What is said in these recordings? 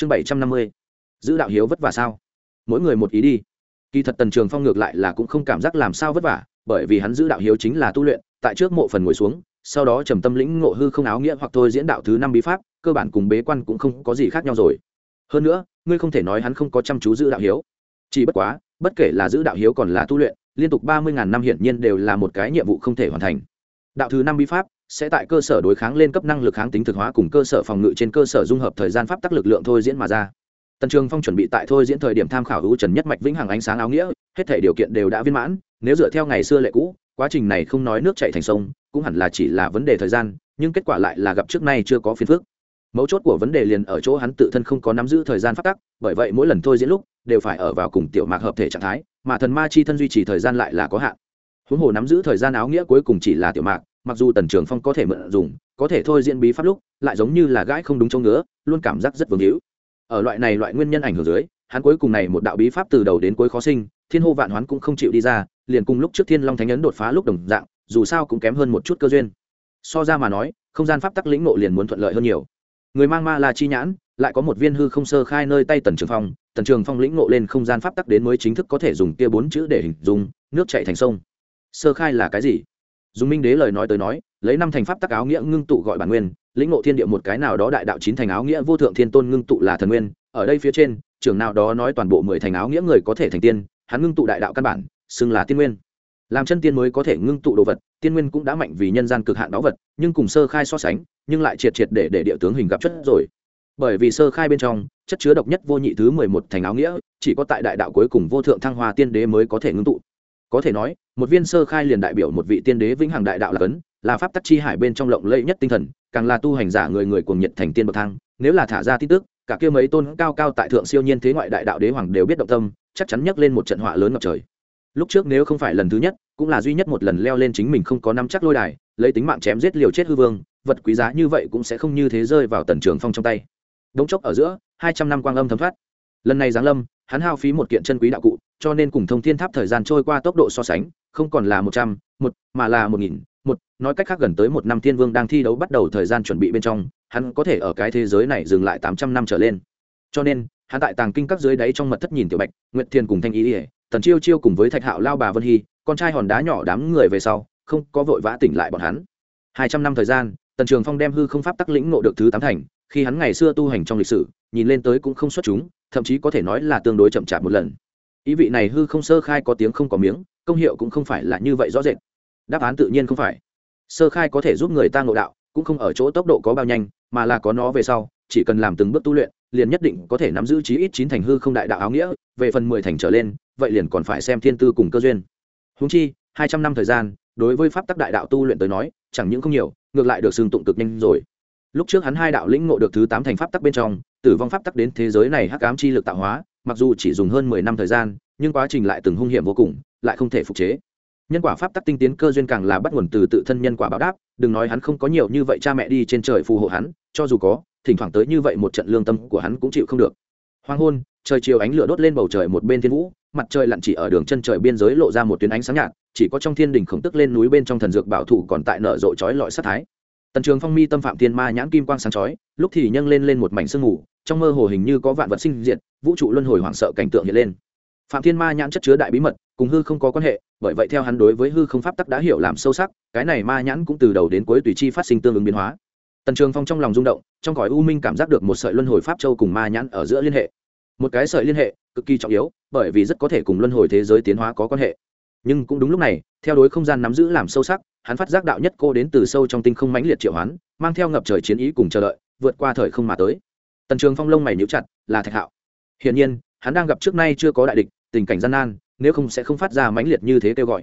chương bảy trăm năm mươi. Giữ đạo hiếu vất vả sao? Mỗi người một ý đi. Kỳ thật tần trường phong ngược lại là cũng không cảm giác làm sao vất vả, bởi vì hắn giữ đạo hiếu chính là tu luyện, tại trước mộ phần ngồi xuống, sau đó trầm tâm lĩnh ngộ hư không áo nghĩa hoặc thôi diễn đạo thứ năm bí pháp, cơ bản cùng bế quan cũng không có gì khác nhau rồi. Hơn nữa, ngươi không thể nói hắn không có chăm chú giữ đạo hiếu. Chỉ bất quá, bất kể là giữ đạo hiếu còn là tu luyện, liên tục ba mươi ngàn năm hiển nhiên đều là một cái nhiệm vụ không thể hoàn thành. Đạo thứ năm bí pháp sẽ tại cơ sở đối kháng lên cấp năng lực kháng tính thực hóa cùng cơ sở phòng ngự trên cơ sở dung hợp thời gian pháp tắc lực lượng thôi diễn mà ra. Tần trường phong chuẩn bị tại thôi diễn thời điểm tham khảo hữu trần nhất mạch vĩnh hằng ánh sáng áo nghĩa, hết thể điều kiện đều đã viên mãn, nếu dựa theo ngày xưa lệ cũ, quá trình này không nói nước chạy thành sông, cũng hẳn là chỉ là vấn đề thời gian, nhưng kết quả lại là gặp trước nay chưa có phiền phức. Mấu chốt của vấn đề liền ở chỗ hắn tự thân không có nắm giữ thời gian phát tắc, bởi vậy mỗi lần thôi diễn lúc đều phải ở vào cùng tiểu mạc hợp thể trạng thái, mà thần ma chi thân duy trì thời gian lại là có hạn. Huống hồ nắm giữ thời gian áo nghĩa cuối cùng chỉ là tiểu mạc mặc dù tần trường phong có thể mượn dùng, có thể thôi diễn bí pháp lúc, lại giống như là gãi không đúng chỗ ngứa, luôn cảm giác rất vương hữu. Ở loại này loại nguyên nhân ảnh hưởng dưới, hắn cuối cùng này một đạo bí pháp từ đầu đến cuối khó sinh, thiên hô vạn hoán cũng không chịu đi ra, liền cùng lúc trước thiên long thánh ấn đột phá lúc đồng dạng, dù sao cũng kém hơn một chút cơ duyên. So ra mà nói, không gian pháp tắc lĩnh ngộ liền muốn thuận lợi hơn nhiều. Người mang ma là chi nhãn, lại có một viên hư không sơ khai nơi tay tần trường phong, tần trường phong lĩnh ngộ lên không gian pháp tắc đến mới chính thức có thể dùng kia bốn chữ để hình dung, nước chạy thành sông. Sơ khai là cái gì? Dùng minh đế lời nói tới nói, lấy năm thành pháp tắc áo nghĩa ngưng tụ gọi bản nguyên, lĩnh ngộ thiên địa một cái nào đó đại đạo chín thành áo nghĩa vô thượng thiên tôn ngưng tụ là thần nguyên, ở đây phía trên trường nào đó nói toàn bộ mười thành áo nghĩa người có thể thành tiên, hắn ngưng tụ đại đạo căn bản, xưng là tiên nguyên. Làm chân tiên mới có thể ngưng tụ đồ vật, tiên nguyên cũng đã mạnh vì nhân gian cực hạn báu vật, nhưng cùng sơ khai so sánh, nhưng lại triệt triệt để để địa tướng hình gặp chất rồi. Bởi vì sơ khai bên trong, chất chứa độc nhất vô nhị thứ mười một thành áo nghĩa, chỉ có tại đại đạo cuối cùng vô thượng thăng hoa tiên đế mới có thể ngưng tụ có thể nói, một viên sơ khai liền đại biểu một vị tiên đế vĩnh hằng đại đạo là cấn, là pháp tắc chi hải bên trong lộng lẫy nhất tinh thần, càng là tu hành giả người người cuồng nhiệt thành tiên bậc thang. Nếu là thả ra tin tức, cả kia mấy tôn cao cao tại thượng siêu nhiên thế ngoại đại đạo đế hoàng đều biết động tâm, chắc chắn nhắc lên một trận họa lớn ngập trời. Lúc trước nếu không phải lần thứ nhất, cũng là duy nhất một lần leo lên chính mình không có nắm chắc lôi đài, lấy tính mạng chém giết liều chết hư vương, vật quý giá như vậy cũng sẽ không như thế rơi vào tần trường phong trong tay. Đống chốc ở giữa, hai trăm năm quang âm thấm thoát. Lần này giáng lâm hắn hao phí một kiện chân quý đạo cụ, cho nên cùng thông thiên tháp thời gian trôi qua tốc độ so sánh, không còn là một trăm, một, mà là một nghìn, một. Nói cách khác gần tới một năm thiên vương đang thi đấu bắt đầu thời gian chuẩn bị bên trong, hắn có thể ở cái thế giới này dừng lại tám trăm năm trở lên. Cho nên, hắn tại tàng kinh các dưới đáy trong mật thất nhìn tiểu bạch, nguyệt thiên cùng thanh ý ỉa tần chiêu chiêu cùng với thạch hạo lao bà vân hy, con trai hòn đá nhỏ đám người về sau, không có vội vã tỉnh lại bọn hắn. Hai trăm năm thời gian, tần trường phong đem hư không pháp tắc lĩnh ngộ được thứ tám thành, khi hắn ngày xưa tu hành trong lịch sử, nhìn lên tới cũng không xuất chúng thậm chí có thể nói là tương đối chậm chạp một lần. Ý vị này hư không sơ khai có tiếng không có miếng, công hiệu cũng không phải là như vậy rõ rệt. Đáp án tự nhiên không phải. Sơ khai có thể giúp người ta ngộ đạo, cũng không ở chỗ tốc độ có bao nhanh, mà là có nó về sau, chỉ cần làm từng bước tu luyện, liền nhất định có thể nắm giữ chí ít chín thành hư không đại đạo áo nghĩa, về phần mười thành trở lên, vậy liền còn phải xem thiên tư cùng cơ duyên. Húng chi, hai trăm năm thời gian, đối với pháp tắc đại đạo tu luyện tới nói, chẳng những không nhiều, ngược lại được xương tụng cực nhanh rồi lúc trước hắn hai đạo lĩnh ngộ được thứ tám thành pháp tắc bên trong, tử vong pháp tắc đến thế giới này hắc ám chi lực tạo hóa, mặc dù chỉ dùng hơn mười năm thời gian, nhưng quá trình lại từng hung hiểm vô cùng, lại không thể phục chế. Nhân quả pháp tắc tinh tiến cơ duyên càng là bắt nguồn từ tự thân nhân quả báo đáp, đừng nói hắn không có nhiều như vậy cha mẹ đi trên trời phù hộ hắn, cho dù có, thỉnh thoảng tới như vậy một trận lương tâm của hắn cũng chịu không được. Hoàng hôn, trời chiều ánh lửa đốt lên bầu trời một bên thiên vũ, mặt trời lặn chỉ ở đường chân trời biên giới lộ ra một tuyến ánh sáng nhạt, chỉ có trong thiên đình khổng tức lên núi bên trong thần dược bảo thủ còn tại nở rộ chói lọi sát thái tần trường phong mi tâm phạm thiên ma nhãn kim quang sáng chói, lúc thì nhâng lên lên một mảnh sương mù, trong mơ hồ hình như có vạn vật sinh diệt, vũ trụ luân hồi hoảng sợ cảnh tượng hiện lên. Phạm thiên ma nhãn chất chứa đại bí mật, cùng hư không có quan hệ, bởi vậy theo hắn đối với hư không pháp tắc đã hiểu làm sâu sắc, cái này ma nhãn cũng từ đầu đến cuối tùy chi phát sinh tương ứng biến hóa. Tần trường phong trong lòng rung động, trong cõi u minh cảm giác được một sợi luân hồi pháp châu cùng ma nhãn ở giữa liên hệ. Một cái sợi liên hệ, cực kỳ trọng yếu, bởi vì rất có thể cùng luân hồi thế giới tiến hóa có quan hệ nhưng cũng đúng lúc này, theo đối không gian nắm giữ làm sâu sắc, hắn phát giác đạo nhất cô đến từ sâu trong tinh không mãnh liệt triệu hoán, mang theo ngập trời chiến ý cùng chờ đợi, vượt qua thời không mà tới. Tần trường phong lông mày níu chặt, là thạch hạo. Hiển nhiên, hắn đang gặp trước nay chưa có đại địch, tình cảnh gian nan, nếu không sẽ không phát ra mãnh liệt như thế kêu gọi.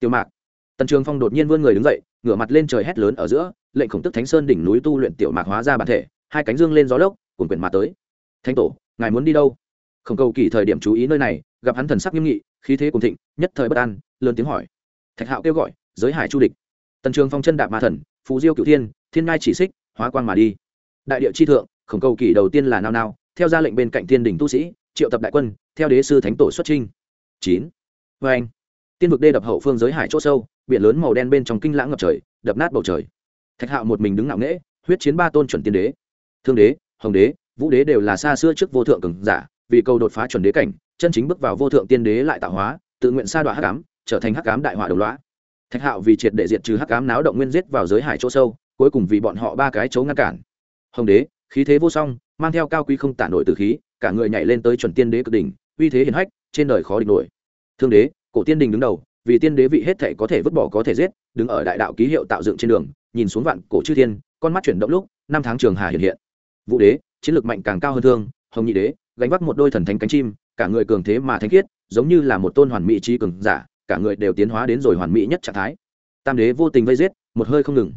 Tiểu mạc. Tần trường phong đột nhiên vươn người đứng dậy, ngửa mặt lên trời hét lớn ở giữa, lệnh khổng tức thánh sơn đỉnh núi tu luyện tiểu mạc hóa ra bản thể, hai cánh dương lên gió lốc cùng quyển mà tới. Thánh tổ, ngài muốn đi đâu? Khổng cầu kỳ thời điểm chú ý nơi này, gặp hắn thần sắc nghiêm nghị khí thế cùng thịnh, nhất thời bất an, lớn tiếng hỏi. Thạch hạo kêu gọi, giới hải chu địch. Tần trường phong chân đạp ma thần phú diêu cựu thiên thiên ngai chỉ xích, hóa quang mà đi. Đại địa chi thượng, khổng cầu kỳ đầu tiên là nao nao, theo ra lệnh bên cạnh thiên đình tu sĩ, triệu tập đại quân, theo đế sư thánh tổ xuất trinh chín. Vê anh, tiên vực đê đập hậu phương giới hải c h ỗ sâu, biển lớn màu đen bên trong kinh lãng ngập trời, đập nát bầu trời. Thạch hạo một mình đứng ngạo nghễ, huyết chiến ba tôn chuẩn tiên đế. Thương đế, hồng đế, vũ đế đều là xa xưa trước vô thượng cường giả, vì cầu đột phá chuẩn đế cảnh chân chính bước vào vô thượng tiên đế lại tạo hóa, tự nguyện sa đọa hắc ám, trở thành hắc ám đại họa đồng loá thạch hạo vì triệt để diệt trừ hắc ám náo động nguyên giết vào giới hải chỗ sâu, cuối cùng vì bọn họ ba cái chỗ ngăn cản. Hồng đế, khí thế vô song, mang theo cao quý không tản nổi từ khí, cả người nhảy lên tới chuẩn tiên đế cực đỉnh, uy thế hiển hách, trên đời khó địch nổi. Thương đế, cổ tiên đình đứng đầu, vì tiên đế vị hết thể có thể vứt bỏ có thể giết, đứng ở đại đạo ký hiệu tạo dựng trên đường, nhìn xuống vạn cổ chư thiên, con mắt chuyển động lúc, năm tháng trường hà hiện hiện. Vũ đế, chiến lược mạnh càng cao hơn thương, hồng nhị đế gánh vác một đôi thần thánh cánh chim, cả người cường thế mà thánh khiết, giống như là một tôn hoàn mỹ trí cường giả, cả người đều tiến hóa đến rồi hoàn mỹ nhất trạng thái. Tam đế vô tình vây giết, một hơi không ngừng.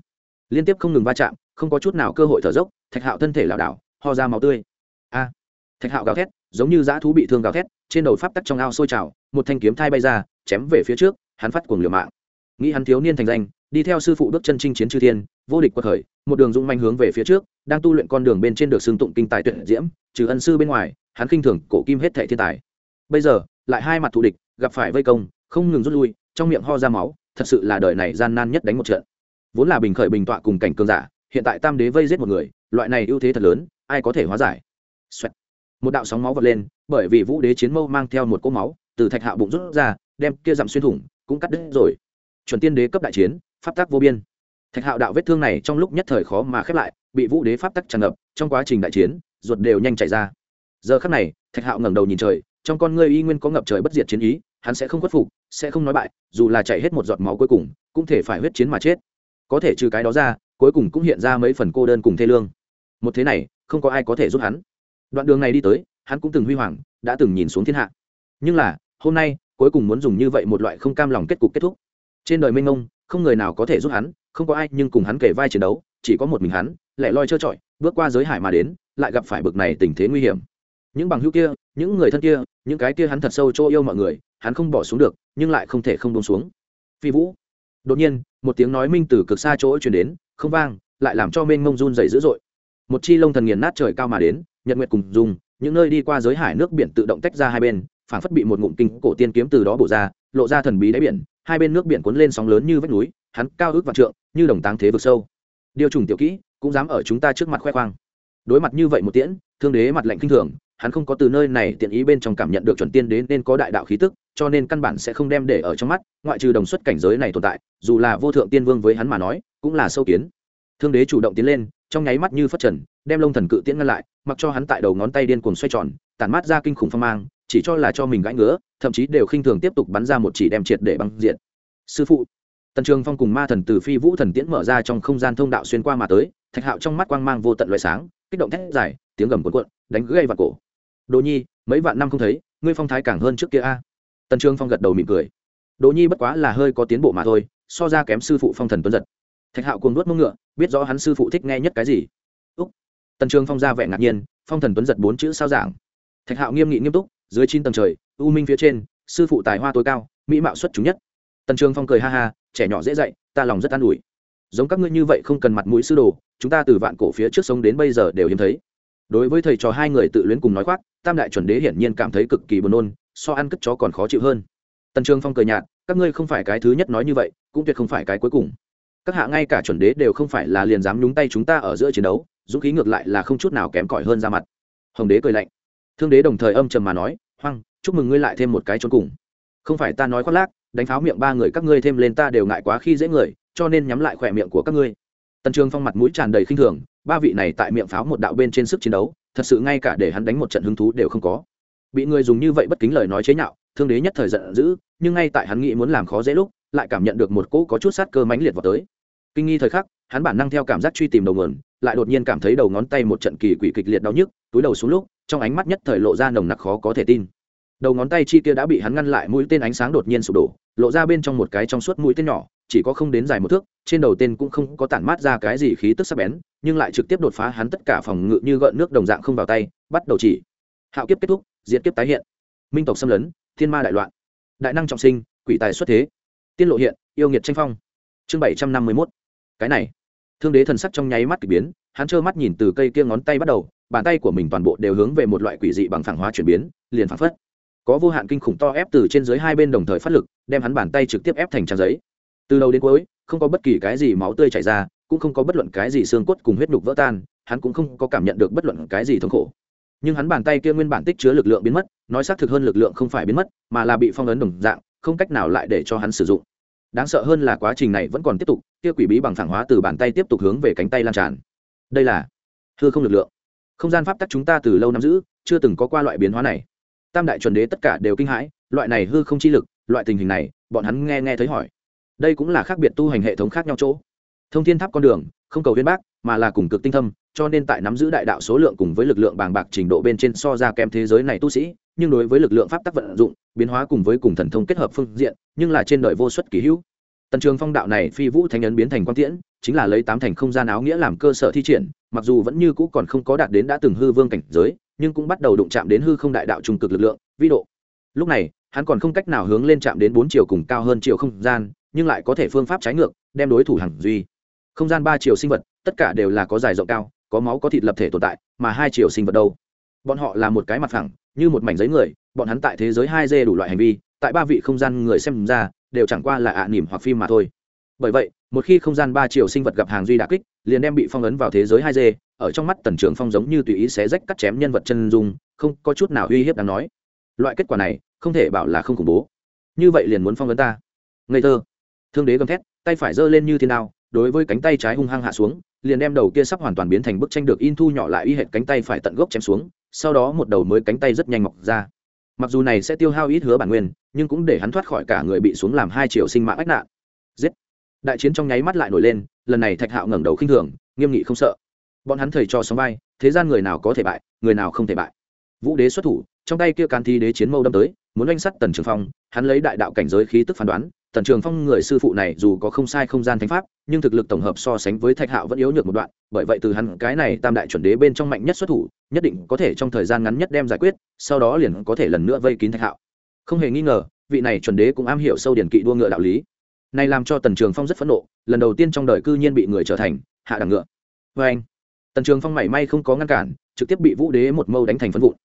Liên tiếp không ngừng va chạm, không có chút nào cơ hội thở dốc, thạch hạo thân thể lảo đảo, ho ra máu tươi. A! Thạch hạo gào thét, giống như dã thú bị thương gào thét, trên đầu pháp tắc trong ao sôi trào, một thanh kiếm thai bay ra, chém về phía trước, hắn phát cuồng liều mạng. Nghĩ hắn thiếu niên thành danh, đi theo sư phụ bước chân chinh chiến chư thiên, vô địch quật khởi, một đường dũng manh hướng về phía trước, đang tu luyện con đường bên trên được xưng tụng kinh tài tuyệt diễm, trừ ân sư bên ngoài hắn khinh thường cổ kim hết thệ thiên tài. Bây giờ, lại hai mặt thù địch, gặp phải vây công, không ngừng rút lui, trong miệng ho ra máu, thật sự là đời này gian nan nhất đánh một trận. Vốn là bình khởi bình tọa cùng cảnh cường giả, hiện tại tam đế vây giết một người, loại này ưu thế thật lớn, ai có thể hóa giải? Xoẹt. một đạo sóng máu vọt lên, bởi vì vũ đế chiến mâu mang theo một cỗ máu, từ thạch hạo bụng rút ra, đem kia dặm xuyên thủng, cũng cắt đứt rồi. Chuẩn tiên đế cấp đại chiến, pháp tác vô biên. Thạch hạo đạo vết thương này trong lúc nhất thời khó mà khép lại, bị vũ đế pháp tắc tràn ngập, trong quá trình đại chiến, ruột đều nhanh chảy ra giờ khắc này, thạch hạo ngẩng đầu nhìn trời, trong con ngươi y nguyên có ngập trời bất diệt chiến ý, hắn sẽ không khuất phục, sẽ không nói bại, dù là chạy hết một giọt máu cuối cùng, cũng thể phải huyết chiến mà chết. Có thể trừ cái đó ra, cuối cùng cũng hiện ra mấy phần cô đơn cùng thê lương. Một thế này, không có ai có thể giúp hắn. Đoạn đường này đi tới, hắn cũng từng huy hoàng, đã từng nhìn xuống thiên hạ. Nhưng là, hôm nay, cuối cùng muốn dùng như vậy một loại không cam lòng kết cục kết thúc. Trên đời mênh mông, không người nào có thể giúp hắn, không có ai nhưng cùng hắn kể vai chiến đấu, chỉ có một mình hắn, lẻ loi trơ trọi, bước qua giới hải mà đến, lại gặp phải bực này tình thế nguy hiểm những bằng hữu kia, những người thân kia, những cái kia hắn thật sâu chỗ yêu mọi người, hắn không bỏ xuống được, nhưng lại không thể không bông xuống. Phi vũ, đột nhiên, một tiếng nói minh từ cực xa chỗ chuyển đến, không vang, lại làm cho mênh mông run dày dữ dội. Một chi lông thần nghiền nát trời cao mà đến, nhật nguyệt cùng dùng, những nơi đi qua giới hải nước biển tự động tách ra hai bên, phảng phất bị một ngụm kinh cổ tiên kiếm từ đó bổ ra, lộ ra thần bí đáy biển, hai bên nước biển cuốn lên sóng lớn như vách núi, hắn cao ước vạn trượng, như đồng táng thế vực sâu. Điều trùng tiểu kỹ, cũng dám ở chúng ta trước mặt khoe khoang. Đối mặt như vậy một tiễn, thương đế mặt lạnh kinh thường hắn không có từ nơi này tiện ý bên trong cảm nhận được chuẩn tiên đến nên có đại đạo khí tức, cho nên căn bản sẽ không đem để ở trong mắt, ngoại trừ đồng xuất cảnh giới này tồn tại, dù là vô thượng tiên vương với hắn mà nói, cũng là sâu kiến. Thương đế chủ động tiến lên, trong nháy mắt như phất trần, đem lông thần cự tiễn ngăn lại, mặc cho hắn tại đầu ngón tay điên cuồng xoay tròn, tản mát ra kinh khủng phong mang, chỉ cho là cho mình gãi ngứa, thậm chí đều khinh thường tiếp tục bắn ra một chỉ đem triệt để băng diện sư phụ, tần trường phong cùng ma thần từ phi vũ thần tiễn mở ra trong không gian thông đạo xuyên qua mà tới, thạch hạo trong mắt quang mang vô tận loại sáng, kích động thét dài, tiếng gầm cuộn cuộn, đánh gãy vào cổ đồ nhi, mấy vạn năm không thấy, ngươi phong thái càng hơn trước kia a. Tần trường phong gật đầu mỉm cười. Đồ nhi bất quá là hơi có tiến bộ mà thôi, so ra kém sư phụ phong thần tuấn giật. Thạch hạo cuồng nuốt mông ngựa, biết rõ hắn sư phụ thích nghe nhất cái gì. Úc. Tần trường phong ra vẻ ngạc nhiên, phong thần tuấn giật bốn chữ sao giảng thạch hạo nghiêm nghị nghiêm túc, dưới chín tầng trời, u minh phía trên, sư phụ tài hoa tối cao, mỹ mạo xuất chúng nhất. Tần trường phong cười ha ha, trẻ nhỏ dễ dạy, ta lòng rất an ủi. Giống các ngươi như vậy không cần mặt mũi sư đồ, chúng ta từ vạn cổ phía trước sống đến bây giờ đều hiếm thấy đối với thầy trò hai người tự luyến cùng nói khoác, tam đại chuẩn đế hiển nhiên cảm thấy cực kỳ buồn nôn, so ăn cất chó còn khó chịu hơn. Tần trường phong cười nhạt, các ngươi không phải cái thứ nhất nói như vậy, cũng tuyệt không phải cái cuối cùng. Các hạ ngay cả chuẩn đế đều không phải là liền dám nhúng tay chúng ta ở giữa chiến đấu, dũng khí ngược lại là không chút nào kém cỏi hơn ra mặt. Hồng đế cười lạnh. Thương đế đồng thời âm trầm mà nói, hoang, chúc mừng ngươi lại thêm một cái trốn cùng. Không phải ta nói khoác lác, đánh pháo miệng ba người các ngươi thêm lên ta đều ngại quá khi dễ người, cho nên nhắm lại khỏe miệng của các ngươi tần trường phong mặt mũi tràn đầy khinh thường, ba vị này tại miệng pháo một đạo bên trên sức chiến đấu, thật sự ngay cả để hắn đánh một trận hứng thú đều không có. Bị người dùng như vậy bất kính lời nói chế nhạo, thương đế nhất thời giận dữ, nhưng ngay tại hắn nghĩ muốn làm khó dễ lúc, lại cảm nhận được một cỗ có chút sát cơ mãnh liệt vào tới. Kinh nghi thời khắc, hắn bản năng theo cảm giác truy tìm đầu nguồn, lại đột nhiên cảm thấy đầu ngón tay một trận kỳ quỷ kịch liệt đau nhức, túi đầu xuống lúc, trong ánh mắt nhất thời lộ ra nồng nặc khó có thể tin đầu ngón tay chi kia đã bị hắn ngăn lại mũi tên ánh sáng đột nhiên sụp đổ, lộ ra bên trong một cái trong suốt mũi tên nhỏ, chỉ có không đến dài một thước, trên đầu tên cũng không có tản mát ra cái gì khí tức sắc bén, nhưng lại trực tiếp đột phá hắn tất cả phòng ngự như gợn nước đồng dạng không vào tay, bắt đầu chỉ. Hạo kiếp kết thúc, diệt kiếp tái hiện. Minh tộc xâm lấn, thiên ma đại loạn. Đại năng trọng sinh, quỷ tài xuất thế. Tiên lộ hiện, yêu nghiệt tranh phong. Chương bảy trăm năm mươi mốt. Cái này. Thương đế thần sắc trong nháy mắt k ỳ biến, hắn trơ mắt nhìn từ cây kia ngón tay bắt đầu, bàn tay của mình toàn bộ đều hướng về một loại quỷ dị bằng phẳng hóa chuyển biến, liền phản phất có vô hạn kinh khủng to ép từ trên dưới hai bên đồng thời phát lực, đem hắn bàn tay trực tiếp ép thành trang giấy. Từ đầu đến cuối, không có bất kỳ cái gì máu tươi chảy ra, cũng không có bất luận cái gì xương cốt cùng huyết nhục vỡ tan, hắn cũng không có cảm nhận được bất luận cái gì thống khổ. Nhưng hắn bàn tay kia nguyên bản tích chứa lực lượng biến mất, nói xác thực hơn lực lượng không phải biến mất, mà là bị phong ấn đồng dạng, không cách nào lại để cho hắn sử dụng. Đáng sợ hơn là quá trình này vẫn còn tiếp tục, kia quỷ bí bằng phẳng hóa từ bàn tay tiếp tục hướng về cánh tay lan tràn. Đây là hư không lực lượng. Không gian pháp tắc chúng ta từ lâu nắm giữ, chưa từng có qua loại biến hóa này tam đại chuẩn đế tất cả đều kinh hãi, loại này hư không chi lực, loại tình hình này, bọn hắn nghe nghe thấy hỏi. Đây cũng là khác biệt tu hành hệ thống khác nhau chỗ. Thông thiên tháp con đường, không cầu viên bác, mà là cùng cực tinh thâm, cho nên tại nắm giữ đại đạo số lượng cùng với lực lượng bàng bạc trình độ bên trên so ra kém thế giới này tu sĩ, nhưng đối với lực lượng pháp tắc vận dụng, biến hóa cùng với cùng thần thông kết hợp phương diện, nhưng là trên đời vô suất kỳ hữu. Tần trường phong đạo này phi vũ thánh ấn biến thành quang tiễn, chính là lấy tám thành không gian áo nghĩa làm cơ sở thi triển, mặc dù vẫn như cũ còn không có đạt đến đã từng hư vương cảnh giới nhưng cũng bắt đầu đụng chạm đến hư không đại đạo trung cực lực lượng vi độ. Lúc này, hắn còn không cách nào hướng lên chạm đến bốn chiều cùng cao hơn chiều không gian, nhưng lại có thể phương pháp trái ngược, đem đối thủ hàng duy. Không gian ba chiều sinh vật, tất cả đều là có dài rộng cao, có máu có thịt lập thể tồn tại, mà hai chiều sinh vật đâu? Bọn họ là một cái mặt phẳng, như một mảnh giấy người, bọn hắn tại thế giới hai d đủ loại hành vi, tại ba vị không gian người xem ra, đều chẳng qua là ạ à nỉm hoặc phim mà thôi. Bởi vậy, một khi không gian ba chiều sinh vật gặp hàng duy đà kích, liền đem bị phong ấn vào thế giới hai d ở trong mắt tần trưởng phong giống như tùy ý xé rách cắt chém nhân vật chân dung, không có chút nào uy hiếp đáng nói. Loại kết quả này, không thể bảo là không khủng bố. Như vậy liền muốn phong vấn ta. Ngây thơ. Thương đế gầm thét, tay phải giơ lên như thiên nào đối với cánh tay trái hung hăng hạ xuống, liền đem đầu kia sắp hoàn toàn biến thành bức tranh được in thu nhỏ lại y hệt cánh tay phải tận gốc chém xuống, sau đó một đầu mới cánh tay rất nhanh mọc ra. Mặc dù này sẽ tiêu hao ít hứa bản nguyên, nhưng cũng để hắn thoát khỏi cả người bị xuống làm hai triệu sinh mạng ách nạn. Giết. Đại chiến trong nháy mắt lại nổi lên, lần này thạch hạo ngẩng đầu khinh thường, nghiêm nghị không sợ bọn hắn thầy cho sóng vai, thế gian người nào có thể bại, người nào không thể bại. Vũ đế xuất thủ, trong tay kia can thi đế chiến mâu đâm tới, muốn oanh sắt tần trường phong, hắn lấy đại đạo cảnh giới khí tức phán đoán, tần trường phong người sư phụ này dù có không sai không gian thánh pháp, nhưng thực lực tổng hợp so sánh với thạch hạo vẫn yếu nhược một đoạn, bởi vậy từ hắn cái này tam đại chuẩn đế bên trong mạnh nhất xuất thủ, nhất định có thể trong thời gian ngắn nhất đem giải quyết, sau đó liền có thể lần nữa vây kín thạch hạo. Không hề nghi ngờ, vị này chuẩn đế cũng am hiểu sâu điển kỵ đua ngựa đạo lý. Này làm cho tần trường phong rất phẫn nộ, lần đầu tiên trong đời cư nhiên bị người trở thành hạ đẳng ngựa. Vê anh tần trường phong mảy may không có ngăn cản, trực tiếp bị vũ đế một mâu đánh thành phân vụn.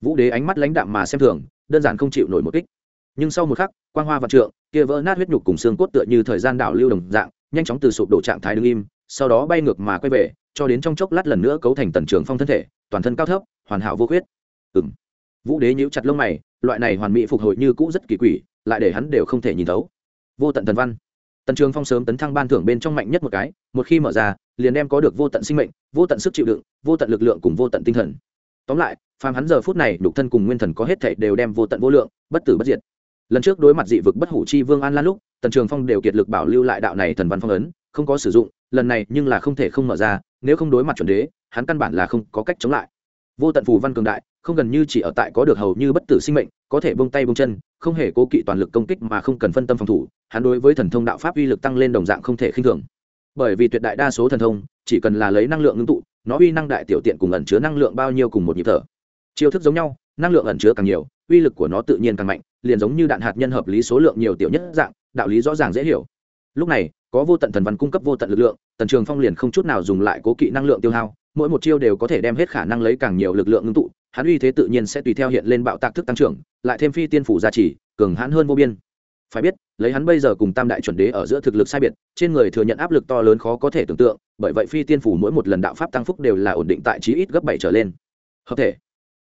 Vũ đế ánh mắt lãnh đạm mà xem thường, đơn giản không chịu nổi một kích. Nhưng sau một khắc, quang hoa vạn trượng, kia vỡ nát huyết nhục cùng xương cốt tựa như thời gian đảo lưu đồng dạng, nhanh chóng từ sụp đổ trạng thái đứng im, sau đó bay ngược mà quay về, cho đến trong chốc lát lần nữa cấu thành tần trường phong thân thể, toàn thân cao thấp, hoàn hảo vô khuyết. Ừng vũ đế nhíu chặt lông mày, loại này hoàn mỹ phục hồi như cũ rất kỳ quỷ, lại để hắn đều không thể nhìn thấu. Vô tận thần văn. Tần trường phong sớm tấn thăng ban thưởng bên trong mạnh nhất một cái, một khi mở ra liền đem có được vô tận sinh mệnh, vô tận sức chịu đựng, vô tận lực lượng cùng vô tận tinh thần. Tóm lại, phàm hắn giờ phút này đục thân cùng nguyên thần có hết thể đều đem vô tận vô lượng, bất tử bất diệt. Lần trước đối mặt dị vực bất hủ chi vương an lan lúc, tần trường phong đều kiệt lực bảo lưu lại đạo này thần văn phong ấn, không có sử dụng, lần này nhưng là không thể không mở ra, nếu không đối mặt chuẩn đế, hắn căn bản là không có cách chống lại. Vô tận phù văn cường đại, không gần như chỉ ở tại có được hầu như bất tử sinh mệnh, có thể bông tay bông chân, không hề cố kỵ toàn lực công kích mà không cần phân tâm phòng thủ, hắn đối với thần thông đạo pháp uy lực tăng lên đồng dạng không thể khinh thường bởi vì tuyệt đại đa số thần thông chỉ cần là lấy năng lượng ngưng tụ, nó uy năng đại tiểu tiện cùng ẩn chứa năng lượng bao nhiêu cùng một nhịp thở. Chiêu thức giống nhau, năng lượng ẩn chứa càng nhiều, uy lực của nó tự nhiên càng mạnh, liền giống như đạn hạt nhân hợp lý số lượng nhiều tiểu nhất dạng, đạo lý rõ ràng dễ hiểu. Lúc này, có vô tận thần văn cung cấp vô tận lực lượng, tần trường phong liền không chút nào dùng lại cố kỵ năng lượng tiêu hao, mỗi một chiêu đều có thể đem hết khả năng lấy càng nhiều lực lượng ngưng tụ, hắn uy thế tự nhiên sẽ tùy theo hiện lên bạo tạc thức tăng trưởng, lại thêm phi tiên phủ gia trì, cường hãn hơn vô biên. Phải biết lấy hắn bây giờ cùng tam đại chuẩn đế ở giữa thực lực sai biệt, trên người thừa nhận áp lực to lớn khó có thể tưởng tượng, bởi vậy phi tiên phủ mỗi một lần đạo pháp tăng phúc đều là ổn định tại chí ít gấp bảy trở lên. Hợp thể.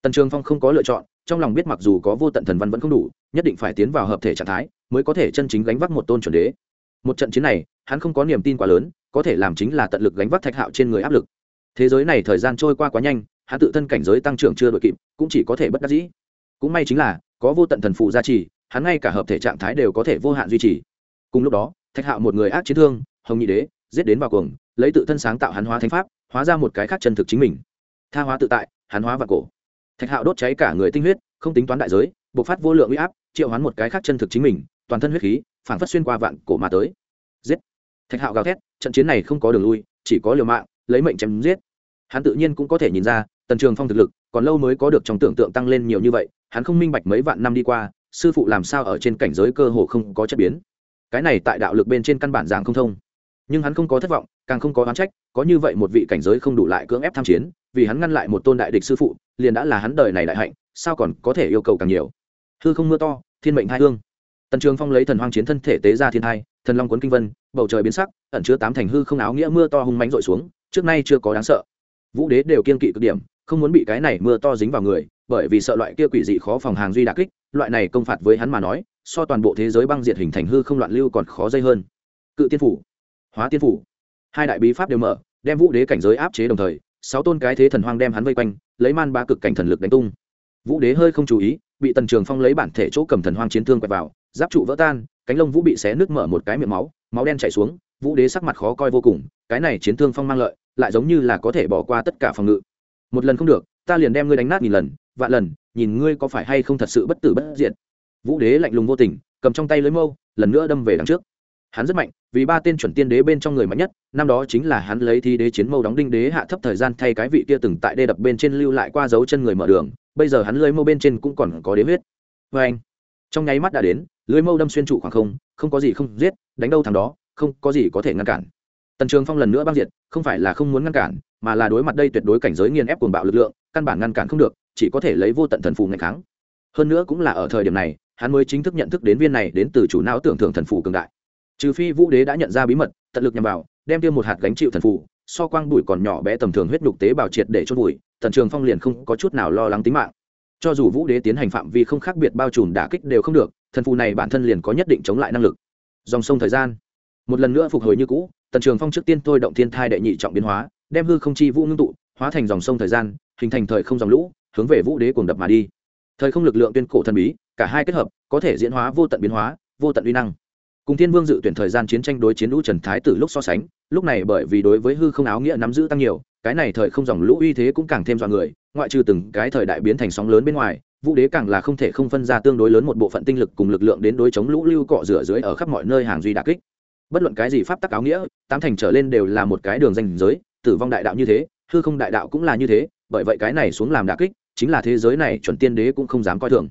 Tần trường phong không có lựa chọn, trong lòng biết mặc dù có vô tận thần văn vẫn không đủ, nhất định phải tiến vào hợp thể trạng thái mới có thể chân chính gánh vác một tôn chuẩn đế. Một trận chiến này, hắn không có niềm tin quá lớn, có thể làm chính là tận lực gánh vác thạch hạo trên người áp lực. Thế giới này thời gian trôi qua quá nhanh, hắn tự thân cảnh giới tăng trưởng chưa đội kịp, cũng chỉ có thể bất đắc dĩ. Cũng may chính là, có vô tận thần phụ gia trì hắn ngay cả hợp thể trạng thái đều có thể vô hạn duy trì. Cùng lúc đó, thạch hạo một người ác chiến thương, hồng nhị đế, giết đến vào cuồng, lấy tự thân sáng tạo hắn hóa thánh pháp, hóa ra một cái khác chân thực chính mình. Tha hóa tự tại, hắn hóa và cổ. Thạch hạo đốt cháy cả người tinh huyết, không tính toán đại giới, bộc phát vô lượng uy áp, triệu hắn một cái khác chân thực chính mình, toàn thân huyết khí phản phất xuyên qua vạn cổ mà tới. Giết! Thạch hạo gào thét, trận chiến này không có đường lui, chỉ có liều mạng, lấy mệnh chém giết. Hắn tự nhiên cũng có thể nhìn ra, tần trường phong thực lực, còn lâu mới có được trong tưởng tượng tăng lên nhiều như vậy, hắn không minh bạch mấy vạn năm đi qua sư phụ làm sao ở trên cảnh giới cơ hồ không có chất biến? Cái này tại đạo lực bên trên căn bản giảng không thông. Nhưng hắn không có thất vọng, càng không có oán trách, có như vậy một vị cảnh giới không đủ lại cưỡng ép tham chiến, vì hắn ngăn lại một tôn đại địch sư phụ, liền đã là hắn đời này đại hạnh, sao còn có thể yêu cầu càng nhiều? Hư không mưa to, thiên mệnh hai hương. Tần trường phong lấy thần hoang chiến thân thể tế ra thiên hai thần long cuốn kinh vân, bầu trời biến sắc, ẩn chứa tám thành hư không áo nghĩa mưa to hung mánh dội xuống, trước nay chưa có đáng sợ. Vũ đế đều kiên kỵ cực điểm không muốn bị cái này mưa to dính vào người, bởi vì sợ loại kia quỷ dị khó phòng hàng duy đà kích, loại này công phạt với hắn mà nói, so toàn bộ thế giới băng diệt hình thành hư không loạn lưu còn khó dây hơn. Cự tiên phủ, hóa tiên phủ. Hai đại bí pháp đều mở, đem vũ đế cảnh giới áp chế đồng thời, sáu tôn cái thế thần hoang đem hắn vây quanh, lấy man ba cực cảnh thần lực đánh tung. Vũ đế hơi không chú ý, bị tần trường phong lấy bản thể chỗ cầm thần hoang chiến thương quẹt vào, giáp trụ vỡ tan, cánh lông vũ bị xé nước mở một cái miệng máu máu đen chảy xuống, vũ đế sắc mặt khó coi vô cùng, cái này chiến thương phong mang lợi, lại giống như là có thể bỏ qua tất cả phòng ngự một lần không được, ta liền đem ngươi đánh nát nghìn lần, vạn lần, nhìn ngươi có phải hay không thật sự bất tử bất diệt. Vũ đế lạnh lùng vô tình, cầm trong tay lưới mâu, lần nữa đâm về đằng trước. Hắn rất mạnh, vì ba tên chuẩn tiên đế bên trong người mạnh nhất, năm đó chính là hắn lấy thi đế chiến mâu đóng đinh đế hạ thấp thời gian thay cái vị kia từng tại đê đập bên trên lưu lại qua dấu chân người mở đường, bây giờ hắn lưới mâu bên trên cũng còn có đế huyết. Vê anh, trong nháy mắt đã đến, lưới mâu đâm xuyên trụ khoảng không không có gì không giết, đánh đâu thằng đó, không có gì có thể ngăn cản tần trường phong lần nữa băng diệt, không phải là không muốn ngăn cản, mà là đối mặt đây tuyệt đối cảnh giới nghiền ép cuồng bạo lực lượng, căn bản ngăn cản không được, chỉ có thể lấy vô tận thần phù ngày kháng. Hơn nữa cũng là ở thời điểm này, hắn mới chính thức nhận thức đến viên này đến từ chủ não tưởng thưởng thần phù cường đại. Trừ phi vũ đế đã nhận ra bí mật, tận lực nhằm vào, đem tiêu một hạt gánh chịu thần phù, so quang bụi còn nhỏ bé tầm thường huyết nhục tế bào triệt để chôn bụi tần trường phong liền không có chút nào lo lắng tính mạng. Cho dù vũ đế tiến hành phạm vi không khác biệt bao trùm đả kích đều không được, thần phù này bản thân liền có nhất định chống lại năng lực. Dòng sông thời gian một lần nữa phục hồi như cũ, tần trường phong trước tiên thôi động thiên thai đệ nhị trọng biến hóa, đem hư không chi vũ ngưng tụ, hóa thành dòng sông thời gian, hình thành thời không dòng lũ, hướng về vũ đế cuồng đập mà đi. Thời không lực lượng tuyên cổ thần bí, cả hai kết hợp, có thể diễn hóa vô tận biến hóa, vô tận uy năng. Cùng thiên vương dự tuyển thời gian chiến tranh đối chiến lũ trần thái tử lúc so sánh, lúc này bởi vì đối với hư không áo nghĩa nắm giữ tăng nhiều, cái này thời không dòng lũ uy thế cũng càng thêm dọa người, ngoại trừ từng cái thời đại biến thành sóng lớn bên ngoài, vũ đế càng là không thể không phân ra tương đối lớn một bộ phận tinh lực cùng lực lượng đến đối chống lũ lưu cọ rửa dưới ở khắp mọi nơi hàng duy đà kích bất luận cái gì pháp tắc áo nghĩa, tám thành trở lên đều là một cái đường danh giới, tử vong đại đạo như thế, hư không đại đạo cũng là như thế, bởi vậy cái này xuống làm đà kích, chính là thế giới này chuẩn tiên đế cũng không dám coi thường.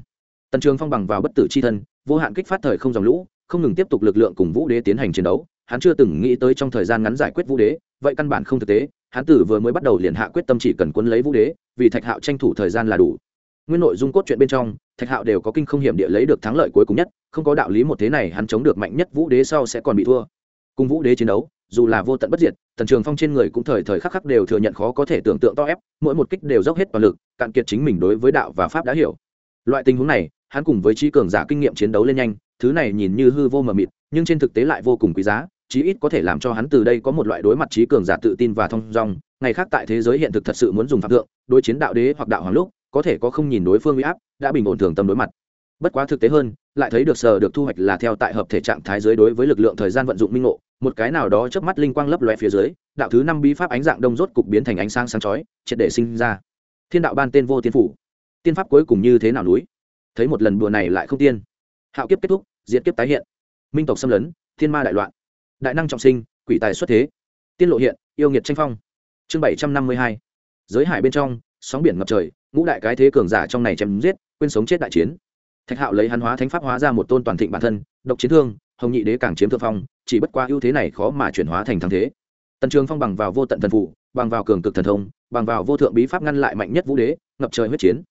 Tần trường phong bằng vào bất tử c h i thân, vô hạn kích phát thời không dòng lũ, không ngừng tiếp tục lực lượng cùng vũ đế tiến hành chiến đấu, hắn chưa từng nghĩ tới trong thời gian ngắn giải quyết vũ đế, vậy căn bản không thực tế, hắn tử vừa mới bắt đầu liền hạ quyết tâm chỉ cần quân lấy vũ đế, vì thạch hạo tranh thủ thời gian là đủ. Nguyên nội dung cốt truyện bên trong, thạch hạo đều có kinh không hiểm địa lấy được thắng lợi cuối cùng nhất, không có đạo lý một thế này hắn chống được mạnh nhất vũ đế sau sẽ còn bị thua cùng vũ đế chiến đấu, dù là vô tận bất diệt, tần trường phong trên người cũng thời thời khắc khắc đều thừa nhận khó có thể tưởng tượng to ép, mỗi một kích đều dốc hết toàn lực, cạn kiệt chính mình đối với đạo và pháp đã hiểu. Loại tình huống này, hắn cùng với trí cường giả kinh nghiệm chiến đấu lên nhanh, thứ này nhìn như hư vô mờ mịt, nhưng trên thực tế lại vô cùng quý giá, chí ít có thể làm cho hắn từ đây có một loại đối mặt trí cường giả tự tin và thông dong. Ngày khác tại thế giới hiện thực thật sự muốn dùng phạm thượng, đối chiến đạo đế hoặc đạo hoàng lúc, có thể có không nhìn đối phương uy áp, đã bình ổn thường tâm đối mặt. Bất quá thực tế hơn lại thấy được sờ được thu hoạch là theo tại hợp thể trạng thái giới đối với lực lượng thời gian vận dụng minh ngộ, một cái nào đó chớp mắt linh quang lấp lóe phía dưới, đạo thứ năm bí pháp ánh dạng đông rốt cục biến thành ánh sáng sáng chói, triệt để sinh ra. Thiên đạo ban tên vô tiên phủ. Tiên pháp cuối cùng như thế nào núi? Thấy một lần đùa này lại không tiên. Hạo kiếp kết thúc, diệt kiếp tái hiện. Minh tộc xâm lấn, thiên ma đại loạn. Đại năng trọng sinh, quỷ tài xuất thế. Tiên lộ hiện, yêu nghiệt tranh phong. Chương bảy trăm năm mươi hai. Giới hải bên trong, sóng biển ngập trời, ngũ đại cái thế cường giả trong này chém giết, quên sống chết đại chiến thạch hạo lấy hắn hóa thánh pháp hóa ra một tôn toàn thịnh bản thân, độc chiến thương, hồng nhị đế càng chiếm thượng phong, chỉ bất qua ưu thế này khó mà chuyển hóa thành thắng thế. Tần trường phong bằng vào vô tận thần phụ bằng vào cường cực thần thông, bằng vào vô thượng bí pháp ngăn lại mạnh nhất vũ đế, ngập trời huyết chiến.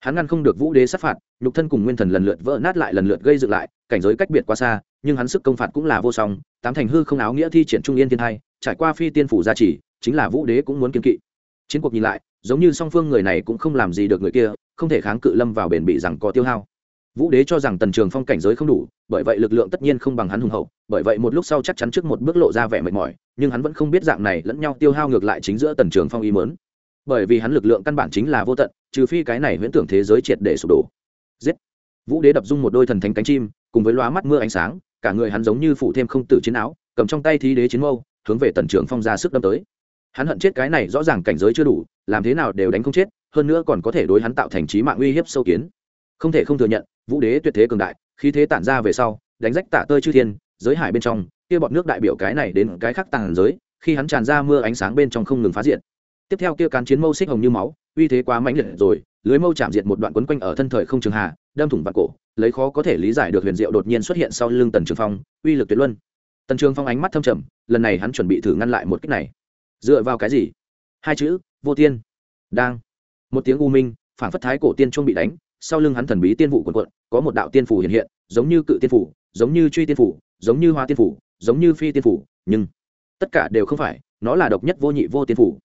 Hắn ngăn không được vũ đế sát phạt, nhục thân cùng nguyên thần lần lượt vỡ nát lại lần lượt gây dựng lại, cảnh giới cách biệt quá xa, nhưng hắn sức công phạt cũng là vô song, tám thành hư không áo nghĩa thi triển trung yên thiên hai trải qua phi tiên phủ gia trì, chính là vũ đế cũng muốn kiên kỵ. Chiến cuộc nhìn lại, giống như song phương người này cũng không làm gì được người kia, không thể kháng cự lâm vào bền bị rằng có tiêu hao vũ đế cho rằng tần trường phong cảnh giới không đủ, bởi vậy lực lượng tất nhiên không bằng hắn hùng hậu, bởi vậy một lúc sau chắc chắn trước một bước lộ ra vẻ mệt mỏi, nhưng hắn vẫn không biết dạng này lẫn nhau tiêu hao ngược lại chính giữa tần trường phong ý mớn bởi vì hắn lực lượng căn bản chính là vô tận, trừ phi cái này huyễn tưởng thế giới triệt để sụp đổ. Giết! Vũ đế đập dung một đôi thần thánh cánh chim, cùng với lóa mắt mưa ánh sáng, cả người hắn giống như phụ thêm không tử chiến áo, cầm trong tay thí đế chiến mâu, hướng về tần trường phong ra sức đâm tới. Hắn hận chết cái này rõ ràng cảnh giới chưa đủ, làm thế nào đều đánh không chết, hơn nữa còn có thể đối hắn tạo thành trí mạng uy hiếp sâu kiến không thể không thừa nhận, vũ đế tuyệt thế cường đại khi thế tản ra về sau, đánh rách tả tơi chư thiên, giới hải bên trong, kia bọn nước đại biểu cái này đến cái khác tàn giới, khi hắn tràn ra mưa ánh sáng bên trong không ngừng phá diện tiếp theo kia cán chiến mâu xích hồng như máu, uy thế quá mãnh liệt rồi, lưới mâu chạm diệt một đoạn quấn quanh ở thân thời không trường hà đâm thủng vạn cổ, lấy khó có thể lý giải được huyền diệu đột nhiên xuất hiện sau lưng tần trường phong, uy lực tuyệt luân. Tần trường phong ánh mắt thâm trầm, lần này hắn chuẩn bị thử ngăn lại một cách này. Dựa vào cái gì? Hai chữ, vô tiên. Đang. Một tiếng u minh, phản phất thái cổ tiên chuông bị đánh sau lưng hắn thần bí tiên vụ quần quận, có một đạo tiên phủ hiện hiện, giống như cự tiên phủ, giống như truy tiên phủ, giống như hoa tiên phủ, giống như phi tiên phủ, nhưng tất cả đều không phải, nó là độc nhất vô nhị vô tiên phủ.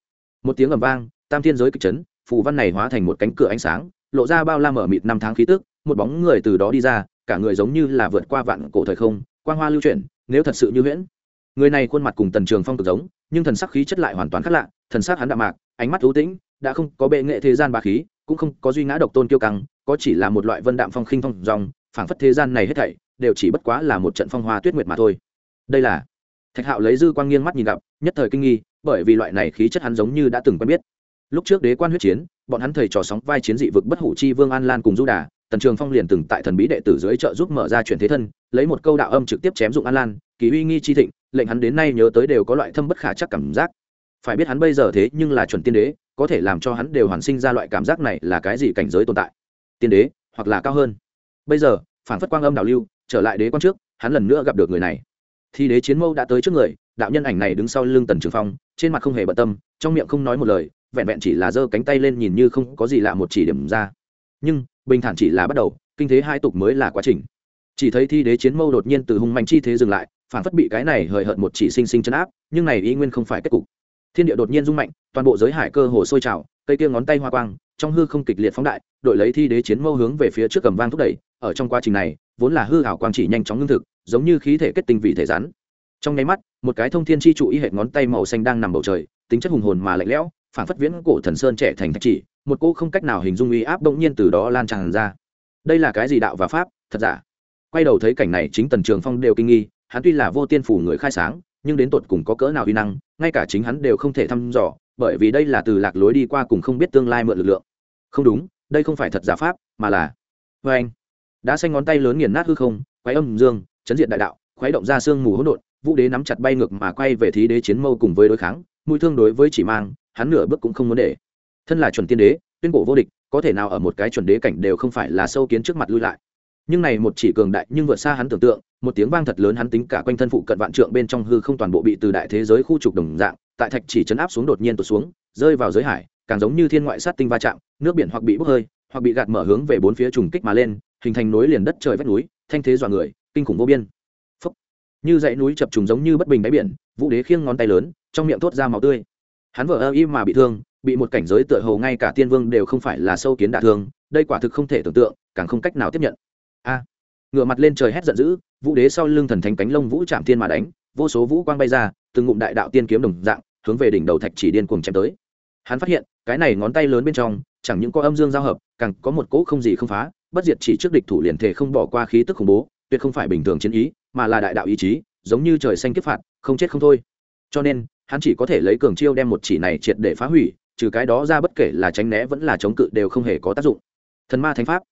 Một tiếng ầm vang, tam thiên giới kịch chấn, phù văn này hóa thành một cánh cửa ánh sáng, lộ ra bao la mở mịt năm tháng khí tức, một bóng người từ đó đi ra, cả người giống như là vượt qua vạn cổ thời không, quang hoa lưu chuyển, nếu thật sự như huyễn. Người này khuôn mặt cùng tần trường phong cực giống, nhưng thần sắc khí chất lại hoàn toàn khác lạ, thần sắc hắn đạm mạc, ánh mắt thú tĩnh, đã không có bệ nghệ thế gian ba khí, cũng không có duy ngã độc tôn kiêu căng có chỉ là một loại vân đạm phong khinh phong dòng, phảng phất thế gian này hết thảy, đều chỉ bất quá là một trận phong hoa tuyết nguyệt mà thôi. Đây là thạch hạo lấy dư quang nghiêng mắt nhìn gặp, nhất thời kinh nghi, bởi vì loại này khí chất hắn giống như đã từng quen biết. Lúc trước đế quan huyết chiến, bọn hắn thầy trò sóng vai chiến dị vực bất hủ chi vương an lan cùng du đà, tần trường phong liền từng tại thần bí đệ tử dưới trợ giúp mở ra chuyển thế thân, lấy một câu đạo âm trực tiếp chém dụng an lan, kỳ uy nghi chi thịnh, lệnh hắn đến nay nhớ tới đều có loại thâm bất khả chắc cảm giác. Phải biết hắn bây giờ thế nhưng là chuẩn tiên đế, có thể làm cho hắn đều hoàn sinh ra loại cảm giác này là cái gì cảnh giới tồn tại tiên đế, hoặc là cao hơn. Bây giờ phản phất quang âm đào lưu, trở lại đế quan trước, hắn lần nữa gặp được người này. Thì đế chiến mâu đã tới trước người, đạo nhân ảnh này đứng sau lưng tần trường phong, trên mặt không hề bận tâm, trong miệng không nói một lời, vẹn vẹn chỉ là giơ cánh tay lên nhìn như không có gì lạ một chỉ điểm ra. Nhưng, bình thản chỉ là bắt đầu, kinh thế hai tục mới là quá trình. Chỉ thấy thi đế chiến mâu đột nhiên từ hung mạnh chi thế dừng lại phản phất bị cái này hời hợt một chỉ sinh sinh chấn áp, nhưng này ý nguyên không phải kết cục. Thiên địa đột nhiên rung mạnh, toàn bộ giới hải cơ hồ sôi trào, cây kia ngón tay hoa quang trong hư không kịch liệt phóng đại, đội lấy thi đế chiến mâu hướng về phía trước cầm vang thúc đẩy, ở trong quá trình này, vốn là hư hảo quang chỉ nhanh chóng ngưng thực, giống như khí thể kết tinh vị thể rắn. Trong nháy mắt, một cái thông thiên chi trụ y hệ ngón tay màu xanh đang nằm bầu trời, tính chất hùng hồn mà lạnh lẽo phản phất viễn cổ thần sơn trẻ thành thạch chỉ, một cô không cách nào hình dung uy áp bỗng nhiên từ đó lan tràn ra. Đây là cái gì đạo và pháp, thật giả? Quay đầu thấy cảnh này, chính tần trường phong đều kinh nghi, hắn tuy là vô tiên phủ người khai sáng, nhưng đến tột cùng có cỡ nào uy năng, ngay cả chính hắn đều không thể thăm dò, bởi vì đây là từ lạc lối đi qua cùng không biết tương lai mượn lực lượng không đúng, đây không phải thật giả pháp, mà là vê anh, đã xanh ngón tay lớn nghiền nát hư không, quái âm dương, chấn diện đại đạo, khuấy động ra sương mù hỗn độn, vũ đế nắm chặt bay ngược mà quay về thí đế chiến mâu cùng với đối kháng, mũi thương đối với chỉ mang, hắn nửa bước cũng không muốn để. Thân là chuẩn tiên đế, tuyên cổ vô địch, có thể nào ở một cái chuẩn đế cảnh đều không phải là sâu kiến trước mặt lui lại. Nhưng này một chỉ cường đại nhưng vượt xa hắn tưởng tượng, một tiếng vang thật lớn hắn tính cả quanh thân phụ cận vạn trượng bên trong hư không toàn bộ bị từ đại thế giới khu trục đồng dạng, tại thạch chỉ chấn áp xuống đột nhiên tụt xuống, rơi vào giới hải càng giống như thiên ngoại sát tinh va chạm, nước biển hoặc bị bốc hơi, hoặc bị gạt mở hướng về bốn phía trùng kích mà lên, hình thành núi liền đất trời vách núi, thanh thế dọa người, kinh khủng vô biên. Phốc. như dãy núi chập trùng giống như bất bình đáy biển, vũ đế khiêng ngón tay lớn, trong miệng thốt ra máu tươi. Hắn vợ ơ im mà bị thương, bị một cảnh giới tựa hồ ngay cả tiên vương đều không phải là sâu kiến đả thương, đây quả thực không thể tưởng tượng, càng không cách nào tiếp nhận. A. Ngựa mặt lên trời hét giận dữ, vũ đế sau lưng thần thánh cánh lông vũ chạm tiên mà đánh, vô số vũ quang bay ra, từng ngụm đại đạo tiên kiếm đồng dạng, hướng về đỉnh đầu thạch chỉ điên cuồng chém tới. Hắn phát hiện cái này ngón tay lớn bên trong, chẳng những có âm dương giao hợp, càng có một cỗ không gì không phá, bất diệt chỉ trước địch thủ liền thể không bỏ qua khí tức khủng bố, tuyệt không phải bình thường chiến ý, mà là đại đạo ý chí, giống như trời xanh kiếp phạt, không chết không thôi. Cho nên, hắn chỉ có thể lấy cường chiêu đem một chỉ này triệt để phá hủy, trừ cái đó ra bất kể là tránh né vẫn là chống cự đều không hề có tác dụng. Thần ma thánh pháp.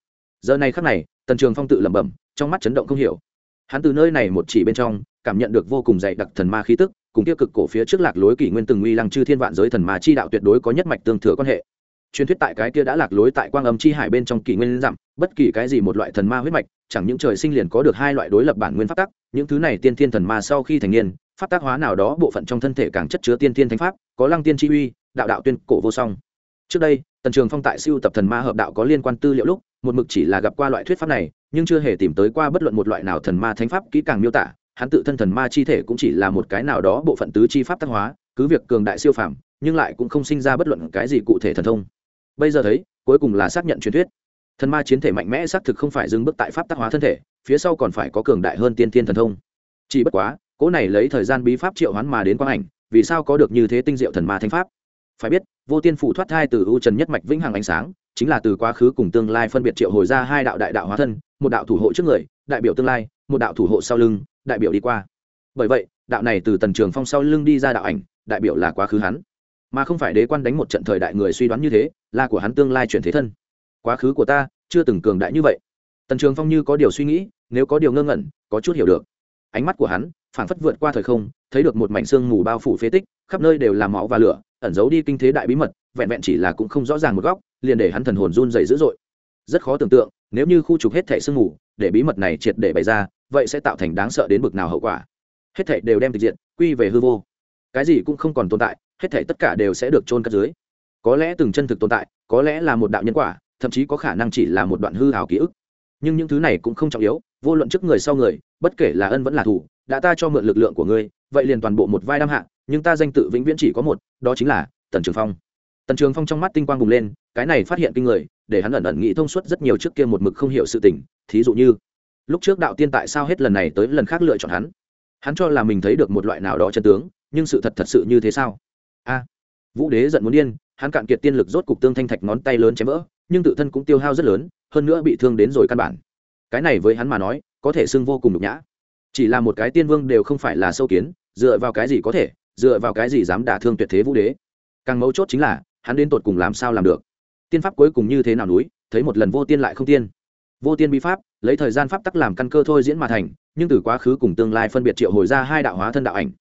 Giờ này khắc này, tần trường phong tự lẩm bẩm, trong mắt chấn động không hiểu. Hắn từ nơi này một chỉ bên trong cảm nhận được vô cùng dày đặc thần ma khí tức, cùng tiêu cực cổ phía trước lạc lối kỷ nguyên từng uy lăng chư thiên vạn giới thần ma chi đạo tuyệt đối có nhất mạch tương thừa quan hệ. Truyền thuyết tại cái kia đã lạc lối tại quang âm chi hải bên trong kỷ nguyên dặm bất kỳ cái gì một loại thần ma huyết mạch, chẳng những trời sinh liền có được hai loại đối lập bản nguyên pháp tắc, những thứ này tiên thiên thần ma sau khi thành niên, pháp tác hóa nào đó bộ phận trong thân thể càng chất chứa tiên thiên thánh pháp, có lăng tiên chi uy, đạo đạo tuyên cổ vô song. Trước đây, tần trường phong tại siêu tập thần ma hợp đạo có liên quan tư liệu lúc, một mực chỉ là gặp qua loại thuyết pháp này, nhưng chưa hề tìm tới qua bất luận một loại nào thần ma thánh pháp kỹ càng miêu tả hắn tự thân thần ma chi thể cũng chỉ là một cái nào đó bộ phận tứ chi pháp tác hóa, cứ việc cường đại siêu phàm, nhưng lại cũng không sinh ra bất luận cái gì cụ thể thần thông. Bây giờ thấy, cuối cùng là xác nhận truyền thuyết. Thần ma chiến thể mạnh mẽ xác thực không phải dừng bước tại pháp tác hóa thân thể, phía sau còn phải có cường đại hơn tiên tiên thần thông. Chỉ bất quá, cỗ này lấy thời gian bí pháp triệu hoán mà đến quang ảnh, vì sao có được như thế tinh diệu thần ma thánh pháp? Phải biết, vô tiên phủ thoát thai từ u trần nhất mạch vĩnh hằng ánh sáng, chính là từ quá khứ cùng tương lai phân biệt triệu hồi ra hai đạo đại đạo hóa thân, một đạo thủ hộ trước người, đại biểu tương lai, một đạo thủ hộ sau lưng đại biểu đi qua. Bởi vậy, đạo này từ tần trường phong sau lưng đi ra đạo ảnh, đại biểu là quá khứ hắn. Mà không phải đế quan đánh một trận thời đại người suy đoán như thế, là của hắn tương lai chuyển thế thân. Quá khứ của ta, chưa từng cường đại như vậy. Tần trường phong như có điều suy nghĩ, nếu có điều ngơ ngẩn, có chút hiểu được. Ánh mắt của hắn, phảng phất vượt qua thời không, thấy được một mảnh xương mù bao phủ phế tích, khắp nơi đều là máu và lửa, ẩn giấu đi kinh thế đại bí mật, vẹn vẹn chỉ là cũng không rõ ràng một góc, liền để hắn thần hồn run dày dữ dội. Rất khó tưởng tượng, nếu như khu trục hết thẻ sương mù để bí mật này triệt để bày ra, vậy sẽ tạo thành đáng sợ đến bực nào hậu quả. Hết thảy đều đem thực diện, quy về hư vô. Cái gì cũng không còn tồn tại, hết thảy tất cả đều sẽ được chôn cất dưới. Có lẽ từng chân thực tồn tại, có lẽ là một đạo nhân quả, thậm chí có khả năng chỉ là một đoạn hư hào ký ức. Nhưng những thứ này cũng không trọng yếu, vô luận trước người sau người, bất kể là ân vẫn là thủ đã ta cho mượn lực lượng của ngươi, vậy liền toàn bộ một vai đam hạ, nhưng ta danh tự vĩnh viễn chỉ có một, đó chính là tần trường phong. Tần trường phong trong mắt tinh quang bùng lên cái này phát hiện kinh người, để hắn ẩn ẩn nghĩ thông suốt rất nhiều trước kia một mực không hiểu sự tình, thí dụ như, lúc trước đạo tiên tại sao hết lần này tới lần khác lựa chọn hắn? Hắn cho là mình thấy được một loại nào đó chân tướng, nhưng sự thật thật sự như thế sao? A, vũ đế giận muốn điên, hắn cạn kiệt tiên lực rốt cục tương thanh thạch ngón tay lớn chém vỡ, nhưng tự thân cũng tiêu hao rất lớn, hơn nữa bị thương đến rồi căn bản. Cái này với hắn mà nói, có thể xưng vô cùng nhục nhã. Chỉ là một cái tiên vương đều không phải là sâu kiến, dựa vào cái gì có thể, dựa vào cái gì dám đả thương tuyệt thế vũ đế? Càng mấu chốt chính là, hắn đến tột cùng làm sao làm được? Tiên pháp cuối cùng như thế nào núi, thấy một lần vô tiên lại không tiên. Vô tiên bí pháp, lấy thời gian pháp tắc làm căn cơ thôi diễn mà thành, nhưng từ quá khứ cùng tương lai phân biệt triệu hồi ra hai đạo hóa thân đạo ảnh.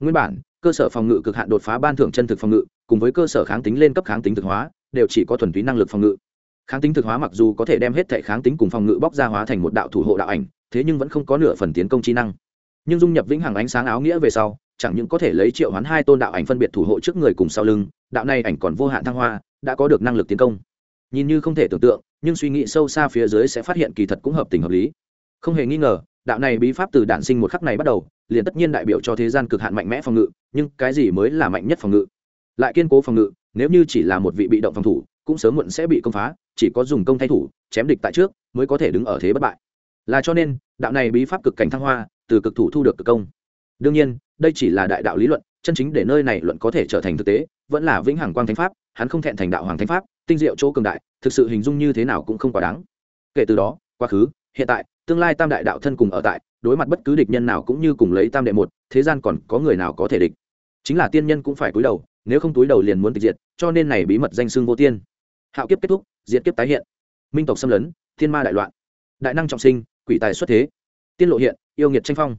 Nguyên bản, cơ sở phòng ngự cực hạn đột phá ban thưởng chân thực phòng ngự, cùng với cơ sở kháng tính lên cấp kháng tính thực hóa, đều chỉ có thuần túy năng lực phòng ngự. Kháng tính thực hóa mặc dù có thể đem hết thể kháng tính cùng phòng ngự bóc ra hóa thành một đạo thủ hộ đạo ảnh, thế nhưng vẫn không có nửa phần tiến công trí năng. Nhưng dung nhập vĩnh hằng ánh sáng áo nghĩa về sau chẳng những có thể lấy triệu hoán hai tôn đạo ảnh phân biệt thủ hộ trước người cùng sau lưng, đạo này ảnh còn vô hạn thăng hoa, đã có được năng lực tiến công. Nhìn như không thể tưởng tượng, nhưng suy nghĩ sâu xa phía dưới sẽ phát hiện kỳ thật cũng hợp tình hợp lý. Không hề nghi ngờ, đạo này bí pháp từ đản sinh một khắc này bắt đầu, liền tất nhiên đại biểu cho thế gian cực hạn mạnh mẽ phòng ngự, nhưng cái gì mới là mạnh nhất phòng ngự? Lại kiên cố phòng ngự, nếu như chỉ là một vị bị động phòng thủ, cũng sớm muộn sẽ bị công phá, chỉ có dùng công thay thủ, chém địch tại trước, mới có thể đứng ở thế bất bại. Là cho nên, đạo này bí pháp cực cảnh thăng hoa, từ cực thủ thu được cực công đương nhiên, đây chỉ là đại đạo lý luận, chân chính để nơi này luận có thể trở thành thực tế, vẫn là vĩnh hằng quang thánh pháp, hắn không thẹn thành đạo hoàng thánh pháp, tinh diệu chỗ cường đại, thực sự hình dung như thế nào cũng không quá đáng. Kể từ đó, quá khứ, hiện tại, tương lai tam đại đạo thân cùng ở tại, đối mặt bất cứ địch nhân nào cũng như cùng lấy tam đệ một, thế gian còn có người nào có thể địch? Chính là tiên nhân cũng phải cúi đầu, nếu không túi đầu liền muốn tịch diệt, cho nên này bí mật danh xưng vô tiên. Hạo kiếp kết thúc, diệt kiếp tái hiện. Minh tộc xâm lấn, thiên ma đại loạn. Đại năng trọng sinh, quỷ tài xuất thế. Tiên lộ hiện, yêu nghiệt tranh phong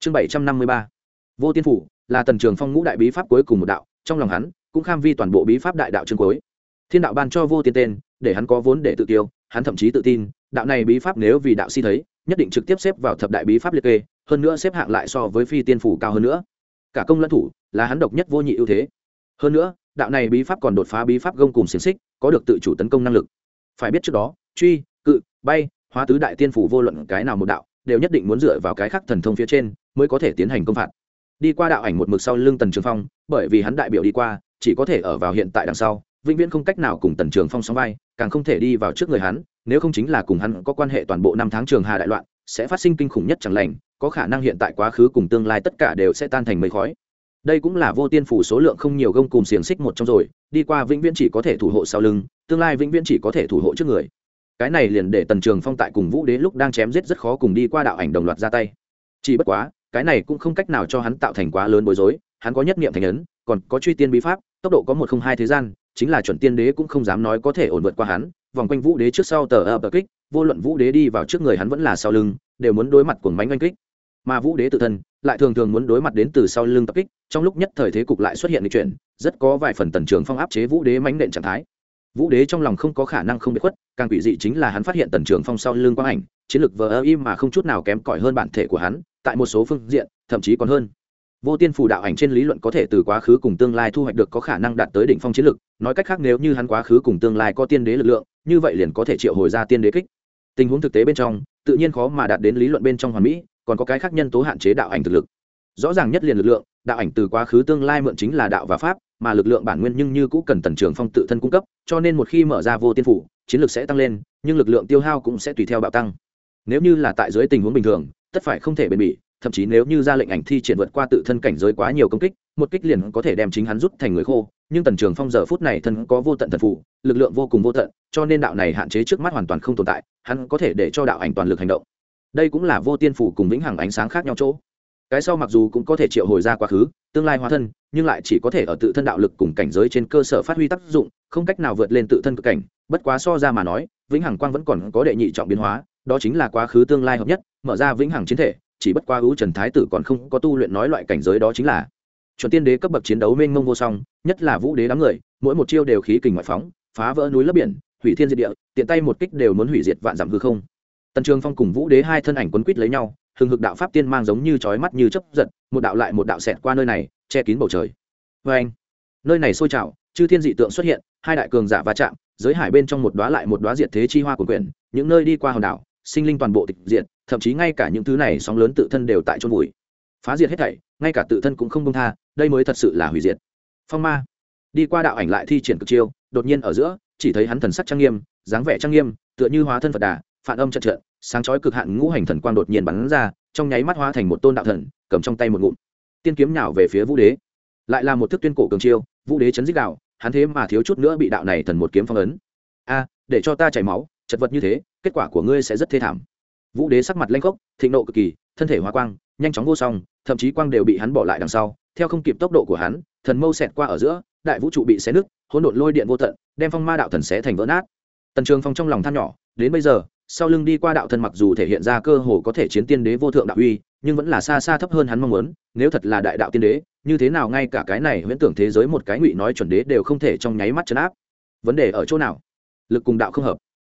chương bảy trăm năm mươi ba. Vô tiên phủ là tần trường phong ngũ đại bí pháp cuối cùng một đạo, trong lòng hắn cũng kham vi toàn bộ bí pháp đại đạo chương cuối. Thiên đạo ban cho vô tiên tên, để hắn có vốn để tự tiêu, hắn thậm chí tự tin, đạo này bí pháp nếu vì đạo si thấy, nhất định trực tiếp xếp vào thập đại bí pháp liệt kê, hơn nữa xếp hạng lại so với phi tiên phủ cao hơn nữa. Cả công lẫn thủ là hắn độc nhất vô nhị ưu thế. Hơn nữa, đạo này bí pháp còn đột phá bí pháp gông cùng xiềng xích, có được tự chủ tấn công năng lực. Phải biết trước đó, truy, cự, bay, hóa tứ đại tiên phủ vô luận cái nào một đạo, đều nhất định muốn dựa vào cái khác thần thông phía trên mới có thể tiến hành công phạt. Đi qua đạo ảnh một mực sau lưng tần trường phong, bởi vì hắn đại biểu đi qua, chỉ có thể ở vào hiện tại đằng sau, vĩnh viễn không cách nào cùng tần trường phong sóng vai, càng không thể đi vào trước người hắn, nếu không chính là cùng hắn có quan hệ toàn bộ năm tháng trường hà đại loạn, sẽ phát sinh kinh khủng nhất chẳng lành, có khả năng hiện tại quá khứ cùng tương lai tất cả đều sẽ tan thành mây khói. Đây cũng là vô tiên phủ số lượng không nhiều gông cùng xiềng xích một trong rồi, đi qua vĩnh viễn chỉ có thể thủ hộ sau lưng, tương lai vĩnh viễn chỉ có thể thủ hộ trước người. Cái này liền để tần trường phong tại cùng vũ đế lúc đang chém giết rất khó cùng đi qua đạo ảnh đồng loạt ra tay. Chỉ bất quá cái này cũng không cách nào cho hắn tạo thành quá lớn bối rối, hắn có nhất niệm thành ấn, còn có truy tiên bí pháp, tốc độ có một không hai thế gian, chính là chuẩn tiên đế cũng không dám nói có thể ổn vượt qua hắn, vòng quanh vũ đế trước sau tờ ập kích, vô luận vũ đế đi vào trước người hắn vẫn là sau lưng, đều muốn đối mặt cuồng bánh oanh kích. Mà vũ đế tự thân, lại thường thường muốn đối mặt đến từ sau lưng tập kích, trong lúc nhất thời thế cục lại xuất hiện lịch chuyển, rất có vài phần tần trường phong áp chế vũ đế mánh nện trạng thái. Vũ đế trong lòng không có khả năng không bị khuất, càng quỷ dị chính là hắn phát hiện tần trường phong sau lưng quang ảnh, chiến lược vờ ơ im mà không chút nào kém cỏi hơn bản thể của hắn tại một số phương diện, thậm chí còn hơn. Vô tiên phù đạo ảnh trên lý luận có thể từ quá khứ cùng tương lai thu hoạch được có khả năng đạt tới đỉnh phong chiến lược nói cách khác nếu như hắn quá khứ cùng tương lai có tiên đế lực lượng, như vậy liền có thể triệu hồi ra tiên đế kích. Tình huống thực tế bên trong, tự nhiên khó mà đạt đến lý luận bên trong hoàn mỹ, còn có cái khác nhân tố hạn chế đạo ảnh thực lực. Rõ ràng nhất liền lực lượng, đạo ảnh từ quá khứ tương lai mượn chính là đạo và pháp, mà lực lượng bản nguyên nhưng như cũ cần tần trường phong tự thân cung cấp, cho nên một khi mở ra vô tiên phủ chiến lược sẽ tăng lên, nhưng lực lượng tiêu hao cũng sẽ tùy theo bạo tăng. Nếu như là tại dưới tình huống bình thường tất phải không thể bền bỉ, thậm chí nếu như ra lệnh ảnh thi triển vượt qua tự thân cảnh giới quá nhiều công kích, một kích liền có thể đem chính hắn rút thành người khô. Nhưng tần trường phong giờ phút này thân có vô tận thần phụ lực lượng vô cùng vô tận, cho nên đạo này hạn chế trước mắt hoàn toàn không tồn tại, hắn có thể để cho đạo ảnh toàn lực hành động. Đây cũng là vô tiên phủ cùng vĩnh hằng ánh sáng khác nhau chỗ. Cái sau mặc dù cũng có thể triệu hồi ra quá khứ, tương lai hóa thân, nhưng lại chỉ có thể ở tự thân đạo lực cùng cảnh giới trên cơ sở phát huy tác dụng, không cách nào vượt lên tự thân cực cảnh. Bất quá so ra mà nói, vĩnh hằng quang vẫn còn có đệ nhị trọng biến hóa đó chính là quá khứ tương lai hợp nhất, mở ra vĩnh hằng chiến thể, chỉ bất quá ưu trần thái tử còn không có tu luyện nói loại cảnh giới đó chính là chuẩn tiên đế cấp bậc chiến đấu mênh mông vô song, nhất là vũ đế đám người, mỗi một chiêu đều khí kình ngoại phóng, phá vỡ núi lấp biển, hủy thiên diệt địa, tiện tay một kích đều muốn hủy diệt vạn giảm hư không. Tần trường phong cùng vũ đế hai thân ảnh quấn quýt lấy nhau, hừng hực đạo pháp tiên mang giống như chói mắt như chấp giật, một đạo lại một đạo xẹt qua nơi này, che kín bầu trời. Vê anh, nơi này sôi trào, chư thiên dị tượng xuất hiện, hai đại cường giả va chạm, giới hải bên trong một đoá lại một đoá diệt thế chi hoa của quyển, những nơi đi qua hòn đảo sinh linh toàn bộ tịch diệt, thậm chí ngay cả những thứ này sóng lớn tự thân đều tại chôn vùi. Phá diệt hết thảy, ngay cả tự thân cũng không công tha, đây mới thật sự là hủy diệt. Phong ma. Đi qua đạo ảnh lại thi triển cực chiêu, đột nhiên ở giữa, chỉ thấy hắn thần sắc trang nghiêm, dáng vẻ trang nghiêm, tựa như hóa thân phật đà, phản âm trận trận, sáng chói cực hạn ngũ hành thần quang đột nhiên bắn ra, trong nháy mắt hóa thành một tôn đạo thần, cầm trong tay một ngụm. Tiên kiếm nhào về phía vũ đế. Lại là một thức tuyên cổ cường chiêu, vũ đế chấn dích đạo, hắn thế mà thiếu chút nữa bị đạo này thần một kiếm phong ấn. A, để cho ta chảy máu, chật vật như thế kết quả của ngươi sẽ rất thê thảm. Vũ đế sắc mặt lanh khốc, thịnh nộ cực kỳ, thân thể hóa quang, nhanh chóng vô song, thậm chí quang đều bị hắn bỏ lại đằng sau. Theo không kịp tốc độ của hắn, thần mâu xẹt qua ở giữa, đại vũ trụ bị xé nứt, hỗn độn lôi điện vô tận, đem phong ma đạo thần xé thành vỡ nát. Tần trường phong trong lòng than nhỏ, đến bây giờ, sau lưng đi qua đạo thần mặc dù thể hiện ra cơ hồ có thể chiến tiên đế vô thượng đạo uy, nhưng vẫn là xa xa thấp hơn hắn mong muốn, nếu thật là đại đạo tiên đế, như thế nào ngay cả cái này huyễn tưởng thế giới một cái ngụy nói chuẩn đế đều không thể trong nháy mắt chấn áp. Vấn đề ở chỗ nào? Lực cùng đạo không hợp.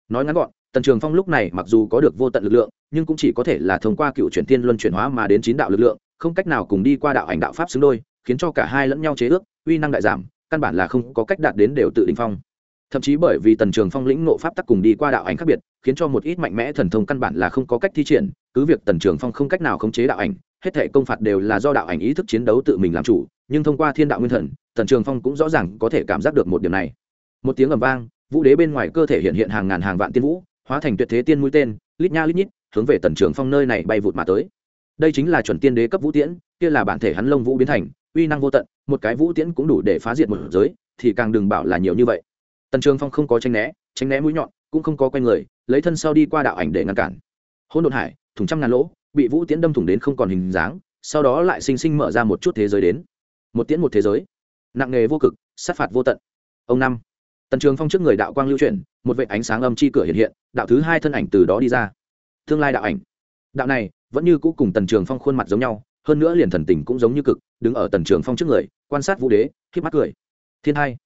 Nói ngắn gọn tần trường phong lúc này mặc dù có được vô tận lực lượng, nhưng cũng chỉ có thể là thông qua cựu chuyển tiên luân chuyển hóa mà đến chín đạo lực lượng, không cách nào cùng đi qua đạo ảnh đạo pháp xứng đôi, khiến cho cả hai lẫn nhau chế ước, uy năng đại giảm, căn bản là không có cách đạt đến đều tự đình phong. Thậm chí bởi vì tần trường phong lĩnh nộ pháp tắc cùng đi qua đạo ảnh khác biệt, khiến cho một ít mạnh mẽ thần thông căn bản là không có cách thi triển, cứ việc tần trường phong không cách nào khống chế đạo ảnh, hết thể công phạt đều là do đạo ảnh ý thức chiến đấu tự mình làm chủ, nhưng thông qua thiên đạo nguyên thần, tần trường phong cũng rõ ràng có thể cảm giác được một điểm này. Một tiếng ầm vang, vũ đế bên ngoài cơ thể hiện hiện hàng ngàn hàng vạn tiên vũ hóa thành tuyệt thế tiên mũi tên, lít nha lít nhít, hướng về tần trường phong nơi này bay vụt mà tới. Đây chính là chuẩn tiên đế cấp vũ tiễn, kia là bản thể hắn lông vũ biến thành, uy năng vô tận, một cái vũ tiễn cũng đủ để phá diệt một giới, thì càng đừng bảo là nhiều như vậy. Tần trường phong không có tranh né, tránh né mũi nhọn, cũng không có quay người, lấy thân sau đi qua đạo ảnh để ngăn cản. Hôn đột hải thủng trăm ngàn lỗ, bị vũ tiễn đâm thủng đến không còn hình dáng, sau đó lại sinh sinh mở ra một chút thế giới đến. Một tiễn một thế giới. Nặng nghề vô cực, sát phạt vô tận. Ông năm. Tần trường phong trước người đạo quang lưu chuyển một vệ ánh sáng âm chi cửa hiện hiện, đạo thứ hai thân ảnh từ đó đi ra. Tương lai đạo ảnh. Đạo này, vẫn như cũ cùng tần trường phong khuôn mặt giống nhau, hơn nữa liền thần tình cũng giống như cực, đứng ở tần trường phong trước người, quan sát vũ đế k mắt cười. Thiên hai.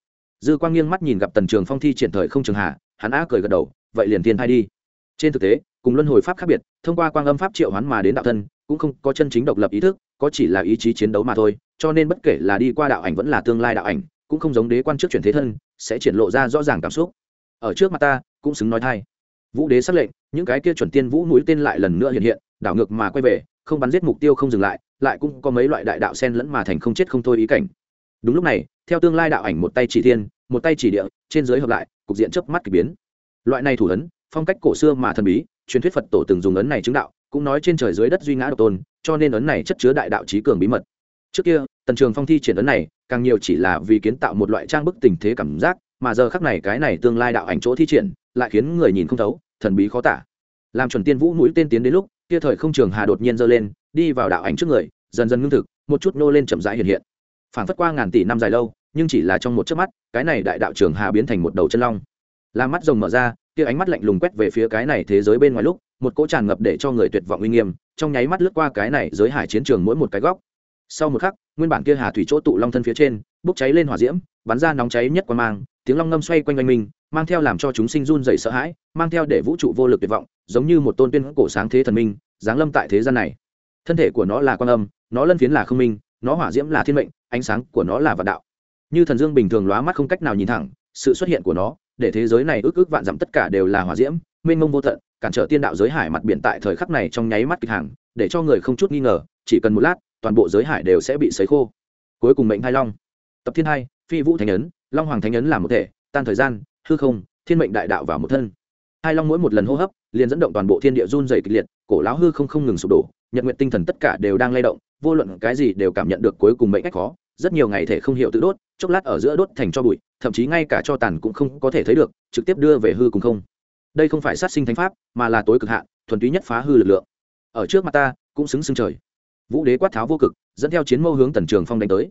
Dư quang nghiêng mắt nhìn gặp tần trường phong thi triển thời không trường hạ, hắn á cười gật đầu, vậy liền thiên hai đi. Trên thực tế, cùng luân hồi pháp khác biệt, thông qua quang âm pháp triệu hoán mà đến đạo thân, cũng không có chân chính độc lập ý thức, có chỉ là ý chí chiến đấu mà thôi, cho nên bất kể là đi qua đạo ảnh vẫn là tương lai đạo ảnh, cũng không giống đế quan trước chuyển thế thân, sẽ triển lộ ra rõ ràng cảm xúc ở trước mặt ta, cũng xứng nói thay vũ đế xác lệnh, những cái kia chuẩn tiên vũ mũi tên lại lần nữa hiện hiện, đảo ngược mà quay về, không bắn giết mục tiêu không dừng lại lại cũng có mấy loại đại đạo sen lẫn mà thành không chết không thôi ý cảnh. Đúng lúc này, theo tương lai đạo ảnh một tay chỉ thiên, một tay chỉ địa, trên dưới hợp lại, cục diện chớp mắt k ỳ biến. Loại này thủ ấn, phong cách cổ xưa mà thần bí, truyền thuyết phật tổ từng dùng ấn này chứng đạo, cũng nói trên trời dưới đất duy ngã độc tôn, cho nên ấn này chất chứa đại đạo trí cường bí mật. Trước kia, tần trường phong thi triển ấn này, càng nhiều chỉ là vì kiến tạo một loại trang bức tình thế cảm giác mà giờ khắc này cái này tương lai đạo ảnh chỗ thi triển, lại khiến người nhìn không thấu, thần bí khó tả. Làm chuẩn tiên vũ mũi tên tiến đến lúc, kia thời không trường hà đột nhiên giơ lên, đi vào đạo ảnh trước người, dần dần ngưng thực, một chút nô lên chậm rãi hiện hiện. Phản phất qua ngàn tỷ năm dài lâu, nhưng chỉ là trong một chớp mắt, cái này đại đạo trường hà biến thành một đầu chân long. Làm mắt rồng mở ra, kia ánh mắt lạnh lùng quét về phía cái này thế giới bên ngoài lúc, một cỗ tràn ngập để cho người tuyệt vọng uy nghiêm, trong nháy mắt lướt qua cái này giới hải chiến trường mỗi một cái góc. Sau một khắc, nguyên bản kia hà thủy chỗ tụ long thân phía trên, bốc cháy lên hỏa diễm, bắn ra nóng cháy nhất qua mang tiếng long ngâm xoay quanh quanh mình mang theo làm cho chúng sinh run rẩy sợ hãi, mang theo để vũ trụ vô lực tuyệt vọng, giống như một tôn tuyên cổ sáng thế thần minh, giáng lâm tại thế gian này. Thân thể của nó là quan âm, nó lân phiến là không minh, nó hỏa diễm là thiên mệnh, ánh sáng của nó là vạn đạo. Như thần dương bình thường lóa mắt không cách nào nhìn thẳng, sự xuất hiện của nó, để thế giới này ước ước vạn dặm tất cả đều là hỏa diễm, mênh mông vô tận, cản trở tiên đạo giới hải mặt biển tại thời khắc này trong nháy mắt kịch hàng, để cho người không chút nghi ngờ, chỉ cần một lát, toàn bộ giới hải đều sẽ bị sấy khô. Cuối cùng mệnh hai long. Tập thiên hai, phi vũ thánh ấn long hoàng thánh ấn làm một thể, tan thời gian, hư không, thiên mệnh đại đạo vào một thân. Hai long mỗi một lần hô hấp, liền dẫn động toàn bộ thiên địa run dày kịch liệt, cổ lão hư không không ngừng sụp đổ, nhật nguyện tinh thần tất cả đều đang lay động, vô luận cái gì đều cảm nhận được cuối cùng mệnh cách khó, rất nhiều ngày thể không hiểu tự đốt, chốc lát ở giữa đốt thành cho bụi, thậm chí ngay cả cho tàn cũng không có thể thấy được, trực tiếp đưa về hư cùng không. Đây không phải sát sinh thánh pháp, mà là tối cực hạn thuần túy nhất phá hư lực lượng. Ở trước mặt ta, cũng xứng xưng trời. Vũ đế quát tháo vô cực, dẫn theo chiến mâu hướng tần trường phong đánh tới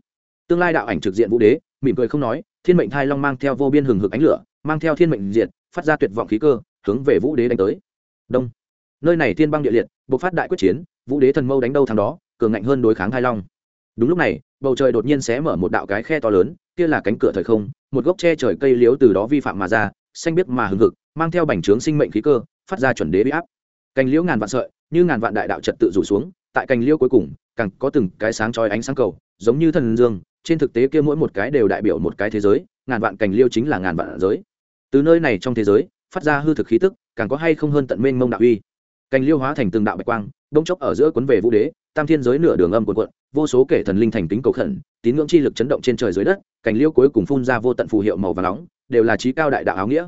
tương lai đạo ảnh trực diện vũ đế, mỉm cười không nói, thiên mệnh thai long mang theo vô biên hừng hực ánh lửa, mang theo thiên mệnh diệt, phát ra tuyệt vọng khí cơ, hướng về vũ đế đánh tới. Đông. Nơi này thiên băng địa liệt, bộc phát đại quyết chiến, vũ đế thần mâu đánh đâu thằng đó, cường ngạnh hơn đối kháng thai long. Đúng lúc này, bầu trời đột nhiên xé mở một đạo cái khe to lớn, kia là cánh cửa thời không, một gốc tre trời cây liếu từ đó vi phạm mà ra, xanh biết mà hừng hực, mang theo bành trướng sinh mệnh khí cơ, phát ra chuẩn đế bị áp. Cành liễu ngàn vạn sợi, như ngàn vạn đại đạo trật tự rủ xuống, tại cành liễu cuối cùng, càng có từng cái sáng chói ánh sáng cầu, giống như thần dương trên thực tế kia mỗi một cái đều đại biểu một cái thế giới, ngàn vạn cành liêu chính là ngàn vạn giới. Từ nơi này trong thế giới, phát ra hư thực khí tức, càng có hay không hơn tận mênh mông đạo uy. Cành liêu hóa thành từng đạo bạch quang, bỗng chốc ở giữa cuốn về vũ đế, tam thiên giới nửa đường âm quần quận vô số kể thần linh thành kính cầu khẩn, tín ngưỡng chi lực chấn động trên trời dưới đất, cành liêu cuối cùng phun ra vô tận phù hiệu màu và nóng, đều là trí cao đại đạo áo nghĩa.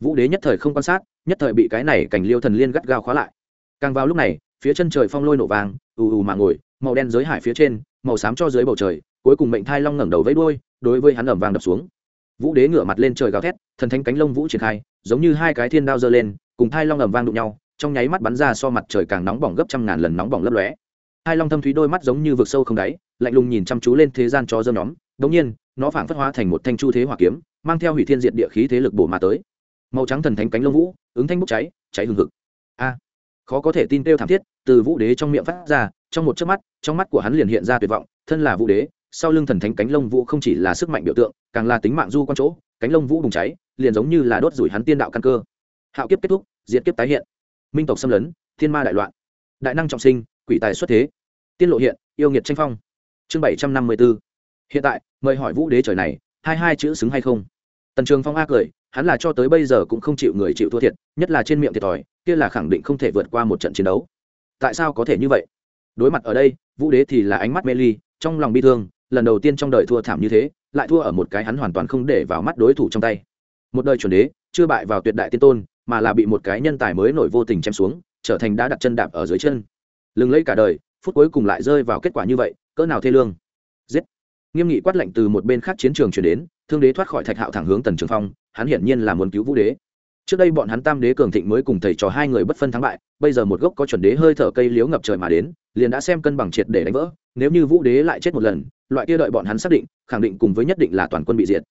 Vũ đế nhất thời không quan sát, nhất thời bị cái này cành liêu thần liên gắt gao khóa lại. Càng vào lúc này, phía chân trời phong lôi nổ vàng ù ù mà ngồi, màu đen giới hải phía trên, màu xám cho dưới bầu trời cuối cùng mệnh thai long ngẩng đầu vẫy đuôi, đối với hắn ẩm vàng đập xuống. Vũ đế ngửa mặt lên trời gào thét, thần thánh cánh lông vũ triển khai, giống như hai cái thiên đao giơ lên, cùng thai long ẩm vang đụng nhau, trong nháy mắt bắn ra so mặt trời càng nóng bỏng gấp trăm ngàn lần nóng bỏng lấp lóe. Hai long thâm thúy đôi mắt giống như vực sâu không đáy, lạnh lùng nhìn chăm chú lên thế gian cho dơ nhóm đống nhiên, nó phảng phất hóa thành một thanh chu thế hỏa kiếm, mang theo hủy thiên diệt địa khí thế lực bổ mà tới. Màu trắng thần thánh cánh lông vũ, ứng thanh bốc cháy cháy hừng hực. A! Khó có thể tin kêu thảm thiết, từ vũ đế trong miệng phát ra, trong một chớp mắt, trong mắt của hắn liền hiện ra tuyệt vọng, thân là vũ đế sau lưng thần thánh cánh lông vũ không chỉ là sức mạnh biểu tượng, càng là tính mạng du quan chỗ, cánh lông vũ bùng cháy, liền giống như là đốt rủi hắn tiên đạo căn cơ. Hạo kiếp kết thúc, diệt kiếp tái hiện. Minh tộc xâm lấn, thiên ma đại loạn. Đại năng trọng sinh, quỷ tài xuất thế. Tiên lộ hiện, yêu nghiệt tranh phong. Chương bảy trăm năm mươi b ố hiện tại, mời hỏi vũ đế trời này, hai hai chữ xứng hay không? Tần trường phong a cười, hắn là cho tới bây giờ cũng không chịu người chịu thua thiệt, nhất là trên miệng thiệt thòi, kia là khẳng định không thể vượt qua một trận chiến đấu. Tại sao có thể như vậy? Đối mặt ở đây, vũ đế thì là ánh mắt mê ly, trong lòng bi thương lần đầu tiên trong đời thua thảm như thế, lại thua ở một cái hắn hoàn toàn không để vào mắt đối thủ trong tay. Một đời chuẩn đế, chưa bại vào tuyệt đại tiên tôn, mà là bị một cái nhân tài mới nổi vô tình chém xuống, trở thành đã đặt chân đạp ở dưới chân. Lừng lấy cả đời, phút cuối cùng lại rơi vào kết quả như vậy, cỡ nào thê lương. Giết. Nghiêm nghị quát lệnh từ một bên khác chiến trường chuyển đến, thương đế thoát khỏi thạch hạo thẳng hướng tần trường phong, hắn hiển nhiên là muốn cứu vũ đế. Trước đây bọn hắn tam đế cường thịnh mới cùng thầy trò hai người bất phân thắng bại, bây giờ một gốc có chuẩn đế hơi thở cây liếu ngập trời mà đến, liền đã xem cân bằng triệt để đánh vỡ, nếu như vũ đế lại chết một lần loại kia đợi bọn hắn xác định, khẳng định cùng với nhất định là toàn quân bị diệt.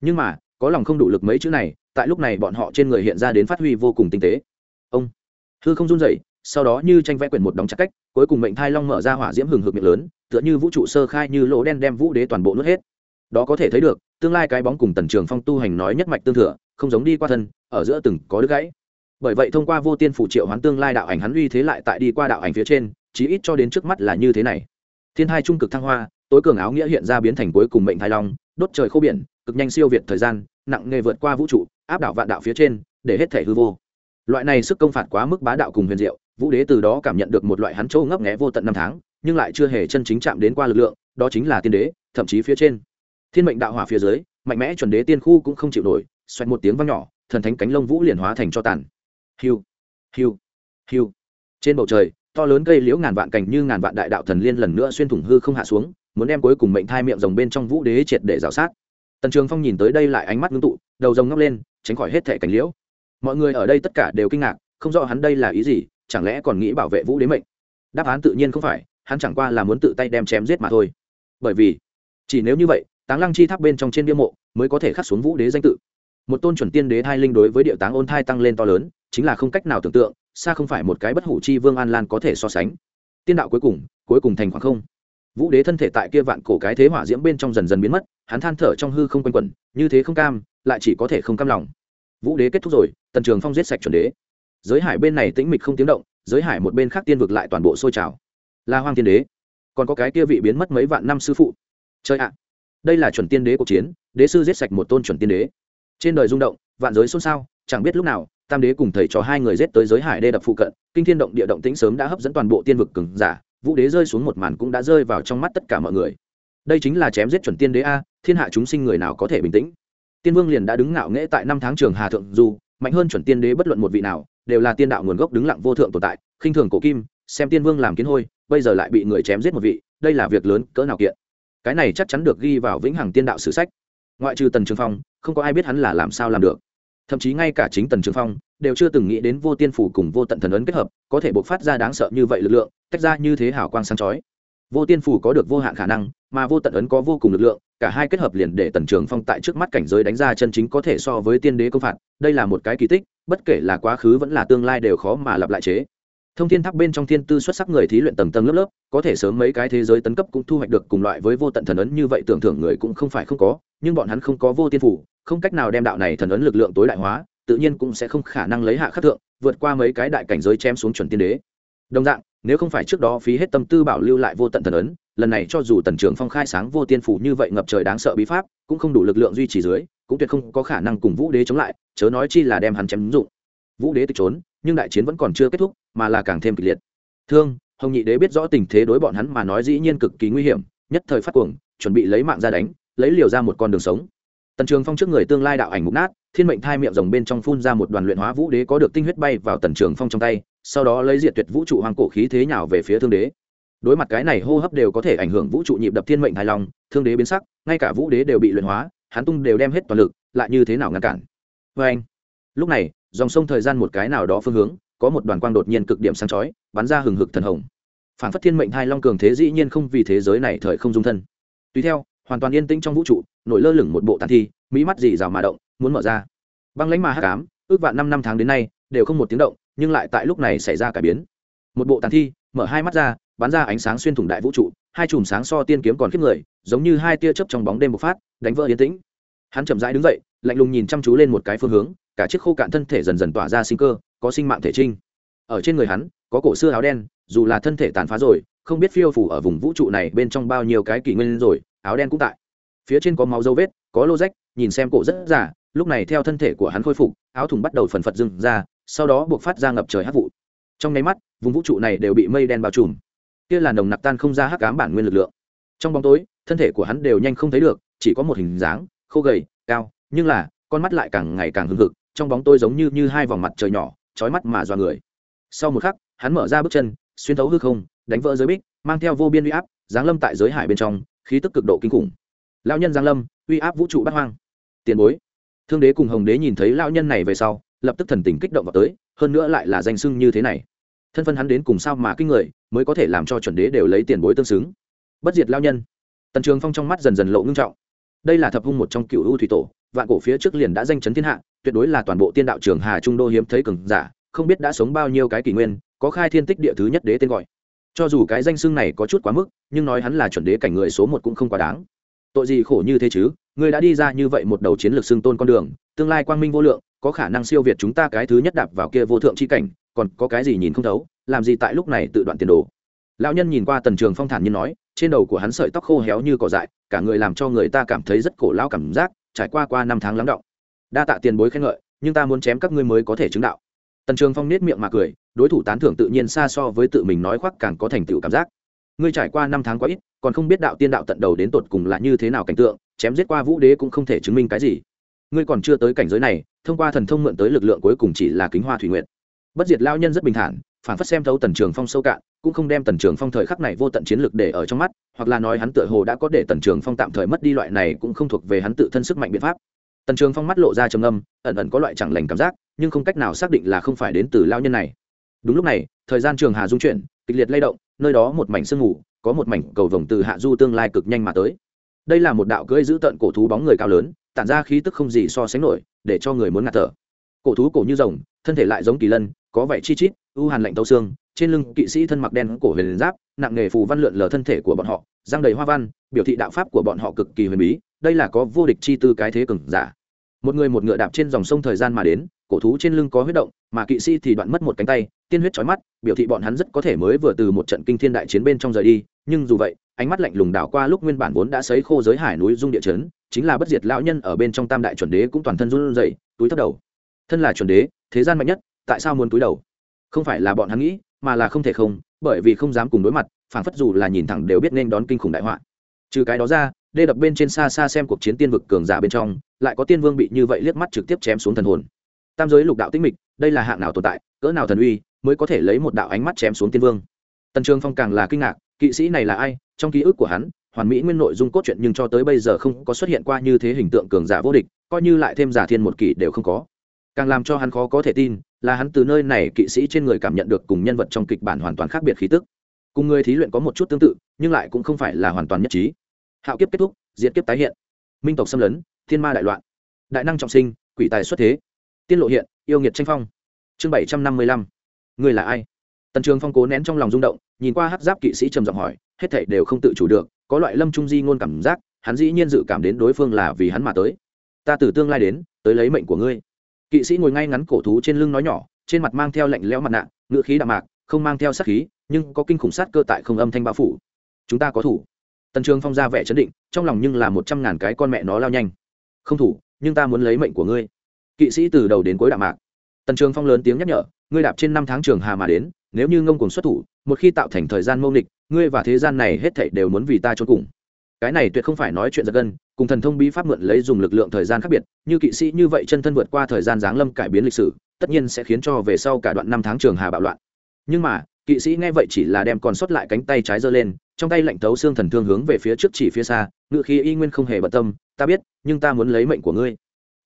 Nhưng mà, có lòng không đủ lực mấy chữ này, tại lúc này bọn họ trên người hiện ra đến phát huy vô cùng tinh tế. Ông, hư không run rẩy, sau đó như tranh vẽ quyển một đóng chặt cách, cuối cùng mệnh thai long mở ra hỏa diễm hừng hực miệng lớn, tựa như vũ trụ sơ khai như lỗ đen đem vũ đế toàn bộ nuốt hết. Đó có thể thấy được, tương lai cái bóng cùng tần trường phong tu hành nói nhất mạch tương thừa, không giống đi qua thân, ở giữa từng có đứt gãy. Bởi vậy thông qua vô tiên phủ triệu hoán tương lai đạo ảnh hắn uy thế lại tại đi qua đạo ảnh phía trên, chí ít cho đến trước mắt là như thế này thiên hai trung cực thăng hoa, tối cường áo nghĩa hiện ra biến thành cuối cùng mệnh thái long, đốt trời khô biển, cực nhanh siêu việt thời gian, nặng nghề vượt qua vũ trụ, áp đảo vạn đạo phía trên, để hết thể hư vô. Loại này sức công phạt quá mức bá đạo cùng huyền diệu, vũ đế từ đó cảm nhận được một loại hắn châu ngấp nghé vô tận năm tháng, nhưng lại chưa hề chân chính chạm đến qua lực lượng, đó chính là tiên đế, thậm chí phía trên. Thiên mệnh đạo hỏa phía dưới, mạnh mẽ chuẩn đế tiên khu cũng không chịu nổi, xoẹt một tiếng vang nhỏ, thần thánh cánh lông vũ liền hóa thành cho tàn. Hiu hiu hiu. Trên bầu trời to lớn cây liễu ngàn vạn cành như ngàn vạn đại đạo thần liên lần nữa xuyên thủng hư không hạ xuống, muốn đem cuối cùng mệnh thai miệng rồng bên trong vũ đế triệt để rào sát. Tần trường phong nhìn tới đây lại ánh mắt ngưng tụ, đầu rồng ngóc lên, tránh khỏi hết thẻ cành liễu. Mọi người ở đây tất cả đều kinh ngạc, không rõ hắn đây là ý gì, chẳng lẽ còn nghĩ bảo vệ vũ đế mệnh? Đáp án tự nhiên không phải, hắn chẳng qua là muốn tự tay đem chém giết mà thôi. Bởi vì, chỉ nếu như vậy, táng lăng chi tháp bên trong trên bia mộ mới có thể khắc xuống vũ đế danh tự. Một tôn chuẩn tiên đế thai linh đối với địa táng ôn thai tăng lên to lớn, chính là không cách nào tưởng tượng xa không phải một cái bất hủ chi vương an lan có thể so sánh. Tiên đạo cuối cùng cuối cùng thành khoảng không. Vũ đế thân thể tại kia vạn cổ cái thế hỏa diễm bên trong dần dần biến mất, hắn than thở trong hư không quanh quẩn, như thế không cam, lại chỉ có thể không cam lòng. Vũ đế kết thúc rồi, tần trường phong giết sạch chuẩn đế. Giới hải bên này tĩnh mịch không tiếng động, giới hải một bên khác tiên vực lại toàn bộ sôi trào. La hoang tiên đế, còn có cái kia vị biến mất mấy vạn năm sư phụ. Chơi ạ à, đây là chuẩn tiên đế cuộc chiến, đế sư giết sạch một tôn chuẩn tiên đế. Trên đời rung động, vạn giới xôn xao, chẳng biết lúc nào tam đế cùng thầy trò hai người giết tới giới hải đê đập phụ cận, kinh thiên động địa động tĩnh sớm đã hấp dẫn toàn bộ tiên vực cừng giả, vũ đế rơi xuống một màn cũng đã rơi vào trong mắt tất cả mọi người. Đây chính là chém giết chuẩn tiên đế a, thiên hạ chúng sinh người nào có thể bình tĩnh? Tiên vương liền đã đứng ngạo nghễ tại năm tháng trường hà thượng dù, mạnh hơn chuẩn tiên đế bất luận một vị nào, đều là tiên đạo nguồn gốc đứng lặng vô thượng tồn tại, khinh thường cổ kim, xem tiên vương làm kiến hôi, bây giờ lại bị người chém giết một vị, đây là việc lớn, cỡ nào kiện. Cái này chắc chắn được ghi vào vĩnh hằng tiên đạo sử sách. Ngoại trừ tần trường phong, không có ai biết hắn là làm sao làm được thậm chí ngay cả chính tần trường phong đều chưa từng nghĩ đến vô tiên phủ cùng vô tận thần ấn kết hợp, có thể bộc phát ra đáng sợ như vậy lực lượng, tách ra như thế hảo quang sáng chói. Vô tiên phủ có được vô hạn khả năng, mà vô tận ấn có vô cùng lực lượng, cả hai kết hợp liền để tần trường phong tại trước mắt cảnh giới đánh ra chân chính có thể so với tiên đế công phạt, đây là một cái kỳ tích, bất kể là quá khứ vẫn là tương lai đều khó mà lặp lại chế thông thiên tháp bên trong thiên tư xuất sắc người thí luyện tầng tầng lớp lớp, có thể sớm mấy cái thế giới tấn cấp cũng thu hoạch được cùng loại với vô tận thần ấn như vậy tưởng thưởng người cũng không phải không có, nhưng bọn hắn không có vô tiên phủ, không cách nào đem đạo này thần ấn lực lượng tối đại hóa, tự nhiên cũng sẽ không khả năng lấy hạ khắc thượng, vượt qua mấy cái đại cảnh giới chém xuống chuẩn tiên đế. Đồng dạng, nếu không phải trước đó phí hết tâm tư bảo lưu lại vô tận thần ấn, lần này cho dù tần trưởng phong khai sáng vô tiên phủ như vậy ngập trời đáng sợ bí pháp, cũng không đủ lực lượng duy trì dưới, cũng tuyệt không có khả năng cùng vũ đế chống lại, chớ nói chi là đem hắn chém dụng. Vũ đế từ trốn nhưng đại chiến vẫn còn chưa kết thúc, mà là càng thêm kịch liệt. Thương, hồng nhị đế biết rõ tình thế đối bọn hắn mà nói dĩ nhiên cực kỳ nguy hiểm, nhất thời phát cuồng, chuẩn bị lấy mạng ra đánh, lấy liều ra một con đường sống. Tần trường phong trước người tương lai đạo ảnh mục nát, thiên mệnh thai miệng rồng bên trong phun ra một đoàn luyện hóa vũ đế có được tinh huyết bay vào tần trường phong trong tay, sau đó lấy diệt tuyệt vũ trụ hoàng cổ khí thế nhào về phía thương đế. Đối mặt cái này hô hấp đều có thể ảnh hưởng vũ trụ nhịp đập thiên mệnh hài lòng, thương đế biến sắc, ngay cả vũ đế đều bị luyện hóa, hắn tung đều đem hết toàn lực, lại như thế nào ngăn cản? Vê anh lúc này dòng sông thời gian một cái nào đó phương hướng, có một đoàn quang đột nhiên cực điểm sáng chói, bắn ra hừng hực thần hồng. Phản phất thiên mệnh hai long cường thế dĩ nhiên không vì thế giới này thời không dung thân. Tùy theo, hoàn toàn yên tĩnh trong vũ trụ, nổi lơ lửng một bộ tàn thi, mỹ mắt dì rào mà động, muốn mở ra. Băng lãnh mà hắc ám, ước vạn năm năm tháng đến nay, đều không một tiếng động, nhưng lại tại lúc này xảy ra cải biến. Một bộ tàn thi, mở hai mắt ra, bắn ra ánh sáng xuyên thủng đại vũ trụ, hai chùm sáng so tiên kiếm còn khiếp người, giống như hai tia chớp trong bóng đêm bộc phát, đánh vỡ yên tĩnh. Hắn chậm rãi đứng dậy, lạnh lùng nhìn chăm chú lên một cái phương hướng cả chiếc khô cạn thân thể dần dần tỏa ra sinh cơ, có sinh mạng thể trinh. Ở trên người hắn, có cổ xưa áo đen, dù là thân thể tàn phá rồi, không biết phiêu phủ ở vùng vũ trụ này bên trong bao nhiêu cái kỷ nguyên rồi, áo đen cũng tại. Phía trên có máu dấu vết, có lô rách, nhìn xem cổ rất giả lúc này theo thân thể của hắn khôi phục, áo thùng bắt đầu phần phật dừng ra, sau đó buộc phát ra ngập trời hắc vụ. Trong nháy mắt, vùng vũ trụ này đều bị mây đen bao trùm. Kia là nồng nặc tan không ra hắc cám bản nguyên lực lượng. Trong bóng tối, thân thể của hắn đều nhanh không thấy được, chỉ có một hình dáng, khô gầy, cao, nhưng là, con mắt lại càng ngày càng hưng hực trong bóng tôi giống như như hai vòng mặt trời nhỏ trói mắt mà dọa người. Sau một khắc, hắn mở ra bước chân, xuyên thấu hư không, đánh vỡ giới bích, mang theo vô biên uy áp, giáng lâm tại giới hải bên trong, khí tức cực độ kinh khủng. Lao nhân giáng lâm, uy áp vũ trụ bắt hoang. Tiền bối. Thương đế cùng hồng đế nhìn thấy lao nhân này về sau, lập tức thần tình kích động vào tới, hơn nữa lại là danh sưng như thế này. Thân phân hắn đến cùng sao mà kinh người, mới có thể làm cho chuẩn đế đều lấy tiền bối tương xứng. Bất diệt lao nhân. Tần trường phong trong mắt dần dần lộ ngưng trọng. Đây là thập hung một trong cựu u thủy tổ, vạn cổ phía trước liền đã danh chấn thiên hạ tuyệt đối là toàn bộ tiên đạo trường hà trung đô hiếm thấy cường giả, không biết đã sống bao nhiêu cái kỷ nguyên, có khai thiên tích địa thứ nhất đế tên gọi. Cho dù cái danh xưng này có chút quá mức, nhưng nói hắn là chuẩn đế cảnh người số một cũng không quá đáng. Tội gì khổ như thế chứ, người đã đi ra như vậy một đầu chiến lược xưng tôn con đường, tương lai quang minh vô lượng, có khả năng siêu việt chúng ta cái thứ nhất đạp vào kia vô thượng c h i cảnh, còn có cái gì nhìn không thấu, làm gì tại lúc này tự đoạn tiền đồ. Lão nhân nhìn qua tần trường phong thản như nói, trên đầu của hắn sợi tóc khô héo như cỏ dại, cả người làm cho người ta cảm thấy rất cổ lão cảm giác, trải qua qua năm tháng lắng động đa tạ tiền bối khen ngợi, nhưng ta muốn chém các ngươi mới có thể chứng đạo. Tần trường phong nết miệng mà cười, đối thủ tán thưởng tự nhiên xa so với tự mình nói khoác càng có thành tựu cảm giác. Ngươi trải qua năm tháng quá ít, còn không biết đạo tiên đạo tận đầu đến tột cùng là như thế nào cảnh tượng, chém giết qua vũ đế cũng không thể chứng minh cái gì. Ngươi còn chưa tới cảnh giới này, thông qua thần thông mượn tới lực lượng cuối cùng chỉ là kính hoa thủy nguyện bất diệt lao nhân rất bình thản, phản phất xem thấu tần trường phong sâu cạn, cũng không đem tần trường phong thời khắc này vô tận chiến lược để ở trong mắt, hoặc là nói hắn tựa hồ đã có để tần trường phong tạm thời mất đi loại này cũng không thuộc về hắn tự thân sức mạnh biện pháp tần trường phong mắt lộ ra trầm âm ẩn ẩn có loại chẳng lành cảm giác, nhưng không cách nào xác định là không phải đến từ lao nhân này. Đúng lúc này, thời gian trường hà dung chuyển, kịch liệt lay động, nơi đó một mảnh sương mù, có một mảnh cầu vồng từ hạ du tương lai cực nhanh mà tới. Đây là một đạo cưỡi giữ tận cổ thú bóng người cao lớn, tản ra khí tức không gì so sánh nổi, để cho người muốn ngạt thở. Cổ thú cổ như rồng, thân thể lại giống kỳ lân, có vẻ chi chít, u hàn lạnh tấu xương, trên lưng kỵ sĩ thân mặc đen cổ huyền giáp, nặng nghề phù văn lượn lờ thân thể của bọn họ, răng đầy hoa văn, biểu thị đạo pháp của bọn họ cực kỳ huyền bí, đây là có vô địch chi tư cái thế cường giả một người một ngựa đạp trên dòng sông thời gian mà đến, cổ thú trên lưng có huyết động, mà kỵ sĩ thì đoạn mất một cánh tay, tiên huyết trói mắt, biểu thị bọn hắn rất có thể mới vừa từ một trận kinh thiên đại chiến bên trong rời đi, nhưng dù vậy, ánh mắt lạnh lùng đảo qua lúc nguyên bản vốn đã sấy khô giới hải núi dung địa chấn, chính là bất diệt lão nhân ở bên trong tam đại chuẩn đế cũng toàn thân run rẩy, túi thấp đầu. Thân là chuẩn đế, thế gian mạnh nhất, tại sao muốn túi đầu? Không phải là bọn hắn nghĩ, mà là không thể không, bởi vì không dám cùng đối mặt, phảng phất dù là nhìn thẳng đều biết nên đón kinh khủng đại họa. Trừ cái đó ra đê đập bên trên xa xa xem cuộc chiến tiên vực cường giả bên trong, lại có tiên vương bị như vậy liếc mắt trực tiếp chém xuống thần hồn. Tam giới lục đạo tĩnh mịch, đây là hạng nào tồn tại, cỡ nào thần uy mới có thể lấy một đạo ánh mắt chém xuống tiên vương? Tần trường phong càng là kinh ngạc, kỵ sĩ này là ai? Trong ký ức của hắn, hoàn mỹ nguyên nội dung cốt truyện nhưng cho tới bây giờ không có xuất hiện qua như thế hình tượng cường giả vô địch, coi như lại thêm giả thiên một kỷ đều không có. Càng làm cho hắn khó có thể tin, là hắn từ nơi này kỵ sĩ trên người cảm nhận được cùng nhân vật trong kịch bản hoàn toàn khác biệt khí tức. Cùng người thí luyện có một chút tương tự, nhưng lại cũng không phải là hoàn toàn nhất trí hạo kiếp kết thúc, diệt kiếp tái hiện. Minh tộc xâm lấn, thiên ma đại loạn. Đại năng trọng sinh, quỷ tài xuất thế. Tiên lộ hiện, yêu nghiệt tranh phong. Chương bảy trăm năm mươi lăm. Người là ai? Tần trường phong cố nén trong lòng rung động, nhìn qua hát giáp kỵ sĩ trầm giọng hỏi, hết thảy đều không tự chủ được, có loại lâm trung di ngôn cảm giác, hắn dĩ nhiên dự cảm đến đối phương là vì hắn mà tới. Ta từ tương lai đến, tới lấy mệnh của ngươi. Kỵ sĩ ngồi ngay ngắn cổ thú trên lưng nói nhỏ, trên mặt mang theo lạnh lẽo mặt nạ, ngựa khí đạm mạc, không mang theo sát khí, nhưng có kinh khủng sát cơ tại không âm thanh bao phủ. Chúng ta có thủ tần trường phong ra vẻ chấn định, trong lòng nhưng là một trăm ngàn cái con mẹ nó lao nhanh. Không thủ, nhưng ta muốn lấy mệnh của ngươi. Kỵ sĩ từ đầu đến cuối đạm mạc. Tần trường phong lớn tiếng nhắc nhở, ngươi đạp trên năm tháng trường hà mà đến, nếu như ngông cùng xuất thủ, một khi tạo thành thời gian mâu nịch, ngươi và thế gian này hết thảy đều muốn vì ta trốn cùng. Cái này tuyệt không phải nói chuyện giật gân, cùng thần thông bí pháp mượn lấy dùng lực lượng thời gian khác biệt, như kỵ sĩ như vậy chân thân vượt qua thời gian giáng lâm cải biến lịch sử, tất nhiên sẽ khiến cho về sau cả đoạn năm tháng trường hà bạo loạn. Nhưng mà, kỵ sĩ nghe vậy chỉ là đem còn sót lại cánh tay trái giơ lên trong tay lạnh tấu xương thần thương hướng về phía trước chỉ phía xa ngự khí y nguyên không hề bận tâm, ta biết, nhưng ta muốn lấy mệnh của ngươi.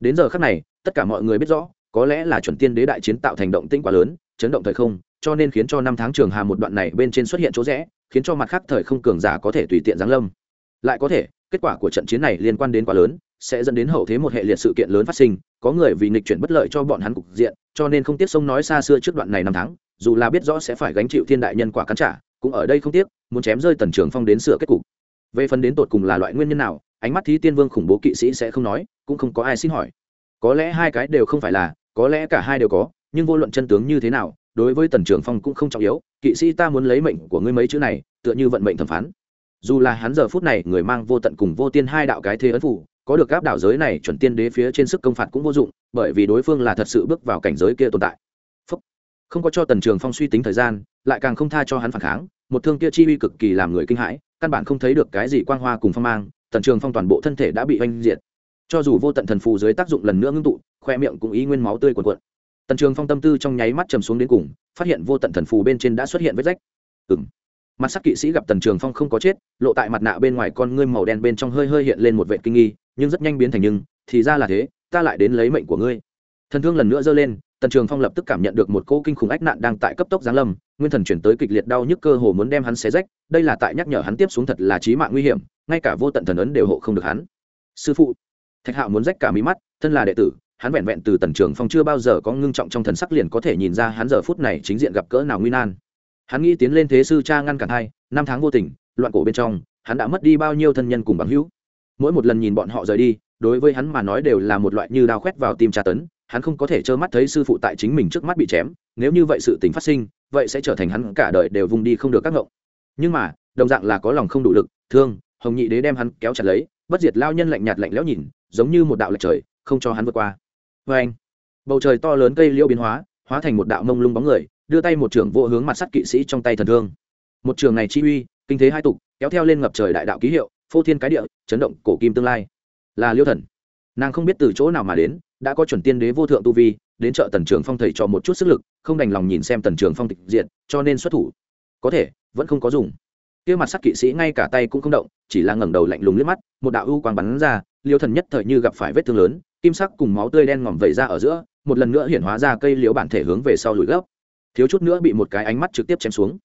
Đến giờ khắc này, tất cả mọi người biết rõ, có lẽ là chuẩn tiên đế đại chiến tạo thành động tĩnh quá lớn, chấn động thời không, cho nên khiến cho năm tháng trường hà một đoạn này bên trên xuất hiện chỗ rẽ, khiến cho mặt khác thời không cường giả có thể tùy tiện giáng lâm. Lại có thể, kết quả của trận chiến này liên quan đến quá lớn, sẽ dẫn đến hậu thế một hệ liệt sự kiện lớn phát sinh, có người vì nghịch chuyển bất lợi cho bọn hắn cục diện, cho nên không tiếp sông nói xa xưa trước đoạn này năm tháng, dù là biết rõ sẽ phải gánh chịu thiên đại nhân quả cắn trả cũng ở đây không tiếc, muốn chém rơi tần trường phong đến sửa kết cục. Về phần đến tột cùng là loại nguyên nhân nào, ánh mắt thí tiên vương khủng bố kỵ sĩ sẽ không nói, cũng không có ai xin hỏi. Có lẽ hai cái đều không phải là, có lẽ cả hai đều có, nhưng vô luận chân tướng như thế nào, đối với tần trường phong cũng không trọng yếu, kỵ sĩ ta muốn lấy mệnh của ngươi mấy chữ này, tựa như vận mệnh thẩm phán. Dù là hắn giờ phút này người mang vô tận cùng vô tiên hai đạo cái thế ấn phủ, có được các đạo giới này chuẩn tiên đế phía trên sức công phạt cũng vô dụng, bởi vì đối phương là thật sự bước vào cảnh giới kia tồn tại không có cho tần trường phong suy tính thời gian, lại càng không tha cho hắn phản kháng, một thương kia chi uy cực kỳ làm người kinh hãi, căn bản không thấy được cái gì quang hoa cùng phong mang, tần trường phong toàn bộ thân thể đã bị oanh diệt. Cho dù vô tận thần phù dưới tác dụng lần nữa ngưng tụ, khoe miệng cũng ý nguyên máu tươi cuồn cuộn. Tần trường phong tâm tư trong nháy mắt trầm xuống đến cùng, phát hiện vô tận thần phù bên trên đã xuất hiện vết rách. Ừng mặt sắc kỵ sĩ gặp tần trường phong không có chết, lộ tại mặt nạ bên ngoài con ngươi màu đen bên trong hơi hơi hiện lên một vệ kinh nghi, nhưng rất nhanh biến thành nhưng, thì ra là thế, ta lại đến lấy mệnh của ngươi thần thương lần nữa giơ lên, tần trường phong lập tức cảm nhận được một cô kinh khủng ách nạn đang tại cấp tốc giáng lâm, nguyên thần chuyển tới kịch liệt đau nhức cơ hồ muốn đem hắn xé rách, đây là tại nhắc nhở hắn tiếp xuống thật là trí mạng nguy hiểm, ngay cả vô tận thần ấn đều hộ không được hắn. Sư phụ, thạch hạo muốn rách cả mí mắt, thân là đệ tử, hắn vẹn vẹn từ tần trường phong chưa bao giờ có ngưng trọng trong thần sắc liền có thể nhìn ra hắn giờ phút này chính diện gặp cỡ nào nguy nan. Hắn nghĩ tiến lên thế sư cha ngăn cản hai, năm tháng vô tình, loạn cổ bên trong, hắn đã mất đi bao nhiêu thân nhân cùng bằng hữu. Mỗi một lần nhìn bọn họ rời đi, đối với hắn mà nói đều là một loại như đao khoét vào tim tra tấn hắn không có thể trơ mắt thấy sư phụ tại chính mình trước mắt bị chém, nếu như vậy sự tình phát sinh, vậy sẽ trở thành hắn cả đời đều vùng đi không được các ngộng nhưng mà, đồng dạng là có lòng không đủ lực, thương, hồng nhị đế đem hắn kéo chặt lấy, bất diệt lao nhân lạnh nhạt lạnh lẽo nhìn, giống như một đạo lệch trời, không cho hắn vượt qua. Vê anh, bầu trời to lớn cây liễu biến hóa hóa thành một đạo mông lung bóng người, đưa tay một trưởng vô hướng mặt sắt kỵ sĩ trong tay thần thương. Một trường này chi uy, kinh thế hai tục, kéo theo lên ngập trời đại đạo ký hiệu, phô thiên cái địa, chấn động cổ kim tương lai. Là liêu thần. Nàng không biết từ chỗ nào mà đến đã có chuẩn tiên đế vô thượng tu vi, đến chợ tần trường phong thầy cho một chút sức lực, không đành lòng nhìn xem tần trường phong tịch diện cho nên xuất thủ. Có thể, vẫn không có dùng. Kia mặt sắc kỵ sĩ ngay cả tay cũng không động, chỉ là ngẩng đầu lạnh lùng liếc mắt, một đạo ưu quang bắn ra, liêu thần nhất thời như gặp phải vết thương lớn, kim sắc cùng máu tươi đen ngòm vẩy ra ở giữa, một lần nữa hiển hóa ra cây liễu bản thể hướng về sau lùi gấp. Thiếu chút nữa bị một cái ánh mắt trực tiếp chém xuống.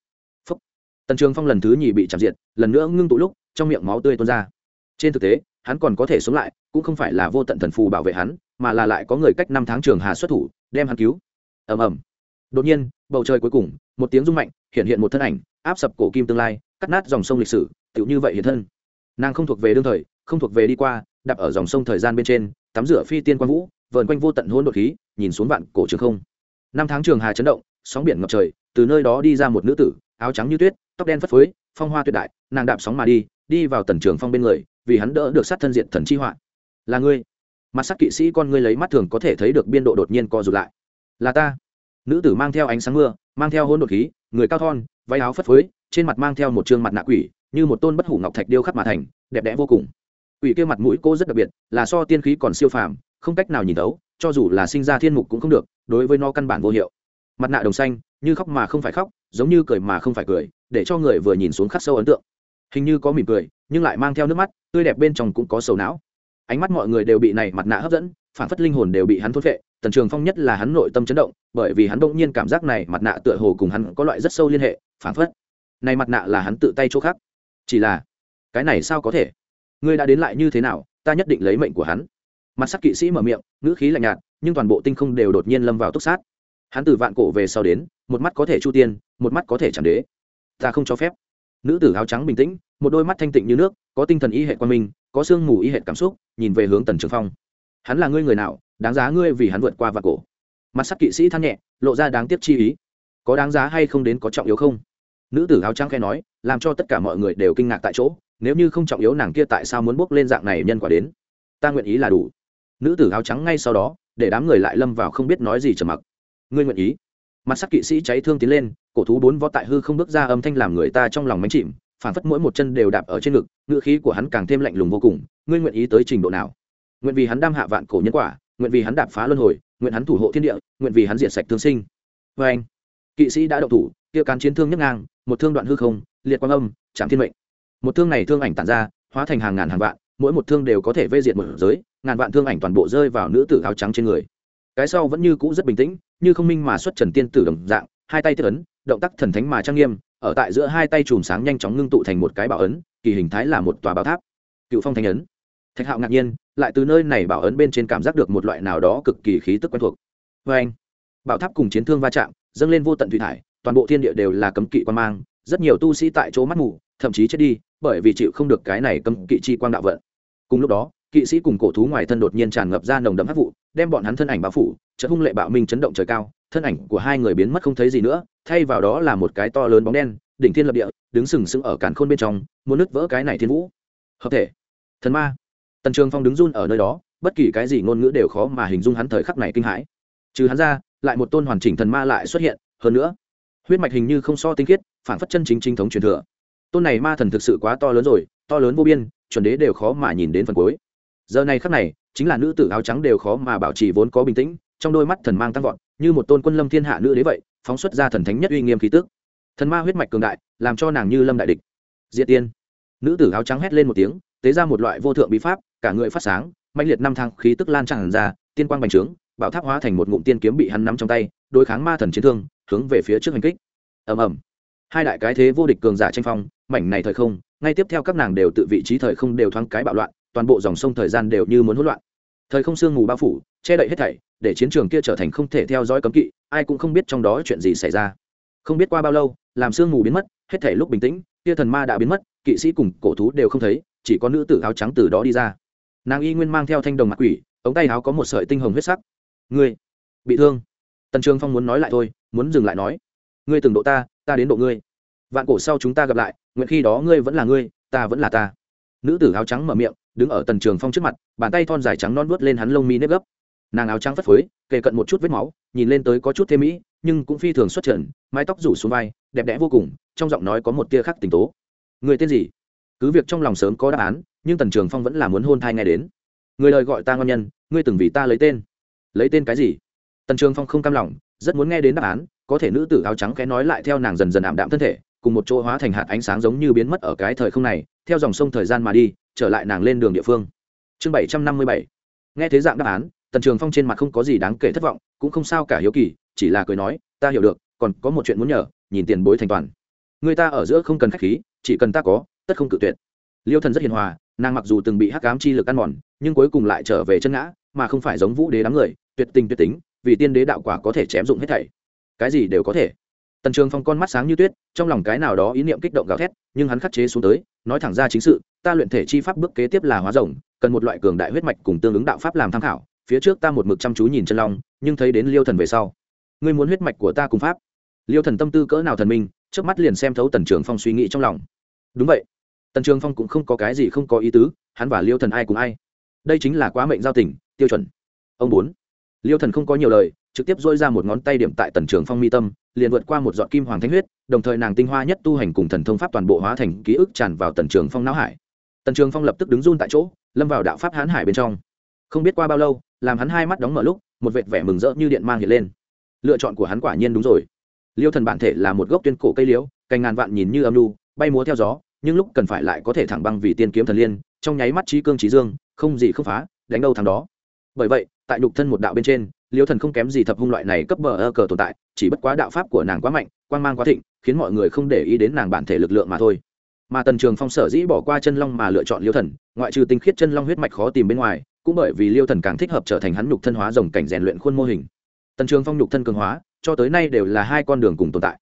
Phúc. tần trường phong lần thứ nhì bị chạm diệt, lần nữa ngưng tụ lúc, trong miệng máu tươi tuôn ra. Trên thực tế hắn còn có thể sống lại, cũng không phải là vô tận thần phù bảo vệ hắn, mà là lại có người cách năm tháng trường hà xuất thủ, đem hắn cứu. Ầm ầm. Đột nhiên, bầu trời cuối cùng, một tiếng rung mạnh, hiện hiện một thân ảnh, áp sập cổ kim tương lai, cắt nát dòng sông lịch sử, tựu như vậy hiện thân. Nàng không thuộc về đương thời, không thuộc về đi qua, đạp ở dòng sông thời gian bên trên, tắm rửa phi tiên quang vũ, vờn quanh vô tận hôn đột khí, nhìn xuống vạn cổ trường không. Năm tháng trường hà chấn động, sóng biển ngập trời, từ nơi đó đi ra một nữ tử, áo trắng như tuyết, tóc đen phất phới, phong hoa tuyệt đại, nàng đạp sóng mà đi đi vào tần trường phong bên người vì hắn đỡ được sát thân diện thần chi họa. Là ngươi. Mặt sắc kỵ sĩ con ngươi lấy mắt thường có thể thấy được biên độ đột nhiên co rụt lại. Là ta. Nữ tử mang theo ánh sáng mưa, mang theo hôn đột khí, người cao thon, váy áo phất phới, trên mặt mang theo một trương mặt nạ quỷ, như một tôn bất hủ ngọc thạch điêu khắc mà thành, đẹp đẽ vô cùng. Quỷ kia mặt mũi cô rất đặc biệt, là so tiên khí còn siêu phàm, không cách nào nhìn tấu cho dù là sinh ra thiên mục cũng không được, đối với nó căn bản vô hiệu. Mặt nạ đồng xanh, như khóc mà không phải khóc, giống như cười mà không phải cười, để cho người vừa nhìn xuống khắc sâu ấn tượng hình như có mỉm cười, nhưng lại mang theo nước mắt, tươi đẹp bên trong cũng có sầu não. Ánh mắt mọi người đều bị này mặt nạ hấp dẫn, phản phất linh hồn đều bị hắn thốt vệ tần trường phong nhất là hắn nội tâm chấn động, bởi vì hắn bỗng nhiên cảm giác này mặt nạ tựa hồ cùng hắn có loại rất sâu liên hệ, phản phất. Này mặt nạ là hắn tự tay chỗ khác. Chỉ là, cái này sao có thể? Ngươi đã đến lại như thế nào, ta nhất định lấy mệnh của hắn. Mặt sắc kỵ sĩ mở miệng, ngữ khí lạnh nhạt, nhưng toàn bộ tinh không đều đột nhiên lâm vào túc sát. Hắn từ vạn cổ về sau đến, một mắt có thể chu tiên, một mắt có thể chẳng đế. Ta không cho phép nữ tử áo trắng bình tĩnh, một đôi mắt thanh tịnh như nước, có tinh thần y hệ quan minh có sương mù y hệ cảm xúc, nhìn về hướng tần trường phong. Hắn là ngươi người nào, đáng giá ngươi vì hắn vượt qua vạn cổ? Mặt sắc kỵ sĩ than nhẹ, lộ ra đáng tiếc chi ý. Có đáng giá hay không đến có trọng yếu không? Nữ tử áo trắng khe nói, làm cho tất cả mọi người đều kinh ngạc tại chỗ, nếu như không trọng yếu nàng kia tại sao muốn bước lên dạng này nhân quả đến? Ta nguyện ý là đủ. Nữ tử áo trắng ngay sau đó, để đám người lại lâm vào không biết nói gì trầm mặc. Ngươi nguyện ý? Mặt sắc kỵ sĩ cháy thương tiến lên, cổ thú bốn võ tại hư không bước ra âm thanh làm người ta trong lòng mánh chìm phản phất mỗi một chân đều đạp ở trên ngực ngựa khí của hắn càng thêm lạnh lùng vô cùng, ngươi nguyện ý tới trình độ nào? Nguyện vì hắn đam hạ vạn cổ nhân quả, nguyện vì hắn đạp phá luân hồi, nguyện hắn thủ hộ thiên địa, nguyện vì hắn diệt sạch thương sinh. Vê anh, kỵ sĩ đã đậu thủ, kia cán chiến thương nhấc ngang, một thương đoạn hư không, liệt quang âm, chạm thiên mệnh. Một thương này thương ảnh tản ra, hóa thành hàng ngàn hàng vạn, mỗi một thương đều có thể vây diệt một giới, ngàn vạn thương ảnh toàn bộ rơi vào nữ tử áo trắng trên người. Cái sau vẫn như cũ rất bình tĩnh như không minh mà xuất trần tiên tử đồng dạng, hai tay tiếp ấn, động tác thần thánh mà trang nghiêm, ở tại giữa hai tay chùm sáng nhanh chóng ngưng tụ thành một cái bảo ấn, kỳ hình thái là một tòa bảo tháp. Cựu phong thanh ấn. Thạch hạo ngạc nhiên, lại từ nơi này bảo ấn bên trên cảm giác được một loại nào đó cực kỳ khí tức quen thuộc. Vê anh, bảo tháp cùng chiến thương va chạm, dâng lên vô tận thủy thải, toàn bộ thiên địa đều là cấm kỵ quan mang, rất nhiều tu sĩ tại chỗ mắt mù, thậm chí chết đi, bởi vì chịu không được cái này cấm kỵ chi quang đạo vận. Cùng lúc đó kỵ sĩ cùng cổ thú ngoài thân đột nhiên tràn ngập ra nồng đậm hắc vụ, đem bọn hắn thân ảnh bao phủ, chợt hung lệ bạo minh chấn động trời cao, thân ảnh của hai người biến mất không thấy gì nữa, thay vào đó là một cái to lớn bóng đen, đỉnh thiên lập địa, đứng sừng sững ở càn khôn bên trong, muốn nứt vỡ cái này thiên vũ. Hợp thể. Thần ma. Tần trường phong đứng run ở nơi đó, bất kỳ cái gì ngôn ngữ đều khó mà hình dung hắn thời khắc này kinh hãi. Trừ hắn ra, lại một tôn hoàn chỉnh thần ma lại xuất hiện, hơn nữa, huyết mạch hình như không so tinh khiết, phản phất chân chính chính thống truyền thừa. Tôn này ma thần thực sự quá to lớn rồi, to lớn vô biên, chuẩn đế đều khó mà nhìn đến phần cuối giờ này khắc này, chính là nữ tử áo trắng đều khó mà bảo trì vốn có bình tĩnh, trong đôi mắt thần mang tăng vọt, như một tôn quân lâm thiên hạ nữ đế vậy, phóng xuất ra thần thánh nhất uy nghiêm khí tức. Thần ma huyết mạch cường đại, làm cho nàng như lâm đại địch. Diệt tiên. Nữ tử áo trắng hét lên một tiếng, tế ra một loại vô thượng bí pháp, cả người phát sáng mạnh liệt năm thang khí tức lan tràn ra, tiên quang bành trướng bảo tháp hóa thành một ngụm tiên kiếm bị hắn nắm trong tay, đối kháng ma thần chiến thương, hướng về phía trước hành kích. Ầm ầm. Hai đại cái thế vô địch cường giả tranh phong, mảnh này thời không, ngay tiếp theo các nàng đều tự vị trí thời không đều thoáng cái bạo loạn toàn bộ dòng sông thời gian đều như muốn hỗn loạn. Thời không sương mù bao phủ, che đậy hết thảy, để chiến trường kia trở thành không thể theo dõi cấm kỵ, ai cũng không biết trong đó chuyện gì xảy ra. Không biết qua bao lâu, làm sương mù biến mất, hết thảy lúc bình tĩnh, kia thần ma đã biến mất, kỵ sĩ cùng cổ thú đều không thấy, chỉ có nữ tử áo trắng từ đó đi ra. Nàng y nguyên mang theo thanh đồng mặt quỷ, ống tay áo có một sợi tinh hồng huyết sắc. Ngươi, bị thương. Tần trường phong muốn nói lại thôi, muốn dừng lại nói. Ngươi từng độ ta ta đến độ ngươi. Vạn cổ sau chúng ta gặp lại, nguyện khi đó ngươi vẫn là ngươi, ta vẫn là ta. Nữ tử áo trắng mở miệng đứng ở tần trường phong trước mặt, bàn tay thon dài trắng non vớt lên hắn lông mi nếp gấp. Nàng áo trắng phất phới, kề cận một chút vết máu, nhìn lên tới có chút thêm mỹ, nhưng cũng phi thường xuất trần, mái tóc rủ xuống vai, đẹp đẽ vô cùng, trong giọng nói có một tia khác tình tố. Người tên gì? Cứ việc trong lòng sớm có đáp án, nhưng tần trường phong vẫn là muốn hôn thai ngay đến. Người lời gọi ta ngon nhân, ngươi từng vì ta lấy tên. Lấy tên cái gì? Tần trường phong không cam lòng, rất muốn nghe đến đáp án, có thể nữ tử áo trắng khẽ nói lại theo nàng dần dần ảm đạm thân thể, cùng một chỗ hóa thành hạt ánh sáng giống như biến mất ở cái thời không này, theo dòng sông thời gian mà đi trở lại nàng lên đường địa phương. Chương bảy trăm năm mươi bảy. Nghe thế dạng đáp án, tần trường phong trên mặt không có gì đáng kể thất vọng, cũng không sao cả hiếu kỳ, chỉ là cười nói, ta hiểu được, còn có một chuyện muốn nhờ, nhìn tiền bối thành toàn. Người ta ở giữa không cần khách khí, chỉ cần ta có, tất không cự tuyệt. Liêu thần rất hiền hòa, nàng mặc dù từng bị hắc ám chi lực ăn mòn, nhưng cuối cùng lại trở về chân ngã, mà không phải giống vũ đế đám người, tuyệt tình tuyệt tính, vì tiên đế đạo quả có thể chém dụng hết thảy. Cái gì đều có thể tần trường phong con mắt sáng như tuyết, trong lòng cái nào đó ý niệm kích động gào thét, nhưng hắn khắc chế xuống tới, nói thẳng ra chính sự, ta luyện thể chi pháp bước kế tiếp là hóa rồng, cần một loại cường đại huyết mạch cùng tương ứng đạo pháp làm tham khảo, phía trước ta một mực chăm chú nhìn chân long, nhưng thấy đến liêu thần về sau. Ngươi muốn huyết mạch của ta cùng pháp? Liêu thần tâm tư cỡ nào thần minh trước mắt liền xem thấu tần trường phong suy nghĩ trong lòng. Đúng vậy. Tần trường phong cũng không có cái gì không có ý tứ, hắn và liêu thần ai cùng ai? Đây chính là quá mệnh giao tình, tiêu chuẩn. Ông bốn. Liêu thần không có nhiều lời trực tiếp dôi ra một ngón tay điểm tại tần trường phong mi tâm, liền vượt qua một giọt kim hoàng thánh huyết, đồng thời nàng tinh hoa nhất tu hành cùng thần thông pháp toàn bộ hóa thành ký ức tràn vào tần trường phong não hải. Tần trường phong lập tức đứng run tại chỗ, lâm vào đạo pháp hán hải bên trong. Không biết qua bao lâu, làm hắn hai mắt đóng mở lúc, một vệt vẻ mừng rỡ như điện mang hiện lên. Lựa chọn của hắn quả nhiên đúng rồi. Liêu thần bản thể là một gốc tuyên cổ cây liễu, cành ngàn vạn nhìn như âm lu bay múa theo gió, nhưng lúc cần phải lại có thể thẳng băng vì tiên kiếm thần liên, trong nháy mắt trí cương trí dương, không gì không phá, đánh đâu thằng đó. Bởi vậy, tại đục thân một đạo bên trên liêu thần không kém gì thập hung loại này cấp bờ ơ cờ tồn tại, chỉ bất quá đạo pháp của nàng quá mạnh quan mang quá thịnh, khiến mọi người không để ý đến nàng bản thể lực lượng mà thôi. Mà tần trường phong sở dĩ bỏ qua chân long mà lựa chọn liêu thần, ngoại trừ tinh khiết chân long huyết mạch khó tìm bên ngoài, cũng bởi vì liêu thần càng thích hợp trở thành hắn nhục thân hóa rồng cảnh rèn luyện khuôn mô hình. Tần trường phong nhục thân cường hóa, cho tới nay đều là hai con đường cùng tồn tại.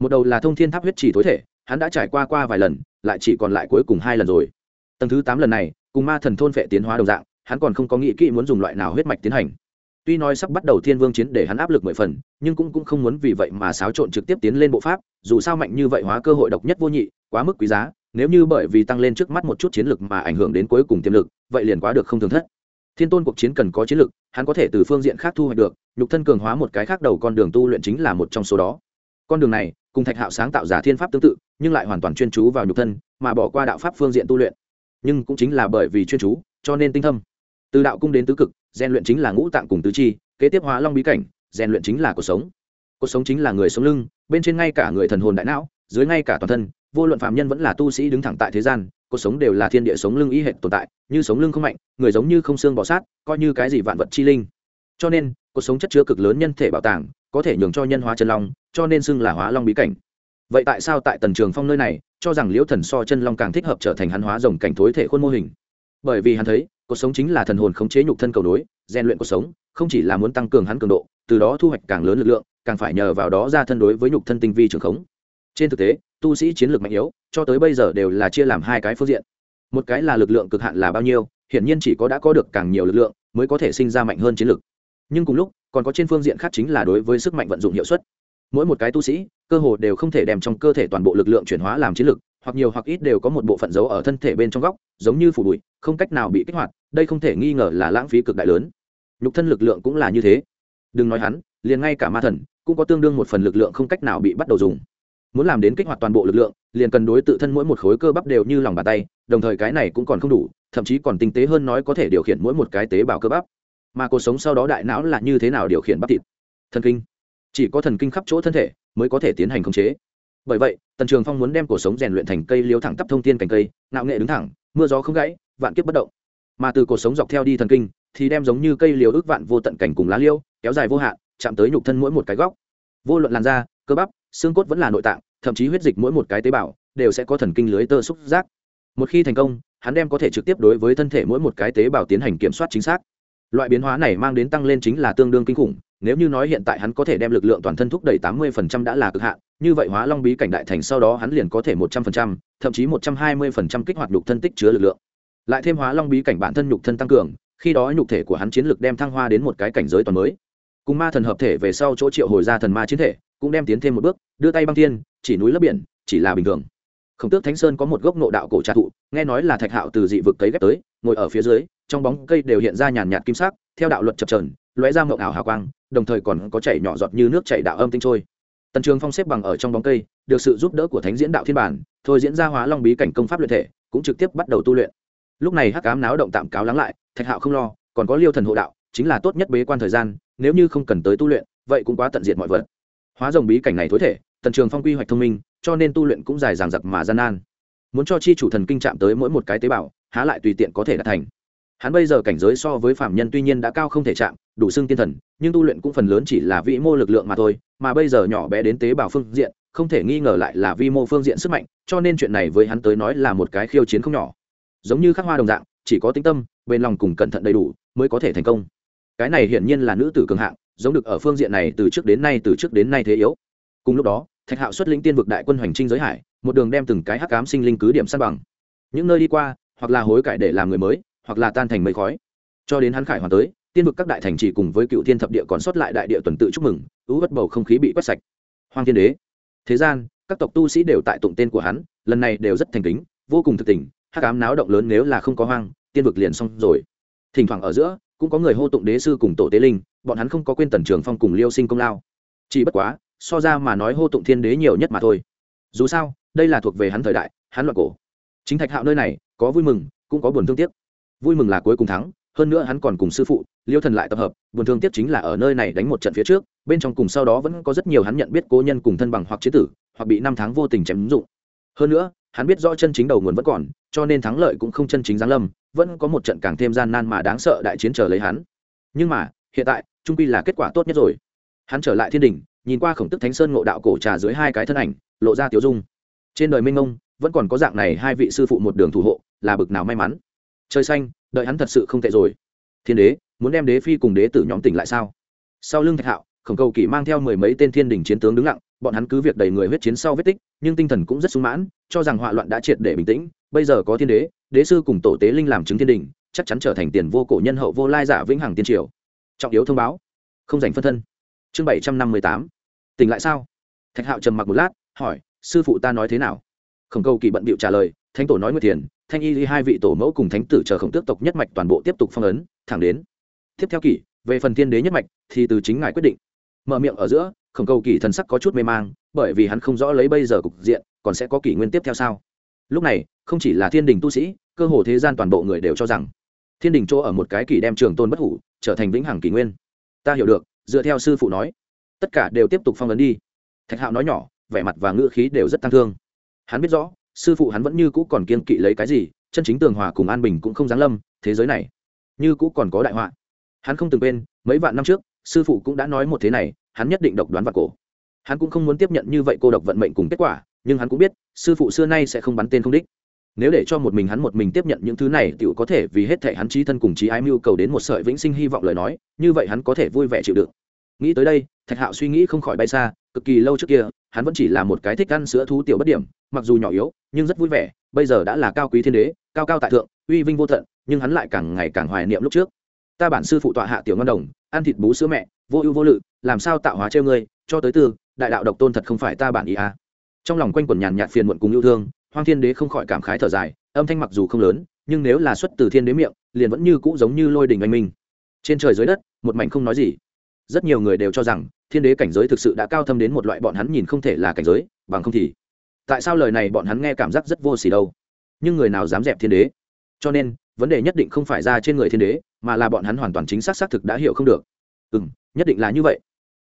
Một đầu là thông thiên tháp huyết trì tối thể, hắn đã trải qua qua vài lần, lại chỉ còn lại cuối cùng hai lần rồi. Tầng thứ tám lần này, cùng ma thần thôn vệ tiến hóa đồng dạng, hắn còn không có nghĩ kỹ muốn dùng loại nào huyết mạch tiến hành tuy nói sắp bắt đầu thiên vương chiến để hắn áp lực mười phần, nhưng cũng cũng không muốn vì vậy mà xáo trộn trực tiếp tiến lên bộ pháp, dù sao mạnh như vậy hóa cơ hội độc nhất vô nhị, quá mức quý giá, nếu như bởi vì tăng lên trước mắt một chút chiến lực mà ảnh hưởng đến cuối cùng tiềm lực, vậy liền quá được không thường thất. Thiên tôn cuộc chiến cần có chiến lược hắn có thể từ phương diện khác thu hoạch được, nhục thân cường hóa một cái khác đầu con đường tu luyện chính là một trong số đó. Con đường này, cùng thạch hạo sáng tạo giả thiên pháp tương tự, nhưng lại hoàn toàn chuyên chú vào nhục thân, mà bỏ qua đạo pháp phương diện tu luyện. Nhưng cũng chính là bởi vì chuyên chú, cho nên tinh thâm từ đạo cung đến tứ cực, rèn luyện chính là ngũ tạng cùng tứ chi, kế tiếp hóa long bí cảnh, rèn luyện chính là cuộc sống. Cuộc sống chính là người sống lưng, bên trên ngay cả người thần hồn đại não, dưới ngay cả toàn thân, vô luận phạm nhân vẫn là tu sĩ đứng thẳng tại thế gian cuộc sống đều là thiên địa sống lưng ý hệ tồn tại, như sống lưng không mạnh, người giống như không xương bỏ sát, coi như cái gì vạn vật chi linh. Cho nên cuộc sống chất chứa cực lớn nhân thể bảo tàng, có thể nhường cho nhân hóa chân long, cho nên xưng là hóa long bí cảnh. Vậy tại sao tại tần trường phong nơi này, cho rằng liễu thần so chân long càng thích hợp trở thành hắn hóa rồng cảnh thối thể khuôn mô hình? Bởi vì hắn thấy cuộc sống chính là thần hồn khống chế nhục thân cầu đối rèn luyện cuộc sống không chỉ là muốn tăng cường hắn cường độ từ đó thu hoạch càng lớn lực lượng càng phải nhờ vào đó ra thân đối với nhục thân tinh vi trường khống. Trên thực tế tu sĩ chiến lược mạnh yếu cho tới bây giờ đều là chia làm hai cái phương diện. Một cái là lực lượng cực hạn là bao nhiêu hiển nhiên chỉ có đã có được càng nhiều lực lượng mới có thể sinh ra mạnh hơn chiến lược. Nhưng cùng lúc còn có trên phương diện khác chính là đối với sức mạnh vận dụng hiệu suất. Mỗi một cái tu sĩ cơ hồ đều không thể đem trong cơ thể toàn bộ lực lượng chuyển hóa làm chiến lược, hoặc nhiều hoặc ít đều có một bộ phận giấu ở thân thể bên trong góc giống như phủ bụi, không cách nào bị kích hoạt, đây không thể nghi ngờ là lãng phí cực đại lớn. Nhục thân lực lượng cũng là như thế. Đừng nói hắn, liền ngay cả ma thần cũng có tương đương một phần lực lượng không cách nào bị bắt đầu dùng. Muốn làm đến kích hoạt toàn bộ lực lượng, liền cần đối tự thân mỗi một khối cơ bắp đều như lòng bàn tay, đồng thời cái này cũng còn không đủ, thậm chí còn tinh tế hơn nói có thể điều khiển mỗi một cái tế bào cơ bắp. Mà cuộc sống sau đó đại não là như thế nào điều khiển bắp thịt? Thần kinh. Chỉ có thần kinh khắp chỗ thân thể mới có thể tiến hành khống chế. Bởi vậy, tần trường phong muốn đem cuộc sống rèn luyện thành cây liếu thẳng tắp thông tiên cành cây nạo nghệ đứng thẳng mưa gió không gãy, vạn kiếp bất động. Mà từ cuộc sống dọc theo đi thần kinh, thì đem giống như cây liều ước vạn vô tận cảnh cùng lá liêu, kéo dài vô hạn, chạm tới nhục thân mỗi một cái góc. Vô luận làn da, cơ bắp, xương cốt vẫn là nội tạng, thậm chí huyết dịch mỗi một cái tế bào, đều sẽ có thần kinh lưới tơ xúc giác. Một khi thành công, hắn đem có thể trực tiếp đối với thân thể mỗi một cái tế bào tiến hành kiểm soát chính xác. Loại biến hóa này mang đến tăng lên chính là tương đương kinh khủng nếu như nói hiện tại hắn có thể đem lực lượng toàn thân thúc đẩy tám mươi phần trăm đã là cực hạn như vậy hóa long bí cảnh đại thành sau đó hắn liền có thể một trăm phần trăm thậm chí một trăm hai mươi phần trăm kích hoạt nhục thân tích chứa lực lượng. Lại thêm hóa long bí cảnh bản thân nhục thân tăng cường khi đó nhục thể của hắn chiến lực đem thăng hoa đến một cái cảnh giới toàn mới. Cùng ma thần hợp thể về sau chỗ triệu hồi ra thần ma chiến thể cũng đem tiến thêm một bước đưa tay băng thiên, chỉ núi lấp biển chỉ là bình thường. Khổng tước thánh sơn có một gốc nộ đạo cổ trà thụ nghe nói là thạch hạo từ dị vực cấy ghép tới ngồi ở phía dưới trong bóng cây đều hiện ra nhàn nhạt kim sắc theo đạo luật chập chờn, lóe ra mộng ảo hào quang đồng thời còn có chảy nhỏ giọt như nước chảy đạo âm tinh trôi. Tần trường phong xếp bằng ở trong bóng cây, được sự giúp đỡ của thánh diễn đạo thiên bản, thôi diễn ra hóa long bí cảnh công pháp luyện thể, cũng trực tiếp bắt đầu tu luyện. Lúc này hắc cám náo động tạm cáo lắng lại, thạch hạo không lo, còn có liêu thần hộ đạo, chính là tốt nhất bế quan thời gian, nếu như không cần tới tu luyện, vậy cũng quá tận diện mọi vật. Hóa rồng bí cảnh này thối thể, tần trường phong quy hoạch thông minh, cho nên tu luyện cũng dài dằng dặc mà gian nan. Muốn cho chi chủ thần kinh chạm tới mỗi một cái tế bào, há lại tùy tiện có thể đạt thành hắn bây giờ cảnh giới so với phạm nhân tuy nhiên đã cao không thể chạm, đủ xương tiên thần, nhưng tu luyện cũng phần lớn chỉ là vĩ mô lực lượng mà thôi, mà bây giờ nhỏ bé đến tế bào phương diện, không thể nghi ngờ lại là vi mô phương diện sức mạnh, cho nên chuyện này với hắn tới nói là một cái khiêu chiến không nhỏ. Giống như khắc hoa đồng dạng, chỉ có tinh tâm, bên lòng cùng cẩn thận đầy đủ mới có thể thành công. Cái này hiển nhiên là nữ tử cường hạng, giống được ở phương diện này từ trước đến nay, từ trước đến nay thế yếu. Cùng lúc đó, thạch hạo xuất lĩnh tiên vực đại quân hoành trinh giới hải, một đường đem từng cái hắc cám sinh linh cứ điểm săn bằng. Những nơi đi qua, hoặc là hối cải để làm người mới hoặc là tan thành mây khói. Cho đến hắn khải hoàn tới, tiên vực các đại thành chỉ cùng với cựu thiên thập địa còn sót lại đại địa tuần tự chúc mừng, ú bất bầu không khí bị quét sạch. Hoàng thiên đế. Thế gian, các tộc tu sĩ đều tại tụng tên của hắn, lần này đều rất thành kính, vô cùng thực tình, hắc ám náo động lớn nếu là không có hoang, tiên vực liền xong rồi. Thỉnh thoảng ở giữa, cũng có người hô tụng đế sư cùng tổ tế linh, bọn hắn không có quên tần trường phong cùng liêu sinh công lao. Chỉ bất quá, so ra mà nói hô tụng thiên đế nhiều nhất mà thôi. Dù sao, đây là thuộc về hắn thời đại, hắn loạn cổ. Chính thạch hạo nơi này, có vui mừng, cũng có buồn thương tiếc vui mừng là cuối cùng thắng, hơn nữa hắn còn cùng sư phụ, liêu thần lại tập hợp, buồn thương tiếc chính là ở nơi này đánh một trận phía trước, bên trong cùng sau đó vẫn có rất nhiều hắn nhận biết cố nhân cùng thân bằng hoặc chế tử, hoặc bị năm tháng vô tình chém ứng dụng. Hơn nữa, hắn biết rõ chân chính đầu nguồn vẫn còn, cho nên thắng lợi cũng không chân chính giáng lâm, vẫn có một trận càng thêm gian nan mà đáng sợ đại chiến chờ lấy hắn. Nhưng mà, hiện tại, trung quy là kết quả tốt nhất rồi. Hắn trở lại thiên đình nhìn qua khổng tức thánh sơn ngộ đạo cổ trà dưới hai cái thân ảnh, lộ ra tiểu dung. Trên đời minh ông vẫn còn có dạng này hai vị sư phụ một đường thủ hộ, là bực nào may mắn trời xanh, đợi hắn thật sự không tệ rồi. Thiên đế, muốn đem đế phi cùng đế tử nhóm tỉnh lại sao? Sau lưng thạch hạo, khổng cầu kỷ mang theo mười mấy tên thiên đình chiến tướng đứng lặng, bọn hắn cứ việc đầy người huyết chiến sau vết tích, nhưng tinh thần cũng rất sung mãn, cho rằng họa loạn đã triệt để bình tĩnh. Bây giờ có thiên đế đế sư cùng tổ tế linh làm chứng thiên đình, chắc chắn trở thành tiền vô cổ nhân hậu vô lai giả vĩnh hằng tiên triều. Trọng yếu thông báo. Không dành phân thân. Chương bảy trăm năm mươi tám. Tỉnh lại sao? Thạch hạo trầm mặc một lát, hỏi, sư phụ ta nói thế nào? Khổng cầu kỳ bận bịu trả lời, thánh tổ nói nguyệt thiền thanh y hai vị tổ mẫu cùng thánh tử chờ khổng tước tộc nhất mạch toàn bộ tiếp tục phong ấn, thẳng đến tiếp theo kỷ, về phần thiên đế nhất mạch thì từ chính ngài quyết định. Mở miệng ở giữa, khổng cầu kỷ thần sắc có chút mê mang, bởi vì hắn không rõ lấy bây giờ cục diện, còn sẽ có kỷ nguyên tiếp theo sao? Lúc này, không chỉ là thiên đình tu sĩ, cơ hồ thế gian toàn bộ người đều cho rằng thiên đình chỗ ở một cái kỷ đem trường tôn bất hủ, trở thành vĩnh hằng kỷ nguyên. Ta hiểu được, dựa theo sư phụ nói, tất cả đều tiếp tục phong ấn đi. Thạch hạo nói nhỏ, vẻ mặt và ngữ khí đều rất tăng thương. Hắn biết rõ sư phụ hắn vẫn như cũ còn kiên kỵ lấy cái gì, chân chính tường hòa cùng an bình cũng không giáng lâm, thế giới này như cũ còn có đại họa. Hắn không từng quên, mấy vạn năm trước, sư phụ cũng đã nói một thế này, hắn nhất định độc đoán và cổ. Hắn cũng không muốn tiếp nhận như vậy cô độc vận mệnh cùng kết quả, nhưng hắn cũng biết, sư phụ xưa nay sẽ không bắn tên không đích. Nếu để cho một mình hắn một mình tiếp nhận những thứ này t có thể vì hết thể hắn trí thân cùng trí ái mưu cầu đến một sợi vĩnh sinh hy vọng lời nói, như vậy hắn có thể vui vẻ chịu đựng. Nghĩ tới đây, thạch hạo suy nghĩ không khỏi bay xa, cực kỳ lâu trước kia hắn vẫn chỉ là một cái thích ăn sữa thú tiểu bất điểm, mặc dù nhỏ yếu, nhưng rất vui vẻ, bây giờ đã là cao quý thiên đế, cao cao tại thượng, uy vinh vô tận, nhưng hắn lại càng ngày càng hoài niệm lúc trước. Ta bản sư phụ tọa hạ tiểu ngon đồng, ăn thịt bú sữa mẹ, vô ưu vô lự, làm sao tạo hóa treo ngươi, cho tới tư đại đạo độc tôn thật không phải ta bản ý à. trong lòng quanh quần nhàn nhạt phiền muộn cùng yêu thương, hoang thiên đế không khỏi cảm khái thở dài, âm thanh mặc dù không lớn, nhưng nếu là xuất từ thiên đế miệng, liền vẫn như cũ giống như lôi đình anh minh. Trên trời dưới đất, một mảnh không nói gì. Rất nhiều người đều cho rằng thiên đế cảnh giới thực sự đã cao thâm đến một loại bọn hắn nhìn không thể là cảnh giới, bằng không thì tại sao lời này bọn hắn nghe cảm giác rất vô xỉ đâu? Nhưng người nào dám dẹp thiên đế? Cho nên, vấn đề nhất định không phải ra trên người thiên đế, mà là bọn hắn hoàn toàn chính xác xác thực đã hiểu không được. Ừ m nhất định là như vậy.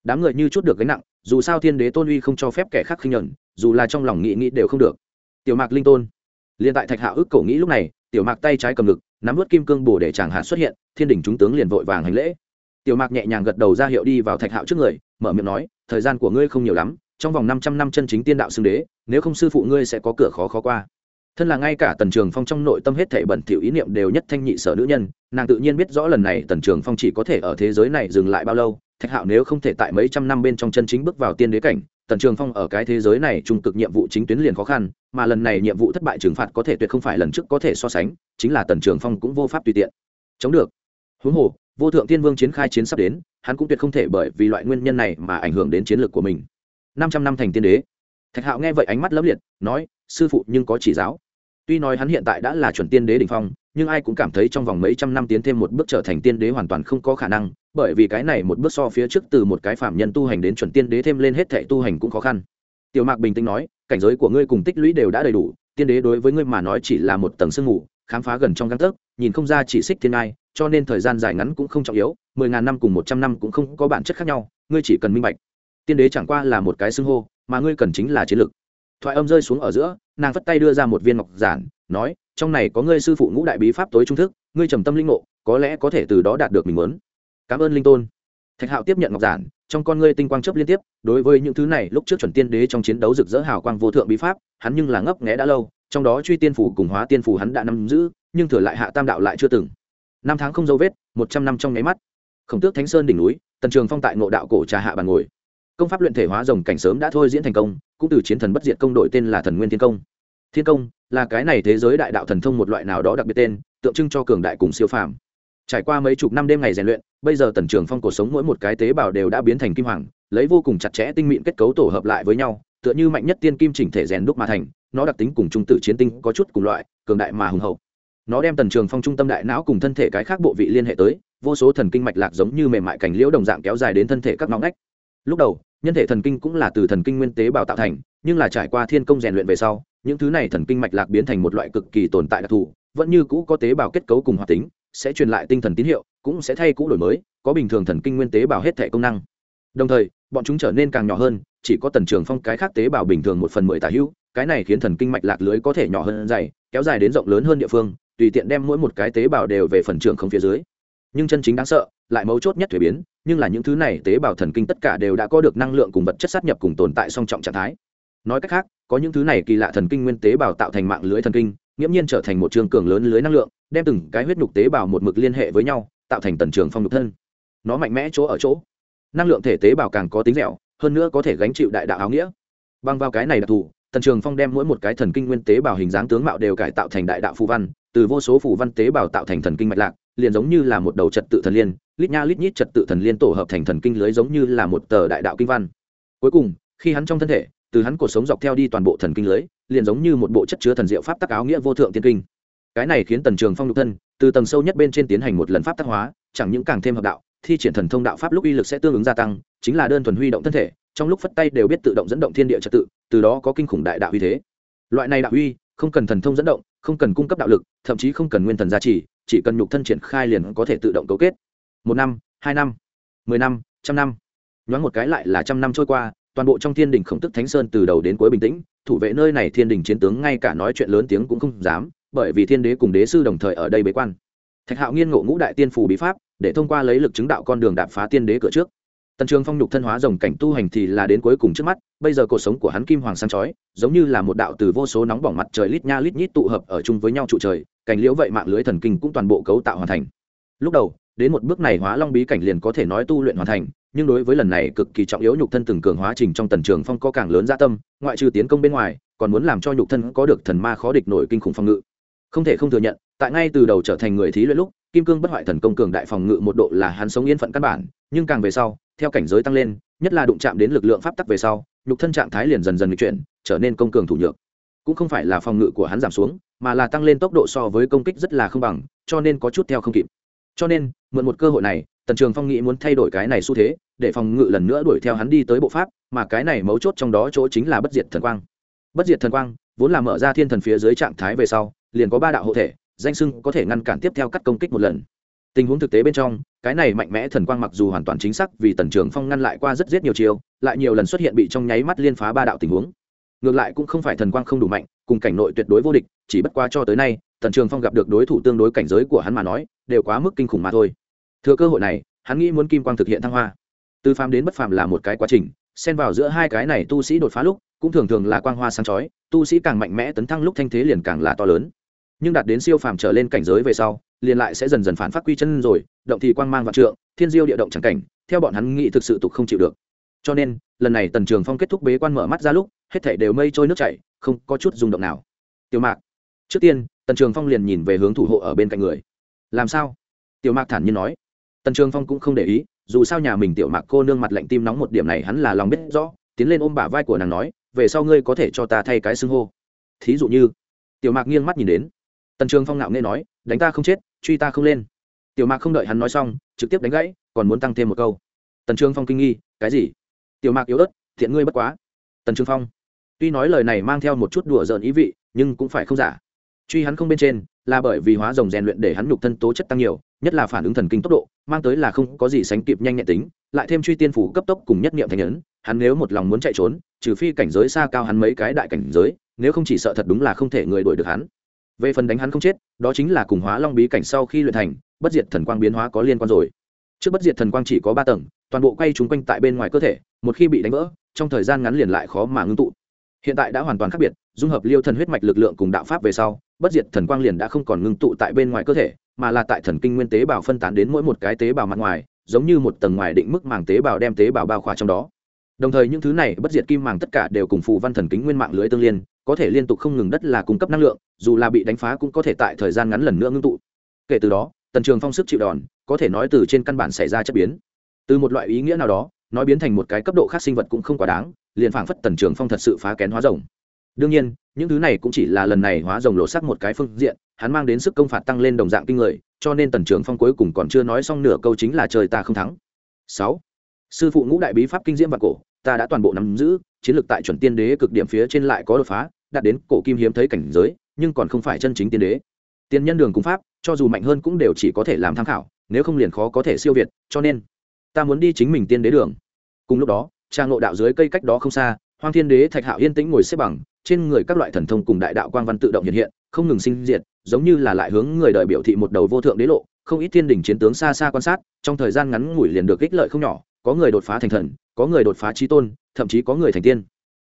Đám người như chút được gánh nặng, dù sao thiên đế tôn uy không cho phép kẻ khác khinh nhuận dù là trong lòng nghĩ nghĩ đều không được. Tiểu mạc linh tôn. Liền tại thạch hạ ức cổ nghĩ lúc này, tiểu mạc tay trái cầm ngực, nắm vớt kim cương bổ để chàng hạ xuất hiện, thiên đình chúng tướng liền vội vàng hành lễ. Tiểu mạc nhẹ nhàng gật đầu ra hiệu đi vào thạch hạo trước người mở miệng nói, thời gian của ngươi không nhiều lắm, trong vòng năm trăm năm chân chính tiên đạo xưng đế, nếu không sư phụ ngươi sẽ có cửa khó khó qua. Thân là ngay cả tần trường phong trong nội tâm hết thảy bẩn thỉu ý niệm đều nhất thanh nhị sở nữ nhân, nàng tự nhiên biết rõ lần này tần trường phong chỉ có thể ở thế giới này dừng lại bao lâu, thạch hạo nếu không thể tại mấy trăm năm bên trong chân chính bước vào tiên đế cảnh, tần trường phong ở cái thế giới này trung cực nhiệm vụ chính tuyến liền khó khăn, mà lần này nhiệm vụ thất bại trừng phạt có thể tuyệt không phải lần trước có thể so sánh, chính là tần trường phong cũng vô pháp tùy tiện. Chống được. Huống hồ vô thượng tiên vương chiến khai chiến sắp đến, hắn cũng tuyệt không thể bởi vì loại nguyên nhân này mà ảnh hưởng đến chiến lược của mình. Năm trăm năm thành tiên đế. Thạch hạo nghe vậy ánh mắt lấp liệt, nói, sư phụ, nhưng có chỉ giáo. Tuy nói hắn hiện tại đã là chuẩn tiên đế đ ỉ n h phong, nhưng ai cũng cảm thấy trong vòng mấy trăm năm tiến thêm một bước trở thành tiên đế hoàn toàn không có khả năng, bởi vì cái này một bước so phía trước từ một cái phạm nhân tu hành đến chuẩn tiên đế thêm lên hết thệ tu hành cũng khó khăn. Tiểu mạc bình tĩnh nói, cảnh giới của ngươi cùng tích lũy đều đã đầy đủ, tiên đế đối với ngươi mà nói chỉ là một tầng sương mù khám phá gần trong găng tấc, nhìn không ra chỉ xích thiên ai cho nên thời gian dài ngắn cũng không trọng yếu, mười ngàn năm cùng một trăm năm cũng không có bản chất khác nhau, ngươi chỉ cần minh bạch. Tiên đế chẳng qua là một cái xưng hô, mà ngươi cần chính là chiến lược thoại âm rơi xuống ở giữa, nàng phất tay đưa ra một viên ngọc giản, nói, trong này có ngươi sư phụ ngũ đại bí pháp tối trung thức, ngươi trầm tâm linh ngộ, có lẽ có thể từ đó đạt được mình muốn. Cảm ơn linh tôn. Thạch hạo tiếp nhận ngọc giản, trong con ngươi tinh quang chấp liên tiếp, đối với những thứ này, lúc trước chuẩn tiên đế trong chiến đấu rực rỡ hào quang vô thượng bí pháp, hắn nhưng là ngấp nghé đã lâu trong đó truy tiên phủ cùng hóa tiên phủ hắn đã nắm giữ, nhưng thừa lại hạ tam đạo lại chưa từng. Năm tháng không dấu vết, một trăm năm trong nháy mắt. Khổng tước thánh sơn đỉnh núi, tần trường phong tại ngộ đạo cổ trà hạ bàn ngồi. Công pháp luyện thể hóa rồng cảnh sớm đã thôi diễn thành công, cũng từ chiến thần bất diệt công đội tên là thần nguyên thiên công. Thiên công là cái này thế giới đại đạo thần thông một loại nào đó đặc biệt tên, tượng trưng cho cường đại cùng siêu phàm. Trải qua mấy chục năm đêm ngày rèn luyện, bây giờ tần trường phong cuộc sống mỗi một cái tế bào đều đã biến thành kim hoàng, lấy vô cùng chặt chẽ tinh mịn kết cấu tổ hợp lại với nhau, tựa như mạnh nhất tiên kim chỉnh thể rèn đúc mà thành nó đặc tính cùng trung tử chiến tinh có chút cùng loại, cường đại mà hùng hậu. Nó đem tần trường phong trung tâm đại não cùng thân thể cái khác bộ vị liên hệ tới, vô số thần kinh mạch lạc giống như mềm mại cảnh liễu đồng dạng kéo dài đến thân thể các nóng nách lúc đầu, nhân thể thần kinh cũng là từ thần kinh nguyên tế bào tạo thành, nhưng là trải qua thiên công rèn luyện về sau, những thứ này thần kinh mạch lạc biến thành một loại cực kỳ tồn tại đặc thù, vẫn như cũ có tế bào kết cấu cùng hoạt tính, sẽ truyền lại tinh thần tín hiệu, cũng sẽ thay cũ đổi mới, có bình thường thần kinh nguyên tế bào hết thể công năng. Đồng thời, bọn chúng trở nên càng nhỏ hơn, chỉ có tần trường phong cái khác tế bào bình thường một phần mười tả hữu cái này khiến thần kinh mạch lạc lưới có thể nhỏ hơn dày, kéo dài đến rộng lớn hơn địa phương, tùy tiện đem mỗi một cái tế bào đều về phần trường không phía dưới. Nhưng chân chính đáng sợ, lại mấu chốt nhất thuế biến, nhưng là những thứ này tế bào thần kinh tất cả đều đã có được năng lượng cùng vật chất sát nhập cùng tồn tại song trọng trạng thái. Nói cách khác, có những thứ này kỳ lạ thần kinh nguyên tế bào tạo thành mạng lưới thần kinh, nghiễm nhiên trở thành một trường cường lớn lưới năng lượng, đem từng cái huyết nhục tế bào một mực liên hệ với nhau, tạo thành tần trường phong nhục thân. Nó mạnh mẽ chỗ ở chỗ. Năng lượng thể tế bào càng có tính dẻo, hơn nữa có thể gánh chịu đại đạo áo nghĩa. Bằng vào cái này đặc thù tần trường phong đem mỗi một cái thần kinh nguyên tế bào hình dáng tướng mạo đều cải tạo thành đại đạo phù văn, từ vô số phù văn tế bào tạo thành thần kinh mạch lạc, liền giống như là một đầu trật tự thần liên, lít nha lít nhít trật tự thần liên tổ hợp thành thần kinh lưới giống như là một tờ đại đạo kinh văn. Cuối cùng, khi hắn trong thân thể, từ hắn cuộc sống dọc theo đi toàn bộ thần kinh lưới, liền giống như một bộ chất chứa thần diệu pháp tác áo nghĩa vô thượng tiên kinh. Cái này khiến tần trường phong nhục thân, từ tầng sâu nhất bên trên tiến hành một lần pháp tác hóa, chẳng những càng thêm hợp đạo, thi triển thần thông đạo pháp lúc uy lực sẽ tương ứng gia tăng, chính là đơn thuần huy động thân thể, trong lúc phất tay đều biết tự động dẫn động thiên địa trật tự từ đó có kinh khủng đại đạo uy thế. Loại này đạo uy, không cần thần thông dẫn động, không cần cung cấp đạo lực, thậm chí không cần nguyên thần gia trì, chỉ cần nhục thân triển khai liền có thể tự động cấu kết. Một năm, hai năm, mười năm, trăm năm. Nhoáng một cái lại là trăm năm trôi qua, toàn bộ trong thiên đình khổng tức thánh sơn từ đầu đến cuối bình tĩnh, thủ vệ nơi này thiên đình chiến tướng ngay cả nói chuyện lớn tiếng cũng không dám, bởi vì thiên đế cùng đế sư đồng thời ở đây bế quan. Thạch hạo nghiên ngộ ngũ đại tiên phù bí pháp, để thông qua lấy lực chứng đạo con đường đạp phá tiên đế cửa trước tần trường phong nhục thân hóa rồng cảnh tu hành thì là đến cuối cùng trước mắt, bây giờ cuộc sống của hắn kim hoàng sáng chói, giống như là một đạo từ vô số nóng bỏng mặt trời lít nha lít nhít tụ hợp ở chung với nhau trụ trời, cảnh liễu vậy mạng lưới thần kinh cũng toàn bộ cấu tạo hoàn thành. Lúc đầu, đến một bước này hóa long bí cảnh liền có thể nói tu luyện hoàn thành, nhưng đối với lần này cực kỳ trọng yếu nhục thân từng cường hóa trình trong tần trường phong có càng lớn gia tâm, ngoại trừ tiến công bên ngoài, còn muốn làm cho nhục thân có được thần ma khó địch nổi kinh khủng phong ngự không thể không thừa nhận, tại ngay từ đầu trở thành người thí luyện lúc, kim cương bất hoại thần công cường đại phòng ngự một độ là hắn sống yên phận căn bản, nhưng càng về sau, theo cảnh giới tăng lên, nhất là đụng chạm đến lực lượng pháp tắc về sau, nhục thân trạng thái liền dần dần lịch chuyển, trở nên công cường thủ nhược. Cũng không phải là phòng ngự của hắn giảm xuống, mà là tăng lên tốc độ so với công kích rất là không bằng, cho nên có chút theo không kịp. Cho nên, mượn một cơ hội này, tần trường phong nghĩ muốn thay đổi cái này xu thế, để phòng ngự lần nữa đuổi theo hắn đi tới bộ pháp, mà cái này mấu chốt trong đó chỗ chính là bất diệt thần quang. Bất diệt thần quang, vốn là mở ra thiên thần phía dưới trạng thái về sau liền có ba đạo hộ thể, danh sưng có thể ngăn cản tiếp theo cắt công kích một lần. Tình huống thực tế bên trong, cái này mạnh mẽ thần quang mặc dù hoàn toàn chính xác vì tần trường phong ngăn lại qua rất rất nhiều chiều lại nhiều lần xuất hiện bị trong nháy mắt liên phá ba đạo tình huống. Ngược lại cũng không phải thần quang không đủ mạnh, cùng cảnh nội tuyệt đối vô địch, chỉ bất qua cho tới nay, tần trường phong gặp được đối thủ tương đối cảnh giới của hắn mà nói, đều quá mức kinh khủng mà thôi. Thừa cơ hội này, hắn nghĩ muốn kim quang thực hiện thăng hoa. Từ phàm đến bất phàm là một cái quá trình, xen vào giữa hai cái này tu sĩ đột phá lúc, cũng thường thường là quang hoa sáng chói, tu sĩ càng mạnh mẽ tấn thăng lúc thanh thế liền càng là to lớn nhưng đạt đến siêu phàm trở lên cảnh giới về sau, liền lại sẽ dần dần phản phát quy chân rồi, động thì quang mang vạn trượng, thiên diêu địa động chẳng cảnh, theo bọn hắn nghĩ thực sự tục không chịu được. Cho nên, lần này tần trường phong kết thúc bế quan mở mắt ra lúc, hết thảy đều mây trôi nước chảy, không có chút rung động nào. Tiểu mạc, trước tiên, tần trường phong liền nhìn về hướng thủ hộ ở bên cạnh người. Làm sao? Tiểu mạc thản nhiên nói. Tần trường phong cũng không để ý, dù sao nhà mình tiểu mạc cô nương mặt lạnh tim nóng một điểm này hắn là lòng biết rõ, tiến lên ôm bả vai của nàng nói, về sau ngươi có thể cho ta thay cái xưng hô. Thí dụ như, tiểu mạc nghiêng mắt nhìn đến tần trường phong ngạo nghe nói, đánh ta không chết, truy ta không lên. Tiểu mạc không đợi hắn nói xong, trực tiếp đánh gãy, còn muốn tăng thêm một câu. Tần trường phong kinh nghi, cái gì? Tiểu mạc yếu ớt, thiện ngươi bất quá. Tần trường phong, tuy nói lời này mang theo một chút đùa giỡn ý vị, nhưng cũng phải không giả. Truy hắn không bên trên, là bởi vì hóa rồng rèn luyện để hắn nhục thân tố chất tăng nhiều, nhất là phản ứng thần kinh tốc độ, mang tới là không có gì sánh kịp nhanh nhẹn tính, lại thêm truy tiên phủ cấp tốc cùng nhất niệm thành ấn hắn nếu một lòng muốn chạy trốn, trừ phi cảnh giới xa cao hắn mấy cái đại cảnh giới, nếu không chỉ sợ thật đúng là không thể người đuổi được hắn về phần đánh hắn không chết, đó chính là cùng hóa long bí cảnh sau khi luyện thành, bất diệt thần quang biến hóa có liên quan rồi. Trước bất diệt thần quang chỉ có ba tầng, toàn bộ quay trúng quanh tại bên ngoài cơ thể, một khi bị đánh vỡ, trong thời gian ngắn liền lại khó mà ngưng tụ. Hiện tại đã hoàn toàn khác biệt, dung hợp liêu thần huyết mạch lực lượng cùng đạo pháp về sau, bất diệt thần quang liền đã không còn ngưng tụ tại bên ngoài cơ thể, mà là tại thần kinh nguyên tế bào phân tán đến mỗi một cái tế bào mặt ngoài, giống như một tầng ngoài định mức màng tế bào đem tế bào bao khỏa trong đó. Đồng thời những thứ này bất diệt kim màng tất cả đều cùng phù văn thần kính nguyên mạng lưới tương liên có thể liên tục không ngừng đất là cung cấp năng lượng, dù là bị đánh phá cũng có thể tại thời gian ngắn lần nữa ngưng tụ. Kể từ đó, tần trường phong sức chịu đòn, có thể nói từ trên căn bản xảy ra chất biến. Từ một loại ý nghĩa nào đó, nói biến thành một cái cấp độ khác sinh vật cũng không quá đáng, liền phảng phất tần trường phong thật sự phá kén hóa rồng. Đương nhiên, những thứ này cũng chỉ là lần này hóa rồng lộ sắc một cái phương diện, hắn mang đến sức công phạt tăng lên đồng dạng kinh người, cho nên tần trường phong cuối cùng còn chưa nói xong nửa câu chính là trời ta không thắng. Sáu sư phụ ngũ đại bí pháp kinh diễm và cổ, ta đã toàn bộ nắm giữ, chiến lược tại chuẩn tiên đế cực điểm phía trên lại có đột phá, đạt đến cổ kim hiếm thấy cảnh giới, nhưng còn không phải chân chính tiên đế. Tiên nhân đường cung pháp, cho dù mạnh hơn cũng đều chỉ có thể làm tham khảo, nếu không liền khó có thể siêu việt, cho nên, ta muốn đi chính mình tiên đế đường. Cùng lúc đó, trang ngộ đạo dưới cây cách đó không xa, hoang thiên đế thạch hạo yên tĩnh ngồi xếp bằng, trên người các loại thần thông cùng đại đạo quang văn tự động hiện hiện, không ngừng sinh diệt, giống như là lại hướng người đời biểu thị một đầu vô thượng đế lộ, không ít thiên đình chiến tướng xa xa quan sát, trong thời gian ngắn ngủi liền được ích lợi không nhỏ có người đột phá thành thần, có người đột phá trí tôn, thậm chí có người thành tiên.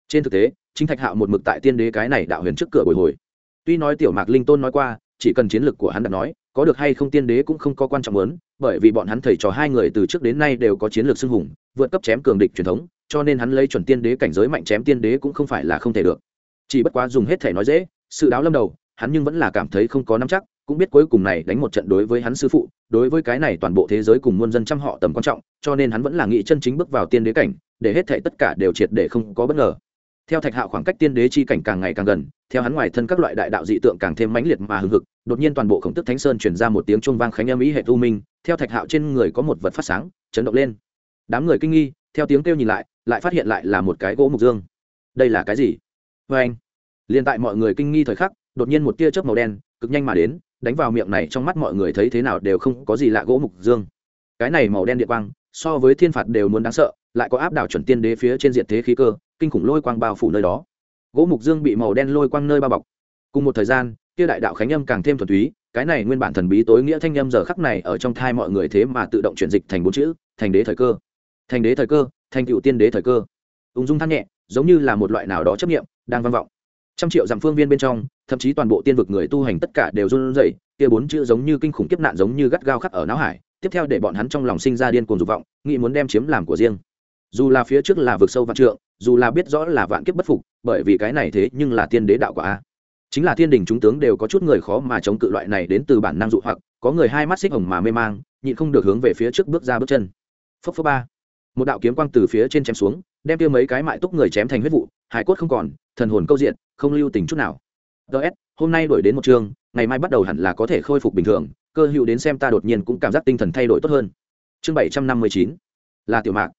Trên thực tế chính thạch hạo một mực tại tiên đế cái này đạo huyền trước cửa bồi hồi. Tuy nói tiểu mạc linh tôn nói qua, chỉ cần chiến lược của hắn đã nói, có được hay không tiên đế cũng không có quan trọng lớn, bởi vì bọn hắn thầy trò hai người từ trước đến nay đều có chiến lược xưng hùng, vượt cấp chém cường địch truyền thống, cho nên hắn lấy chuẩn tiên đế cảnh giới mạnh chém tiên đế cũng không phải là không thể được. Chỉ bất quá dùng hết thể nói dễ, sự đáo lâm đầu, hắn nhưng vẫn là cảm thấy không có nắm chắc cũng biết cuối cùng này đánh một trận đối với hắn sư phụ, đối với cái này toàn bộ thế giới cùng muôn dân trăm họ tầm quan trọng, cho nên hắn vẫn là nghĩ chân chính bước vào tiên đế cảnh, để hết thảy tất cả đều triệt để không có bất ngờ. Theo thạch hạo khoảng cách tiên đế chi cảnh càng ngày càng gần, theo hắn ngoài thân các loại đại đạo dị tượng càng thêm mãnh liệt mà hừng hực, đột nhiên toàn bộ khổng tức thánh sơn chuyển ra một tiếng chuông vang khánh âm ý hệ tu minh, theo thạch hạo trên người có một vật phát sáng, chấn động lên. Đám người kinh nghi, theo tiếng kêu nhìn lại lại phát hiện lại là một cái gỗ mục dương. Đây là cái gì? Vâng. Vê anh liền tại mọi người kinh nghi thời khắc, đột nhiên một tia chớp màu đen, cực nhanh mà đến đánh vào miệng này trong mắt mọi người thấy thế nào đều không có gì lạ gỗ mục dương. Cái này màu đen địa quang, so với thiên phạt đều muốn đáng sợ, lại có áp đảo chuẩn tiên đế phía trên diện thế khí cơ, kinh khủng lôi quang bao phủ nơi đó. Gỗ mục dương bị màu đen lôi quang nơi bao bọc. Cùng một thời gian, kia đại đạo khánh âm càng thêm thuần túy, cái này nguyên bản thần bí tối nghĩa thanh âm giờ khắc này ở trong thai mọi người thế mà tự động chuyển dịch thành bốn chữ, thành đế thời cơ. Thành đế thời cơ, thành cựu tiên đế thời cơ. Ung dung than nhẹ, giống như là một loại nào đó chấp nghiệm đang vang vọng trăm triệu dặm phương viên bên trong, thậm chí toàn bộ tiên vực người tu hành tất cả đều run rẩy, kia bốn chữ giống như kinh khủng kiếp nạn giống như gắt gao khắc ở não hải, tiếp theo để bọn hắn trong lòng sinh ra điên cuồng dục vọng, nghĩ muốn đem chiếm làm của riêng. Dù là phía trước là vực sâu vạn trượng, dù là biết rõ là vạn kiếp bất phục, bởi vì cái này thế nhưng là tiên đế đạo quả a. Chính là thiên đình chúng tướng đều có chút người khó mà chống cự loại này đến từ bản năng dụ hoặc, có người hai mắt xích hồng mà mê mang, nhịn không được hướng về phía trước bước ra bước chân. Phấp phấp ba. Một đạo kiếm quang từ phía trên chém xuống, đem tiêu mấy cái mại túc người chém thành huyết vụ hải cốt không còn thần hồn câu diện, không lưu tình chút nào. Ts hôm nay đổi đến một chương ngày mai bắt đầu hẳn là có thể khôi phục bình thường, cơ hữu đến xem ta đột nhiên cũng cảm giác tinh thần thay đổi tốt hơn. Chương bảy trăm năm mươi chín, là tiểu mạc.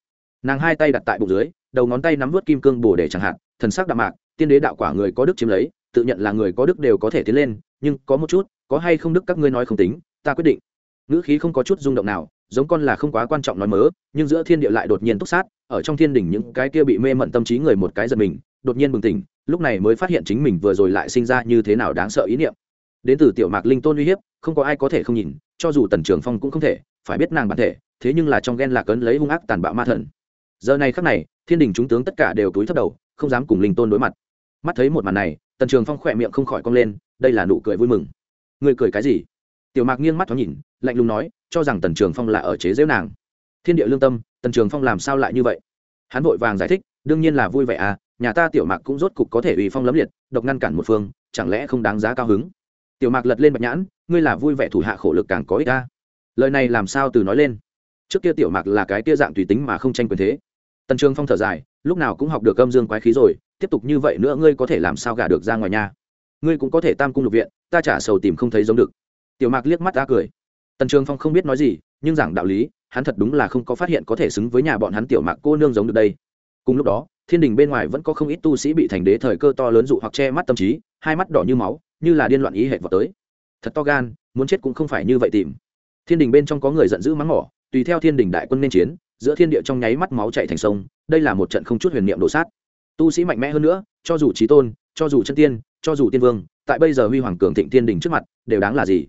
Nàng hai tay đặt tại bụng dưới, đầu ngón tay nắm vớt kim cương bồ để chẳng hạn, thần sắc đạm mạc, tiên đế đạo quả người có đức chiếm lấy, tự nhận là người có đức đều có thể tiến lên, nhưng có một chút, có hay không đức các ngươi nói không tính, ta quyết định. Ngữ khí không có chút rung động nào, giống con là không quá quan trọng nói mớ, nhưng giữa thiên địa lại đột nhiên túc sát, ở trong thiên đỉnh những cái kia bị mê mận tâm trí người một cái giật mình đột nhiên bừng tỉnh, lúc này mới phát hiện chính mình vừa rồi lại sinh ra như thế nào đáng sợ ý niệm. Đến từ tiểu mạc linh tôn uy hiếp, không có ai có thể không nhìn, cho dù tần trường phong cũng không thể, phải biết nàng bản thể, thế nhưng là trong ghen lạc ấn lấy hung ác tàn bạo ma thần. Giờ này khắc này, thiên đình chúng tướng tất cả đều túi thấp đầu, không dám cùng linh tôn đối mặt. Mắt thấy một màn này, tần trường phong khỏe miệng không khỏi cong lên, đây là nụ cười vui mừng. Người cười cái gì? Tiểu mạc nghiêng mắt thoáng nhìn, lạnh lùng nói, cho rằng tần trường phong là ở chế giễu nàng. Thiên địa lương tâm, tần trường phong làm sao lại như vậy? Hắn vội vàng giải thích, đương nhiên là vui vẻ à nhà ta tiểu mạc cũng rốt cục có thể ủy phong lấm liệt, độc ngăn cản một phương, chẳng lẽ không đáng giá cao hứng? Tiểu mạc lật lên bạch nhãn, ngươi là vui vẻ thủ hạ khổ lực càng có ích ta. Lời này làm sao từ nói lên? Trước kia tiểu mạc là cái kia dạng tùy tính mà không tranh quyền thế. Tần trường phong thở dài, lúc nào cũng học được âm dương quái khí rồi, tiếp tục như vậy nữa ngươi có thể làm sao gả được ra ngoài nhà? Ngươi cũng có thể tam cung lục viện, ta trả sầu tìm không thấy giống được. Tiểu mạc liếc mắt ta cười. Tần trường phong không biết nói gì, nhưng giảng đạo lý, hắn thật đúng là không có phát hiện có thể xứng với nhà bọn hắn tiểu mạc cô nương giống được đây. Cùng lúc đó thiên đình bên ngoài vẫn có không ít tu sĩ bị thành đế thời cơ to lớn dụ hoặc che mắt tâm trí, hai mắt đỏ như máu, như là điên loạn ý hệ vào tới. Thật to gan, muốn chết cũng không phải như vậy tìm. Thiên đình bên trong có người giận dữ mắng mỏ, tùy theo thiên đình đại quân nên chiến, giữa thiên địa trong nháy mắt máu chạy thành sông, đây là một trận không chút huyền niệm đổ sát. Tu sĩ mạnh mẽ hơn nữa, cho dù trí tôn, cho dù chân tiên, cho dù tiên vương, tại bây giờ huy hoàng cường thịnh thiên đình trước mặt, đều đáng là gì?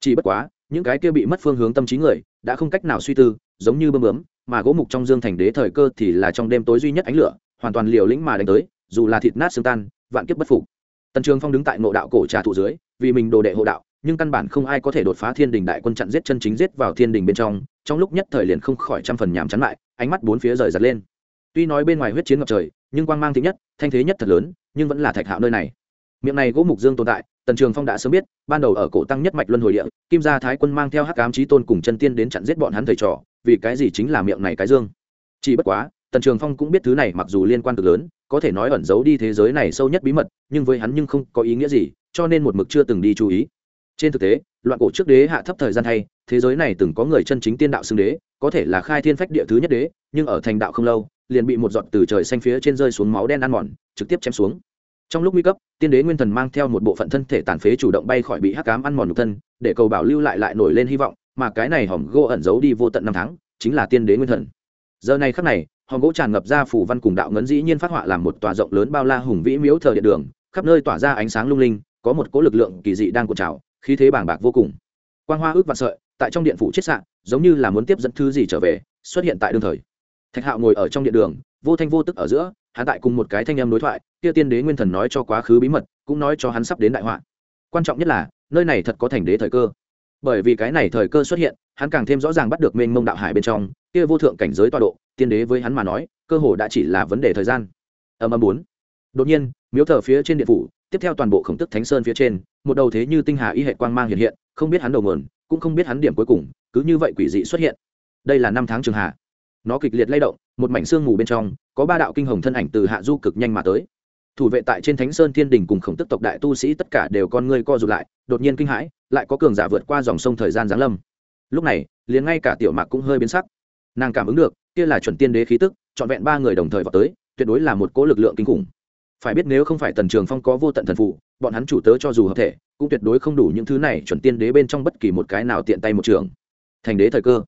Chỉ bất quá, những cái kia bị mất phương hướng tâm trí người, đã không cách nào suy tư, giống như bơm bướm, mà gỗ mục trong dương thành đế thời cơ thì là trong đêm tối duy nhất ánh lửa hoàn toàn liều lĩnh mà đánh tới, dù là thịt nát xương tan, vạn kiếp bất phục. Tần trường phong đứng tại ngộ đạo cổ trà thụ dưới, vì mình đồ đệ hộ đạo, nhưng căn bản không ai có thể đột phá thiên đình đại quân chặn giết chân chính giết vào thiên đình bên trong trong lúc nhất thời liền không khỏi trăm phần nhàm chán lại, ánh mắt bốn phía rời giật lên. Tuy nói bên ngoài huyết chiến ngập trời, nhưng quang mang thịnh nhất, thanh thế nhất thật lớn, nhưng vẫn là thạch hạo nơi này. Miệng này gỗ mục dương tồn tại, tần trường phong đã sớm biết, ban đầu ở cổ tăng nhất mạch luân hồi địa, kim gia thái quân mang theo hắc ám trí tôn cùng chân tiên đến chặn giết bọn hắn thầy trò, vì cái gì chính là miệng này cái dương? Chỉ bất quá tần trường phong cũng biết thứ này mặc dù liên quan cực lớn có thể nói ẩn giấu đi thế giới này sâu nhất bí mật nhưng với hắn nhưng không có ý nghĩa gì cho nên một mực chưa từng đi chú ý. Trên thực tế loạn cổ trước đế hạ thấp thời gian hay, thế giới này từng có người chân chính tiên đạo xưng đế có thể là khai thiên phách địa thứ nhất đế nhưng ở thành đạo không lâu liền bị một giọt từ trời xanh phía trên rơi xuống máu đen ăn mòn trực tiếp chém xuống. Trong lúc nguy cấp tiên đế nguyên thần mang theo một bộ phận thân thể tàn phế chủ động bay khỏi bị hắc cám ăn mòn nhục thân để cầu bảo lưu lại lại nổi lên hy vọng mà cái này hỏng gô ẩn giấu đi vô tận năm tháng chính là tiên đế nguyên thần. Giờ này khắc này Hòn gỗ tràn ngập ra phủ văn cùng đạo ngấn dĩ nhiên phát họa làm một tòa rộng lớn bao la hùng vĩ miếu thờ điện đường, khắp nơi tỏa ra ánh sáng lung linh, có một cỗ lực lượng kỳ dị đang cuộn trào, khí thế bàng bạc vô cùng. Quang hoa ước vạn sợi, tại trong điện phủ chết sạn giống như là muốn tiếp dẫn thứ gì trở về, xuất hiện tại đương thời. Thạch hạo ngồi ở trong điện đường, vô thanh vô tức ở giữa, hắn tại cùng một cái thanh em đối thoại, kia tiên đế nguyên thần nói cho quá khứ bí mật, cũng nói cho hắn sắp đến đại họa. Quan trọng nhất là, nơi này thật có thành đế thời cơ. Bởi vì cái này thời cơ xuất hiện, hắn càng thêm rõ ràng bắt được mênh mông đạo hải bên trong kia vô thượng cảnh giới tọa độ, tiên đế với hắn mà nói, cơ hồ đã chỉ là vấn đề thời gian. Âm âm bốn. Đột nhiên, miếu thờ phía trên điện phủ, tiếp theo toàn bộ khổng tức thánh sơn phía trên, một đầu thế như tinh hà y hệ quang mang hiện hiện, không biết hắn đầu nguồn, cũng không biết hắn điểm cuối cùng, cứ như vậy quỷ dị xuất hiện. Đây là năm tháng trường hạ. Nó kịch liệt lay động, một mảnh xương mù bên trong, có ba đạo kinh hồng thân ảnh từ hạ du cực nhanh mà tới. Thủ vệ tại trên thánh sơn thiên đình cùng khổng tức tộc đại tu sĩ tất cả đều con ngươi co rụt lại, đột nhiên kinh hãi, lại có cường giả vượt qua dòng sông thời gian giáng lâm. Lúc này, liền ngay cả tiểu mạc cũng hơi biến sắc nàng cảm ứng được, kia là chuẩn tiên đế khí tức, trọn vẹn ba người đồng thời vào tới, tuyệt đối là một cỗ lực lượng kinh khủng. Phải biết nếu không phải tần trường phong có vô tận thần phụ bọn hắn chủ tớ cho dù hợp thể, cũng tuyệt đối không đủ những thứ này chuẩn tiên đế bên trong bất kỳ một cái nào tiện tay một trường. Thành đế thời cơ.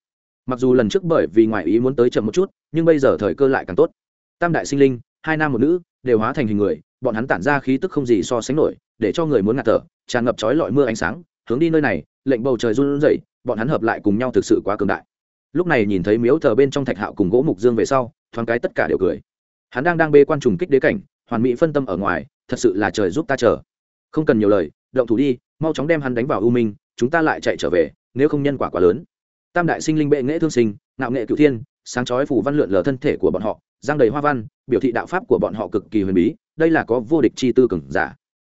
Mặc dù lần trước bởi vì ngoại ý muốn tới chậm một chút, nhưng bây giờ thời cơ lại càng tốt. Tam đại sinh linh, hai nam một nữ, đều hóa thành hình người, bọn hắn tản ra khí tức không gì so sánh nổi, để cho người muốn ngạt thở, tràn ngập chói lọi mưa ánh sáng, hướng đi nơi này, lệnh bầu trời run rẩy, bọn hắn hợp lại cùng nhau thực sự quá cường đại lúc này nhìn thấy miếu thờ bên trong thạch hạo cùng gỗ mục dương về sau, thoáng cái tất cả đều cười. Hắn đang đang bê quan trùng kích đế cảnh, hoàn mỹ phân tâm ở ngoài, thật sự là trời giúp ta chờ. Không cần nhiều lời, động thủ đi, mau chóng đem hắn đánh vào ưu minh, chúng ta lại chạy trở về, nếu không nhân quả quá lớn. Tam đại sinh linh bệ nghệ thương sinh, ngạo nghệ cựu thiên, sáng chói phủ văn lượn lờ thân thể của bọn họ, giang đầy hoa văn, biểu thị đạo pháp của bọn họ cực kỳ huyền bí, đây là có vô địch chi tư cường giả.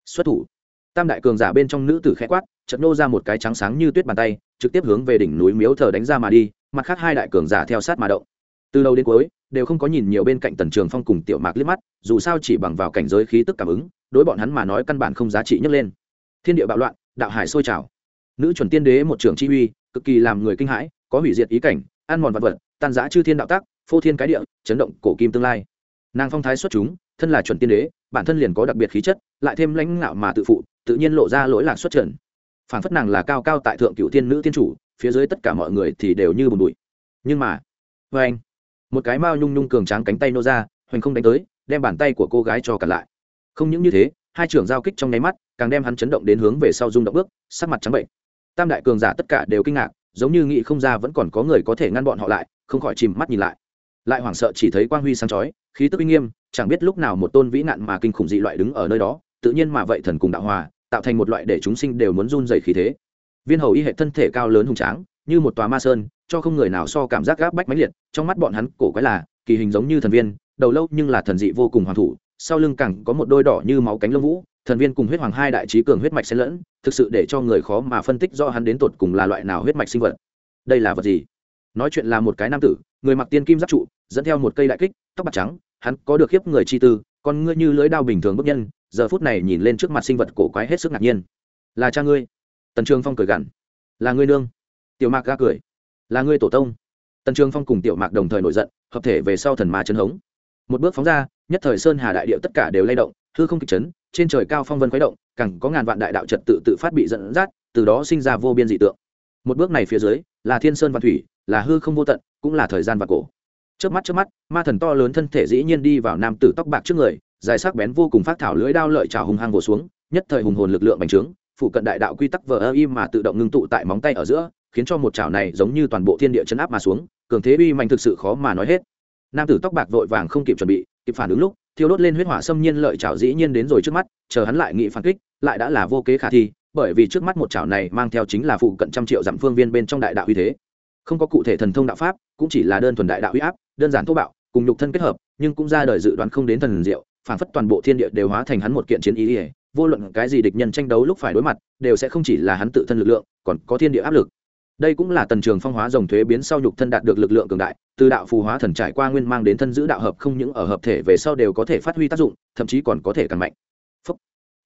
Xuất thủ. Tam đại cường giả bên trong nữ tử khẽ quát, chợt nô ra một cái trắng sáng như tuyết bàn tay, trực tiếp hướng về đỉnh núi miếu thờ đánh ra mà đi mặt khác hai đại cường giả theo sát mà động. Từ đầu đến cuối, đều không có nhìn nhiều bên cạnh tần trường phong cùng tiểu mạc liếc mắt, dù sao chỉ bằng vào cảnh giới khí tức cảm ứng, đối bọn hắn mà nói căn bản không giá trị nhấc lên. Thiên địa bạo loạn, đạo hải sôi trào. Nữ chuẩn tiên đế một trưởng chi uy, cực kỳ làm người kinh hãi, có hủy diệt ý cảnh, ăn mòn vật vật, tan giã chư thiên đạo tác, phô thiên cái địa, chấn động cổ kim tương lai. Nàng phong thái xuất chúng, thân là chuẩn tiên đế, bản thân liền có đặc biệt khí chất, lại thêm lãnh ngạo mà tự phụ, tự nhiên lộ ra lỗi lạc xuất trần. Phản phất nàng là cao cao tại thượng cựu thiên nữ tiên chủ phía dưới tất cả mọi người thì đều như bùn bụi. Nhưng mà vê anh, một cái mao nhung nhung cường tráng cánh tay nô ra, hoành không đánh tới, đem bàn tay của cô gái cho cả lại. Không những như thế, hai trưởng giao kích trong nháy mắt, càng đem hắn chấn động đến hướng về sau rung động bước, sắc mặt trắng bệnh. Tam đại cường giả tất cả đều kinh ngạc, giống như nghĩ không ra vẫn còn có người có thể ngăn bọn họ lại, không khỏi chìm mắt nhìn lại. Lại hoảng sợ chỉ thấy quang huy sáng chói, khí tức uy nghiêm, chẳng biết lúc nào một tôn vĩ nạn mà kinh khủng dị loại đứng ở nơi đó, tự nhiên mà vậy thần cùng đạo hòa, tạo thành một loại để chúng sinh đều muốn run dày khí thế viên hầu y hệ thân thể cao lớn hùng tráng, như một tòa ma sơn, cho không người nào so cảm giác gáp bách máy liệt, trong mắt bọn hắn cổ quái là, kỳ hình giống như thần viên, đầu lâu nhưng là thần dị vô cùng hoàng thủ, sau lưng cẳng có một đôi đỏ như máu cánh lông vũ, thần viên cùng huyết hoàng hai đại trí cường huyết mạch xen lẫn, thực sự để cho người khó mà phân tích do hắn đến tột cùng là loại nào huyết mạch sinh vật. Đây là vật gì? Nói chuyện là một cái nam tử, người mặc tiên kim giáp trụ, dẫn theo một cây đại kích, tóc bạc trắng, hắn có được khiếp người chi tư còn ngươi như lưới đao bình thường bất nhân, giờ phút này nhìn lên trước mặt sinh vật cổ quái hết sức ngạc nhiên. Là cha ngươi tần trường phong cười gằn, là ngươi nương. Tiểu mạc ga cười, là ngươi tổ tông. Tần trường phong cùng tiểu mạc đồng thời nổi giận, hợp thể về sau thần ma chấn hống. Một bước phóng ra, nhất thời sơn hà đại điệu tất cả đều lay động, hư không kịch chấn, trên trời cao phong vân khuấy động, càng có ngàn vạn đại đạo trật tự tự phát bị dẫn dắt, từ đó sinh ra vô biên dị tượng. Một bước này phía dưới, là thiên sơn văn thủy, là hư không vô tận, cũng là thời gian và cổ. Trước mắt trước mắt, ma thần to lớn thân thể dĩ nhiên đi vào nam tử tóc bạc trước người, dài sắc bén vô cùng phát thảo lưỡi đao lợi trào hùng hăng vồ xuống, nhất thời hùng hồn lực lượng bành trướng phụ cận đại đạo quy tắc vờ ơ im mà tự động ngưng tụ tại móng tay ở giữa, khiến cho một chảo này giống như toàn bộ thiên địa chấn áp mà xuống, cường thế uy mạnh thực sự khó mà nói hết. Nam tử tóc bạc vội vàng không kịp chuẩn bị, kịp phản ứng lúc, thiêu đốt lên huyết hỏa xâm nhiên lợi chảo dĩ nhiên đến rồi trước mắt, chờ hắn lại nghị phản kích, lại đã là vô kế khả thi, bởi vì trước mắt một chảo này mang theo chính là phụ cận trăm triệu dặm phương viên bên trong đại đạo uy thế. Không có cụ thể thần thông đạo pháp, cũng chỉ là đơn thuần đại đạo uy áp, đơn giản thô bạo, cùng nhục thân kết hợp, nhưng cũng ra đời dự đoán không đến thần diệu, phản phất toàn bộ thiên địa đều hóa thành hắn một kiện chiến ý ỉa vô luận cái gì địch nhân tranh đấu lúc phải đối mặt, đều sẽ không chỉ là hắn tự thân lực lượng, còn có thiên địa áp lực. Đây cũng là tần trường phong hóa dòng thuế biến sau nhục thân đạt được lực lượng cường đại, từ đạo phù hóa thần trải qua nguyên mang đến thân giữ đạo hợp không những ở hợp thể về sau đều có thể phát huy tác dụng, thậm chí còn có thể càng mạnh. Phúc.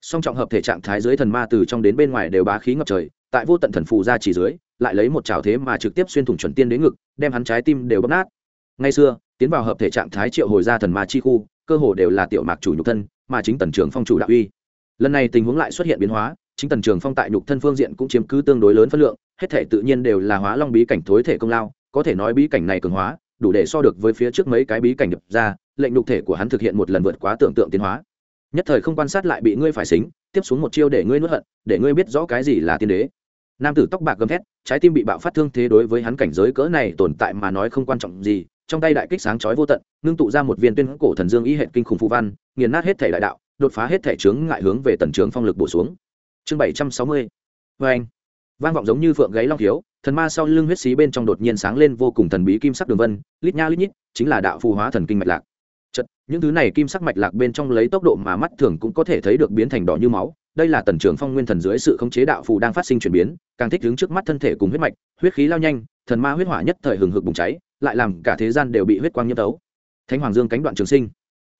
song trọng hợp thể trạng thái dưới thần ma từ trong đến bên ngoài đều bá khí ngập trời, tại vô tận thần phù ra chỉ dưới, lại lấy một trào thế mà trực tiếp xuyên thủng chuẩn tiên đến ngực, đem hắn trái tim đều bóp nát. Ngay xưa, tiến vào hợp thể trạng thái triệu hồi ra thần ma chi khu, cơ hồ đều là tiểu mạc chủ nhục thân, mà chính tần trường phong chủ đạo uy lần này tình huống lại xuất hiện biến hóa, chính tần trường phong tại nhục thân phương diện cũng chiếm cứ tương đối lớn phân lượng, hết thể tự nhiên đều là hóa long bí cảnh thối thể công lao, có thể nói bí cảnh này cường hóa, đủ để so được với phía trước mấy cái bí cảnh đập ra, lệnh nhục thể của hắn thực hiện một lần vượt quá tưởng tượng tiến hóa. Nhất thời không quan sát lại bị ngươi phải xính, tiếp xuống một chiêu để ngươi nuốt hận, để ngươi biết rõ cái gì là tiên đế. Nam tử tóc bạc gầm thét, trái tim bị bạo phát thương thế đối với hắn cảnh giới cỡ này tồn tại mà nói không quan trọng gì, trong tay đại kích sáng chói vô tận, ngưng tụ ra một viên tuyên cổ thần dương y hệ kinh khủng phụ văn, nghiền nát hết thể đại đạo đột phá hết thể chướng ngại hướng về tần trường phong lực bổ xuống. Chương bảy trăm sáu mươi. Vê anh vang vọng giống như phượng gáy long thiếu thần ma sau lưng huyết xí bên trong đột nhiên sáng lên vô cùng thần bí kim sắc đường vân lít nha lít nhít chính là đạo phù hóa thần kinh mạch lạc. Chật, những thứ này kim sắc mạch lạc bên trong lấy tốc độ mà mắt thường cũng có thể thấy được biến thành đỏ như máu. Đây là tần trường phong nguyên thần dưới sự khống chế đạo phù đang phát sinh chuyển biến càng thích đứng trước mắt thân thể cùng huyết mạch huyết khí lao nhanh thần ma huyết hỏa nhất thời hừng hực bùng cháy lại làm cả thế gian đều bị huyết quang nhiễm tấu. Thánh hoàng dương cánh đoạn trường sinh.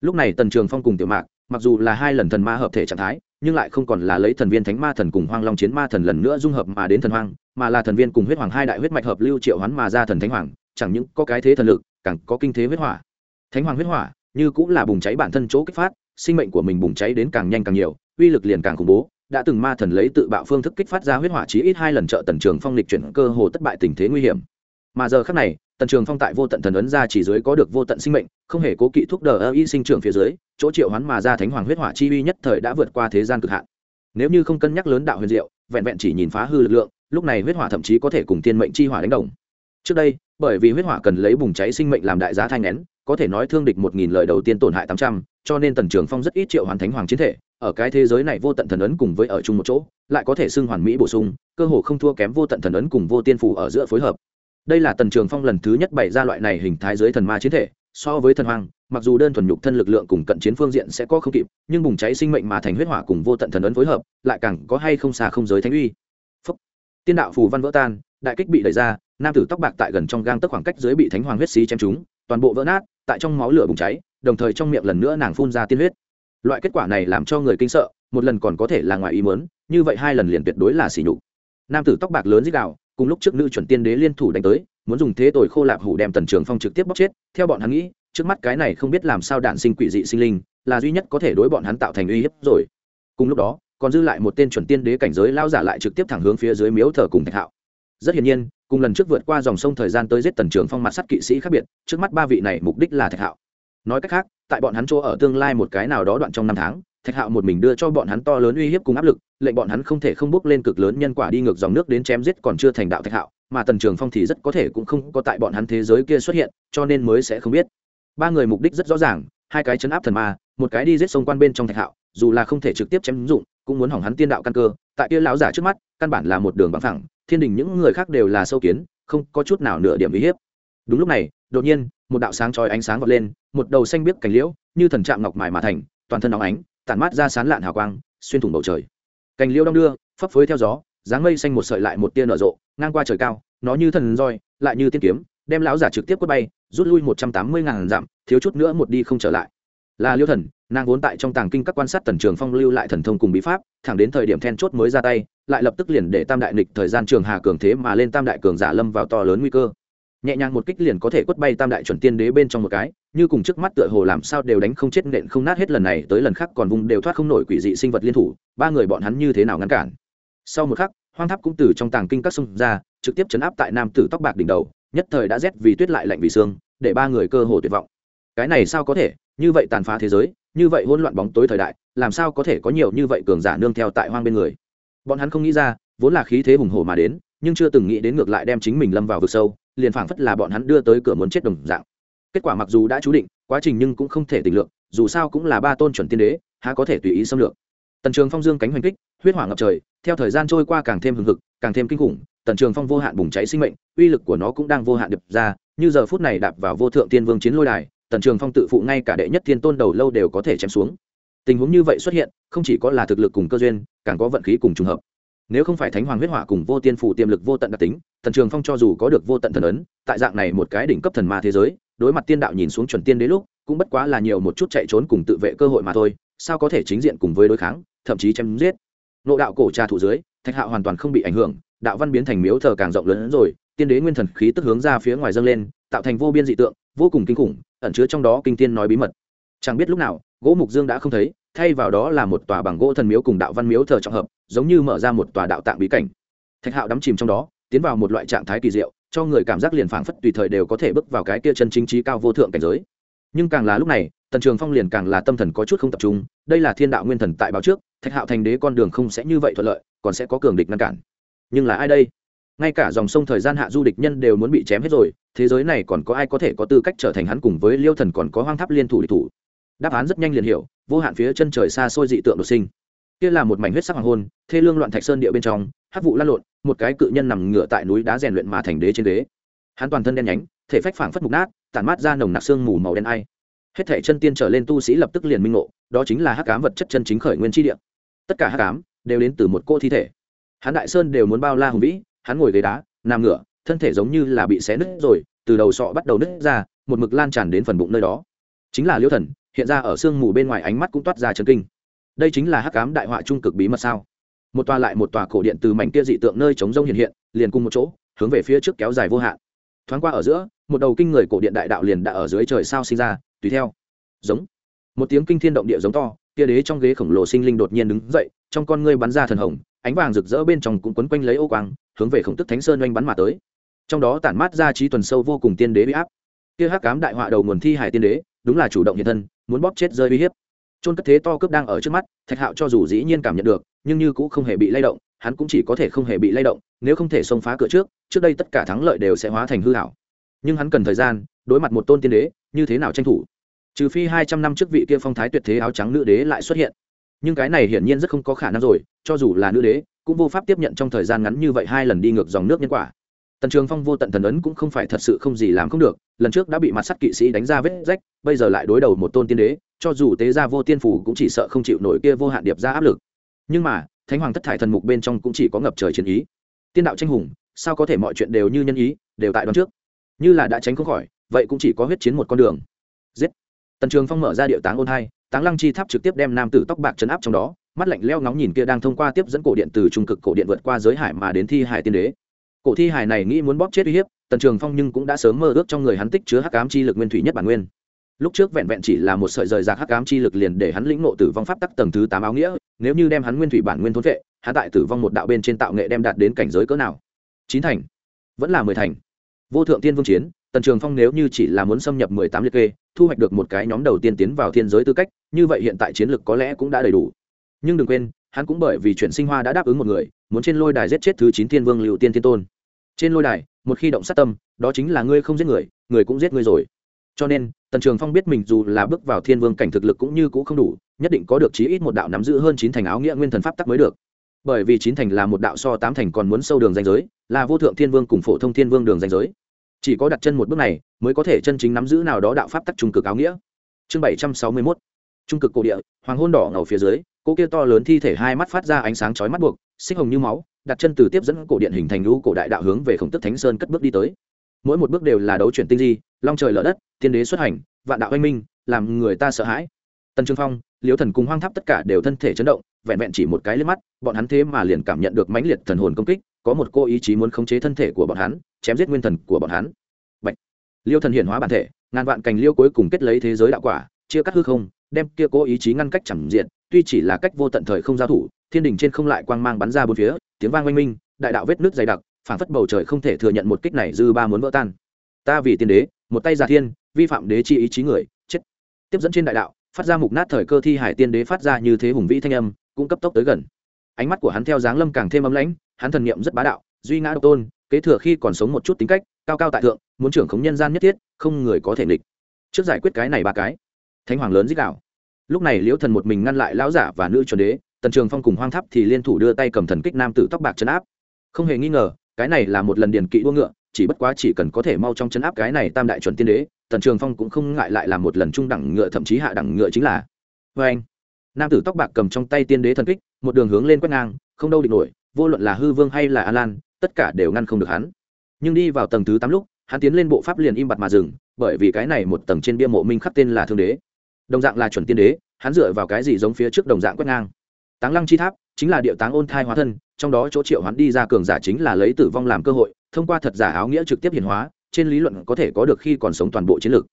Lúc này tần trường phong cùng tiểu mạc mặc dù là hai lần thần ma hợp thể trạng thái, nhưng lại không còn là lấy thần viên thánh ma thần cùng hoang long chiến ma thần lần nữa dung hợp mà đến thần hoang, mà là thần viên cùng huyết hoàng hai đại huyết mạch hợp lưu triệu hoán mà ra thần thánh hoàng, chẳng những có cái thế thần lực, càng có kinh thế huyết hỏa. Thánh hoàng huyết hỏa, như cũng là bùng cháy bản thân chỗ kích phát, sinh mệnh của mình bùng cháy đến càng nhanh càng nhiều, uy lực liền càng khủng bố, đã từng ma thần lấy tự bạo phương thức kích phát ra huyết hỏa chí ít hai lần trợ tần trường phong lịch chuyển cơ hồ thất bại tình thế nguy hiểm. Mà giờ khác này tần trường phong tại vô tận thần ấn ra chỉ dưới có được vô tận sinh mệnh, không hề cố kỵ thúc đờ ơ y sinh trưởng phía dưới, chỗ triệu hoán mà ra thánh hoàng huyết hỏa chi uy nhất thời đã vượt qua thế gian cực hạn. Nếu như không cân nhắc lớn đạo huyền diệu, vẹn vẹn chỉ nhìn phá hư lực lượng, lúc này huyết hỏa thậm chí có thể cùng tiên mệnh chi hỏa đánh đồng. Trước đây, bởi vì huyết hỏa cần lấy bùng cháy sinh mệnh làm đại giá thanh nén, có thể nói thương địch một nghìn lời đầu tiên tổn hại tám trăm, cho nên tần trường phong rất ít triệu hoàn thánh hoàng chiến thể, ở cái thế giới này vô tận thần ấn cùng với ở chung một chỗ, lại có thể xưng hoàn mỹ bổ sung, cơ hồ không thua kém vô tận thần ấn cùng vô tiên phủ ở giữa phối hợp đây là tần trường phong lần thứ nhất bày ra loại này hình thái dưới thần ma chiến thể so với thần hoang, mặc dù đơn thuần nhục thân lực lượng cùng cận chiến phương diện sẽ có không kịp nhưng bùng cháy sinh mệnh mà thành huyết hỏa cùng vô tận thần ấn phối hợp lại càng có hay không xa không giới thánh uy. Phúc. tiên đạo phù văn vỡ tan đại kích bị đẩy ra nam tử tóc bạc tại gần trong gang tức khoảng cách dưới bị thánh hoàng huyết xí chém trúng toàn bộ vỡ nát tại trong máu lửa bùng cháy đồng thời trong miệng lần nữa nàng phun ra tiên huyết. Loại kết quả này làm cho người kinh sợ một lần còn có thể là ngoài ý mớn như vậy hai lần liền tuyệt đối là xỉ nhục. Nam tử tóc bạc lớn dích đạo cùng lúc trước nữ chuẩn tiên đế liên thủ đánh tới, muốn dùng thế tội khô lạp hủ đem tần trường phong trực tiếp bóc chết, theo bọn hắn nghĩ, trước mắt cái này không biết làm sao đạn sinh quỷ dị sinh linh, là duy nhất có thể đối bọn hắn tạo thành uy hiếp rồi. Cùng lúc đó, còn dư lại một tên chuẩn tiên đế cảnh giới lao giả lại trực tiếp thẳng hướng phía dưới miếu thờ cùng thạch hạo. Rất hiển nhiên, cùng lần trước vượt qua dòng sông thời gian tới giết tần trường phong mặt sắt kỵ sĩ khác biệt, trước mắt ba vị này mục đích là thạch hạo. Nói cách khác, tại bọn hắn chỗ ở tương lai một cái nào đó đoạn trong năm tháng thạch hạo một mình đưa cho bọn hắn to lớn uy hiếp cùng áp lực, lệnh bọn hắn không thể không bước lên cực lớn nhân quả đi ngược dòng nước đến chém giết còn chưa thành đạo thạch hạo, mà tần trường phong thì rất có thể cũng không có tại bọn hắn thế giới kia xuất hiện, cho nên mới sẽ không biết. Ba người mục đích rất rõ ràng, hai cái chấn áp thần ma, một cái đi giết sông quan bên trong thạch hạo, dù là không thể trực tiếp chém dụng, cũng muốn hỏng hắn tiên đạo căn cơ. Tại kia lão giả trước mắt, căn bản là một đường bằng thẳng thiên đình những người khác đều là sâu kiến, không có chút nào nửa điểm uy hiếp. Đúng lúc này, đột nhiên, một đạo sáng chói ánh sáng vọt lên, một đầu xanh biếc cành liễu, như thần trạm ngọc mài mà thành, toàn thân óng ánh tản mát ra sán lạn hào quang, xuyên thủng bầu trời. Cành liêu đong đưa, phấp phới theo gió, dáng mây xanh một sợi lại một tia nở rộ, ngang qua trời cao, nó như thần roi, lại như tiên kiếm, đem lão giả trực tiếp quất bay, rút lui một trăm tám mươi ngàn dặm, thiếu chút nữa một đi không trở lại. Là liêu thần, nàng vốn tại trong tàng kinh các quan sát tần trường phong lưu lại thần thông cùng bí pháp, thẳng đến thời điểm then chốt mới ra tay, lại lập tức liền để tam đại nịch thời gian trường hà cường thế mà lên tam đại cường giả lâm vào to lớn nguy cơ nhẹ nhàng một kích liền có thể quất bay tam đại chuẩn tiên đế bên trong một cái, như cùng trước mắt tựa hồ làm sao đều đánh không chết nện không nát hết lần này tới lần khác còn vùng đều thoát không nổi quỷ dị sinh vật liên thủ, ba người bọn hắn như thế nào ngăn cản. Sau một khắc, hoang tháp cũng từ trong tàng kinh các sông ra, trực tiếp chấn áp tại nam tử tóc bạc đỉnh đầu, nhất thời đã rét vì tuyết lại lạnh vì xương để ba người cơ hồ tuyệt vọng. Cái này sao có thể? Như vậy tàn phá thế giới, như vậy hỗn loạn bóng tối thời đại, làm sao có thể có nhiều như vậy cường giả nương theo tại hoang bên người? Bọn hắn không nghĩ ra, vốn là khí thế hùng hồ mà đến, nhưng chưa từng nghĩ đến ngược lại đem chính mình lâm vào vực sâu liền phảng phất là bọn hắn đưa tới cửa muốn chết đồng dạng. Kết quả mặc dù đã chú định, quá trình nhưng cũng không thể tình lượng dù sao cũng là ba tôn chuẩn tiên đế, há có thể tùy ý xâm lược. Tần trường phong dương cánh hoành kích, huyết hỏa ngập trời, theo thời gian trôi qua càng thêm hừng hực, càng thêm kinh khủng, tần trường phong vô hạn bùng cháy sinh mệnh, uy lực của nó cũng đang vô hạn điệp ra, như giờ phút này đạp vào vô thượng tiên vương chiến lôi đài, tần trường phong tự phụ ngay cả đệ nhất thiên tôn đầu lâu đều có thể chém xuống. Tình huống như vậy xuất hiện, không chỉ có là thực lực cùng cơ duyên, càng có vận khí cùng trùng hợp nếu không phải thánh hoàng huyết hỏa cùng vô tiên phủ tiềm lực vô tận đặc tính, tần trường phong cho dù có được vô tận thần ấn, tại dạng này một cái đỉnh cấp thần ma thế giới, đối mặt tiên đạo nhìn xuống chuẩn tiên đế lúc, cũng bất quá là nhiều một chút chạy trốn cùng tự vệ cơ hội mà thôi, sao có thể chính diện cùng với đối kháng, thậm chí chém giết. Nộ đạo cổ trà thủ dưới, thạch hạo hoàn toàn không bị ảnh hưởng, đạo văn biến thành miếu thờ càng rộng lớn hơn rồi, tiên đế nguyên thần khí tức hướng ra phía ngoài dâng lên, tạo thành vô biên dị tượng, vô cùng kinh khủng, ẩn chứa trong đó kinh tiên nói bí mật. Chẳng biết lúc nào, gỗ mục dương đã không thấy thay vào đó là một tòa bằng gỗ thần miếu cùng đạo văn miếu thờ trọng hợp, giống như mở ra một tòa đạo tạng bí cảnh. Thạch hạo đắm chìm trong đó, tiến vào một loại trạng thái kỳ diệu, cho người cảm giác liền phảng phất tùy thời đều có thể bước vào cái kia chân chính trí cao vô thượng cảnh giới. Nhưng càng là lúc này, tần trường phong liền càng là tâm thần có chút không tập trung, đây là thiên đạo nguyên thần tại báo trước, thạch hạo thành đế con đường không sẽ như vậy thuận lợi, còn sẽ có cường địch ngăn cản. Nhưng là ai đây? Ngay cả dòng sông thời gian hạ du địch nhân đều muốn bị chém hết rồi, thế giới này còn có ai có thể có tư cách trở thành hắn cùng với liêu thần còn có hoang tháp liên thủ địch thủ? Đáp án rất nhanh liền hiểu, vô hạn phía chân trời xa xôi dị tượng đột sinh. Kia là một mảnh huyết sắc hoàng hôn, thê lương loạn thạch sơn địa bên trong hát vụ lăn lộn, một cái cự nhân nằm ngửa tại núi đá rèn luyện mà thành đế trên đế. Hắn toàn thân đen nhánh, thể phách phảng phất mục nát, tản mát ra nồng nặc xương mù màu đen ai. Hết thể chân tiên trở lên tu sĩ lập tức liền minh ngộ, đó chính là hắc ám vật chất chân chính khởi nguyên tri địa. Tất cả hắc ám đều đến từ một cô thi thể. Hắn đại sơn đều muốn bao la hùng vĩ, hắn ngồi ghế đá, nằm ngửa, thân thể giống như là bị xé nứt rồi, từ đầu sọ bắt đầu nứt ra, một mực lan tràn đến phần bụng nơi đó. Chính là liêu thần hiện ra ở sương mù bên ngoài ánh mắt cũng toát ra chấn kinh. Đây chính là hắc ám đại họa trung cực bí mật sao? Một tòa lại một tòa cổ điện từ mảnh kia dị tượng nơi chống rông hiện hiện, liền cùng một chỗ, hướng về phía trước kéo dài vô hạn. Thoáng qua ở giữa, một đầu kinh người cổ điện đại đạo liền đã ở dưới trời sao sinh ra, tùy theo. Giống. Một tiếng kinh thiên động địa giống to, kia đế trong ghế khổng lồ sinh linh đột nhiên đứng dậy, trong con ngươi bắn ra thần hồng, ánh vàng rực rỡ bên trong cũng quấn quanh lấy ô quang, hướng về khổng tức thánh sơn oanh bắn mà tới. Trong đó tản mát ra trí tuần sâu vô cùng tiên đế bị áp. Kia hắc cám đại họa đầu nguồn thi hải tiên đế, đúng là chủ động hiện thân muốn bóp chết rơi uy hiếp. Trôn cất thế to cướp đang ở trước mắt, thạch hạo cho dù dĩ nhiên cảm nhận được, nhưng như cũng không hề bị lay động, hắn cũng chỉ có thể không hề bị lay động, nếu không thể xông phá cửa trước trước đây tất cả thắng lợi đều sẽ hóa thành hư hảo nhưng hắn cần thời gian, đối mặt một tôn tiên đế, như thế nào tranh thủ? Trừ phi hai trăm năm trước vị kia phong thái tuyệt thế áo trắng nữ đế lại xuất hiện. Nhưng cái này hiển nhiên rất không có khả năng rồi, cho dù là nữ đế, cũng vô pháp tiếp nhận trong thời gian ngắn như vậy hai lần đi ngược dòng nước nhân quả tần trường phong vô tận thần ấn cũng không phải thật sự không gì làm không được, lần trước đã bị mặt sắt kỵ sĩ đánh ra vết rách, bây giờ lại đối đầu một tôn tiên đế, cho dù tế gia vô tiên phủ cũng chỉ sợ không chịu nổi kia vô hạn điệp ra áp lực. Nhưng mà, thánh hoàng thất thải thần mục bên trong cũng chỉ có ngập trời chiến ý. Tiên đạo tranh hùng, sao có thể mọi chuyện đều như nhân ý, đều tại đón trước? Như là đã tránh không khỏi, vậy cũng chỉ có huyết chiến một con đường. Giết! Tần trường phong mở ra điệu táng ôn hai, táng lăng chi tháp trực tiếp đem nam tử tóc bạc chấn áp trong đó, mắt lạnh leo ngóng nhìn kia đang thông qua tiếp dẫn cổ điện từ trung cực cổ điện vượt qua giới hải mà đến thi hải tiên đế cổ thi hải này nghĩ muốn bóp chết uy hiếp, tần trường phong nhưng cũng đã sớm mơ ước trong người hắn tích chứa hắc ám chi lực nguyên thủy nhất bản nguyên. Lúc trước vẹn vẹn chỉ là một sợi rời rạc hắc ám chi lực liền để hắn lĩnh ngộ tử vong pháp tắc tầng thứ tám áo nghĩa, nếu như đem hắn nguyên thủy bản nguyên thốn vệ, hắn tại tử vong một đạo bên trên tạo nghệ đem đạt đến cảnh giới cỡ nào? Chín thành. Vẫn là mười thành. Vô thượng tiên vương chiến, tần trường phong nếu như chỉ là muốn xâm nhập mười tám liệt kê, thu hoạch được một cái nhóm đầu tiên tiến vào thiên giới tư cách, như vậy hiện tại chiến lực có lẽ cũng đã đầy đủ. Nhưng đừng quên, hắn cũng bởi vì chuyện sinh hoa đã đáp ứng một người, muốn trên lôi đài giết chết thứ chín thiên vương liệu tiên thiên tôn trên lôi đài, một khi động sát tâm, đó chính là ngươi không giết người người cũng giết ngươi rồi. Cho nên, tần trường phong biết mình dù là bước vào thiên vương cảnh thực lực cũng như cũ không đủ, nhất định có được chí ít một đạo nắm giữ hơn chín thành áo nghĩa nguyên thần pháp tắc mới được. Bởi vì chín thành là một đạo so tám thành còn muốn sâu đường danh giới, là vô thượng thiên vương cùng phổ thông thiên vương đường danh giới. Chỉ có đặt chân một bước này, mới có thể chân chính nắm giữ nào đó đạo pháp tắc trung cực áo nghĩa. Chương bảy trăm sáu mươi mốt. Trung cực cổ địa, hoàng hôn đỏ ngầu phía dưới cô kia to lớn thi thể hai mắt phát ra ánh sáng chói mắt buộc, xích hồng như máu đặt chân từ tiếp dẫn cổ điện hình thành lũ cổ đại đạo hướng về khổng tức thánh sơn cất bước đi tới. Mỗi một bước đều là đấu chuyển tinh di, long trời lở đất, tiên đế xuất hành, vạn đạo anh minh, làm người ta sợ hãi. Tần trương phong liêu thần cùng hoang tháp tất cả đều thân thể chấn động, vẹn vẹn chỉ một cái lên mắt, bọn hắn thế mà liền cảm nhận được mãnh liệt thần hồn công kích, có một cô ý chí muốn khống chế thân thể của bọn hắn, chém giết nguyên thần của bọn hắn. Bạch. liêu thần hiển hóa bản thể, ngàn vạn cành liêu cuối cùng kết lấy thế giới đạo quả, chia cắt hư không, đem kia cố ý chí ngăn cách chẳng diện, tuy chỉ là cách vô tận thời không giao thủ, thiên đình trên không lại quang mang bắn ra bốn phía tiếng vang oanh minh, đại đạo vết nước dày đặc, phảng phất bầu trời không thể thừa nhận một kích này dư ba muốn vỡ tan. Ta vì tiên đế, một tay giả thiên, vi phạm đế chi ý chí người, chết. Tiếp dẫn trên đại đạo, phát ra mục nát thời cơ thi hải tiên đế phát ra như thế hùng vĩ thanh âm, cũng cấp tốc tới gần. Ánh mắt của hắn theo dáng lâm càng thêm ấm lãnh, hắn thần niệm rất bá đạo, duy ngã độc tôn, kế thừa khi còn sống một chút tính cách, cao cao tại thượng, muốn trưởng khống nhân gian nhất thiết, không người có thể nghịch. Trước giải quyết cái này ba cái, thánh hoàng lớn dích đạo. Lúc này liễu thần một mình ngăn lại lão giả và nữ chuẩn đế tần trường phong cùng hoang tháp thì liên thủ đưa tay cầm thần kích nam tử tóc bạc chấn áp. Không hề nghi ngờ, cái này là một lần điền kỵ đua ngựa, chỉ bất quá chỉ cần có thể mau trong chấn áp cái này tam đại chuẩn tiên đế, tần trường phong cũng không ngại lại là một lần trung đẳng ngựa, thậm chí hạ đẳng ngựa chính là. Vê anh. Nam tử tóc bạc cầm trong tay tiên đế thần kích, một đường hướng lên quét ngang, không đâu địch nổi, vô luận là hư vương hay là an lan, tất cả đều ngăn không được hắn. Nhưng đi vào tầng thứ tám lúc, hắn tiến lên bộ pháp liền im bặt mà dừng, bởi vì cái này một tầng trên bia mộ minh khắc tên là thương đế. Đồng dạng là chuẩn tiên đế, hắn dựa vào cái gì giống phía trước đồng dạng quét ngang? Táng lăng chi tháp, chính là điệu táng ôn thai hóa thân, trong đó chỗ triệu hoán đi ra cường giả chính là lấy tử vong làm cơ hội, thông qua thật giả áo nghĩa trực tiếp hiển hóa, trên lý luận có thể có được khi còn sống toàn bộ chiến lược.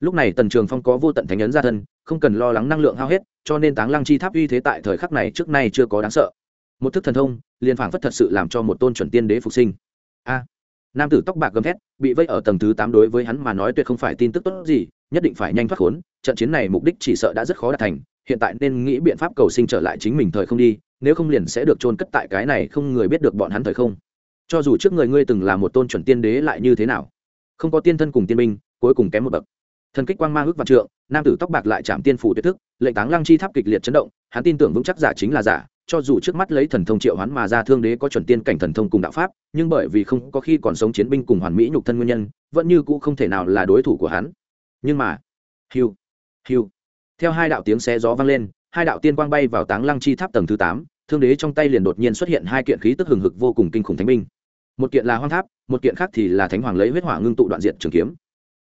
Lúc này tần trường phong có vô tận thánh ấn ra thân, không cần lo lắng năng lượng hao hết, cho nên táng lăng chi tháp uy thế tại thời khắc này trước nay chưa có đáng sợ. Một thức thần thông, liền phảng phất thật sự làm cho một tôn chuẩn tiên đế phục sinh. A! Nam tử tóc bạc gầm thét, bị vây ở tầng thứ tám đối với hắn mà nói tuyệt không phải tin tức tốt gì, nhất định phải nhanh thoát khốn, trận chiến này mục đích chỉ sợ đã rất khó đạt thành hiện tại nên nghĩ biện pháp cầu sinh trở lại chính mình thời không đi, nếu không liền sẽ được chôn cất tại cái này không người biết được bọn hắn thời không. Cho dù trước người ngươi từng là một tôn chuẩn tiên đế lại như thế nào? Không có tiên thân cùng tiên binh, cuối cùng kém một bậc. Thần kích quang mang ước vạn trượng, nam tử tóc bạc lại chạm tiên phủ tuyệt thức, lệnh táng lăng chi tháp kịch liệt chấn động, hắn tin tưởng vững chắc giả chính là giả, cho dù trước mắt lấy thần thông triệu hoán mà ra thương đế có chuẩn tiên cảnh thần thông cùng đạo pháp, nhưng bởi vì không có khi còn sống chiến binh cùng hoàn mỹ nhục thân nguyên nhân, vẫn như cũ không thể nào là đối thủ của hắn. Nhưng mà, hiu hiu theo hai đạo tiếng xé gió vang lên, hai đạo tiên quang bay vào táng lăng chi tháp tầng thứ tám, thương đế trong tay liền đột nhiên xuất hiện hai kiện khí tức hừng hực vô cùng kinh khủng thánh binh. Một kiện là hoang tháp, một kiện khác thì là thánh hoàng lấy huyết hỏa ngưng tụ đoạn diện trường kiếm.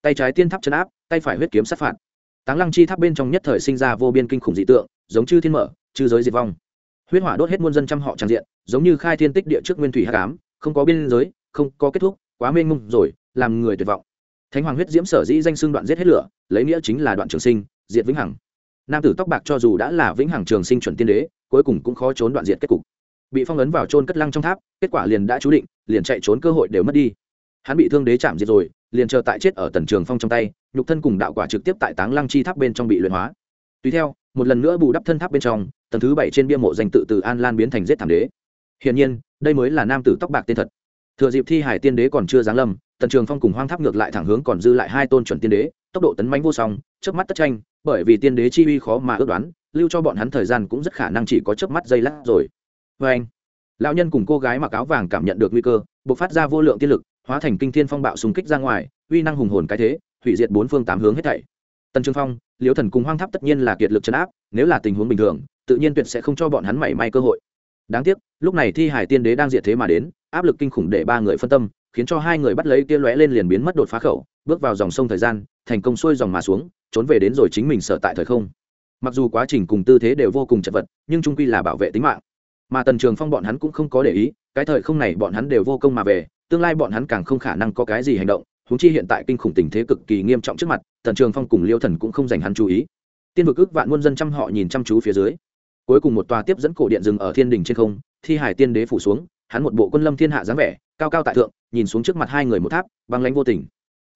Tay trái tiên tháp chấn áp, tay phải huyết kiếm sát phạt. Táng lăng chi tháp bên trong nhất thời sinh ra vô biên kinh khủng dị tượng, giống chư thiên mở, chư giới diệt vong. Huyết hỏa đốt hết muôn dân trăm họ tràn diện, giống như khai thiên tích địa trước nguyên thủy hắc ám, không có biên giới, không có kết thúc, quá mênh mông rồi, làm người tuyệt vọng. Thánh hoàng huyết diễm sở dĩ danh xưng đoạn giết hết lửa, lấy nghĩa chính là đoạn trường sinh, diệt vĩnh hằng nam tử tóc bạc cho dù đã là vĩnh hằng trường sinh chuẩn tiên đế, cuối cùng cũng khó trốn đoạn diệt kết cục. Bị phong ấn vào trôn cất lăng trong tháp, kết quả liền đã chú định, liền chạy trốn cơ hội đều mất đi. Hắn bị thương đế chạm diệt rồi, liền chờ tại chết ở tần trường phong trong tay, nhục thân cùng đạo quả trực tiếp tại táng lăng chi tháp bên trong bị luyện hóa. Tùy theo, một lần nữa bù đắp thân tháp bên trong, tầng thứ bảy trên bia mộ danh tự từ an lan biến thành giết thảm đế. Hiển nhiên, đây mới là nam tử tóc bạc tên thật thừa dịp thi hải tiên đế còn chưa giáng lâm, tần trường phong cùng hoang tháp ngược lại thẳng hướng còn dư lại hai tôn chuẩn tiên đế, tốc độ tấn mánh vô song trước mắt tất tranh bởi vì tiên đế chi uy khó mà ước đoán, lưu cho bọn hắn thời gian cũng rất khả năng chỉ có chớp mắt dây lát rồi. Vê anh, lão nhân cùng cô gái mặc áo vàng cảm nhận được nguy cơ buộc phát ra vô lượng tiên lực, hóa thành kinh thiên phong bạo xung kích ra ngoài, uy năng hùng hồn cái thế, hủy diệt bốn phương tám hướng hết thảy. Tần trương phong, liễu thần cùng hoang tháp tất nhiên là kiệt lực chấn áp, nếu là tình huống bình thường, tự nhiên tuyệt sẽ không cho bọn hắn mảy may cơ hội. Đáng tiếc, lúc này thi hải tiên đế đang diệt thế mà đến, áp lực kinh khủng để ba người phân tâm, khiến cho hai người bắt lấy kia lóe lên liền biến mất đột phá khẩu, bước vào dòng sông thời gian, thành công xuôi dòng mà xuống trốn về đến rồi chính mình sở tại thời không. Mặc dù quá trình cùng tư thế đều vô cùng chật vật, nhưng trung quy là bảo vệ tính mạng. Mà tần trường phong bọn hắn cũng không có để ý, cái thời không này bọn hắn đều vô công mà về, tương lai bọn hắn càng không khả năng có cái gì hành động húng chi hiện tại kinh khủng tình thế cực kỳ nghiêm trọng trước mặt, tần trường phong cùng liêu thần cũng không dành hắn chú ý. Tiên vực ước vạn muôn dân trăm họ nhìn chăm chú phía dưới. Cuối cùng một tòa tiếp dẫn cổ điện dừng ở thiên đình trên không, thi hải tiên đế phủ xuống, hắn một bộ quân lâm thiên hạ dáng vẻ, cao cao tại thượng, nhìn xuống trước mặt hai người một tháp, băng lánh vô tình.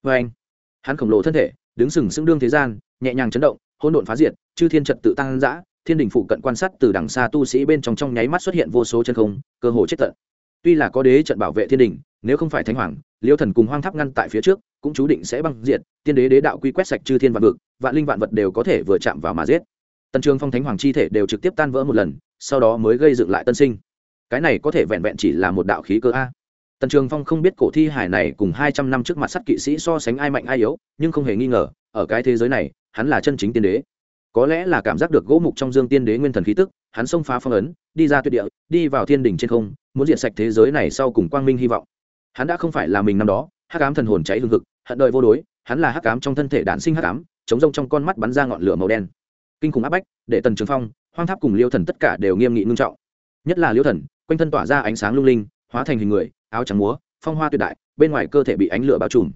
Vê anh. Hắn khổng lồ thân thể đứng sừng sững đương thế gian, nhẹ nhàng chấn động, hỗn độn phá diệt, chư thiên trật tự tăng dã, thiên đình phụ cận quan sát từ đằng xa tu sĩ bên trong trong nháy mắt xuất hiện vô số chân không, cơ hồ chết tận. Tuy là có đế trận bảo vệ thiên đình, nếu không phải thánh hoàng, liêu thần cùng hoang tháp ngăn tại phía trước, cũng chú định sẽ băng diệt, tiên đế đế đạo quy quét sạch chư thiên vạn vực, vạn linh vạn vật đều có thể vừa chạm vào mà giết. Tần trường phong thánh hoàng chi thể đều trực tiếp tan vỡ một lần, sau đó mới gây dựng lại tân sinh. Cái này có thể vẹn vẹn chỉ là một đạo khí cơ a tần trường phong không biết cổ thi hải này cùng hai trăm năm trước mặt sắt kỵ sĩ so sánh ai mạnh ai yếu, nhưng không hề nghi ngờ, ở cái thế giới này, hắn là chân chính tiên đế. Có lẽ là cảm giác được gỗ mục trong dương tiên đế nguyên thần khí tức, hắn xông phá phong ấn, đi ra tuyệt địa, đi vào thiên đình trên không, muốn diện sạch thế giới này sau cùng quang minh hy vọng. Hắn đã không phải là mình năm đó, hắc ám thần hồn cháy hương thực hận đời vô đối, hắn là hắc ám trong thân thể đản sinh hắc ám, chống rông trong con mắt bắn ra ngọn lửa màu đen. Kinh khủng áp bách, để tần trường phong, hoang tháp cùng liêu thần tất cả đều nghiêm nghị ngưng trọng. Nhất là liêu thần, quanh thân tỏa ra ánh sáng lung linh, hóa thành hình người áo trắng múa, phong hoa tuyệt đại, bên ngoài cơ thể bị ánh lửa bao trùm.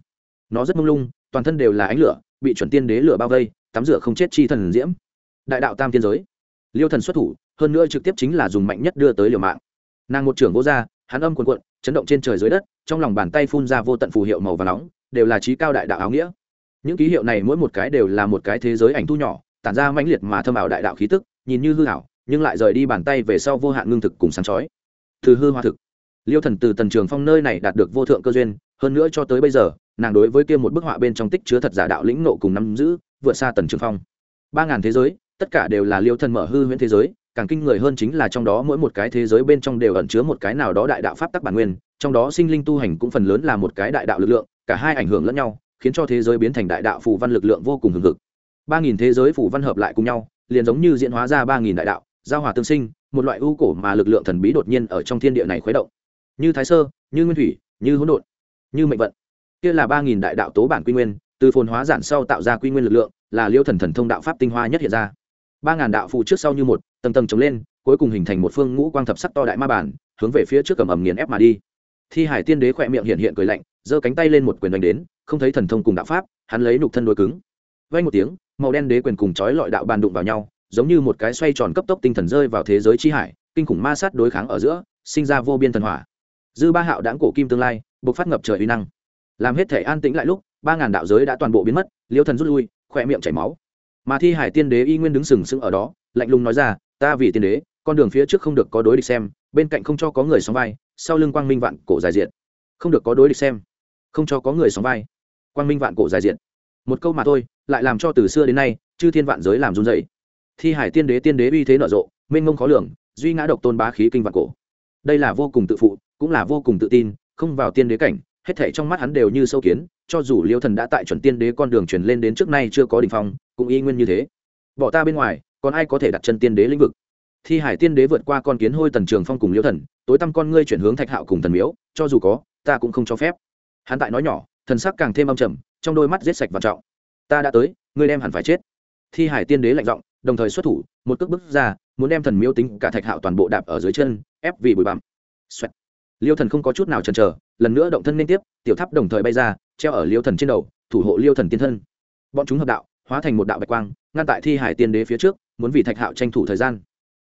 Nó rất mông lung, toàn thân đều là ánh lửa, bị chuẩn tiên đế lửa bao vây, tắm rửa không chết chi thần diễm. Đại đạo tam tiên giới. Liêu thần xuất thủ, hơn nữa trực tiếp chính là dùng mạnh nhất đưa tới liều mạng. Nàng một trưởng vô gia, hắn âm quần cuộn, chấn động trên trời dưới đất, trong lòng bàn tay phun ra vô tận phù hiệu màu và nóng, đều là trí cao đại đạo áo nghĩa. Những ký hiệu này mỗi một cái đều là một cái thế giới ảnh thu nhỏ, tản ra mãnh liệt mà thâm ảo đại đạo khí tức, nhìn như hư ảo, nhưng lại rời đi bàn tay về sau vô hạn ngưng thực cùng sáng chói. Từ hư hoa thực liêu thần từ tần trường phong nơi này đạt được vô thượng cơ duyên, hơn nữa cho tới bây giờ, nàng đối với kia một bức họa bên trong tích chứa thật giả đạo lĩnh nộ cùng nắm giữ, vượt xa tần trường phong. Ba ngàn thế giới, tất cả đều là liêu thần mở hư huyễn thế giới, càng kinh người hơn chính là trong đó mỗi một cái thế giới bên trong đều ẩn chứa một cái nào đó đại đạo pháp tắc bản nguyên, trong đó sinh linh tu hành cũng phần lớn là một cái đại đạo lực lượng, cả hai ảnh hưởng lẫn nhau, khiến cho thế giới biến thành đại đạo phù văn lực lượng vô cùng hừng hực. Ba nghìn thế giới phù văn hợp lại cùng nhau, liền giống như diễn hóa ra ba nghìn đại đạo, giao hòa tương sinh, một loại ưu cổ mà lực lượng thần bí đột nhiên ở trong thiên địa này khuấy động như thái sơ, như nguyên thủy, như hỗn độn, như mệnh vận. Kia là ba nghìn đại đạo tố bản quy nguyên, từ phồn hóa giản sau tạo ra quy nguyên lực lượng, là liêu thần thần thông đạo pháp tinh hoa nhất hiện ra. Ba ngàn đạo phụ trước sau như một, tầng tầng chống lên, cuối cùng hình thành một phương ngũ quang thập sắc to đại ma bản hướng về phía trước cầm ẩm nghiền ép mà đi. Thi hải tiên đế khỏe miệng hiện hiện cười lạnh, giơ cánh tay lên một quyền đánh đến, không thấy thần thông cùng đạo pháp, hắn lấy nục thân đôi cứng. Vay một tiếng, màu đen đế quyền cùng chói lọi đạo bàn đụng vào nhau, giống như một cái xoay tròn cấp tốc tinh thần rơi vào thế giới chi hải, kinh khủng ma sát đối kháng ở giữa, sinh ra vô biên thần hỏa dư ba hạo đáng cổ kim tương lai buộc phát ngập trời uy năng. Làm hết thể an tĩnh lại lúc, ba ngàn đạo giới đã toàn bộ biến mất, liêu thần rút lui, khỏe miệng chảy máu. Mà thi hải tiên đế y nguyên đứng sừng sững ở đó, lạnh lùng nói ra, ta vì tiên đế, con đường phía trước không được có đối địch xem, bên cạnh không cho có người sóng vai, sau lưng quang minh vạn cổ dài diện không được có đối địch xem, không cho có người sóng vai. Quang minh vạn cổ dài diện một câu mà thôi, lại làm cho từ xưa đến nay, chư thiên vạn giới làm run dậy thi hải tiên đế tiên đế uy thế nở rộ, mênh mông khó lường, duy ngã độc tôn bá khí kinh vạn cổ. Đây là vô cùng tự phụ cũng là vô cùng tự tin, không vào tiên đế cảnh, hết thảy trong mắt hắn đều như sâu kiến, cho dù liêu thần đã tại chuẩn tiên đế con đường truyền lên đến trước nay chưa có đỉnh phong, cũng y nguyên như thế. Bỏ ta bên ngoài, còn ai có thể đặt chân tiên đế lĩnh vực? Thi hải tiên đế vượt qua con kiến hôi tần trường phong cùng liêu thần, tối tăm con ngươi chuyển hướng thạch hạo cùng thần miếu, cho dù có, ta cũng không cho phép. Hắn tại nói nhỏ, thần sắc càng thêm âm trầm, trong đôi mắt giết sạch và trọng. Ta đã tới, ngươi đem hẳn phải chết. Thi hải tiên đế lạnh giọng, đồng thời xuất thủ, một cước bước ra, muốn đem thần miêu tính cả thạch hạo toàn bộ đạp ở dưới chân, ép vì bụi bặm. Xoẹt liêu thần không có chút nào chần chờ, lần nữa động thân liên tiếp, tiểu tháp đồng thời bay ra, treo ở liêu thần trên đầu, thủ hộ liêu thần tiên thân. Bọn chúng hợp đạo, hóa thành một đạo bạch quang, ngăn tại thi hải tiên đế phía trước, muốn vì thạch hạo tranh thủ thời gian.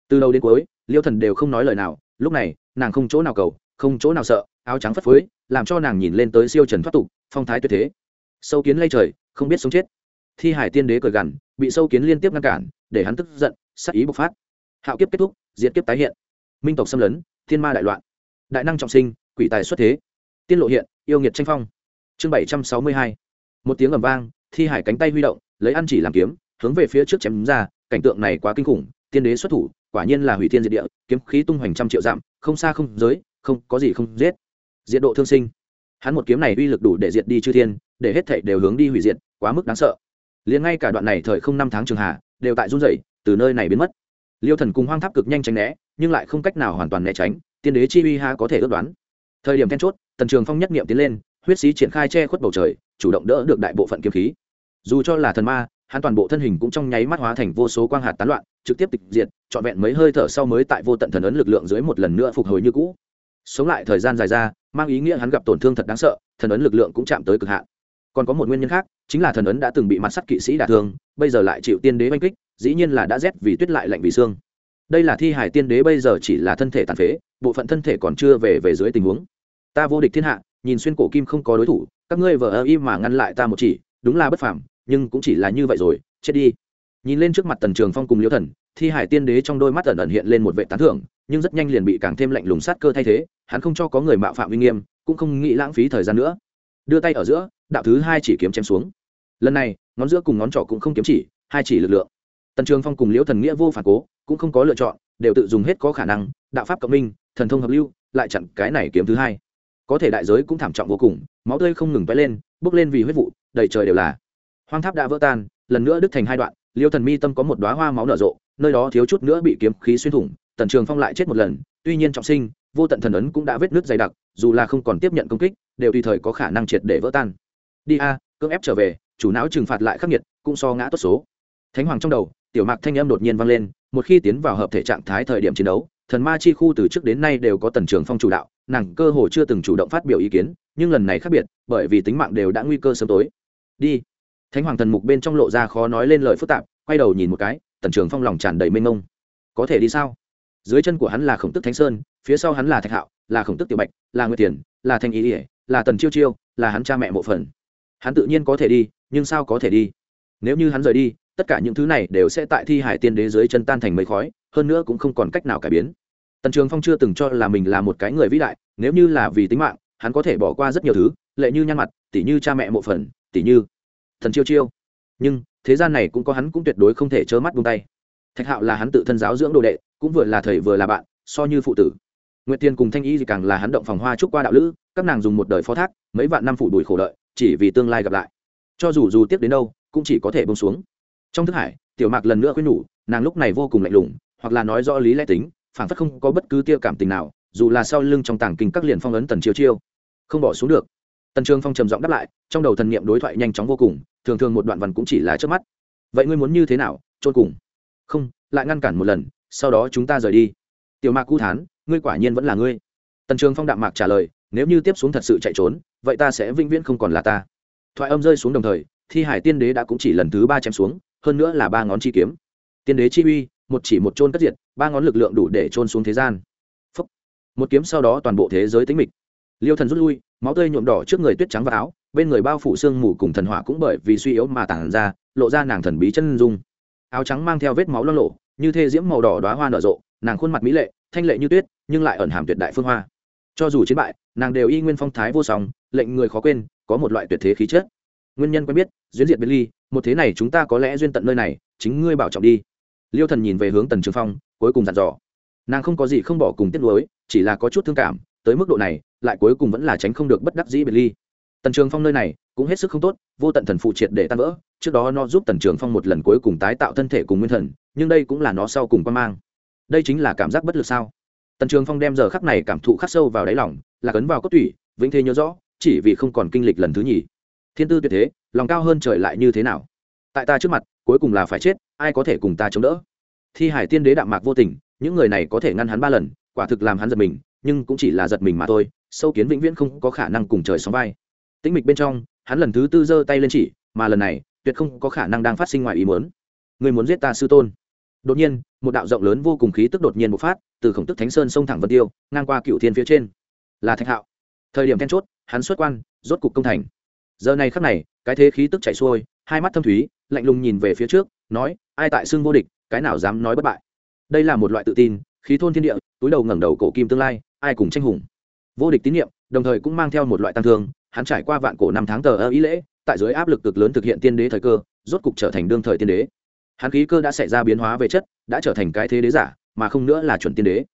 Từ đầu đến cuối, liêu thần đều không nói lời nào, lúc này, nàng không chỗ nào cầu, không chỗ nào sợ, áo trắng phất phới, làm cho nàng nhìn lên tới siêu trần thoát tục, phong thái tuyệt thế. Sâu kiến lây trời, không biết sống chết. Thi hải tiên đế cười gằn, bị sâu kiến liên tiếp ngăn cản, để hắn tức giận sắc ý bộc phát. Hạo kiếp kết thúc diễn kiếp tái hiện. Minh tộc xâm lấn, thiên ma đại loạn đại năng trọng sinh, quỷ tài xuất thế. Tiên lộ hiện, yêu nghiệt tranh phong. Chương bảy trăm sáu mươi hai. Một tiếng ầm vang, thi hải cánh tay huy động, lấy ăn chỉ làm kiếm, hướng về phía trước chém ra, cảnh tượng này quá kinh khủng, tiên đế xuất thủ, quả nhiên là hủy thiên diệt địa, kiếm khí tung hoành trăm triệu dặm, không xa không giới, không, có gì không giết. Diệt độ thương sinh. Hắn một kiếm này uy lực đủ để diệt đi chư thiên, để hết thảy đều hướng đi hủy diệt, quá mức đáng sợ. Liền ngay cả đoạn này thời không năm tháng trường hạ, đều tại run rẩy, từ nơi này biến mất. Liêu thần cùng hoang tháp cực nhanh tránh né, nhưng lại không cách nào hoàn toàn né tránh tiên đế chi uy ha có thể ước đoán. Thời điểm then chốt, tần trường phong nhất nghiệm tiến lên, huyết sĩ triển khai che khuất bầu trời, chủ động đỡ được đại bộ phận kiếm khí. Dù cho là thần ma, hắn toàn bộ thân hình cũng trong nháy mắt hóa thành vô số quang hạt tán loạn, trực tiếp tịch diệt, trọn vẹn mấy hơi thở sau mới tại vô tận thần ấn lực lượng dưới một lần nữa phục hồi như cũ. Sống lại thời gian dài ra, mang ý nghĩa hắn gặp tổn thương thật đáng sợ, thần ấn lực lượng cũng chạm tới cực hạn. Còn có một nguyên nhân khác, chính là thần ấn đã từng bị mặt sắt kỵ sĩ đả thương, bây giờ lại chịu tiên đế oanh kích, dĩ nhiên là đã rét vì tuyết lại lạnh vì xương đây là thi hải tiên đế bây giờ chỉ là thân thể tàn phế, bộ phận thân thể còn chưa về về dưới tình huống. Ta vô địch thiên hạ, nhìn xuyên cổ kim không có đối thủ, các ngươi vờ ơ im mà ngăn lại ta một chỉ, đúng là bất phàm, nhưng cũng chỉ là như vậy rồi, chết đi. Nhìn lên trước mặt tần trường phong cùng liễu thần, thi hải tiên đế trong đôi mắt ẩn ẩn hiện lên một vệ tán thưởng, nhưng rất nhanh liền bị càng thêm lạnh lùng sát cơ thay thế, hắn không cho có người mạo phạm uy nghiêm, cũng không nghĩ lãng phí thời gian nữa. Đưa tay ở giữa, đạo thứ hai chỉ kiếm chém xuống. Lần này, ngón giữa cùng ngón trỏ cũng không kiếm chỉ, hai chỉ lực lượng tần trường phong cùng liễu thần nghĩa vô phản cố, cũng không có lựa chọn, đều tự dùng hết có khả năng, đạo pháp cộng minh, thần thông hợp lưu, lại chặn cái này kiếm thứ hai. Có thể đại giới cũng thảm trọng vô cùng, máu tươi không ngừng vẽ lên bước lên vì huyết vụ, đầy trời đều là. Hoang tháp đã vỡ tan, lần nữa đứt thành hai đoạn liêu thần mi tâm có một đoá hoa máu nở rộ, nơi đó thiếu chút nữa bị kiếm khí xuyên thủng, tần trường phong lại chết một lần, tuy nhiên trọng sinh, vô tận thần ấn cũng đã vết nước dày đặc, dù là không còn tiếp nhận công kích, đều tùy thời có khả năng triệt để vỡ tan. Đi a, cưỡng ép trở về, chủ não trừng phạt lại khắc nghiệt, cũng so ngã tốt số. Thánh hoàng trong đầu tiểu mạc thanh âm đột nhiên vang lên, một khi tiến vào hợp thể trạng thái thời điểm chiến đấu, thần ma chi khu từ trước đến nay đều có tần trường phong chủ đạo, nàng cơ hồ chưa từng chủ động phát biểu ý kiến, nhưng lần này khác biệt, bởi vì tính mạng đều đã nguy cơ sớm tối. Đi. Thánh hoàng thần mục bên trong lộ ra khó nói lên lời phức tạp, quay đầu nhìn một cái, tần trường phong lòng tràn đầy mênh mông. Có thể đi sao? Dưới chân của hắn là khổng tức thánh sơn, phía sau hắn là thạch hạo, là khổng tức tiểu bạch, là nguyệt tiền, là thanh ý ỉa là tần chiêu chiêu, là hắn cha mẹ mộ phần. Hắn tự nhiên có thể đi, nhưng sao có thể đi? Nếu như hắn rời đi tất cả những thứ này đều sẽ tại thi hải tiên đế dưới chân tan thành mấy khói, hơn nữa cũng không còn cách nào cải biến. Tần trường phong chưa từng cho là mình là một cái người vĩ đại, nếu như là vì tính mạng, hắn có thể bỏ qua rất nhiều thứ, lệ như nhăn mặt, tỉ như cha mẹ mộ phần, tỉ như thần chiêu chiêu. Nhưng, thế gian này cũng có hắn cũng tuyệt đối không thể trơ mắt buông tay. Thạch hạo là hắn tự thân giáo dưỡng đồ đệ, cũng vừa là thầy vừa là bạn, so như phụ tử. Nguyệt tiên cùng thanh y thì càng là hắn động phòng hoa trúc qua đạo lữ, các nàng dùng một đời phó thác, mấy vạn năm phụ đùi khổ đợi, chỉ vì tương lai gặp lại. Cho dù dù tiếp đến đâu, cũng chỉ có thể bông xuống trong thức hải, tiểu mạc lần nữa khuyên nhủ, nàng lúc này vô cùng lạnh lùng, hoặc là nói rõ lý lẽ tính phản phất không có bất cứ tia cảm tình nào, dù là sau lưng trong tảng kinh các liền phong ấn tần chiêu chiêu. Không bỏ xuống được. Tần trường phong trầm giọng đáp lại, trong đầu thần niệm đối thoại nhanh chóng vô cùng, thường thường một đoạn văn cũng chỉ là trước mắt. Vậy ngươi muốn như thế nào trôn cùng? Không, lại ngăn cản một lần, sau đó chúng ta rời đi. Tiểu mạc cu thán, ngươi quả nhiên vẫn là ngươi. Tần trường phong đạm mạc trả lời, nếu như tiếp xuống thật sự chạy trốn, vậy ta sẽ vĩnh viễn không còn là ta. Thoại âm rơi xuống đồng thời, thi hải tiên đế đã cũng chỉ lần thứ ba chém xuống hơn nữa là ba ngón chi kiếm. Tiên đế chi uy, một chỉ một trôn cất diệt, ba ngón lực lượng đủ để trôn xuống thế gian. Phúc. một kiếm sau đó toàn bộ thế giới tính mịch. Liêu thần rút lui, máu tươi nhuộm đỏ trước người tuyết trắng và áo, bên người bao phủ xương mù cùng thần hỏa cũng bởi vì suy yếu mà tản ra, lộ ra nàng thần bí chân dung. Áo trắng mang theo vết máu lo lộ như thê diễm màu đỏ đoá hoa nở rộ, nàng khuôn mặt mỹ lệ, thanh lệ như tuyết, nhưng lại ẩn hàm tuyệt đại phương hoa. Cho dù chiến bại, nàng đều y nguyên phong thái vô song, lệnh người khó quên, có một loại tuyệt thế khí chất. Nguyên nhân quen biết, duyên diệt biệt ly một thế này chúng ta có lẽ duyên tận nơi này, chính ngươi bảo trọng đi. Liêu thần nhìn về hướng tần trường phong, cuối cùng dặn dò. Nàng không có gì không bỏ cùng tiếc nuối, chỉ là có chút thương cảm, tới mức độ này, lại cuối cùng vẫn là tránh không được bất đắc dĩ biệt ly. Tần trường phong nơi này, cũng hết sức không tốt, vô tận thần phụ triệt để tan vỡ, trước đó nó giúp tần trường phong một lần cuối cùng tái tạo thân thể cùng nguyên thần, nhưng đây cũng là nó sau cùng quan mang. Đây chính là cảm giác bất lực sao? Tần trường phong đem giờ khắc này cảm thụ khắc sâu vào đáy lòng, là cấn vào cốt tủy, vĩnh thế nhớ rõ, chỉ vì không còn kinh lịch lần thứ nhì. Thiên tư tuyệt thế lòng cao hơn trời lại như thế nào? Tại ta trước mặt, cuối cùng là phải chết, ai có thể cùng ta chống đỡ? Thi hải tiên đế đạm mạc vô tình, những người này có thể ngăn hắn ba lần, quả thực làm hắn giật mình, nhưng cũng chỉ là giật mình mà thôi, sâu kiến vĩnh viễn không có khả năng cùng trời sóng vai. Tĩnh mịch bên trong, hắn lần thứ tư giơ tay lên chỉ, mà lần này, tuyệt không có khả năng đang phát sinh ngoài ý muốn. Người muốn giết ta sư tôn. Đột nhiên, một đạo rộng lớn vô cùng khí tức đột nhiên bộc phát, từ khổng tức thánh sơn sông thẳng vân tiêu, ngang qua cựu thiên phía trên. Là thạch hạo. Thời điểm then chốt, hắn xuất quan, rốt cục công thành giờ này khắc này, cái thế khí tức chảy xuôi, hai mắt thâm thúy, lạnh lùng nhìn về phía trước, nói, ai tại xưng vô địch, cái nào dám nói bất bại? Đây là một loại tự tin, khí thôn thiên địa, túi đầu ngẩng đầu cổ kim tương lai, ai cùng tranh hùng? Vô địch tín nhiệm, đồng thời cũng mang theo một loại tăng thương, hắn trải qua vạn cổ năm tháng tờ ơ ý lễ, tại dưới áp lực cực lớn thực hiện tiên đế thời cơ, rốt cục trở thành đương thời tiên đế. Hắn khí cơ đã xảy ra biến hóa về chất, đã trở thành cái thế đế giả, mà không nữa là chuẩn tiên đế.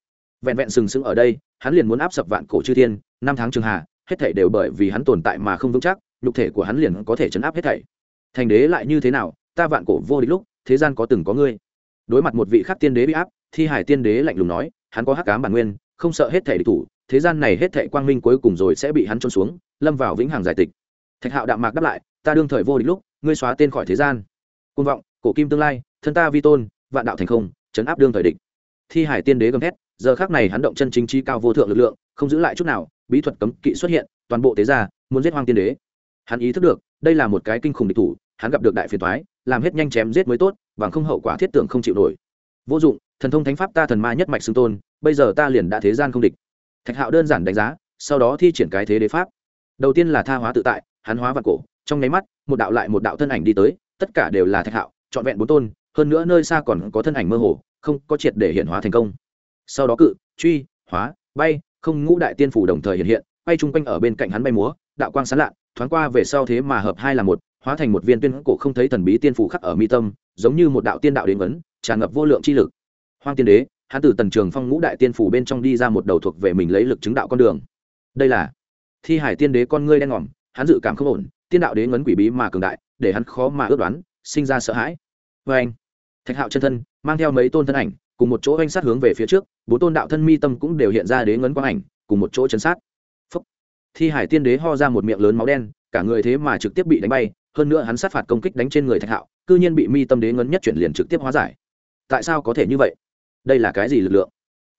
Vẹn vẹn sừng sững ở đây, hắn liền muốn áp sập vạn cổ chư thiên, năm tháng trường hà hết thảy đều bởi vì hắn tồn tại mà không vững chắc nhục thể của hắn liền có thể chấn áp hết thảy. Thành đế lại như thế nào, ta vạn cổ vô địch lúc, thế gian có từng có ngươi. Đối mặt một vị khắc tiên đế bị áp, thi hải tiên đế lạnh lùng nói, hắn có hắc cám bản nguyên, không sợ hết thảy địch thủ, thế gian này hết thảy quang minh cuối cùng rồi sẽ bị hắn trôn xuống, lâm vào vĩnh hằng giải tịch. Thạch hạo đạm mạc đáp lại, ta đương thời vô địch lúc, ngươi xóa tên khỏi thế gian. Côn vọng, cổ kim tương lai, thân ta vi tôn, vạn đạo thành không, chấn áp đương thời địch. Thi hải tiên đế gầm thét, giờ khác này hắn động chân chính trí cao vô thượng lực lượng, không giữ lại chút nào, bí thuật cấm kỵ xuất hiện, toàn bộ tế gia, muốn giết hoang tiên đế hắn ý thức được, đây là một cái kinh khủng địch thủ, hắn gặp được đại phiền thoái làm hết nhanh chém giết mới tốt và không hậu quả thiết tưởng không chịu nổi. Vô dụng, thần thông thánh pháp ta thần ma nhất mạch xưng tôn, bây giờ ta liền đã thế gian không địch. Thạch hạo đơn giản đánh giá, sau đó thi triển cái thế đế pháp. Đầu tiên là tha hóa tự tại, hắn hóa và cổ, trong nháy mắt, một đạo lại một đạo thân ảnh đi tới, tất cả đều là thạch hạo, trọn vẹn bốn tôn, hơn nữa nơi xa còn có thân ảnh mơ hồ, không có triệt để hiện hóa thành công. Sau đó cự, truy, hóa, bay, không ngũ đại tiên phủ đồng thời hiện hiện, bay chung quanh ở bên cạnh hắn bay múa, đạo quang sán lạ thoáng qua về sau thế mà hợp hai là một, hóa thành một viên tuyên cổ không thấy thần bí tiên phủ khắc ở mi tâm, giống như một đạo tiên đạo đến vấn tràn ngập vô lượng chi lực. Hoang tiên đế, hắn từ tần trường phong ngũ đại tiên phủ bên trong đi ra một đầu thuộc về mình lấy lực chứng đạo con đường. Đây là thi hải tiên đế con ngươi đen ngòm, hắn dự cảm không ổn, tiên đạo đế ngấn quỷ bí mà cường đại, để hắn khó mà ước đoán, sinh ra sợ hãi. Vê anh, thạch hạo chân thân, mang theo mấy tôn thân ảnh, cùng một chỗ oanh sát hướng về phía trước, bốn tôn đạo thân mi tâm cũng đều hiện ra đế ngấn quang ảnh, cùng một chỗ chấn sát thi hải tiên đế ho ra một miệng lớn máu đen cả người thế mà trực tiếp bị đánh bay hơn nữa hắn sát phạt công kích đánh trên người thạch hạo cư nhiên bị mi tâm đế ngấn nhất chuyển liền trực tiếp hóa giải. Tại sao có thể như vậy? Đây là cái gì lực lượng?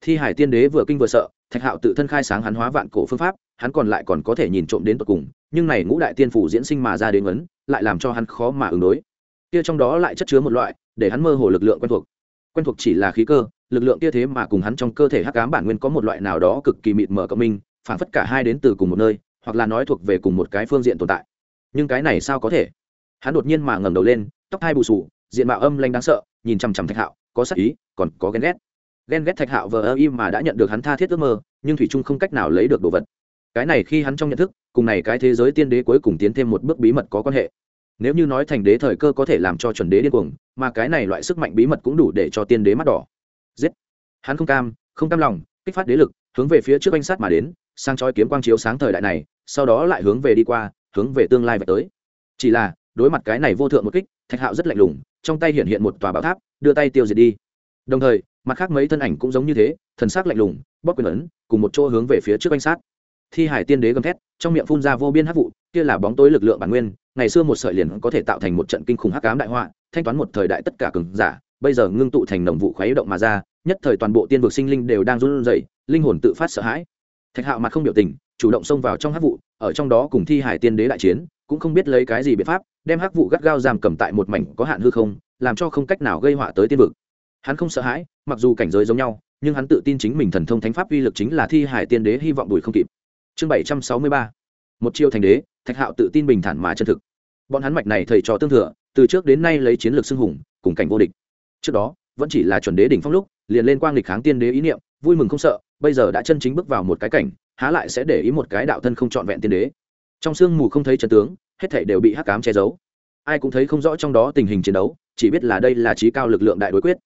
Thi hải tiên đế vừa kinh vừa sợ thạch hạo tự thân khai sáng hắn hóa vạn cổ phương pháp hắn còn lại còn có thể nhìn trộm đến tột cùng nhưng này ngũ đại tiên phủ diễn sinh mà ra đế ngấn, lại làm cho hắn khó mà ứng đối. Kia trong đó lại chất chứa một loại để hắn mơ hồ lực lượng quen thuộc. Quen thuộc chỉ là khí cơ lực lượng kia thế mà cùng hắn trong cơ thể hắc ám bản nguyên có một loại nào đó cực kỳ mịt mờ cộng minh phản phất cả hai đến từ cùng một nơi, hoặc là nói thuộc về cùng một cái phương diện tồn tại. Nhưng cái này sao có thể? Hắn đột nhiên mà ngẩng đầu lên, tóc hai bù sù, diện mạo âm lanh đáng sợ, nhìn chằm chằm thạch hạo, có sắc ý, còn có ghen ghét. Ghen ghét thạch hạo vờ ơ im mà đã nhận được hắn tha thiết ước mơ, nhưng thủy trung không cách nào lấy được đồ vật. Cái này khi hắn trong nhận thức, cùng này cái thế giới tiên đế cuối cùng tiến thêm một bước bí mật có quan hệ. Nếu như nói thành đế thời cơ có thể làm cho chuẩn đế điên cuồng, mà cái này loại sức mạnh bí mật cũng đủ để cho tiên đế mắt đỏ. Giết! Hắn không cam không cam lòng, kích phát đế lực, hướng về phía trước anh sát mà đến sang chói kiếm quang chiếu sáng thời đại này, sau đó lại hướng về đi qua, hướng về tương lai về tới. Chỉ là, đối mặt cái này vô thượng một kích, thạch hạo rất lạnh lùng, trong tay hiện hiện một tòa bảo tháp, đưa tay tiêu diệt đi. Đồng thời, mặt khác mấy thân ảnh cũng giống như thế, thần sắc lạnh lùng, bóp quyền ấn, cùng một chỗ hướng về phía trước quanh sát. Thi hải tiên đế gầm thét, trong miệng phun ra vô biên hắc vụ, kia là bóng tối lực lượng bản nguyên, ngày xưa một sợi liền có thể tạo thành một trận kinh khủng hắc ám đại họa, thanh toán một thời đại tất cả cường giả, bây giờ ngưng tụ thành nồng vụ khuấy động mà ra, nhất thời toàn bộ tiên vực sinh linh đều đang run rẩy, linh hồn tự phát sợ hãi thạch hạo mặt không biểu tình, chủ động xông vào trong hắc vụ, ở trong đó cùng thi hải tiên đế đại chiến, cũng không biết lấy cái gì biện pháp, đem hắc vụ gắt gao giam cầm tại một mảnh có hạn hư không, làm cho không cách nào gây họa tới tiên vực. Hắn không sợ hãi, mặc dù cảnh giới giống nhau, nhưng hắn tự tin chính mình thần thông thánh pháp uy lực chính là thi hải tiên đế hy vọng đuổi không kịp. Chương bảy trăm sáu mươi ba, một chiêu thành đế, thạch hạo tự tin bình thản mà chân thực. Bọn hắn mạch này thầy trò tương thừa, từ trước đến nay lấy chiến lược xưng hùng, cùng cảnh vô địch. Trước đó, vẫn chỉ là chuẩn đế đỉnh phong lúc, liền lên quang lịch kháng tiên đế ý niệm, vui mừng không sợ bây giờ đã chân chính bước vào một cái cảnh, há lại sẽ để ý một cái đạo thân không trọn vẹn tiên đế. Trong sương mù không thấy chân tướng, hết thảy đều bị hắc cám che giấu. Ai cũng thấy không rõ trong đó tình hình chiến đấu, chỉ biết là đây là trí cao lực lượng đại đối quyết.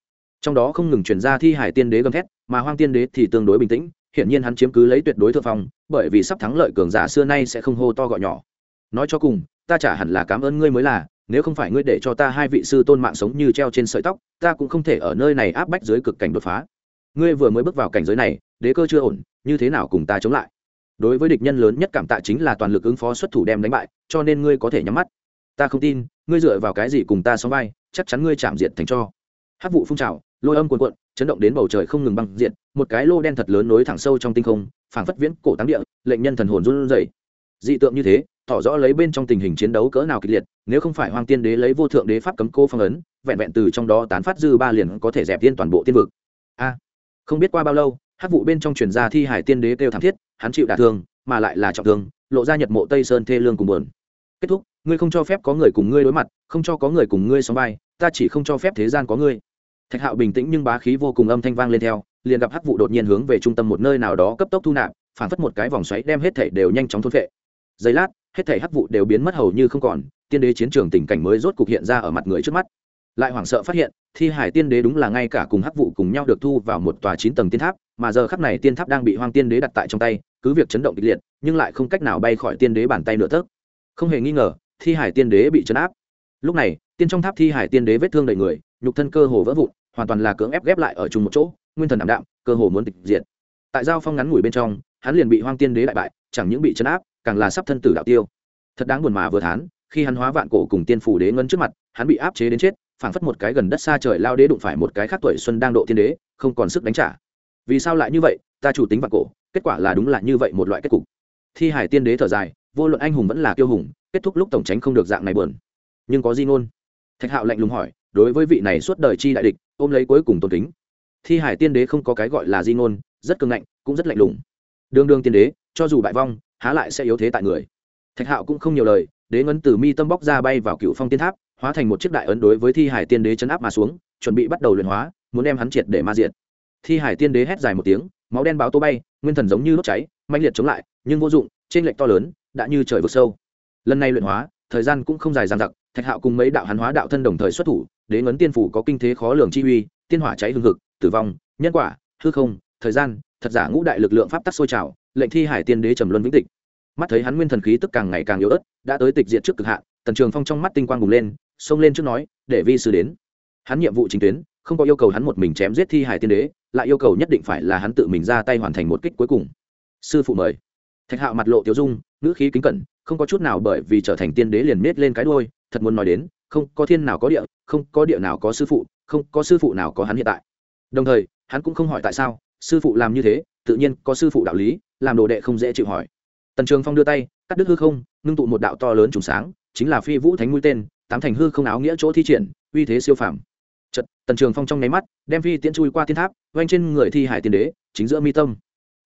Trong đó không ngừng chuyển ra thi hải tiên đế gầm thét, mà hoang tiên đế thì tương đối bình tĩnh hiện nhiên hắn chiếm cứ lấy tuyệt đối thượng phong, bởi vì sắp thắng lợi cường giả xưa nay sẽ không hô to gọi nhỏ. Nói cho cùng, ta chả hẳn là cảm ơn ngươi mới là, nếu không phải ngươi để cho ta hai vị sư tôn mạng sống như treo trên sợi tóc, ta cũng không thể ở nơi này áp bách dưới cực cảnh đột phá. Ngươi vừa mới bước vào cảnh giới này đế cơ chưa ổn, như thế nào cùng ta chống lại? Đối với địch nhân lớn nhất cảm tạ chính là toàn lực ứng phó xuất thủ đem đánh bại, cho nên ngươi có thể nhắm mắt. Ta không tin, ngươi dựa vào cái gì cùng ta sống vai, chắc chắn ngươi chạm diện thành cho. Hát vụ phun trào, lôi âm cuồn cuộn, chấn động đến bầu trời không ngừng băng diện một cái lô đen thật lớn nối thẳng sâu trong tinh không, phảng phất viễn cổ táng địa, lệnh nhân thần hồn run rẩy. Dị tượng như thế, tỏ rõ lấy bên trong tình hình chiến đấu cỡ nào kịch liệt, nếu không phải hoàng tiên đế lấy vô thượng đế pháp cấm cô phong ấn, vẹn vẹn từ trong đó tán phát dư ba liền có thể dẹp tiên toàn bộ tiên vực. A, không biết qua bao lâu hát vụ bên trong truyền ra thi hải tiên đế kêu thảm thiết, hắn chịu đả thương, mà lại là trọng thương, lộ ra nhật mộ tây sơn thê lương cùng buồn. Kết thúc, ngươi không cho phép có người cùng ngươi đối mặt, không cho có người cùng ngươi sống vai, ta chỉ không cho phép thế gian có ngươi. Thạch hạo bình tĩnh nhưng bá khí vô cùng âm thanh vang lên theo, liền gặp hắc vụ đột nhiên hướng về trung tâm một nơi nào đó cấp tốc thu nạp, phản phất một cái vòng xoáy đem hết thể đều nhanh chóng thôn vệ giây lát, hết thể hắc vụ đều biến mất hầu như không còn, tiên đế chiến trường tình cảnh mới rốt cục hiện ra ở mặt người trước mắt. Lại hoảng sợ phát hiện, thi hải tiên đế đúng là ngay cả cùng hắc vụ cùng nhau được thu vào một tòa chín tầng tiên tháp mà giờ khắp này tiên tháp đang bị hoang tiên đế đặt tại trong tay, cứ việc chấn động kịch liệt, nhưng lại không cách nào bay khỏi tiên đế bàn tay nửa tấc. Không hề nghi ngờ, thi hải tiên đế bị chấn áp. Lúc này, tiên trong tháp thi hải tiên đế vết thương đầy người, nhục thân cơ hồ vỡ vụn, hoàn toàn là cưỡng ép ghép lại ở chung một chỗ, nguyên thần ảm đạm, cơ hồ muốn tịch diệt. Tại giao phong ngắn ngủi bên trong, hắn liền bị hoang tiên đế đại bại, chẳng những bị chấn áp, càng là sắp thân tử đạo tiêu. Thật đáng buồn mà vừa thán, khi hắn hóa vạn cổ cùng tiên phủ đế ngân trước mặt, hắn bị áp chế đến chết, phảng phất một cái gần đất xa trời lao đế đụng phải một cái khác tuổi xuân đang độ tiên đế, không còn sức đánh trả vì sao lại như vậy, ta chủ tính vạn cổ, kết quả là đúng là như vậy một loại kết cục. Thi hải tiên đế thở dài, vô luận anh hùng vẫn là kiêu hùng, kết thúc lúc tổng tránh không được dạng này buồn. Nhưng có gì ngôn? Thạch hạo lạnh lùng hỏi, đối với vị này suốt đời chi đại địch, ôm lấy cuối cùng tôn kính. Thi hải tiên đế không có cái gọi là di ngôn, rất cường ngạnh, cũng rất lạnh lùng. Đương đương tiên đế, cho dù bại vong, há lại sẽ yếu thế tại người. Thạch hạo cũng không nhiều lời, đế ngấn từ mi tâm bóc ra bay vào cựu phong tiên tháp, hóa thành một chiếc đại ấn đối với thi hải tiên đế chấn áp mà xuống, chuẩn bị bắt đầu luyện hóa, muốn đem hắn triệt để ma diệt thi hải tiên đế hét dài một tiếng, máu đen báo tô bay, nguyên thần giống như đốt cháy mạnh liệt chống lại, nhưng vô dụng trên lệch to lớn, đã như trời vực sâu. Lần này luyện hóa, thời gian cũng không dài dằng dặc, thạch hạo cùng mấy đạo hán hóa đạo thân đồng thời xuất thủ, đế ngấn tiên phủ có kinh thế khó lường chi uy, tiên hỏa cháy hương thực tử vong, nhân quả, hư không, thời gian, thật giả ngũ đại lực lượng pháp tắc sôi trào, lệnh thi hải tiên đế trầm luân vĩnh tịch. Mắt thấy hắn nguyên thần khí tức càng ngày càng yếu ớt, đã tới tịch diện trước cực hạn, tần trường phong trong mắt tinh quang bùng lên, xông lên trước nói, để vi sư đến. Hắn nhiệm vụ chính tuyến, không có yêu cầu hắn một mình chém giết thi hải tiên đế lại yêu cầu nhất định phải là hắn tự mình ra tay hoàn thành một kích cuối cùng. Sư phụ mời. Thạch hạo mặt lộ tiêu dung, ngữ khí kính cẩn, không có chút nào bởi vì trở thành tiên đế liền miết lên cái đôi thật muốn nói đến, không có thiên nào có địa, không có địa nào có sư phụ, không có sư phụ nào có hắn hiện tại. Đồng thời, hắn cũng không hỏi tại sao, sư phụ làm như thế, tự nhiên có sư phụ đạo lý, làm đồ đệ không dễ chịu hỏi. Tần trường phong đưa tay, cắt đứt hư không, ngưng tụ một đạo to lớn trùng sáng, chính là phi vũ thánh mũi tên, tám thành hư không áo nghĩa chỗ thi triển, uy thế siêu phàm tần trường phong trong nháy mắt, đem phi tiễn chui qua thiên tháp oanh trên người thi hải tiên đế, chính giữa mi tâm.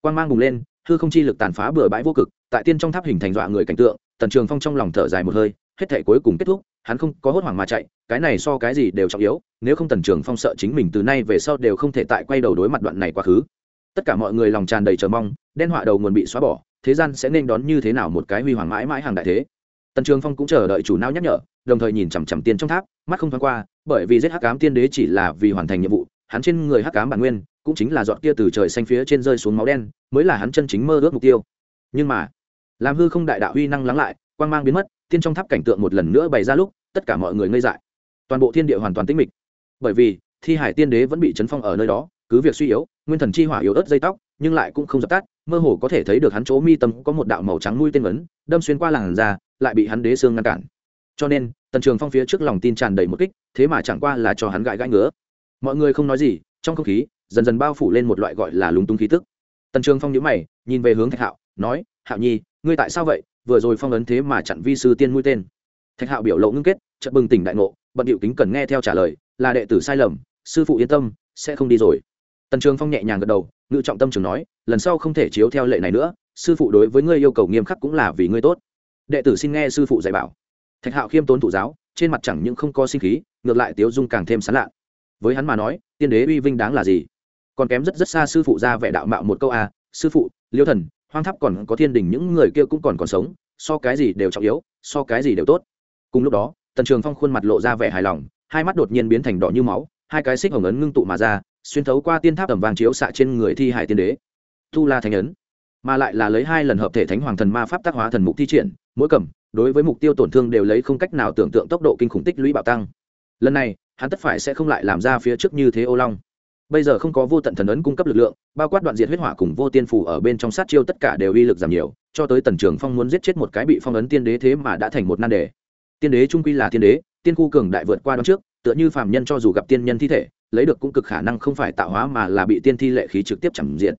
Quan g mang bùng lên, hư không chi lực tàn phá bừa bãi vô cực, tại tiên trong tháp hình thành dọa người cảnh tượng, tần trường phong trong lòng thở dài một hơi, hết thể cuối cùng kết thúc, hắn không có hốt hoảng mà chạy, cái này so cái gì đều trọng yếu, nếu không tần trường phong sợ chính mình từ nay về sau đều không thể tại quay đầu đối mặt đoạn này quá khứ. Tất cả mọi người lòng tràn đầy chờ mong, đen họa đầu nguồn bị xóa bỏ, thế gian sẽ nên đón như thế nào một cái huy hoàng mãi mãi hàng đại thế. Tần trường phong cũng chờ đợi chủ não nhắc nhở, đồng thời nhìn chằm chằm tiên trong tháp, mắt không thoáng qua bởi vì giết hắc cám tiên đế chỉ là vì hoàn thành nhiệm vụ, hắn trên người hắc cám bản nguyên cũng chính là dọn kia từ trời xanh phía trên rơi xuống máu đen, mới là hắn chân chính mơ ước mục tiêu. Nhưng mà, làm hư không đại đạo huy năng lắng lại, quang mang biến mất tiên trong tháp cảnh tượng một lần nữa bày ra lúc, tất cả mọi người ngây dại. Toàn bộ thiên địa hoàn toàn tĩnh mịch. Bởi vì, thi hải tiên đế vẫn bị chấn phong ở nơi đó, cứ việc suy yếu, nguyên thần chi hỏa yếu ớt dây tóc, nhưng lại cũng không dập tắt, mơ hồ có thể thấy được hắn chỗ mi tâm có một đạo màu trắng nuôi tên ấn, đâm xuyên qua làn da, lại bị hắn đế xương ngăn cản. Cho nên tần trường phong phía trước lòng tin tràn đầy một kích, thế mà chẳng qua là cho hắn gãi gãi ngứa. Mọi người không nói gì, trong không khí, dần dần bao phủ lên một loại gọi là lúng túng khí tức. Tần trường phong nhíu mày, nhìn về hướng thạch hạo, nói, hạo nhi, ngươi tại sao vậy? Vừa rồi phong ấn thế mà chặn vi sư tiên mũi tên. Thạch hạo biểu lộ ngưng kết, chợt bừng tỉnh đại ngộ, bận điệu kính cần nghe theo trả lời, là đệ tử sai lầm, sư phụ yên tâm, sẽ không đi rồi. Tần trường phong nhẹ nhàng gật đầu ngự trọng tâm trường nói, lần sau không thể chiếu theo lệ này nữa, sư phụ đối với ngươi yêu cầu nghiêm khắc cũng là vì ngươi tốt. Đệ tử xin nghe sư phụ dạy bảo thạch hạo khiêm tốn thụ giáo trên mặt chẳng những không có sinh khí ngược lại tiếu dung càng thêm sán lạ với hắn mà nói tiên đế uy vinh đáng là gì? Còn kém rất rất xa sư phụ ra vẻ đạo mạo một câu a à, sư phụ liêu thần hoang tháp còn có thiên đình những người kia cũng còn còn sống so cái gì đều trọng yếu so cái gì đều tốt. Cùng lúc đó tần trường phong khuôn mặt lộ ra vẻ hài lòng hai mắt đột nhiên biến thành đỏ như máu hai cái xích hồng ấn ngưng tụ mà ra xuyên thấu qua tiên tháp tầm vàng chiếu xạ trên người thi hải tiên đế. Tu la thành ấn mà lại là lấy hai lần hợp thể thánh hoàng thần ma pháp tác hóa thần mục thi triển mỗi cầm đối với mục tiêu tổn thương đều lấy không cách nào tưởng tượng tốc độ kinh khủng tích lũy bạo tăng. Lần này, hắn tất phải sẽ không lại làm ra phía trước như thế ô long. Bây giờ không có vô tận thần ấn cung cấp lực lượng, bao quát đoạn diệt huyết hỏa cùng vô tiên phù ở bên trong sát chiêu tất cả đều uy lực giảm nhiều, cho tới tần trường phong muốn giết chết một cái bị phong ấn tiên đế thế mà đã thành một nan đề. Tiên đế trung quy là tiên đế, tiên khu cường đại vượt qua đón trước, tựa như phàm nhân cho dù gặp tiên nhân thi thể, lấy được cũng cực khả năng không phải tạo hóa mà là bị tiên thi lệ khí trực tiếp chẳng diện.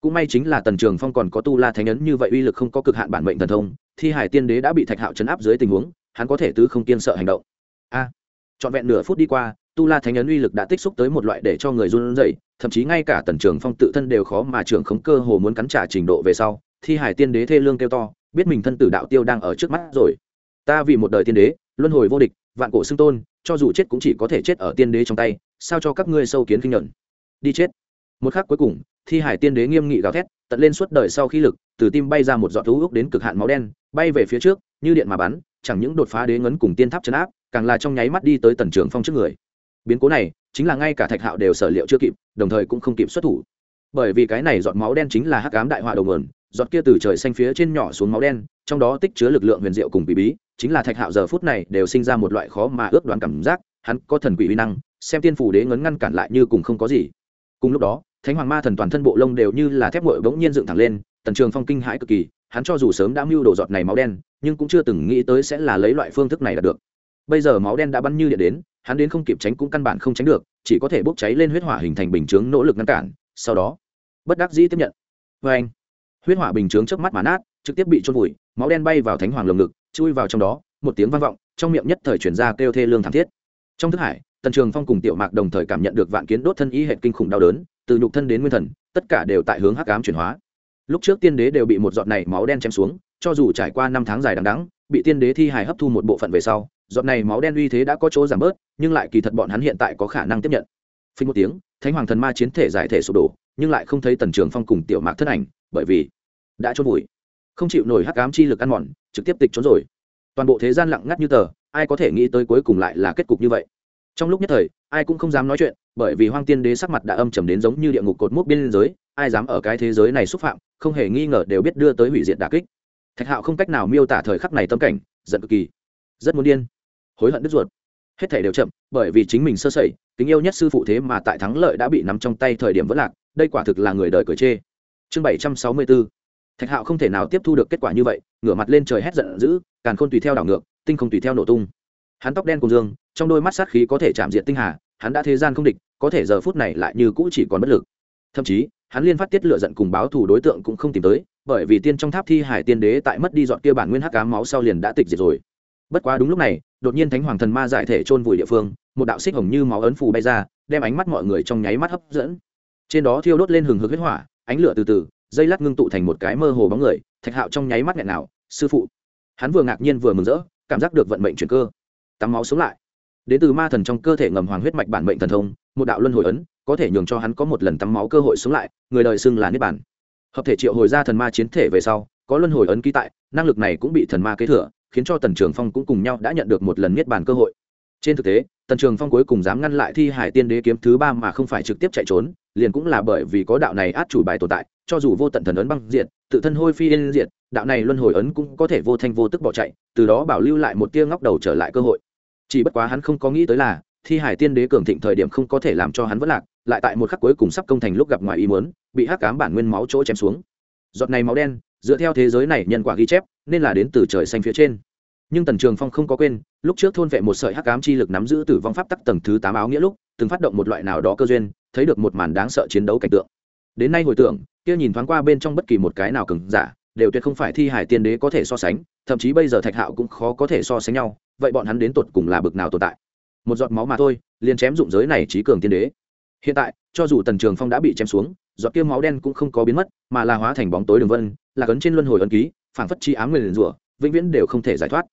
Cũng may chính là tần trường phong còn có tu la thánh ấn như vậy uy lực không có cực hạn bản mệnh thần thông thi hải tiên đế đã bị thạch hạo chấn áp dưới tình huống, hắn có thể tứ không kiên sợ hành động. A, trọn vẹn nửa phút đi qua, tu la thánh ấn uy lực đã tích xúc tới một loại để cho người run rẩy, thậm chí ngay cả tần trường phong tự thân đều khó mà trường khống cơ hồ muốn cắn trả trình độ về sau, thi hải tiên đế thê lương kêu to, biết mình thân tử đạo tiêu đang ở trước mắt rồi. Ta vì một đời tiên đế, luân hồi vô địch, vạn cổ xưng tôn, cho dù chết cũng chỉ có thể chết ở tiên đế trong tay, sao cho các ngươi sâu kiến kinh nhận đi chết. Một khắc cuối cùng, thi hải tiên đế nghiêm nghị gào thét tận lên suốt đời sau khi lực, từ tim bay ra một giọt thú ước đến cực hạn máu đen, bay về phía trước, như điện mà bắn, chẳng những đột phá đế ngấn cùng tiên tháp chấn áp, càng là trong nháy mắt đi tới tần trường phong trước người. Biến cố này, chính là ngay cả thạch hạo đều sở liệu chưa kịp, đồng thời cũng không kịp xuất thủ. Bởi vì cái này giọt máu đen chính là hắc ám đại họa đầu mườn giọt kia từ trời xanh phía trên nhỏ xuống máu đen, trong đó tích chứa lực lượng huyền diệu cùng bí bí, chính là thạch hạo giờ phút này đều sinh ra một loại khó mà ước đoán cảm giác, hắn có thần quỷ uy năng, xem tiên phủ đế ngấn ngăn cản lại như cùng không có gì. Cùng lúc đó thánh hoàng ma thần toàn thân bộ lông đều như là thép ngội bỗng nhiên dựng thẳng lên, tần trường phong kinh hãi cực kỳ, hắn cho dù sớm đã mưu đồ giọt này máu đen, nhưng cũng chưa từng nghĩ tới sẽ là lấy loại phương thức này đạt được. Bây giờ máu đen đã bắn như điện đến, hắn đến không kịp tránh cũng căn bản không tránh được, chỉ có thể bốc cháy lên huyết hỏa hình thành bình chướng nỗ lực ngăn cản, sau đó, bất đắc dĩ tiếp nhận. Vê anh. Huyết hỏa bình chướng trước mắt mà nát, trực tiếp bị trôn vùi, máu đen bay vào thánh hoàng lồng ngực, chui vào trong đó, một tiếng vang vọng, trong miệng nhất thời chuyển ra kêu thê lương thảm thiết. Trong thức hải, tần trường phong cùng tiểu mạc đồng thời cảm nhận được vạn kiến đốt thân y hệ kinh khủng đau đớn từ nhục thân đến nguyên thần, tất cả đều tại hướng hắc ám chuyển hóa. Lúc trước tiên đế đều bị một giọt này máu đen chém xuống, cho dù trải qua năm tháng dài đằng đắng bị tiên đế thi hài hấp thu một bộ phận về sau, giọt này máu đen uy thế đã có chỗ giảm bớt, nhưng lại kỳ thật bọn hắn hiện tại có khả năng tiếp nhận. Phình một tiếng, thánh hoàng thần ma chiến thể giải thể sụp đổ, nhưng lại không thấy tần trường phong cùng tiểu mạc thân ảnh, bởi vì đã trôn vùi. Không chịu nổi hắc ám chi lực ăn mòn, trực tiếp tịch trốn rồi. Toàn bộ thế gian lặng ngắt như tờ, ai có thể nghĩ tới cuối cùng lại là kết cục như vậy. Trong lúc nhất thời ai cũng không dám nói chuyện, bởi vì hoang tiên đế sắc mặt đã âm trầm đến giống như địa ngục cột mốc biên giới ai dám ở cái thế giới này xúc phạm, không hề nghi ngờ đều biết đưa tới hủy diệt đà kích. Thạch hạo không cách nào miêu tả thời khắc này tâm cảnh, giận cực kỳ, rất muốn điên, hối hận đứt ruột. Hết thể đều chậm, bởi vì chính mình sơ sẩy, kính yêu nhất sư phụ thế mà tại thắng lợi đã bị nắm trong tay thời điểm vất lạc, đây quả thực là người đời cười chê. Chương bảy trăm sáu mươi bốn thạch hạo không thể nào tiếp thu được kết quả như vậy, ngửa mặt lên trời hét giận dữ, càn khôn tùy theo đảo ngược, tinh không tùy theo nổ tung. Hắn tóc đen cùng dương, trong đôi mắt sát khí có thể chạm diện tinh hà hắn đã thế gian không địch, có thể giờ phút này lại như cũ chỉ còn bất lực. Thậm chí, hắn liên phát tiết lựa giận cùng báo thù đối tượng cũng không tìm tới, bởi vì tiên trong tháp thi hải tiên đế tại mất đi dọn kia bản nguyên hắc cá máu sau liền đã tịch diệt rồi. Bất quá đúng lúc này, đột nhiên thánh hoàng thần ma giải thể chôn vùi địa phương, một đạo xích hồng như máu ấn phù bay ra, đem ánh mắt mọi người trong nháy mắt hấp dẫn. Trên đó thiêu đốt lên hừng hực huyết hỏa, ánh lửa từ từ, dây lát ngưng tụ thành một cái mơ hồ bóng người, thạch hạo trong nháy mắt nghẹn nào, sư phụ. Hắn vừa ngạc nhiên vừa mừng rỡ, cảm giác được vận mệnh chuyển cơ. Tắm máu sống lại đến từ ma thần trong cơ thể ngầm hoàng huyết mạch bản mệnh thần thông, một đạo luân hồi ấn, có thể nhường cho hắn có một lần tắm máu cơ hội sống lại, người đời xưng là niết bản hợp thể triệu hồi ra thần ma chiến thể về sau, có luân hồi ấn ký tại, năng lực này cũng bị thần ma kế thừa, khiến cho tần trường phong cũng cùng nhau đã nhận được một lần niết bản cơ hội. Trên thực tế, tần trường phong cuối cùng dám ngăn lại thi hải tiên đế kiếm thứ ba mà không phải trực tiếp chạy trốn, liền cũng là bởi vì có đạo này át chủ bài tồn tại, cho dù vô tận thần ấn băng diện tự thân hôi phi yên diệt, đạo này luân hồi ấn cũng có thể vô thanh vô tức bỏ chạy, từ đó bảo lưu lại một tia ngóc đầu trở lại cơ hội chỉ bất quá hắn không có nghĩ tới là, thi hải tiên đế cường thịnh thời điểm không có thể làm cho hắn vất lạc, lại tại một khắc cuối cùng sắp công thành lúc gặp ngoài ý muốn, bị hắc cám bản nguyên máu chỗ chém xuống. Giọt này máu đen, dựa theo thế giới này nhân quả ghi chép, nên là đến từ trời xanh phía trên. Nhưng tần trường phong không có quên, lúc trước thôn vệ một sợi hắc cám chi lực nắm giữ tử vong pháp tắc tầng thứ tám áo nghĩa lúc, từng phát động một loại nào đó cơ duyên, thấy được một màn đáng sợ chiến đấu cảnh tượng. Đến nay hồi tưởng, kia nhìn thoáng qua bên trong bất kỳ một cái nào cứng giả đều tuyệt không phải thi hải tiên đế có thể so sánh, thậm chí bây giờ thạch hạo cũng khó có thể so sánh nhau, vậy bọn hắn đến tột cùng là bực nào tồn tại? Một giọt máu mà thôi, liền chém dụng giới này trí cường tiên đế. Hiện tại, cho dù tần trường phong đã bị chém xuống, giọt kia máu đen cũng không có biến mất, mà là hóa thành bóng tối đường vân, là cấn trên luân hồi ấn ký, phảng phất chi ám người liền rủa, vĩnh viễn đều không thể giải thoát.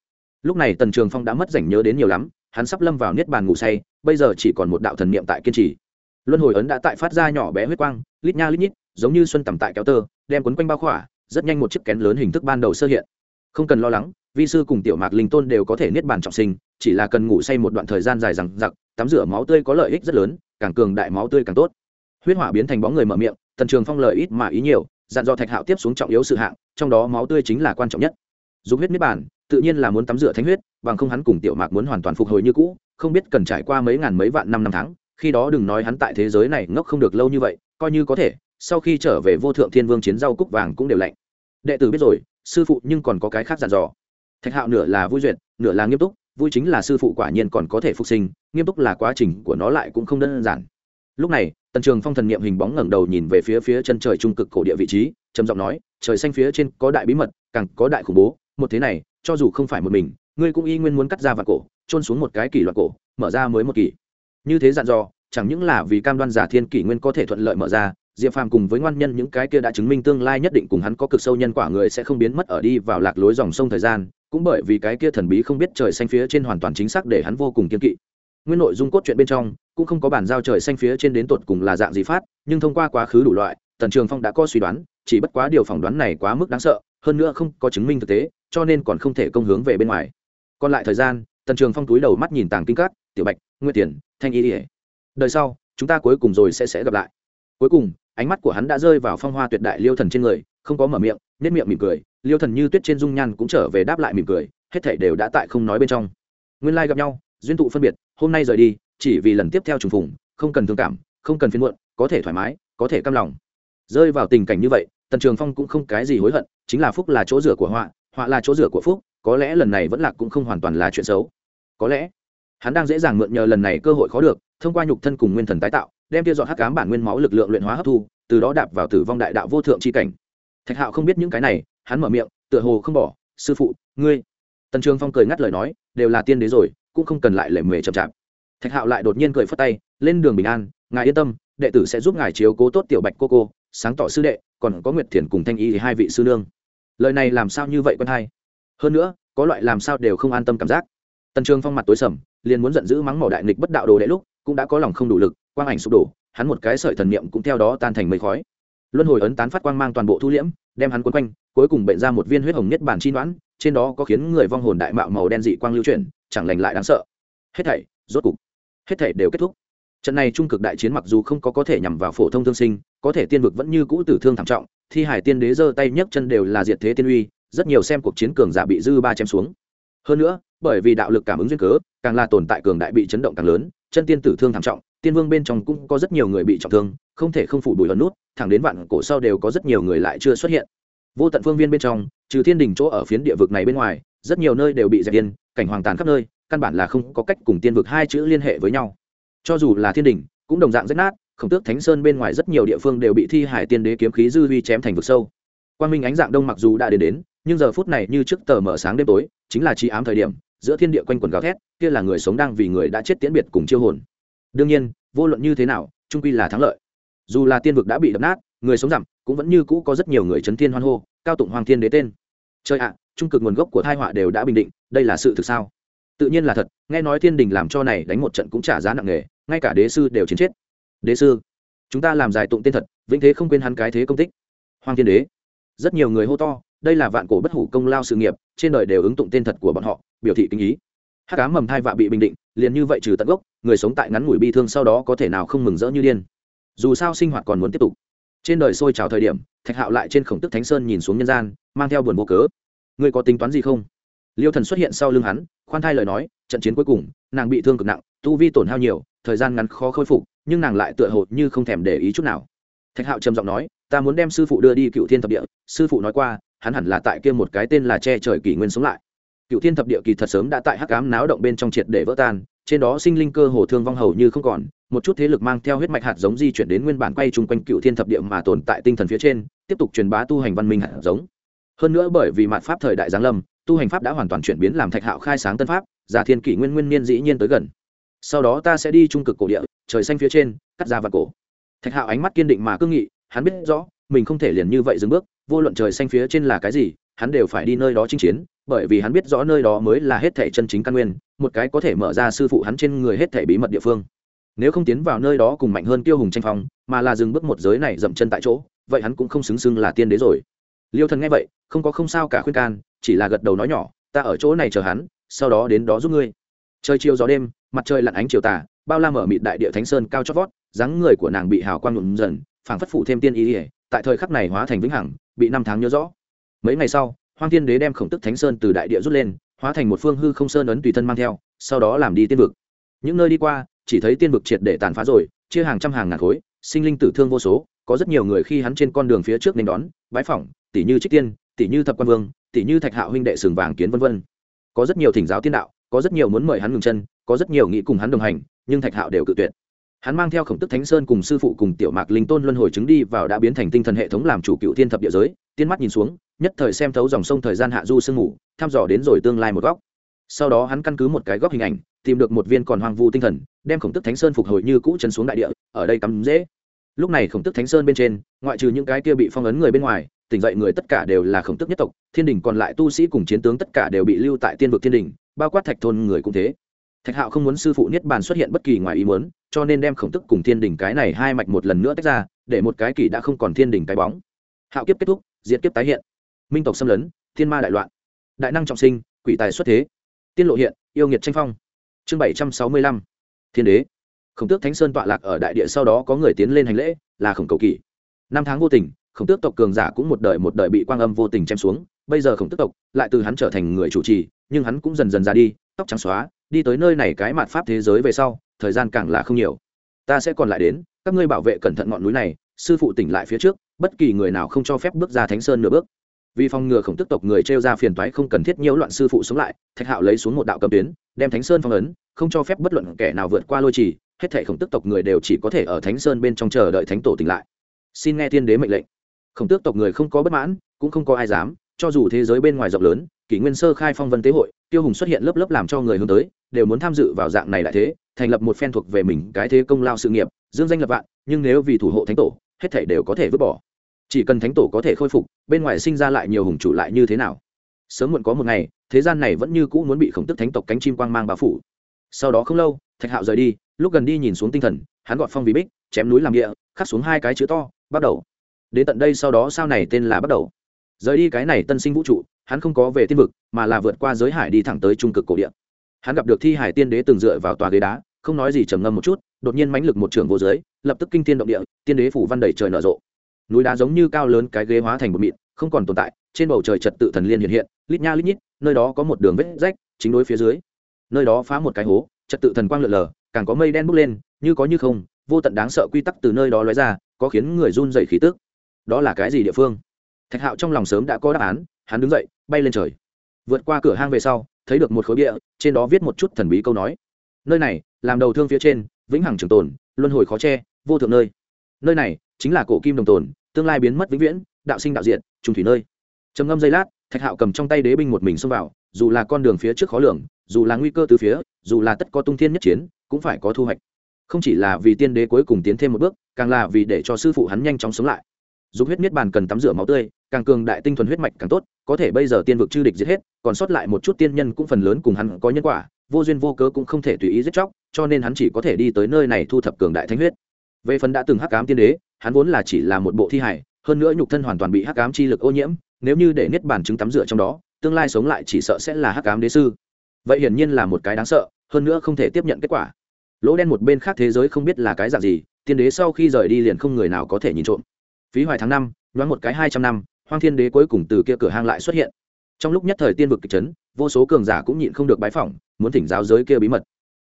Lúc này tần trường phong đã mất rảnh nhớ đến nhiều lắm, hắn sắp lâm vào niết bàn ngủ say, bây giờ chỉ còn một đạo thần niệm tại kiên trì. Luân hồi ấn đã tại phát ra nhỏ bé huyết quang, lít nha lít nhít, giống như xuân tầm tại kéo tơ, đem quấn quanh bao khỏa rất nhanh một chiếc kén lớn hình thức ban đầu sơ hiện. Không cần lo lắng, vi sư cùng tiểu mạc linh tôn đều có thể niết bàn trọng sinh, chỉ là cần ngủ say một đoạn thời gian dài rằng giặc, tắm rửa máu tươi có lợi ích rất lớn, càng cường đại máu tươi càng tốt. Huyết hỏa biến thành bóng người mở miệng, tần trường phong lợi ít mà ý nhiều, dặn dò thạch hạo tiếp xuống trọng yếu sự hạng, trong đó máu tươi chính là quan trọng nhất. Dùng huyết niết bàn, tự nhiên là muốn tắm rửa thánh huyết, bằng không hắn cùng tiểu mạc muốn hoàn toàn phục hồi như cũ, không biết cần trải qua mấy ngàn mấy vạn năm năm tháng, khi đó đừng nói hắn tại thế giới này ngốc không được lâu như vậy, coi như có thể, sau khi trở về vô thượng thiên vương chiến rau cúc vàng cũng đều lạnh đệ tử biết rồi, sư phụ nhưng còn có cái khác dặn dò. Thạch hạo nửa là vui duyệt, nửa là nghiêm túc, vui chính là sư phụ quả nhiên còn có thể phục sinh, nghiêm túc là quá trình của nó lại cũng không đơn giản. Lúc này, tần trường phong thần niệm hình bóng ngẩng đầu nhìn về phía phía chân trời trung cực cổ địa vị trí, trầm giọng nói, trời xanh phía trên có đại bí mật, càng có đại khủng bố, một thế này, cho dù không phải một mình, ngươi cũng y nguyên muốn cắt ra vạt cổ trôn xuống một cái kỷ loạt cổ, mở ra mới một kỷ. Như thế dặn dò, chẳng những là vì cam đoan giả thiên kỷ nguyên có thể thuận lợi mở ra diệp phàm cùng với ngoan nhân những cái kia đã chứng minh tương lai nhất định cùng hắn có cực sâu nhân quả người sẽ không biến mất ở đi vào lạc lối dòng sông thời gian, cũng bởi vì cái kia thần bí không biết trời xanh phía trên hoàn toàn chính xác để hắn vô cùng kiên kỵ. Nguyên nội dung cốt truyện bên trong, cũng không có bản giao trời xanh phía trên đến tột cùng là dạng gì phát, nhưng thông qua quá khứ đủ loại, tần trường phong đã có suy đoán, chỉ bất quá điều phỏng đoán này quá mức đáng sợ, hơn nữa không có chứng minh thực tế, cho nên còn không thể công hướng về bên ngoài. Còn lại thời gian, tần trường phong túi đầu mắt nhìn tàng kinh cát tiểu bạch nguyên tiền, thanh y ỉa đời sau, chúng ta cuối cùng rồi sẽ sẽ gặp lại. Cuối cùng ánh mắt của hắn đã rơi vào phong hoa tuyệt đại liêu thần trên người, không có mở miệng nếp miệng mỉm cười, liêu thần như tuyết trên dung nhan cũng trở về đáp lại mỉm cười, hết thảy đều đã tại không nói bên trong. Nguyên lai gặp nhau, duyên tụ phân biệt, hôm nay rời đi, chỉ vì lần tiếp theo trùng phùng, không cần thương cảm, không cần phiên muộn, có thể thoải mái, có thể căm lòng. Rơi vào tình cảnh như vậy, tần trường phong cũng không cái gì hối hận, chính là phúc là chỗ rửa của họa họa là chỗ rửa của phúc, có lẽ lần này vẫn là cũng không hoàn toàn là chuyện xấu. Có lẽ, hắn đang dễ dàng mượn nhờ lần này cơ hội khó được, thông qua nhục thân cùng nguyên thần tái tạo đem tiêu dọn hắc cám bản nguyên máu lực lượng luyện hóa hấp thu, từ đó đạp vào tử vong đại đạo vô thượng c h i cảnh. Thạch hạo không biết những cái này, hắn mở miệng, tựa hồ không bỏ, sư phụ, ngươi. Tần trường phong cười ngắt lời nói, đều là tiên đế rồi, cũng không cần lại lệ mề chậm chạp. Thạch hạo lại đột nhiên cười phất tay, lên đường bình an, ngài yên tâm, đệ tử sẽ giúp ngài chiếu cố tốt tiểu bạch cô cô, sáng tỏ sư đệ, còn có nguyệt thiền cùng thanh y hai vị sư nương. Lời này làm sao như vậy quân hai? Hơn nữa, có loại làm sao đều không an tâm cảm giác. Tần trường phong mặt tối sầm, liền muốn giận dữ mắng mỏ đại nghịch bất đạo đồ đệ lúc cũng đã có lòng không đủ lực, quang ảnh sụp đổ, hắn một cái sợi thần niệm cũng theo đó tan thành mây khói. Luân hồi ấn tán phát quang mang toàn bộ thu liễm, đem hắn quấn quanh, cuối cùng bệnh ra một viên huyết hồng nhất bản chi đoán trên đó có khiến người vong hồn đại mạo màu đen dị quang lưu chuyển, chẳng lành lại đáng sợ. Hết thảy, rốt cục, hết thảy đều kết thúc. Trận này trung cực đại chiến mặc dù không có có thể nhằm vào phổ thông thương sinh, có thể tiên vực vẫn như cũ tử thương thảm trọng, thi hải tiên đế giơ tay nhấc chân đều là diệt thế tiên uy, rất nhiều xem cuộc chiến cường giả bị dư ba chém xuống. Hơn nữa bởi vì đạo lực cảm ứng duyên cớ, càng là tồn tại cường đại bị chấn động càng lớn, chân tiên tử thương thảm trọng, tiên vương bên trong cũng có rất nhiều người bị trọng thương, không thể không phủ đùi lần nút, thẳng đến vạn cổ sau đều có rất nhiều người lại chưa xuất hiện. Vô tận phương viên bên trong, trừ thiên đình chỗ ở phiến địa vực này bên ngoài, rất nhiều nơi đều bị dẹp yên, cảnh hoàng tàn khắp nơi, căn bản là không có cách cùng tiên vực hai chữ liên hệ với nhau. Cho dù là thiên đình, cũng đồng dạng rách nát, khổng tước thánh sơn bên ngoài rất nhiều địa phương đều bị thi hải tiên đế kiếm khí dư vi chém thành vực sâu. Quan minh ánh dạng đông mặc dù đã đến đến, nhưng giờ phút này như trước tờ mở sáng đêm tối, chính là chi ám thời điểm giữa thiên địa quanh quần gào thét, kia là người sống đang vì người đã chết tiễn biệt cùng chiêu hồn. Đương nhiên, vô luận như thế nào, trung quy là thắng lợi. Dù là tiên vực đã bị đập nát, người sống dặm cũng vẫn như cũ có rất nhiều người chấn thiên hoan hô, cao tụng hoàng thiên đế tên. Trời ạ, trung cực nguồn gốc của thai họa đều đã bình định, đây là sự thực sao? Tự nhiên là thật, nghe nói thiên đình làm cho này đánh một trận cũng trả giá nặng nề, ngay cả đế sư đều chiến chết. Đế sư, chúng ta làm giải tụng tên thật, vĩnh thế không quên hắn cái thế công tích. Hoàng thiên đế, rất nhiều người hô to, đây là vạn cổ bất hủ công lao sự nghiệp, trên đời đều ứng tụng tên thật của bọn họ biểu thị kinh ý. Hát cá mầm thai vạ bị bình định, liền như vậy trừ tận gốc, người sống tại ngắn ngủi bi thương sau đó có thể nào không mừng rỡ như điên. Dù sao sinh hoạt còn muốn tiếp tục. Trên đời sôi trào thời điểm, thạch hạo lại trên khổng tức thánh sơn nhìn xuống nhân gian, mang theo buồn vô cớ. Ngươi có tính toán gì không? Liêu thần xuất hiện sau lưng hắn, khoan thai lời nói, trận chiến cuối cùng, nàng bị thương cực nặng, tu vi tổn hao nhiều, thời gian ngắn khó khôi phục, nhưng nàng lại tựa hồ như không thèm để ý chút nào. Thạch hạo trầm giọng nói, ta muốn đem sư phụ đưa đi cựu thiên thập địa. Sư phụ nói qua, hắn hẳn là tại kia một cái tên là che trời kỷ nguyên sống lại cựu thiên thập địa kỳ thật sớm đã tại hắc ám náo động bên trong triệt để vỡ tan, trên đó sinh linh cơ hồ thương vong hầu như không còn, một chút thế lực mang theo huyết mạch hạt giống di chuyển đến nguyên bản quay chung quanh cựu thiên thập địa mà tồn tại tinh thần phía trên, tiếp tục truyền bá tu hành văn minh hạt giống. Hơn nữa bởi vì mạt pháp thời đại giáng lâm, tu hành pháp đã hoàn toàn chuyển biến làm thạch hạo khai sáng tân pháp, giả thiên kỷ nguyên nguyên niên dĩ nhiên tới gần. Sau đó ta sẽ đi trung cực cổ địa, trời xanh phía trên, cắt ra vạt cổ. Thạch hạo ánh mắt kiên định mà cương nghị, hắn biết rõ, mình không thể liền như vậy dừng bước, vô luận trời xanh phía trên là cái gì hắn đều phải đi nơi đó chinh chiến, bởi vì hắn biết rõ nơi đó mới là hết thể chân chính căn nguyên, một cái có thể mở ra sư phụ hắn trên người hết thể bí mật địa phương. Nếu không tiến vào nơi đó cùng mạnh hơn tiêu hùng tranh phong, mà là dừng bước một giới này dậm chân tại chỗ, vậy hắn cũng không xứng xưng là tiên đế rồi. Liêu thần nghe vậy, không có không sao cả khuyên can, chỉ là gật đầu nói nhỏ, ta ở chỗ này chờ hắn, sau đó đến đó giúp ngươi. Trời chiều gió đêm, mặt trời lặn ánh chiều tà, bao la mở mịt đại địa thánh sơn cao chót vót, dáng người của nàng bị hào quang nhuộm dần, phảng phất phụ thêm tiên ý ỉa tại thời khắc này hóa thành vĩnh hằng, bị năm tháng nhớ rõ mấy ngày sau, hoang thiên đế đem khổng tức thánh sơn từ đại địa rút lên, hóa thành một phương hư không sơn ấn tùy thân mang theo, sau đó làm đi tiên vực. Những nơi đi qua, chỉ thấy tiên vực triệt để tàn phá rồi, chia hàng trăm hàng ngàn khối, sinh linh tử thương vô số, có rất nhiều người khi hắn trên con đường phía trước nên đón bãi phỏng tỷ như trích tiên tỷ như thập quan vương tỷ như thạch hạo huynh đệ sừng vàng kiến vân vân. Có rất nhiều thỉnh giáo tiên đạo, có rất nhiều muốn mời hắn ngừng chân, có rất nhiều nghĩ cùng hắn đồng hành, nhưng thạch hạo đều cự tuyệt. Hắn mang theo khổng tức thánh sơn cùng sư phụ cùng tiểu mạc linh tôn luân hồi chứng đi vào đã biến thành tinh thần hệ thống làm chủ cựu thiên thập địa giới, tiên mắt nhìn xuống nhất thời xem thấu dòng sông thời gian hạ du sương ngủ thăm dò đến rồi tương lai một góc. Sau đó hắn căn cứ một cái góc hình ảnh, tìm được một viên còn hoang vu tinh thần, đem khổng tức thánh sơn phục hồi như cũ chân xuống đại địa, ở đây cắm dễ lúc này khổng tức thánh sơn bên trên, ngoại trừ những cái kia bị phong ấn người bên ngoài, tỉnh dậy người tất cả đều là khổng tức nhất tộc, thiên đình còn lại tu sĩ cùng chiến tướng tất cả đều bị lưu tại tiên vực thiên đình, bao quát thạch thôn người cũng thế. Thạch hạo không muốn sư phụ niết bàn xuất hiện bất kỳ ngoài ý muốn, cho nên đem khổng tức cùng thiên đình cái này hai mạch một lần nữa tách ra, để một cái kỳ đã không còn thiên đình cái bóng. Hạo kiếp kết thúc diễn kiếp tái hiện minh tộc xâm lấn, thiên ma đại loạn, đại năng trọng sinh, quỷ tài xuất thế. Tiên lộ hiện, yêu nghiệt tranh phong. Chương bảy trăm sáu mươi lăm. Thiên đế. Khổng tước thánh sơn tọa lạc ở đại địa sau đó có người tiến lên hành lễ, là khổng cầu kỳ năm tháng vô tình, khổng tước tộc cường giả cũng một đời một đời bị quang âm vô tình chém xuống. Bây giờ khổng tước tộc lại từ hắn trở thành người chủ trì, nhưng hắn cũng dần dần ra đi, tóc trắng xóa, đi tới nơi này cái mạt pháp thế giới về sau, thời gian càng là không nhiều. Ta sẽ còn lại đến, các ngươi bảo vệ cẩn thận ngọn núi này, sư phụ tỉnh lại phía trước, bất kỳ người nào không cho phép bước ra thánh sơn nửa bước vì phòng ngừa khổng tức tộc người t r e o ra phiền toái không cần thiết nhiễu loạn sư phụ sống lại, thạch hạo lấy xuống một đạo cầm tuyến, đem thánh sơn phong ấn, không cho phép bất luận kẻ nào vượt qua lôi trì, hết thể khổng tức tộc người đều chỉ có thể ở thánh sơn bên trong chờ đợi thánh tổ tỉnh lại. Xin nghe tiên đế mệnh lệnh. Khổng tước tộc người không có bất mãn, cũng không có ai dám, cho dù thế giới bên ngoài rộng lớn, kỷ nguyên sơ khai phong vân tế hội, tiêu hùng xuất hiện lớp lớp làm cho người hướng tới, đều muốn tham dự vào dạng này lại thế, thành lập một phen thuộc về mình cái thế công lao sự nghiệp, dương danh lập vạn, nhưng nếu vì thủ hộ thánh tổ, hết thể đều có thể vứt bỏ chỉ cần thánh tổ có thể khôi phục, bên ngoài sinh ra lại nhiều hùng chủ lại như thế nào? Sớm muộn có một ngày, thế gian này vẫn như cũ muốn bị khổng tức thánh tộc cánh chim quang mang bao phủ. Sau đó không lâu, thạch hạo rời đi, lúc gần đi nhìn xuống tinh thần, hắn gọt phong vì bích, chém núi làm địa, khắc xuống hai cái chữ to, bắt đầu. Đến tận đây sau đó sao này tên là bắt đầu. Rời đi cái này tân sinh vũ trụ, hắn không có về tiên vực, mà là vượt qua giới hải đi thẳng tới trung cực cổ địa. Hắn gặp được thi hải tiên đế từng dựa vào tòa ghế đá, không nói gì trầm ngâm một chút, đột nhiên mãnh lực một trường vô giới, lập tức kinh tiên động địa, tiên đế phủ văn đầy trời nở rộ núi đá giống như cao lớn cái ghế hóa thành một mịn, không còn tồn tại, trên bầu trời trật tự thần liên hiện hiện, lít nha lít nhít, nơi đó có một đường vết rách, chính đối phía dưới. Nơi đó phá một cái hố, trật tự thần quang lượn lờ, càng có mây đen bốc lên, như có như không, vô tận đáng sợ quy tắc từ nơi đó lóe ra, có khiến người run dậy khí tức. Đó là cái gì địa phương? Thạch hạo trong lòng sớm đã có đáp án, hắn đứng dậy, bay lên trời. Vượt qua cửa hang về sau, thấy được một khối địa trên đó viết một chút thần bí câu nói. Nơi này, làm đầu thương phía trên, vĩnh hằng trường tồn, luân hồi khó che, vô thượng nơi. Nơi này, chính là cổ kim đồng tồn tương lai biến mất vĩnh viễn, đạo sinh đạo diện trùng thủy nơi. Trầm ngâm giây lát, thạch hạo cầm trong tay đế binh một mình xông vào, dù là con đường phía trước khó lường, dù là nguy cơ từ phía, dù là tất có tung thiên nhất chiến, cũng phải có thu hoạch. Không chỉ là vì tiên đế cuối cùng tiến thêm một bước, càng là vì để cho sư phụ hắn nhanh chóng sống lại. Dùng huyết miết bàn cần tắm rửa máu tươi, càng cường đại tinh thuần huyết mạch càng tốt, có thể bây giờ tiên vực chư địch giết hết, còn sót lại một chút tiên nhân cũng phần lớn cùng hắn có nhân quả, vô duyên vô cớ cũng không thể tùy ý giết chóc, cho nên hắn chỉ có thể đi tới nơi này thu thập cường đại thánh huyết về phần đã từng hắc ám tiên đế, hắn vốn là chỉ là một bộ thi hải hơn nữa nhục thân hoàn toàn bị hắc ám chi lực ô nhiễm, nếu như để niết bàn chứng tắm rửa trong đó, tương lai sống lại chỉ sợ sẽ là hắc ám đế sư. Vậy hiển nhiên là một cái đáng sợ, hơn nữa không thể tiếp nhận kết quả. Lỗ đen một bên khác thế giới không biết là cái dạng gì, tiên đế sau khi rời đi liền không người nào có thể nhìn trộm. Phí hoài tháng năm, nhoáng một cái hai trăm năm, hoang thiên đế cuối cùng từ kia cửa hang lại xuất hiện. Trong lúc nhất thời tiên vực kịch chấn, vô số cường giả cũng nhịn không được bái phỏng, muốn thỉnh giáo giới kia bí mật.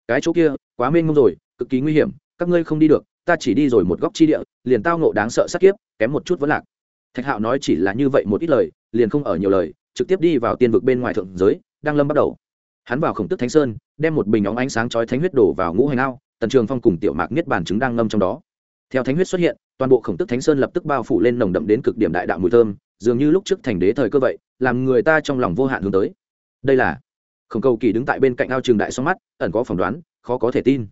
Cái chỗ kia, quá mênh mông rồi, cực kỳ nguy hiểm, các ngươi không đi được ta chỉ đi rồi một góc chi địa, liền tao nộ đáng sợ sát kiếp, kém một chút vẫn lạc. Thạch hạo nói chỉ là như vậy một ít lời, liền không ở nhiều lời, trực tiếp đi vào tiên vực bên ngoài thượng giới, đang lâm bắt đầu. Hắn vào khổng tức thánh sơn, đem một bình óng ánh sáng chói thánh huyết đổ vào ngũ hành ao, tần trường phong cùng tiểu mạc niết bàn chứng đang ngâm trong đó. Theo thánh huyết xuất hiện, toàn bộ khổng tức thánh sơn lập tức bao phủ lên nồng đậm đến cực điểm đại đạo mùi thơm, dường như lúc trước thành đế thời cơ vậy, làm người ta trong lòng vô hạn hướng tới. Đây là khổng cầu kỳ đứng tại bên cạnh ao trường đại song mắt, ẩn có phỏng đoán, khó có thể tin.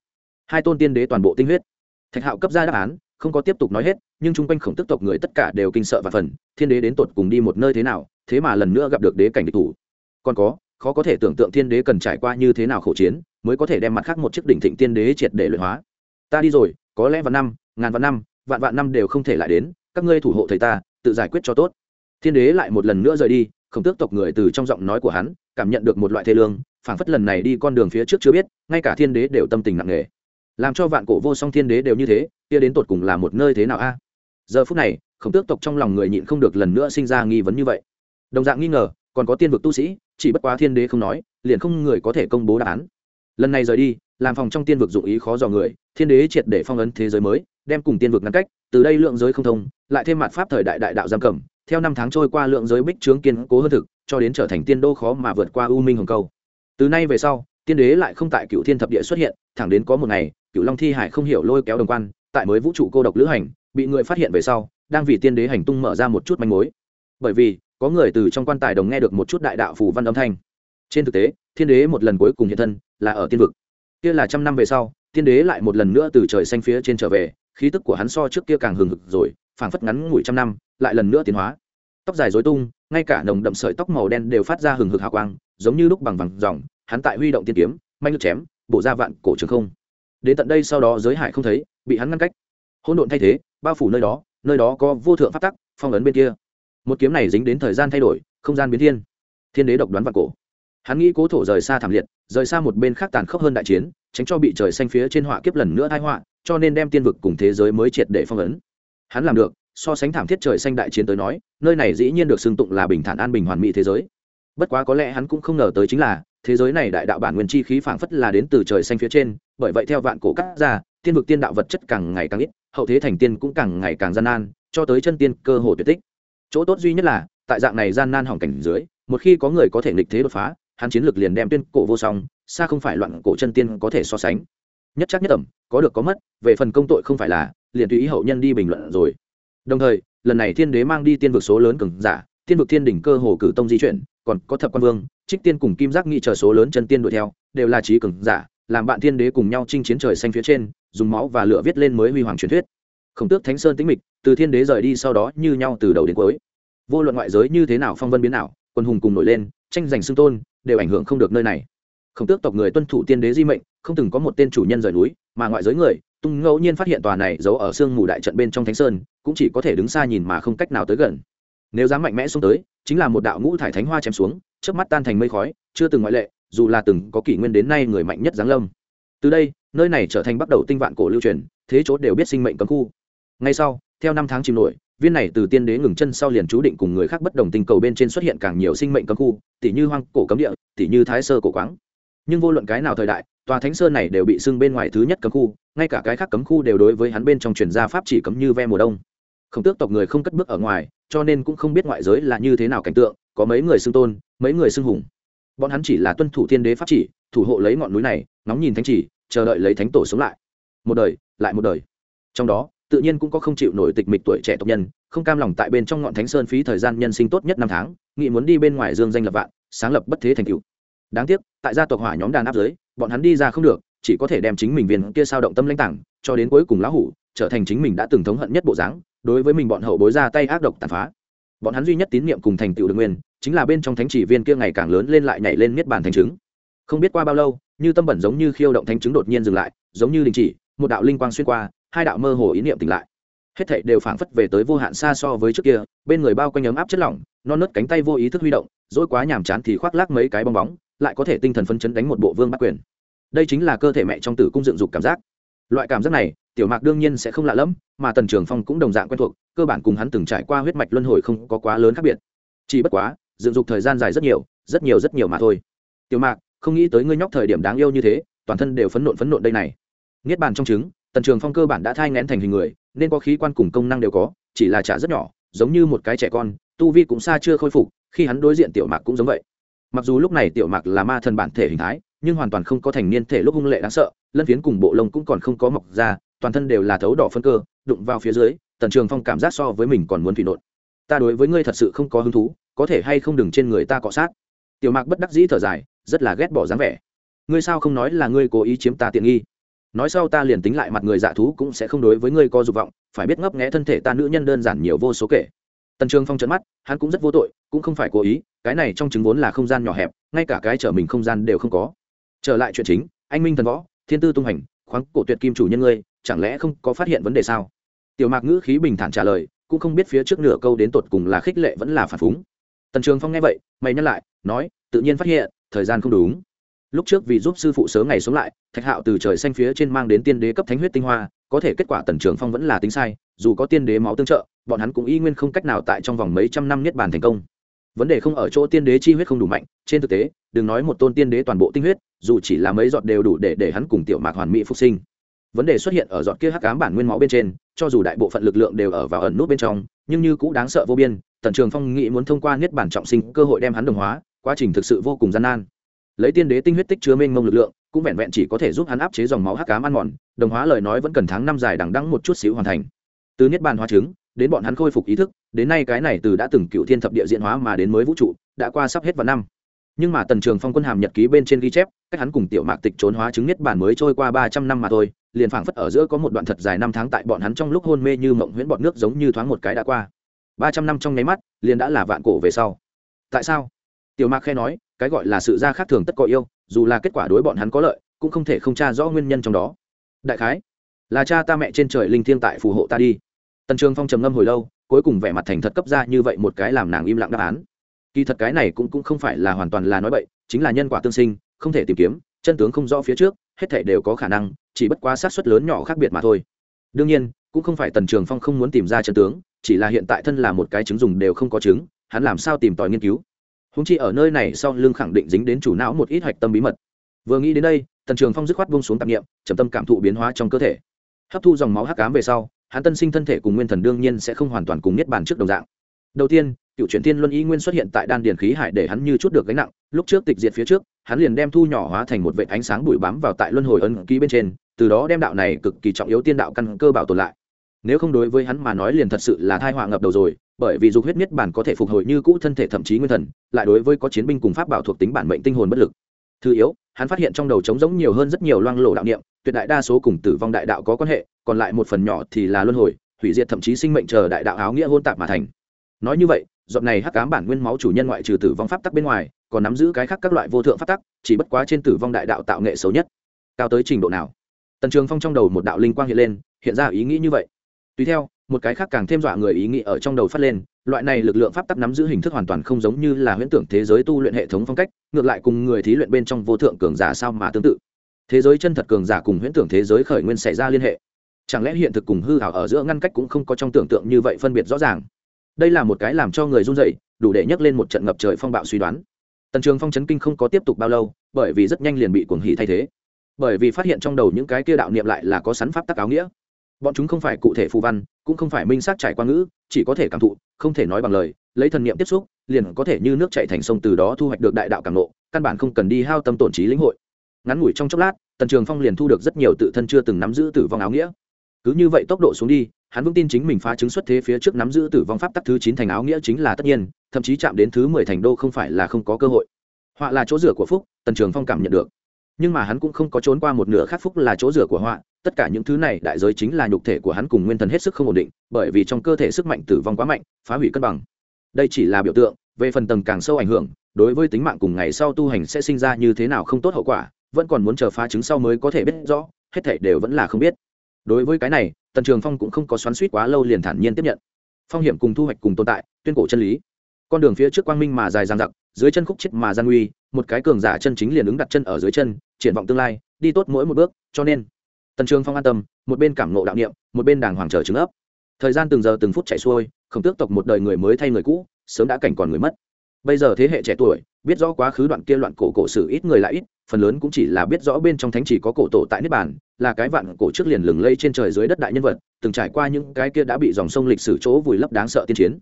Hai tôn tiên đế toàn bộ tinh huyết thạch hạo cấp ra đáp án, không có tiếp tục nói hết, nhưng chung quanh khổng tức tộc người tất cả đều kinh sợ và phần, thiên đế đến tột cùng đi một nơi thế nào, thế mà lần nữa gặp được đế cảnh địch thủ. Còn có, khó có thể tưởng tượng thiên đế cần trải qua như thế nào khổ chiến, mới có thể đem mặt khác một chiếc đỉnh thịnh tiên đế triệt để luyện hóa. Ta đi rồi, có lẽ vào năm, ngàn vạn năm, vạn vạn năm đều không thể lại đến, các ngươi thủ hộ thầy ta, tự giải quyết cho tốt. Thiên đế lại một lần nữa rời đi không tước tộc người từ trong giọng nói của hắn, cảm nhận được một loại thê lương, phảng phất lần này đi con đường phía trước chưa biết, ngay cả thiên đế đều tâm tình nặng nề làm cho vạn cổ vô song thiên đế đều như thế, kia đến tột cùng là một nơi thế nào a? Giờ phút này, khổng tước tộc trong lòng người nhịn không được lần nữa sinh ra nghi vấn như vậy. Đồng dạng nghi ngờ, còn có tiên vực tu sĩ, chỉ bất quá thiên đế không nói, liền không người có thể công bố đáp án. Lần này rời đi, làm phòng trong tiên vực dụng ý khó dò người, thiên đế triệt để phong ấn thế giới mới, đem cùng tiên vực ngăn cách, từ đây lượng giới không thông, lại thêm mặt pháp thời đại đại đạo giam cầm, theo năm tháng trôi qua lượng giới bích trướng kiên cố hơn thực, cho đến trở thành tiên đô khó mà vượt qua u minh hồng câu. Từ nay về sau, tiên đế lại không tại cựu thiên thập địa xuất hiện thẳng đến có một ngày cựu long thi hải không hiểu lôi kéo đồng quan, tại mới vũ trụ cô độc lữ hành, bị người phát hiện về sau, đang vì tiên đế hành tung mở ra một chút manh mối. Bởi vì, có người từ trong quan tài đồng nghe được một chút đại đạo phù văn âm thanh. Trên thực tế thiên đế một lần cuối cùng hiện thân là ở tiên vực. Kia là trăm năm về sau, tiên đế lại một lần nữa từ trời xanh phía trên trở về, khí tức của hắn so trước kia càng hừng hực rồi, phảng phất ngắn ngủi trăm năm, lại lần nữa tiến hóa. Tóc dài dối tung, ngay cả nồng đậm sợi tóc màu đen đều phát ra hừng hực hào quang, giống như lúc bằng vàng dòng, hắn tại huy động tiên kiếm, manh lực chém bộ ra vạn cổ trường không. Đến tận đây sau đó giới hải không thấy, bị hắn ngăn cách. Hỗn độn thay thế, bao phủ nơi đó nơi đó có vô thượng phát tắc, phong ấn bên kia. Một kiếm này dính đến thời gian thay đổi, không gian biến thiên. Thiên đế độc đoán vạn cổ. Hắn nghĩ cố thổ rời xa thảm liệt, rời xa một bên khác tàn khốc hơn đại chiến, tránh cho bị trời xanh phía trên họa kiếp lần nữa thái họa, cho nên đem tiên vực cùng thế giới mới triệt để phong ấn. Hắn làm được, so sánh thảm thiết trời xanh đại chiến tới nói, nơi này dĩ nhiên được xưng tụng là bình thản an bình hoàn mỹ thế giới. Bất quá có lẽ hắn cũng không ngờ tới chính là thế giới này đại đạo bản nguyên chi khí phảng phất là đến từ trời xanh phía trên, bởi vậy theo vạn cổ cắt ra, tiên vực tiên đạo vật chất càng ngày càng ít, hậu thế thành tiên cũng càng ngày càng gian nan, cho tới chân tiên cơ hồ tuyệt tích. Chỗ tốt duy nhất là, tại dạng này gian nan hỏng cảnh dưới, một khi có người có thể nghịch thế đột phá, hắn chiến lược liền đem tiên cổ vô song, xa không phải loạn cổ chân tiên có thể so sánh. Nhất chắc nhất ẩm, có được có mất, về phần công tội không phải là, liền tùy ý hậu nhân đi bình luận rồi. Đồng thời, lần này thiên đế mang đi tiên vực số lớn cường giả, tiên vực thiên đỉnh cơ hồ cử tông di chuyển, còn có thập quan vương trích tiên cùng kim giác nghị chờ số lớn chân tiên đuổi theo, đều là trí cường giả, làm bạn thiên đế cùng nhau chinh chiến trời xanh phía trên, dùng máu và lửa viết lên mới huy hoàng truyền thuyết. Khổng tước thánh sơn tĩnh mịch, từ thiên đế rời đi sau đó như nhau từ đầu đến cuối. Vô luận ngoại giới như thế nào phong vân biến nào quân hùng cùng nổi lên, tranh giành xưng tôn, đều ảnh hưởng không được nơi này. Khổng tước tộc người tuân thủ tiên đế di mệnh, không từng có một tên chủ nhân rời núi, mà ngoại giới người, tung ngẫu nhiên phát hiện tòa này giấu ở sương mù đại trận bên trong thánh sơn, cũng chỉ có thể đứng xa nhìn mà không cách nào tới gần. Nếu dám mạnh mẽ xuống tới, chính là một đạo ngũ thải thánh hoa chém xuống trước mắt tan thành mây khói, chưa từng ngoại lệ, dù là từng có kỷ nguyên đến nay người mạnh nhất giáng lâm. Từ đây, nơi này trở thành bắt đầu tinh vạn cổ lưu truyền, thế chỗ đều biết sinh mệnh cấm khu. Ngay sau, theo năm tháng chìm nổi, viên này từ tiên đế ngừng chân sau liền chú định cùng người khác bất đồng tinh cầu bên trên xuất hiện càng nhiều sinh mệnh cấm khu tỷ như hoang cổ cấm địa tỷ như thái sơ cổ quáng. Nhưng vô luận cái nào thời đại, tòa thánh sơn này đều bị xưng bên ngoài thứ nhất cấm khu, ngay cả cái khác cấm khu đều đối với hắn bên trong truyền gia pháp chỉ cấm như ve mùa đông. Không tước tộc người không cất bước ở ngoài, cho nên cũng không biết ngoại giới là như thế nào cảnh tượng có mấy người xưng tôn, mấy người xưng hùng. Bọn hắn chỉ là tuân thủ thiên đế pháp chỉ, thủ hộ lấy ngọn núi này, ngóng nhìn thánh chỉ, chờ đợi lấy thánh tổ sống lại. Một đời, lại một đời. Trong đó, tự nhiên cũng có không chịu nổi tịch mịch tuổi trẻ tộc nhân, không cam lòng tại bên trong ngọn thánh sơn phí thời gian nhân sinh tốt nhất năm tháng nghị muốn đi bên ngoài dương danh lập vạn, sáng lập bất thế thành cựu đáng tiếc, tại gia tộc hỏa nhóm đàn áp giới, bọn hắn đi ra không được, chỉ có thể đem chính mình viên kia sao động tâm lãnh tảng, cho đến cuối cùng lão hủ, trở thành chính mình đã từng thống hận nhất bộ dáng, đối với mình bọn hậu bối ra tay ác độc tàn phá bọn hắn duy nhất tín nhiệm cùng thành tựu được nguyên, chính là bên trong thánh chỉ viên kia ngày càng lớn lên lại nhảy lên miết bàn thành trứng. Không biết qua bao lâu, như tâm bẩn giống như khiêu động thánh trứng đột nhiên dừng lại, giống như đình chỉ, một đạo linh quang xuyên qua, hai đạo mơ hồ ý niệm tỉnh lại. Hết thảy đều phảng phất về tới vô hạn xa so với trước kia, bên người bao quanh ấm áp chất lỏng, non nớt cánh tay vô ý thức huy động, dỗi quá nhàm chán thì khoác lác mấy cái bong bóng, lại có thể tinh thần phấn chấn đánh một bộ vương bắt quyền. Đây chính là cơ thể mẹ trong tử cung dựng dục cảm giác. Loại cảm giác này, tiểu mạc đương nhiên sẽ không lạ lẫm, mà tần trường phong cũng đồng dạng quen thuộc cơ bản cùng hắn từng trải qua huyết mạch luân hồi không có quá lớn khác biệt. Chỉ bất quá, dựng dục thời gian dài rất nhiều rất nhiều rất nhiều mà thôi. Tiểu mạc, không nghĩ tới ngươi nhóc thời điểm đáng yêu như thế, toàn thân đều phấn nộn phấn nộn đây này. Niết bàn trong trứng, tần trường phong cơ bản đã thai ngén thành hình người, nên có khí quan cùng công năng đều có, chỉ là trả rất nhỏ, giống như một cái trẻ con, tu vi cũng xa chưa khôi phục, khi hắn đối diện tiểu mạc cũng giống vậy. Mặc dù lúc này tiểu mạc là ma thần bản thể hình thái, nhưng hoàn toàn không có thành niên thể lúc hung lệ đáng sợ, lân phiến cùng bộ lông cũng còn không có mọc ra toàn thân đều là thấu đỏ phân cơ, đụng vào phía dưới, tần trường phong cảm giác so với mình còn muốn thủy nộn. Ta đối với ngươi thật sự không có hứng thú, có thể hay không đừng trên người ta cọ sát. Tiểu mạc bất đắc dĩ thở dài, rất là ghét bỏ dáng vẻ. Ngươi sao không nói là ngươi cố ý chiếm ta tiện nghi? Nói sau ta liền tính lại mặt người dạ thú cũng sẽ không đối với ngươi có dục vọng, phải biết ngấp nghẽ thân thể ta nữ nhân đơn giản nhiều vô số kể. Tần trường phong trấn mắt, hắn cũng rất vô tội, cũng không phải cố ý, cái này trong chứng vốn là không gian nhỏ hẹp, ngay cả cái chở mình không gian đều không có. Trở lại chuyện chính, anh minh thần võ, thiên tư tung hành, khoáng cổ tuyệt kim chủ nhân ngươi chẳng lẽ không có phát hiện vấn đề sao? Tiểu mạc ngữ khí bình thản trả lời, cũng không biết phía trước nửa câu đến tột cùng là khích lệ vẫn là phản phúng. Tần trường phong nghe vậy, mày nhắc lại, nói, tự nhiên phát hiện, thời gian không đúng. Lúc trước vì giúp sư phụ sớm ngày sống lại, thạch hạo từ trời xanh phía trên mang đến tiên đế cấp thánh huyết tinh hoa, có thể kết quả tần trường phong vẫn là tính sai, dù có tiên đế máu tương trợ, bọn hắn cũng y nguyên không cách nào tại trong vòng mấy trăm năm niết bàn thành công. Vấn đề không ở chỗ tiên đế chi huyết không đủ mạnh, trên thực tế, đừng nói một tôn tiên đế toàn bộ tinh huyết, dù chỉ là mấy giọt đều đủ để để hắn cùng tiểu mạc hoàn mỹ phục sinh vấn đề xuất hiện ở giọt kia hắc ám bản nguyên máu bên trên, cho dù đại bộ phận lực lượng đều ở vào ẩn nút bên trong, nhưng như cũng đáng sợ vô biên, tần trường phong nghĩ muốn thông qua niết bản trọng sinh cơ hội đem hắn đồng hóa, quá trình thực sự vô cùng gian nan. Lấy tiên đế tinh huyết tích chứa mênh mông lực lượng, cũng vẹn vẹn chỉ có thể giúp hắn áp chế dòng máu hắc cám ăn mòn, đồng hóa lời nói vẫn cần tháng năm dài đằng đẵng một chút xíu hoàn thành. Từ niết bàn hóa trứng đến bọn hắn khôi phục ý thức, đến nay cái này từ đã từng cựu thiên thập địa diễn hóa mà đến mới vũ trụ, đã qua sắp hết vào năm. Nhưng mà tần trường phong quân hàm nhật ký bên trên ghi chép, cách hắn cùng tiểu mạc tịch trốn hóa chứng niết bàn mới trôi qua ba trăm năm mà thôi liền phảng phất ở giữa có một đoạn thật dài năm tháng tại bọn hắn trong lúc hôn mê như mộng huyễn bọn nước giống như thoáng một cái đã qua. Ba trăm năm trong nháy mắt, liền đã là vạn cổ về sau. Tại sao? Tiểu mạc khe nói, cái gọi là sự ra khác thường tất có yêu, dù là kết quả đối bọn hắn có lợi, cũng không thể không tra rõ nguyên nhân trong đó. Đại khái, là cha ta mẹ trên trời linh thiêng tại phù hộ ta đi. Tần trường phong trầm ngâm hồi lâu, cuối cùng vẻ mặt thành thật cấp ra như vậy một cái làm nàng im lặng đáp án. Kỳ thật cái này cũng cũng không phải là hoàn toàn là nói bậy, chính là nhân quả tương sinh, không thể tìm kiếm, chân tướng không rõ phía trước hết thảy đều có khả năng chỉ bất quá xác suất lớn nhỏ khác biệt mà thôi. Đương nhiên cũng không phải tần trường phong không muốn tìm ra chân tướng chỉ là hiện tại thân là một cái chứng dùng đều không có chứng hắn làm sao tìm tòi nghiên cứu? Húng chi ở nơi này sau lưng khẳng định dính đến chủ não một ít hạch tâm bí mật. Vừa nghĩ đến đây tần trường phong dứt khoát buông xuống tạp niệm, trầm tâm cảm thụ biến hóa trong cơ thể. Hấp thu dòng máu hắc ám về sau hắn tân sinh thân thể cùng nguyên thần đương nhiên sẽ không hoàn toàn cùng niết bàn trước đồng dạng. Đầu tiên cựu chuyển thiên luân y nguyên xuất hiện tại đan điền khí hải để hắn như chút được gánh nặng, lúc trước tịch diệt phía trước, hắn liền đem thu nhỏ hóa thành một vệ ánh sáng bụi bám vào tại luân hồi ấn ký bên trên, từ đó đem đạo này cực kỳ trọng yếu tiên đạo căn cơ bảo tồn lại. Nếu không đối với hắn mà nói liền thật sự là thai họa ngập đầu rồi, bởi vì dục huyết miết bản có thể phục hồi như cũ thân thể thậm chí nguyên thần, lại đối với có chiến binh cùng pháp bảo thuộc tính bản mệnh tinh hồn bất lực. Thứ yếu, hắn phát hiện trong đầu trống giống nhiều hơn rất nhiều loang lổ đạo niệm, tuyệt đại đa số cùng tử vong đại đạo có quan hệ, còn lại một phần nhỏ thì là luân hồi, hủy diệt thậm chí sinh mệnh chờ đại đạo áo nghĩa hôn tạp mà thành. Nói như vậy giọt này hắc cám bản nguyên máu chủ nhân ngoại trừ tử vong pháp tắc bên ngoài, còn nắm giữ cái khác các loại vô thượng pháp tắc, chỉ bất quá trên tử vong đại đạo tạo nghệ xấu nhất. Cao tới trình độ nào? Tần trường phong trong đầu một đạo linh quang hiện lên, hiện ra ý nghĩ như vậy. Tùy theo, một cái khác càng thêm dọa người ý nghĩ ở trong đầu phát lên, loại này lực lượng pháp tắc nắm giữ hình thức hoàn toàn không giống như là huyễn tưởng thế giới tu luyện hệ thống phong cách, ngược lại cùng người thí luyện bên trong vô thượng cường giả sao mà tương tự. Thế giới chân thật cường giả cùng huyễn tưởng thế giới khởi nguyên xảy ra liên hệ. Chẳng lẽ hiện thực cùng hư hảo ở giữa ngăn cách cũng không có trong tưởng tượng như vậy phân biệt rõ ràng? Đây là một cái làm cho người run dậy đủ để nhấc lên một trận ngập trời phong bạo suy đoán. Tần trường phong chấn kinh không có tiếp tục bao lâu, bởi vì rất nhanh liền bị cuồng hỉ thay thế. Bởi vì phát hiện trong đầu những cái kia đạo niệm lại là có sắn pháp tắc áo nghĩa. Bọn chúng không phải cụ thể phù văn, cũng không phải minh xác trải qua ngữ, chỉ có thể cảm thụ, không thể nói bằng lời, lấy thần niệm tiếp xúc, liền có thể như nước chạy thành sông từ đó thu hoạch được đại đạo càng nộ căn bản không cần đi hao tâm tổn trí lĩnh hội. Ngắn ngủi trong chốc lát, tần trường phong liền thu được rất nhiều tự thân chưa từng nắm giữ tử vong áo nghĩa cứ như vậy tốc độ xuống đi, hắn vững tin chính mình phá chứng xuất thế phía trước nắm giữ tử vong pháp tắc thứ chín thành áo nghĩa chính là tất nhiên, thậm chí chạm đến thứ mười thành đô không phải là không có cơ hội. Họa là chỗ rửa của phúc, tần trường phong cảm nhận được. Nhưng mà hắn cũng không có trốn qua một nửa khắc phúc là chỗ rửa của họa, tất cả những thứ này đại giới chính là nhục thể của hắn cùng nguyên thần hết sức không ổn định, bởi vì trong cơ thể sức mạnh tử vong quá mạnh, phá hủy cân bằng. Đây chỉ là biểu tượng, về phần tầng càng sâu ảnh hưởng, đối với tính mạng cùng ngày sau tu hành sẽ sinh ra như thế nào không tốt hậu quả, vẫn còn muốn chờ phá chứng sau mới có thể biết rõ, hết thể đều vẫn là không biết đối với cái này, tần trường phong cũng không có xoắn suýt quá lâu liền thản nhiên tiếp nhận. Phong hiểm cùng thu hoạch cùng tồn tại, tuyên cổ chân lý. Con đường phía trước quang minh mà dài dang dặc, dưới chân khúc chết mà gian nguy, một cái cường giả chân chính liền ứng đặt chân ở dưới chân, triển vọng tương lai, đi tốt mỗi một bước, cho nên, tần trường phong an tâm, một bên cảm nộ đạo niệm, một bên đàng hoàng chờ trứng ấp. Thời gian từng giờ từng phút chạy xuôi, không tước tộc một đời người mới thay người cũ, sớm đã cảnh còn người mất bây giờ thế hệ trẻ tuổi, biết rõ quá khứ đoạn kia loạn cổ cổ sử ít người lại ít, phần lớn cũng chỉ là biết rõ bên trong thánh chỉ có cổ tổ tại niết bàn, là cái vạn cổ trước liền lừng lây trên trời dưới đất đại nhân vật, từng trải qua những cái kia đã bị dòng sông lịch sử chỗ vùi lấp đáng sợ tiên chiến.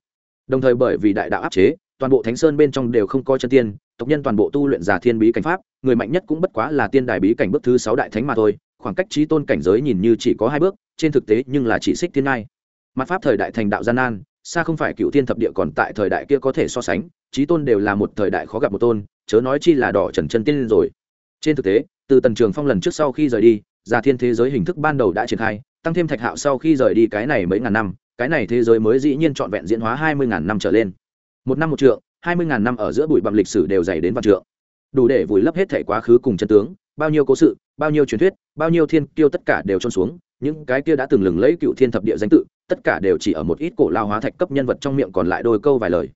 Đồng thời bởi vì đại đạo áp chế, toàn bộ thánh sơn bên trong đều không có chân tiên, tộc nhân toàn bộ tu luyện giả thiên bí cảnh pháp, người mạnh nhất cũng bất quá là tiên đài bí cảnh bước thứ sáu đại thánh mà thôi, khoảng cách trí tôn cảnh giới nhìn như chỉ có hai bước, trên thực tế nhưng là chỉ xích thiên ngai. Mặt pháp thời đại thành đạo gian nan, xa không phải cựu thiên thập địa còn tại thời đại kia có thể so sánh trí tôn đều là một thời đại khó gặp một tôn, chớ nói chi là đỏ trần chân tiên rồi. Trên thực tế, từ tần trường phong lần trước sau khi rời đi già thiên thế giới hình thức ban đầu đã triển khai, tăng thêm thạch hạo sau khi rời đi cái này mấy ngàn năm, cái này thế giới mới dĩ nhiên trọn vẹn diễn hóa hai mươi ngàn năm trở lên. Một năm một trượng, hai mươi ngàn năm ở giữa bụi bặm lịch sử đều dày đến vạn trượng. Đủ để vùi lấp hết thể quá khứ cùng chân tướng, bao nhiêu cố sự, bao nhiêu truyền thuyết, bao nhiêu thiên kiêu tất cả đều trôn xuống, những cái kia đã từng lừng lấy cựu thiên thập địa danh tự, tất cả đều chỉ ở một ít cổ lao hóa thạch cấp nhân vật trong miệng còn lại đôi câu vài lời.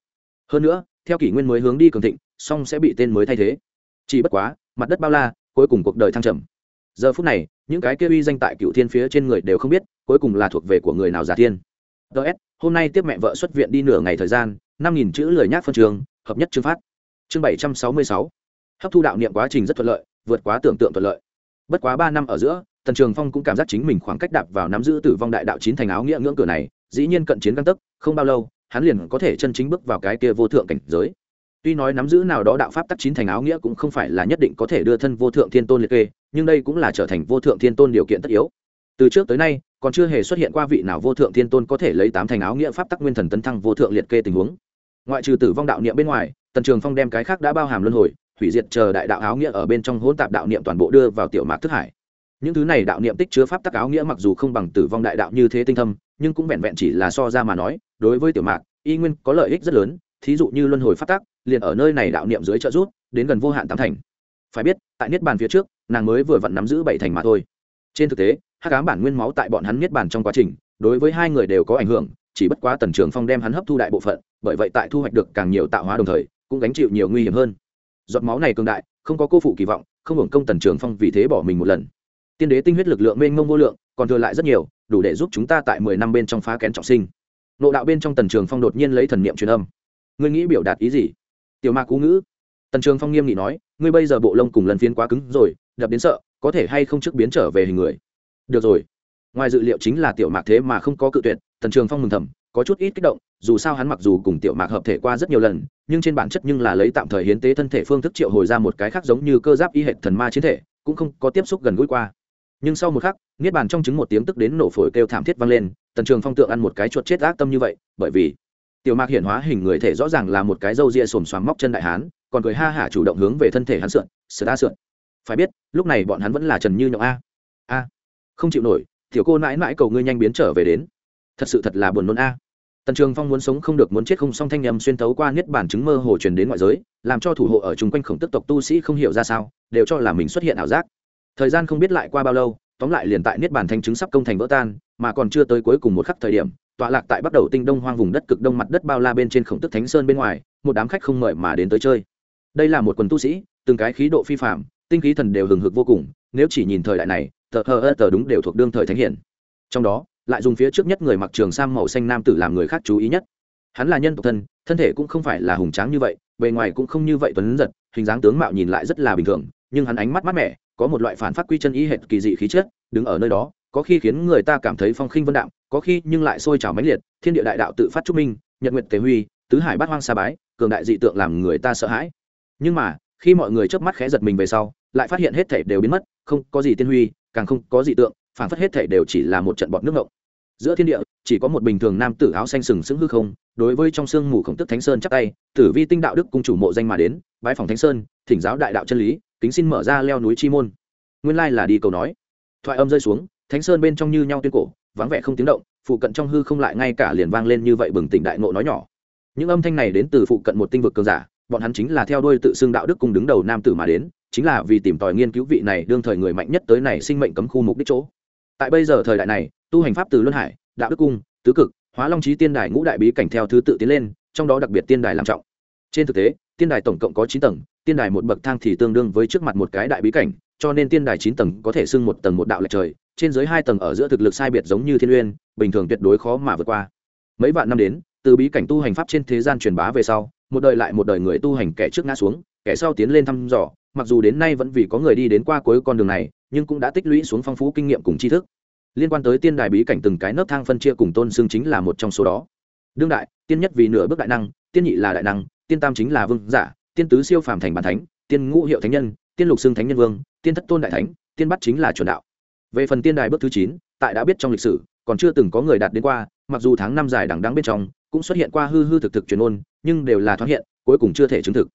Hơn nữa theo kỷ nguyên mới hướng đi cường thịnh, song sẽ bị tên mới thay thế. Chỉ bất quá, mặt đất bao la, cuối cùng cuộc đời thăng trầm. Giờ phút này, những cái kia uy danh tại cựu thiên phía trên người đều không biết, cuối cùng là thuộc về của người nào giả thiên. Ts hôm nay tiếp mẹ vợ xuất viện đi nửa ngày thời gian, năm nghìn chữ lời nhác phân trường, hợp nhất chương phát. Chương bảy trăm sáu mươi sáu. Hấp thu đạo niệm quá trình rất thuận lợi, vượt quá tưởng tượng thuận lợi. Bất quá ba năm ở giữa, tần trường phong cũng cảm giác chính mình khoảng cách đạp vào nắm giữ tử vong đại đạo chín thành áo nghĩa ngưỡng cửa này, dĩ nhiên cận chiến găng tấc không bao lâu hắn liền có thể chân chính bước vào cái kia vô thượng cảnh giới. Tuy nói nắm giữ nào đó đạo pháp tắc chín thành áo nghĩa cũng không phải là nhất định có thể đưa thân vô thượng thiên tôn liệt kê, nhưng đây cũng là trở thành vô thượng thiên tôn điều kiện tất yếu. Từ trước tới nay, còn chưa hề xuất hiện qua vị nào vô thượng thiên tôn có thể lấy tám thành áo nghĩa pháp tắc nguyên thần tấn thăng vô thượng liệt kê tình huống. Ngoại trừ tử vong đạo niệm bên ngoài, tần trường phong đem cái khác đã bao hàm luân hồi, hủy diệt chờ đại đạo áo nghĩa ở bên trong hỗn tạp đạo niệm toàn bộ đưa vào tiểu mạc thức hải những thứ này đạo niệm tích chứa pháp tắc áo nghĩa mặc dù không bằng tử vong đại đạo như thế tinh thâm, nhưng cũng vẹn vẹn chỉ là so ra mà nói, đối với tiểu mạc, y nguyên có lợi ích rất lớn. Thí dụ như luân hồi pháp tắc, liền ở nơi này đạo niệm dưới trợ rút đến gần vô hạn tám thành. Phải biết, tại niết bàn phía trước, nàng mới vừa vặn nắm giữ bảy thành mà thôi. Trên thực tế, hắc ám bản nguyên máu tại bọn hắn niết bàn trong quá trình, đối với hai người đều có ảnh hưởng, chỉ bất quá tần trường phong đem hắn hấp thu đại bộ phận, bởi vậy tại thu hoạch được càng nhiều tạo hóa đồng thời, cũng gánh chịu nhiều nguy hiểm hơn. Giọt máu này cường đại, không có cô phụ kỳ vọng, không hưởng công tần trường phong vì thế bỏ mình một lần tiên đế tinh huyết lực lượng mênh mông vô lượng, còn thừa lại rất nhiều, đủ để giúp chúng ta tại mười năm bên trong phá kén trọng sinh. Nộ đạo bên trong tần trường phong đột nhiên lấy thần niệm truyền âm. Ngươi nghĩ biểu đạt ý gì? Tiểu ma cú ngữ. Tần trường phong nghiêm nghị nói, ngươi bây giờ bộ lông cùng lần phiên quá cứng rồi, đập đến sợ, có thể hay không trước biến trở về hình người? Được rồi. Ngoài dự liệu chính là tiểu mạc thế mà không có cự tuyệt, tần trường phong mừng thầm, có chút ít kích động, dù sao hắn mặc dù cùng tiểu mạc hợp thể qua rất nhiều lần, nhưng trên bản chất nhưng là lấy tạm thời hiến tế thân thể phương thức triệu hồi ra một cái khác giống như cơ giáp y hệ thần ma chiến thể, cũng không có tiếp xúc gần gũi qua nhưng sau một khắc, niết bàn trong chứng một tiếng tức đến nổ phổi kêu thảm thiết vang lên, tần trường phong tượng ăn một cái chuột chết ác tâm như vậy, bởi vì tiểu mạc hiển hóa hình người thể rõ ràng là một cái râu ria xồm xoàm móc chân đại hán, còn cười ha hả chủ động hướng về thân thể hắn sượn sờ ta sượn phải biết, lúc này bọn hắn vẫn là trần như nhộng a. A. Không chịu nổi, tiểu cô mãi mãi cầu ngươi nhanh biến trở về đến. Thật sự thật là buồn nôn a. Tần trường phong muốn sống không được muốn chết không xong thanh nhầm xuyên tấu qua niết bản chứng mơ hồ truyền đến ngoại giới, làm cho thủ hộ ở chung quanh khổng tức tộc tu sĩ không hiểu ra sao, đều cho là mình xuất hiện ảo giác thời gian không biết lại qua bao lâu, tóm lại liền tại niết bàn thanh chứng sắp công thành vỡ tan, mà còn chưa tới cuối cùng một khắc thời điểm, tọa lạc tại bắt đầu tinh đông hoang vùng đất cực đông mặt đất bao la bên trên khổng tức thánh sơn bên ngoài, một đám khách không mời mà đến tới chơi. Đây là một quần tu sĩ, từng cái khí độ phi phạm tinh khí thần đều hừng hực vô cùng, nếu chỉ nhìn thời đại này, tờ hờ ơ tờ đúng đều thuộc đương thời thánh hiển. Trong đó, lại dùng phía trước nhất người mặc trường sam màu xanh nam tử làm người khác chú ý nhất. Hắn là nhân tộc thân thân thể cũng không phải là hùng tráng như vậy, bề ngoài cũng không như vậy tuấn giật, hình dáng tướng mạo nhìn lại rất là bình thường, nhưng hắn ánh mắt mát mẻ có một loại phản phát quy chân ý hệt kỳ dị khí chất, đứng ở nơi đó, có khi khiến người ta cảm thấy phong khinh vân đạm, có khi nhưng lại sôi trào mãnh liệt, thiên địa đại đạo tự phát trúc minh, nhật nguyệt tế huy, tứ hải bát hoang sa bái, cường đại dị tượng làm người ta sợ hãi. Nhưng mà, khi mọi người chớp mắt khẽ giật mình về sau, lại phát hiện hết thể đều biến mất, không có gì tiên huy, càng không có dị tượng, phản phất hết thể đều chỉ là một trận bọt nước ngộng. Giữa thiên địa, chỉ có một bình thường nam tử áo xanh sừng sững hư không, đối với trong sương mù khổng tức thánh sơn chắp tay, tử vi tinh đạo đức cung chủ mộ danh mà đến, bái phòng thánh sơn, thỉnh giáo đại đạo chân lý kính xin mở ra leo núi chi môn. Nguyên lai là đi cầu nói. Thoại âm rơi xuống, thánh sơn bên trong như nhau tuyên cổ, vắng vẻ không tiếng động, phụ cận trong hư không lại ngay cả liền vang lên như vậy bừng tỉnh đại ngộ nói nhỏ. Những âm thanh này đến từ phụ cận một tinh vực cường giả, bọn hắn chính là theo đuôi tự xưng đạo đức cùng đứng đầu nam tử mà đến, chính là vì tìm tòi nghiên cứu vị này đương thời người mạnh nhất tới này sinh mệnh cấm khu mục đích chỗ. Tại bây giờ thời đại này, tu hành pháp từ luân hải, đạo đức cung, tứ cực, hóa long trí tiên đài ngũ đại bí cảnh theo thứ tự tiến lên, trong đó đặc biệt tiên đài làm trọng. Trên thực tế, tiên đài tổng cộng có chín tầng tiên đài một bậc thang thì tương đương với trước mặt một cái đại bí cảnh, cho nên tiên đài chín tầng có thể xưng một tầng một đạo lệch trời, trên dưới hai tầng ở giữa thực lực sai biệt giống như thiên uyên bình thường tuyệt đối khó mà vượt qua. Mấy vạn năm đến, từ bí cảnh tu hành pháp trên thế gian truyền bá về sau, một đời lại một đời người tu hành kẻ trước ngã xuống, kẻ sau tiến lên thăm dò, mặc dù đến nay vẫn vì có người đi đến qua cuối con đường này, nhưng cũng đã tích lũy xuống phong phú kinh nghiệm cùng tri thức. Liên quan tới tiên đài bí cảnh từng cái nấc thang phân chia cùng tôn xương chính là một trong số đó. Đương đại, tiên nhất vì nửa bước đại năng, tiên nhị là đại năng, tiên tam chính là vương giả tiên tứ siêu phàm thành bản thánh, tiên ngũ hiệu thánh nhân, tiên lục xương thánh nhân vương, tiên thất tôn đại thánh, tiên bắt chính là chuẩn đạo. Về phần tiên đài bước thứ chín, tại đã biết trong lịch sử, còn chưa từng có người đạt đến qua, mặc dù tháng năm dài đằng đắng bên trong, cũng xuất hiện qua hư hư thực thực truyền ôn, nhưng đều là thoáng hiện, cuối cùng chưa thể chứng thực.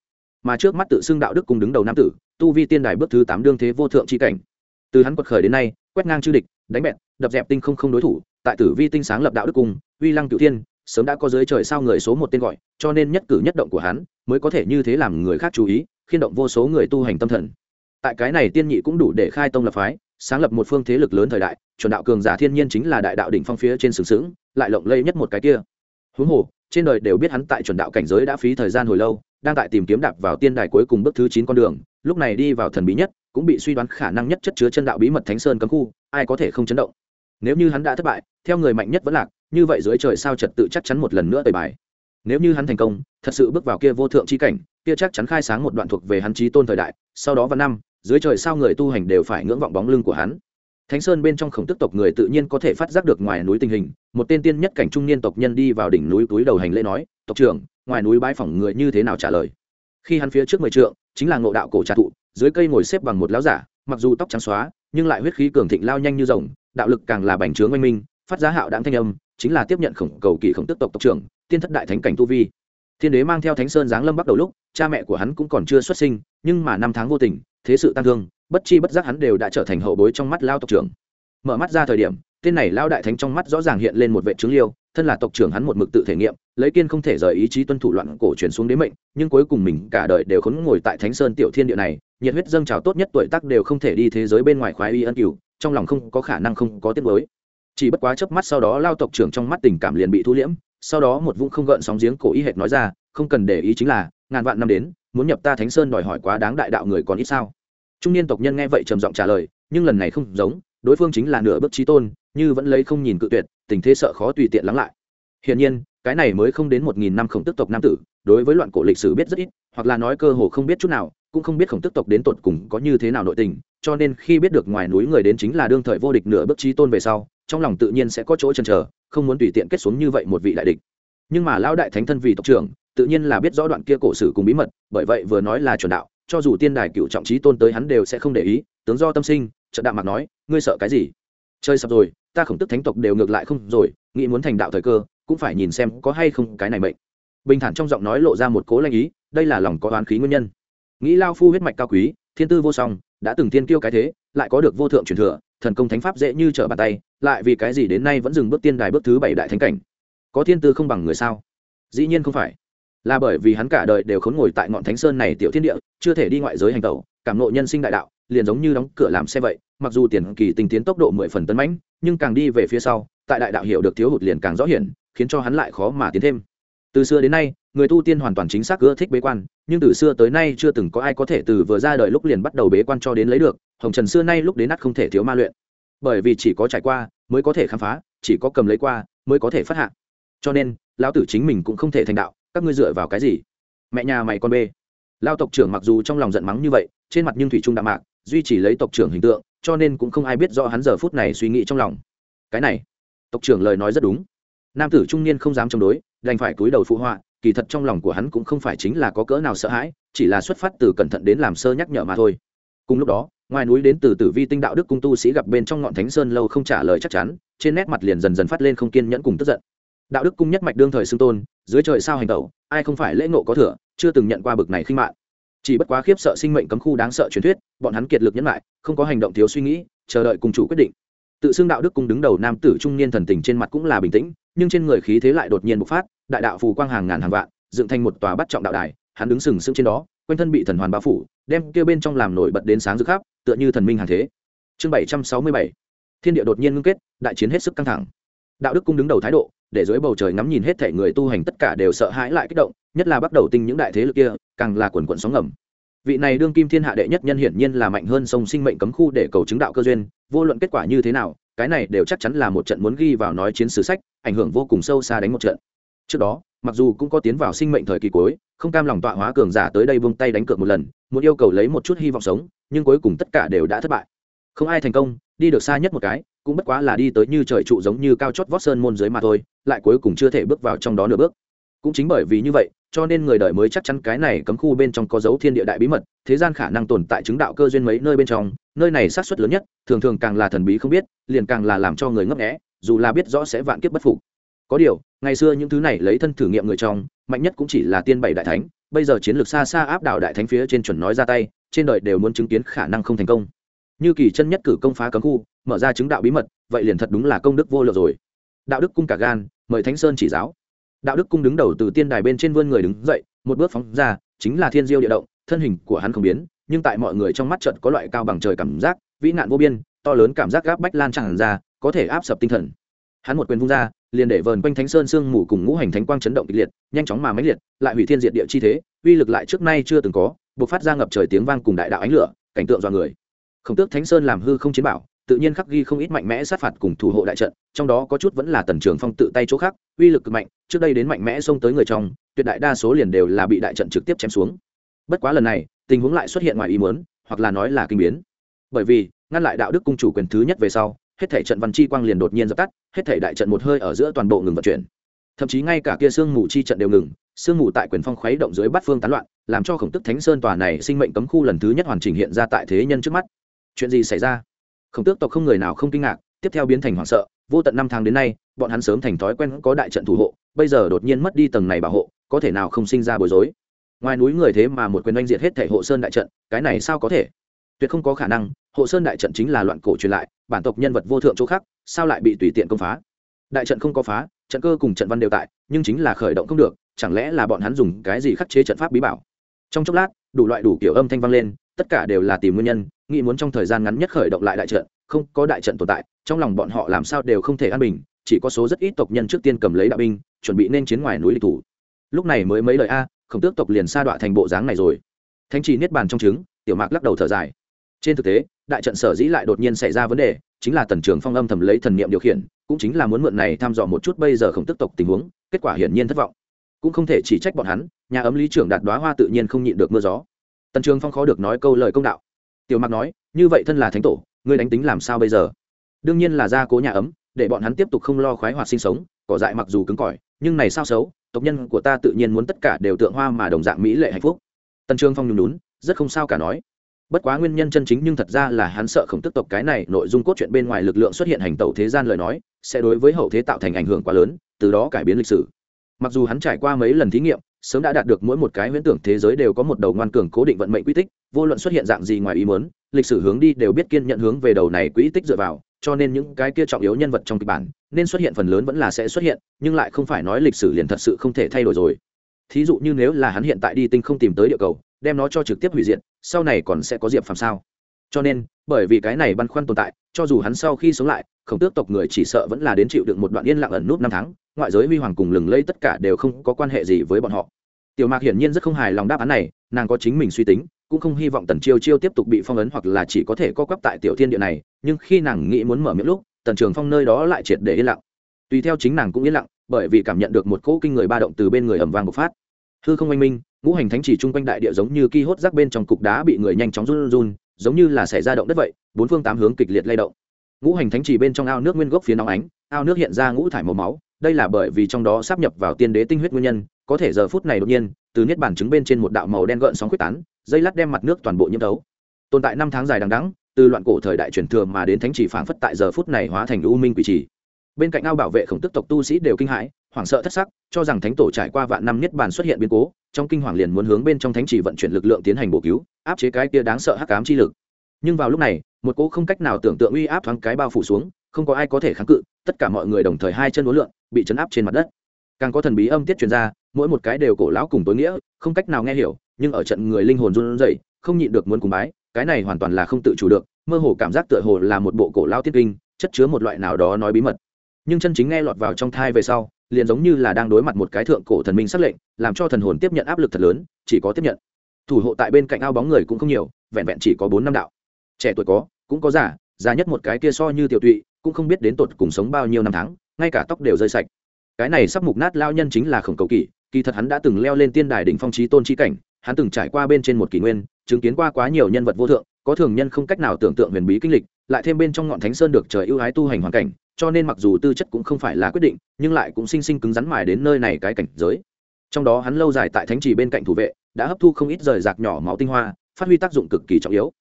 Mà trước mắt tự xưng đạo đức cùng đứng đầu nam tử, tu vi tiên đài bước thứ tám đương thế vô thượng c cảnh. Từ hắn quật khởi đến nay, quét ngang chư địch, đánh bẹt đập dẹp tinh không không đối thủ, tại tử vi tinh sáng lập đạo đức cùng, uy lăng cựu tiên sớm đã có dưới trời sao người số một tên gọi, cho nên nhất cử nhất động của hắn mới có thể như thế làm người khác chú ý khiên động vô số người tu hành tâm thần. Tại cái này tiên nhị cũng đủ để khai tông lập phái, sáng lập một phương thế lực lớn thời đại, chuẩn đạo cường giả thiên nhiên chính là đại đạo đỉnh phong phía trên sừng sững, lại lộng lây nhất một cái kia. Huống hồ, trên đời đều biết hắn tại chuẩn đạo cảnh giới đã phí thời gian hồi lâu, đang tại tìm kiếm đạp vào tiên đài cuối cùng bước thứ chín con đường, lúc này đi vào thần bí nhất, cũng bị suy đoán khả năng nhất chất chứa chân đạo bí mật thánh sơn cấm khu, ai có thể không chấn động. Nếu như hắn đã thất bại, theo người mạnh nhất vẫn lạc, như vậy dưới trời sao trật tự chắc chắn một lần nữa tời bài nếu như hắn thành công, thật sự bước vào kia vô thượng chi cảnh, kia chắc chắn khai sáng một đoạn thuộc về hắn trí tôn thời đại, sau đó vào năm, dưới trời sao người tu hành đều phải ngưỡng vọng bóng lưng của hắn. Thánh sơn bên trong khổng tức tộc người tự nhiên có thể phát giác được ngoài núi tình hình, một tên tiên nhất cảnh trung niên tộc nhân đi vào đỉnh núi túi đầu hành lễ nói, tộc trưởng, ngoài núi bãi phỏng người như thế nào trả lời? Khi hắn phía trước mười trượng, chính là ngộ đạo cổ trà thụ, dưới cây ngồi xếp bằng một lão giả, mặc dù tóc trắng xóa, nhưng lại huyết khí cường thịnh lao nhanh như rồng, đạo lực càng là bành trướng oanh minh, phát giá hạo đáng thanh âm, chính là tiếp nhận khổng cầu kỳ khổng tức tộc tộc trưởng tiên thất đại thánh cảnh tu vi. Thiên đế mang theo thánh sơn giáng lâm bắt đầu lúc, cha mẹ của hắn cũng còn chưa xuất sinh, nhưng mà năm tháng vô tình, thế sự tăng thương, bất chi bất giác hắn đều đã trở thành hậu bối trong mắt lao tộc trưởng. Mở mắt ra thời điểm, tên này lao đại thánh trong mắt rõ ràng hiện lên một vệ chứng liêu, thân là tộc trưởng hắn một mực tự thể nghiệm, lấy kiên không thể rời ý chí tuân thủ loạn cổ truyền xuống đến mệnh, nhưng cuối cùng mình cả đời đều khốn ngồi tại thánh sơn tiểu thiên địa này, nhiệt huyết dâng trào tốt nhất tuổi tác đều không thể đi thế giới bên ngoài khoái y ân cửu, trong lòng không có khả năng không có tiết mới chỉ bất quá chớp mắt sau đó, lao tộc trưởng trong mắt tình cảm liền bị thu liễm sau đó một vũng không gợn sóng giếng cổ y hệt nói ra, không cần để ý chính là, ngàn vạn năm đến, muốn nhập ta thánh sơn đòi hỏi quá đáng đại đạo người còn ít sao? Trung niên tộc nhân nghe vậy trầm giọng trả lời, nhưng lần này không giống, đối phương chính là nửa bước trí tôn, như vẫn lấy không nhìn cự tuyệt, tình thế sợ khó tùy tiện lắng lại. Hiển nhiên, cái này mới không đến một nghìn năm khổng tức tộc nam tử, đối với loạn cổ lịch sử biết rất ít, hoặc là nói cơ hồ không biết chút nào, cũng không biết khổng tức tộc đến tột cùng có như thế nào nội tình, cho nên khi biết được ngoài núi người đến chính là đương thời vô địch nửa bước trí tôn về sau trong lòng tự nhiên sẽ có chỗ chần chờ, không muốn tùy tiện kết xuống như vậy một vị đại địch. Nhưng mà lão đại thánh thân vì tộc trưởng, tự nhiên là biết rõ đoạn kia cổ sử cùng bí mật, bởi vậy vừa nói là chuẩn đạo, cho dù tiên đài cựu trọng trí tôn tới hắn đều sẽ không để ý, tướng do tâm sinh, trận đạm mặt nói, ngươi sợ cái gì? Chơi sập rồi, ta khổng tức thánh tộc đều ngược lại không rồi, nghĩ muốn thành đạo thời cơ, cũng phải nhìn xem có hay không cái này mệnh. Bình thản trong giọng nói lộ ra một cố lanh ý, đây là lòng có oán khí nguyên nhân. Nghĩ lao phu huyết mạch cao quý, thiên tư vô song, đã từng tiên kiêu cái thế, lại có được vô thượng truyền thừa thần công thánh pháp dễ như trở bàn tay, lại vì cái gì đến nay vẫn dừng bước tiên đài bước thứ bảy đại thánh cảnh? Có thiên tư không bằng người sao? Dĩ nhiên không phải. Là bởi vì hắn cả đời đều khốn ngồi tại ngọn thánh sơn này tiểu thiên địa, chưa thể đi ngoại giới hành tẩu, cảm nộ nhân sinh đại đạo, liền giống như đóng cửa làm xe vậy, mặc dù tiền kỳ tình tiến tốc độ mười phần tấn mãnh, nhưng càng đi về phía sau, tại đại đạo hiểu được thiếu hụt liền càng rõ hiển, khiến cho hắn lại khó mà tiến thêm từ xưa đến nay, người tu tiên hoàn toàn chính xác ưa thích bế quan, nhưng từ xưa tới nay chưa từng có ai có thể từ vừa ra đời lúc liền bắt đầu bế quan cho đến lấy được, hồng trần xưa nay lúc đến nát không thể thiếu ma luyện. Bởi vì chỉ có trải qua, mới có thể khám phá, chỉ có cầm lấy qua, mới có thể phát hạ. Cho nên, lão tử chính mình cũng không thể thành đạo, các ngươi dựa vào cái gì? Mẹ nhà mày con bê. Lao tộc trưởng mặc dù trong lòng giận mắng như vậy, trên mặt nhưng thủy trung đạm mạc, duy trì lấy tộc trưởng hình tượng, cho nên cũng không ai biết rõ hắn giờ phút này suy nghĩ trong lòng. Cái này, tộc trưởng lời nói rất đúng. Nam tử trung niên không dám chống đối đành phải cúi đầu phụ họa, kỳ thật trong lòng của hắn cũng không phải chính là có cỡ nào sợ hãi, chỉ là xuất phát từ cẩn thận đến làm sơ nhắc nhở mà thôi. Cùng lúc đó, ngoài núi đến từ tử vi tinh đạo đức cung tu sĩ gặp bên trong ngọn thánh sơn lâu không trả lời chắc chắn, trên nét mặt liền dần dần phát lên không kiên nhẫn cùng tức giận. Đạo đức cung nhất mạch đương thời xưng tôn, dưới trời sao hành tẩu, ai không phải lễ ngộ có thừa, chưa từng nhận qua bực này khinh mạng. Chỉ bất quá khiếp sợ sinh mệnh cấm khu đáng sợ truyền thuyết, bọn hắn kiệt lực nhẫn lại, không có hành động thiếu suy nghĩ, chờ đợi cùng chủ quyết định. Tự xưng đạo đức cung đứng đầu nam tử trung niên thần tình trên mặt cũng là bình tĩnh nhưng trên người khí thế lại đột nhiên bộc phát, đại đạo phù quang hàng ngàn hàng vạn, dựng thành một tòa bắt trọng đạo đài, hắn đứng sừng sững trên đó, quanh thân bị thần hoàn bao phủ, đem kia bên trong làm nổi bật đến sáng rực khắp, tựa như thần minh hàng thế. Chương bảy trăm sáu mươi bảy, thiên địa đột nhiên ngưng kết, đại chiến hết sức căng thẳng. Đạo đức cung đứng đầu thái độ, để dưới bầu trời ngắm nhìn hết thể người tu hành tất cả đều sợ hãi lại kích động, nhất là bắt đầu tinh những đại thế lực kia, càng là quần quận sóng ngầm. Vị này đương kim thiên hạ đệ nhất nhân hiển nhiên là mạnh hơn sông sinh mệnh cấm khu để cầu chứng đạo cơ duyên, vô luận kết quả như thế nào cái này đều chắc chắn là một trận muốn ghi vào nói chiến sử sách, ảnh hưởng vô cùng sâu xa đánh một trận. Trước đó, mặc dù cũng có tiến vào sinh mệnh thời kỳ cuối, không cam lòng tọa hóa cường giả tới đây vung tay đánh cược một lần, muốn yêu cầu lấy một chút hy vọng sống, nhưng cuối cùng tất cả đều đã thất bại. Không ai thành công, đi được xa nhất một cái, cũng bất quá là đi tới như trời trụ giống như cao chót vót sơn môn dưới mà thôi, lại cuối cùng chưa thể bước vào trong đó nửa bước. Cũng chính bởi vì như vậy, cho nên người đời mới chắc chắn cái này cấm khu bên trong có dấu thiên địa đại bí mật, thế gian khả năng tồn tại chứng đạo cơ duyên mấy nơi bên trong nơi này xác suất lớn nhất, thường thường càng là thần bí không biết, liền càng là làm cho người ngấp nghẽ dù là biết rõ sẽ vạn kiếp bất phục. Có điều, ngày xưa những thứ này lấy thân thử nghiệm người trong, mạnh nhất cũng chỉ là tiên bảy đại thánh, bây giờ chiến lược xa xa áp đảo đại thánh phía trên chuẩn nói ra tay, trên đời đều muốn chứng kiến khả năng không thành công. Như kỳ chân nhất cử công phá cấm khu, mở ra chứng đạo bí mật, vậy liền thật đúng là công đức vô lượng rồi. Đạo đức cung cả gan, mời thánh sơn chỉ giáo. Đạo đức cung đứng đầu từ tiên đài bên trên vươn người đứng dậy, một bước phóng ra, chính là thiên diêu địa động, thân hình của hắn không biến nhưng tại mọi người trong mắt trận có loại cao bằng trời cảm giác, vĩ nạn vô biên, to lớn cảm giác gáp bách lan tràn ra, có thể áp sập tinh thần. Hắn một quyền vung ra, liền để vờn quanh thánh sơn sương mù cùng ngũ hành thánh quang chấn động kịch liệt, nhanh chóng mà máy liệt, lại hủy thiên diệt địa chi thế, uy lực lại trước nay chưa từng có buộc phát ra ngập trời tiếng vang cùng đại đạo ánh lửa, cảnh tượng dọa người. Khổng tước thánh sơn làm hư không chiến bảo, tự nhiên khắc ghi không ít mạnh mẽ sát phạt cùng thủ hộ đại trận, trong đó có chút vẫn là tần trường phong tự tay chỗ khác, uy lực cực mạnh, trước đây đến mạnh mẽ xông tới người trong, tuyệt đại đa số liền đều là bị đại trận trực tiếp chém xuống. Bất quá lần này tình huống lại xuất hiện ngoài ý muốn, hoặc là nói là kinh biến. Bởi vì, ngăn lại đạo đức cung chủ quyền thứ nhất về sau, hết thể trận văn chi quang liền đột nhiên dập tắt, hết thể đại trận một hơi ở giữa toàn bộ ngừng vận chuyển. Thậm chí ngay cả kia sương mù chi trận đều ngừng, sương mù tại quyền phong khuấy động dưới bát phương tán loạn, làm cho khổng tức thánh sơn tòa này sinh mệnh cấm khu lần thứ nhất hoàn chỉnh hiện ra tại thế nhân trước mắt. Chuyện gì xảy ra? Khổng tước tộc không người nào không kinh ngạc, tiếp theo biến thành hoảng sợ, vô tận năm tháng đến nay, bọn hắn sớm thành thói quen có đại trận thủ hộ, bây giờ đột nhiên mất đi tầng này bảo hộ, có thể nào không sinh ra bối rối? Ngoài núi người thế mà một quyền oanh diệt hết thể hộ sơn đại trận, cái này sao có thể? Tuyệt không có khả năng, hộ sơn đại trận chính là loạn cổ truyền lại, bản tộc nhân vật vô thượng chỗ khác, sao lại bị tùy tiện công phá? Đại trận không có phá, trận cơ cùng trận văn đều tại, nhưng chính là khởi động không được, chẳng lẽ là bọn hắn dùng cái gì khắc chế trận pháp bí bảo? Trong chốc lát, đủ loại đủ kiểu âm thanh vang lên, tất cả đều là tìm nguyên nhân, nghĩ muốn trong thời gian ngắn nhất khởi động lại đại trận, không có đại trận tồn tại, trong lòng bọn họ làm sao đều không thể an bình, chỉ có số rất ít tộc nhân trước tiên cầm lấy đạo binh, chuẩn bị nên chiến ngoài núi địch thủ. Lúc này mới mấy lời a khổng tước tộc liền sa đọa thành bộ dáng này rồi. Thánh trì niết bàn trong trứng, tiểu mạc lắc đầu thở dài. Trên thực tế, đại trận sở dĩ lại đột nhiên xảy ra vấn đề, chính là tần trường phong âm thầm lấy thần niệm điều khiển, cũng chính là muốn mượn này thăm dò một chút bây giờ khổng tức tộc tình huống, kết quả hiển nhiên thất vọng. Cũng không thể chỉ trách bọn hắn, nhà ấm lý trưởng đạt đoá hoa tự nhiên không nhịn được mưa gió. Tần trường phong khó được nói câu lời công đạo. Tiểu mạc nói, như vậy thân là thánh tổ, ngươi đánh tính làm sao bây giờ? Đương nhiên là gia cố nhà ấm, để bọn hắn tiếp tục không lo khoái hoạt sinh sống, cỏ dại mặc dù cứng cỏi, nhưng này sao xấu? Tộc nhân của ta tự nhiên muốn tất cả đều tượng hoa mà đồng dạng mỹ lệ hạnh phúc. Tần trương phong nhún nhún, rất không sao cả nói. Bất quá nguyên nhân chân chính nhưng thật ra là hắn sợ khổng tức tộc cái này nội dung cốt truyện bên ngoài lực lượng xuất hiện hành tẩu thế gian lời nói, sẽ đối với hậu thế tạo thành ảnh hưởng quá lớn, từ đó cải biến lịch sử. Mặc dù hắn trải qua mấy lần thí nghiệm, sớm đã đạt được mỗi một cái huyễn tưởng thế giới đều có một đầu ngoan cường cố định vận mệnh quy tích, vô luận xuất hiện dạng gì ngoài ý muốn, lịch sử hướng đi đều biết kiên nhận hướng về đầu này quỹ tích dựa vào, cho nên những cái kia trọng yếu nhân vật trong kịch bản nên xuất hiện phần lớn vẫn là sẽ xuất hiện, nhưng lại không phải nói lịch sử liền thật sự không thể thay đổi rồi. Thí dụ như nếu là hắn hiện tại đi tinh không tìm tới địa cầu, đem nó cho trực tiếp hủy diệt, sau này còn sẽ có diệp phàm sao? Cho nên, bởi vì cái này băn khoăn tồn tại, cho dù hắn sau khi sống lại, khổng tước tộc người chỉ sợ vẫn là đến chịu được một đoạn yên lặng ẩn nút năm tháng, ngoại giới huy hoàng cùng lừng lây tất cả đều không có quan hệ gì với bọn họ. Tiểu mạc hiển nhiên rất không hài lòng đáp án này, nàng có chính mình suy tính, cũng không hy vọng tần chiêu chiêu tiếp tục bị phong ấn hoặc là chỉ có thể co quắp tại tiểu thiên địa này, nhưng khi nàng nghĩ muốn mở miệng lúc tần trường phong nơi đó lại triệt để yên lặng. Tùy theo chính nàng cũng yên lặng, bởi vì cảm nhận được một cỗ kinh người ba động từ bên người ẩm vang bộc phát. Hư không oanh minh, ngũ hành thánh chỉ chung quanh đại địa giống như ki hốt rác bên trong cục đá bị người nhanh chóng run run, giống như là xảy ra động đất vậy, bốn phương tám hướng kịch liệt lay động. Ngũ hành thánh chỉ bên trong ao nước nguyên gốc phía nóng ánh, ao nước hiện ra ngũ thải màu máu, đây là bởi vì trong đó sắp nhập vào tiên đế tinh huyết nguyên nhân, có thể giờ phút này đột nhiên, từ niết bản chứng bên trên một đạo màu đen gợn sóng quyết tán, dây lát đem mặt nước toàn bộ nhiễm thấu. Tồn tại năm tháng dài đằng đẵng từ loạn cổ thời đại truyền thừa mà đến thánh chỉ phảng phất tại giờ phút này hóa thành u minh quỷ trì. Bên cạnh ao bảo vệ khổng tức tộc tu sĩ đều kinh hãi, hoảng sợ thất sắc, cho rằng thánh tổ trải qua vạn năm niết bàn xuất hiện biến cố, trong kinh hoàng liền muốn hướng bên trong thánh chỉ vận chuyển lực lượng tiến hành bổ cứu, áp chế cái kia đáng sợ hắc ám chi lực. Nhưng vào lúc này, một cỗ không cách nào tưởng tượng uy áp thoáng cái bao phủ xuống, không có ai có thể kháng cự, tất cả mọi người đồng thời hai chân uốn lượn, bị chấn áp trên mặt đất. Càng có thần bí âm tiết truyền ra, mỗi một cái đều cổ lão cùng tối nghĩa, không cách nào nghe hiểu, nhưng ở trận người linh hồn run rẩy, không nhịn được muốn cùng bái cái này hoàn toàn là không tự chủ được, mơ hồ cảm giác tựa hồ là một bộ cổ lao tiết kinh, chất chứa một loại nào đó nói bí mật. Nhưng chân chính nghe lọt vào trong thai về sau, liền giống như là đang đối mặt một cái thượng cổ thần minh sắc lệnh, làm cho thần hồn tiếp nhận áp lực thật lớn, chỉ có tiếp nhận. Thủ hộ tại bên cạnh ao bóng người cũng không nhiều, vẹn vẹn chỉ có bốn năm đạo. Trẻ tuổi có, cũng có giả già nhất một cái kia so như tiểu tụy, cũng không biết đến tột cùng sống bao nhiêu năm tháng, ngay cả tóc đều rơi sạch. Cái này sắp mục nát lao nhân chính là khổng cầu kỷ, kỳ thật hắn đã từng leo lên tiên đài đỉnh phong trí tôn trí cảnh, hắn từng trải qua bên trên một kỷ nguyên chứng kiến qua quá nhiều nhân vật vô thượng, có thường nhân không cách nào tưởng tượng huyền bí kinh lịch, lại thêm bên trong ngọn thánh sơn được trời ưu ái tu hành hoàn cảnh, cho nên mặc dù tư chất cũng không phải là quyết định, nhưng lại cũng sinh sinh cứng rắn mài đến nơi này cái cảnh giới. Trong đó hắn lâu dài tại thánh trì bên cạnh thủ vệ, đã hấp thu không ít rời rạc nhỏ máu tinh hoa, phát huy tác dụng cực kỳ trọng yếu.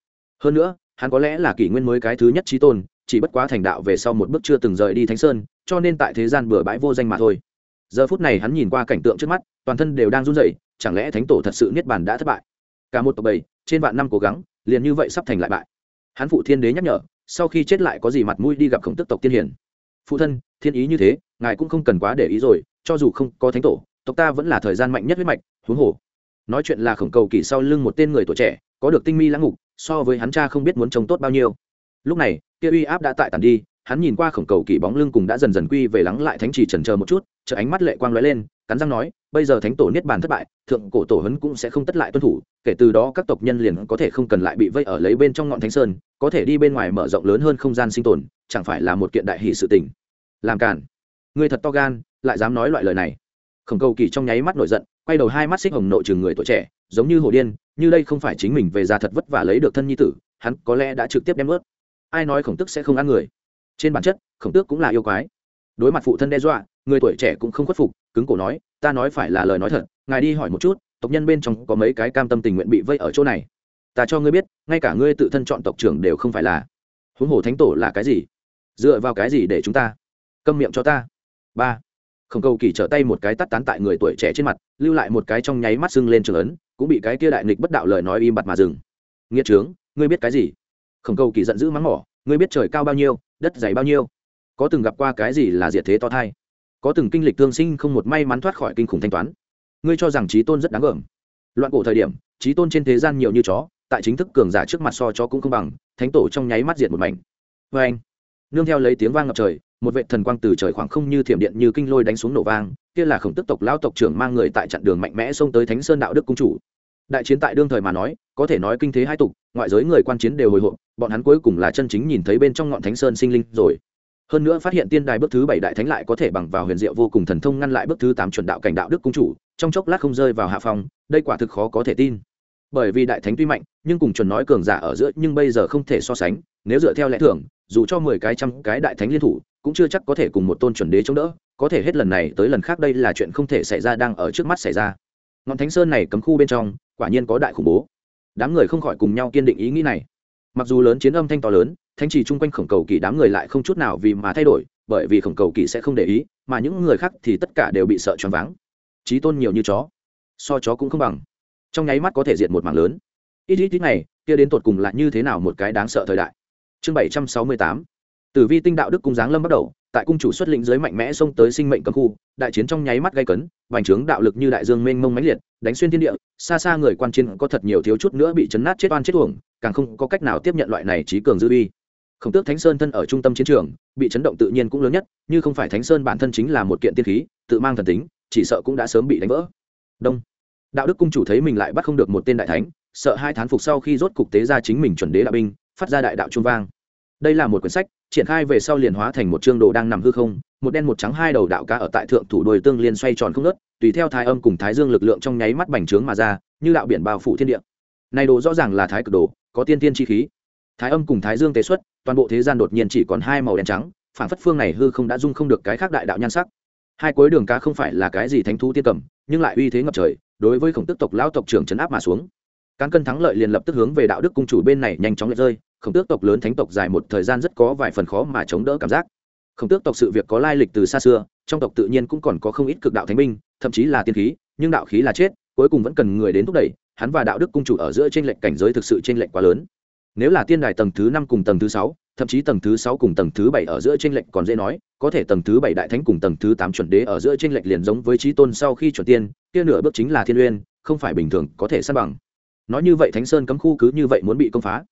Hơn nữa, hắn có lẽ là kỷ nguyên mới cái thứ nhất trí tôn, chỉ bất quá thành đạo về sau một bước chưa từng rời đi thánh sơn, cho nên tại thế gian bừa bãi vô danh mà thôi. Giờ phút này hắn nhìn qua cảnh tượng trước mắt, toàn thân đều đang run rẩy, chẳng lẽ thánh tổ thật sự niết bàn đã thất bại? Cả một tộc bầy trên vạn năm cố gắng, liền như vậy sắp thành lại bại. Hắn phụ thiên đế nhắc nhở, sau khi chết lại có gì mặt mũi đi gặp khổng tức tộc tiên hiển phụ thân, thiên ý như thế, ngài cũng không cần quá để ý rồi, cho dù không có thánh tổ, tộc ta vẫn là thời gian mạnh nhất huyết mạch, huống hồ. Nói chuyện là khổng cầu kỳ sau lưng một tên người tuổi trẻ, có được tinh mi lãng ngục, so với hắn cha không biết muốn trông tốt bao nhiêu. Lúc này, kia uy áp đã tại tàn đi, hắn nhìn qua khổng cầu kỳ bóng lưng cùng đã dần dần quy về lắng lại thánh trì trần chờ một chút chợ ánh mắt lệ quang lóe lên, cắn răng nói bây giờ thánh tổ niết bàn thất bại, thượng cổ tổ hấn cũng sẽ không tất lại tuân thủ, kể từ đó các tộc nhân liền có thể không cần lại bị vây ở lấy bên trong ngọn thánh sơn, có thể đi bên ngoài mở rộng lớn hơn không gian sinh tồn, chẳng phải là một kiện đại hỷ sự tình. Làm cản người thật to gan, lại dám nói loại lời này. Khổng cầu kỳ trong nháy mắt nổi giận, quay đầu hai mắt xích hồng nội trường người tuổi trẻ, giống như hồ điên, như đây không phải chính mình về già thật vất vả lấy được thân nhi tử, hắn có lẽ đã trực tiếp đem ướt. Ai nói khổng tức sẽ không ăn người? Trên bản chất, khổng tước cũng là yêu quái. Đối mặt phụ thân đe dọa, người tuổi trẻ cũng không khuất phục, cứng cổ nói ta nói phải là lời nói thật, ngài đi hỏi một chút, tộc nhân bên trong có mấy cái cam tâm tình nguyện bị vây ở chỗ này. Ta cho ngươi biết, ngay cả ngươi tự thân chọn tộc trưởng đều không phải là. Huống hồ thánh tổ là cái gì? Dựa vào cái gì để chúng ta? Câm miệng cho ta. Ba. Khổng cầu kỳ trở tay một cái tắt tán tại người tuổi trẻ trên mặt, lưu lại một cái trong nháy mắt sưng lên trường ấn, cũng bị cái kia đại nghịch bất đạo lời nói im bặt mà dừng. Nghĩa trướng, ngươi biết cái gì? Khổng cầu kỳ giận dữ mắng mỏ, ngươi biết trời cao bao nhiêu, đất dày bao nhiêu? Có từng gặp qua cái gì là diệt thế to thai? Có từng kinh lịch tương sinh không một may mắn thoát khỏi kinh khủng thanh toán. Ngươi cho rằng trí tôn rất đáng gờm loạn cổ thời điểm, trí tôn trên thế gian nhiều như chó, tại chính thức cường giả trước mặt so chó cũng không bằng, thánh tổ trong nháy mắt diệt một mảnh. Vê anh, nương theo lấy tiếng vang ngập trời, một vệ thần quang từ trời khoảng không như thiểm điện như kinh lôi đánh xuống nổ vang, kia là khổng tức tộc lao tộc trưởng mang người tại chặn đường mạnh mẽ xông tới thánh sơn đạo đức cung chủ. Đại chiến tại đương thời mà nói, có thể nói kinh thế hai tục, ngoại giới người quan chiến đều hồi hộp, bọn hắn cuối cùng là chân chính nhìn thấy bên trong ngọn thánh sơn sinh linh rồi hơn nữa phát hiện tiên đài bước thứ bảy đại thánh lại có thể bằng vào huyền diệu vô cùng thần thông ngăn lại bước thứ tám chuẩn đạo cảnh đạo đức cung chủ, trong chốc lát không rơi vào hạ phòng đây quả thực khó có thể tin. Bởi vì đại thánh tuy mạnh, nhưng cùng chuẩn nói cường giả ở giữa nhưng bây giờ không thể so sánh, nếu dựa theo lẽ thường, dù cho mười cái trăm cái đại thánh liên thủ, cũng chưa chắc có thể cùng một tôn chuẩn đế chống đỡ, có thể hết lần này tới lần khác đây là chuyện không thể xảy ra đang ở trước mắt xảy ra. Ngọn thánh sơn này cấm khu bên trong, quả nhiên có đại khủng bố. Đám người không khỏi cùng nhau kiên định ý nghĩ này. Mặc dù lớn chiến âm thanh to lớn thánh trì chung quanh khổng cầu kỳ đám người lại không chút nào vì mà thay đổi, bởi vì khổng cầu kỳ sẽ không để ý, mà những người khác thì tất cả đều bị sợ choáng váng. Trí tôn nhiều như chó, so chó cũng không bằng. Trong nháy mắt có thể diệt một mảng lớn. Ít ít ít này, kia đến tột cùng là như thế nào một cái đáng sợ thời đại? Chương bảy trăm sáu mươi tám. Tử vi tinh đạo đức cung giáng lâm bắt đầu, tại cung chủ xuất lĩnh dưới mạnh mẽ xông tới sinh mệnh cấm khu, đại chiến trong nháy mắt gây cấn, vành trướng đạo lực như đại dương mênh mông mãnh liệt, đánh xuyên thiên địa, xa xa người quan chiến có thật nhiều thiếu chút nữa bị chấn nát chết oan chết uổng, càng không có cách nào tiếp nhận loại này trí cường dư uy khổng tước thánh sơn thân ở trung tâm chiến trường, bị chấn động tự nhiên cũng lớn nhất, như không phải thánh sơn bản thân chính là một kiện tiên khí, tự mang thần tính, chỉ sợ cũng đã sớm bị đánh vỡ. Đông. Đạo đức cung chủ thấy mình lại bắt không được một tên đại thánh, sợ hai thán phục sau khi rốt cục tế ra chính mình chuẩn đế đạo binh, phát ra đại đạo trung vang. Đây là một quyển sách, triển khai về sau liền hóa thành một chương đồ đang nằm hư không, một đen một trắng hai đầu đạo ca ở tại thượng thủ đồi tương liên xoay tròn không nớt tùy theo thái âm cùng thái dương lực lượng trong nháy mắt bành trướng mà ra, như đạo biển bao phủ thiên địa. Này đồ rõ ràng là thái cực đồ, có tiên tiên chi khí. Thái âm cùng thái dương tế xuất toàn bộ thế gian đột nhiên chỉ còn hai màu đen trắng phản phất phương này hư không đã dung không được cái khác đại đạo nhan sắc. Hai cuối đường ca không phải là cái gì thánh thú tiên cầm, nhưng lại uy thế ngập trời, đối với khổng tức tộc lão tộc trưởng trấn áp mà xuống. Cán cân thắng lợi liền lập tức hướng về đạo đức cung chủ bên này nhanh chóng lệch rơi, khổng tước tộc lớn thánh tộc dài một thời gian rất có vài phần khó mà chống đỡ cảm giác. Khổng tước tộc sự việc có lai lịch từ xa xưa, trong tộc tự nhiên cũng còn có không ít cực đạo thánh binh, thậm chí là tiên khí, nhưng đạo khí là chết, cuối cùng vẫn cần người đến thúc đẩy, hắn và đạo đức cung chủ ở giữa trên lệnh cảnh giới thực sự trên lệnh quá lớn nếu là tiên đài tầng thứ năm cùng tầng thứ sáu, thậm chí tầng thứ sáu cùng tầng thứ bảy ở giữa trên lệnh còn dễ nói, có thể tầng thứ bảy đại thánh cùng tầng thứ tám chuẩn đế ở giữa trên lệnh liền giống với trí tôn sau khi chuẩn tiên, kia nửa bước chính là thiên uyên, không phải bình thường, có thể san bằng. Nói như vậy thánh sơn cấm khu cứ như vậy muốn bị công phá.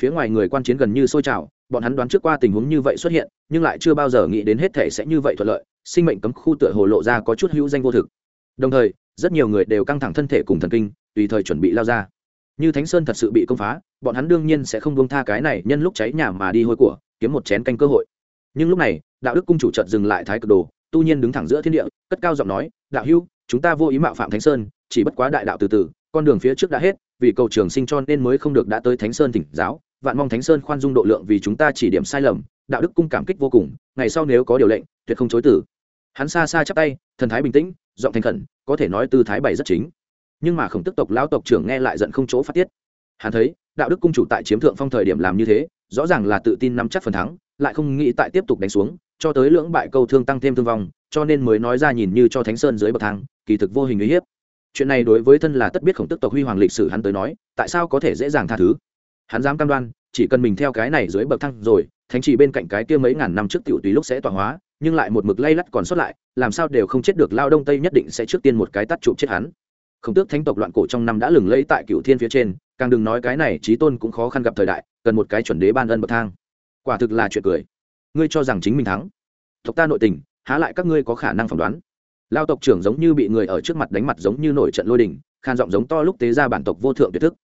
Phía ngoài người quan chiến gần như sôi trào, bọn hắn đoán trước qua tình huống như vậy xuất hiện, nhưng lại chưa bao giờ nghĩ đến hết thể sẽ như vậy thuận lợi, sinh mệnh cấm khu tựa hồ lộ ra có chút hữu danh vô thực. Đồng thời, rất nhiều người đều căng thẳng thân thể cùng thần kinh, tùy thời chuẩn bị lao ra như thánh sơn thật sự bị công phá bọn hắn đương nhiên sẽ không buông tha cái này nhân lúc cháy nhà mà đi hôi của kiếm một chén canh cơ hội. Nhưng lúc này đạo đức cung chủ trợt dừng lại thái cực đồ tu nhiên đứng thẳng giữa thiên địa cất cao giọng nói đạo Hưu, chúng ta vô ý mạo phạm thánh sơn chỉ bất quá đại đạo từ từ con đường phía trước đã hết vì cầu trường sinh cho nên mới không được đã tới thánh sơn tỉnh giáo vạn mong thánh sơn khoan dung độ lượng vì chúng ta chỉ điểm sai lầm đạo đức cung cảm kích vô cùng ngày sau nếu có điều lệnh tuyệt không chối tử hắn xa xa chắp tay thần thái bình tĩnh giọng thành khẩn có thể nói tư thái bày rất chính nhưng mà khổng tức tộc lão tộc trưởng nghe lại giận không chỗ phát tiết. Hắn thấy, đạo đức cung chủ tại chiếm thượng phong thời điểm làm như thế, rõ ràng là tự tin nắm chắc phần thắng, lại không nghĩ tại tiếp tục đánh xuống, cho tới lưỡng bại câu thương tăng thêm thương vong, cho nên mới nói ra nhìn như cho thánh sơn dưới bậc thang, kỳ thực vô hình uy hiếp. Chuyện này đối với thân là tất biết khổng tức tộc huy hoàng lịch sử hắn tới nói, tại sao có thể dễ dàng tha thứ? Hắn dám cam đoan, chỉ cần mình theo cái này dưới bậc thang rồi, thánh chỉ bên cạnh cái kia mấy ngàn năm trước tiểu tùy lúc sẽ tọa hóa, nhưng lại một mực lay lắt còn sót lại, làm sao đều không chết được, lao đông tây nhất định sẽ trước tiên một cái tắt chụp chết hắn không tước thánh tộc loạn cổ trong năm đã lừng lẫy tại cựu thiên phía trên, càng đừng nói cái này trí tôn cũng khó khăn gặp thời đại, cần một cái chuẩn đế ban ân bậc thang. Quả thực là chuyện cười. Ngươi cho rằng chính mình thắng. Tộc ta nội tình, há lại các ngươi có khả năng phỏng đoán. Lao tộc trưởng giống như bị người ở trước mặt đánh mặt giống như nổi trận lôi đình, khan giọng giống to lúc tế ra bản tộc vô thượng tuyệt thức.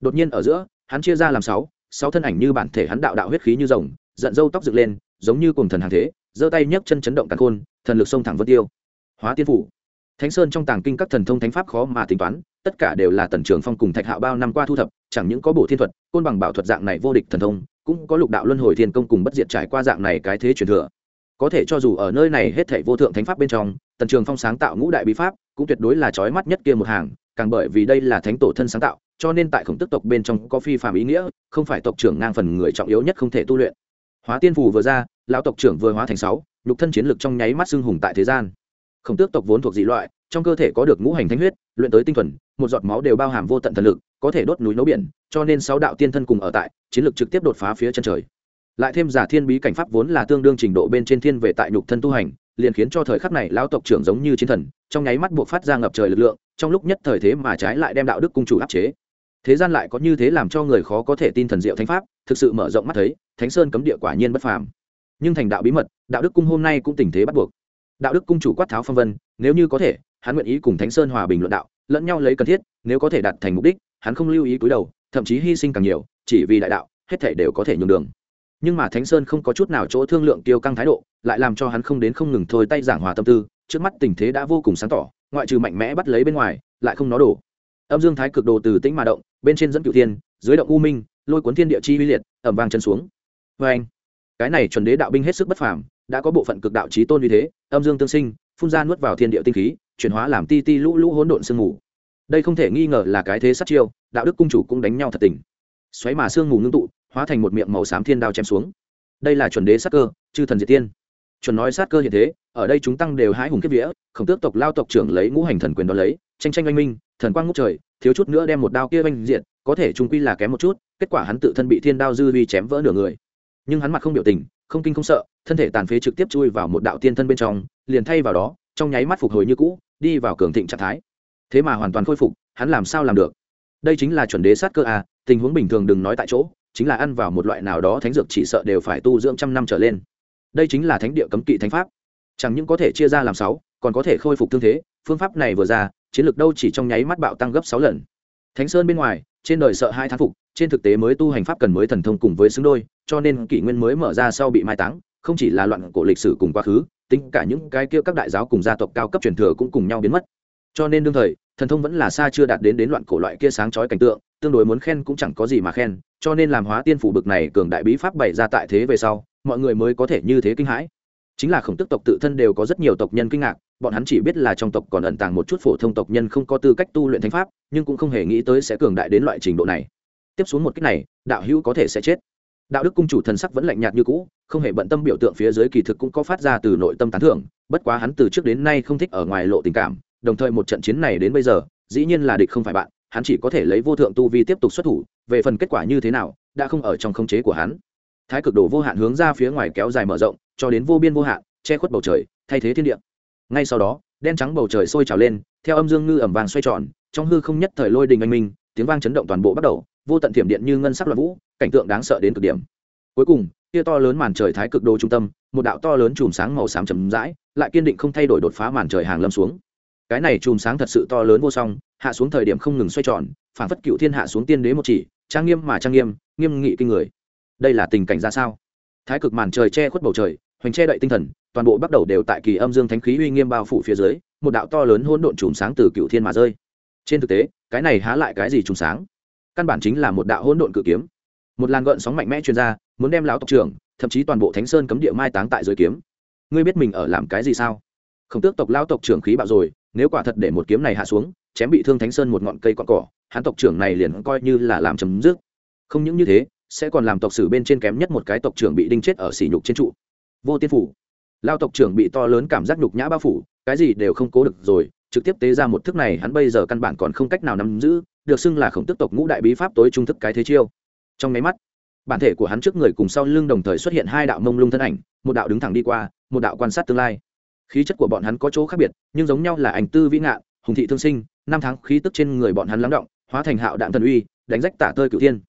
Đột nhiên ở giữa, hắn chia ra làm sáu sáu thân ảnh như bản thể hắn đạo đạo huyết khí như rồng, giận dâu tóc dựng lên, giống như cùng thần hàng thế, giơ tay nhấc chân chấn động tàn khôn, thần lực sông thẳng vân tiêu. Hóa tiên phủ thánh sơn trong tàng kinh các thần thông thánh pháp khó mà tính toán, tất cả đều là tần trường phong cùng thạch hạo bao năm qua thu thập, chẳng những có bổ thiên thuật, côn bằng bảo thuật dạng này vô địch thần thông, cũng có lục đạo luân hồi thiên công cùng bất diệt trải qua dạng này cái thế truyền thừa. Có thể cho dù ở nơi này hết thảy vô thượng thánh pháp bên trong, tần trường phong sáng tạo ngũ đại bí pháp, cũng tuyệt đối là trói mắt nhất kia một hàng, càng bởi vì đây là thánh tổ thân sáng tạo, cho nên tại khổng tức tộc bên trong có phi phạm ý nghĩa, không phải tộc trưởng ngang phần người trọng yếu nhất không thể tu luyện. Hóa tiên phù vừa ra, lão tộc trưởng vừa hóa thành sáu, nhục thân chiến lực trong nháy mắt xưng hùng tại thế gian khổng tước tộc vốn thuộc dị loại, trong cơ thể có được ngũ hành thánh huyết, luyện tới tinh thuần, một giọt máu đều bao hàm vô tận thần lực, có thể đốt núi nấu biển, cho nên sáu đạo tiên thân cùng ở tại, chiến lược trực tiếp đột phá phía chân trời. Lại thêm giả thiên bí cảnh pháp vốn là tương đương trình độ bên trên thiên về tại nhục thân tu hành, liền khiến cho thời khắc này lão tộc trưởng giống như chiến thần, trong nháy mắt buộc phát ra ngập trời lực lượng, trong lúc nhất thời thế mà trái lại đem đạo đức cung chủ áp chế. Thế gian lại có như thế làm cho người khó có thể tin thần diệu thánh pháp, thực sự mở rộng mắt thấy, thánh sơn cấm địa quả nhiên bất phàm. Nhưng thành đạo bí mật, đạo đức cung hôm nay cũng tình thế bắt buộc đạo đức cung chủ quát tháo phong vân, nếu như có thể, hắn nguyện ý cùng thánh sơn hòa bình luận đạo, lẫn nhau lấy cần thiết, nếu có thể đạt thành mục đích, hắn không lưu ý cúi đầu, thậm chí hy sinh càng nhiều, chỉ vì đại đạo, hết thể đều có thể nhường đường. Nhưng mà thánh sơn không có chút nào chỗ thương lượng tiêu căng thái độ, lại làm cho hắn không đến không ngừng thôi tay giảng hòa tâm tư, trước mắt tình thế đã vô cùng sáng tỏ, ngoại trừ mạnh mẽ bắt lấy bên ngoài, lại không nó đổ. Âm dương thái cực đồ từ tĩnh mà động, bên trên dẫn cựu thiên, dưới động u minh, lôi cuốn thiên địa chi uy liệt, ẩm vang chân xuống. Vê anh cái này chuẩn đế đạo binh hết sức bất phàm đã có bộ phận cực đạo trí tôn như thế, âm dương tương sinh, phun ra nuốt vào thiên địa tinh khí, chuyển hóa làm ti ti lũ lũ hỗn độn sương mù. Đây không thể nghi ngờ là cái thế sát chiêu, đạo đức cung chủ cũng đánh nhau thật tình. Xoáy mà sương mù ngưng tụ, hóa thành một miệng màu xám thiên đao chém xuống. Đây là chuẩn đế sát cơ, chư thần diệt tiên. Chuẩn nói sát cơ hiện thế, ở đây chúng tăng đều hái hùng kiếp vía, khổng tước tộc lao tộc trưởng lấy ngũ hành thần quyền đó lấy, tranh tranh oanh minh, thần quang ngút trời, thiếu chút nữa đem một đao kia oanh diện có thể trung quy là kém một chút, kết quả hắn tự thân bị thiên đao dư vi chém vỡ nửa người. Nhưng hắn mặt không biểu tình không kinh không sợ, thân thể tàn phế trực tiếp chui vào một đạo tiên thân bên trong, liền thay vào đó, trong nháy mắt phục hồi như cũ, đi vào cường thịnh trạng thái. Thế mà hoàn toàn khôi phục, hắn làm sao làm được? Đây chính là chuẩn đế sát cơ à tình huống bình thường đừng nói tại chỗ, chính là ăn vào một loại nào đó thánh dược chỉ sợ đều phải tu dưỡng trăm năm trở lên. Đây chính là thánh địa cấm kỵ thánh pháp. Chẳng những có thể chia ra làm sáu, còn có thể khôi phục thương thế, phương pháp này vừa ra, chiến lược đâu chỉ trong nháy mắt bạo tăng gấp sáu lần. Thánh sơn bên ngoài, trên đời sợ hai thán phục trên thực tế mới tu hành pháp cần mới thần thông cùng với xứng đôi, cho nên kỷ nguyên mới mở ra sau bị mai táng, không chỉ là loạn cổ lịch sử cùng quá khứ, tính cả những cái kia các đại giáo cùng gia tộc cao cấp truyền thừa cũng cùng nhau biến mất. Cho nên đương thời, thần thông vẫn là xa chưa đạt đến đến loạn cổ loại kia sáng chói cảnh tượng, tương đối muốn khen cũng chẳng có gì mà khen, cho nên làm hóa tiên phủ bực này cường đại bí pháp bày ra tại thế về sau, mọi người mới có thể như thế kinh hãi. Chính là khổng tức tộc tự thân đều có rất nhiều tộc nhân kinh ngạc, bọn hắn chỉ biết là trong tộc còn ẩn tàng một chút phổ thông tộc nhân không có tư cách tu luyện thánh pháp, nhưng cũng không hề nghĩ tới sẽ cường đại đến loại trình độ này tiếp xuống một cách này, đạo hữu có thể sẽ chết. Đạo đức cung chủ thần sắc vẫn lạnh nhạt như cũ, không hề bận tâm biểu tượng phía dưới kỳ thực cũng có phát ra từ nội tâm tán thưởng, bất quá hắn từ trước đến nay không thích ở ngoài lộ tình cảm, đồng thời một trận chiến này đến bây giờ, dĩ nhiên là địch không phải bạn, hắn chỉ có thể lấy vô thượng tu vi tiếp tục xuất thủ, về phần kết quả như thế nào, đã không ở trong khống chế của hắn. Thái cực đồ vô hạn hướng ra phía ngoài kéo dài mở rộng, cho đến vô biên vô hạn, che khuất bầu trời, thay thế thiên địa. Ngay sau đó, đen trắng bầu trời sôi trào lên, theo âm dương ngư ẩm vàng xoay tròn, trong hư không nhất thời lôi đình anh minh, tiếng vang chấn động toàn bộ bắt đầu vô tận thiểm điện như ngân sắc loạn vũ, cảnh tượng đáng sợ đến cực điểm. Cuối cùng kia to lớn màn trời thái cực đồ trung tâm, một đạo to lớn chùm sáng màu xám chầm rãi, lại kiên định không thay đổi đột phá màn trời hàng lâm xuống. Cái này chùm sáng thật sự to lớn vô song, hạ xuống thời điểm không ngừng xoay tròn phản phất cựu thiên hạ xuống tiên đế một chỉ, trang nghiêm mà trang nghiêm nghiêm nghị kinh người. Đây là tình cảnh ra sao? Thái cực màn trời che khuất bầu trời, hoành che đậy tinh thần, toàn bộ bắt đầu đều tại kỳ âm dương thánh khí uy nghiêm bao phủ phía dưới, một đạo to lớn hỗn độn chùm sáng từ cựu thiên mà rơi. Trên thực tế, cái này há lại cái gì chùm sáng? Căn bản chính là một đạo hỗn độn cự kiếm. Một làn gợn sóng mạnh mẽ chuyên ra, muốn đem lão tộc trưởng, thậm chí toàn bộ thánh sơn cấm địa mai táng tại dưới kiếm. Ngươi biết mình ở làm cái gì sao? Không tước tộc lão tộc trưởng khí bạo rồi, nếu quả thật để một kiếm này hạ xuống, chém bị thương thánh sơn một ngọn cây cọn cỏ, hắn tộc trưởng này liền coi như là làm chấm dứt. Không những như thế, sẽ còn làm tộc sử bên trên kém nhất một cái tộc trưởng bị đinh chết ở sỉ nhục trên trụ. Vô tiên phủ. Lao tộc trưởng bị to lớn cảm giác nhục nhã bao phủ, cái gì đều không cố được rồi, trực tiếp tế ra một thức này hắn bây giờ căn bản còn không cách nào nắm giữ được xưng là khổng tức tộc ngũ đại bí pháp tối trung thức cái thế chiêu. Trong máy mắt, bản thể của hắn trước người cùng sau lưng đồng thời xuất hiện hai đạo mông lung thân ảnh, một đạo đứng thẳng đi qua, một đạo quan sát tương lai. Khí chất của bọn hắn có chỗ khác biệt, nhưng giống nhau là ảnh tư vĩ ngạn, hùng thị thương sinh, năm tháng khí tức trên người bọn hắn lắng động, hóa thành hạo đạn thần uy, đánh rách tả tơi cửu thiên.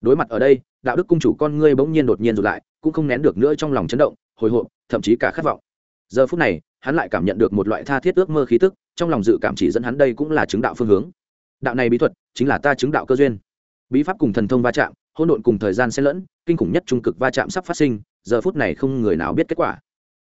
Đối mặt ở đây, đạo đức cung chủ con ngươi bỗng nhiên đột nhiên rụt lại, cũng không nén được nữa trong lòng chấn động, hồi hộp, thậm chí cả khát vọng. Giờ phút này, hắn lại cảm nhận được một loại tha thiết ước mơ khí tức, trong lòng dự cảm chỉ dẫn hắn đây cũng là chứng đạo phương hướng đạo này bí thuật chính là ta chứng đạo cơ duyên. Bí pháp cùng thần thông va chạm, hỗn độn cùng thời gian xen lẫn, kinh khủng nhất trung cực va chạm sắp phát sinh, giờ phút này không người nào biết kết quả.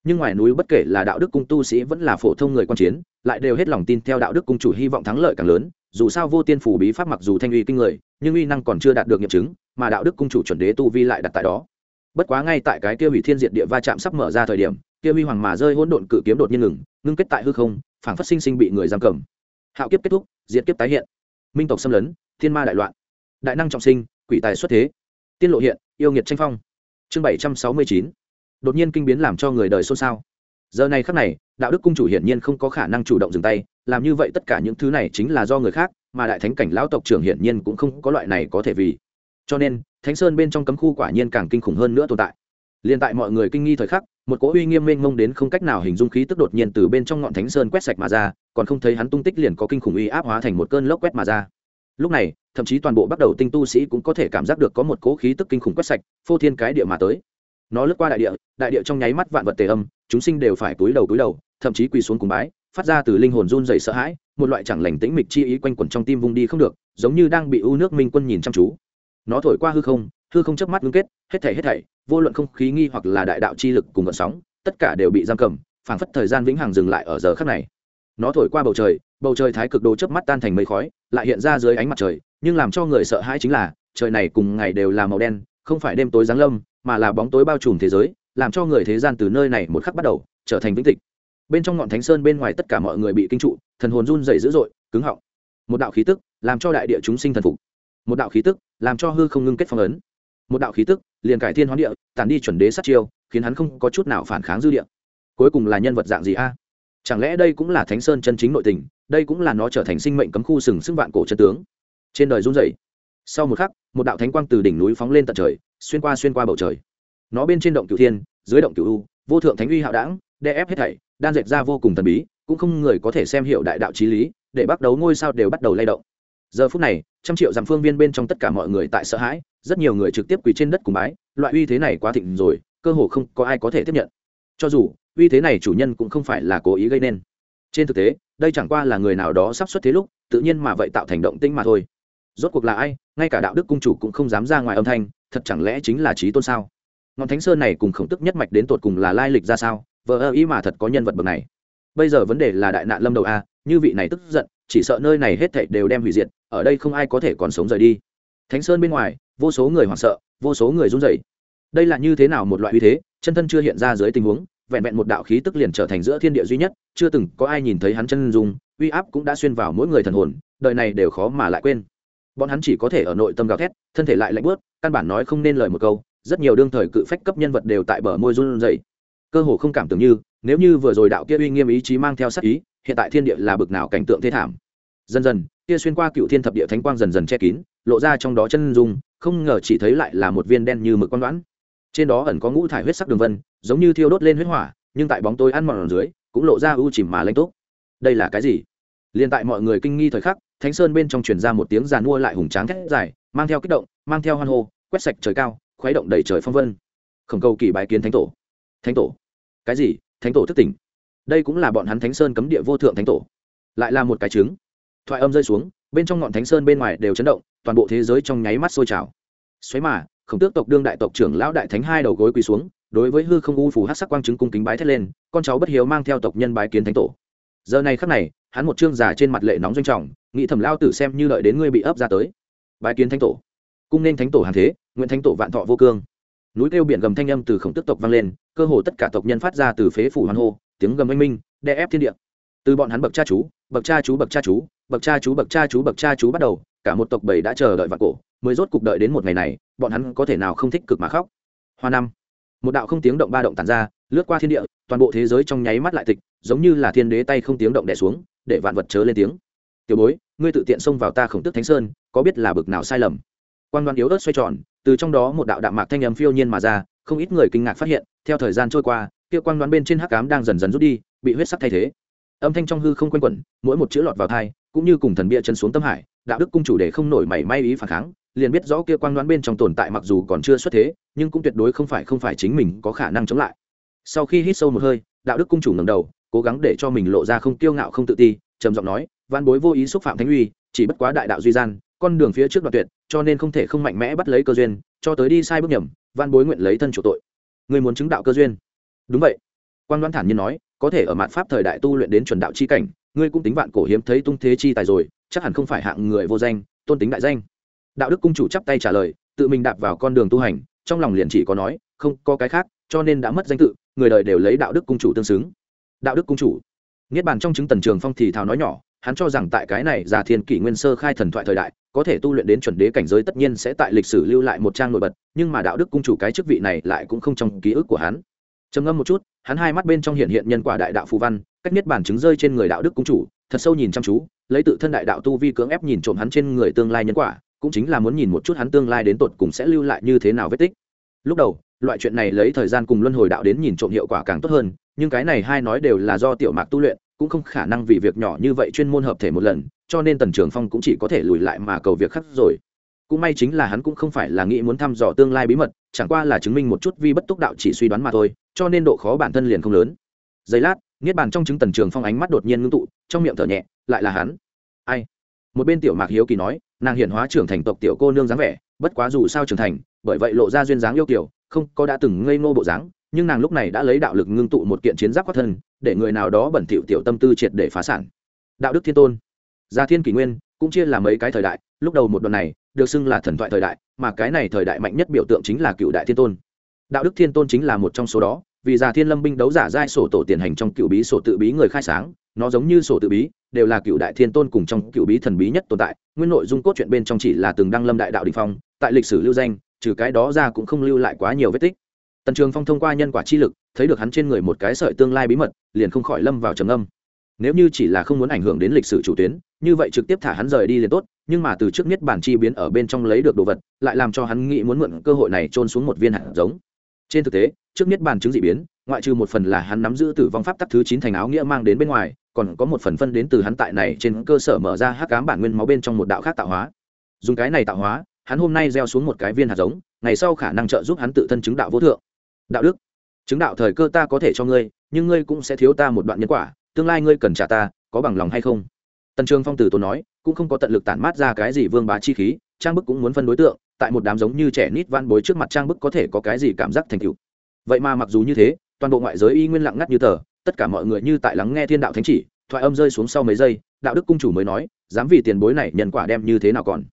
Nhưng ngoài núi bất kể là đạo đức cung tu sĩ vẫn là phổ thông người quan chiến, lại đều hết lòng tin theo đạo đức cung chủ hy vọng thắng lợi càng lớn. Dù sao vô tiên phủ bí pháp mặc dù thanh uy kinh người, nhưng uy năng còn chưa đạt được nghiệm chứng, mà đạo đức cung chủ chuẩn đế tu vi lại đặt tại đó. Bất quá ngay tại cái kia hủy thiên diệt địa va chạm sắp mở ra thời điểm, kia huy hoàng mà rơi hỗn độn cự kiếm đột nhiên ngừng, ngưng kết tại hư không, phảng phất sinh sinh bị người giam cầm. Hạo kiếp kết thúc, diệt kiếp tái hiện minh tộc xâm lấn, thiên ma đại loạn, đại năng trọng sinh, quỷ tài xuất thế, tiên lộ hiện, yêu nghiệt tranh phong. Chương bảy trăm sáu mươi chín, đột nhiên kinh biến làm cho người đời xôn xao. Giờ này khắc này, đạo đức cung chủ hiển nhiên không có khả năng chủ động dừng tay, làm như vậy tất cả những thứ này chính là do người khác, mà đại thánh cảnh lão tộc trưởng hiển nhiên cũng không có loại này có thể vì. Cho nên, thánh sơn bên trong cấm khu quả nhiên càng kinh khủng hơn nữa tồn tại. Liền tại mọi người kinh nghi thời khắc, một cỗ uy nghiêm mênh mông đến không cách nào hình dung khí tức đột nhiên từ bên trong ngọn thánh sơn quét sạch mà ra còn không thấy hắn tung tích liền có kinh khủng uy áp hóa thành một cơn lốc quét mà ra. Lúc này, thậm chí toàn bộ bắt đầu tinh tu sĩ cũng có thể cảm giác được có một cỗ khí tức kinh khủng quét sạch, phô thiên cái địa mà tới. Nó lướt qua đại địa đại địa trong nháy mắt vạn vật tề âm, chúng sinh đều phải túi đầu túi đầu, thậm chí quỳ xuống cùng bái, phát ra từ linh hồn run dày sợ hãi, một loại chẳng lành tĩnh mịch chi ý quanh quẩn trong tim vung đi không được, giống như đang bị u nước minh quân nhìn chăm chú. Nó thổi qua hư không hư không chớp mắt ngưng kết, hết thảy hết thảy, vô luận không khí nghi hoặc là đại đạo chi lực cùng vận sóng, tất cả đều bị giam cầm, phảng phất thời gian vĩnh hằng dừng lại ở giờ khắc này nó thổi qua bầu trời bầu trời thái cực đồ chớp mắt tan thành mây khói, lại hiện ra dưới ánh mặt trời, nhưng làm cho người sợ hãi chính là, trời này cùng ngày đều là màu đen, không phải đêm tối giáng lâm, mà là bóng tối bao trùm thế giới, làm cho người thế gian từ nơi này một khắc bắt đầu, trở thành vĩnh tịch. Bên trong ngọn thánh sơn bên ngoài tất cả mọi người bị kinh trụ, thần hồn run dày dữ dội, cứng họng. Một đạo khí tức làm cho đại địa chúng sinh thần phục. Một đạo khí tức làm cho hư không ngưng kết phong ấn. Một đạo khí tức liền cải thiên hoán địa, tản đi chuẩn đế sát chiêu, khiến hắn không có chút nào phản kháng dư địa. Cuối cùng là nhân vật dạng gì a? Chẳng lẽ đây cũng là thánh sơn chân chính nội tình, đây cũng là nó trở thành sinh mệnh cấm khu sừng sững vạn cổ chân tướng? Trên đời run rẩy. Sau một khắc, một đạo thánh quang từ đỉnh núi phóng lên tận trời, xuyên qua xuyên qua bầu trời. Nó bên trên động cửu thiên, dưới động cửu u, vô thượng thánh uy hạo đảng đe ép hết thảy, đan dệt ra vô cùng thần bí, cũng không người có thể xem hiểu đại đạo trí lý, để bắt đầu ngôi sao đều bắt đầu lay động. Giờ phút này, trăm triệu dặm phương viên bên trong tất cả mọi người tại sợ hãi, rất nhiều người trực tiếp quỳ trên đất cùng bái, loại uy thế này quá thịnh rồi, cơ hồ không có ai có thể tiếp nhận. Cho dù uy thế này chủ nhân cũng không phải là cố ý gây nên. Trên thực tế, đây chẳng qua là người nào đó sắp xuất thế lúc, tự nhiên mà vậy tạo thành động tĩnh mà thôi. Rốt cuộc là ai, ngay cả đạo đức cung chủ cũng không dám ra ngoài âm thanh, thật chẳng lẽ chính là trí tôn sao? Ngọn thánh sơn này cùng khổng tức nhất mạch đến tột cùng là lai lịch ra sao? Vợ ơ ý mà thật có nhân vật bậc này. Bây giờ vấn đề là đại nạn lâm đầu a, như vị này tức giận, chỉ sợ nơi này hết thảy đều đem hủy diệt, ở đây không ai có thể còn sống rời đi. Thánh sơn bên ngoài, vô số người hoảng sợ, vô số người run rẩy. Đây là như thế nào một loại uy thế, chân thân chưa hiện ra dưới tình huống vẹn vẹn một đạo khí tức liền trở thành giữa thiên địa duy nhất, chưa từng có ai nhìn thấy hắn chân dung, uy áp cũng đã xuyên vào mỗi người thần hồn, đời này đều khó mà lại quên. Bọn hắn chỉ có thể ở nội tâm gào thét, thân thể lại lạnh bớt căn bản nói không nên lời một câu, rất nhiều đương thời cự phách cấp nhân vật đều tại bờ môi run rẩy. Cơ hồ không cảm tưởng như, nếu như vừa rồi đạo kia uy nghiêm ý chí mang theo sát ý, hiện tại thiên địa là bực nào cảnh tượng thế thảm. Dần dần, kia xuyên qua cựu thiên thập địa thánh quang dần dần che kín, lộ ra trong đó chân dung, không ngờ chỉ thấy lại là một viên đen như mực quan đoán trên đó ẩn có ngũ thải huyết sắc đường vân, giống như thiêu đốt lên huyết hỏa, nhưng tại bóng tối ăn mòn dưới, cũng lộ ra ưu chìm mà lanh tốt đây là cái gì? Liền tại mọi người kinh nghi thời khắc, thánh sơn bên trong truyền ra một tiếng giàn mua lại hùng tráng thét dài, mang theo kích động, mang theo hoan hô, quét sạch trời cao, khuấy động đầy trời phong vân. Khổng cầu kỳ bái kiến thánh tổ. Thánh tổ? Cái gì? Thánh tổ thức tỉnh. Đây cũng là bọn hắn thánh sơn cấm địa vô thượng thánh tổ. Lại là một cái trứng. Thoại âm rơi xuống, bên trong ngọn thánh sơn bên ngoài đều chấn động, toàn bộ thế giới trong nháy mắt sôi trào. Xoáy mà khổng tước tộc đương đại tộc trưởng lão đại thánh hai đầu gối quỳ xuống, đối với hư không u phủ hát sắc quang chứng cung kính bái thét lên, con cháu bất hiếu mang theo tộc nhân bái kiến thánh tổ. Giờ này khắc này, hắn một chương giả trên mặt lệ nóng doanh trọng, nghĩ thầm lao tử xem như đợi đến ngươi bị ấp ra tới. Bái kiến thánh tổ. Cung nên thánh tổ hàng thế, nguyện thánh tổ vạn thọ vô cương. Núi kêu biển gầm thanh âm từ khổng tức tộc vang lên, cơ hồ tất cả tộc nhân phát ra từ phế phủ hoan hô, tiếng gầm oanh minh, đè ép thiên địa từ bọn hắn bậc cha chú, bậc cha chú, bậc cha chú, bậc cha chú, bậc cha chú, bậc cha chú bắt đầu, cả một tộc bầy đã chờ đợi vạn cổ, mới rốt cục đợi đến một ngày này, bọn hắn có thể nào không thích cực mà khóc. Hoa năm, một đạo không tiếng động ba động tàn ra, lướt qua thiên địa, toàn bộ thế giới trong nháy mắt lại tịch, giống như là thiên đế tay không tiếng động đẻ xuống, để vạn vật chớ lên tiếng. Tiểu bối, ngươi tự tiện xông vào ta khổng tức thánh sơn, có biết là bực nào sai lầm? Quan đoan yếu ớt xoay tròn, từ trong đó một đạo đạm mạc thanh âm phiêu nhiên mà ra, không ít người kinh ngạc phát hiện, theo thời gian trôi qua, kia quan đoán bên trên hắc cám đang dần dần rút đi, bị huyết sắc thay thế âm thanh trong hư không quanh quẩn, mỗi một chữ lọt vào thai cũng như cùng thần bia chân xuống tâm hải, đạo đức cung chủ để không nổi mảy may ý phản kháng, liền biết rõ kia quan đoán bên trong tồn tại mặc dù còn chưa xuất thế, nhưng cũng tuyệt đối không phải không phải chính mình có khả năng chống lại. Sau khi hít sâu một hơi, đạo đức cung chủ ngầm đầu, cố gắng để cho mình lộ ra không kiêu ngạo không tự ti, trầm giọng nói văn bối vô ý xúc phạm thánh uy, chỉ bất quá đại đạo duy gian, con đường phía trước đoạn tuyệt, cho nên không thể không mạnh mẽ bắt lấy cơ duyên, cho tới đi sai bước nhầm văn bối nguyện lấy thân chủ tội. Người muốn chứng đạo cơ duyên. Đúng vậy. Quan đoán thản nhiên nói có thể ở mạn pháp thời đại tu luyện đến chuẩn đạo chi cảnh, ngươi cũng tính vạn cổ hiếm thấy tung thế chi tài rồi, chắc hẳn không phải hạng người vô danh, tôn tính đại danh. Đạo đức cung chủ chắp tay trả lời, tự mình đạp vào con đường tu hành, trong lòng liền chỉ có nói, không, có cái khác, cho nên đã mất danh tự, người đời đều lấy đạo đức cung chủ tương xứng. Đạo đức cung chủ. Niết bàn trong chứng tần trường phong thì thào nói nhỏ, hắn cho rằng tại cái này già thiên kỷ nguyên sơ khai thần thoại thời đại, có thể tu luyện đến chuẩn đế cảnh giới tất nhiên sẽ tại lịch sử lưu lại một trang nổi bật, nhưng mà đạo đức cung chủ cái chức vị này lại cũng không trong ký ức của hắn. Trầm ngâm một chút hắn hai mắt bên trong hiện hiện nhân quả đại đạo phù văn, cách niết bản chứng rơi trên người đạo đức cung chủ, thật sâu nhìn chăm chú, lấy tự thân đại đạo tu vi cưỡng ép nhìn trộm hắn trên người tương lai nhân quả, cũng chính là muốn nhìn một chút hắn tương lai đến tột cùng sẽ lưu lại như thế nào vết tích. Lúc đầu, loại chuyện này lấy thời gian cùng luân hồi đạo đến nhìn trộm hiệu quả càng tốt hơn, nhưng cái này hai nói đều là do tiểu mạc tu luyện, cũng không khả năng vì việc nhỏ như vậy chuyên môn hợp thể một lần, cho nên tần trường phong cũng chỉ có thể lùi lại mà cầu việc khác rồi cũng may chính là hắn cũng không phải là nghĩ muốn thăm dò tương lai bí mật, chẳng qua là chứng minh một chút vi bất túc đạo chỉ suy đoán mà thôi, cho nên độ khó bản thân liền không lớn. Giây lát, niết bàn trong chứng tần trường phong ánh mắt đột nhiên ngưng tụ, trong miệng thở nhẹ, lại là hắn. Ai? Một bên tiểu mạc hiếu kỳ nói, nàng hiện hóa trưởng thành tộc tiểu cô nương dáng vẻ, bất quá dù sao trưởng thành, bởi vậy lộ ra duyên dáng yêu kiểu không có đã từng ngây ngô bộ dáng, nhưng nàng lúc này đã lấy đạo lực ngưng tụ một kiện chiến giáp quát thân, để người nào đó bẩn thỉu tiểu tâm tư triệt để phá sản. Đạo đức thiên tôn gia thiên kỷ nguyên cũng chia làm mấy cái thời đại, lúc đầu một đoạn này được xưng là thần thoại thời đại, mà cái này thời đại mạnh nhất biểu tượng chính là cựu đại thiên tôn. Đạo đức thiên tôn chính là một trong số đó, vì già thiên lâm binh đấu giả giai sổ tổ tiền hành trong cựu bí, sổ tự bí người khai sáng, nó giống như sổ tự bí, đều là cựu đại thiên tôn cùng trong cựu bí thần bí nhất tồn tại. Nguyên nội dung cốt truyện bên trong chỉ là từng đăng lâm đại đạo đình phong, tại lịch sử lưu danh, trừ cái đó ra cũng không lưu lại quá nhiều vết tích. Tần trường phong thông qua nhân quả chi lực, thấy được hắn trên người một cái sợi tương lai bí mật, liền không khỏi lâm vào trầm âm nếu như chỉ là không muốn ảnh hưởng đến lịch sử chủ tuyến, như vậy trực tiếp thả hắn rời đi liền tốt, nhưng mà từ trước nhất bản chi biến ở bên trong lấy được đồ vật, lại làm cho hắn nghĩ muốn mượn cơ hội này trôn xuống một viên hạt giống. Trên thực tế, trước nhất bản chứng dị biến, ngoại trừ một phần là hắn nắm giữ tử vong pháp tắc thứ chín thành áo nghĩa mang đến bên ngoài, còn có một phần phân đến từ hắn tại này trên cơ sở mở ra hắc cám bản nguyên máu bên trong một đạo khác tạo hóa. Dùng cái này tạo hóa, hắn hôm nay gieo xuống một cái viên hạt giống, ngày sau khả năng trợ giúp hắn tự thân chứng đạo vô thượng. Đạo đức. Chứng đạo thời cơ ta có thể cho ngươi, nhưng ngươi cũng sẽ thiếu ta một đoạn nhân quả tương lai ngươi cần trả ta, có bằng lòng hay không? Tần trường phong tử tốn nói, cũng không có tận lực tản mát ra cái gì vương bá chi khí, trang bức cũng muốn phân đối tượng, tại một đám giống như trẻ nít van bối trước mặt trang bức có thể có cái gì cảm giác thành tựu. Vậy mà mặc dù như thế, toàn bộ ngoại giới y nguyên lặng ngắt như tờ, tất cả mọi người như tại lắng nghe thiên đạo thánh chỉ, thoại âm rơi xuống sau mấy giây, đạo đức cung chủ mới nói, dám vì tiền bối này nhận quả đem như thế nào còn?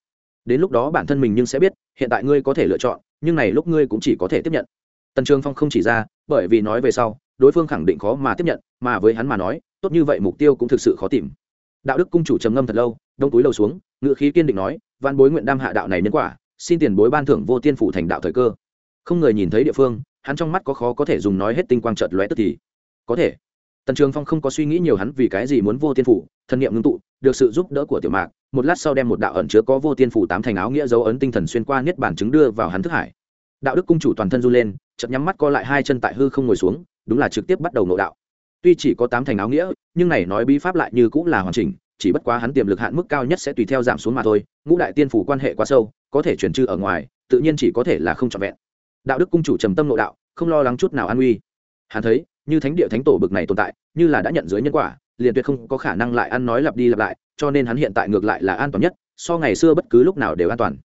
Đến lúc đó bản thân mình nhưng sẽ biết, hiện tại ngươi có thể lựa chọn, nhưng này lúc ngươi cũng chỉ có thể tiếp nhận. Tần trường phong không chỉ ra, bởi vì nói về sau, đối phương khẳng định khó mà tiếp nhận, mà với hắn mà nói tốt như vậy mục tiêu cũng thực sự khó tìm. Đạo đức cung chủ trầm ngâm thật lâu, đông túi lầu xuống, ngựa khí kiên định nói văn bối nguyện đam hạ đạo này nhân quả, xin tiền bối ban thưởng vô tiên phủ thành đạo thời cơ. Không người nhìn thấy địa phương, hắn trong mắt có khó có thể dùng nói hết tinh quang trợt lóe tức thì. Có thể. Tần trường phong không có suy nghĩ nhiều hắn vì cái gì muốn vô tiên phủ thân nhiệm ngưng tụ, được sự giúp đỡ của tiểu mạc, một lát sau đem một đạo ẩn chứa có vô tiên phủ tám thành áo nghĩa dấu ấn tinh thần xuyên qua niết bản chứng đưa vào hắn thức hải. Đạo đức cung chủ toàn thân run lên chậm nhắm mắt co lại hai chân tại hư không ngồi xuống, đúng là trực tiếp bắt đầu nộ đạo tuy chỉ có tám thành áo nghĩa, nhưng này nói bí pháp lại như cũng là hoàn chỉnh, chỉ bất quá hắn tiềm lực hạn mức cao nhất sẽ tùy theo giảm xuống mà thôi. Ngũ đại tiên phủ quan hệ quá sâu, có thể chuyển trừ ở ngoài, tự nhiên chỉ có thể là không trọn vẹn. Đạo đức cung chủ trầm tâm nội đạo, không lo lắng chút nào an nguy hắn thấy, như thánh địa thánh tổ bực này tồn tại, như là đã nhận dưới nhân quả, liền tuyệt không có khả năng lại ăn nói lặp đi lặp lại, cho nên hắn hiện tại ngược lại là an toàn nhất, so ngày xưa bất cứ lúc nào đều an toàn.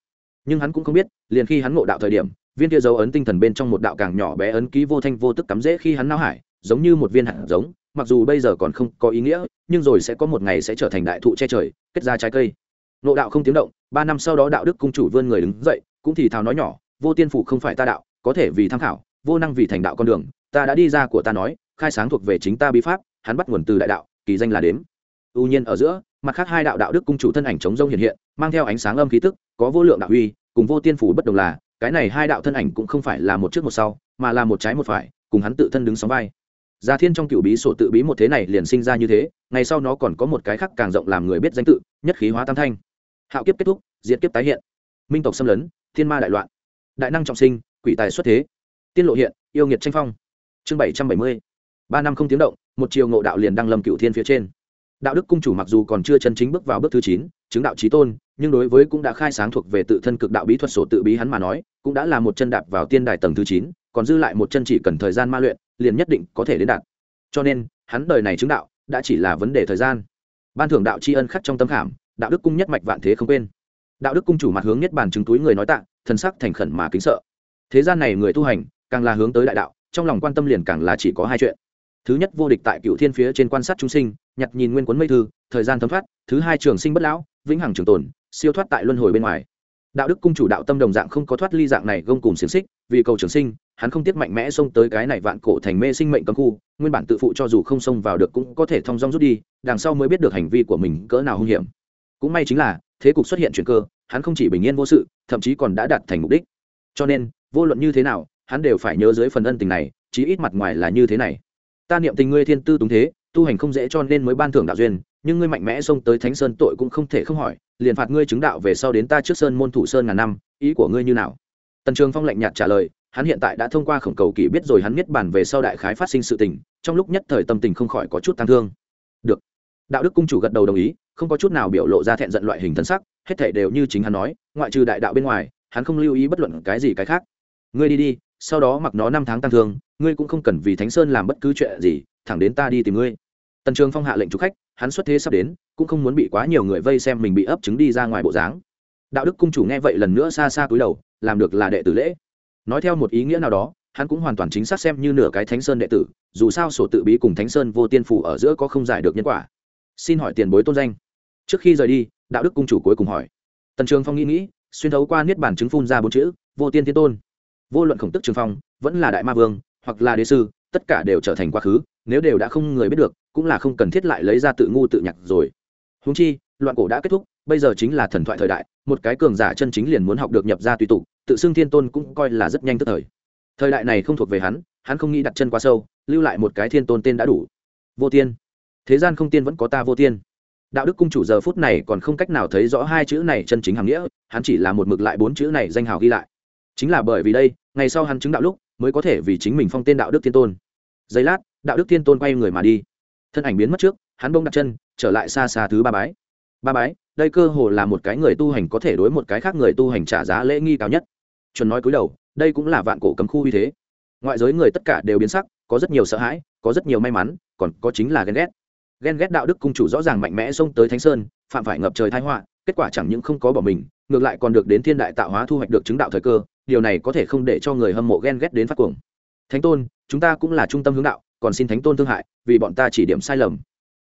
Nhưng hắn cũng không biết, liền khi hắn ngộ đạo thời điểm, viên kia dấu ấn tinh thần bên trong một đạo càng nhỏ bé ấn ký vô thanh vô tức cắm dễ khi hắn nao hải giống như một viên hạt giống, mặc dù bây giờ còn không có ý nghĩa, nhưng rồi sẽ có một ngày sẽ trở thành đại thụ che trời, kết ra trái cây. Nộ đạo không tiếng động, ba năm sau đó đạo đức cung chủ vươn người đứng dậy, cũng thì thào nói nhỏ, vô tiên phủ không phải ta đạo, có thể vì tham khảo, vô năng vì thành đạo con đường, ta đã đi ra của ta nói, khai sáng thuộc về chính ta bí pháp, hắn bắt nguồn từ đại đạo, kỳ danh là đếm. Ưu nhiên ở giữa, mặt khác hai đạo đạo đức cung chủ thân ảnh chống rông hiện hiện, mang theo ánh sáng âm khí tức, có vô lượng đạo uy, cùng vô tiên phủ bất đồng là, cái này hai đạo thân ảnh cũng không phải là một trước một sau, mà là một trái một phải, cùng hắn tự thân đứng sóng vai. Gia Thiên trong cựu bí sổ tự bí một thế này liền sinh ra như thế, ngày sau nó còn có một cái khác càng rộng làm người biết danh tự, nhất khí hóa tam thanh. Hạo kiếp kết thúc, diệt kiếp tái hiện. Minh tộc xâm lấn, thiên ma đại loạn. Đại năng trọng sinh, quỷ tài xuất thế. Tiên lộ hiện, yêu nghiệt tranh phong. Chương bảy trăm bảy mươi ba năm không tiếng động, một chiều ngộ đạo liền đăng lâm cựu thiên phía trên. Đạo đức cung chủ mặc dù còn chưa chân chính bước vào bước thứ chín, chứng đạo chí tôn, nhưng đối với cũng đã khai sáng thuộc về tự thân cực đạo bí thuật sổ tự bí hắn mà nói, cũng đã là một chân đạp vào tiên đài tầng thứ chín, còn dư lại một chân chỉ cần thời gian ma luyện, liền nhất định có thể đến đạt. Cho nên, hắn đời này chứng đạo đã chỉ là vấn đề thời gian. Ban thưởng đạo tri ân khắc trong tâm khảm, đạo đức cung nhất mạch vạn thế không quên. Đạo đức cung chủ mặt hướng nhất bản chứng túi người nói tạ thân sắc thành khẩn mà kính sợ. Thế gian này người tu hành, càng là hướng tới đại đạo, trong lòng quan tâm liền càng là chỉ có hai chuyện. Thứ nhất, vô địch tại cựu thiên phía trên quan sát chúng sinh, nhặt nhìn nguyên quấn mây thư, thời gian thấm thoát. Thứ hai, trường sinh bất lão, vĩnh hằng trường tồn, siêu thoát tại luân hồi bên ngoài. Đạo đức cung chủ đạo tâm đồng dạng không có thoát ly dạng này gông cùng xiềng xích, vì cầu trường sinh hắn không tiếc mạnh mẽ xông tới cái này vạn cổ thành mê sinh mệnh cấm khu, nguyên bản tự phụ cho dù không xông vào được cũng có thể thong dong rút đi, đằng sau mới biết được hành vi của mình cỡ nào hung hiểm. Cũng may chính là, thế cục xuất hiện chuyển cơ, hắn không chỉ bình yên vô sự, thậm chí còn đã đạt thành mục đích. Cho nên, vô luận như thế nào, hắn đều phải nhớ dưới phần ân tình này, chí ít mặt ngoài là như thế này. Ta niệm tình ngươi thiên tư túng thế, tu hành không dễ cho nên mới ban thưởng đạo duyên, nhưng ngươi mạnh mẽ xông tới thánh sơn tội cũng không thể không hỏi, liền phạt ngươi chứng đạo về sau đến ta trước sơn môn thủ sơn ngàn năm, ý của ngươi như nào? Tần trường phong lạnh nhạt trả lời hắn hiện tại đã thông qua khổng cầu kỳ biết rồi hắn biết bản về sau đại khái phát sinh sự tình, trong lúc nhất thời tâm tình không khỏi có chút tăng thương. Được. Đạo đức cung chủ gật đầu đồng ý, không có chút nào biểu lộ ra thẹn giận loại hình thân sắc, hết thể đều như chính hắn nói, ngoại trừ đại đạo bên ngoài, hắn không lưu ý bất luận cái gì cái khác. Ngươi đi đi, sau đó mặc nó năm tháng tăng thương, ngươi cũng không cần vì thánh sơn làm bất cứ chuyện gì, thẳng đến ta đi tìm ngươi. Tần trường phong hạ lệnh chủ khách, hắn xuất thế sắp đến, cũng không muốn bị quá nhiều người vây xem mình bị ấp trứng đi ra ngoài bộ dáng. Đạo đức cung chủ nghe vậy lần nữa xa xa cúi đầu, làm được là đệ tử lễ nói theo một ý nghĩa nào đó, hắn cũng hoàn toàn chính xác xem như nửa cái thánh sơn đệ tử, dù sao sổ tự bí cùng thánh sơn vô tiên phủ ở giữa có không giải được nhân quả. Xin hỏi tiền bối tôn danh. Trước khi rời đi, đạo đức cung chủ cuối cùng hỏi. Tần trường phong nghĩ nghĩ, xuyên thấu qua niết bản chứng phun ra bốn chữ, vô tiên thiên tôn. Vô luận khổng tức trường phong, vẫn là đại ma vương, hoặc là đế sư, tất cả đều trở thành quá khứ, nếu đều đã không người biết được, cũng là không cần thiết lại lấy ra tự ngu tự nhặt rồi. Húng chi, loạn cổ đã kết thúc, bây giờ chính là thần thoại thời đại, một cái cường giả chân chính liền muốn học được nhập ra tùy tục tự xưng thiên tôn cũng coi là rất nhanh tức thời. Thời đại này không thuộc về hắn hắn không nghĩ đặt chân quá sâu, lưu lại một cái thiên tôn tên đã đủ. Vô tiên. Thế gian không tiên vẫn có ta vô tiên. Đạo đức cung chủ giờ phút này còn không cách nào thấy rõ hai chữ này chân chính hàm nghĩa, hắn chỉ là một mực lại bốn chữ này danh hào ghi lại. Chính là bởi vì đây, ngày sau hắn chứng đạo lúc, mới có thể vì chính mình phong tên đạo đức thiên tôn. Giây lát, đạo đức thiên tôn quay người mà đi. Thân ảnh biến mất trước, hắn bông đặt chân, trở lại xa xa thứ ba bái. Ba bái, đây cơ hồ là một cái người tu hành có thể đối một cái khác người tu hành trả giá lễ nghi cao nhất chuẩn nói cúi đầu, đây cũng là vạn cổ cấm khu uy thế. Ngoại giới người tất cả đều biến sắc, có rất nhiều sợ hãi, có rất nhiều may mắn, còn có chính là ghen ghét. Ghen ghét đạo đức cung chủ rõ ràng mạnh mẽ xông tới thánh sơn, phạm phải ngập trời thái họa, kết quả chẳng những không có bỏ mình, ngược lại còn được đến thiên đại tạo hóa thu hoạch được chứng đạo thời cơ, điều này có thể không để cho người hâm mộ ghen ghét đến phát cuồng. Thánh tôn, chúng ta cũng là trung tâm hướng đạo, còn xin thánh tôn thương hại, vì bọn ta chỉ điểm sai lầm.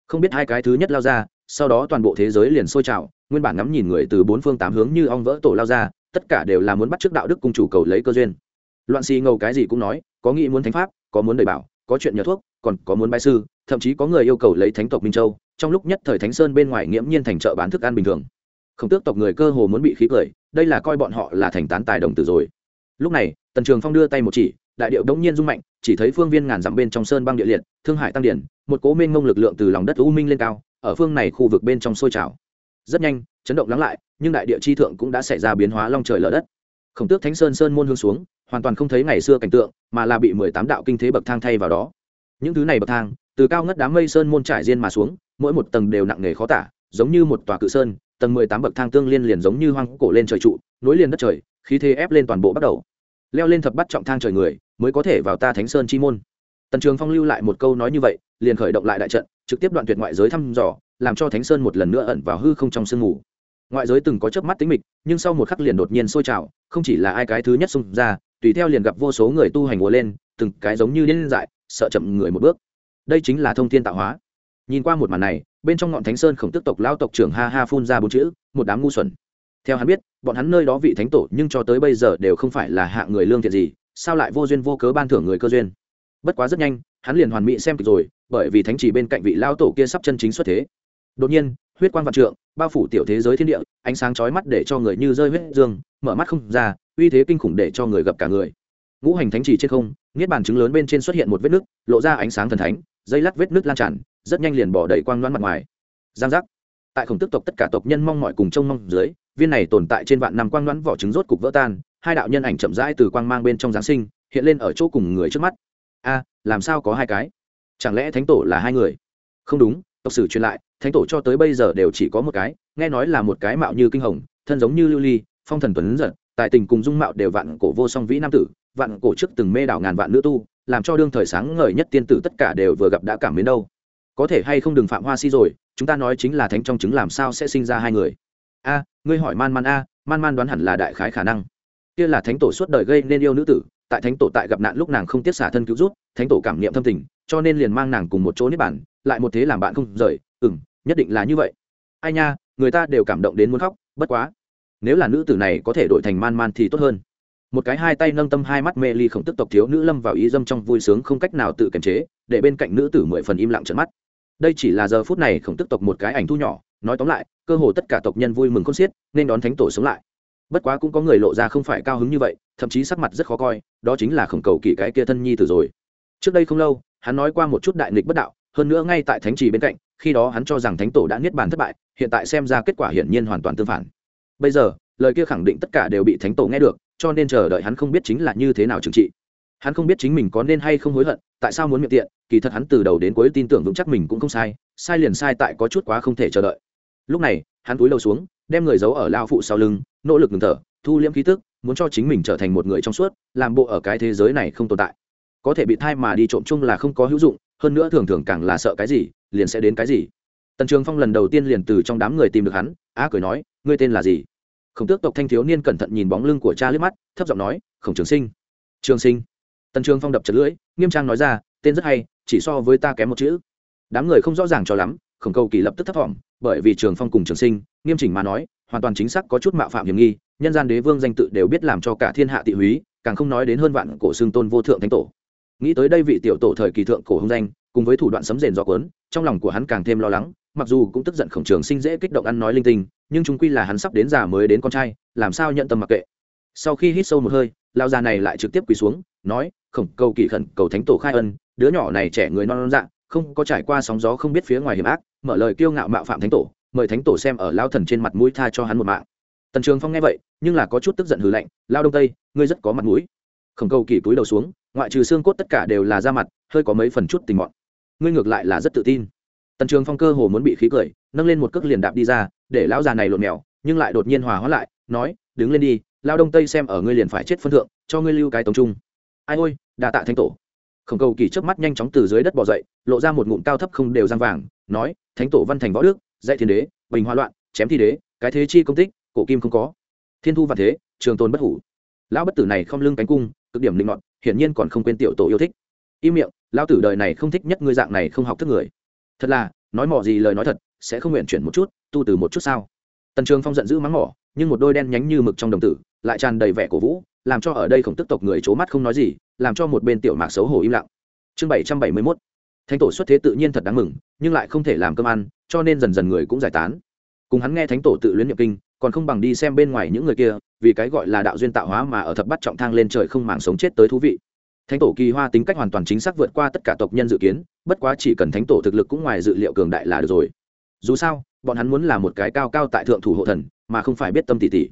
Không biết hai cái thứ nhất lao ra, sau đó toàn bộ thế giới liền sôi trào, nguyên bản ngắm nhìn người từ bốn phương tám hướng như ong vỡ tổ lao ra tất cả đều là muốn bắt trước đạo đức cung chủ cầu lấy cơ duyên. Loạn xì ngầu cái gì cũng nói, có nghĩ muốn thánh pháp, có muốn đời bảo, có chuyện nhờ thuốc, còn có muốn bái sư, thậm chí có người yêu cầu lấy thánh tộc minh châu, trong lúc nhất thời thánh sơn bên ngoài nghiễm nhiên thành chợ bán thức ăn bình thường. Không tước tộc người cơ hồ muốn bị khí cười, đây là coi bọn họ là thành tán tài đồng tử rồi. Lúc này, tần trường phong đưa tay một chỉ, đại điệu đống nhiên rung mạnh, chỉ thấy phương viên ngàn dặm bên trong sơn băng địa liệt, thương hải tăng điển, một cố mênh mông lực lượng từ lòng đất u minh lên cao, ở phương này khu vực bên trong sôi trào rất nhanh, chấn động lắng lại, nhưng đại địa chi thượng cũng đã xảy ra biến hóa long trời lở đất. Khổng tước thánh sơn sơn môn hương xuống, hoàn toàn không thấy ngày xưa cảnh tượng, mà là bị mười tám đạo kinh thế bậc thang thay vào đó. Những thứ này bậc thang, từ cao ngất đám mây sơn môn trải riêng mà xuống, mỗi một tầng đều nặng nề khó tả, giống như một tòa cự sơn, tầng mười tám bậc thang tương liên liền giống như hoang cổ lên trời trụ, nối liền đất trời, khí thế ép lên toàn bộ bắt đầu. Leo lên thập bắt trọng thang trời người, mới có thể vào ta thánh sơn chi môn. Tần trường phong lưu lại một câu nói như vậy, liền khởi động lại đại trận, trực tiếp đoạn tuyệt ngoại giới thăm dò làm cho thánh sơn một lần nữa ẩn vào hư không trong sương mù. Ngoại giới từng có chớp mắt tính mịch, nhưng sau một khắc liền đột nhiên sôi trào, không chỉ là ai cái thứ nhất xung ra, tùy theo liền gặp vô số người tu hành ùa lên, từng cái giống như điên dại, sợ chậm người một bước. Đây chính là thông thiên tạo hóa. Nhìn qua một màn này, bên trong ngọn thánh sơn khổng tức tộc lao tộc trưởng ha ha phun ra bốn chữ, một đám ngu xuẩn. Theo hắn biết, bọn hắn nơi đó vị thánh tổ nhưng cho tới bây giờ đều không phải là hạ người lương thiện gì, sao lại vô duyên vô cớ ban thưởng người cơ duyên? Bất quá rất nhanh, hắn liền hoàn mỹ xem kịch rồi, bởi vì thánh chỉ bên cạnh vị lao tổ kia sắp chân chính xuất thế đột nhiên, huyết quang vạn trượng, bao phủ tiểu thế giới thiên địa, ánh sáng chói mắt để cho người như rơi huyết dương, mở mắt không ra, uy thế kinh khủng để cho người gặp cả người. Ngũ hành thánh chỉ trên không, niết bàn chứng lớn bên trên xuất hiện một vết nứt, lộ ra ánh sáng thần thánh, dây lắc vết nứt lan tràn, rất nhanh liền bỏ đầy quang loan mặt ngoài. Giang giác. Tại khổng tức tộc tất cả tộc nhân mong mọi cùng trông mong dưới, viên này tồn tại trên vạn năm quang loãn vỏ trứng rốt cục vỡ tan, hai đạo nhân ảnh chậm rãi từ quang mang bên trong giáng sinh, hiện lên ở chỗ cùng người trước mắt. A, làm sao có hai cái? Chẳng lẽ thánh tổ là hai người? Không đúng tộc sử truyền lại, thánh tổ cho tới bây giờ đều chỉ có một cái, nghe nói là một cái mạo như kinh hồng, thân giống như lưu ly, phong thần tuấn giật, tài tình cùng dung mạo đều vạn cổ vô song vĩ nam tử, vạn cổ trước từng mê đảo ngàn vạn nữ tu, làm cho đương thời sáng ngời nhất tiên tử tất cả đều vừa gặp đã cảm mến đâu. Có thể hay không đừng phạm hoa si rồi, chúng ta nói chính là thánh trong chứng làm sao sẽ sinh ra hai người? A, ngươi hỏi man man a, man man đoán hẳn là đại khái khả năng. Kia là thánh tổ suốt đời gây nên yêu nữ tử, tại thánh tổ tại gặp nạn lúc nàng không tiết xả thân cứu rút thánh tổ cảm niệm thâm tình, cho nên liền mang nàng cùng một chỗ niết bản lại một thế làm bạn không rời ừ m nhất định là như vậy. Ai nha, người ta đều cảm động đến muốn khóc, bất quá. Nếu là nữ tử này có thể đổi thành man man thì tốt hơn. Một cái hai tay nâng tâm hai mắt mê ly khổng tức tộc thiếu nữ lâm vào ý dâm trong vui sướng không cách nào tự kiềm chế, để bên cạnh nữ tử mười phần im lặng trận mắt. Đây chỉ là giờ phút này khổng tức tộc một cái ảnh thu nhỏ, nói tóm lại, cơ hồ tất cả tộc nhân vui mừng con xiết, nên đón thánh tổ sống lại. Bất quá cũng có người lộ ra không phải cao hứng như vậy, thậm chí sắc mặt rất khó coi, đó chính là khổng cầu kỳ cái kia thân nhi tử rồi. Trước đây không lâu hắn nói qua một chút đại nghịch bất đạo, hơn nữa ngay tại thánh trì bên cạnh, khi đó hắn cho rằng thánh tổ đã niết bàn thất bại, hiện tại xem ra kết quả hiển nhiên hoàn toàn tương phản. Bây giờ, lời kia khẳng định tất cả đều bị thánh tổ nghe được, cho nên chờ đợi hắn không biết chính là như thế nào trừng trị. Hắn không biết chính mình có nên hay không hối hận, tại sao muốn miệng tiện, kỳ thật hắn từ đầu đến cuối tin tưởng vững chắc mình cũng không sai sai liền sai tại có chút quá không thể chờ đợi. Lúc này, hắn túi đầu xuống, đem người giấu ở lao phụ sau lưng, nỗ lực ngừng thở, thu liễm khí tức, muốn cho chính mình trở thành một người trong suốt, làm bộ ở cái thế giới này không tồn tại có thể bị thai mà đi trộm chung là không có hữu dụng, hơn nữa thường thường càng là sợ cái gì, liền sẽ đến cái gì. Tần trường phong lần đầu tiên liền từ trong đám người tìm được hắn, á cười nói, ngươi tên là gì? Khổng tước tộc thanh thiếu niên cẩn thận nhìn bóng lưng của cha liếc mắt, thấp giọng nói, khổng trường sinh. Trường sinh? Tần trường phong đập chật lưỡi, nghiêm trang nói ra, tên rất hay, chỉ so với ta kém một chữ. Đám người không rõ ràng cho lắm, khổng cầu kỳ lập tức thấp thỏm, bởi vì trường phong cùng trường sinh, nghiêm chỉnh mà nói, hoàn toàn chính xác có chút mạo phạm hiểm nghi, nhân gian đế vương danh tự đều biết làm cho cả thiên hạ tị húy, càng không nói đến hơn vạn cổ xương tôn vô thượng thánh tổ nghĩ tới đây vị tiểu tổ thời kỳ thượng cổ hung danh, cùng với thủ đoạn sấm rền gió cuốn, trong lòng của hắn càng thêm lo lắng, mặc dù cũng tức giận khổng trường sinh dễ kích động ăn nói linh tinh, nhưng chúng quy là hắn sắp đến già mới đến con trai, làm sao nhận tâm mặc kệ. Sau khi hít sâu một hơi lao già này lại trực tiếp quỳ xuống, nói, khổng, cầu kỳ khẩn, cầu thánh tổ khai ân, đứa nhỏ này trẻ người non non dạng không có trải qua sóng gió không biết phía ngoài hiểm ác, mở lời kiêu ngạo mạo phạm thánh tổ, mời thánh tổ xem ở lao thần trên mặt mũi tha cho hắn một mạng. Tần trường phong nghe vậy, nhưng là có chút tức giận hừ lạnh lao đông tây, ngươi rất có mặt mũi. Khổng, cầu kỳ cúi đầu xuống ngoại trừ xương cốt tất cả đều là da mặt, hơi có mấy phần chút tình mọn. Ngươi ngược lại là rất tự tin. Tần trường phong cơ hồ muốn bị khí cười, nâng lên một cước liền đạp đi ra, để lão già này lộn mèo, nhưng lại đột nhiên hòa hóa lại, nói, đứng lên đi lao đông tây xem ở ngươi liền phải chết phân thượng, cho ngươi lưu cái tống trung. Ai ôi, đà tạ thanh tổ. Khổng cầu kỳ trước mắt nhanh chóng từ dưới đất bỏ dậy, lộ ra một ngụm cao thấp không đều răng vàng, nói, thánh tổ văn thành võ đức, dạy thiên đế, bình hoa loạn, chém thi đế, cái thế chi công tích, cổ kim không có. Thiên thu và thế, trường tôn bất hủ. Lão bất tử này không lưng cánh cung cực điểm linh mọn hiển nhiên còn không quên tiểu tổ yêu thích. Im miệng, lão tử đời này không thích nhất ngươi dạng này không học thức người. Thật là, nói mỏ gì lời nói thật, sẽ không nguyện chuyển một chút, tu từ một chút sao? Tần trường phong giận dữ mắng mỏ, nhưng một đôi đen nhánh như mực trong đồng tử, lại tràn đầy vẻ cổ vũ, làm cho ở đây khổng tức tộc người c mắt không nói gì, làm cho một bên tiểu mạc xấu hổ im lặng. Chương bảy trăm bảy mươi mốt. Thánh tổ xuất thế tự nhiên thật đáng mừng, nhưng lại không thể làm cơm ăn, cho nên dần dần người cũng giải tán. Cùng hắn nghe thánh tổ tự luyến nhập kinh, còn không bằng đi xem bên ngoài những người kia vì cái gọi là đạo duyên tạo hóa mà ở thập bắt trọng thang lên trời không màng sống chết tới thú vị. Thánh tổ kỳ hoa tính cách hoàn toàn chính xác vượt qua tất cả tộc nhân dự kiến, bất quá chỉ cần thánh tổ thực lực cũng ngoài dự liệu cường đại là được rồi. Dù sao, bọn hắn muốn là một cái cao cao tại thượng thủ hộ thần, mà không phải biết tâm tỷ tỷ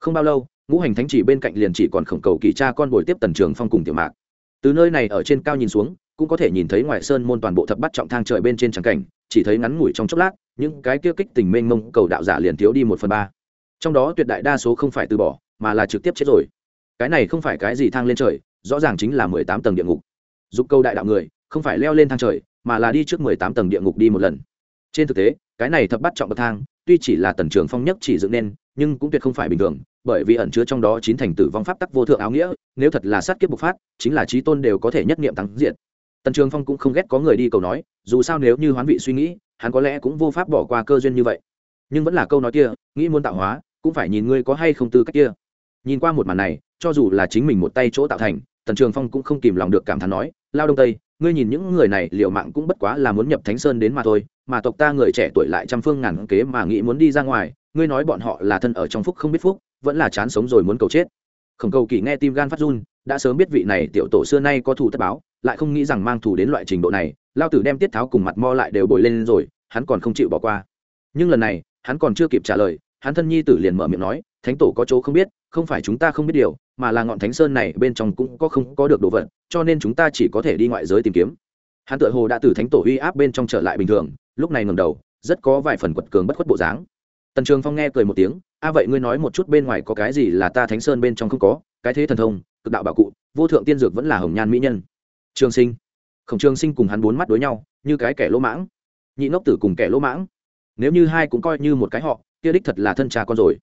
không bao lâu, ngũ hành thánh chỉ bên cạnh liền chỉ còn khổng cầu kỳ cha con bồi tiếp tần trường phong cùng tiểu mạc. Từ nơi này ở trên cao nhìn xuống, cũng có thể nhìn thấy ngoài sơn môn toàn bộ thập bắt trọng thang trời bên trên chẳng cảnh, chỉ thấy ngắn ngủi trong chốc lát, những cái kia kích tình mênh mông cầu đạo giả liền thiếu đi một phần ba trong đó tuyệt đại đa số không phải từ bỏ, mà là trực tiếp chết rồi. Cái này không phải cái gì thang lên trời, rõ ràng chính là mười tám tầng địa ngục. Dục câu đại đạo người, không phải leo lên thang trời, mà là đi trước mười tám tầng địa ngục đi một lần. Trên thực tế, cái này thập bắt trọng bậc thang, tuy chỉ là tần trường phong nhất chỉ dựng nên, nhưng cũng tuyệt không phải bình thường, bởi vì ẩn chứa trong đó chín thành tử vong pháp tắc vô thượng áo nghĩa, nếu thật là sát kiếp bộc phát, chính là trí tôn đều có thể nhất nghiệm thắng diện tần trường phong cũng không ghét có người đi cầu nói, dù sao nếu như hoán vị suy nghĩ, hắn có lẽ cũng vô pháp bỏ qua cơ duyên như vậy. Nhưng vẫn là câu nói kia, nghĩ muốn tạo hóa cũng phải nhìn ngươi có hay không tư cách kia. Nhìn qua một màn này, cho dù là chính mình một tay chỗ tạo thành, tần trường phong cũng không kìm lòng được cảm thán nói, lao đông tây, ngươi nhìn những người này liệu mạng cũng bất quá là muốn nhập thánh sơn đến mà thôi, mà tộc ta người trẻ tuổi lại trăm phương ngàn kế mà nghĩ muốn đi ra ngoài, ngươi nói bọn họ là thân ở trong phúc không biết phúc, vẫn là chán sống rồi muốn cầu chết. Khổng cầu kỳ nghe tim gan phát run, đã sớm biết vị này tiểu tổ xưa nay có thủ tất báo, lại không nghĩ rằng mang thủ đến loại trình độ này, lao tử đem tiết tháo cùng mặt mo lại đều bồi lên rồi, hắn còn không chịu bỏ qua. Nhưng lần này, hắn còn chưa kịp trả lời hắn thân nhi tử liền mở miệng nói, thánh tổ có chỗ không biết, không phải chúng ta không biết điều, mà là ngọn thánh sơn này bên trong cũng có không có được đồ vật, cho nên chúng ta chỉ có thể đi ngoại giới tìm kiếm. Hắn tự hồ đã từ thánh tổ uy áp bên trong trở lại bình thường, lúc này ngầm đầu, rất có vài phần quật cường bất khuất bộ dáng. Tần trường phong nghe cười một tiếng, a vậy ngươi nói một chút bên ngoài có cái gì là ta thánh sơn bên trong không có, cái thế thần thông, cực đạo bảo cụ, vô thượng tiên dược vẫn là hồng nhan mỹ nhân. Trường sinh, khổng trường sinh cùng hắn bốn mắt đối nhau, như cái kẻ lỗ mãng. Nhị ngốc tử cùng kẻ lỗ mãng. Nếu như hai cũng coi như một cái họ kia đích thật là thân cha con rồi.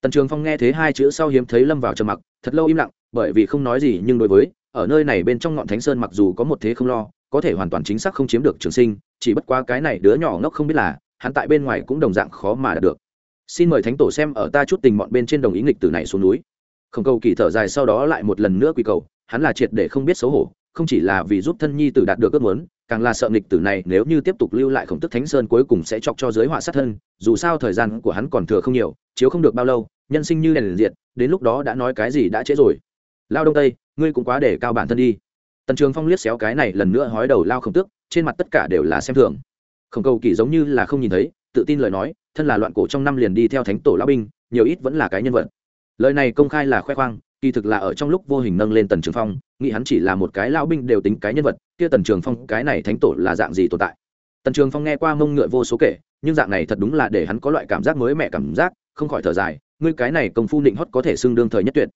Tần trường phong nghe thế hai chữ sau hiếm thấy lâm vào trầm mặc, thật lâu im lặng, bởi vì không nói gì nhưng đối với, ở nơi này bên trong ngọn thánh sơn mặc dù có một thế không lo, có thể hoàn toàn chính xác không chiếm được trường sinh, chỉ bất quá cái này đứa nhỏ ngốc không biết là, hắn tại bên ngoài cũng đồng dạng khó mà đạt được. Xin mời thánh tổ xem ở ta chút tình bọn bên trên đồng ý nghịch tử này xuống núi. Không cầu kỳ thở dài sau đó lại một lần nữa quy cầu, hắn là triệt để không biết xấu hổ không chỉ là vì giúp thân nhi tử đạt được ước muốn, càng là sợ nghịch tử này nếu như tiếp tục lưu lại khổng tức thánh sơn cuối cùng sẽ chọc cho giới họa sát thân, dù sao thời gian của hắn còn thừa không nhiều, chiếu không được bao lâu, nhân sinh như đèn liền diệt, đến lúc đó đã nói cái gì đã trễ rồi. Lao đông tây, ngươi cũng quá để cao bản thân đi. Tần trường phong liếc xéo cái này lần nữa hói đầu lao khổng tước, trên mặt tất cả đều là xem thường. Khổng cầu kỳ giống như là không nhìn thấy, tự tin lời nói, thân là loạn cổ trong năm liền đi theo thánh tổ lão binh, nhiều ít vẫn là cái nhân vật. Lời này công khai là khoe khoang kỳ thực là ở trong lúc vô hình nâng lên tần trường phong, nghĩ hắn chỉ là một cái lão binh đều tính cái nhân vật, kia tần trường phong, cái này thánh tổ là dạng gì tồn tại? Tần trường phong nghe qua mông ngựa vô số kể, nhưng dạng này thật đúng là để hắn có loại cảm giác mới mẻ cảm giác, không khỏi thở dài, ngươi cái này công phu định hót có thể xưng đương thời nhất tuyệt.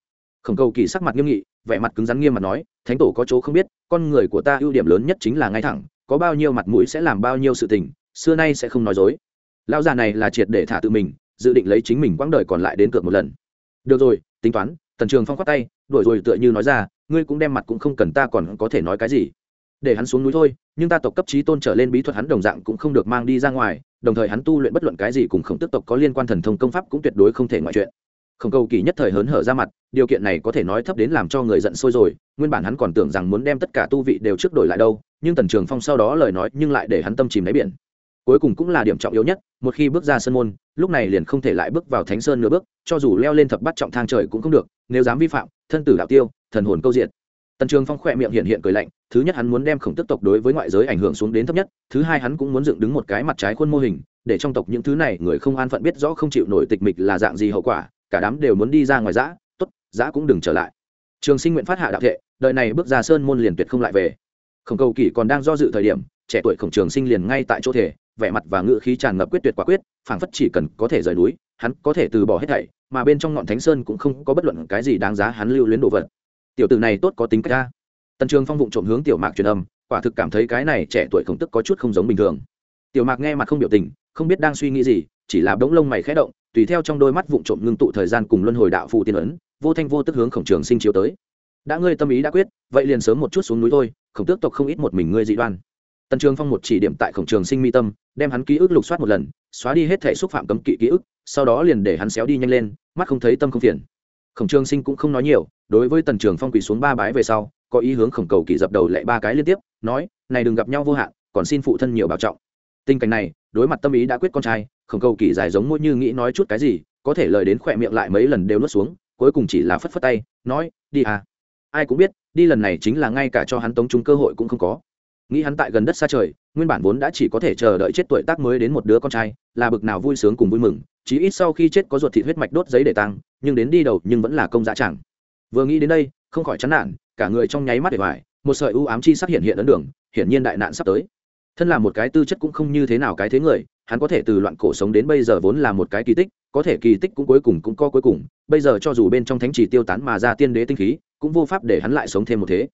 Khổng cầu kỳ sắc mặt nghiêm nghị, vẻ mặt cứng rắn nghiêm mặt nói, thánh tổ có chỗ không biết, con người của ta ưu điểm lớn nhất chính là ngay thẳng, có bao nhiêu mặt mũi sẽ làm bao nhiêu sự tình, xưa nay sẽ không nói dối. Lão già này là triệt để thả tự mình, dự định lấy chính mình quãng đời còn lại đến cược một lần. Được rồi, tính toán tần trường phong khoát tay, đổi rồi tựa như nói ra, ngươi cũng đem mặt cũng không cần ta còn có thể nói cái gì. Để hắn xuống núi thôi, nhưng ta tộc cấp trí tôn trở lên bí thuật hắn đồng dạng cũng không được mang đi ra ngoài, đồng thời hắn tu luyện bất luận cái gì cùng khổng tức tộc có liên quan thần thông công pháp cũng tuyệt đối không thể ngoại chuyện. Khổng cầu kỳ nhất thời hớn hở ra mặt, điều kiện này có thể nói thấp đến làm cho người giận sôi rồi, nguyên bản hắn còn tưởng rằng muốn đem tất cả tu vị đều trước đổi lại đâu, nhưng tần trường phong sau đó lời nói nhưng lại để hắn tâm chìm đáy biển. Cuối cùng cũng là điểm trọng yếu nhất, một khi bước ra sân môn, lúc này liền không thể lại bước vào thánh sơn nửa bước cho dù leo lên thập bắt trọng thang trời cũng không được, nếu dám vi phạm, thân tử đạo tiêu, thần hồn câu diện tần trường phong khỏe miệng hiện hiện cười lạnh, thứ nhất hắn muốn đem khổng tức tộc đối với ngoại giới ảnh hưởng xuống đến thấp nhất, thứ hai hắn cũng muốn dựng đứng một cái mặt trái khuôn mô hình, để trong tộc những thứ này người không an phận biết rõ không chịu nổi tịch mịch là dạng gì hậu quả, cả đám đều muốn đi ra ngoài giã, tốt, giã cũng đừng trở lại. Trường sinh nguyện phát hạ đạo thệ, đợi này bước ra sơn môn liền tuyệt không lại về. Khổng cầu kỷ còn đang do dự thời điểm, trẻ tuổi khổng trường sinh liền ngay tại chỗ thể, vẻ mặt và ngự khí tràn ngập quyết tuyệt quả quyết, phảng phất chỉ cần có thể rời núi, hắn có thể từ bỏ hết thảy mà bên trong ngọn thánh sơn cũng không có bất luận cái gì đáng giá hắn lưu luyến đồ vật. Tiểu tử này tốt có tính cách ra tần trường phong vụng trộm hướng tiểu mạc truyền âm, quả thực cảm thấy cái này trẻ tuổi khổng tức có chút không giống bình thường. Tiểu mạc nghe mặt không biểu tình, không biết đang suy nghĩ gì, chỉ là bỗng lông mày khẽ động, tùy theo trong đôi mắt vụng trộm ngưng tụ thời gian cùng luân hồi đạo phù tiên ấn, vô thanh vô tức hướng khổng trường sinh chiếu tới. Đã ngươi tâm ý đã quyết, vậy liền sớm một chút xuống núi thôi, khổng tước tộc không ít một mình ngươi dị đoan. Tần trường phong một chỉ điểm tại khổng trường sinh mi tâm, đem hắn ký ức lục soát một lần, xóa đi hết thể xúc phạm cấm kỵ ký ức sau đó liền để hắn xéo đi nhanh lên, mắt không thấy tâm không phiền. Khổng trường sinh cũng không nói nhiều, đối với tần trường phong quỳ xuống ba bái về sau, có ý hướng khổng cầu kỳ dập đầu lại ba cái liên tiếp, nói, này đừng gặp nhau vô hạn, còn xin phụ thân nhiều bảo trọng. Tình cảnh này, đối mặt tâm ý đã quyết con trai, khổng cầu kỳ dài giống mỗi như nghĩ nói chút cái gì, có thể lời đến khỏe miệng lại mấy lần đều nuốt xuống, cuối cùng chỉ là phất phất tay, nói, đi à. Ai cũng biết, đi lần này chính là ngay cả cho hắn tống trung cơ hội cũng không có. Nghĩ hắn tại gần đất xa trời, nguyên bản vốn đã chỉ có thể chờ đợi chết tuổi tác mới đến một đứa con trai, là bực nào vui sướng cùng vui mừng chí ít sau khi chết có ruột thịt huyết mạch đốt giấy để tăng nhưng đến đi đầu nhưng vẫn là công dạ chẳng vừa nghĩ đến đây, không khỏi chán nản, cả người trong nháy mắt để vải một sợi u ám chi sắc hiện hiện ấn đường, hiển nhiên đại nạn sắp tới. Thân là một cái tư chất cũng không như thế nào cái thế người, hắn có thể từ loạn cổ sống đến bây giờ vốn là một cái kỳ tích, có thể kỳ tích cũng cuối cùng cũng co cuối cùng, bây giờ cho dù bên trong thánh trì tiêu tán mà ra tiên đế tinh khí, cũng vô pháp để hắn lại sống thêm một thế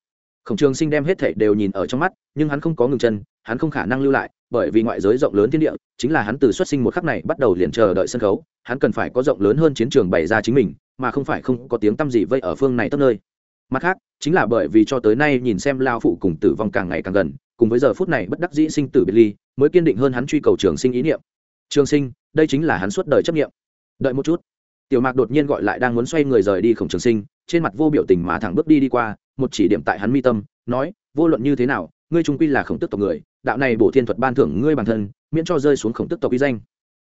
khổng trường sinh đem hết thảy đều nhìn ở trong mắt, nhưng hắn không có ngừng chân, hắn không khả năng lưu lại, bởi vì ngoại giới rộng lớn thiên địa, chính là hắn từ xuất sinh một khắc này bắt đầu liền chờ đợi sân khấu, hắn cần phải có rộng lớn hơn chiến trường bày ra chính mình, mà không phải không có tiếng tăm gì vây ở phương này tất nơi. Mặt khác, chính là bởi vì cho tới nay nhìn xem lao phụ cùng tử vong càng ngày càng gần, cùng với giờ phút này bất đắc dĩ sinh tử biệt ly, mới kiên định hơn hắn truy cầu trường sinh ý niệm. Trường sinh, đây chính là hắn suốt đời chấp niệm đợi một chút. Tiểu mạc đột nhiên gọi lại đang muốn xoay người rời đi khổng trường sinh trên mặt vô biểu tình mà thẳng bước đi đi qua, một chỉ điểm tại hắn mi tâm, nói, vô luận như thế nào, ngươi trung quy là khổng tức tộc người, đạo này bổ thiên thuật ban thưởng ngươi bản thân, miễn cho rơi xuống khổng tức tộc uy danh.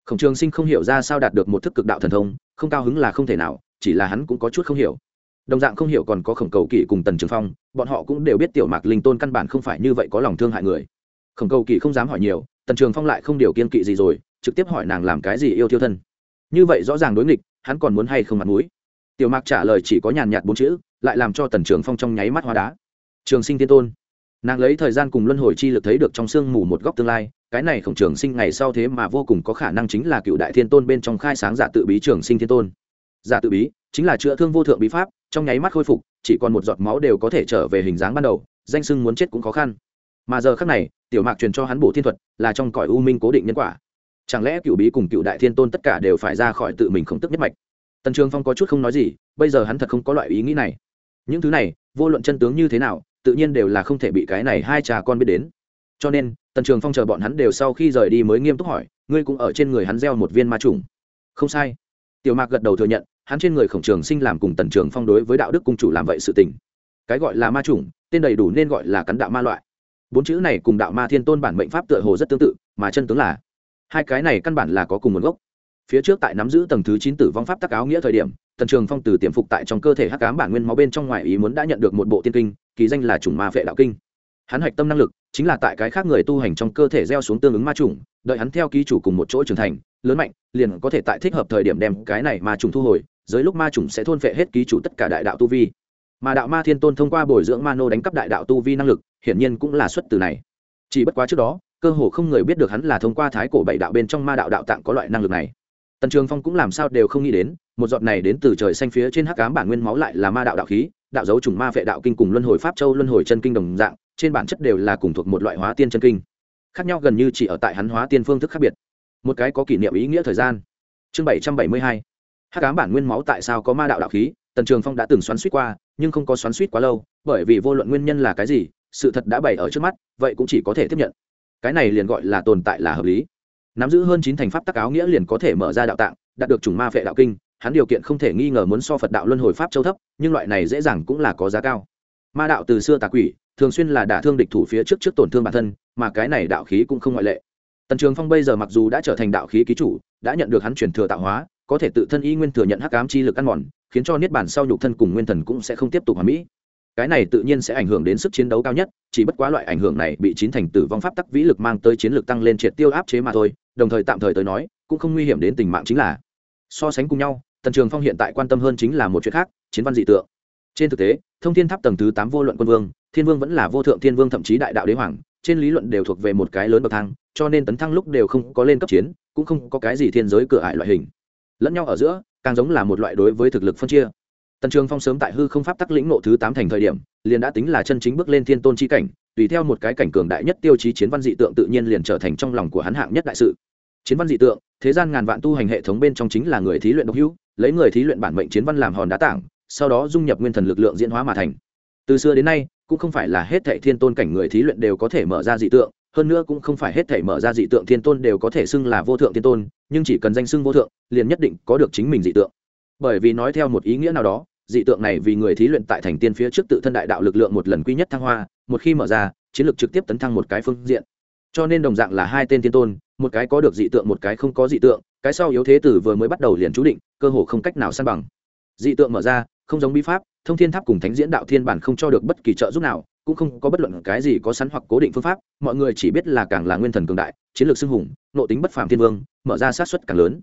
Khổng trường sinh không hiểu ra sao đạt được một thức cực đạo thần thông, không cao hứng là không thể nào, chỉ là hắn cũng có chút không hiểu. Đồng dạng không hiểu còn có khổng cầu kỷ cùng tần trường phong, bọn họ cũng đều biết tiểu mạc linh tôn căn bản không phải như vậy có lòng thương hại người. Khổng cầu kỷ không dám hỏi nhiều, tần trường phong lại không điều kiên kỵ gì rồi, trực tiếp hỏi nàng làm cái gì yêu thiêu thân. Như vậy rõ ràng đối nghịch, hắn còn muốn hay không mặt mũi? Tiểu mạc trả lời chỉ có nhàn nhạt bốn chữ, lại làm cho tần trường phong trong nháy mắt hoa đá. Trường sinh tiên tôn. Nàng lấy thời gian cùng luân hồi chi lực thấy được trong sương mù một góc tương lai, cái này khổng trường sinh ngày sau thế mà vô cùng có khả năng chính là cựu đại thiên tôn bên trong khai sáng giả tự bí trường sinh thiên tôn. Giả tự bí, chính là chữa thương vô thượng bí pháp, trong nháy mắt khôi phục, chỉ còn một giọt máu đều có thể trở về hình dáng ban đầu, danh sưng muốn chết cũng khó khăn. Mà giờ khác này, tiểu mạc truyền cho hắn bổ thiên thuật, là trong cõi u minh cố định nhân quả. Chẳng lẽ cựu bí cùng cựu đại thiên tôn tất cả đều phải ra khỏi tự mình khổng tức nhất mạch? Tần trường phong có chút không nói gì bây giờ hắn thật không có loại ý nghĩ này. Những thứ này vô luận chân tướng như thế nào tự nhiên đều là không thể bị cái này hai cha con biết đến. Cho nên tần trường phong chờ bọn hắn đều sau khi rời đi mới nghiêm túc hỏi ngươi cũng ở trên người hắn gieo một viên ma trùng? Không sai. Tiểu mạc gật đầu thừa nhận hắn trên người khổng trường sinh làm cùng tần trường phong đối với đạo đức cung chủ làm vậy sự tình. Cái gọi là ma trùng, tên đầy đủ nên gọi là cắn đạo ma loại. Bốn chữ này cùng đạo ma thiên tôn bản mệnh pháp tựa hồ rất tương tự mà chân tướng là hai cái này căn bản là có cùng nguồn gốc phía trước tại nắm giữ tầng thứ chín tử vong pháp tắc áo nghĩa thời điểm, tần trường phong từ tiềm phục tại trong cơ thể hắc cám bản nguyên máu bên trong ngoài ý muốn đã nhận được một bộ tiên kinh, kỳ danh là chủng ma vệ đạo kinh. Hắn hạch tâm năng lực chính là tại cái khác người tu hành trong cơ thể gieo xuống tương ứng ma chủng, đợi hắn theo ký chủ cùng một chỗ trưởng thành, lớn mạnh, liền có thể tại thích hợp thời điểm đem cái này ma trùng thu hồi, dưới lúc ma trùng sẽ thôn phệ hết ký chủ tất cả đại đạo tu vi. Mà đạo ma thiên tôn thông qua bồi dưỡng ma nô đánh cắp đại đạo tu vi năng lực, hiển nhiên cũng là xuất từ này. Chỉ bất quá trước đó, cơ hồ không người biết được hắn là thông qua thái cổ bảy đạo bên trong ma đạo đạo tạng có loại năng lực này tần trường phong cũng làm sao đều không nghĩ đến, một giọt này đến từ trời xanh phía trên hắc cám bản nguyên máu lại là ma đạo đạo khí, đạo dấu trùng ma vệ đạo kinh cùng luân hồi pháp châu, luân hồi chân kinh đồng dạng, trên bản chất đều là cùng thuộc một loại hóa tiên chân kinh. Khác nhau gần như chỉ ở tại hắn hóa tiên phương thức khác biệt. Một cái có kỷ niệm ý nghĩa thời gian. Chương bảy trăm bảy mươi hai. Hắc cám bản nguyên máu tại sao có ma đạo đạo khí? Tần trường phong đã từng xoắn suýt qua, nhưng không có xoắn suýt quá lâu, bởi vì vô luận nguyên nhân là cái gì, sự thật đã bày ở trước mắt, vậy cũng chỉ có thể tiếp nhận. Cái này liền gọi là tồn tại là hợp lý nắm giữ hơn chín thành pháp tắc áo nghĩa liền có thể mở ra đạo tạng, đạt được chủng ma vệ đạo kinh, hắn điều kiện không thể nghi ngờ muốn so phật đạo luân hồi pháp châu thấp, nhưng loại này dễ dàng cũng là có giá cao. Ma đạo từ xưa tà quỷ, thường xuyên là đả thương địch thủ phía trước trước tổn thương bản thân, mà cái này đạo khí cũng không ngoại lệ. Tần trường phong bây giờ mặc dù đã trở thành đạo khí ký chủ, đã nhận được hắn truyền thừa tạo hóa, có thể tự thân y nguyên thừa nhận hắc ám chi lực ăn mòn, khiến cho niết bản sau nhục thân cùng nguyên thần cũng sẽ không tiếp tục hòa mỹ. Cái này tự nhiên sẽ ảnh hưởng đến sức chiến đấu cao nhất, chỉ bất quá loại ảnh hưởng này bị chín thành tử vong pháp tắc vĩ lực mang tới chiến lược tăng lên triệt tiêu áp chế mà thôi đồng thời tạm thời tới nói, cũng không nguy hiểm đến tình mạng chính là. So sánh cùng nhau, tần trường phong hiện tại quan tâm hơn chính là một chuyện khác, chiến văn dị tượng. Trên thực tế, thông thiên tháp tầng thứ tám vô luận quân vương, thiên vương vẫn là vô thượng thiên vương thậm chí đại đạo đế hoàng, trên lý luận đều thuộc về một cái lớn bậc thang, cho nên tấn thăng lúc đều không có lên cấp chiến, cũng không có cái gì thiên giới cửa ải loại hình. Lẫn nhau ở giữa, càng giống là một loại đối với thực lực phân chia. Tần trường phong sớm tại hư không pháp tắc lĩnh nộ thứ tám thành thời điểm, liền đã tính là chân chính bước lên thiên tôn chi cảnh tùy theo một cái cảnh cường đại nhất tiêu chí chiến văn dị tượng tự nhiên liền trở thành trong lòng của hắn hạng nhất đại sự. Chiến văn dị tượng, thế gian ngàn vạn tu hành hệ thống bên trong chính là người thí luyện độc hữu, lấy người thí luyện bản mệnh chiến văn làm hòn đá tảng, sau đó dung nhập nguyên thần lực lượng diễn hóa mà thành. Từ xưa đến nay, cũng không phải là hết thệ thiên tôn cảnh người thí luyện đều có thể mở ra dị tượng, hơn nữa cũng không phải hết thảy mở ra dị tượng thiên tôn đều có thể xưng là vô thượng thiên tôn, nhưng chỉ cần danh xưng vô thượng, liền nhất định có được chính mình dị tượng. Bởi vì nói theo một ý nghĩa nào đó, dị tượng này vì người thí luyện tại thành tiên phía trước tự thân đại đạo lực lượng một lần quy nhất thăng hoa một khi mở ra, chiến lược trực tiếp tấn thăng một cái phương diện. Cho nên đồng dạng là hai tên thiên tôn, một cái có được dị tượng, một cái không có dị tượng, cái sau yếu thế tử vừa mới bắt đầu liền chú định, cơ hồ không cách nào san bằng. Dị tượng mở ra, không giống bí pháp, thông thiên tháp cùng thánh diễn đạo thiên bản không cho được bất kỳ trợ giúp nào, cũng không có bất luận cái gì có sẵn hoặc cố định phương pháp, mọi người chỉ biết là càng là nguyên thần cường đại, chiến lược xưng hùng nộ tính bất phàm thiên vương, mở ra sát xuất càng lớn.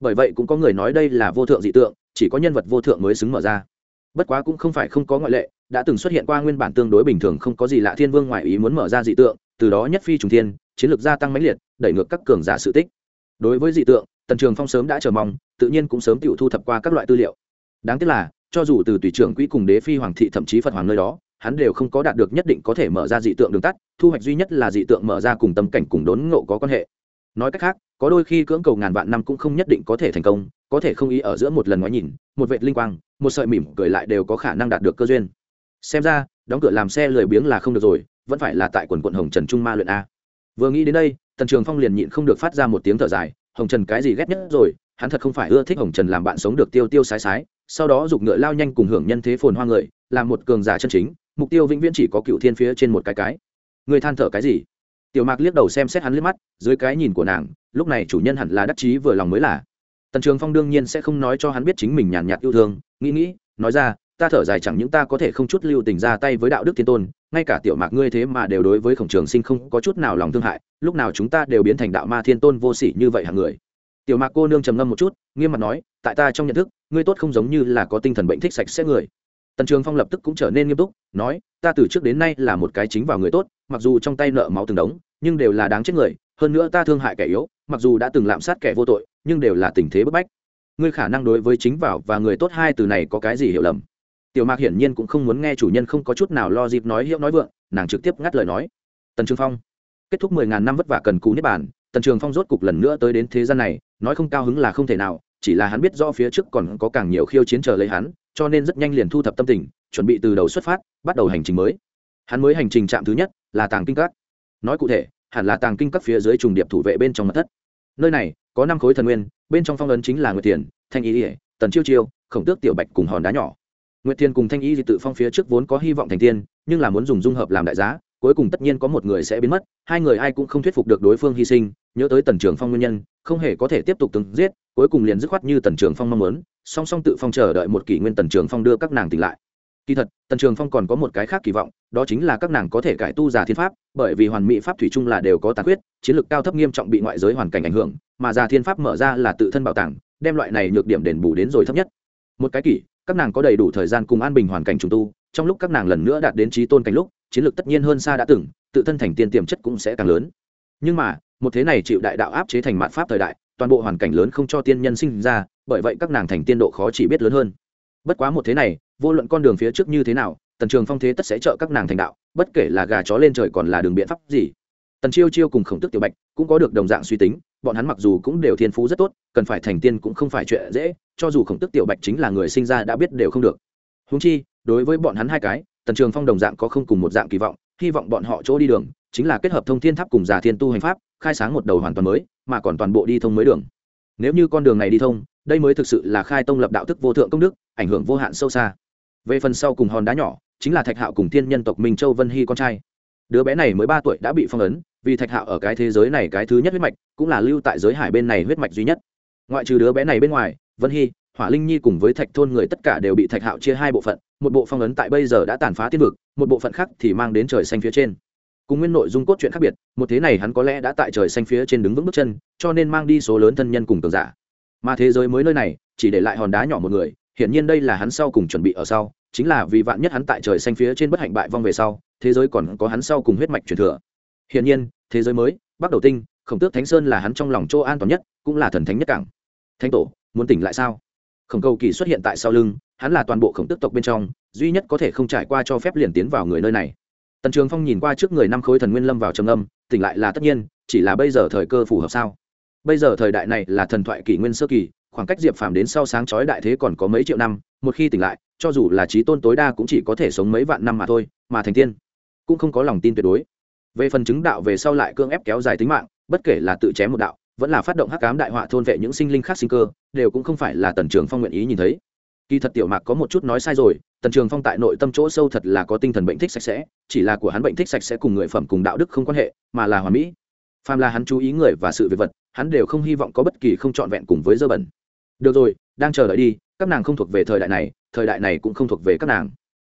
Bởi vậy cũng có người nói đây là vô thượng dị tượng, chỉ có nhân vật vô thượng mới xứng mở ra bất quá cũng không phải không có ngoại lệ, đã từng xuất hiện qua nguyên bản tương đối bình thường không có gì lạ thiên vương ngoại ý muốn mở ra dị tượng, từ đó nhất phi trùng thiên, chiến lược gia tăng mãnh liệt, đẩy ngược các cường giả sự tích. Đối với dị tượng, tần trường phong sớm đã chờ mong, tự nhiên cũng sớm tự thu thập qua các loại tư liệu. Đáng tiếc là, cho dù từ tùy trưởng quỹ cùng đế phi hoàng thị thậm chí phật hoàng nơi đó, hắn đều không có đạt được nhất định có thể mở ra dị tượng đường tắt, thu hoạch duy nhất là dị tượng mở ra cùng tâm cảnh cùng đốn ngộ có quan hệ. Nói cách khác, có đôi khi cưỡng cầu ngàn vạn năm cũng không nhất định có thể thành công, có thể không ý ở giữa một lần ngoái nhìn, một vệ linh quang một sợi mỉm cười lại đều có khả năng đạt được cơ duyên. Xem ra, đóng cửa làm xe lười biếng là không được rồi, vẫn phải là tại quần quận hồng trần trung ma luyện a. Vừa nghĩ đến đây, tần trường phong liền nhịn không được phát ra một tiếng thở dài, hồng trần cái gì ghét nhất rồi, hắn thật không phải ưa thích hồng trần làm bạn sống được tiêu tiêu sái sái, sau đó giục ngựa lao nhanh cùng hưởng nhân thế phồn hoa người, làm một cường giả chân chính, mục tiêu vĩnh viễn chỉ có cựu thiên phía trên một cái cái. Người than thở cái gì? Tiểu mạc liếc đầu xem xét hắn liếc mắt, dưới cái nhìn của nàng, lúc này chủ nhân hẳn là đắc chí vừa lòng mới là tần trường phong đương nhiên sẽ không nói cho hắn biết chính mình nhàn nhạt yêu thương, nghĩ nghĩ, nói ra, ta thở dài chẳng những ta có thể không chút lưu tình ra tay với đạo đức thiên tôn, ngay cả tiểu mạc ngươi thế mà đều đối với khổng trường sinh không có chút nào lòng thương hại, lúc nào chúng ta đều biến thành đạo ma thiên tôn vô sỉ như vậy hàng người? Tiểu mạc cô nương trầm ngâm một chút, nghiêm mặt nói, tại ta trong nhận thức, ngươi tốt không giống như là có tinh thần bệnh thích sạch sẽ người. Tần trường phong lập tức cũng trở nên nghiêm túc, nói, ta từ trước đến nay là một cái chính vào người tốt, mặc dù trong tay nợ máu từng đống, nhưng đều là đáng chết người hơn nữa ta thương hại kẻ yếu, mặc dù đã từng lạm sát kẻ vô tội, nhưng đều là tình thế bức bách. Ngươi khả năng đối với chính vào và người tốt hai từ này có cái gì hiểu lầm? Tiểu mạc hiển nhiên cũng không muốn nghe chủ nhân không có chút nào lo dịp nói hiệu nói vượng, nàng trực tiếp ngắt lời nói. Tần trường phong, kết thúc mười ngàn năm vất vả cần cú niết bản tần trường phong rốt cục lần nữa tới đến thế gian này, nói không cao hứng là không thể nào, chỉ là hắn biết do phía trước còn có càng nhiều khiêu chiến chờ lấy hắn, cho nên rất nhanh liền thu thập tâm tình, chuẩn bị từ đầu xuất phát, bắt đầu hành trình mới. Hắn mới hành trình trạm thứ nhất, là tàng kinh các. Nói cụ thể hẳn là tàng kinh các phía dưới trùng điệp thủ vệ bên trong mặt thất. Nơi này, có năm khối thần nguyên, bên trong phong ấn chính là nguyệt tiền thanh ý ỉa tần chiêu chiêu, khổng tước tiểu bạch cùng hòn đá nhỏ. Nguyệt thiên cùng thanh y thì tự phong phía trước vốn có hy vọng thành tiên, nhưng là muốn dùng dung hợp làm đại giá, cuối cùng tất nhiên có một người sẽ biến mất, hai người ai cũng không thuyết phục được đối phương hy sinh, nhớ tới tần trường phong nguyên nhân, không hề có thể tiếp tục từng giết, cuối cùng liền dứt khoát như tần trường phong mong muốn, song song tự phong chờ đợi một kỷ nguyên tần trường phong đưa các nàng tỉnh lại kỳ thật, tần trường phong còn có một cái khác kỳ vọng, đó chính là các nàng có thể cải tu giả thiên pháp, bởi vì hoàn mỹ pháp thủy chung là đều có tàn huyết chiến lược cao thấp nghiêm trọng bị ngoại giới hoàn cảnh ảnh hưởng, mà giả thiên pháp mở ra là tự thân bảo tàng, đem loại này nhược điểm đền bù đến rồi thấp nhất. Một cái kỷ, các nàng có đầy đủ thời gian cùng an bình hoàn cảnh trùng tu, trong lúc các nàng lần nữa đạt đến trí tôn cảnh lúc, chiến lược tất nhiên hơn xa đã từng, tự thân thành tiên tiềm chất cũng sẽ càng lớn. Nhưng mà, một thế này chịu đại đạo áp chế thành mạn pháp thời đại, toàn bộ hoàn cảnh lớn không cho tiên nhân sinh ra, bởi vậy các nàng thành tiên độ khó chỉ biết lớn hơn bất quá một thế này, vô luận con đường phía trước như thế nào, tần trường phong thế tất sẽ trợ các nàng thành đạo, bất kể là gà chó lên trời còn là đường biện pháp gì. Tần chiêu chiêu cùng khổng tức tiểu bạch cũng có được đồng dạng suy tính, bọn hắn mặc dù cũng đều thiên phú rất tốt, cần phải thành tiên cũng không phải chuyện dễ, cho dù khổng tức tiểu bạch chính là người sinh ra đã biết đều không được. Húng chi, đối với bọn hắn hai cái, tần trường phong đồng dạng có không cùng một dạng kỳ vọng, hy vọng bọn họ chỗ đi đường chính là kết hợp thông thiên tháp cùng giả thiên tu hành pháp, khai sáng một đầu hoàn toàn mới, mà còn toàn bộ đi thông mới đường. Nếu như con đường này đi thông, đây mới thực sự là khai tông lập đạo thức vô thượng công đức ảnh hưởng vô hạn sâu xa. Về phần sau cùng hòn đá nhỏ, chính là thạch hạo cùng thiên nhân tộc minh châu vân hy con trai. Đứa bé này mới ba tuổi đã bị phong ấn, vì thạch hạo ở cái thế giới này cái thứ nhất huyết mạch, cũng là lưu tại giới hải bên này huyết mạch duy nhất. Ngoại trừ đứa bé này bên ngoài, vân hy, hỏa linh nhi cùng với thạch thôn người tất cả đều bị thạch hạo chia hai bộ phận, một bộ phong ấn tại bây giờ đã tàn phá tiên vực, một bộ phận khác thì mang đến trời xanh phía trên. Cùng nguyên nội dung cốt truyện khác biệt, một thế này hắn có lẽ đã tại trời xanh phía trên đứng vững bước chân, cho nên mang đi số lớn thân nhân cùng cường giả. Mà thế giới mới nơi này, chỉ để lại hòn đá nhỏ một người hiển nhiên đây là hắn sau cùng chuẩn bị ở sau, chính là vì vạn nhất hắn tại trời xanh phía trên bất hạnh bại vong về sau, thế giới còn có hắn sau cùng huyết mạch truyền thừa. Hiển nhiên, thế giới mới, bắc đầu tinh, khổng tước thánh sơn là hắn trong lòng chỗ an toàn nhất, cũng là thần thánh nhất cảng. Thánh tổ, muốn tỉnh lại sao? Khổng cầu kỳ xuất hiện tại sau lưng, hắn là toàn bộ khổng tước tộc bên trong, duy nhất có thể không trải qua cho phép liền tiến vào người nơi này. Tần trường phong nhìn qua trước người năm khối thần nguyên lâm vào trầm âm, tỉnh lại là tất nhiên, chỉ là bây giờ thời cơ phù hợp sao? Bây giờ thời đại này là thần thoại kỷ nguyên sơ kỳ khoảng cách diệp phàm đến sau sáng chói đại thế còn có mấy triệu năm, một khi tỉnh lại, cho dù là trí tôn tối đa cũng chỉ có thể sống mấy vạn năm mà thôi, mà thành tiên cũng không có lòng tin tuyệt đối. Về phần chứng đạo về sau lại cương ép kéo dài tính mạng, bất kể là tự chém một đạo, vẫn là phát động hắc cám đại họa thôn vệ những sinh linh khác sinh cơ, đều cũng không phải là tần trường phong nguyện ý nhìn thấy. Kỳ thật tiểu mạc có một chút nói sai rồi, tần trường phong tại nội tâm chỗ sâu thật là có tinh thần bệnh thích sạch sẽ, chỉ là của hắn bệnh thích sạch sẽ cùng người phẩm cùng đạo đức không quan hệ, mà là hòa mỹ. Phàm là hắn chú ý người và sự việc vật, hắn đều không hy vọng có bất kỳ không trọn vẹn cùng với dơ bẩn được rồi, đang chờ đợi đi, các nàng không thuộc về thời đại này, thời đại này cũng không thuộc về các nàng.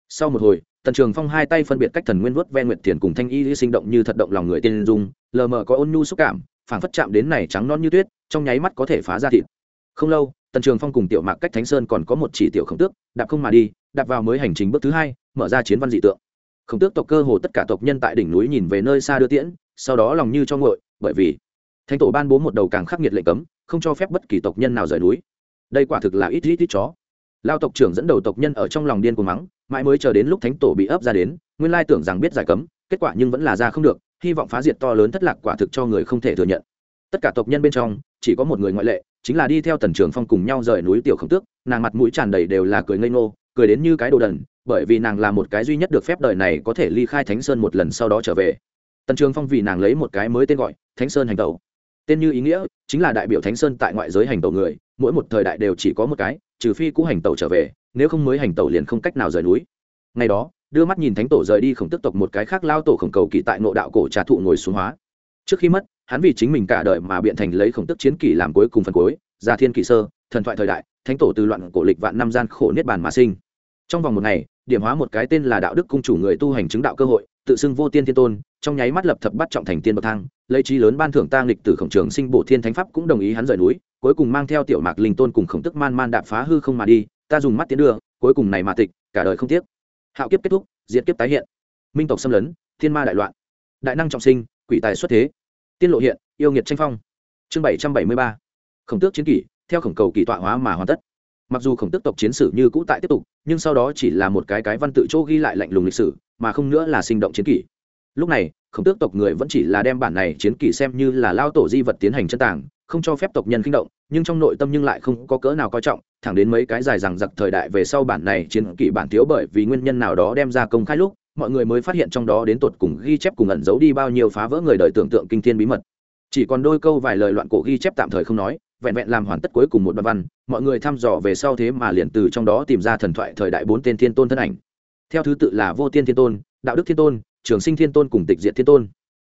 Sau một hồi, tần trường phong hai tay phân biệt cách thần nguyên vuốt ven nguyệt thiền cùng thanh y sinh động như thật động lòng người tiên dung, lờ mờ có ôn nhu xúc cảm, phảng phất chạm đến này trắng non như tuyết, trong nháy mắt có thể phá ra thịt. Không lâu, tần trường phong cùng tiểu mạc cách thánh sơn còn có một chỉ tiểu khổng tước, đạp không mà đi, đạp vào mới hành trình bước thứ hai, mở ra chiến văn dị tượng. Khổng tước tộc cơ hồ tất cả tộc nhân tại đỉnh núi nhìn về nơi xa đưa tiễn, sau đó lòng như cho ngội bởi vì thánh tổ ban bố một đầu càng khắc nghiệt lệnh cấm, không cho phép bất kỳ tộc nhân nào rời núi. Đây quả thực là ít ít ít chó. Lao tộc trưởng dẫn đầu tộc nhân ở trong lòng điên cuồng mắng, mãi mới chờ đến lúc thánh tổ bị ấp ra đến, nguyên lai tưởng rằng biết giải cấm, kết quả nhưng vẫn là ra không được, hy vọng phá diệt to lớn thất lạc quả thực cho người không thể thừa nhận. Tất cả tộc nhân bên trong, chỉ có một người ngoại lệ, chính là đi theo tần trường phong cùng nhau rời núi tiểu khổng tước, nàng mặt mũi tràn đầy đều là cười ngây ngô, cười đến như cái đồ đần, bởi vì nàng là một cái duy nhất được phép đời này có thể ly khai thánh sơn một lần sau đó trở về. Tần trường phong vì nàng lấy một cái mới tên gọi, thánh sơn hành tẩu tên như ý nghĩa chính là đại biểu thánh sơn tại ngoại giới hành tẩu người, mỗi một thời đại đều chỉ có một cái, trừ phi cũ hành tẩu trở về, nếu không mới hành tẩu liền không cách nào rời núi. Ngày đó, đưa mắt nhìn thánh tổ rời đi khổng tức tộc một cái khác lao tổ khổng cầu kỳ tại ngộ đạo cổ trà thụ ngồi xuống hóa. Trước khi mất, hắn vì chính mình cả đời mà biện thành lấy khổng tức chiến kỳ làm cuối cùng phần cuối, gia thiên kỳ sơ, thần thoại thời đại, thánh tổ từ loạn cổ lịch vạn năm gian khổ niết bàn mà sinh. Trong vòng một ngày, điểm hóa một cái tên là đạo đức cung chủ người tu hành chứng đạo cơ hội, tự xưng vô tiên thiên tôn, trong nháy mắt lập thập bắt trọng thành tiên bậc thang lấy trí lớn ban thưởng ta lịch từ khổng trường sinh bổ thiên thánh pháp cũng đồng ý hắn rời núi, cuối cùng mang theo tiểu mạc linh tôn cùng khổng tức man man đạp phá hư không mà đi, ta dùng mắt tiến đưa, cuối cùng này mà tịch, cả đời không tiếc. Hạo kiếp kết thúc, diệt kiếp tái hiện. Minh tộc xâm lấn, thiên ma đại loạn. Đại năng trọng sinh, quỷ tài xuất thế. Tiên lộ hiện, yêu nghiệt tranh phong. Chương bảy trăm bảy mươi ba. Khổng tước chiến kỷ, theo khổng cầu kỳ tọa hóa mà hoàn tất. Mặc dù khổng tước tộc chiến sử như cũ tại tiếp tục, nhưng sau đó chỉ là một cái cái văn tự chỗ ghi lại lạnh lùng lịch sử, mà không nữa là sinh động chiến kỷ. Lúc này khổng tước tộc người vẫn chỉ là đem bản này chiến kỳ xem như là lao tổ di vật tiến hành chân tàng, không cho phép tộc nhân kinh động, nhưng trong nội tâm nhưng lại không có cỡ nào coi trọng, thẳng đến mấy cái dài rằng giặc thời đại về sau bản này chiến kỳ bản thiếu bởi vì nguyên nhân nào đó đem ra công khai lúc, mọi người mới phát hiện trong đó đến tột cùng ghi chép cùng ẩn giấu đi bao nhiêu phá vỡ người đời tưởng tượng kinh thiên bí mật. Chỉ còn đôi câu vài lời loạn cổ ghi chép tạm thời không nói, vẹn vẹn làm hoàn tất cuối cùng một đoạn văn, mọi người thăm dò về sau thế mà liền từ trong đó tìm ra thần thoại thời đại bốn tên thiên tôn thân ảnh. Theo thứ tự là vô tiên thiên tôn, đạo đức thiên tôn trường sinh thiên tôn cùng tịch diện thiên tôn.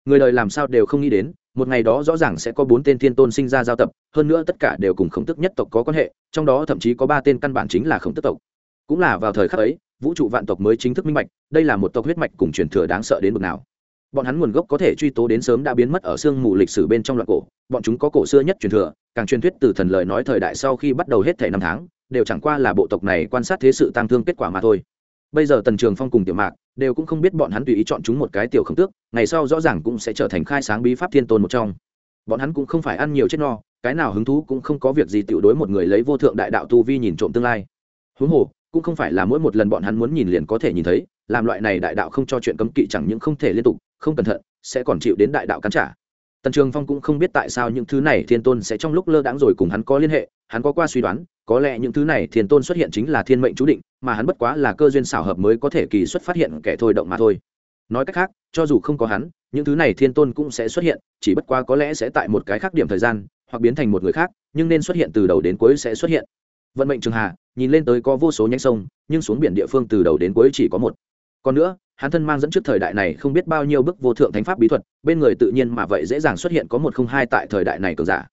Người đời làm sao đều không nghĩ đến, một ngày đó rõ ràng sẽ có bốn tên thiên tôn sinh ra giao tập, hơn nữa tất cả đều cùng khổng tức nhất tộc có quan hệ, trong đó thậm chí có ba tên căn bản chính là khổng tức tộc. Cũng là vào thời khắc ấy, vũ trụ vạn tộc mới chính thức minh bạch, đây là một tộc huyết mạch cùng truyền thừa đáng sợ đến mực nào. Bọn hắn nguồn gốc có thể truy tố đến sớm đã biến mất ở sương mù lịch sử bên trong loạn cổ, bọn chúng có cổ xưa nhất truyền thừa, càng truyền thuyết từ thần lời nói thời đại sau khi bắt đầu hết thể năm tháng, đều chẳng qua là bộ tộc này quan sát thế sự tăng thương kết quả mà thôi bây giờ tần trường phong cùng tiểu mạc đều cũng không biết bọn hắn tùy ý chọn chúng một cái tiểu khổng tước, ngày sau rõ ràng cũng sẽ trở thành khai sáng bí pháp thiên tôn một trong. Bọn hắn cũng không phải ăn nhiều chết no, cái nào hứng thú cũng không có việc gì tiểu đối một người lấy vô thượng đại đạo tu vi nhìn trộm tương lai. Huống hồ, cũng không phải là mỗi một lần bọn hắn muốn nhìn liền có thể nhìn thấy, làm loại này đại đạo không cho chuyện cấm kỵ chẳng những không thể liên tục, không cẩn thận, sẽ còn chịu đến đại đạo cắn trả tần trường phong cũng không biết tại sao những thứ này thiên tôn sẽ trong lúc lơ đãng rồi cùng hắn có liên hệ, hắn có qua suy đoán, có lẽ những thứ này thiên tôn xuất hiện chính là thiên mệnh chú định, mà hắn bất quá là cơ duyên xảo hợp mới có thể kỳ xuất phát hiện kẻ thôi động mà thôi. Nói cách khác, cho dù không có hắn, những thứ này thiên tôn cũng sẽ xuất hiện, chỉ bất quá có lẽ sẽ tại một cái khác điểm thời gian, hoặc biến thành một người khác, nhưng nên xuất hiện từ đầu đến cuối sẽ xuất hiện. Vận mệnh trường hà, nhìn lên tới có vô số nhánh sông, nhưng xuống biển địa phương từ đầu đến cuối chỉ có một. Còn nữa hắn thân mang dẫn trước thời đại này không biết bao nhiêu bức vô thượng thánh pháp bí thuật, bên người tự nhiên mà vậy dễ dàng xuất hiện có một không hai tại thời đại này cường giả.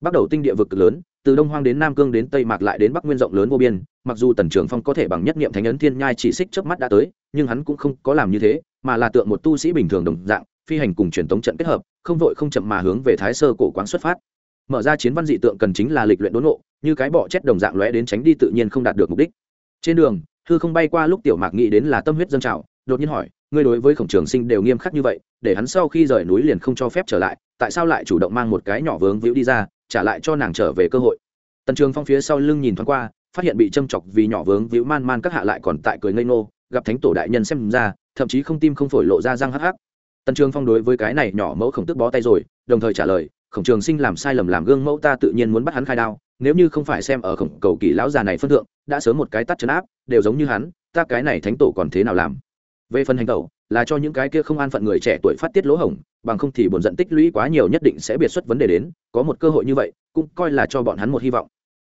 Bắt đầu tinh địa vực lớn, từ đông hoang đến nam cương đến tây mạc lại đến bắc nguyên rộng lớn vô biên, mặc dù tần trường phong có thể bằng nhất nghiệm thánh ấn thiên nhai chỉ xích trước mắt đã tới, nhưng hắn cũng không có làm như thế, mà là tượng một tu sĩ bình thường đồng dạng, phi hành cùng truyền tống trận kết hợp, không vội không chậm mà hướng về thái sơ cổ quán xuất phát. Mở ra chiến văn dị tượng cần chính là lịch luyện đốn ngộ, như cái bọ chết đồng dạng lóe đến tránh đi tự nhiên không đạt được mục đích. Trên đường, hư không bay qua lúc tiểu mạc nghĩ đến là tâm huyết dân trào đột nhiên hỏi, ngươi đối với khổng trường sinh đều nghiêm khắc như vậy, để hắn sau khi rời núi liền không cho phép trở lại, tại sao lại chủ động mang một cái nhỏ vướng víu đi ra, trả lại cho nàng trở về cơ hội? Tần trường phong phía sau lưng nhìn thoáng qua, phát hiện bị châm chọc vì nhỏ vướng víu man man các hạ lại còn tại cười ngây ngô, gặp thánh tổ đại nhân xem ra, thậm chí không tim không phổi lộ ra răng hắc hắc. Tần trường phong đối với cái này nhỏ mẫu khổng tức bó tay rồi, đồng thời trả lời, khổng trường sinh làm sai lầm làm gương mẫu ta tự nhiên muốn bắt hắn khai đao, nếu như không phải xem ở khổng cầu kỳ lão già này phân thượng, đã sớm một cái tắt chấn áp, đều giống như hắn, ta cái này thánh tổ còn thế nào làm? Về phần hành tẩu, là cho những cái kia không an phận người trẻ tuổi phát tiết lỗ hổng, bằng không thì buồn giận tích lũy quá nhiều nhất định sẽ biệt xuất vấn đề đến, có một cơ hội như vậy, cũng coi là cho bọn hắn một hy vọng.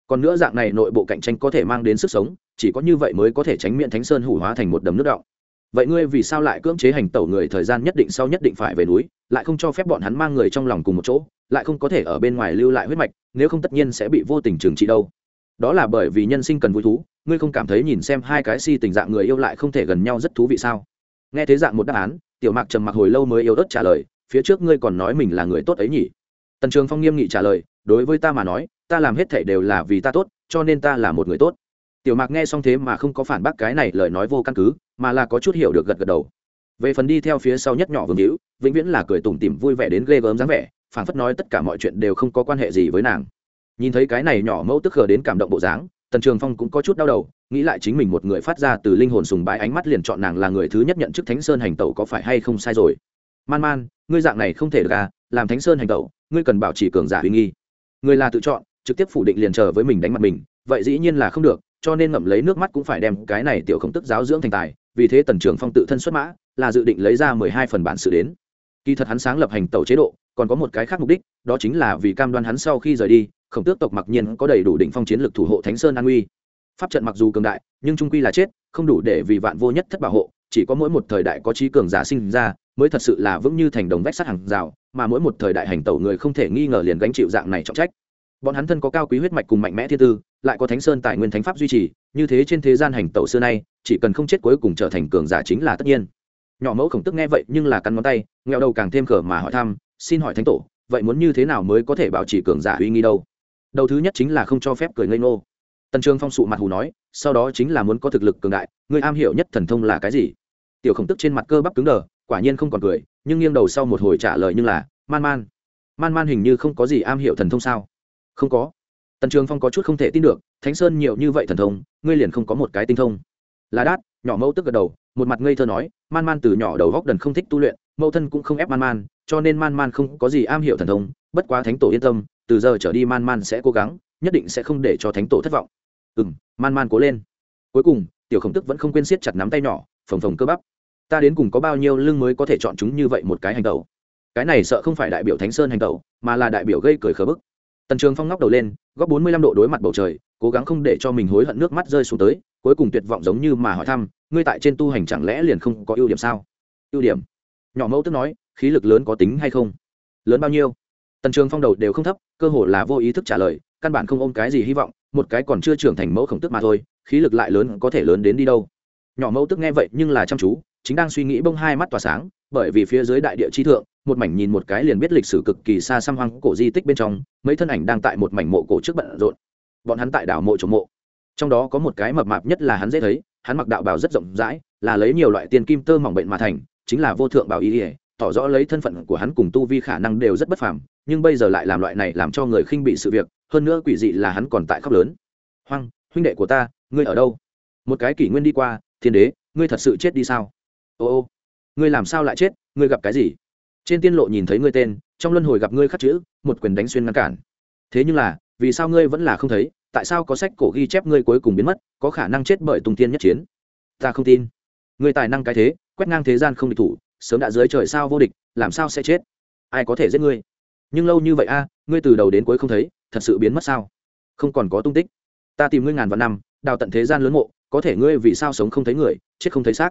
Còn nữa dạng này nội bộ cạnh tranh có thể mang đến sức sống, chỉ có như vậy mới có thể tránh miệng thánh sơn hủ hóa thành một đầm nước động vậy ngươi vì sao lại cưỡng chế hành tẩu người thời gian nhất định sau nhất định phải về núi, lại không cho phép bọn hắn mang người trong lòng cùng một chỗ, lại không có thể ở bên ngoài lưu lại huyết mạch, nếu không tất nhiên sẽ bị vô tình trừng trị đâu? Đó là bởi vì nhân sinh cần vui thú, ngươi không cảm thấy nhìn xem hai cái si tình dạng người yêu lại không thể gần nhau rất thú vị sao? Nghe thế dạng một đáp án, tiểu mạc trầm mặc hồi lâu mới yêu ớt trả lời, phía trước ngươi còn nói mình là người tốt ấy nhỉ? Tần trường phong nghiêm nghị trả lời, đối với ta mà nói, ta làm hết thể đều là vì ta tốt, cho nên ta là một người tốt. Tiểu mạc nghe xong thế mà không có phản bác cái này lời nói vô căn cứ, mà là có chút hiểu được gật gật đầu. Về phần đi theo phía sau nhất nhỏ vương hữu, vĩnh viễn là cười tủm tỉm vui vẻ đến ghê gớm dáng vẻ phản phất nói tất cả mọi chuyện đều không có quan hệ gì với nàng nhìn thấy cái này nhỏ mẫu tức khờ đến cảm động bộ dáng, tần trường phong cũng có chút đau đầu, nghĩ lại chính mình một người phát ra từ linh hồn sùng bái ánh mắt liền chọn nàng là người thứ nhất nhận chức thánh sơn hành tẩu có phải hay không sai rồi. Man man, ngươi dạng này không thể được à làm thánh sơn hành tẩu, ngươi cần bảo trì cường giả uy nghi. Người là tự chọn, trực tiếp phủ định liền chờ với mình đánh mặt mình, vậy dĩ nhiên là không được, cho nên ngậm lấy nước mắt cũng phải đem cái này tiểu khổng tức giáo dưỡng thành tài, vì thế tần trường phong tự thân xuất mã, là dự định lấy ra mười hai phần bản sự đến. Kỳ thật hắn sáng lập hành tẩu chế độ, còn có một cái khác mục đích, đó chính là vì cam đoan hắn sau khi rời đi khổng tước tộc mặc nhiên có đầy đủ định phong chiến lược thủ hộ thánh sơn an uy. Pháp trận mặc dù cường đại, nhưng trung quy là chết, không đủ để vì vạn vô nhất thất bảo hộ, chỉ có mỗi một thời đại có trí cường giả sinh ra, mới thật sự là vững như thành đồng vách sắt hàng rào, mà mỗi một thời đại hành tẩu người không thể nghi ngờ liền gánh chịu dạng này trọng trách. Bọn hắn thân có cao quý huyết mạch cùng mạnh mẽ thiên tư, lại có thánh sơn tài nguyên thánh pháp duy trì, như thế trên thế gian hành tẩu xưa nay, chỉ cần không chết cuối cùng trở thành cường giả chính là tất nhiên. Nhỏ mẫu khổng tức nghe vậy nhưng là cắn ngón tay nghèo đầu càng thêm cờ mà hỏi thăm, xin hỏi thánh tổ, vậy muốn như thế nào mới có thể bảo trì cường giả uy nghi đâu? Đầu thứ nhất chính là không cho phép cười ngây ngô. Tần trường phong sụ mặt hù nói, sau đó chính là muốn có thực lực cường đại, người am hiểu nhất thần thông là cái gì? Tiểu khổng tức trên mặt cơ bắp cứng đờ, quả nhiên không còn cười, nhưng nghiêng đầu sau một hồi trả lời như là, man man man man hình như không có gì am hiểu thần thông sao? Không có. Tần trường phong có chút không thể tin được, thánh sơn nhiều như vậy thần thông, ngươi liền không có một cái tinh thông. Là đát, nhỏ mẫu tức gật đầu, một mặt ngây thơ nói, man man từ nhỏ đầu góc đần không thích tu luyện, mẫu thân cũng không ép man man cho nên man man không có gì am hiểu thần thông, bất quá thánh tổ yên tâm, từ giờ trở đi man man sẽ cố gắng, nhất định sẽ không để cho thánh tổ thất vọng. Ừ m man man cố lên. Cuối cùng, tiểu khổng tức vẫn không quên siết chặt nắm tay nhỏ, phồng phồng cơ bắp. Ta đến cùng có bao nhiêu lưng mới có thể chọn chúng như vậy một cái hành tẩu? Cái này sợ không phải đại biểu thánh sơn hành tẩu, mà là đại biểu gây cười khờ bức. Tần trường phong ngóc đầu lên, góc bốn mươi lăm độ đối mặt bầu trời, cố gắng không để cho mình hối hận nước mắt rơi xuống tới, cuối cùng tuyệt vọng giống như mà hỏi thăm, ngươi tại trên tu hành chẳng lẽ liền không có ưu điểm sao? Ưu điểm? Nhỏ mẫu tức nói khí lực lớn có tính hay không? Lớn bao nhiêu? Tần trường phong đầu đều không thấp, cơ hồ là vô ý thức trả lời, căn bản không ôm cái gì hy vọng, một cái còn chưa trưởng thành mẫu khổng tức mà thôi, khí lực lại lớn có thể lớn đến đi đâu? Nhỏ mẫu tức nghe vậy nhưng là chăm chú, chính đang suy nghĩ bông hai mắt tỏa sáng, bởi vì phía dưới đại địa chi thượng, một mảnh nhìn một cái liền biết lịch sử cực kỳ xa xăm hoang cổ di tích bên trong, mấy thân ảnh đang tại một mảnh mộ cổ trước bận rộn. Bọn hắn tại đảo mộ trồng mộ. Trong đó có một cái mập mạp nhất là hắn dễ thấy, hắn mặc đạo bào rất rộng rãi, là lấy nhiều loại tiền kim tơ mỏng bệnh mà thành, chính là vô thượng bảo ý ỉa tỏ rõ lấy thân phận của hắn cùng tu vi khả năng đều rất bất phàm, nhưng bây giờ lại làm loại này làm cho người khinh bị sự việc, hơn nữa quỷ dị là hắn còn tại khóc lớn. Hoang, huynh đệ của ta, ngươi ở đâu? Một cái kỷ nguyên đi qua, thiên đế, ngươi thật sự chết đi sao? Ô ô, ngươi làm sao lại chết, ngươi gặp cái gì? Trên tiên lộ nhìn thấy ngươi tên, trong luân hồi gặp ngươi khắc chữ, một quyền đánh xuyên ngăn cản. Thế nhưng là, vì sao ngươi vẫn là không thấy, tại sao có sách cổ ghi chép ngươi cuối cùng biến mất, có khả năng chết bởi tùng tiên nhất chiến? Ta không tin. Ngươi tài năng cái thế, quét ngang thế gian không địch thủ sớm đã dưới trời sao vô địch, làm sao sẽ chết? Ai có thể giết ngươi? Nhưng lâu như vậy a, ngươi từ đầu đến cuối không thấy, thật sự biến mất sao? Không còn có tung tích. Ta tìm ngươi ngàn vạn năm, đào tận thế gian lớn mộ, có thể ngươi vì sao sống không thấy người, chết không thấy xác.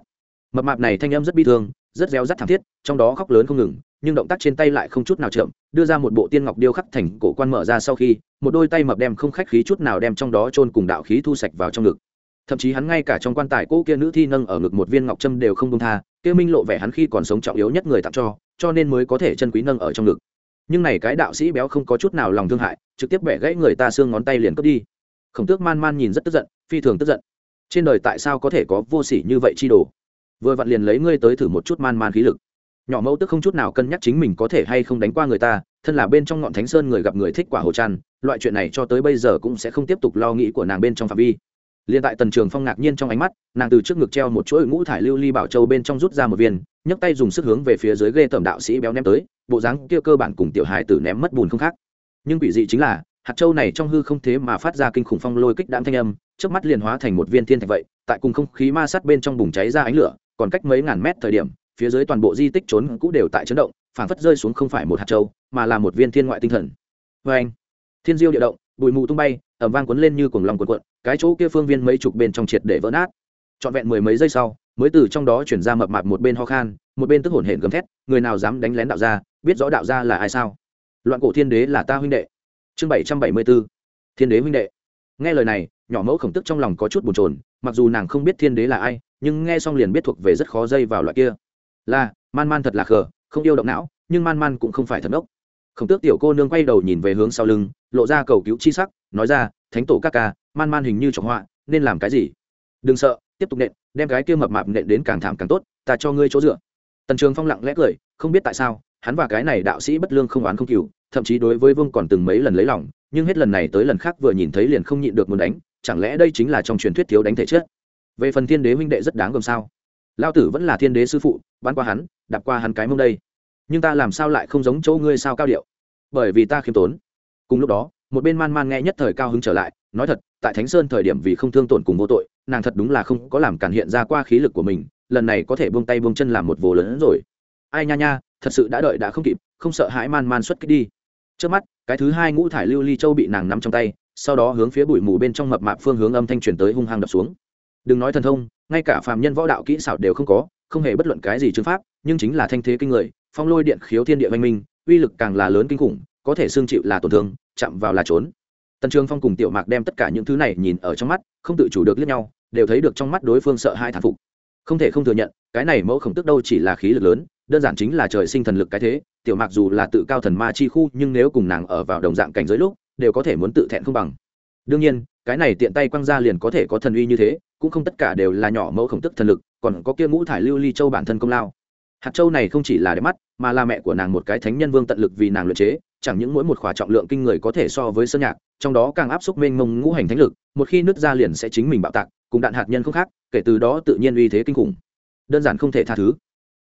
Mập mạp này thanh âm rất bi thương, rất reo rắt thảm thiết, trong đó khóc lớn không ngừng, nhưng động tác trên tay lại không chút nào chậm, đưa ra một bộ tiên ngọc điêu khắc thành cổ quan mở ra sau khi, một đôi tay mập đem không khách khí chút nào đem trong đó chôn cùng đạo khí thu sạch vào trong ngực thậm chí hắn ngay cả trong quan tài cỗ kia nữ thi nâng ở ngực một viên ngọc trâm đều không công tha, kia minh lộ vẻ hắn khi còn sống trọng yếu nhất người tặng cho cho nên mới có thể chân quý nâng ở trong ngực. Nhưng này cái đạo sĩ béo không có chút nào lòng thương hại, trực tiếp bẻ gãy người ta xương ngón tay liền cướp đi. Khổng tước man man nhìn rất tức giận, phi thường tức giận. Trên đời tại sao có thể có vô sỉ như vậy chi đồ? Vừa vặn liền lấy ngươi tới thử một chút man man khí lực. Nhỏ mẫu tức không chút nào cân nhắc chính mình có thể hay không đánh qua người ta, thân là bên trong ngọn thánh sơn người gặp người thích quả hồ trăn, loại chuyện này cho tới bây giờ cũng sẽ không tiếp tục lo nghĩ của nàng bên trong phạm vi liền tại tần trường phong ngạc nhiên trong ánh mắt, nàng từ trước ngực treo một chuỗi ngũ thải lưu ly bảo châu bên trong rút ra một viên, nhấc tay dùng sức hướng về phía dưới ghê tẩm đạo sĩ béo ném tới, bộ dáng kia cơ bản cùng tiểu hài tử ném mất bùn không khác. Nhưng quỷ dị chính là, hạt châu này trong hư không thế mà phát ra kinh khủng phong lôi kích đạm thanh âm trước mắt liền hóa thành một viên thiên thạch vậy, tại cùng không khí ma sát bên trong bùng cháy ra ánh lửa, còn cách mấy ngàn mét thời điểm, phía dưới toàn bộ di tích trốn cũ đều tại chấn động phản phất rơi xuống không phải một hạt châu, mà là một viên thiên ngoại tinh thần. Vê anh thiên diêu địa động, bụi mù tung bay ẩm vang cuốn lên như cuồng lòng cuộn cuộn cái chỗ kia phương viên mấy chục bên trong triệt để vỡ nát. Trọn vẹn mười mấy giây sau, mới từ trong đó chuyển ra mập mạp một bên ho khan, một bên tức hổn hển gầm thét, người nào dám đánh lén đạo gia, biết rõ đạo gia là ai sao? Loạn cổ thiên đế là ta huynh đệ. Chương bảy trăm bảy mươi b ố thiên đế huynh đệ. Nghe lời này, nhỏ mẫu khổng tức trong lòng có chút bồn chồn, mặc dù nàng không biết thiên đế là ai, nhưng nghe xong liền biết thuộc về rất khó dây vào loại kia. Là, man man thật là khờ, không yêu động não, nhưng man man cũng không phải thật ốc khổng tước tiểu cô nương quay đầu nhìn về hướng sau lưng, lộ ra cầu cứu chi sắc, nói ra, thánh tổ các ca, man man hình như trọng họa, nên làm cái gì? Đừng sợ, tiếp tục nện, đem cái kia mập mạp nện đến càng thảm càng tốt, ta cho ngươi chỗ dựa. Tần trường phong lặng lẽ cười, không biết tại sao, hắn và cái này đạo sĩ bất lương không oán không cừu, thậm chí đối với vương còn từng mấy lần lấy lòng, nhưng hết lần này tới lần khác vừa nhìn thấy liền không nhịn được muốn đánh, chẳng lẽ đây chính là trong truyền thuyết thiếu đánh thể chết về phần thiên đế huynh đệ rất đáng gồm sao? Lao tử vẫn là thiên đế sư phụ bắn qua hắn, đạp qua hắn cái mông đây nhưng ta làm sao lại không giống chỗ ngươi sao cao điệu? Bởi vì ta khiêm tốn. Cùng lúc đó, một bên man man nghe nhất thời cao hứng trở lại, nói thật, tại thánh sơn thời điểm vì không thương tổn cùng vô tội, nàng thật đúng là không có làm cản hiện ra qua khí lực của mình, lần này có thể buông tay buông chân làm một vồ lớn hơn rồi. Ai nha nha, thật sự đã đợi đã không kịp, không sợ hãi man man xuất kích đi. Trước mắt, cái thứ hai ngũ thải lưu ly châu bị nàng nắm trong tay, sau đó hướng phía bụi mù bên trong mập mạp phương hướng âm thanh truyền tới hung hăng đập xuống. Đừng nói thần thông, ngay cả phàm nhân võ đạo kỹ xảo đều không có, không hề bất luận cái gì chứng pháp, nhưng chính là thanh thế kinh người phong lôi điện khiếu thiên địa văn minh, uy lực càng là lớn kinh khủng, có thể xương chịu là tổn thương, chạm vào là trốn. Tần trường phong cùng tiểu mạc đem tất cả những thứ này nhìn ở trong mắt, không tự chủ được liếc nhau, đều thấy được trong mắt đối phương sợ hai thản phục. Không thể không thừa nhận, cái này mẫu khổng tức đâu chỉ là khí lực lớn, đơn giản chính là trời sinh thần lực cái thế, tiểu mạc dù là tự cao thần ma chi khu, nhưng nếu cùng nàng ở vào đồng dạng cảnh giới lúc, đều có thể muốn tự thẹn không bằng. Đương nhiên, cái này tiện tay quăng ra liền có thể có thần uy như thế, cũng không tất cả đều là nhỏ mẫu khổng tức thần lực, còn có kia ngũ thải lưu ly châu bản thân công lao hạt châu này không chỉ là đẹp mắt, mà là mẹ của nàng một cái thánh nhân vương tận lực vì nàng luyện chế, chẳng những mỗi một khỏa trọng lượng kinh người có thể so với sơn nhạc, trong đó càng áp xúc mênh mông ngũ hành thánh lực, một khi nứt ra liền sẽ chính mình bạo tạc, cùng đạn hạt nhân không khác, kể từ đó tự nhiên uy thế kinh khủng. Đơn giản không thể tha thứ.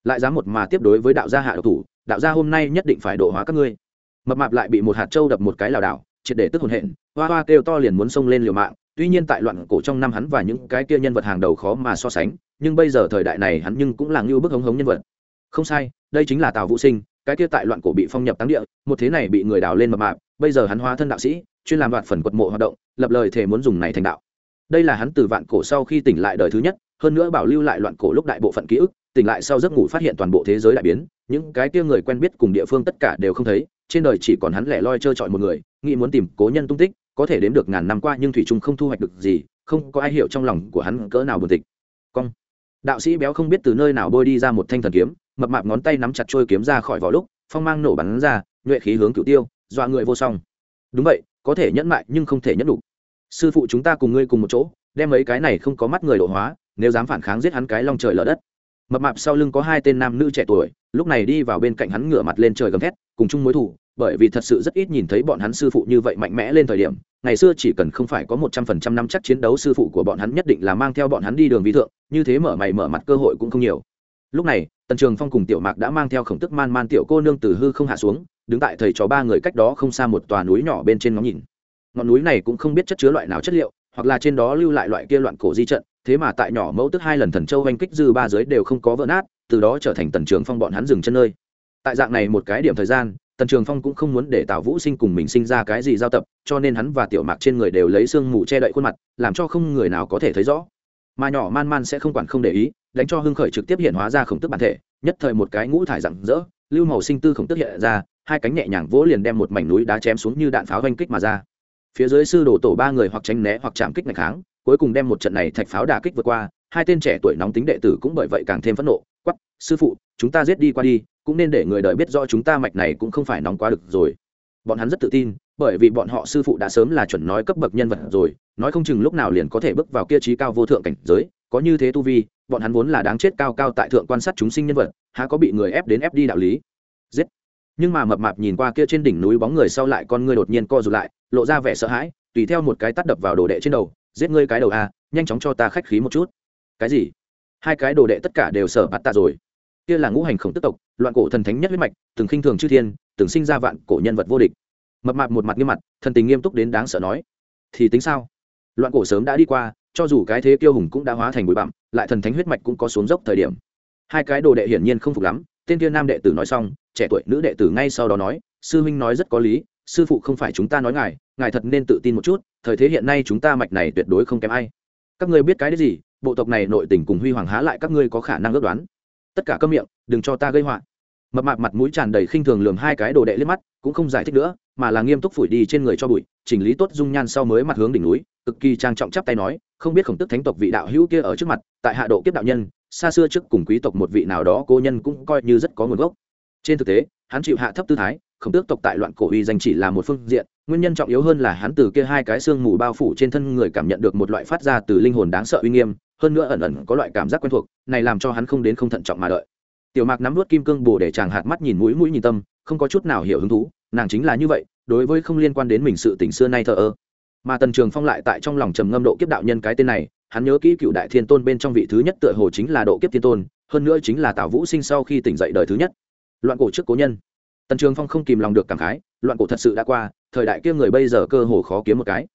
Lại dám một mà tiếp đối với đạo gia hạ độc thủ, đạo gia hôm nay nhất định phải độ hóa các ngươi. Mập mạp lại bị một hạt châu đập một cái lảo đảo, triệt để tức hồn hện hoa hoa kêu to liền muốn xông lên liều mạng, tuy nhiên tại loạn cổ trong năm hắn và những cái kia nhân vật hàng đầu khó mà so sánh, nhưng bây giờ thời đại này hắn nhưng cũng là ngưu bức hống hống nhân vật không sai, đây chính là tào vũ sinh, cái kia tại loạn cổ bị phong nhập táng địa, một thế này bị người đào lên mập mạp, bây giờ hắn hóa thân đạo sĩ, chuyên làm đoạn phần quật mộ hoạt động, lập lời thể muốn dùng này thành đạo. Đây là hắn từ vạn cổ sau khi tỉnh lại đời thứ nhất, hơn nữa bảo lưu lại loạn cổ lúc đại bộ phận ký ức, tỉnh lại sau giấc ngủ phát hiện toàn bộ thế giới đại biến, những cái kia người quen biết cùng địa phương tất cả đều không thấy, trên đời chỉ còn hắn lẻ loi trơ trọi một người, nghĩ muốn tìm cố nhân tung tích, có thể đếm được ngàn năm qua nhưng thủy trung không thu hoạch được gì, không có ai hiểu trong lòng của hắn cỡ nào buồn tịch. Cong. Đạo sĩ béo không biết từ nơi nào bôi đi ra một thanh thần kiếm mập mạp ngón tay nắm chặt trôi kiếm ra khỏi vỏ lúc, phong mang nổ bắn ra, nhuệ khí hướng cửu tiêu, dọa người vô song. Đúng vậy, có thể nhẫn mại nhưng không thể nhẫn đủ. Sư phụ chúng ta cùng ngươi cùng một chỗ, đem mấy cái này không có mắt người độ hóa, nếu dám phản kháng giết hắn cái long trời lở đất. Mập mạp sau lưng có hai tên nam nữ trẻ tuổi, lúc này đi vào bên cạnh hắn ngửa mặt lên trời gầm thét, cùng chung mối thủ bởi vì thật sự rất ít nhìn thấy bọn hắn sư phụ như vậy mạnh mẽ lên thời điểm. Ngày xưa chỉ cần không phải có một trăm phần trăm năm chắc chiến đấu sư phụ của bọn hắn nhất định là mang theo bọn hắn đi đường vi thượng, như thế mở mày mở mặt cơ hội cũng không nhiều. Lúc này tần trường phong cùng tiểu mạc đã mang theo khổng tức man man tiểu cô nương từ hư không hạ xuống, đứng tại thầy trò ba người cách đó không xa một tòa núi nhỏ bên trên ngóng nhìn. Ngọn núi này cũng không biết chất chứa loại nào chất liệu, hoặc là trên đó lưu lại loại kia loạn cổ di trận, thế mà tại nhỏ mẫu tức hai lần thần châu oanh kích dư ba giới đều không có vỡ nát, từ đó trở thành tần trường phong bọn hắn dừng chân nơi. Tại dạng này một cái điểm thời gian, tần trường phong cũng không muốn để tào vũ sinh cùng mình sinh ra cái gì giao tập, cho nên hắn và tiểu mạc trên người đều lấy sương mù che đậy khuôn mặt, làm cho không người nào có thể thấy rõ mà nhỏ man man sẽ không quản không để ý, đánh cho hưng khởi trực tiếp hiện hóa ra khổng tức bản thể, nhất thời một cái ngũ thải rặng rỡ, lưu màu sinh tư khổng tức hiện ra, hai cánh nhẹ nhàng vỗ liền đem một mảnh núi đá chém xuống như đạn pháo oanh kích mà ra. Phía dưới sư đổ tổ ba người hoặc tránh né hoặc chạm kích ngày kháng, cuối cùng đem một trận này thạch pháo đà kích vượt qua, hai tên trẻ tuổi nóng tính đệ tử cũng bởi vậy càng thêm phẫn nộ quắp sư phụ, chúng ta giết đi qua đi, cũng nên để người đời biết rõ chúng ta mạch này cũng không phải nóng quá được rồi. Bọn hắn rất tự tin bởi vì bọn họ sư phụ đã sớm là chuẩn nói cấp bậc nhân vật rồi, nói không chừng lúc nào liền có thể bước vào kia trí cao vô thượng cảnh giới, có như thế tu vi, bọn hắn vốn là đáng chết cao cao tại thượng quan sát chúng sinh nhân vật, há có bị người ép đến ép đi đạo lý. Giết. Nhưng mà mập mạp nhìn qua kia trên đỉnh núi bóng người sau lại con ngươi đột nhiên co rụt lại, lộ ra vẻ sợ hãi, tùy theo một cái tắt đập vào đồ đệ trên đầu, giết ngươi cái đầu a, nhanh chóng cho ta khách khí một chút. Cái gì? Hai cái đồ đệ tất cả đều sở bạt tạ rồi. Kia là ngũ hành khổng tức tộc, loạn cổ thần thánh nhất huyết mạch, từng khinh thường chư thiên, từng sinh ra vạn cổ nhân vật vô địch mập mạp một mặt nghiêm mặt, thần tình nghiêm túc đến đáng sợ nói, thì tính sao? Loạn cổ sớm đã đi qua, cho dù cái thế kiêu hùng cũng đã hóa thành bụi bặm, lại thần thánh huyết mạch cũng có xuống dốc thời điểm. Hai cái đồ đệ hiển nhiên không phục lắm, tên kia nam đệ tử nói xong, trẻ tuổi nữ đệ tử ngay sau đó nói, sư huynh nói rất có lý, sư phụ không phải chúng ta nói ngài ngài thật nên tự tin một chút, thời thế hiện nay chúng ta mạch này tuyệt đối không kém ai. Các ngươi biết cái đấy gì, bộ tộc này nội tình cùng huy hoàng há lại các ngươi có khả năng ước đoán. Tất cả câm miệng, đừng cho ta gây họa. Mập mạp mặt mũi tràn đầy khinh thường lường hai cái đồ đệ lên mắt, cũng không giải thích nữa mà là nghiêm túc phủi đi trên người cho bụi, chỉnh lý tốt dung nhan sau mới mặt hướng đỉnh núi, cực kỳ trang trọng chắp tay nói, không biết khổng tức thánh tộc vị đạo hữu kia ở trước mặt, tại hạ độ kiếp đạo nhân, xa xưa trước cùng quý tộc một vị nào đó cô nhân cũng coi như rất có nguồn gốc. Trên thực tế, hắn chịu hạ thấp tư thái, khổng tước tộc tại loạn cổ uy danh chỉ là một phương diện, nguyên nhân trọng yếu hơn là hắn từ kia hai cái xương mù bao phủ trên thân người cảm nhận được một loại phát ra từ linh hồn đáng sợ uy nghiêm, hơn nữa ẩn ẩn có loại cảm giác quen thuộc, này làm cho hắn không đến không thận trọng mà đợi. Tiểu mạc nắm nuốt kim cương bồ để chàng hạt mắt nhìn mũi mũi nhìn tâm, không có chút nào hiểu hứng thú nàng chính là như vậy, đối với không liên quan đến mình sự tình xưa nay thờ ơ. Mà tần trường phong lại tại trong lòng trầm ngâm độ kiếp đạo nhân cái tên này, hắn nhớ kỹ cựu đại thiên tôn bên trong vị thứ nhất tựa hồ chính là độ kiếp thiên tôn, hơn nữa chính là tào vũ sinh sau khi tỉnh dậy đời thứ nhất. Loạn cổ trước cố nhân. Tần trường phong không kìm lòng được cảm khái, loạn cổ thật sự đã qua, thời đại kia người bây giờ cơ hồ khó kiếm một cái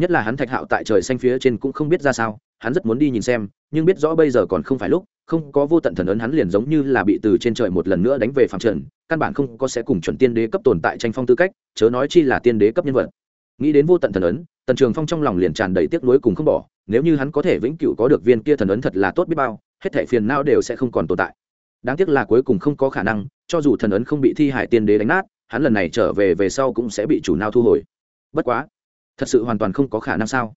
nhất là hắn thạch hạo tại trời xanh phía trên cũng không biết ra sao, hắn rất muốn đi nhìn xem, nhưng biết rõ bây giờ còn không phải lúc, không có vô tận thần ấn hắn liền giống như là bị từ trên trời một lần nữa đánh về phạm trần, căn bản không có sẽ cùng chuẩn tiên đế cấp tồn tại tranh phong tư cách, chớ nói chi là tiên đế cấp nhân vật. Nghĩ đến vô tận thần ấn, tần trường phong trong lòng liền tràn đầy tiếc nuối cùng không bỏ, nếu như hắn có thể vĩnh cửu có được viên kia thần ấn thật là tốt biết bao, hết thảy phiền não đều sẽ không còn tồn tại. Đáng tiếc là cuối cùng không có khả năng, cho dù thần ấn không bị thi hải tiên đế đánh nát, hắn lần này trở về về sau cũng sẽ bị chủ nào thu hồi. Bất quá thật sự hoàn toàn không có khả năng sao?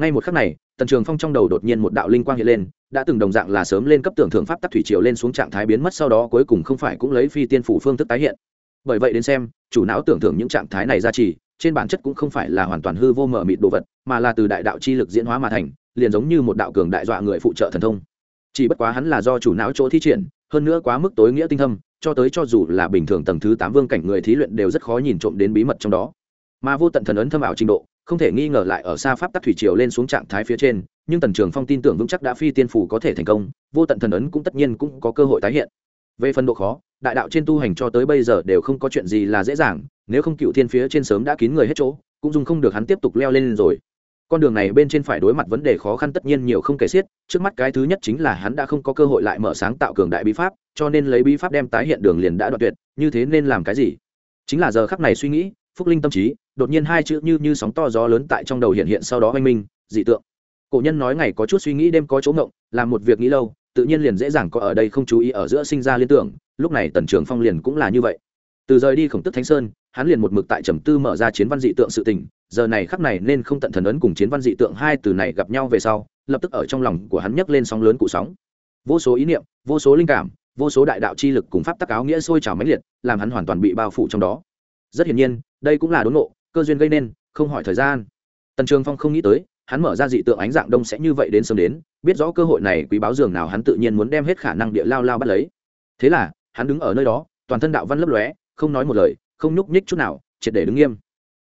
Ngay một khắc này, tần trường phong trong đầu đột nhiên một đạo linh quang hiện lên, đã từng đồng dạng là sớm lên cấp tưởng thượng pháp tắc thủy triều lên xuống trạng thái biến mất sau đó cuối cùng không phải cũng lấy phi tiên phủ phương thức tái hiện. Bởi vậy đến xem, chủ não tưởng thưởng những trạng thái này ra trì trên bản chất cũng không phải là hoàn toàn hư vô mở mịt đồ vật, mà là từ đại đạo chi lực diễn hóa mà thành, liền giống như một đạo cường đại dọa người phụ trợ thần thông. Chỉ bất quá hắn là do chủ não chỗ thi triển, hơn nữa quá mức tối nghĩa tinh thâm, cho tới cho dù là bình thường tầng thứ tám vương cảnh người thí luyện đều rất khó nhìn trộm đến bí mật trong đó. Mà vô tận thần ấn thâm ảo trình độ không thể nghi ngờ lại ở xa pháp tắc thủy triều lên xuống trạng thái phía trên, nhưng tần trường phong tin tưởng vững chắc đã phi tiên phủ có thể thành công, vô tận thần ấn cũng tất nhiên cũng có cơ hội tái hiện. Về phần độ khó, đại đạo trên tu hành cho tới bây giờ đều không có chuyện gì là dễ dàng, nếu không cựu thiên phía trên sớm đã kín người hết chỗ, cũng dùng không được hắn tiếp tục leo lên rồi. Con đường này bên trên phải đối mặt vấn đề khó khăn tất nhiên nhiều không kể xiết, trước mắt cái thứ nhất chính là hắn đã không có cơ hội lại mở sáng tạo cường đại bí pháp, cho nên lấy bí pháp đem tái hiện đường liền đã đoạn tuyệt, như thế nên làm cái gì? Chính là giờ khắc này suy nghĩ phúc linh tâm trí, đột nhiên hai chữ như như sóng to gió lớn tại trong đầu hiện hiện sau đó oanh minh, dị tượng. Cổ nhân nói ngày có chút suy nghĩ đêm có chỗ ngộng, làm một việc nghĩ lâu, tự nhiên liền dễ dàng có ở đây không chú ý ở giữa sinh ra liên tưởng, lúc này tần trường phong liền cũng là như vậy. Từ rời đi khổng tức thánh sơn, hắn liền một mực tại trầm tư mở ra chiến văn dị tượng sự tình, giờ này khắc này nên không tận thần ấn cùng chiến văn dị tượng hai từ này gặp nhau về sau, lập tức ở trong lòng của hắn nhấc lên sóng lớn cụ sóng. Vô số ý niệm, vô số linh cảm, vô số đại đạo chi lực cùng pháp tắc áo nghĩa sôi trào mãnh liệt, làm hắn hoàn toàn bị bao phủ trong đó. Rất hiển nhiên đây cũng là đốn ngộ, cơ duyên gây nên, không hỏi thời gian. Tần trường phong không nghĩ tới, hắn mở ra dị tượng ánh dạng đông sẽ như vậy đến sớm đến, biết rõ cơ hội này quý báo dường nào hắn tự nhiên muốn đem hết khả năng địa lao lao bắt lấy. Thế là, hắn đứng ở nơi đó, toàn thân đạo văn lấp lóe, không nói một lời, không nhúc nhích chút nào, triệt để đứng nghiêm.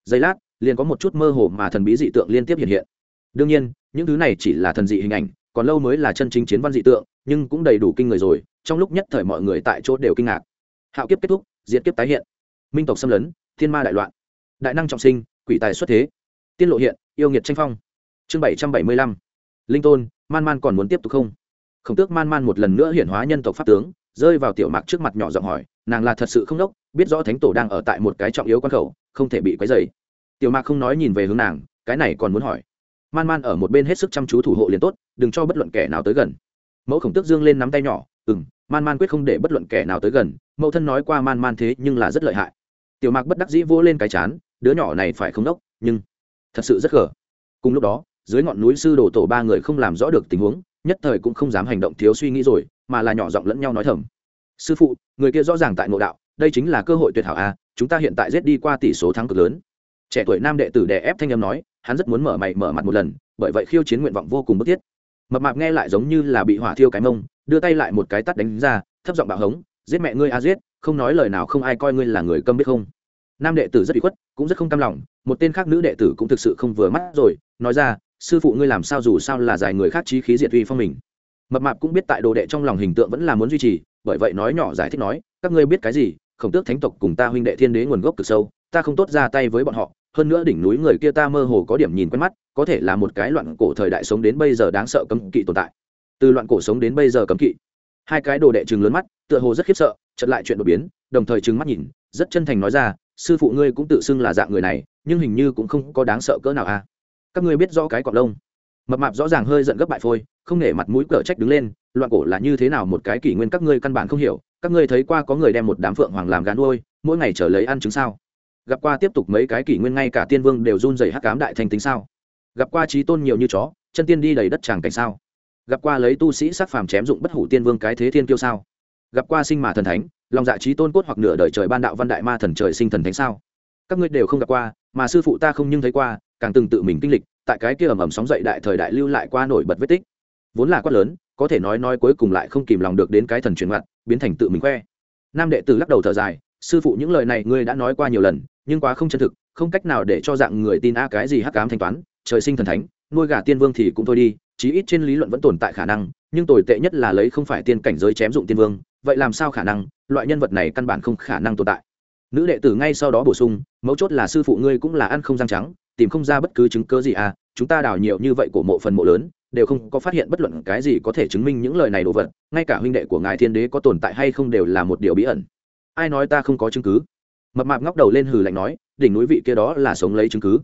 Giây lát, liền có một chút mơ hồ mà thần bí dị tượng liên tiếp hiện hiện. Đương nhiên, những thứ này chỉ là thần dị hình ảnh, còn lâu mới là chân chính chiến văn dị tượng, nhưng cũng đầy đủ kinh người rồi, trong lúc nhất thời mọi người tại chỗ đều kinh ngạc. Hạo kiếp kết thúc, diệt kiếp tái hiện. Minh tộc xâm lấn thiên ma đại loạn, đại năng trọng sinh, quỷ tài xuất thế. Tiên lộ hiện, yêu nghiệt tranh phong. Chương bảy trăm bảy mươi lăm. Linh tôn, man man còn muốn tiếp tục không? Khổng tước man man một lần nữa hiển hóa nhân tộc pháp tướng, rơi vào tiểu mạc trước mặt nhỏ giọng hỏi, nàng là thật sự không đốc, biết rõ thánh tổ đang ở tại một cái trọng yếu quan khẩu, không thể bị quấy dày tiểu mạc không nói nhìn về hướng nàng, cái này còn muốn hỏi. Man man ở một bên hết sức chăm chú thủ hộ liền tốt, đừng cho bất luận kẻ nào tới gần. Mẫu khổng tước dương lên nắm tay nhỏ ừ m man man quyết không để bất luận kẻ nào tới gần, mẫu thân nói qua man man thế nhưng là rất lợi hại tiểu mạc bất đắc dĩ vỗ lên cái chán, đứa nhỏ này phải không đốc, nhưng thật sự rất gở. Cùng lúc đó, dưới ngọn núi sư đồ tổ ba người không làm rõ được tình huống, nhất thời cũng không dám hành động thiếu suy nghĩ rồi, mà là nhỏ giọng lẫn nhau nói thầm. Sư phụ, người kia rõ ràng tại ngộ đạo, đây chính là cơ hội tuyệt hảo a chúng ta hiện tại rét đi qua tỷ số thắng cực lớn. Trẻ tuổi nam đệ tử đè ép thanh âm nói, hắn rất muốn mở mày mở mặt một lần, bởi vậy khiêu chiến nguyện vọng vô cùng bức thiết. Mập mạp nghe lại giống như là bị hỏa thiêu cái mông, đưa tay lại một cái tắt đánh ra, thấp giọng bạo hống, giết mẹ ngươi a, giết! Không nói lời nào không ai coi ngươi là người câm biết không. Nam đệ tử rất bị khuất, cũng rất không cam lòng, một tên khác nữ đệ tử cũng thực sự không vừa mắt rồi, nói ra, sư phụ ngươi làm sao dù sao là giải người khác trí khí diệt uy phong mình. Mập mạp cũng biết tại đồ đệ trong lòng hình tượng vẫn là muốn duy trì, bởi vậy nói nhỏ giải thích nói, các ngươi biết cái gì, khổng tước thánh tộc cùng ta huynh đệ thiên đế nguồn gốc cực sâu, ta không tốt ra tay với bọn họ, hơn nữa đỉnh núi người kia ta mơ hồ có điểm nhìn quen mắt, có thể là một cái loạn cổ thời đại sống đến bây giờ đáng sợ cấm kỵ tồn tại. Từ loạn cổ sống đến bây giờ cấm kỵ. Hai cái đồ đệ chừng lớn mắt, tựa hồ rất khiếp sợ chật lại chuyện đột biến, đồng thời trừng mắt nhìn, rất chân thành nói ra, sư phụ ngươi cũng tự xưng là dạng người này, nhưng hình như cũng không có đáng sợ cỡ nào à? Các ngươi biết rõ cái cọp lông. Mập mạp rõ ràng hơi giận gấp bại phôi, không nể mặt mũi cờ trách đứng lên, loạn cổ là như thế nào một cái kỷ nguyên các ngươi căn bản không hiểu, các ngươi thấy qua có người đem một đám phượng hoàng làm gán nuôi, mỗi ngày trở lấy ăn trứng sao? Gặp qua tiếp tục mấy cái kỷ nguyên ngay cả tiên vương đều run rẩy hắc cám đại thành tính sao? Gặp qua trí tôn nhiều như chó, chân tiên đi đầy đất tràng cảnh sao? Gặp qua lấy tu sĩ sắc phàm chém dụng bất hủ tiên vương cái thế thiên kiêu sao? Gặp qua sinh mà thần thánh, lòng dạ trí tôn cốt hoặc nửa đời trời ban đạo văn đại ma thần trời sinh thần thánh sao? Các ngươi đều không gặp qua, mà sư phụ ta không nhưng thấy qua, càng từng tự mình kinh lịch, tại cái kia ầm ầm sóng dậy đại thời đại lưu lại qua nổi bật vết tích. Vốn là quát lớn, có thể nói nói cuối cùng lại không kìm lòng được đến cái thần truyền mặt biến thành tự mình khoe. Nam đệ tử lắc đầu thở dài, sư phụ những lời này ngươi đã nói qua nhiều lần, nhưng quá không chân thực, không cách nào để cho dạng người tin a cái gì hắc cám thanh toán, trời sinh thần thánh, nuôi gà tiên vương thì cũng thôi đi, chí ít trên lý luận vẫn tồn tại khả năng, nhưng tồi tệ nhất là lấy không phải tiên cảnh giới chém dụng tiên vương vậy làm sao khả năng? Loại nhân vật này căn bản không khả năng tồn tại. Nữ đệ tử ngay sau đó bổ sung, mấu chốt là sư phụ ngươi cũng là ăn không răng trắng, tìm không ra bất cứ chứng cớ gì à? Chúng ta đào nhiều như vậy của mộ phần mộ lớn, đều không có phát hiện bất luận cái gì có thể chứng minh những lời này đồ vật, ngay cả huynh đệ của ngài thiên đế có tồn tại hay không đều là một điều bí ẩn. Ai nói ta không có chứng cứ? Mập mạp ngóc đầu lên hừ lạnh nói, đỉnh núi vị kia đó là sống lấy chứng cứ.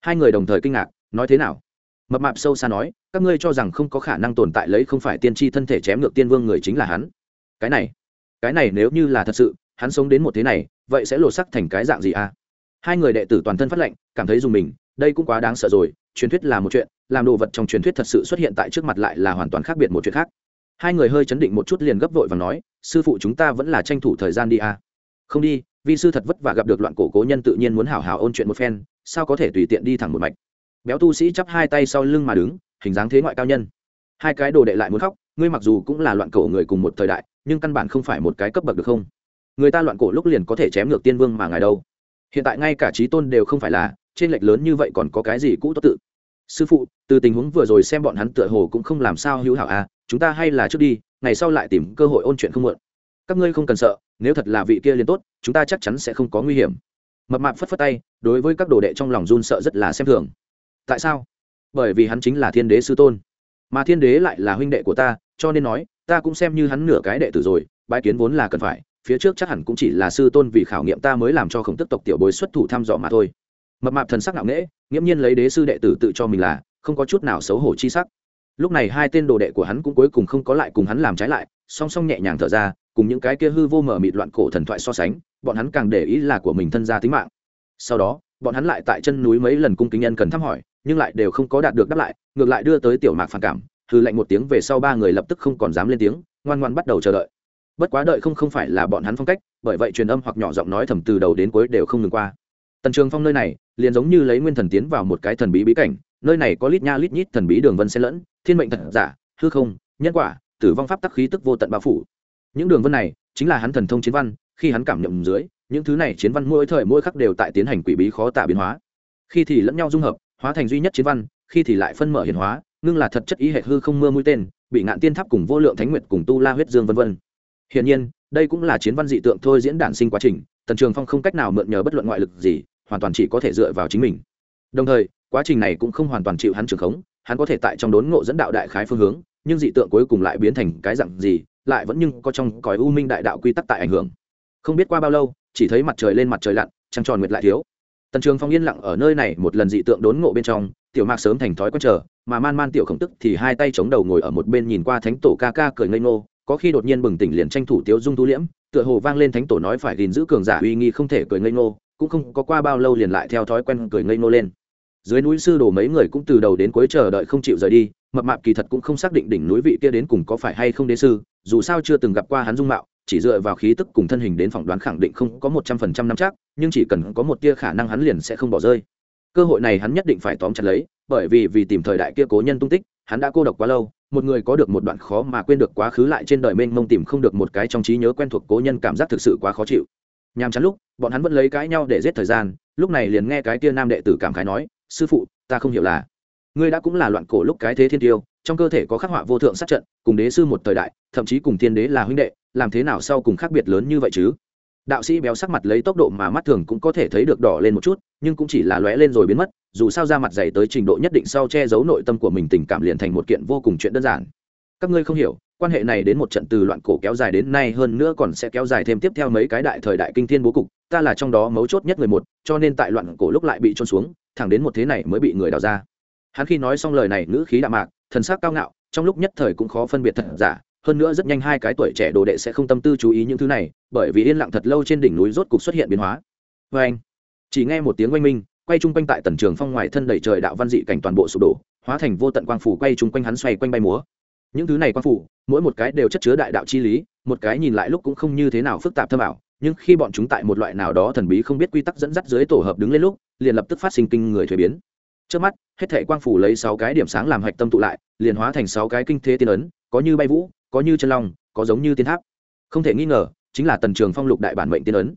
Hai người đồng thời kinh ngạc, nói thế nào? Mập mạp sâu xa nói, các ngươi cho rằng không có khả năng tồn tại lấy không phải tiên tri thân thể chém ngược tiên vương người chính là hắn cái này cái này nếu như là thật sự, hắn sống đến một thế này, vậy sẽ lột sắc thành cái dạng gì à? Hai người đệ tử toàn thân phát lệnh cảm thấy dùng mình, đây cũng quá đáng sợ rồi, truyền thuyết là một chuyện, làm đồ vật trong truyền thuyết thật sự xuất hiện tại trước mặt lại là hoàn toàn khác biệt một chuyện khác. Hai người hơi chấn định một chút liền gấp vội và nói, sư phụ chúng ta vẫn là tranh thủ thời gian đi à. không đi vì sư thật vất vả gặp được loạn cổ cố nhân tự nhiên muốn hảo hảo ôn chuyện một phen, sao có thể tùy tiện đi thẳng một mạch? Béo tu sĩ chắp hai tay sau lưng mà đứng, hình dáng thế ngoại cao nhân. Hai cái đồ đệ lại muốn khóc, ngươi mặc dù cũng là loạn cổ người cùng một thời đại nhưng căn bản không phải một cái cấp bậc được không? Người ta loạn cổ lúc liền có thể chém ngược tiên vương mà ngài đâu. Hiện tại ngay cả trí tôn đều không phải là, trên lệch lớn như vậy còn có cái gì cũ tốt tự? Sư phụ, từ tình huống vừa rồi xem bọn hắn tựa hồ cũng không làm sao hữu hảo à chúng ta hay là trước đi, ngày sau lại tìm cơ hội ôn chuyện không muộn các ngươi không cần sợ, nếu thật là vị kia liền tốt, chúng ta chắc chắn sẽ không có nguy hiểm. Mập mạp phất phất tay, đối với các đồ đệ trong lòng run sợ rất là xem thường. Tại sao? Bởi vì hắn chính là thiên đế sư tôn. Mà thiên đế lại là huynh đệ của ta, cho nên nói ta cũng xem như hắn nửa cái đệ tử rồi bãi kiến vốn là cần phải, phía trước chắc hẳn cũng chỉ là sư tôn vì khảo nghiệm ta mới làm cho khổng tức tộc tiểu bối xuất thủ thăm dò mà thôi. Mập mạp thần sắc ngạo nghễ, nghiễm nhiên lấy đế sư đệ tử tự cho mình là, không có chút nào xấu hổ chi sắc. Lúc này hai tên đồ đệ của hắn cũng cuối cùng không có lại cùng hắn làm trái lại, song song nhẹ nhàng thở ra, cùng những cái kia hư vô mở mịt loạn cổ thần thoại so sánh, bọn hắn càng để ý là của mình thân gia tính mạng. Sau đó, bọn hắn lại tại chân núi mấy lần cung kính nhân cần thăm hỏi, nhưng lại đều không có đạt được đáp lại, ngược lại đưa tới tiểu mạc phản cảm hừ lệnh một tiếng về sau ba người lập tức không còn dám lên tiếng, ngoan ngoan bắt đầu chờ đợi. Bất quá đợi không không phải là bọn hắn phong cách, bởi vậy truyền âm hoặc nhỏ giọng nói thầm từ đầu đến cuối đều không ngừng qua. Tần trường phong nơi này, liền giống như lấy nguyên thần tiến vào một cái thần bí bí cảnh, nơi này có lít nha lít nhít thần bí đường vân xen lẫn, thiên mệnh thật giả, hư không, nhân quả, tử vong pháp tắc khí tức vô tận bao phủ. Những đường vân này, chính là hắn thần thông chiến văn, khi hắn cảm nhận dưới, những thứ này chiến văn mỗi thời mỗi khắc đều tại tiến hành quỷ bí khó tả biến hóa. Khi thì lẫn nhau dung hợp, hóa thành duy nhất chiến văn, khi thì lại phân mở hiển hóa ngưng là thật chất ý hệ hư không mưa mũi tên, bị ngạn tiên tháp cùng vô lượng thánh nguyệt cùng tu la huyết dương vân vân. Hiển nhiên, đây cũng là chiến văn dị tượng thôi diễn đản sinh quá trình, tần trường phong không cách nào mượn nhờ bất luận ngoại lực gì, hoàn toàn chỉ có thể dựa vào chính mình. Đồng thời, quá trình này cũng không hoàn toàn chịu hắn trường khống, hắn có thể tại trong đốn ngộ dẫn đạo đại khái phương hướng, nhưng dị tượng cuối cùng lại biến thành cái dặn gì, lại vẫn nhưng có trong cõi u minh đại đạo quy tắc tại ảnh hưởng. Không biết qua bao lâu, chỉ thấy mặt trời lên mặt trời lặn, trăng tròn nguyệt lại thiếu tần trường phong yên lặng ở nơi này một lần dị tượng đốn ngộ bên trong, tiểu mạc sớm thành thói quen chờ, mà man man tiểu khổng tức thì hai tay chống đầu ngồi ở một bên nhìn qua thánh tổ ca ca cười ngây ngô, có khi đột nhiên bừng tỉnh liền tranh thủ tiếu dung tu liễm, tựa hồ vang lên thánh tổ nói phải gìn giữ cường giả uy nghi không thể cười ngây ngô, cũng không có qua bao lâu liền lại theo thói quen cười ngây ngô lên. Dưới núi sư đồ mấy người cũng từ đầu đến cuối chờ đợi không chịu rời đi, mập mạp kỳ thật cũng không xác định đỉnh núi vị kia đến cùng có phải hay không đế sư, dù sao chưa từng gặp qua hắn dung mạo chỉ dựa vào khí tức cùng thân hình đến phỏng đoán khẳng định không có một trăm phần trăm năm chắc, nhưng chỉ cần có một tia khả năng hắn liền sẽ không bỏ rơi. Cơ hội này hắn nhất định phải tóm chặt lấy, bởi vì vì tìm thời đại kia cố nhân tung tích, hắn đã cô độc quá lâu, một người có được một đoạn khó mà quên được quá khứ lại trên đời mênh mông tìm không được một cái trong trí nhớ quen thuộc cố nhân cảm giác thực sự quá khó chịu. Nhàm chán lúc, bọn hắn vẫn lấy cãi nhau để giết thời gian, lúc này liền nghe cái kia nam đệ tử cảm khái nói, sư phụ, ta không hiểu là, ngươi đã cũng là loạn cổ lúc cái thế thiên tiêu, trong cơ thể có khắc họa vô thượng sát trận, cùng đế sư một thời đại, thậm chí cùng thiên đế là huynh đệ làm thế nào sau cùng khác biệt lớn như vậy chứ? Đạo sĩ béo sắc mặt lấy tốc độ mà mắt thường cũng có thể thấy được đỏ lên một chút, nhưng cũng chỉ là lóe lên rồi biến mất, dù sao ra mặt dày tới trình độ nhất định sau che giấu nội tâm của mình tình cảm liền thành một kiện vô cùng chuyện đơn giản. Các ngươi không hiểu, quan hệ này đến một trận từ loạn cổ kéo dài đến nay hơn nữa còn sẽ kéo dài thêm tiếp theo mấy cái đại thời đại kinh thiên bố cục, ta là trong đó mấu chốt nhất người một, cho nên tại loạn cổ lúc lại bị trôn xuống, thẳng đến một thế này mới bị người đào ra. Hắn khi nói xong lời này, ngữ khí đạm mạc, thần sắc cao ngạo, trong lúc nhất thời cũng khó phân biệt thật giả hơn nữa rất nhanh hai cái tuổi trẻ đồ đệ sẽ không tâm tư chú ý những thứ này, bởi vì yên lặng thật lâu trên đỉnh núi rốt cục xuất hiện biến hóa. Vê anh, chỉ nghe một tiếng oanh minh, quay chung quanh tại tần trường phong ngoài thân đầy trời đạo văn dị cảnh toàn bộ sụp đổ, hóa thành vô tận quang phủ quay chung quanh hắn xoay quanh bay múa. Những thứ này quang phủ, mỗi một cái đều chất chứa đại đạo chi lý, một cái nhìn lại lúc cũng không như thế nào phức tạp thâm ảo, nhưng khi bọn chúng tại một loại nào đó thần bí không biết quy tắc dẫn dắt dưới tổ hợp đứng lên lúc, liền lập tức phát sinh kinh người thuế biến. Trước mắt, hết thể quang phủ lấy sáu cái điểm sáng làm hạch tâm tụ lại, liền hóa thành sáu cái kinh thế tiên ấn, có như bay vũ có như chân long, có giống như tiên tháp. Không thể nghi ngờ, chính là tần trường phong lục đại bản mệnh tiên ấn.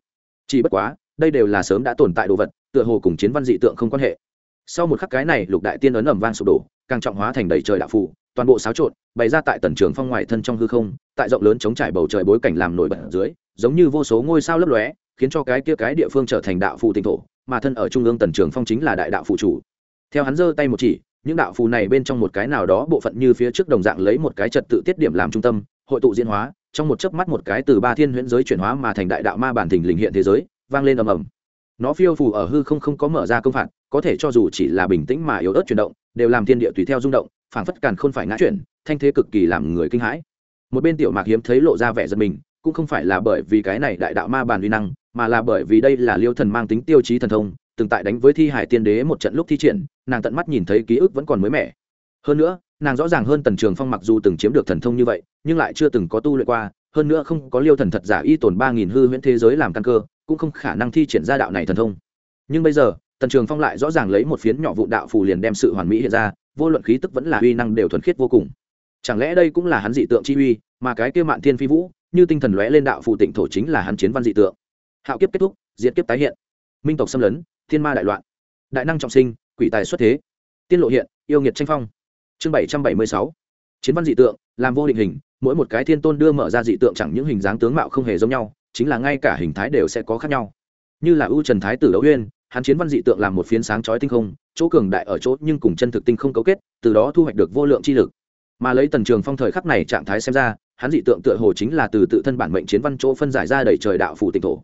Chỉ bất quá, đây đều là sớm đã tồn tại đồ vật, tựa hồ cùng chiến văn dị tượng không quan hệ. Sau một khắc cái này, lục đại tiên ấn ẩm vang sụp đổ, càng trọng hóa thành đầy trời đạo phủ toàn bộ xáo trộn, bày ra tại tần trường phong ngoài thân trong hư không, tại rộng lớn chống trải bầu trời bối cảnh làm nổi bật dưới, giống như vô số ngôi sao lấp lóe, khiến cho cái kia cái địa phương trở thành đạo phụ tinh thổ, mà thân ở trung ương tần trường phong chính là đại đạo phụ chủ. Theo hắn giơ tay một chỉ những đạo phù này bên trong một cái nào đó bộ phận như phía trước đồng dạng lấy một cái trật tự tiết điểm làm trung tâm, hội tụ diễn hóa, trong một chớp mắt một cái từ ba thiên huyễn giới chuyển hóa mà thành đại đạo ma bản thình lình hiện thế giới, vang lên ầm ầm. Nó phiêu phù ở hư không không có mở ra công phạt, có thể cho dù chỉ là bình tĩnh mà yếu ớt chuyển động, đều làm thiên địa tùy theo rung động, phảng phất càn không phải ngã chuyển, thanh thế cực kỳ làm người kinh hãi. Một bên tiểu mạc hiếm thấy lộ ra vẻ giật mình, cũng không phải là bởi vì cái này đại đạo ma bản uy năng, mà là bởi vì đây là liêu thần mang tính tiêu chí thần thông từng tại đánh với thi hải tiên đế một trận lúc thi triển, nàng tận mắt nhìn thấy ký ức vẫn còn mới mẻ. Hơn nữa, nàng rõ ràng hơn tần trường phong mặc dù từng chiếm được thần thông như vậy, nhưng lại chưa từng có tu luyện qua, hơn nữa không có liêu thần thật giả y tồn ba nghìn hư huyễn thế giới làm căn cơ, cũng không khả năng thi triển ra đạo này thần thông. Nhưng bây giờ, tần trường phong lại rõ ràng lấy một phiến nhỏ vụ đạo phù liền đem sự hoàn mỹ hiện ra, vô luận khí tức vẫn là uy năng đều thuần khiết vô cùng. Chẳng lẽ đây cũng là hắn dị tượng chi uy, mà cái kia mạn thiên phi vũ, như tinh thần lóe lên đạo phù tịnh thổ chính là hắn chiến văn dị tượng. Hạo kiếp kết thúc, diệt kiếp tái hiện. Minh tộc xâm lấn thiên ma đại loạn. Đại năng trọng sinh, quỷ tài xuất thế. Tiên lộ hiện, yêu nghiệt tranh phong. Chương bảy trăm bảy mươi sáu. Chiến văn dị tượng, làm vô định hình, mỗi một cái thiên tôn đưa mở ra dị tượng chẳng những hình dáng tướng mạo không hề giống nhau, chính là ngay cả hình thái đều sẽ có khác nhau. Như là ưu trần thái tử đấu huyên, hắn chiến văn dị tượng làm một phiến sáng chói tinh không, chỗ cường đại ở chỗ nhưng cùng chân thực tinh không cấu kết, từ đó thu hoạch được vô lượng chi lực. Mà lấy tần trường phong thời khắc này trạng thái xem ra, hắn dị tượng tựa hồ chính là từ tự thân bản mệnh chiến văn chỗ phân giải ra đầy trời đạo phủ tỉnh thổ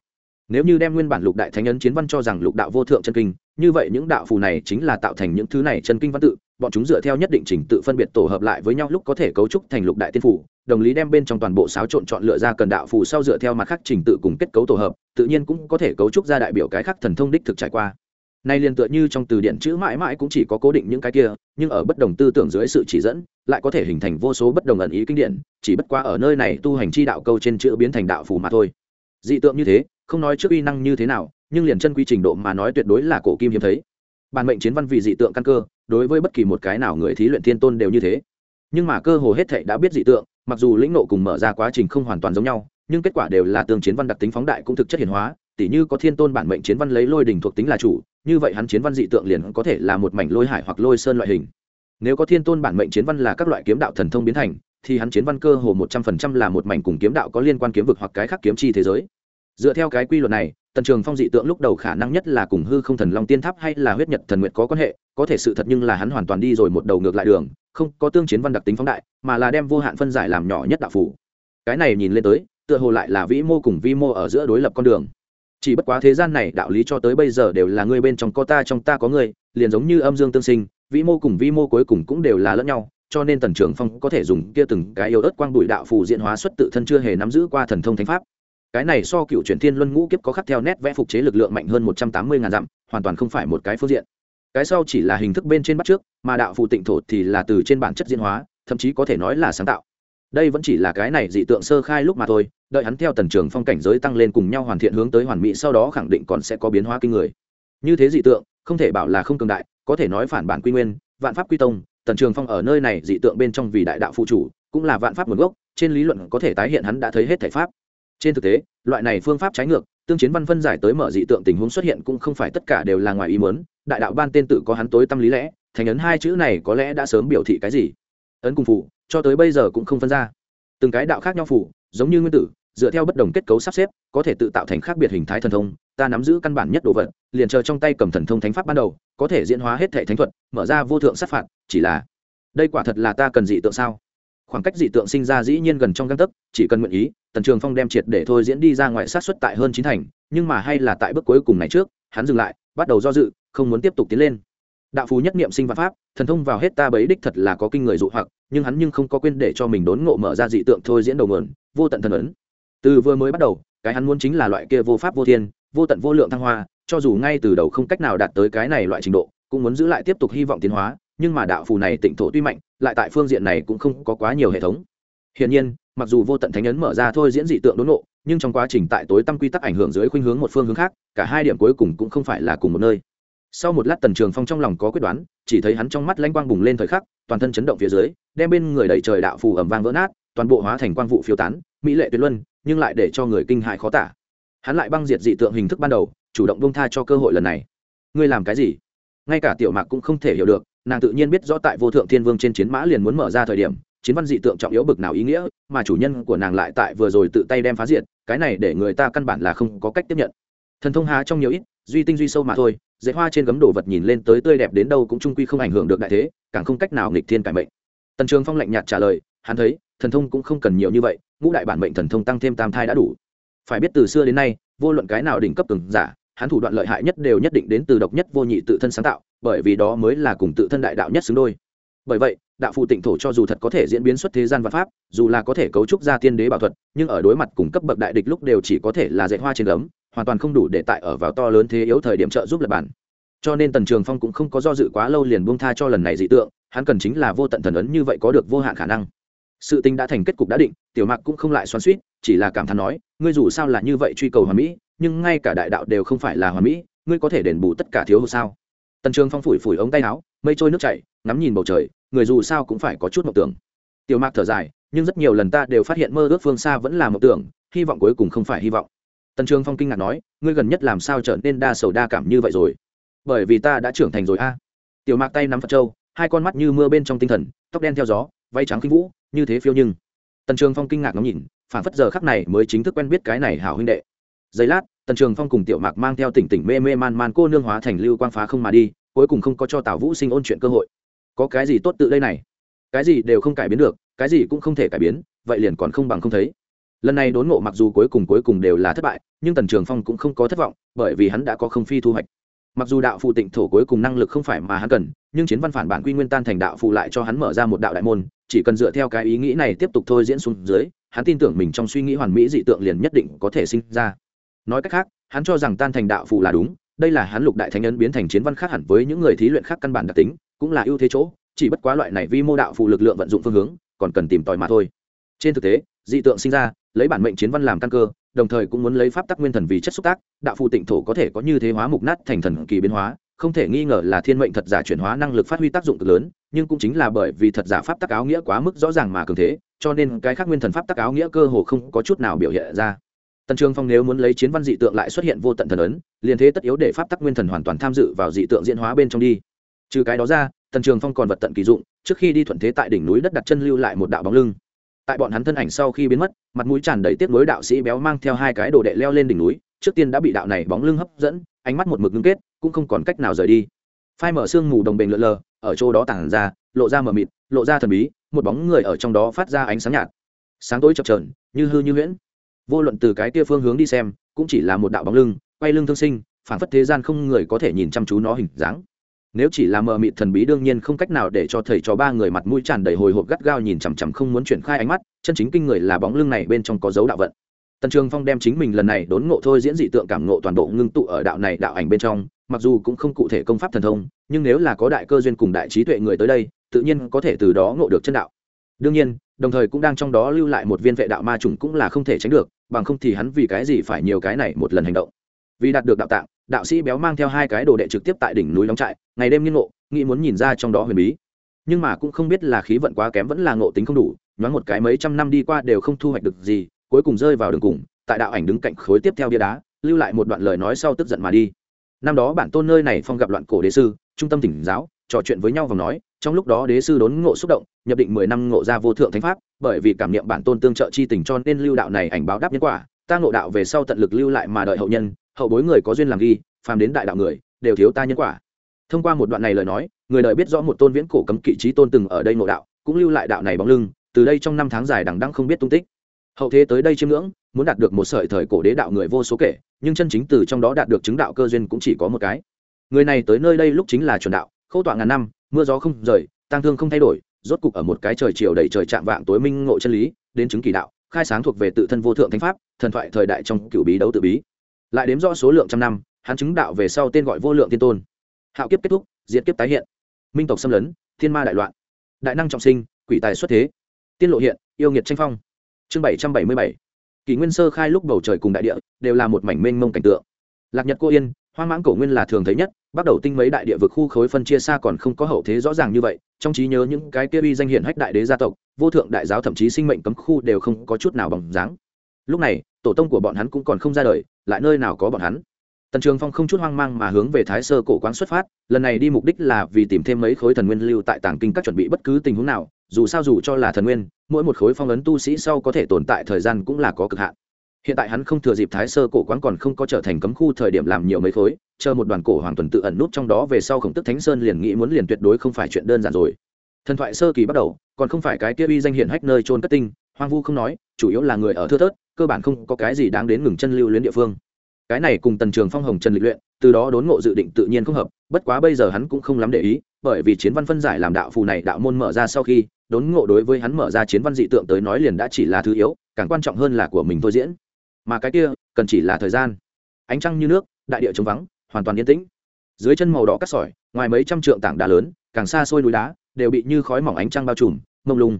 nếu như đem nguyên bản lục đại thánh ấn chiến văn cho rằng lục đạo vô thượng chân kinh, như vậy những đạo phù này chính là tạo thành những thứ này chân kinh văn tự, bọn chúng dựa theo nhất định trình tự phân biệt tổ hợp lại với nhau lúc có thể cấu trúc thành lục đại tiên phủ đồng lý đem bên trong toàn bộ xáo trộn chọn lựa ra cần đạo phù sau dựa theo mặt khác trình tự cùng kết cấu tổ hợp, tự nhiên cũng có thể cấu trúc ra đại biểu cái khác thần thông đích thực trải qua. Nay liền tựa như trong từ điển chữ mãi mãi cũng chỉ có cố định những cái kia, nhưng ở bất đồng tư tưởng dưới sự chỉ dẫn, lại có thể hình thành vô số bất đồng ẩn ý kinh điển, chỉ bất quá ở nơi này tu hành chi đạo câu trên chữ biến thành đạo phù mà thôi. Dị tượng như thế không nói trước uy năng như thế nào, nhưng liền chân quy trình độ mà nói tuyệt đối là cổ kim hiếm thấy. Bản mệnh chiến văn vì dị tượng căn cơ, đối với bất kỳ một cái nào người thí luyện thiên tôn đều như thế. Nhưng mà cơ hồ hết thệ đã biết dị tượng, mặc dù lĩnh nộ cùng mở ra quá trình không hoàn toàn giống nhau, nhưng kết quả đều là tương chiến văn đặc tính phóng đại cũng thực chất hiển hóa, tỉ như có thiên tôn bản mệnh chiến văn lấy lôi đỉnh thuộc tính là chủ, như vậy hắn chiến văn dị tượng liền có thể là một mảnh lôi hải hoặc lôi sơn loại hình. Nếu có thiên tôn bản mệnh chiến văn là các loại kiếm đạo thần thông biến thành, thì hắn chiến văn cơ hồ một trăm phần trăm là một mảnh cùng kiếm đạo có liên quan kiếm vực hoặc cái khác kiếm chi thế giới dựa theo cái quy luật này, tần trường phong dị tượng lúc đầu khả năng nhất là cùng hư không thần long tiên tháp hay là huyết nhật thần nguyện có quan hệ, có thể sự thật nhưng là hắn hoàn toàn đi rồi một đầu ngược lại đường, không có tương chiến văn đặc tính phóng đại, mà là đem vô hạn phân giải làm nhỏ nhất đạo phủ. Cái này nhìn lên tới, tựa hồ lại là vĩ mô cùng vi mô ở giữa đối lập con đường. Chỉ bất quá thế gian này đạo lý cho tới bây giờ đều là ngươi bên trong có ta trong ta có ngươi, liền giống như âm dương tương sinh, vĩ mô cùng vi mô cuối cùng cũng đều là lẫn nhau, cho nên tần trường phong có thể dùng kia từng cái yêu ớt quang bụi đạo phù diễn hóa xuất tự thân chưa hề nắm giữ qua thần thông thánh pháp cái này so cựu chuyển thiên luân ngũ kiếp có khắc theo nét vẽ phục chế lực lượng mạnh hơn một trăm tám mươi ngàn dặm, hoàn toàn không phải một cái phương diện. Cái sau chỉ là hình thức bên trên bắt trước, mà đạo phù tịnh thổ thì là từ trên bản chất diễn hóa, thậm chí có thể nói là sáng tạo. Đây vẫn chỉ là cái này dị tượng sơ khai lúc mà thôi, đợi hắn theo tần trường phong cảnh giới tăng lên cùng nhau hoàn thiện hướng tới hoàn mỹ sau đó khẳng định còn sẽ có biến hóa kinh người. Như thế dị tượng, không thể bảo là không cường đại, có thể nói phản bản quy nguyên, vạn pháp quy tông, tần trường phong ở nơi này dị tượng bên trong vì đại đạo phụ chủ, cũng là vạn pháp nguồn gốc, trên lý luận có thể tái hiện hắn đã thấy hết thể pháp trên thực tế, loại này phương pháp trái ngược, tương chiến văn phân giải tới mở dị tượng tình huống xuất hiện cũng không phải tất cả đều là ngoài ý muốn, đại đạo ban tên tự có hắn tối tâm lý lẽ, thành ấn hai chữ này có lẽ đã sớm biểu thị cái gì. Ấn cùng phủ, cho tới bây giờ cũng không phân ra. Từng cái đạo khác nhau phủ, giống như nguyên tử, dựa theo bất đồng kết cấu sắp xếp, có thể tự tạo thành khác biệt hình thái thần thông, ta nắm giữ căn bản nhất đồ vật, liền chờ trong tay cầm thần thông thánh pháp ban đầu, có thể diễn hóa hết thể thánh thuật, mở ra vô thượng sát phạt, chỉ là, đây quả thật là ta cần dị tượng sao? Khoảng cách dị tượng sinh ra dĩ nhiên gần trong găng tấc, chỉ cần nguyện ý, tần trường phong đem triệt để thôi diễn đi ra ngoài sát xuất tại hơn chín thành, nhưng mà hay là tại bước cuối cùng này trước, hắn dừng lại, bắt đầu do dự, không muốn tiếp tục tiến lên. Đạo phú nhất niệm sinh văn pháp, thần thông vào hết ta bấy đích thật là có kinh người dụ hoặc, nhưng hắn nhưng không có quên để cho mình đốn ngộ mở ra dị tượng thôi diễn đầu nguồn, vô tận thần ấn. Từ vừa mới bắt đầu, cái hắn muốn chính là loại kia vô pháp vô thiên, vô tận vô lượng thăng hoa, cho dù ngay từ đầu không cách nào đạt tới cái này loại trình độ, cũng muốn giữ lại tiếp tục hy vọng tiến hóa nhưng mà đạo phù này tịnh thổ tuy mạnh, lại tại phương diện này cũng không có quá nhiều hệ thống. Hiển nhiên, mặc dù vô tận thánh ấn mở ra thôi diễn dị tượng đốn ngộ, nhưng trong quá trình tại tối tâm quy tắc ảnh hưởng dưới khuynh hướng một phương hướng khác, cả hai điểm cuối cùng cũng không phải là cùng một nơi. Sau một lát tần trường phong trong lòng có quyết đoán, chỉ thấy hắn trong mắt lanh quang bùng lên thời khắc, toàn thân chấn động phía dưới, đem bên người đẩy trời đạo phù ẩm vang vỡ nát, toàn bộ hóa thành quang vụ phiêu tán, mỹ lệ tuyệt luân, nhưng lại để cho người kinh hại khó tả. Hắn lại băng diệt dị tượng hình thức ban đầu, chủ động bông tha cho cơ hội lần này. Ngươi làm cái gì? Ngay cả tiểu mạc cũng không thể hiểu được nàng tự nhiên biết rõ tại vô thượng thiên vương trên chiến mã liền muốn mở ra thời điểm, chiến văn dị tượng trọng yếu bực nào ý nghĩa, mà chủ nhân của nàng lại tại vừa rồi tự tay đem phá diệt, cái này để người ta căn bản là không có cách tiếp nhận. Thần thông há trong nhiều ít, duy tinh duy sâu mà thôi dễ hoa trên gấm đồ vật nhìn lên tới tươi đẹp đến đâu cũng trung quy không ảnh hưởng được đại thế, càng không cách nào nghịch thiên cải mệnh. Tần trường phong lạnh nhạt trả lời, hắn thấy, thần thông cũng không cần nhiều như vậy, ngũ đại bản mệnh thần thông tăng thêm tam thai đã đủ. Phải biết từ xưa đến nay, vô luận cái nào đỉnh cấp từng giả hắn thủ đoạn lợi hại nhất đều nhất định đến từ độc nhất vô nhị tự thân sáng tạo, bởi vì đó mới là cùng tự thân đại đạo nhất xứng đôi. Bởi vậy, đạo phụ tịnh thổ cho dù thật có thể diễn biến xuất thế gian văn pháp, dù là có thể cấu trúc ra tiên đế bảo thuật, nhưng ở đối mặt cùng cấp bậc đại địch lúc đều chỉ có thể là dạy hoa trên gấm, hoàn toàn không đủ để tại ở vào to lớn thế yếu thời điểm trợ giúp lập bản. Cho nên tần trường phong cũng không có do dự quá lâu liền buông tha cho lần này dị tượng, hắn cần chính là vô tận thần ấn như vậy có được vô hạn khả năng sự tình đã thành kết cục đã định, tiểu mạc cũng không lại xoắn suýt chỉ là cảm thán nói, ngươi dù sao là như vậy truy cầu hoàn mỹ, nhưng ngay cả đại đạo đều không phải là hoàn mỹ, ngươi có thể đền bù tất cả thiếu hụt sao? Tần trường phong phủi phủi ống tay áo, mây trôi nước chảy, ngắm nhìn bầu trời, người dù sao cũng phải có chút mộng tưởng. Tiểu mạc thở dài, nhưng rất nhiều lần ta đều phát hiện mơ ước phương xa vẫn là mộng tưởng, hy vọng cuối cùng không phải hy vọng. Tần trường phong kinh ngạc nói, ngươi gần nhất làm sao trở nên đa sầu đa cảm như vậy rồi? Bởi vì ta đã trưởng thành rồi a. Tiểu mạc tay nắm phật trâu hai con mắt như mưa bên trong tinh thần, tóc đen theo gió vay trắng khinh vũ như thế phiêu nhưng. Tần trường phong kinh ngạc ngắm nhìn, phản phất giờ khắc này mới chính thức quen biết cái này hảo huynh đệ. Giây lát, tần trường phong cùng tiểu mạc mang theo tỉnh tỉnh mê mê man man cô nương hóa thành lưu quang phá không mà đi, cuối cùng không có cho tào vũ sinh ôn chuyện cơ hội. Có cái gì tốt tự đây này? Cái gì đều không cải biến được, cái gì cũng không thể cải biến, vậy liền còn không bằng không thấy. Lần này đốn ngộ mặc dù cuối cùng cuối cùng đều là thất bại, nhưng tần trường phong cũng không có thất vọng, bởi vì hắn đã có không phi thu hoạch mặc dù đạo phụ tịnh thổ cuối cùng năng lực không phải mà hắn cần, nhưng chiến văn phản bản quy nguyên tan thành đạo phụ lại cho hắn mở ra một đạo đại môn, chỉ cần dựa theo cái ý nghĩ này tiếp tục thôi diễn xuống dưới, hắn tin tưởng mình trong suy nghĩ hoàn mỹ dị tượng liền nhất định có thể sinh ra. Nói cách khác, hắn cho rằng tan thành đạo phụ là đúng, đây là hắn lục đại thánh nhân biến thành chiến văn khác hẳn với những người thí luyện khác căn bản đặc tính, cũng là ưu thế chỗ, chỉ bất quá loại này vi mô đạo phụ lực lượng vận dụng phương hướng, còn cần tìm tòi mà thôi. Trên thực tế, dị tượng sinh ra, lấy bản mệnh chiến văn làm căn cơ đồng thời cũng muốn lấy pháp tắc nguyên thần vì chất xúc tác, đạo phù tịnh thổ có thể có như thế hóa mục nát thành thần kỳ biến hóa, không thể nghi ngờ là thiên mệnh thật giả chuyển hóa năng lực phát huy tác dụng cực lớn, nhưng cũng chính là bởi vì thật giả pháp tắc áo nghĩa quá mức rõ ràng mà cường thế, cho nên cái khác nguyên thần pháp tắc áo nghĩa cơ hồ không có chút nào biểu hiện ra. Tần trường phong nếu muốn lấy chiến văn dị tượng lại xuất hiện vô tận thần ấn, liền thế tất yếu để pháp tắc nguyên thần hoàn toàn tham dự vào dị tượng diễn hóa bên trong đi. Trừ cái đó ra, tần trường phong còn vật tận kỳ dụng, trước khi đi thuận thế tại đỉnh núi đất đặt chân lưu lại một đạo bóng lưng tại bọn hắn thân ảnh sau khi biến mất, mặt mũi tràn đầy tiếc nuối đạo sĩ béo mang theo hai cái đồ đệ leo lên đỉnh núi, trước tiên đã bị đạo này bóng lưng hấp dẫn, ánh mắt một mực ngưng kết, cũng không còn cách nào rời đi. Phai mở sương mù đồng bền lượn lờ, ở chỗ đó tản ra, lộ ra mờ mịt, lộ ra thần bí, một bóng người ở trong đó phát ra ánh sáng nhạt. Sáng tối chập trờn như hư như huyễn. Vô luận từ cái kia phương hướng đi xem, cũng chỉ là một đạo bóng lưng, quay lưng thương sinh phản phất thế gian không người có thể nhìn chăm chú nó hình dáng nếu chỉ là mờ mịt thần bí đương nhiên không cách nào để cho thầy cho ba người mặt mũi tràn đầy hồi hộp gắt gao nhìn chằm chằm không muốn chuyển khai ánh mắt, chân chính kinh người là bóng lưng này bên trong có dấu đạo vận. Tần trường phong đem chính mình lần này đốn ngộ thôi diễn dị tượng cảm ngộ toàn bộ ngưng tụ ở đạo này đạo ảnh bên trong, mặc dù cũng không cụ thể công pháp thần thông, nhưng nếu là có đại cơ duyên cùng đại trí tuệ người tới đây, tự nhiên có thể từ đó ngộ được chân đạo. Đương nhiên, đồng thời cũng đang trong đó lưu lại một viên vệ đạo ma trùng cũng là không thể tránh được, bằng không thì hắn vì cái gì phải nhiều cái này một lần hành động vì đạt được đạo tạng, đạo sĩ béo mang theo hai cái đồ đệ trực tiếp tại đỉnh núi đóng trại, ngày đêm nghiên ngộ, nghĩ muốn nhìn ra trong đó huyền bí. Nhưng mà cũng không biết là khí vận quá kém vẫn là ngộ tính không đủ, nhoáng một cái mấy trăm năm đi qua đều không thu hoạch được gì, cuối cùng rơi vào đường cùng, tại đạo ảnh đứng cạnh khối tiếp theo bia đá, lưu lại một đoạn lời nói sau tức giận mà đi. Năm đó bản tôn nơi này phong gặp loạn cổ đế sư, trung tâm tỉnh giáo, trò chuyện với nhau và nói, trong lúc đó đế sư đốn ngộ xúc động, nhập định mười năm ngộ ra vô thượng thánh pháp, bởi vì cảm niệm bản tôn tương trợ chi tình cho nên lưu đạo này ảnh báo đáp nhân quả, ta ngộ đạo về sau tận lực lưu lại mà đợi hậu nhân hậu bối người có duyên làm ghi, phàm đến đại đạo người, đều thiếu ta nhân quả. Thông qua một đoạn này lời nói, người đời biết rõ một tôn viễn cổ cấm kỵ trí tôn từng ở đây ngộ đạo, cũng lưu lại đạo này bóng lưng, từ đây trong năm tháng dài đằng đăng không biết tung tích. Hậu thế tới đây chiêm ngưỡng, muốn đạt được một sợi thời cổ đế đạo người vô số kể, nhưng chân chính từ trong đó đạt được chứng đạo cơ duyên cũng chỉ có một cái. Người này tới nơi đây lúc chính là chuẩn đạo khâu tọa ngàn năm, mưa gió không rời tăng thương không thay đổi, rốt cục ở một cái trời chiều đầy trời chạm vạng tối minh ngộ chân lý, đến chứng kỳ đạo, khai sáng thuộc về tự thân vô thượng thánh pháp, thần thoại thời đại trong cựu bí đấu tự bí lại đếm rõ số lượng trăm năm, hắn chứng đạo về sau tên gọi vô lượng tiên tôn. Hạo kiếp kết thúc diễn kiếp tái hiện. Minh tộc xâm lấn, thiên ma đại loạn. Đại năng trọng sinh, quỷ tài xuất thế. Tiên lộ hiện, yêu nghiệt tranh phong. Chương bảy trăm bảy mươi bảy. Kỷ nguyên sơ khai lúc bầu trời cùng đại địa, đều là một mảnh mênh mông cảnh tượng. Lạc nhật cô yên, hoang mãng cổ nguyên là thường thấy nhất, bắt đầu tinh mấy đại địa vực khu khối phân chia xa còn không có hậu thế rõ ràng như vậy, trong trí nhớ những cái kia uy danh hiển hách đại đế gia tộc, vô thượng đại giáo thậm chí sinh mệnh cấm khu đều không có chút nào bằng dáng. Lúc này, tổ tông của bọn hắn cũng còn không ra đời lại nơi nào có bọn hắn. Tần trường phong không chút hoang mang mà hướng về thái sơ cổ quán xuất phát, lần này đi mục đích là vì tìm thêm mấy khối thần nguyên lưu tại tàng kinh các chuẩn bị bất cứ tình huống nào, dù sao dù cho là thần nguyên, mỗi một khối phong ấn tu sĩ sau có thể tồn tại thời gian cũng là có cực hạn. Hiện tại hắn không thừa dịp thái sơ cổ quán còn không có trở thành cấm khu thời điểm làm nhiều mấy khối, chờ một đoàn cổ hoàng tuần tự ẩn nút trong đó về sau khổng tức thánh sơn liền nghĩ muốn liền tuyệt đối không phải chuyện đơn giản rồi. Thần thoại sơ kỳ bắt đầu, còn không phải cái kia uy danh hiện hách nơi trôn cất tinh, hoang vu không nói, chủ yếu là người ở thưa thớt cơ bản không có cái gì đáng đến ngừng chân lưu luyến địa phương. Cái này cùng tần trường phong hồng trần lịch luyện, từ đó đốn ngộ dự định tự nhiên không hợp, bất quá bây giờ hắn cũng không lắm để ý, bởi vì chiến văn phân giải làm đạo phù này đạo môn mở ra sau khi, đốn ngộ đối với hắn mở ra chiến văn dị tượng tới nói liền đã chỉ là thứ yếu, càng quan trọng hơn là của mình thôi diễn. Mà cái kia, cần chỉ là thời gian. Ánh trăng như nước, đại địa trống vắng, hoàn toàn yên tĩnh. Dưới chân màu đỏ cắt sỏi, ngoài mấy trăm trượng tảng đá lớn, càng xa xôi núi đá, đều bị như khói mỏng ánh trăng bao trùm, mông lung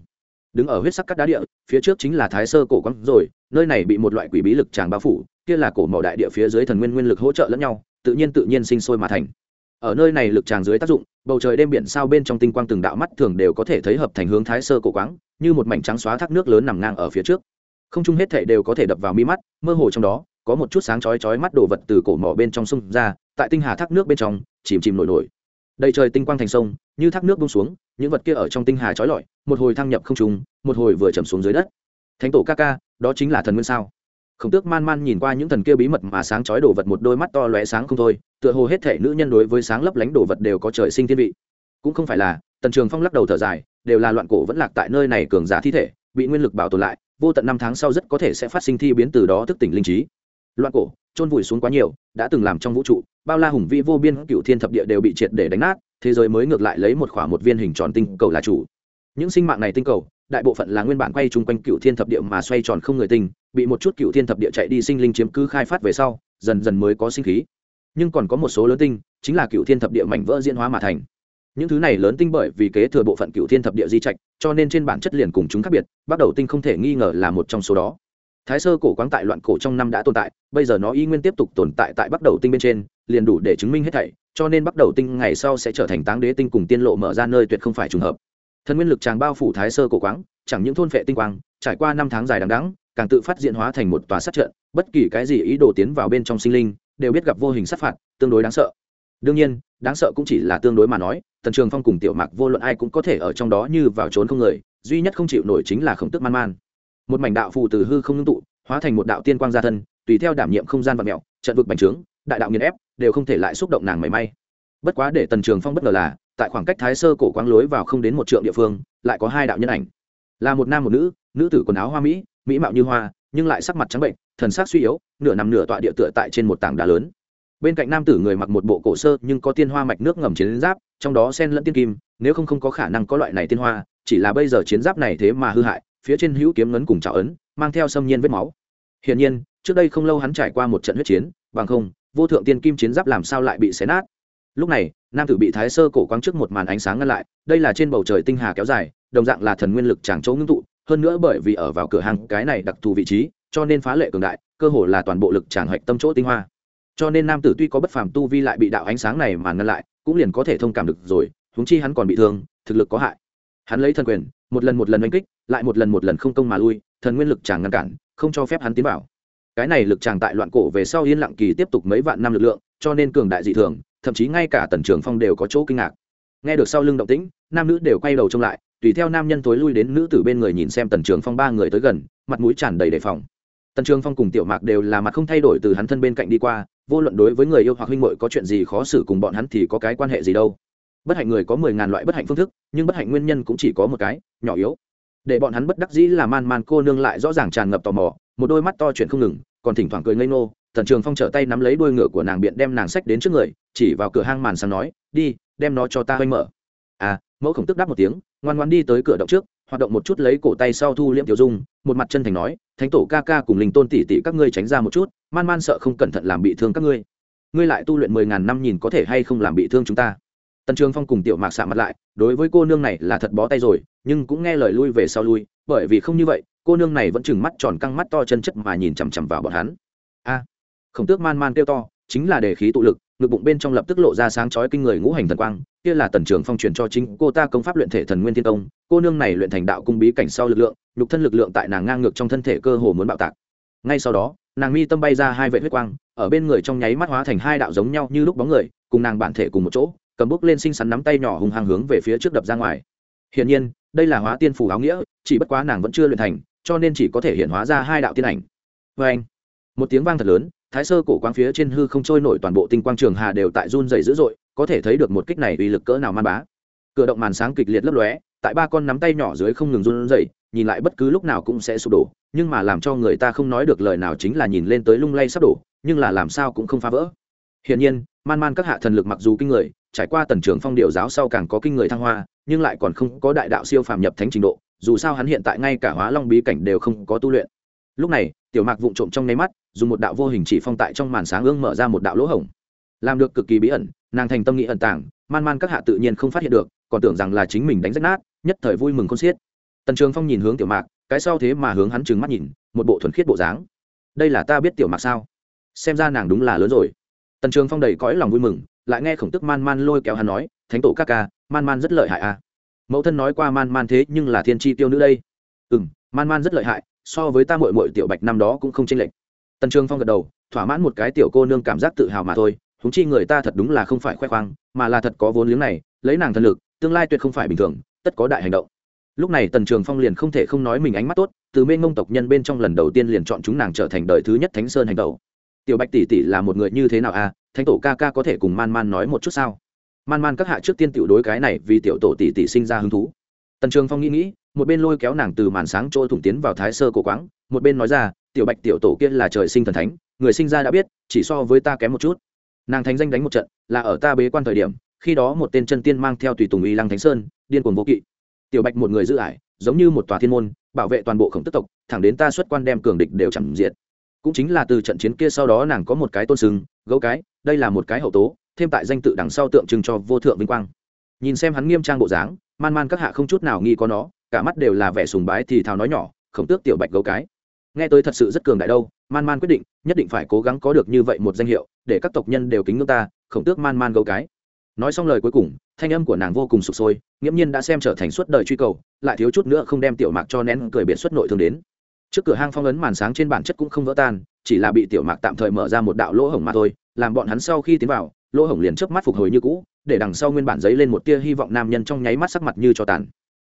đứng ở huyết sắc cắt đá địa, phía trước chính là thái sơ cổ quang rồi, nơi này bị một loại quỷ bí lực tràng bao phủ, kia là cổ màu đại địa phía dưới thần nguyên nguyên lực hỗ trợ lẫn nhau, tự nhiên tự nhiên sinh sôi mà thành. Ở nơi này lực tràng dưới tác dụng, bầu trời đêm biển sao bên trong tinh quang từng đạo mắt thường đều có thể thấy hợp thành hướng thái sơ cổ quáng, như một mảnh trắng xóa thác nước lớn nằm ngang ở phía trước. Không chung hết thể đều có thể đập vào mi mắt, mơ hồ trong đó, có một chút sáng chói chói mắt đồ vật từ cổ mỏ bên trong sông ra, tại tinh hà thác nước bên trong, chìm chìm nổi nổi. Đầy trời tinh quang thành sông, như thác nước bung xuống, những vật kia ở trong tinh hà chói lọi một hồi thăng nhập không trùng một hồi vừa chầm xuống dưới đất. Thánh tổ ca ca, đó chính là thần nguyên sao? Khổng tước man man nhìn qua những thần kia bí mật mà sáng chói đồ vật một đôi mắt to lóe sáng không thôi, tựa hồ hết thể nữ nhân đối với sáng lấp lánh đồ vật đều có trời sinh thiên vị. Cũng không phải là, tần trường phong lắc đầu thở dài, đều là loạn cổ vẫn lạc tại nơi này cường giả thi thể, bị nguyên lực bảo tồn lại, vô tận năm tháng sau rất có thể sẽ phát sinh thi biến từ đó thức tỉnh linh trí. Loạn cổ trôn vùi xuống quá nhiều, đã từng làm trong vũ trụ, bao la hùng vĩ vô biên cựu thiên thập địa đều bị triệt để đánh nát, thế giới mới ngược lại lấy một khỏa một viên hình tròn tinh cầu là chủ những sinh mạng này tinh cầu, đại bộ phận là nguyên bản quay chung quanh cựu thiên thập địa mà xoay tròn không người tinh, bị một chút cựu thiên thập địa chạy đi sinh linh chiếm cứ khai phát về sau, dần dần mới có sinh khí. Nhưng còn có một số lớn tinh, chính là cựu thiên thập địa mảnh vỡ diễn hóa mà thành. Những thứ này lớn tinh bởi vì kế thừa bộ phận cựu thiên thập địa di trạch, cho nên trên bản chất liền cùng chúng khác biệt, bắt đầu tinh không thể nghi ngờ là một trong số đó. Thái sơ cổ quáng tại loạn cổ trong năm đã tồn tại, bây giờ nó y nguyên tiếp tục tồn tại tại bắt đầu tinh bên trên, liền đủ để chứng minh hết thảy, cho nên bắt đầu tinh ngày sau sẽ trở thành táng đế tinh cùng tiên lộ mở ra nơi tuyệt không phải trùng hợp thần nguyên lực tràng bao phủ thái sơ cổ quáng, chẳng những thôn phệ tinh quang, trải qua năm tháng dài đằng đẵng, càng tự phát diễn hóa thành một tòa sát trận, bất kỳ cái gì ý đồ tiến vào bên trong sinh linh, đều biết gặp vô hình sát phạt, tương đối đáng sợ. Đương nhiên, đáng sợ cũng chỉ là tương đối mà nói, tần trường phong cùng tiểu mạc vô luận ai cũng có thể ở trong đó như vào trốn không người, duy nhất không chịu nổi chính là khổng tức man man. Một mảnh đạo phù từ hư không ngưng tụ, hóa thành một đạo tiên quang gia thân, tùy theo đảm nhiệm không gian và mẹo, trận vực bành trướng, đại đạo nghiền ép, đều không thể lại xúc động nàng mảy may. Bất quá để tần trường phong bất ngờ là tại khoảng cách thái sơ cổ quáng lối vào không đến một trượng địa phương, lại có hai đạo nhân ảnh. Là một nam một nữ nữ tử quần áo hoa mỹ mỹ mạo như hoa, nhưng lại sắc mặt trắng bệnh, thần sắc suy yếu, nửa nằm nửa tọa địa tựa tại trên một tảng đá lớn. Bên cạnh nam tử người mặc một bộ cổ sơ nhưng có tiên hoa mạch nước ngầm chiến giáp, trong đó sen lẫn tiên kim, nếu không không có khả năng có loại này tiên hoa, chỉ là bây giờ chiến giáp này thế mà hư hại, phía trên hữu kiếm ngấn cùng trào ấn, mang theo xâm nhiên vết máu. Hiển nhiên, trước đây không lâu hắn trải qua một trận huyết chiến, bằng không, vô thượng tiên kim chiến giáp làm sao lại bị xé nát? Lúc này, nam tử bị thái sơ cổ quang trước một màn ánh sáng ngăn lại, đây là trên bầu trời tinh hà kéo dài, đồng dạng là thần nguyên lực tràng chỗ ngưng tụ, hơn nữa bởi vì ở vào cửa hàng cái này đặc thù vị trí, cho nên phá lệ cường đại, cơ hồ là toàn bộ lực tràng hạch tâm chỗ tinh hoa. Cho nên nam tử tuy có bất phàm tu vi lại bị đạo ánh sáng này mà ngăn lại, cũng liền có thể thông cảm được rồi, huống chi hắn còn bị thương, thực lực có hại. Hắn lấy thần quyền, một lần một lần oanh kích, lại một lần một lần không công mà lui, thần nguyên lực chàng ngăn cản, không cho phép hắn tiến vào. Cái này lực chàng tại loạn cổ về sau yên lặng kỳ tiếp tục mấy vạn năm lực lượng, cho nên cường đại dị thường thậm chí ngay cả tần trường phong đều có chỗ kinh ngạc. Nghe được sau lưng động tĩnh, nam nữ đều quay đầu trông lại, tùy theo nam nhân tối lui đến nữ tử bên người nhìn xem tần trường phong ba người tới gần, mặt mũi tràn đầy đề phòng. Tần trường phong cùng tiểu mạc đều là mặt không thay đổi từ hắn thân bên cạnh đi qua, vô luận đối với người yêu hoặc huynh muội có chuyện gì khó xử cùng bọn hắn thì có cái quan hệ gì đâu. Bất hạnh người có mười ngàn loại bất hạnh phương thức, nhưng bất hạnh nguyên nhân cũng chỉ có một cái, nhỏ yếu. Để bọn hắn bất đắc dĩ là man man cô nương lại rõ ràng tràn ngập tò mò, một đôi mắt to chuyện không ngừng, còn thỉnh thoảng cười ngây ngô tần trường phong trở tay nắm lấy đuôi ngựa của nàng biện đem nàng sách đến trước người, chỉ vào cửa hang màn sáng nói, đi, đem nó cho ta hơi mở. À mẫu khổng tức đáp một tiếng, ngoan ngoan đi tới cửa động trước, hoạt động một chút lấy cổ tay sau thu liễm tiểu dung, một mặt chân thành nói, thánh tổ ca ca cùng linh tôn tỷ tỷ các ngươi tránh ra một chút, man man sợ không cẩn thận làm bị thương các ngươi. Ngươi lại tu luyện mười ngàn năm nhìn có thể hay không làm bị thương chúng ta. Tần trường phong cùng tiểu mạc xạ mặt lại, đối với cô nương này là thật bó tay rồi, nhưng cũng nghe lời lui về sau lui, bởi vì không như vậy, cô nương này vẫn chừng mắt tròn căng mắt to chân chất mà nhìn chằm chằm vào bọn hắn. A khổng tước man man kêu to, chính là để khí tụ lực, ngực bụng bên trong lập tức lộ ra sáng chói kinh người ngũ hành thần quang, kia là tần trường phong truyền cho chính cô ta công pháp luyện thể thần nguyên thiên công cô nương này luyện thành đạo cung bí cảnh sau lực lượng, nhục thân lực lượng tại nàng ngang ngược trong thân thể cơ hồ muốn bạo tạc. Ngay sau đó, nàng mi tâm bay ra hai vệ huyết quang, ở bên người trong nháy mắt hóa thành hai đạo giống nhau như lúc bóng người, cùng nàng bản thể cùng một chỗ, cầm bước lên xinh xắn nắm tay nhỏ hùng hàng hướng về phía trước đập ra ngoài. Hiển nhiên, đây là hóa tiên phủ áo nghĩa, chỉ bất quá nàng vẫn chưa luyện thành, cho nên chỉ có thể hiện hóa ra hai đạo tiên ảnh. Vê anh một tiếng vang thật lớn thái sơ cổ quang phía trên hư không trôi nổi toàn bộ tinh quang trường hà đều tại run dày dữ dội, có thể thấy được một kích này uy lực cỡ nào man bá. Cửa động màn sáng kịch liệt lấp lóe, tại ba con nắm tay nhỏ dưới không ngừng run dày nhìn lại bất cứ lúc nào cũng sẽ sụp đổ, nhưng mà làm cho người ta không nói được lời nào chính là nhìn lên tới lung lay sắp đổ, nhưng là làm sao cũng không phá vỡ. Hiển nhiên, man man các hạ thần lực mặc dù kinh người, trải qua tần trưởng phong điệu giáo sau càng có kinh người thăng hoa, nhưng lại còn không có đại đạo siêu phàm nhập thánh trình độ, dù sao hắn hiện tại ngay cả hóa long bí cảnh đều không có tu luyện. Lúc này, tiểu mạc vụng trộm trong nháy mắt dùng một đạo vô hình chỉ phong tại trong màn sáng ương mở ra một đạo lỗ hổng. Làm được cực kỳ bí ẩn, nàng thành tâm nghĩ ẩn tàng, man man các hạ tự nhiên không phát hiện được, còn tưởng rằng là chính mình đánh rách nát, nhất thời vui mừng con xiết. Tần trường phong nhìn hướng tiểu mạc, cái sau thế mà hướng hắn trừng mắt nhìn, một bộ thuần khiết bộ dáng. Đây là ta biết tiểu mạc sao? Xem ra nàng đúng là lớn rồi. Tần trường phong đầy cõi lòng vui mừng, lại nghe khổng tức man man lôi kéo hắn nói, thánh tổ các ca, man man rất lợi hại à. Mẫu thân nói qua man man thế nhưng là thiên tri tiêu nữ đây. Ừ m man man rất lợi hại, so với ta mội mội tiểu bạch năm đó cũng không tranh lệch tần trường phong gật đầu, thỏa mãn một cái tiểu cô nương cảm giác tự hào mà thôi húng chi người ta thật đúng là không phải khoe khoang, mà là thật có vốn liếng này, lấy nàng thần lực, tương lai tuyệt không phải bình thường, tất có đại hành động. Lúc này tần trường phong liền không thể không nói mình ánh mắt tốt, từ mênh mông tộc nhân bên trong lần đầu tiên liền chọn chúng nàng trở thành đời thứ nhất thánh sơn hành tẩu. Tiểu bạch tỷ tỷ là một người như thế nào à? Thánh tổ ca ca có thể cùng man man nói một chút sao? Man man các hạ trước tiên tiểu đối cái này vì tiểu tổ tỷ tỷ sinh ra hứng thú. Tần trường phong nghĩ nghĩ, một bên lôi kéo nàng từ màn sáng trôi thủng tiến vào thái sơ cổ quáng, một bên nói ra tiểu bạch tiểu tổ kia là trời sinh thần thánh, người sinh ra đã biết, chỉ so với ta kém một chút. Nàng thánh danh đánh một trận, là ở ta bế quan thời điểm, khi đó một tên chân tiên mang theo tùy tùng y lăng thánh sơn, điên cuồng vô kỵ. Tiểu bạch một người giữ ải, giống như một tòa thiên môn, bảo vệ toàn bộ khổng tức tộc, thẳng đến ta xuất quan đem cường địch đều chẳng diệt. Cũng chính là từ trận chiến kia sau đó nàng có một cái tôn sừng gấu cái, đây là một cái hậu tố, thêm tại danh tự đằng sau tượng trưng cho vô thượng vinh quang. Nhìn xem hắn nghiêm trang bộ dáng, man man các hạ không chút nào nghi có nó, cả mắt đều là vẻ sùng bái thì thào nói nhỏ, khổng tước tiểu bạch gấu cái nghe tới thật sự rất cường đại đâu, man man quyết định, nhất định phải cố gắng có được như vậy một danh hiệu, để các tộc nhân đều kính ngưỡng ta, khổng tước man man gấu cái. Nói xong lời cuối cùng, thanh âm của nàng vô cùng sụp sôi, nghiễm nhiên đã xem trở thành suốt đời truy cầu, lại thiếu chút nữa không đem tiểu mạc cho nén cười biệt xuất nội thương đến. Trước cửa hang phong ấn màn sáng trên bản chất cũng không vỡ tan, chỉ là bị tiểu mạc tạm thời mở ra một đạo lỗ hổng mà thôi, làm bọn hắn sau khi tiến vào, lỗ hổng liền chớp mắt phục hồi như cũ, để đằng sau nguyên bản giấy lên một tia hy vọng nam nhân trong nháy mắt sắc mặt như cho tàn.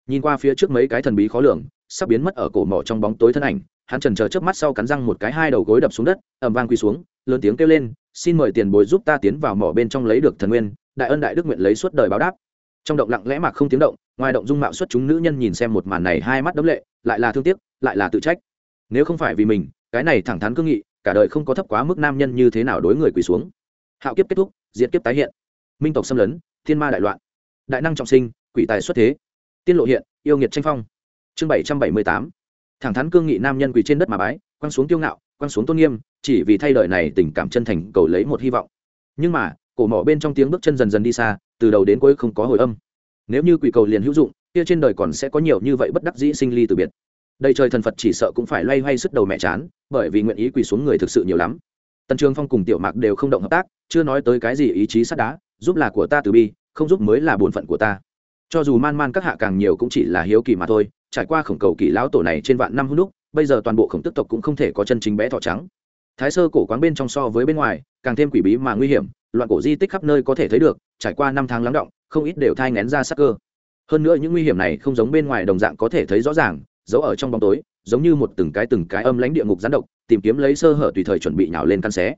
Nhìn qua phía trước mấy cái thần bí khó lường, sắp biến mất ở cổ mỏ trong bóng tối thân ảnh hắn trần chờ chớp mắt sau cắn răng một cái hai đầu gối đập xuống đất, ầm vang quỳ xuống, lớn tiếng kêu lên, xin mời tiền bối giúp ta tiến vào mỏ bên trong lấy được thần nguyên, đại ân đại đức nguyện lấy suốt đời báo đáp. Trong động lặng lẽ mà không tiếng động, ngoài động dung mạo xuất chúng nữ nhân nhìn xem một màn này hai mắt đấm lệ, lại là thương tiếc, lại là tự trách. Nếu không phải vì mình, cái này thẳng thắn cương nghị, cả đời không có thấp quá mức nam nhân như thế nào đối người quỳ xuống. Hạo kiếp kết thúc, diệt kiếp tái hiện. Minh tộc xâm lấn, thiên ma đại loạn. Đại năng trọng sinh, quỷ tài xuất thế. Tiên lộ hiện, yêu nghiệt tranh phong. Chương bảy trăm bảy mươi tám thẳng thắn cương nghị nam nhân quỳ trên đất mà bái, quăng xuống tiêu ngạo, quăng xuống tôn nghiêm, chỉ vì thay đời này tình cảm chân thành cầu lấy một hy vọng. Nhưng mà, cổ mỏ bên trong tiếng bước chân dần dần đi xa, từ đầu đến cuối không có hồi âm. Nếu như quỷ cầu liền hữu dụng, kia trên đời còn sẽ có nhiều như vậy bất đắc dĩ sinh ly từ biệt. Đây trời thần phật chỉ sợ cũng phải loay hoay sức đầu mẹ chán, bởi vì nguyện ý quỳ xuống người thực sự nhiều lắm. Tần trường phong cùng tiểu mạc đều không động hợp tác, chưa nói tới cái gì ý chí sắt đá, giúp là của ta từ bi, không giúp mới là bổn phận của ta cho dù man man các hạ càng nhiều cũng chỉ là hiếu kỳ mà thôi, trải qua khổng cầu kỳ lão tổ này trên vạn năm hút đúc, bây giờ toàn bộ khổng tức tộc cũng không thể có chân chính bé thọ trắng. Thái sơ cổ quán bên trong so với bên ngoài, càng thêm quỷ bí mà nguy hiểm, loạn cổ di tích khắp nơi có thể thấy được, trải qua năm tháng lắng động, không ít đều thai ngén ra sắc cơ. Hơn nữa những nguy hiểm này không giống bên ngoài đồng dạng có thể thấy rõ ràng, giấu ở trong bóng tối, giống như một từng cái từng cái âm lãnh địa ngục gián độc, tìm kiếm lấy sơ hở tùy thời chuẩn bị nhào lên căn xé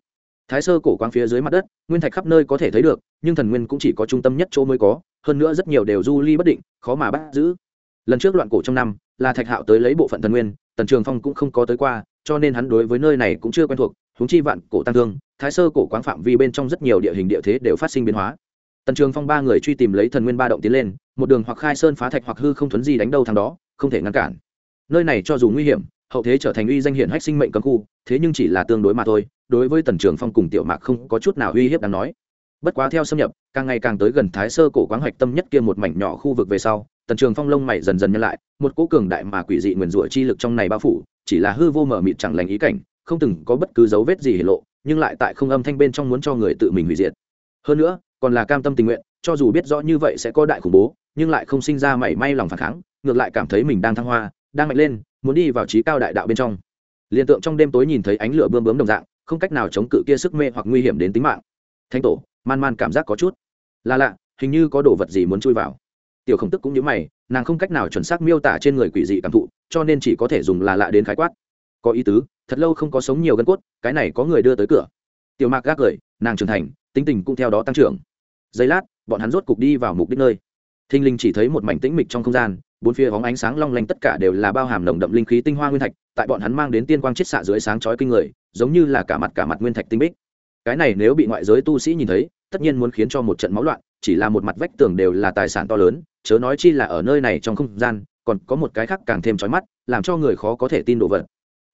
thái sơ cổ quang phía dưới mặt đất, nguyên thạch khắp nơi có thể thấy được, nhưng thần nguyên cũng chỉ có trung tâm nhất chỗ mới có, hơn nữa rất nhiều đều du ly bất định, khó mà bắt giữ. Lần trước loạn cổ trong năm, là thạch hạo tới lấy bộ phận thần nguyên, tần trường phong cũng không có tới qua, cho nên hắn đối với nơi này cũng chưa quen thuộc húng chi vạn cổ tăng thương, thái sơ cổ quáng phạm vi bên trong rất nhiều địa hình địa thế đều phát sinh biến hóa. Tần trường phong ba người truy tìm lấy thần nguyên ba động tiến lên, một đường hoặc khai sơn phá thạch hoặc hư không thuấn gì đánh đâu thằng đó, không thể ngăn cản. Nơi này cho dù nguy hiểm hậu thế trở thành uy danh hiển hách sinh mệnh cấm khu, thế nhưng chỉ là tương đối mà thôi, đối với tần trường phong cùng tiểu mạc không có chút nào uy hiếp đáng nói. Bất quá theo xâm nhập, càng ngày càng tới gần thái sơ cổ quáng hoạch tâm nhất kia một mảnh nhỏ khu vực về sau, tần trường phong lông mày dần dần nhân lại, một cỗ cường đại mà quỷ dị nguyền rủa chi lực trong này bao phủ, chỉ là hư vô mở mịt chẳng lành ý cảnh, không từng có bất cứ dấu vết gì hiển lộ, nhưng lại tại không âm thanh bên trong muốn cho người tự mình hủy diệt. Hơn nữa, còn là cam tâm tình nguyện, cho dù biết rõ như vậy sẽ có đại khủng bố, nhưng lại không sinh ra mảy may lòng phản kháng, ngược lại cảm thấy mình đang thăng hoa đang mạnh lên, muốn đi vào trí cao đại đạo bên trong. Liền tượng trong đêm tối nhìn thấy ánh lửa bươm bướm đồng dạng, không cách nào chống cự kia sức mê hoặc nguy hiểm đến tính mạng. Thanh tổ, man man cảm giác có chút. Là lạ, hình như có đồ vật gì muốn chui vào. Tiểu khổng tức cũng như mày, nàng không cách nào chuẩn xác miêu tả trên người quỷ dị cảm thụ, cho nên chỉ có thể dùng là lạ đến khái quát. Có ý tứ, thật lâu không có sống nhiều gân cốt, cái này có người đưa tới cửa. Tiểu mạc gác cười nàng trưởng thành, tính tình cũng theo đó tăng trưởng. Giây lát, bọn hắn rốt cục đi vào mục đích nơi. Thinh linh chỉ thấy một mảnh tĩnh mịch trong không gian bốn phía bóng ánh sáng long lanh tất cả đều là bao hàm nồng đậm linh khí tinh hoa nguyên thạch, tại bọn hắn mang đến tiên quang chiết xạ dưới sáng chói kinh người, giống như là cả mặt cả mặt nguyên thạch tinh bích. Cái này nếu bị ngoại giới tu sĩ nhìn thấy, tất nhiên muốn khiến cho một trận máu loạn, chỉ là một mặt vách tường đều là tài sản to lớn, chớ nói chi là ở nơi này trong không gian, còn có một cái khác càng thêm chói mắt, làm cho người khó có thể tin đồ vật.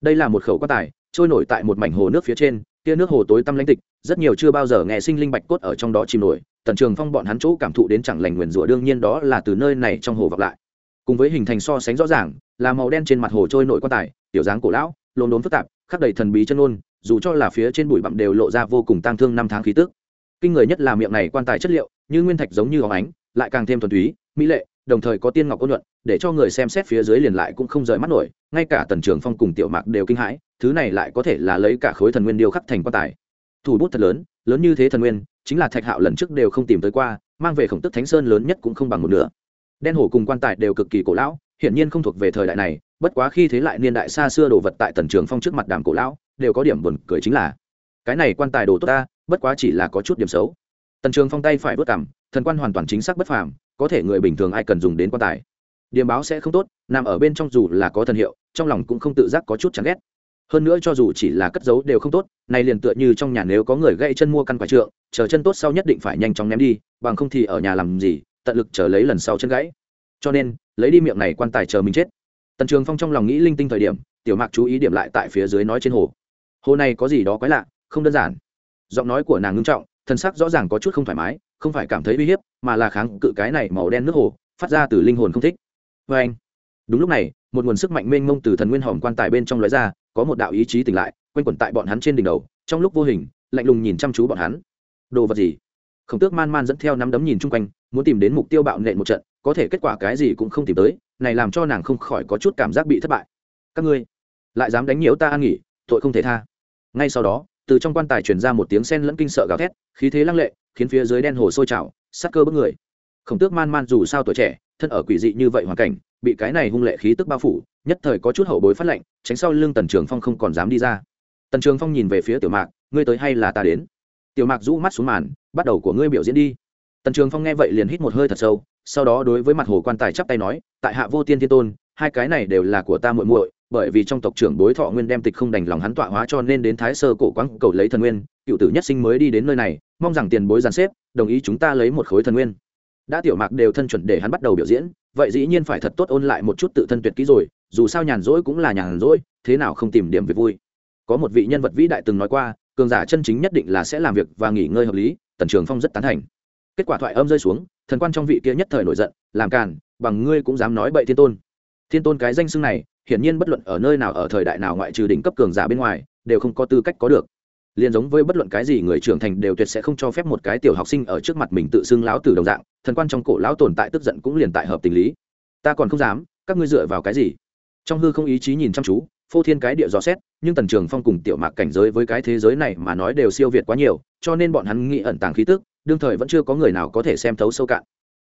Đây là một khẩu quan tài, trôi nổi tại một mảnh hồ nước phía trên tia nước hồ tối tăm lãnh tịch, rất nhiều chưa bao giờ nghe sinh linh bạch cốt ở trong đó chìm nổi, tần trường phong bọn hắn chỗ cảm thụ đến chẳng lành nguyền rủa, đương nhiên đó là từ nơi này trong hồ vọng lại cùng với hình thành so sánh rõ ràng, là màu đen trên mặt hồ trôi nổi quan tài, tiểu dáng cổ lão lồn đốn phức tạp, khắc đầy thần bí chân ôn dù cho là phía trên bụi bặm đều lộ ra vô cùng tang thương năm tháng khí tức. Kinh người nhất là miệng này quan tài chất liệu, như nguyên thạch giống như hóng ánh, lại càng thêm thuần túy, mỹ lệ, đồng thời có tiên ngọc ôn nhuận, để cho người xem xét phía dưới liền lại cũng không rời mắt nổi, ngay cả tần trường phong cùng tiểu mạc đều kinh hãi, thứ này lại có thể là lấy cả khối thần nguyên điêu khắc thành quan tài. Thủ bút thật lớn lớn như thế thần nguyên, chính là thạch hạo lần trước đều không tìm tới qua, mang về khổng tức thánh sơn lớn nhất cũng không bằng một nửa đen hổ cùng quan tài đều cực kỳ cổ lão, hiển nhiên không thuộc về thời đại này, bất quá khi thế lại niên đại xa xưa đồ vật tại tần trường phong trước mặt đàm cổ lão, đều có điểm buồn cười chính là, cái này quan tài đồ tốt ta, bất quá chỉ là có chút điểm xấu. Tần trường phong tay phải vớt cảm thần quan hoàn toàn chính xác bất phàm, có thể người bình thường ai cần dùng đến quan tài. Điềm báo sẽ không tốt, nằm ở bên trong dù là có thần hiệu, trong lòng cũng không tự giác có chút chán ghét. Hơn nữa cho dù chỉ là cất giấu đều không tốt, này liền tựa như trong nhà nếu có người gãy chân mua căn quả trượng, chờ chân tốt sau nhất định phải nhanh chóng ném đi, bằng không thì ở nhà làm gì tận lực chờ lấy lần sau chân gãy. Cho nên, lấy đi miệng này quan tài chờ mình chết. Tần trường phong trong lòng nghĩ linh tinh thời điểm, tiểu mạc chú ý điểm lại tại phía dưới nói trên hồ. Hồ này có gì đó quái lạ, không đơn giản. Giọng nói của nàng ngưng trọng, thân sắc rõ ràng có chút không thoải mái, không phải cảm thấy uy hiếp, mà là kháng cự cái này màu đen nước hồ, phát ra từ linh hồn không thích. Vê anh, đúng lúc này, một nguồn sức mạnh mênh mông từ thần nguyên hòm quan tài bên trong lóe ra, có một đạo ý chí tỉnh lại, quanh quẩn tại bọn hắn trên đỉnh đầu, trong lúc vô hình, lạnh lùng nhìn chăm chú bọn hắn. Đồ vật gì? Khổng tước man man dẫn theo nắm đấm nhìn chung quanh muốn tìm đến mục tiêu bạo nện một trận, có thể kết quả cái gì cũng không tìm tới, này làm cho nàng không khỏi có chút cảm giác bị thất bại. Các ngươi, lại dám đánh nhiễu ta an nghỉ, tội không thể tha. Ngay sau đó, từ trong quan tài truyền ra một tiếng sen lẫn kinh sợ gào thét, khí thế lăng lệ, khiến phía dưới đen hồ sôi trào sắc cơ bức người. Khổng tước man man dù sao tuổi trẻ, thân ở quỷ dị như vậy hoàn cảnh, bị cái này hung lệ khí tức bao phủ, nhất thời có chút hậu bối phát lệnh, tránh sau lưng tần trường phong không còn dám đi ra. Tần trường phong nhìn về phía tiểu mạc, ngươi tới hay là ta đến? Tiểu mạc rũ mắt xuống màn, bắt đầu của ngươi biểu diễn đi tần trường phong nghe vậy liền hít một hơi thật sâu, sau đó đối với mặt hồ quan tài chắp tay nói, tại hạ vô tiên thiên tôn, hai cái này đều là của ta muội muội, bởi vì trong tộc trưởng bối thọ nguyên đem tịch không đành lòng hắn tọa hóa cho nên đến thái sơ cổ quang cầu lấy thần nguyên, cựu tử nhất sinh mới đi đến nơi này, mong rằng tiền bối giàn xếp, đồng ý chúng ta lấy một khối thần nguyên. Đã tiểu mạc đều thân chuẩn để hắn bắt đầu biểu diễn, vậy dĩ nhiên phải thật tốt ôn lại một chút tự thân tuyệt kỹ rồi, dù sao nhàn rỗi cũng là nhàn rỗi, thế nào không tìm điểm về vui. Có một vị nhân vật vĩ đại từng nói qua, cường giả chân chính nhất định là sẽ làm việc và nghỉ ngơi hợp lý, tần trường phong rất tán thành kết quả thoại âm rơi xuống, thần quan trong vị kia nhất thời nổi giận, làm càn, bằng ngươi cũng dám nói bậy thiên tôn. Thiên tôn cái danh xưng này, hiển nhiên bất luận ở nơi nào ở thời đại nào ngoại trừ đỉnh cấp cường giả bên ngoài, đều không có tư cách có được. Liền giống với bất luận cái gì người trưởng thành đều tuyệt sẽ không cho phép một cái tiểu học sinh ở trước mặt mình tự xưng lão tử đồng dạng, thần quan trong cổ lão tồn tại tức giận cũng liền tại hợp tình lý. Ta còn không dám, các ngươi dựa vào cái gì? Trong hư không ý chí nhìn chăm chú, phô thiên cái địa dò xét, nhưng tần trường phong cùng tiểu mạc cảnh giới với cái thế giới này mà nói đều siêu việt quá nhiều, cho nên bọn hắn nghĩ ẩn tàng khí tức đương thời vẫn chưa có người nào có thể xem thấu sâu cạn.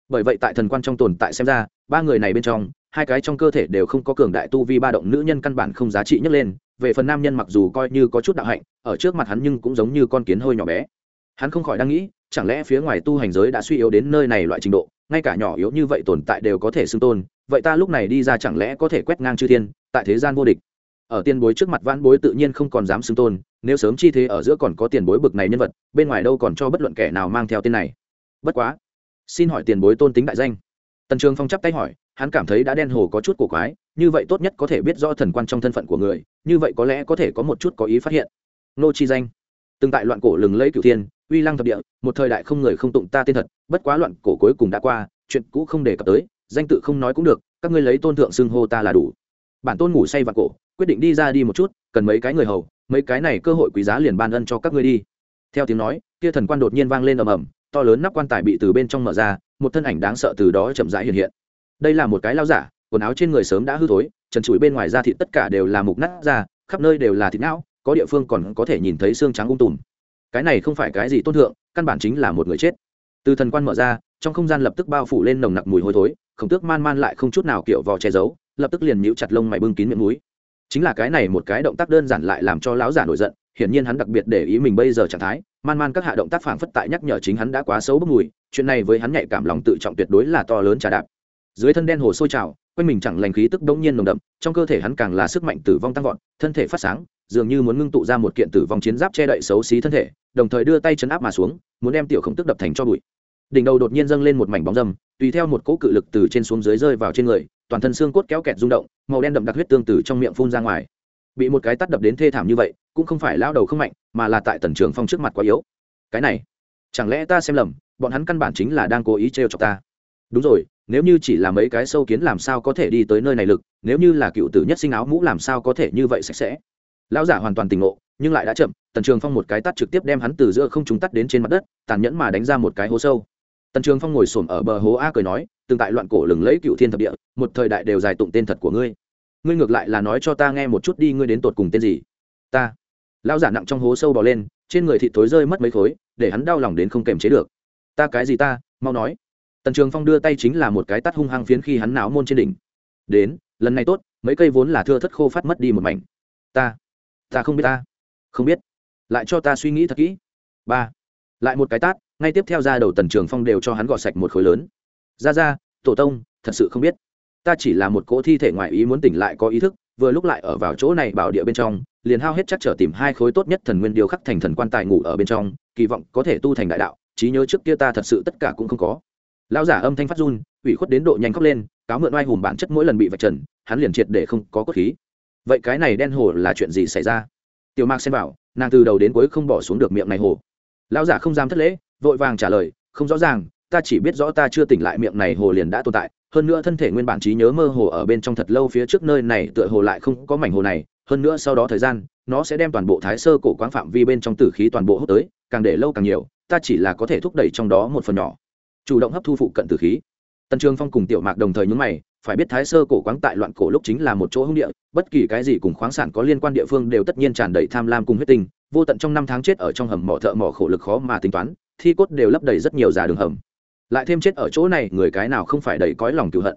Bởi vậy tại thần quan trong tồn tại xem ra, ba người này bên trong, hai cái trong cơ thể đều không có cường đại tu vi ba động nữ nhân căn bản không giá trị nhấc lên, về phần nam nhân mặc dù coi như có chút đạo hạnh, ở trước mặt hắn nhưng cũng giống như con kiến hơi nhỏ bé. Hắn không khỏi đang nghĩ, chẳng lẽ phía ngoài tu hành giới đã suy yếu đến nơi này loại trình độ, ngay cả nhỏ yếu như vậy tồn tại đều có thể xưng tôn, vậy ta lúc này đi ra chẳng lẽ có thể quét ngang chư thiên, tại thế gian vô địch. Ở tiên bối trước mặt vãn bối tự nhiên không còn dám xưng tôn nếu sớm chi thế ở giữa còn có tiền bối bực này nhân vật, bên ngoài đâu còn cho bất luận kẻ nào mang theo tên này. Bất quá, xin hỏi tiền bối tôn tính đại danh. Tần trường phong chắp tay hỏi, hắn cảm thấy đã đen hồ có chút cổ quái, như vậy tốt nhất có thể biết rõ thần quan trong thân phận của người, như vậy có lẽ có thể có một chút có ý phát hiện. Nô chi danh. Từng tại loạn cổ lừng lẫy cửu thiên, uy lăng thập địa, một thời đại không người không tụng ta tên thật, bất quá loạn cổ cuối cùng đã qua, chuyện cũ không đề cập tới, danh tự không nói cũng được, các ngươi lấy tôn thượng xưng hô ta là đủ. Bản tôn ngủ say và cổ quyết định đi ra đi một chút, cần mấy cái người hầu, mấy cái này cơ hội quý giá liền ban ân cho các ngươi đi. Theo tiếng nói, kia thần quan đột nhiên vang lên ầm ầm, to lớn nắp quan tài bị từ bên trong mở ra, một thân ảnh đáng sợ từ đó chậm rãi hiện hiện. Đây là một cái lao giả, quần áo trên người sớm đã hư thối, trần trụi bên ngoài da thịt tất cả đều là mục nát ra khắp nơi đều là thịt não, có địa phương còn có thể nhìn thấy xương trắng ung tùm. Cái này không phải cái gì tôn thượng, căn bản chính là một người chết. Từ thần quan mở ra, trong không gian lập tức bao phủ lên nồng nặc mùi hôi thối, khổng tước man man lại không chút nào kiểu vò che giấu, lập tức liền nhíu chặt lông mày bưng kín miệng mũi chính là cái này một cái động tác đơn giản lại làm cho lão giả nổi giận, hiển nhiên hắn đặc biệt để ý mình bây giờ trạng thái, man man các hạ động tác phảng phất tại nhắc nhở chính hắn đã quá xấu bức mùi, chuyện này với hắn nhạy cảm lòng tự trọng tuyệt đối là to lớn trà đạp. Dưới thân đen hồ sôi trào, quanh mình chẳng lành khí tức đông nhiên nồng đậm, trong cơ thể hắn càng là sức mạnh tử vong tăng vọt, thân thể phát sáng, dường như muốn ngưng tụ ra một kiện tử vong chiến giáp che đậy xấu xí thân thể, đồng thời đưa tay chấn áp mà xuống, muốn đem tiểu khổng tức đập thành cho bụi. Đỉnh đầu đột nhiên dâng lên một mảnh bóng dâm, tùy theo một cỗ cự lực từ trên xuống dưới rơi vào trên người toàn thân xương cốt kéo kẹt rung động, màu đen đậm đặc huyết tương tử trong miệng phun ra ngoài. Bị một cái tắt đập đến thê thảm như vậy, cũng không phải lao đầu không mạnh, mà là tại tần trường phong trước mặt quá yếu. Cái này, chẳng lẽ ta xem lầm, bọn hắn căn bản chính là đang cố ý trêu chọc ta? Đúng rồi, nếu như chỉ là mấy cái sâu kiến làm sao có thể đi tới nơi này lực, nếu như là cựu tử nhất sinh áo mũ làm sao có thể như vậy sạch sẽ? Lão giả hoàn toàn tỉnh ngộ, nhưng lại đã chậm, tần trường phong một cái tắt trực tiếp đem hắn từ giữa không trúng tắt đến trên mặt đất, tàn nhẫn mà đánh ra một cái hố sâu. Tần trường phong ngồi s ổ m ở bờ hố a cười nói từng tại loạn cổ lừng lấy cựu thiên thập địa, một thời đại đều dài tụng tên thật của ngươi. Ngươi ngược lại là nói cho ta nghe một chút đi, ngươi đến tột cùng tên gì? Ta. Lão giả nặng trong hố sâu bò lên, trên người thịt thối rơi mất mấy khối, để hắn đau lòng đến không kềm chế được. Ta cái gì ta? Mau nói. Tần trường phong đưa tay chính là một cái tắt hung hăng phiến khi hắn náo môn trên đỉnh. Đến, lần này tốt, mấy cây vốn là thưa thất khô phát mất đi một mảnh. Ta. Ta không biết ta. Không biết. Lại cho ta suy nghĩ thật kỹ. Ba. Lại một cái tát, ngay tiếp theo ra đầu tần trường phong đều cho hắn gọt sạch một khối lớn ra ra, tổ tông, thật sự không biết. Ta chỉ là một cỗ thi thể ngoại ý muốn tỉnh lại có ý thức, vừa lúc lại ở vào chỗ này bảo địa bên trong, liền hao hết chắc trở tìm hai khối tốt nhất thần nguyên điều khắc thành thần quan tài ngủ ở bên trong, kỳ vọng có thể tu thành đại đạo, trí nhớ trước kia ta thật sự tất cả cũng không có. Lão giả âm thanh phát run, ủy khuất đến độ nhanh khóc lên, cáo mượn oai hùm bản chất mỗi lần bị vạch trần, hắn liền triệt để không có cốt khí. Vậy cái này đen hồ là chuyện gì xảy ra? Tiểu mạc xem vào nàng từ đầu đến cuối không bỏ xuống được miệng này hồ. Lão giả không dám thất lễ, vội vàng trả lời, không rõ ràng ta chỉ biết rõ ta chưa tỉnh lại miệng này hồ liền đã tồn tại, hơn nữa thân thể nguyên bản trí nhớ mơ hồ ở bên trong thật lâu phía trước nơi này tựa hồ lại không có mảnh hồ này, hơn nữa sau đó thời gian, nó sẽ đem toàn bộ thái sơ cổ quáng phạm vi bên trong tử khí toàn bộ hút tới, càng để lâu càng nhiều, ta chỉ là có thể thúc đẩy trong đó một phần nhỏ. Chủ động hấp thu phụ cận tử khí. Tần trường phong cùng tiểu mạc đồng thời nhúng mày, phải biết thái sơ cổ quáng tại loạn cổ lúc chính là một chỗ hung địa, bất kỳ cái gì cùng khoáng sản có liên quan địa phương đều tất nhiên tràn đầy tham lam cùng huyết tinh, vô tận trong năm tháng chết ở trong hầm mỏ thợ mỏ khổ lực khó mà tính toán, thi cốt đều lấp đầy rất nhiều giả đường hầm lại thêm chết ở chỗ này, người cái nào không phải đầy cõi lòng cựu hận.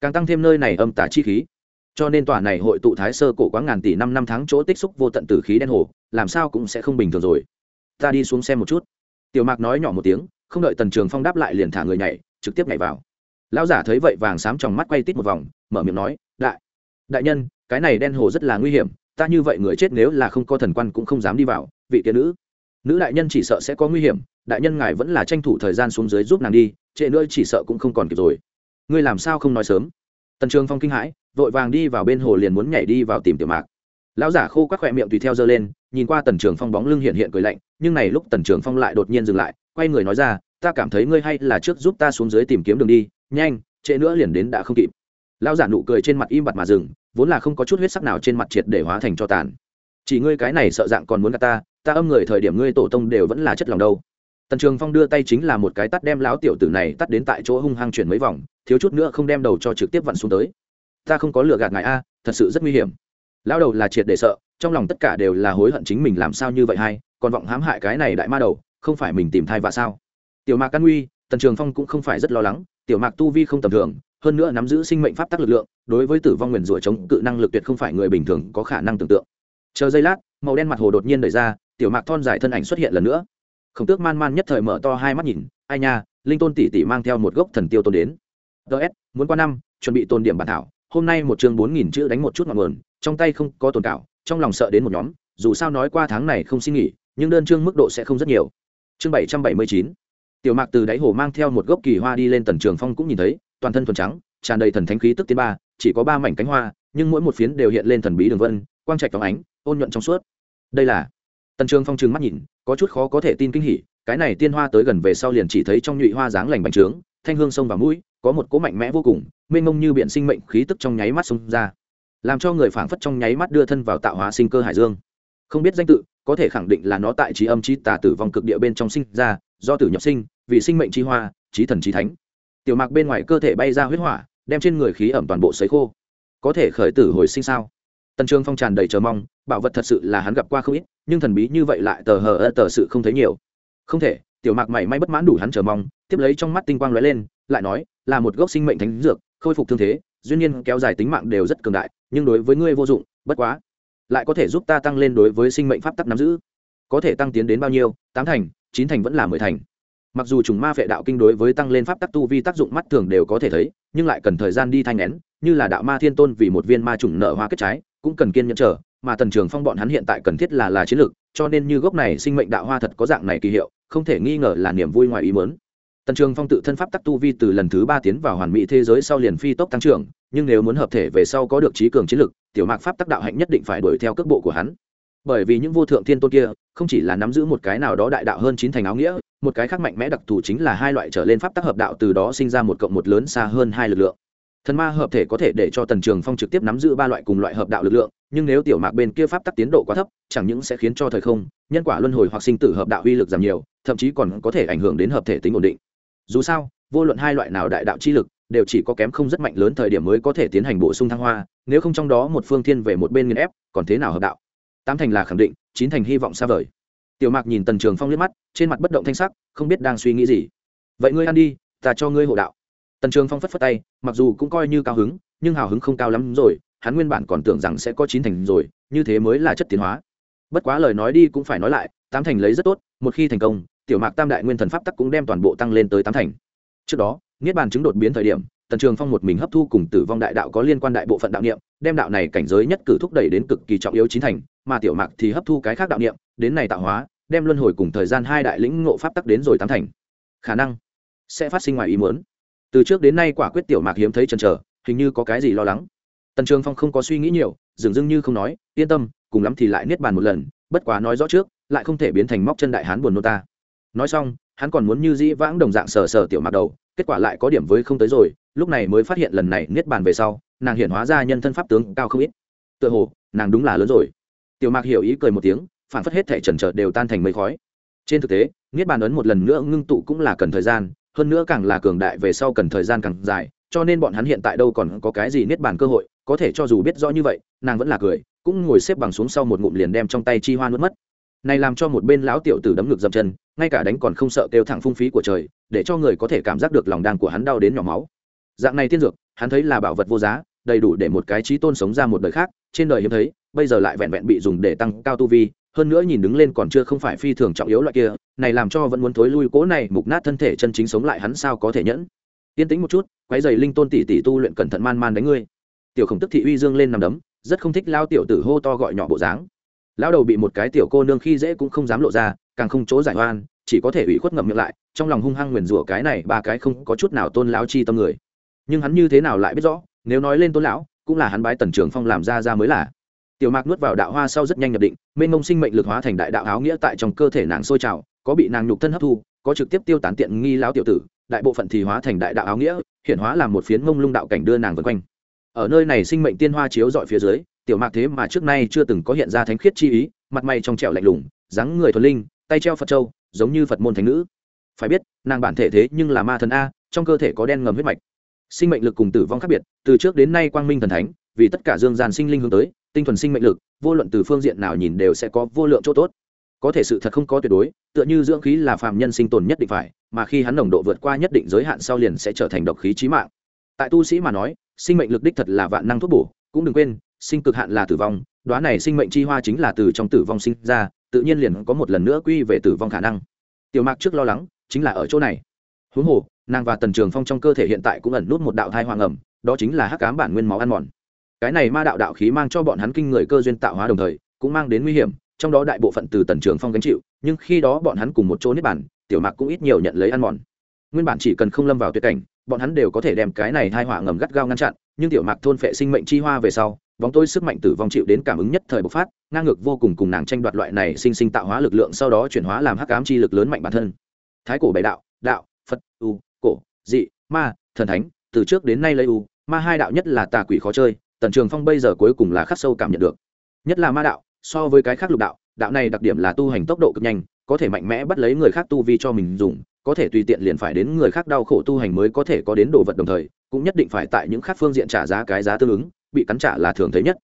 Càng tăng thêm nơi này âm tả chi khí. Cho nên tòa này hội tụ thái sơ cổ quá ngàn tỷ năm năm tháng chỗ tích xúc vô tận tử khí đen hồ, làm sao cũng sẽ không bình thường rồi. Ta đi xuống xem một chút. Tiểu mạc nói nhỏ một tiếng, không đợi tần trường phong đáp lại liền thả người nhảy, trực tiếp nhảy vào. Lão giả thấy vậy vàng xám trong mắt quay tít một vòng, mở miệng nói, đại đại nhân, cái này đen hồ rất là nguy hiểm, ta như vậy người chết nếu là không có thần quan cũng không dám đi vào, vị kia nữ. Nữ đại nhân chỉ sợ sẽ có nguy hiểm đại nhân ngài vẫn là tranh thủ thời gian xuống dưới giúp nàng đi, trễ nữa chỉ sợ cũng không còn kịp rồi. Ngươi làm sao không nói sớm? Tần trường phong kinh hãi, vội vàng đi vào bên hồ liền muốn nhảy đi vào tìm tiểu mạc. Lão giả khô các khỏe miệng tùy theo giơ lên, nhìn qua tần trường phong bóng lưng hiện hiện cười lạnh, nhưng này lúc tần trường phong lại đột nhiên dừng lại, quay người nói ra, ta cảm thấy ngươi hay là trước giúp ta xuống dưới tìm kiếm đường đi, nhanh, trễ nữa liền đến đã không kịp. Lão giả nụ cười trên mặt im bặt mà dừng, vốn là không có chút huyết sắc nào trên mặt triệt để hóa thành cho tàn. Chỉ ngươi cái này sợ dạng còn muốn gạt ta ta âm người thời điểm ngươi tổ tông đều vẫn là chất lòng đâu tần trường phong đưa tay chính là một cái tắt đem lão tiểu tử này tắt đến tại chỗ hung hăng chuyển mấy vòng, thiếu chút nữa không đem đầu cho trực tiếp vặn xuống tới. Ta không có lựa gạt ngài a, thật sự rất nguy hiểm. Lão đầu là triệt để sợ, trong lòng tất cả đều là hối hận chính mình làm sao như vậy hay, còn vọng hãm hại cái này đại ma đầu, không phải mình tìm thai và sao? Tiểu mạc căn nguy tần trường phong cũng không phải rất lo lắng, tiểu mạc tu vi không tầm thường, hơn nữa nắm giữ sinh mệnh pháp tắc lực lượng, đối với tử vong nguyền rủa chống cự năng lực tuyệt không phải người bình thường có khả năng tưởng tượng. Chờ giây lát, màu đen mặt hồ đột nhiên đẩy ra, tiểu mạc thon dài thân ảnh xuất hiện lần nữa khổng tước man man nhất thời mở to hai mắt nhìn, ai nha, linh tôn tỷ tỷ mang theo một gốc thần tiêu tôn đến. Ts muốn qua năm, chuẩn bị tôn điểm bản thảo, hôm nay một chương bốn nghìn chữ đánh một chút ngọn nguồn, trong tay không có tồn cảo, trong lòng sợ đến một nhóm, dù sao nói qua tháng này không xin nghỉ, nhưng đơn chương mức độ sẽ không rất nhiều. Chương bảy trăm bảy mươi chín. Tiểu mạc từ đáy hồ mang theo một gốc kỳ hoa đi lên tần trường phong cũng nhìn thấy, toàn thân thuần trắng, tràn đầy thần thánh khí tức tiến ba, chỉ có ba mảnh cánh hoa, nhưng mỗi một phiến đều hiện lên thần bí đường vân, quang trạch phóng ánh, ôn nhuận trong suốt. Đây là, tần trường phong trừng mắt nhìn có chút khó có thể tin kinh hỉ, cái này tiên hoa tới gần về sau liền chỉ thấy trong nhụy hoa dáng lành bành trướng, thanh hương sông và mũi, có một cỗ mạnh mẽ vô cùng, mênh mông như biện sinh mệnh khí tức trong nháy mắt xông ra, làm cho người phảng phất trong nháy mắt đưa thân vào tạo hóa sinh cơ hải dương. Không biết danh tự, có thể khẳng định là nó tại trí âm trí tà tử vong cực địa bên trong sinh ra, do tử nhập sinh, vì sinh mệnh trí hoa, trí thần trí thánh. Tiểu mạc bên ngoài cơ thể bay ra huyết hỏa, đem trên người khí ẩm toàn bộ sấy khô. Có thể khởi tử hồi sinh sao? Tần trường phong tràn đầy chờ mong, bảo vật thật sự là hắn gặp qua không ít, nhưng thần bí như vậy lại tờ hờ ơ tờ sự không thấy nhiều. Không thể, tiểu mạc mảy may bất mãn đủ hắn chờ mong, tiếp lấy trong mắt tinh quang lóe lên, lại nói, là một gốc sinh mệnh thánh dược, khôi phục thương thế, duyên nhiên kéo dài tính mạng đều rất cường đại, nhưng đối với ngươi vô dụng, bất quá, lại có thể giúp ta tăng lên đối với sinh mệnh pháp tắc nắm giữ. Có thể tăng tiến đến bao nhiêu? Tám thành, chín thành vẫn là mười thành. Mặc dù trùng ma phệ đạo kinh đối với tăng lên pháp tắc tu vi tác dụng mắt thường đều có thể thấy, nhưng lại cần thời gian đi thanh nén, như là đạo ma thiên tôn vì một viên ma trùng nợ hoa kết trái cũng cần kiên nhẫn chờ, mà tần trường phong bọn hắn hiện tại cần thiết là là chiến lược, cho nên như gốc này sinh mệnh đạo hoa thật có dạng này kỳ hiệu, không thể nghi ngờ là niềm vui ngoài ý mớn tần trường phong tự thân pháp tắc tu vi từ lần thứ ba tiến vào hoàn mỹ thế giới sau liền phi tốc tăng trưởng, nhưng nếu muốn hợp thể về sau có được trí cường chiến lực tiểu mạc pháp tắc đạo hạnh nhất định phải đuổi theo cước bộ của hắn. Bởi vì những vô thượng thiên tôn kia, không chỉ là nắm giữ một cái nào đó đại đạo hơn chín thành áo nghĩa, một cái khác mạnh mẽ đặc thù chính là hai loại trở lên pháp tắc hợp đạo từ đó sinh ra một cộng một lớn xa hơn hai lực lượng thần ma hợp thể có thể để cho tần trường phong trực tiếp nắm giữ ba loại cùng loại hợp đạo lực lượng, nhưng nếu tiểu mạc bên kia pháp tắc tiến độ quá thấp, chẳng những sẽ khiến cho thời không, nhân quả luân hồi hoặc sinh tử hợp đạo uy lực giảm nhiều, thậm chí còn có thể ảnh hưởng đến hợp thể tính ổn định. Dù sao, vô luận hai loại nào đại đạo chi lực, đều chỉ có kém không rất mạnh lớn thời điểm mới có thể tiến hành bổ sung thăng hoa, nếu không trong đó một phương thiên về một bên nghiên ép, còn thế nào hợp đạo? Tám thành là khẳng định, chín thành hy vọng xa vời. Tiểu mạc nhìn tần trường phong liếc mắt, trên mặt bất động thanh sắc, không biết đang suy nghĩ gì. Vậy ngươi ăn đi, ta cho ngươi hộ đạo tần trường phong phất phất tay, mặc dù cũng coi như cao hứng, nhưng hào hứng không cao lắm rồi, hắn nguyên bản còn tưởng rằng sẽ có chín thành rồi, như thế mới là chất tiến hóa. Bất quá lời nói đi cũng phải nói lại, tám thành lấy rất tốt, một khi thành công, tiểu mạc tam đại nguyên thần pháp tắc cũng đem toàn bộ tăng lên tới tám thành. Trước đó, niết bàn chứng đột biến thời điểm, tần trường phong một mình hấp thu cùng tử vong đại đạo có liên quan đại bộ phận đạo niệm, đem đạo này cảnh giới nhất cử thúc đẩy đến cực kỳ trọng yếu chín thành, mà tiểu mạc thì hấp thu cái khác đạo niệm, đến này tạo hóa, đem luân hồi cùng thời gian hai đại lĩnh ngộ pháp tắc đến rồi tám thành. Khả năng sẽ phát sinh ngoài ý muốn từ trước đến nay quả quyết tiểu mạc hiếm thấy chần chờ, hình như có cái gì lo lắng. Tần trường phong không có suy nghĩ nhiều dường dưng như không nói, yên tâm, cùng lắm thì lại niết bàn một lần, bất quá nói rõ trước, lại không thể biến thành móc chân đại hán buồn nô ta. Nói xong, hắn còn muốn như dĩ vãng đồng dạng sờ sờ tiểu mạc đầu, kết quả lại có điểm với không tới rồi, lúc này mới phát hiện lần này niết bàn về sau, nàng hiện hóa ra nhân thân pháp tướng cao không ít. Tựa hồ, nàng đúng là lớn rồi. Tiểu mạc hiểu ý cười một tiếng, phản phất hết thể trần trờ đều tan thành mây khói. Trên thực tế, niết bàn ấn một lần nữa ngưng tụ cũng là cần thời gian hơn nữa càng là cường đại về sau cần thời gian càng dài, cho nên bọn hắn hiện tại đâu còn có cái gì niết bàn cơ hội, có thể cho dù biết rõ như vậy, nàng vẫn là cười, cũng ngồi xếp bằng xuống sau một ngụm liền đem trong tay chi hoa nuốt mất. Này làm cho một bên lão tiểu tử đấm ngực dậm chân, ngay cả đánh còn không sợ kêu thẳng phung phí của trời, để cho người có thể cảm giác được lòng đàng của hắn đau đến nhỏ máu. Dạng này tiên dược, hắn thấy là bảo vật vô giá, đầy đủ để một cái trí tôn sống ra một đời khác, trên đời hiếm thấy, bây giờ lại vẹn vẹn bị dùng để tăng cao tu vi hơn nữa nhìn đứng lên còn chưa không phải phi thường trọng yếu loại kia, này làm cho vẫn muốn thối lui cố này mục nát thân thể chân chính sống lại hắn sao có thể nhẫn. Yên tĩnh một chút, quấy giày linh tôn tỷ tỷ tu luyện cẩn thận man man đánh ngươi. Tiểu khổng tức thị uy dương lên nằm đấm, rất không thích lao tiểu tử hô to gọi nhỏ bộ dáng. Lao đầu bị một cái tiểu cô nương khi dễ cũng không dám lộ ra, càng không chỗ giải oan, chỉ có thể ủy khuất ngậm miệng lại, trong lòng hung hăng nguyền rủa cái này ba cái không có chút nào tôn lão chi tâm người. Nhưng hắn như thế nào lại biết rõ, nếu nói lên tôn lão, cũng là hắn bái tần trường phong làm ra ra mới là tiểu mạc nuốt vào đạo hoa sau rất nhanh nhập định, mênh mông sinh mệnh lực hóa thành đại đạo áo nghĩa tại trong cơ thể nàng sôi trào, có bị nàng nhục thân hấp thu, có trực tiếp tiêu tán tiện nghi lão tiểu tử, đại bộ phận thì hóa thành đại đạo áo nghĩa, hiện hóa làm một phiến mông lung đạo cảnh đưa nàng vân quanh. Ở nơi này sinh mệnh tiên hoa chiếu dọi phía dưới, tiểu mạc thế mà trước nay chưa từng có hiện ra thánh khiết chi ý, mặt mày trong trẻo lạnh lùng, dáng người thuần linh, tay treo phật châu, giống như phật môn thánh nữ. Phải biết, nàng bản thể thế nhưng là ma thần a, trong cơ thể có đen ngầm huyết mạch. Sinh mệnh lực cùng tử vong khác biệt, từ trước đến nay quang minh thần thánh, vì tất cả dương gian sinh linh hướng tới tinh thuần sinh mệnh lực, vô luận từ phương diện nào nhìn đều sẽ có vô lượng chỗ tốt. Có thể sự thật không có tuyệt đối, tựa như dưỡng khí là phàm nhân sinh tồn nhất định phải, mà khi hắn nồng độ vượt qua nhất định giới hạn sau liền sẽ trở thành độc khí trí mạng. Tại tu sĩ mà nói, sinh mệnh lực đích thật là vạn năng thuốc bổ, cũng đừng quên, sinh cực hạn là tử vong đoá này sinh mệnh chi hoa chính là từ trong tử vong sinh ra, tự nhiên liền có một lần nữa quy về tử vong khả năng. Tiểu mạc trước lo lắng, chính là ở chỗ này. Huống hồ, nàng và tần trường phong trong cơ thể hiện tại cũng ẩn nút một đạo thai hoàng ẩm, đó chính là hắc cám bản nguyên máu ăn mòn cái này ma đạo đạo khí mang cho bọn hắn kinh người cơ duyên tạo hóa đồng thời, cũng mang đến nguy hiểm, trong đó đại bộ phận từ tần trường phong gánh chịu, nhưng khi đó bọn hắn cùng một chỗ nếp bản tiểu mạc cũng ít nhiều nhận lấy ăn mòn. Nguyên bản chỉ cần không lâm vào tuyệt cảnh, bọn hắn đều có thể đem cái này hai hỏa ngầm gắt gao ngăn chặn, nhưng tiểu mạc thôn phệ sinh mệnh chi hoa về sau, bóng tôi sức mạnh tử vong chịu đến cảm ứng nhất thời bộc phát, ngang ngược vô cùng cùng nàng tranh đoạt loại này sinh sinh tạo hóa lực lượng sau đó chuyển hóa làm hắc ám chi lực lớn mạnh bản thân. Thái cổ bảy đạo đạo, phật, u, cổ, dị, ma, thần thánh, từ trước đến nay lấy u, ma hai đạo nhất là tà quỷ khó chơi tần trường phong bây giờ cuối cùng là khắc sâu cảm nhận được. Nhất là ma đạo, so với cái khác lục đạo đạo này đặc điểm là tu hành tốc độ cực nhanh, có thể mạnh mẽ bắt lấy người khác tu vi cho mình dùng, có thể tùy tiện liền phải đến người khác đau khổ tu hành mới có thể có đến đồ vật đồng thời, cũng nhất định phải tại những khác phương diện trả giá cái giá tương ứng, bị cắn trả là thường thấy nhất.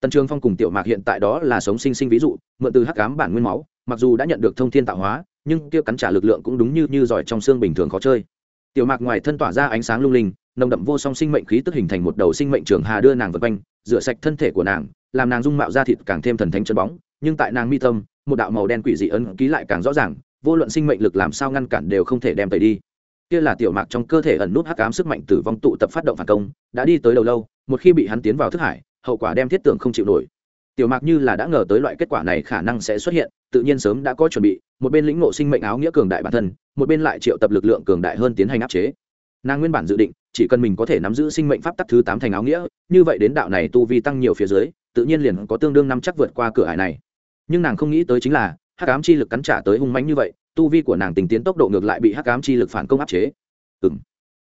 Tần trường phong cùng tiểu mạc hiện tại đó là sống sinh sinh ví dụ, mượn từ hắc cám bản nguyên máu, mặc dù đã nhận được thông thiên tạo hóa, nhưng kia cắn trả lực lượng cũng đúng như như giỏi trong xương bình thường khó chơi. Tiểu mạc ngoài thân tỏa ra ánh sáng lung linh nồng đậm vô song sinh mệnh khí tức hình thành một đầu sinh mệnh trường hà đưa nàng vượt quanh, rửa sạch thân thể của nàng, làm nàng dung mạo da thịt càng thêm thần thánh chân bóng. Nhưng tại nàng mi tâm, một đạo màu đen quỷ dị ấn ký lại càng rõ ràng, vô luận sinh mệnh lực làm sao ngăn cản đều không thể đem tẩy đi. Kia là tiểu mạc trong cơ thể ẩn nút hắc ám sức mạnh tử vong tụ tập phát động phản công, đã đi tới đầu lâu, một khi bị hắn tiến vào thức hải, hậu quả đem thiết tưởng không chịu nổi. Tiểu mạc như là đã ngờ tới loại kết quả này khả năng sẽ xuất hiện, tự nhiên sớm đã có chuẩn bị, một bên lĩnh ngộ sinh mệnh áo nghĩa cường đại bản thân, một bên lại triệu tập lực lượng cường đại hơn tiến hành áp chế. Nàng nguyên bản dự định chỉ cần mình có thể nắm giữ sinh mệnh pháp tắc thứ tám thành áo nghĩa, như vậy đến đạo này tu vi tăng nhiều phía dưới, tự nhiên liền có tương đương năm chắc vượt qua cửa hải này. Nhưng nàng không nghĩ tới chính là, hắc ám chi lực cắn trả tới hung mãnh như vậy, tu vi của nàng tình tiến tốc độ ngược lại bị hắc ám chi lực phản công áp chế. Ừ m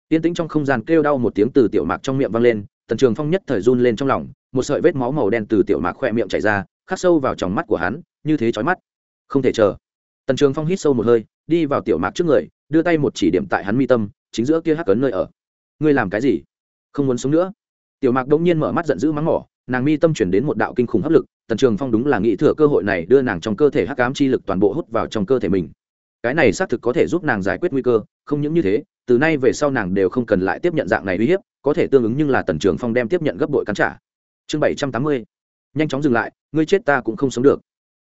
tiên tĩnh trong không gian kêu đau một tiếng từ tiểu mạc trong miệng vang lên, tần trường phong nhất thời run lên trong lòng, một sợi vết máu màu đen từ tiểu mạc khoe miệng chảy ra, khắc sâu vào trong mắt của hắn, như thế chói mắt. Không thể chờ. Tần trường phong hít sâu một hơi, đi vào tiểu mạc trước người, đưa tay một chỉ điểm tại hắn mi tâm, chính giữa kia hắc cấn nơi ở ngươi làm cái gì? Không muốn sống nữa. Tiểu mạc đông nhiên mở mắt giận dữ mắng mỏ, nàng mi tâm chuyển đến một đạo kinh khủng hấp lực, tần trường phong đúng là nghĩ thừa cơ hội này đưa nàng trong cơ thể hắc ám chi lực toàn bộ hút vào trong cơ thể mình. Cái này xác thực có thể giúp nàng giải quyết nguy cơ, không những như thế, từ nay về sau nàng đều không cần lại tiếp nhận dạng này uy hiếp, có thể tương ứng nhưng là tần trường phong đem tiếp nhận gấp bội cắn trả. Chương bảy trăm tám mươi. Nhanh chóng dừng lại, ngươi chết ta cũng không sống được.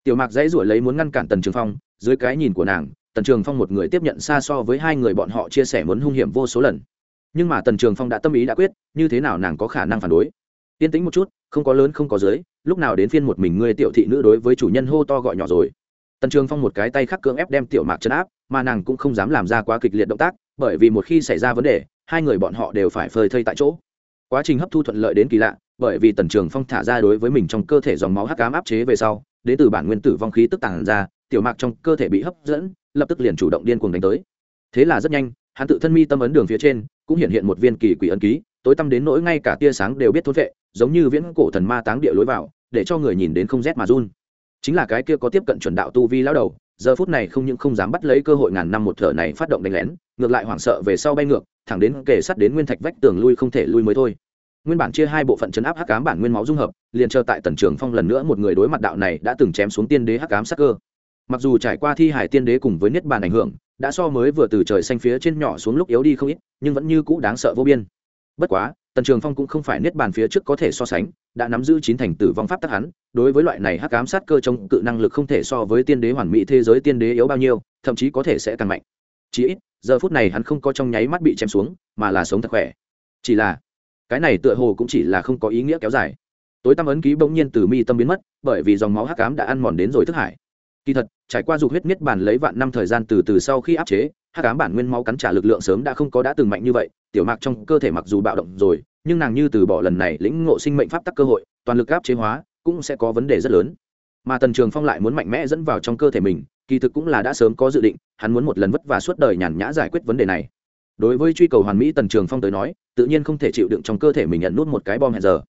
Tiểu mạc dãy ruổi lấy muốn ngăn cản tần trường phong, dưới cái nhìn của nàng, tần trường phong một người tiếp nhận xa so với hai người bọn họ chia sẻ muốn hung hiểm vô số lần nhưng mà tần trường phong đã tâm ý đã quyết, như thế nào nàng có khả năng phản đối? Yên tĩnh một chút, không có lớn, không có dưới, lúc nào đến phiên một mình ngươi tiểu thị nữ đối với chủ nhân hô to gọi nhỏ rồi? Tần trường phong một cái tay khắc cưỡng ép đem tiểu mạc chấn áp, mà nàng cũng không dám làm ra quá kịch liệt động tác, bởi vì một khi xảy ra vấn đề, hai người bọn họ đều phải phơi thây tại chỗ. Quá trình hấp thu thuận lợi đến kỳ lạ, bởi vì tần trường phong thả ra đối với mình trong cơ thể dòng máu hắc cám áp chế về sau, đến từ bản nguyên tử vong khí tức tàn ra, tiểu mạc trong cơ thể bị hấp dẫn, lập tức liền chủ động điên cuồng đánh tới. Thế là rất nhanh, hắn tự thân mi tâm ấn đường phía trên cũng hiện hiện một viên kỳ quỷ ấn ký, tối tăm đến nỗi ngay cả tia sáng đều biết thốt vệ, giống như viễn cổ thần ma táng địa lối vào, để cho người nhìn đến không rét mà run. Chính là cái kia có tiếp cận chuẩn đạo tu vi lão đầu, giờ phút này không những không dám bắt lấy cơ hội ngàn năm một thở này phát động đánh lén, ngược lại hoảng sợ về sau bay ngược, thẳng đến kề sắt đến nguyên thạch vách tường lui không thể lui mới thôi. Nguyên bản chia hai bộ phận chấn áp hắc ám bản nguyên máu dung hợp, liền chờ tại tần trường phong lần nữa một người đối mặt đạo này đã từng chém xuống tiên đế hắc ám sắc cơ. Mặc dù trải qua thi hải tiên đế cùng với niết bàn ảnh hưởng đã so mới vừa từ trời xanh phía trên nhỏ xuống lúc yếu đi không ít, nhưng vẫn như cũ đáng sợ vô biên. Bất quá, tần trường phong cũng không phải niết bàn phía trước có thể so sánh, đã nắm giữ chín thành tử vong pháp tắc hắn, đối với loại này hắc ám sát cơ chống cự năng lực không thể so với tiên đế hoàn mỹ thế giới tiên đế yếu bao nhiêu, thậm chí có thể sẽ càng mạnh. Chỉ ít, giờ phút này hắn không có trong nháy mắt bị chém xuống, mà là sống thật khỏe. Chỉ là, cái này tựa hồ cũng chỉ là không có ý nghĩa kéo dài. Tối tăm ấn ký bỗng nhiên từ mi tâm biến mất, bởi vì dòng máu hắc ám đã ăn mòn đến rồi thức hải kỳ thật, trải qua dục huyết niết bản lấy vạn năm thời gian từ từ sau khi áp chế, hắc ám bản nguyên máu cắn trả lực lượng sớm đã không có đã từng mạnh như vậy, tiểu mạc trong cơ thể mặc dù bạo động rồi, nhưng nàng như từ bỏ lần này lĩnh ngộ sinh mệnh pháp tắc cơ hội, toàn lực áp chế hóa, cũng sẽ có vấn đề rất lớn. Mà tần trường phong lại muốn mạnh mẽ dẫn vào trong cơ thể mình, kỳ thực cũng là đã sớm có dự định, hắn muốn một lần vất vả suốt đời nhàn nhã giải quyết vấn đề này. Đối với truy cầu hoàn mỹ tần trường phong tới nói, tự nhiên không thể chịu đựng trong cơ thể mình nhận nút một cái bom hẹn giờ.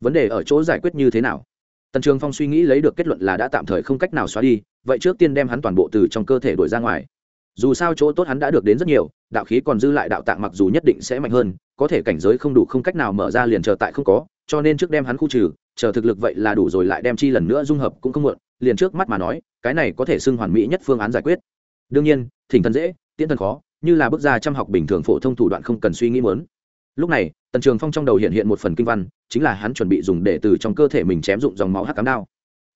Vấn đề ở chỗ giải quyết như thế nào? Tần trường phong suy nghĩ lấy được kết luận là đã tạm thời không cách nào xóa đi, vậy trước tiên đem hắn toàn bộ từ trong cơ thể đuổi ra ngoài. Dù sao chỗ tốt hắn đã được đến rất nhiều, đạo khí còn dư lại đạo tạng mặc dù nhất định sẽ mạnh hơn, có thể cảnh giới không đủ không cách nào mở ra liền chờ tại không có, cho nên trước đem hắn khu trừ, chờ thực lực vậy là đủ rồi lại đem chi lần nữa dung hợp cũng không muộn, liền trước mắt mà nói, cái này có thể xưng hoàn mỹ nhất phương án giải quyết. Đương nhiên, thỉnh thần dễ, tiễn thần khó, như là bước ra trăm học bình thường phổ thông thủ đoạn không cần suy nghĩ muốn lúc này, tần trường phong trong đầu hiện hiện một phần kinh văn, chính là hắn chuẩn bị dùng để từ trong cơ thể mình chém dụng dòng máu hắc cám đao.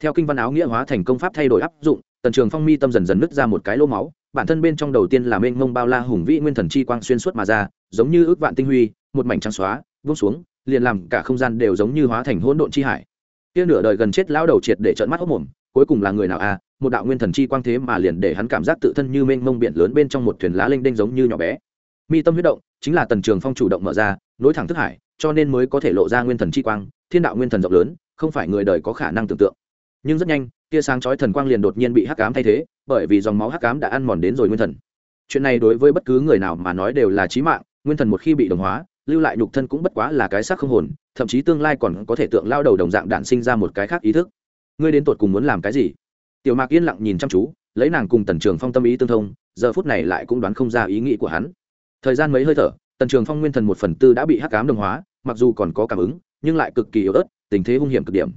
Theo kinh văn áo nghĩa hóa thành công pháp thay đổi áp dụng, tần trường phong mi tâm dần dần nứt ra một cái lỗ máu, bản thân bên trong đầu tiên là mênh mông bao la hùng vĩ nguyên thần chi quang xuyên suốt mà ra, giống như ước vạn tinh huy, một mảnh trắng xóa vung xuống, liền làm cả không gian đều giống như hóa thành hỗn độn chi hải. Kia nửa đời gần chết lao đầu triệt để trợn mắt hốc mồm, cuối cùng là người nào à một đạo nguyên thần chi quang thế mà liền để hắn cảm giác tự thân như mênh mông biển lớn bên trong một thuyền lá linh đinh giống như nhỏ bé. Mi tâm huyết động chính là tần trường phong chủ động mở ra, nối thẳng thức hải, cho nên mới có thể lộ ra nguyên thần chi quang, thiên đạo nguyên thần rộng lớn, không phải người đời có khả năng tưởng tượng. Nhưng rất nhanh, tia sáng chói thần quang liền đột nhiên bị hắc ám thay thế, bởi vì dòng máu hắc ám đã ăn mòn đến rồi nguyên thần. Chuyện này đối với bất cứ người nào mà nói đều là chí mạng, nguyên thần một khi bị đồng hóa, lưu lại nhục thân cũng bất quá là cái xác không hồn, thậm chí tương lai còn có thể tượng lao đầu đồng dạng đản sinh ra một cái khác ý thức. Ngươi đến tột cùng muốn làm cái gì? Tiểu mạc yên lặng nhìn chăm chú, lấy nàng cùng tần trường phong tâm ý tương thông, giờ phút này lại cũng đoán không ra ý nghĩ của hắn thời gian mấy hơi thở, tần trường phong nguyên thần một phần tư đã bị hắc cám đồng hóa, mặc dù còn có cảm ứng, nhưng lại cực kỳ yếu ớt, tình thế hung hiểm cực điểm.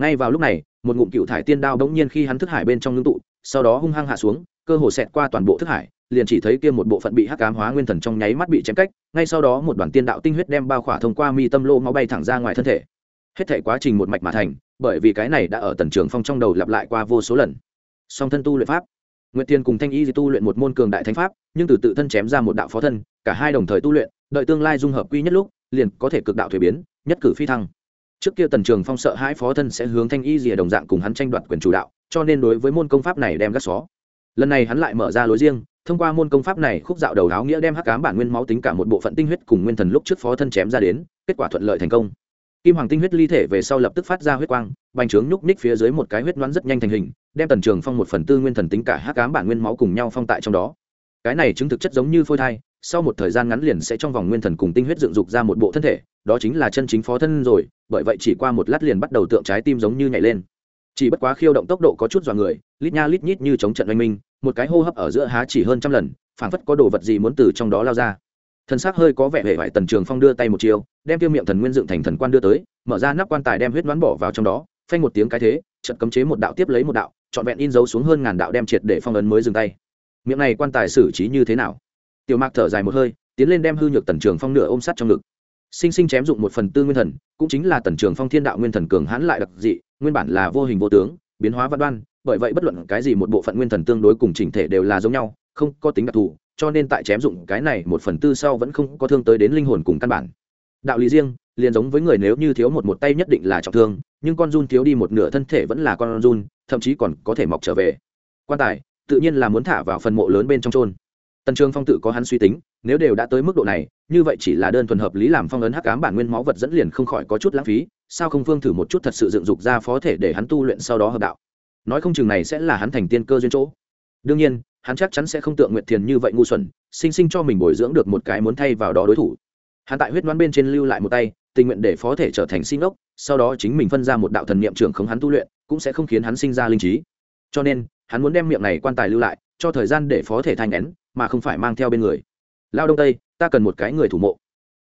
Ngay vào lúc này, một ngụm cựu thải tiên đao đống nhiên khi hắn thức hải bên trong ngưng tụ, sau đó hung hăng hạ xuống, cơ hồ xẹt qua toàn bộ thức hải, liền chỉ thấy kia một bộ phận bị hắc ám hóa nguyên thần trong nháy mắt bị chém cách, ngay sau đó một đoàn tiên đạo tinh huyết đem bao khỏa thông qua mi tâm lô máu bay thẳng ra ngoài thân thể. Hết thể quá trình một mạch mà thành, bởi vì cái này đã ở tần trường phong trong đầu lặp lại qua vô số lần. Song thân tu luyện pháp nguyệt tiên cùng thanh y di tu luyện một môn cường đại thánh pháp, nhưng từ tự thân chém ra một đạo phó thân, cả hai đồng thời tu luyện, đợi tương lai dung hợp quy nhất lúc, liền có thể cực đạo thủy biến, nhất cử phi thăng. Trước kia tần trường phong sợ hai phó thân sẽ hướng thanh y rìa đồng dạng cùng hắn tranh đoạt quyền chủ đạo, cho nên đối với môn công pháp này đem gác xó. Lần này hắn lại mở ra lối riêng, thông qua môn công pháp này khúc dạo đầu áo nghĩa đem hắc ám bản nguyên máu tính cả một bộ phận tinh huyết cùng nguyên thần lúc trước phó thân chém ra đến, kết quả thuận lợi thành công kim hoàng tinh huyết ly thể về sau lập tức phát ra huyết quang, bành trướng nhúc ních phía dưới một cái huyết đoán rất nhanh thành hình, đem tần trường phong một phần tư nguyên thần tính cả hắc cám bản nguyên máu cùng nhau phong tại trong đó. Cái này chứng thực chất giống như phôi thai, sau một thời gian ngắn liền sẽ trong vòng nguyên thần cùng tinh huyết dựng dục ra một bộ thân thể, đó chính là chân chính phó thân rồi, bởi vậy chỉ qua một lát liền bắt đầu tượng trái tim giống như nhảy lên. Chỉ bất quá khiêu động tốc độ có chút dọa người, lít nha lít nhít như chống trận oanh minh, một cái hô hấp ở giữa há chỉ hơn trăm lần, phảng phất có đồ vật gì muốn từ trong đó lao ra thần s ắ c hơi có vẻ hệ vải tần trường phong đưa tay một chiều đem tiêu miệng thần nguyên dựng thành thần quan đưa tới, mở ra nắp quan tài đem huyết đoán bỏ vào trong đó, phanh một tiếng cái thế trận cấm chế một đạo tiếp lấy một đạo, trọn vẹn in dấu xuống hơn ngàn đạo đem triệt để phong ấn mới dừng tay. Miệng này quan tài xử trí như thế nào? Tiểu mạc thở dài một hơi, tiến lên đem hư nhược tần trường phong nửa ôm sắt trong ngực. Sinh sinh chém dụng một phần tư nguyên thần, cũng chính là tần trường phong thiên đạo nguyên thần cường hãn lại đặc dị, nguyên bản là vô hình vô tướng, biến hóa văn đoan, bởi vậy bất luận cái gì một bộ phận nguyên thần tương đối cùng chỉnh thể đều là giống nhau, không có tính đặc thù cho nên tại chém dụng cái này một phần tư sau vẫn không có thương tới đến linh hồn cùng căn bản. Đạo lý riêng, liền giống với người nếu như thiếu một một tay nhất định là trọng thương, nhưng con run thiếu đi một nửa thân thể vẫn là con run, thậm chí còn có thể mọc trở về. Quan tài, tự nhiên là muốn thả vào phần mộ lớn bên trong trôn tần trường phong tự có hắn suy tính, nếu đều đã tới mức độ này, như vậy chỉ là đơn thuần hợp lý làm phong ấn hắc cám bản nguyên máu vật dẫn liền không khỏi có chút lãng phí, sao không phương thử một chút thật sự dựng dục ra phó thể để hắn tu luyện sau đó hợp đạo? Nói không chừng này sẽ là hắn thành tiên cơ duyên chỗ. Đương nhiên hắn chắc chắn sẽ không tượng nguyện thiền như vậy ngu xuẩn, sinh sinh cho mình bồi dưỡng được một cái muốn thay vào đó đối thủ. Hắn tại huyết đoán bên trên lưu lại một tay, tình nguyện để phó thể trở thành sinh ốc sau đó chính mình phân ra một đạo thần niệm trưởng không hắn tu luyện, cũng sẽ không khiến hắn sinh ra linh trí. Cho nên, hắn muốn đem miệng này quan tài lưu lại, cho thời gian để phó thể thanh nén, mà không phải mang theo bên người. Lao đông tây, ta cần một cái người thủ mộ.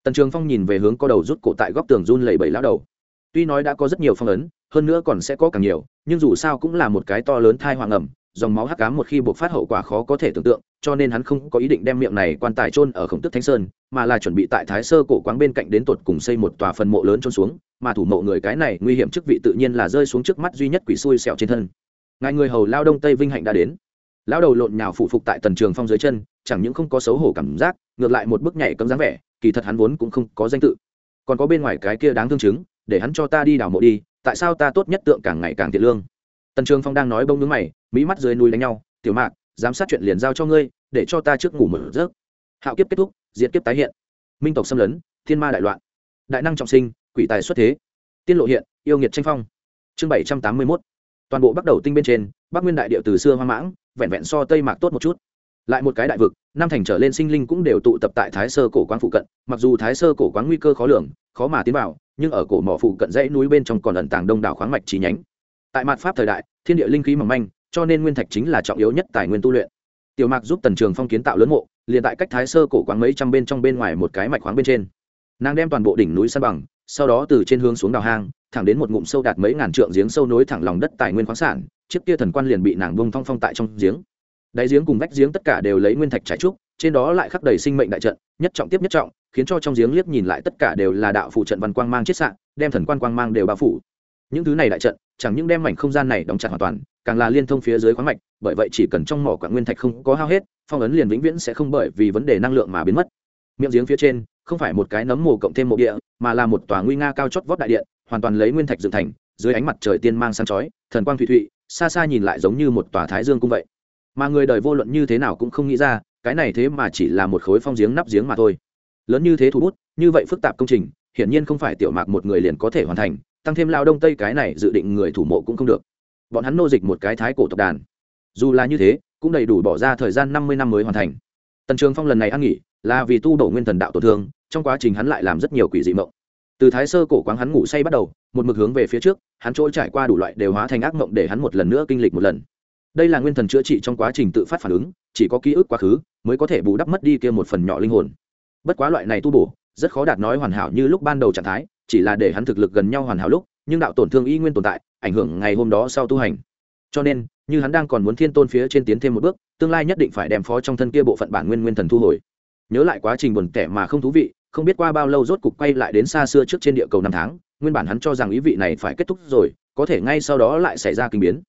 Tần trường phong nhìn về hướng có đầu rút cổ tại góc tường run lẩy bẩy lao đầu. Tuy nói đã có rất nhiều phong ấn, hơn nữa còn sẽ có càng nhiều, nhưng dù sao cũng là một cái to lớn thai hoàng ẩm dòng máu hắc cám một khi buộc phát hậu quả khó có thể tưởng tượng, cho nên hắn không có ý định đem miệng này quan tài trôn ở khổng tức thánh sơn, mà là chuẩn bị tại thái sơ cổ quáng bên cạnh đến tột cùng xây một tòa phần mộ lớn trôn xuống, mà thủ mộ người cái này nguy hiểm chức vị tự nhiên là rơi xuống trước mắt duy nhất quỷ xui xẹo trên thân. Ngài người hầu lao đông tây vinh hạnh đã đến. Lão đầu lộn nhào phụ phục tại tần trường phong dưới chân, chẳng những không có xấu hổ cảm giác, ngược lại một bước nhảy cấm dáng vẻ, kỳ thật hắn vốn cũng không có danh tự. Còn có bên ngoài cái kia đáng thương chứng, để hắn cho ta đi đào mộ đi, tại sao ta tốt nhất tượng càng ngày càng thiệt lương? Tần trường phong đang nói bông nướng mày, mỹ mắt dưới núi đánh nhau, tiểu mạc, giám sát chuyện liền giao cho ngươi, để cho ta trước ngủ mở rớt hạo kiếp kết thúc diễn kiếp tái hiện. Minh tộc xâm lấn, thiên ma đại loạn. Đại năng trọng sinh, quỷ tài xuất thế. Tiên lộ hiện, yêu nghiệt tranh phong. Chương bảy trăm tám mươi mốt. Toàn bộ bắt đầu tinh bên trên, bắc nguyên đại địa từ xưa hoang mãng, vẹn vẹn so tây mạc tốt một chút. Lại một cái đại vực, năm thành trở lên sinh linh cũng đều tụ tập tại thái sơ cổ quán phụ cận, mặc dù thái sơ cổ quán nguy cơ khó lường, khó mà tiến vào, nhưng ở cổ mỏ phụ cận dãy núi bên trong còn ẩn tàng đông đảo khoáng mạch chi nhánh tại mặt pháp thời đại, thiên địa linh khí mỏng manh, cho nên nguyên thạch chính là trọng yếu nhất tài nguyên tu luyện. Tiểu mạc giúp tần trường phong kiến tạo lớn mộ, liền tại cách thái sơ cổ quán mấy trăm bên trong bên ngoài một cái mạch khoáng bên trên. Nàng đem toàn bộ đỉnh núi san bằng, sau đó từ trên hướng xuống đào hang, thẳng đến một ngụm sâu đạt mấy ngàn trượng giếng sâu nối thẳng lòng đất tài nguyên khoáng sản, chiếc kia thần quan liền bị nàng bông phong phong tại trong giếng. Đáy giếng cùng vách giếng tất cả đều lấy nguyên thạch trải trúc, trên đó lại khắc đầy sinh mệnh đại trận, nhất trọng tiếp nhất trọng, khiến cho trong giếng liếc nhìn lại tất cả đều là đạo phụ trận văn quang mang chiết sạn đem thần quan quang mang đều bao phủ những thứ này đại trận, chẳng những đem mảnh không gian này đóng chặt hoàn toàn, càng là liên thông phía dưới khoáng mạch, bởi vậy chỉ cần trong mỏ quạng nguyên thạch không có hao hết, phong ấn liền vĩnh viễn sẽ không bởi vì vấn đề năng lượng mà biến mất. Miệng giếng phía trên, không phải một cái nấm mồ cộng thêm mộ địa, mà là một tòa nguy nga cao chót vót đại điện, hoàn toàn lấy nguyên thạch dựng thành, dưới ánh mặt trời tiên mang sáng chói, thần quang thụy thụy, xa xa nhìn lại giống như một tòa thái dương cung vậy. Mà người đời vô luận như thế nào cũng không nghĩ ra, cái này thế mà chỉ là một khối phong giếng nắp giếng mà thôi. Lớn như thế thủ bút, như vậy phức tạp công trình, hiển nhiên không phải tiểu mạc một người liền có thể hoàn thành tăng thêm lao đông tây cái này dự định người thủ mộ cũng không được. Bọn hắn nô dịch một cái thái cổ tộc đàn. Dù là như thế, cũng đầy đủ bỏ ra thời gian năm mươi năm mới hoàn thành. Tần trường phong lần này ăn nghỉ, là vì tu đổ nguyên thần đạo tổn thương, trong quá trình hắn lại làm rất nhiều quỷ dị mộng. Từ thái sơ cổ quáng hắn ngủ say bắt đầu, một mực hướng về phía trước, hắn trôi trải qua đủ loại đều hóa thành ác mộng để hắn một lần nữa kinh lịch một lần. Đây là nguyên thần chữa trị trong quá trình tự phát phản ứng, chỉ có ký ức quá khứ, mới có thể bù đắp mất đi kia một phần nhỏ linh hồn. Bất quá loại này tu bổ, rất khó đạt nói hoàn hảo như lúc ban đầu trạng thái chỉ là để hắn thực lực gần nhau hoàn hảo lúc, nhưng đạo tổn thương y nguyên tồn tại, ảnh hưởng ngày hôm đó sau tu hành. Cho nên, như hắn đang còn muốn thiên tôn phía trên tiến thêm một bước, tương lai nhất định phải đem phó trong thân kia bộ phận bản nguyên nguyên thần thu hồi. Nhớ lại quá trình buồn tẻ mà không thú vị, không biết qua bao lâu rốt cục quay lại đến xa xưa trước trên địa cầu năm tháng, nguyên bản hắn cho rằng ý vị này phải kết thúc rồi, có thể ngay sau đó lại xảy ra kinh biến.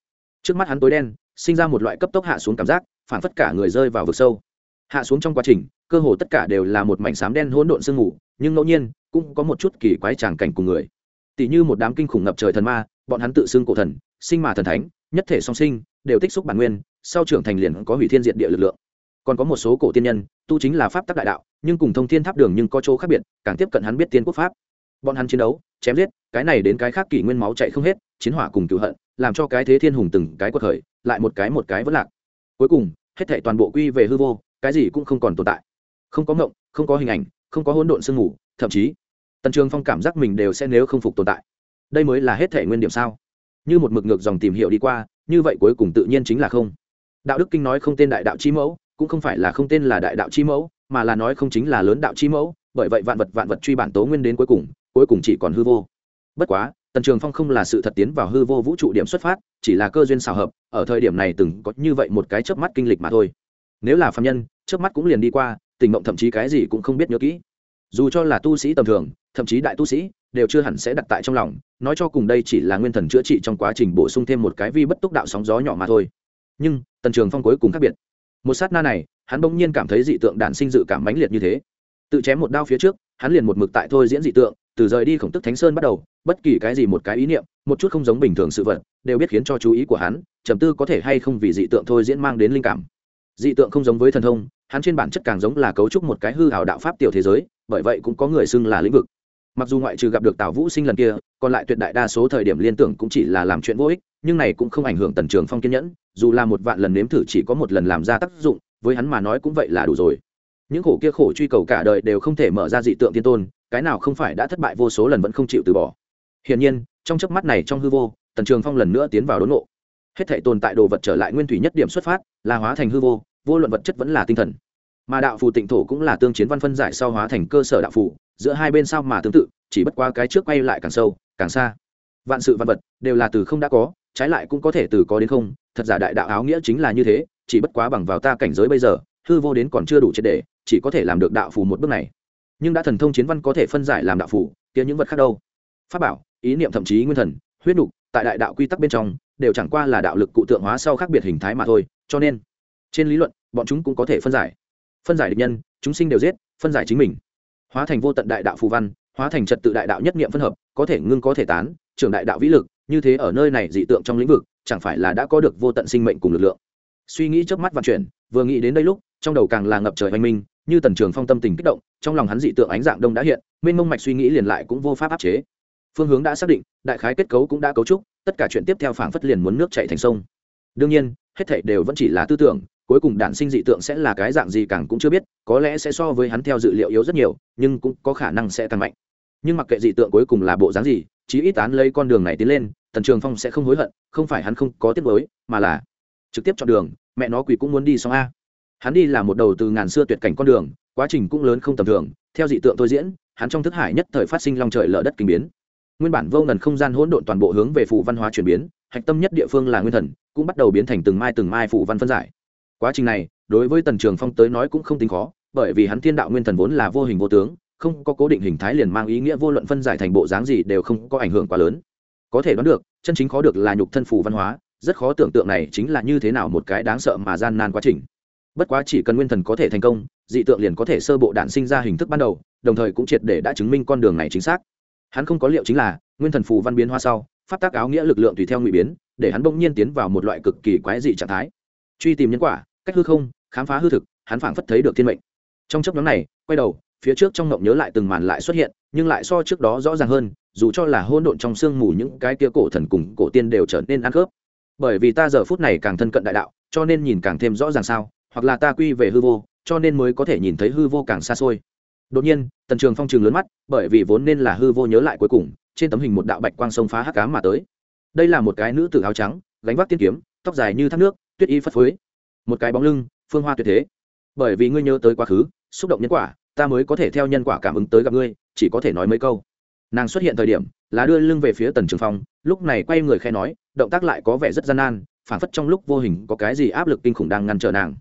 Trước mắt hắn tối đen, sinh ra một loại cấp tốc hạ xuống cảm giác phản phất cả người rơi vào vực sâu. Hạ xuống trong quá trình, cơ hồ tất cả đều là một mảnh xám đen hỗn độn sương mù nhưng ngẫu nhiên cũng có một chút kỳ quái tràng cảnh cùng người. Tỷ như một đám kinh khủng ngập trời thần ma, bọn hắn tự xưng cổ thần, sinh mà thần thánh, nhất thể song sinh, đều tích xúc bản nguyên, sau trưởng thành liền có hủy thiên diện địa lực lượng. Còn có một số cổ tiên nhân, tu chính là pháp tắc đại đạo, nhưng cùng thông thiên tháp đường nhưng có chỗ khác biệt, càng tiếp cận hắn biết tiên quốc pháp. Bọn hắn chiến đấu, chém giết, cái này đến cái khác kỷ nguyên máu chạy không hết, chiến hỏa cùng cựu hận, làm cho cái thế thiên hùng từng cái quật khởi, lại một cái một cái vẫn lạc. Cuối cùng, hết thảy toàn bộ quy về hư vô, cái gì cũng không còn tồn tại. Không có ngộng, không có hình ảnh không có hỗn độn sương ngủ thậm chí, tần trường phong cảm giác mình đều sẽ nếu không phục tồn tại. Đây mới là hết thể nguyên điểm sao? Như một mực ngược dòng tìm hiểu đi qua, như vậy cuối cùng tự nhiên chính là không. Đạo đức kinh nói không tên đại đạo chi mẫu, cũng không phải là không tên là đại đạo chi mẫu, mà là nói không chính là lớn đạo chi mẫu, bởi vậy vạn vật vạn vật truy bản tố nguyên đến cuối cùng cuối cùng chỉ còn hư vô. Bất quá, tần trường phong không là sự thật tiến vào hư vô vũ trụ điểm xuất phát, chỉ là cơ duyên xào hợp, ở thời điểm này từng có như vậy một cái chớp mắt kinh lịch mà thôi. Nếu là phạm nhân, chớp mắt cũng liền đi qua tình mộng thậm chí cái gì cũng không biết nhớ kỹ. Dù cho là tu sĩ tầm thường, thậm chí đại tu sĩ, đều chưa hẳn sẽ đặt tại trong lòng. Nói cho cùng đây chỉ là nguyên thần chữa trị trong quá trình bổ sung thêm một cái vi bất túc đạo sóng gió nhỏ mà thôi. Nhưng, tần trường phong cuối cùng khác biệt. Một sát na này, hắn bỗng nhiên cảm thấy dị tượng đản sinh dự cảm mãnh liệt như thế. Tự chém một đao phía trước, hắn liền một mực tại thôi diễn dị tượng, từ rời đi khổng tức thánh sơn bắt đầu, bất kỳ cái gì một cái ý niệm, một chút không giống bình thường sự vật, đều biết khiến cho chú ý của hắn, trầm tư có thể hay không vì dị tượng thôi diễn mang đến linh cảm. Dị tượng không giống với thần thông hắn trên bản chất càng giống là cấu trúc một cái hư hảo đạo pháp tiểu thế giới, bởi vậy cũng có người xưng là lĩnh vực. Mặc dù ngoại trừ gặp được tào vũ sinh lần kia, còn lại tuyệt đại đa số thời điểm liên tưởng cũng chỉ là làm chuyện vô ích, nhưng này cũng không ảnh hưởng tần trường phong kiên nhẫn, dù là một vạn lần nếm thử chỉ có một lần làm ra tác dụng, với hắn mà nói cũng vậy là đủ rồi. Những khổ kia khổ truy cầu cả đời đều không thể mở ra dị tượng tiên tôn, cái nào không phải đã thất bại vô số lần vẫn không chịu từ bỏ. Hiển nhiên, trong chớp mắt này trong hư vô, tần trường phong lần nữa tiến vào đốn nộ hết thể tồn tại đồ vật trở lại nguyên thủy nhất điểm xuất phát, là hóa thành hư vô vô luận vật chất vẫn là tinh thần. Mà đạo phù tịnh thổ cũng là tương chiến văn phân giải sau hóa thành cơ sở đạo phù, giữa hai bên sao mà tương tự, chỉ bất qua cái trước quay lại càng sâu, càng xa. Vạn sự vạn vật đều là từ không đã có, trái lại cũng có thể từ có đến không, thật giả đại đạo áo nghĩa chính là như thế, chỉ bất quá bằng vào ta cảnh giới bây giờ, hư vô đến còn chưa đủ triệt để, chỉ có thể làm được đạo phù một bước này. Nhưng đã thần thông chiến văn có thể phân giải làm đạo phù, kia những vật khác đâu? Pháp bảo, ý niệm thậm chí nguyên thần, huyết đục tại đại đạo quy tắc bên trong, đều chẳng qua là đạo lực cụ tượng hóa sau khác biệt hình thái mà thôi, cho nên trên lý luận, bọn chúng cũng có thể phân giải. Phân giải địch nhân, chúng sinh đều giết, phân giải chính mình. Hóa thành vô tận đại đạo phù văn, hóa thành trật tự đại đạo nhất nghiệm phân hợp, có thể ngưng có thể tán, trưởng đại đạo vĩ lực, như thế ở nơi này dị tượng trong lĩnh vực, chẳng phải là đã có được vô tận sinh mệnh cùng lực lượng. Suy nghĩ trước mắt vận chuyển, vừa nghĩ đến đây lúc, trong đầu càng là ngập trời oanh minh, như tần trường phong tâm tình kích động, trong lòng hắn dị tượng ánh dạng đông đã hiện, mênh mông mạch suy nghĩ liền lại cũng vô pháp áp chế. Phương hướng đã xác định, đại khái kết cấu cũng đã cấu trúc, tất cả chuyện tiếp theo phảng phất liền muốn nước chạy thành sông. Đương nhiên, hết thảy đều vẫn chỉ là tư tưởng cuối cùng đản sinh dị tượng sẽ là cái dạng gì càng cũng chưa biết, có lẽ sẽ so với hắn theo dự liệu yếu rất nhiều, nhưng cũng có khả năng sẽ càng mạnh. Nhưng mặc kệ dị tượng cuối cùng là bộ dáng gì, chí ít án lấy con đường này tiến lên, tần trường phong sẽ không hối hận, không phải hắn không có tiết mới mà là trực tiếp chọn đường, mẹ nó quỷ cũng muốn đi xong a. Hắn đi là một đầu từ ngàn xưa tuyệt cảnh con đường, quá trình cũng lớn không tầm thường, theo dị tượng tôi diễn, hắn trong thức hải nhất thời phát sinh long trời lở đất kinh biến. Nguyên bản vô ngần không gian hỗn độn toàn bộ hướng về phù văn hóa chuyển biến, hạch tâm nhất địa phương là nguyên thần, cũng bắt đầu biến thành từng mai từng mai phù văn phân giải quá trình này, đối với tần trường phong tới nói cũng không tính khó, bởi vì hắn thiên đạo nguyên thần vốn là vô hình vô tướng, không có cố định hình thái liền mang ý nghĩa vô luận phân giải thành bộ dáng gì đều không có ảnh hưởng quá lớn. Có thể đoán được, chân chính khó được là nhục thân phù văn hóa, rất khó tưởng tượng này chính là như thế nào một cái đáng sợ mà gian nan quá trình. Bất quá chỉ cần nguyên thần có thể thành công, dị tượng liền có thể sơ bộ đạn sinh ra hình thức ban đầu, đồng thời cũng triệt để đã chứng minh con đường này chính xác. Hắn không có liệu chính là, nguyên thần phù văn biến hoa sau, pháp tác áo nghĩa lực lượng tùy theo ngụy biến, để hắn bỗng nhiên tiến vào một loại cực kỳ quái dị trạng thái. Truy tìm nhân quả cách hư không, khám phá hư thực, hắn phảng phất thấy được thiên mệnh. Trong chấp nhóm này, quay đầu, phía trước trong ngộng nhớ lại từng màn lại xuất hiện, nhưng lại so trước đó rõ ràng hơn, dù cho là hôn độn trong sương mù những cái kia cổ thần cùng cổ tiên đều trở nên ăn khớp. Bởi vì ta giờ phút này càng thân cận đại đạo, cho nên nhìn càng thêm rõ ràng sao, hoặc là ta quy về hư vô, cho nên mới có thể nhìn thấy hư vô càng xa xôi. Đột nhiên, tần trường phong trường lớn mắt, bởi vì vốn nên là hư vô nhớ lại cuối cùng, trên tấm hình một đạo bạch quang sông phá hắc cám mà tới. Đây là một cái nữ tử áo trắng, gánh vác tiên kiếm, tóc dài như thác nước, tuyết y phất phới một cái bóng lưng, phương hoa tuyệt thế. Bởi vì ngươi nhớ tới quá khứ, xúc động nhân quả, ta mới có thể theo nhân quả cảm ứng tới gặp ngươi, chỉ có thể nói mấy câu. Nàng xuất hiện thời điểm, là đưa lưng về phía tần trường phong, lúc này quay người khe nói, động tác lại có vẻ rất gian nan phản phất trong lúc vô hình có cái gì áp lực kinh khủng đang ngăn trở nàng.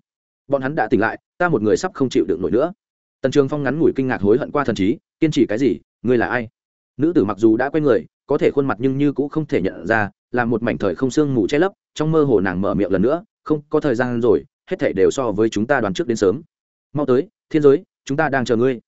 Bọn hắn đã tỉnh lại, ta một người sắp không chịu được nổi nữa. Tần trường phong ngắn ngủi kinh ngạc hối hận qua thần trí, kiên trì cái gì, ngươi là ai? Nữ tử mặc dù đã quay người, có thể khuôn mặt nhưng như cũng không thể nhận ra, là một mảnh thời không xương mù che lấp, trong mơ hồ nàng mở miệng lần nữa không có thời gian rồi, hết thể đều so với chúng ta đoán trước đến sớm. Mau tới, thiên giới, chúng ta đang chờ ngươi.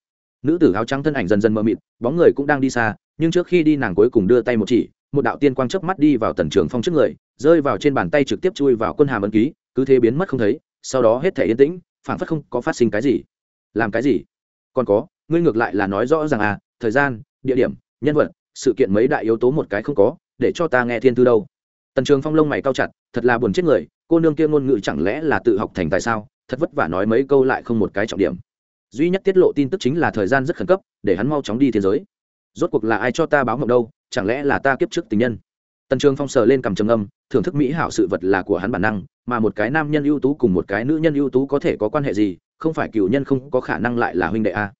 Nữ tử áo trắng thân ảnh dần dần mờ mịt, bóng người cũng đang đi xa, nhưng trước khi đi nàng cuối cùng đưa tay một chỉ, một đạo tiên quang chớp mắt đi vào tần trường phong trước người, rơi vào trên bàn tay trực tiếp chui vào quân hàm ấn ký, cứ thế biến mất không thấy, sau đó hết thể yên tĩnh phản phất không có phát sinh cái gì. Làm cái gì? Còn có, ngươi ngược lại là nói rõ ràng à thời gian, địa điểm, nhân vật, sự kiện mấy đại yếu tố một cái không có, để cho ta nghe thiên tư đâu. Tần trường phong lông mày cao chặt, thật là buồn chết người cô nương kia ngôn ngữ chẳng lẽ là tự học thành tại sao? Thật vất vả nói mấy câu lại không một cái trọng điểm. Duy nhất tiết lộ tin tức chính là thời gian rất khẩn cấp, để hắn mau chóng đi thế giới. Rốt cuộc là ai cho ta báo mộng đâu? Chẳng lẽ là ta kiếp trước tình nhân? Tần trường phong sờ lên cầm trầm âm, thưởng thức mỹ hảo sự vật là của hắn bản năng, mà một cái nam nhân ưu tú cùng một cái nữ nhân ưu tú có thể có quan hệ gì? Không phải cựu nhân không có khả năng lại là huynh đệ a.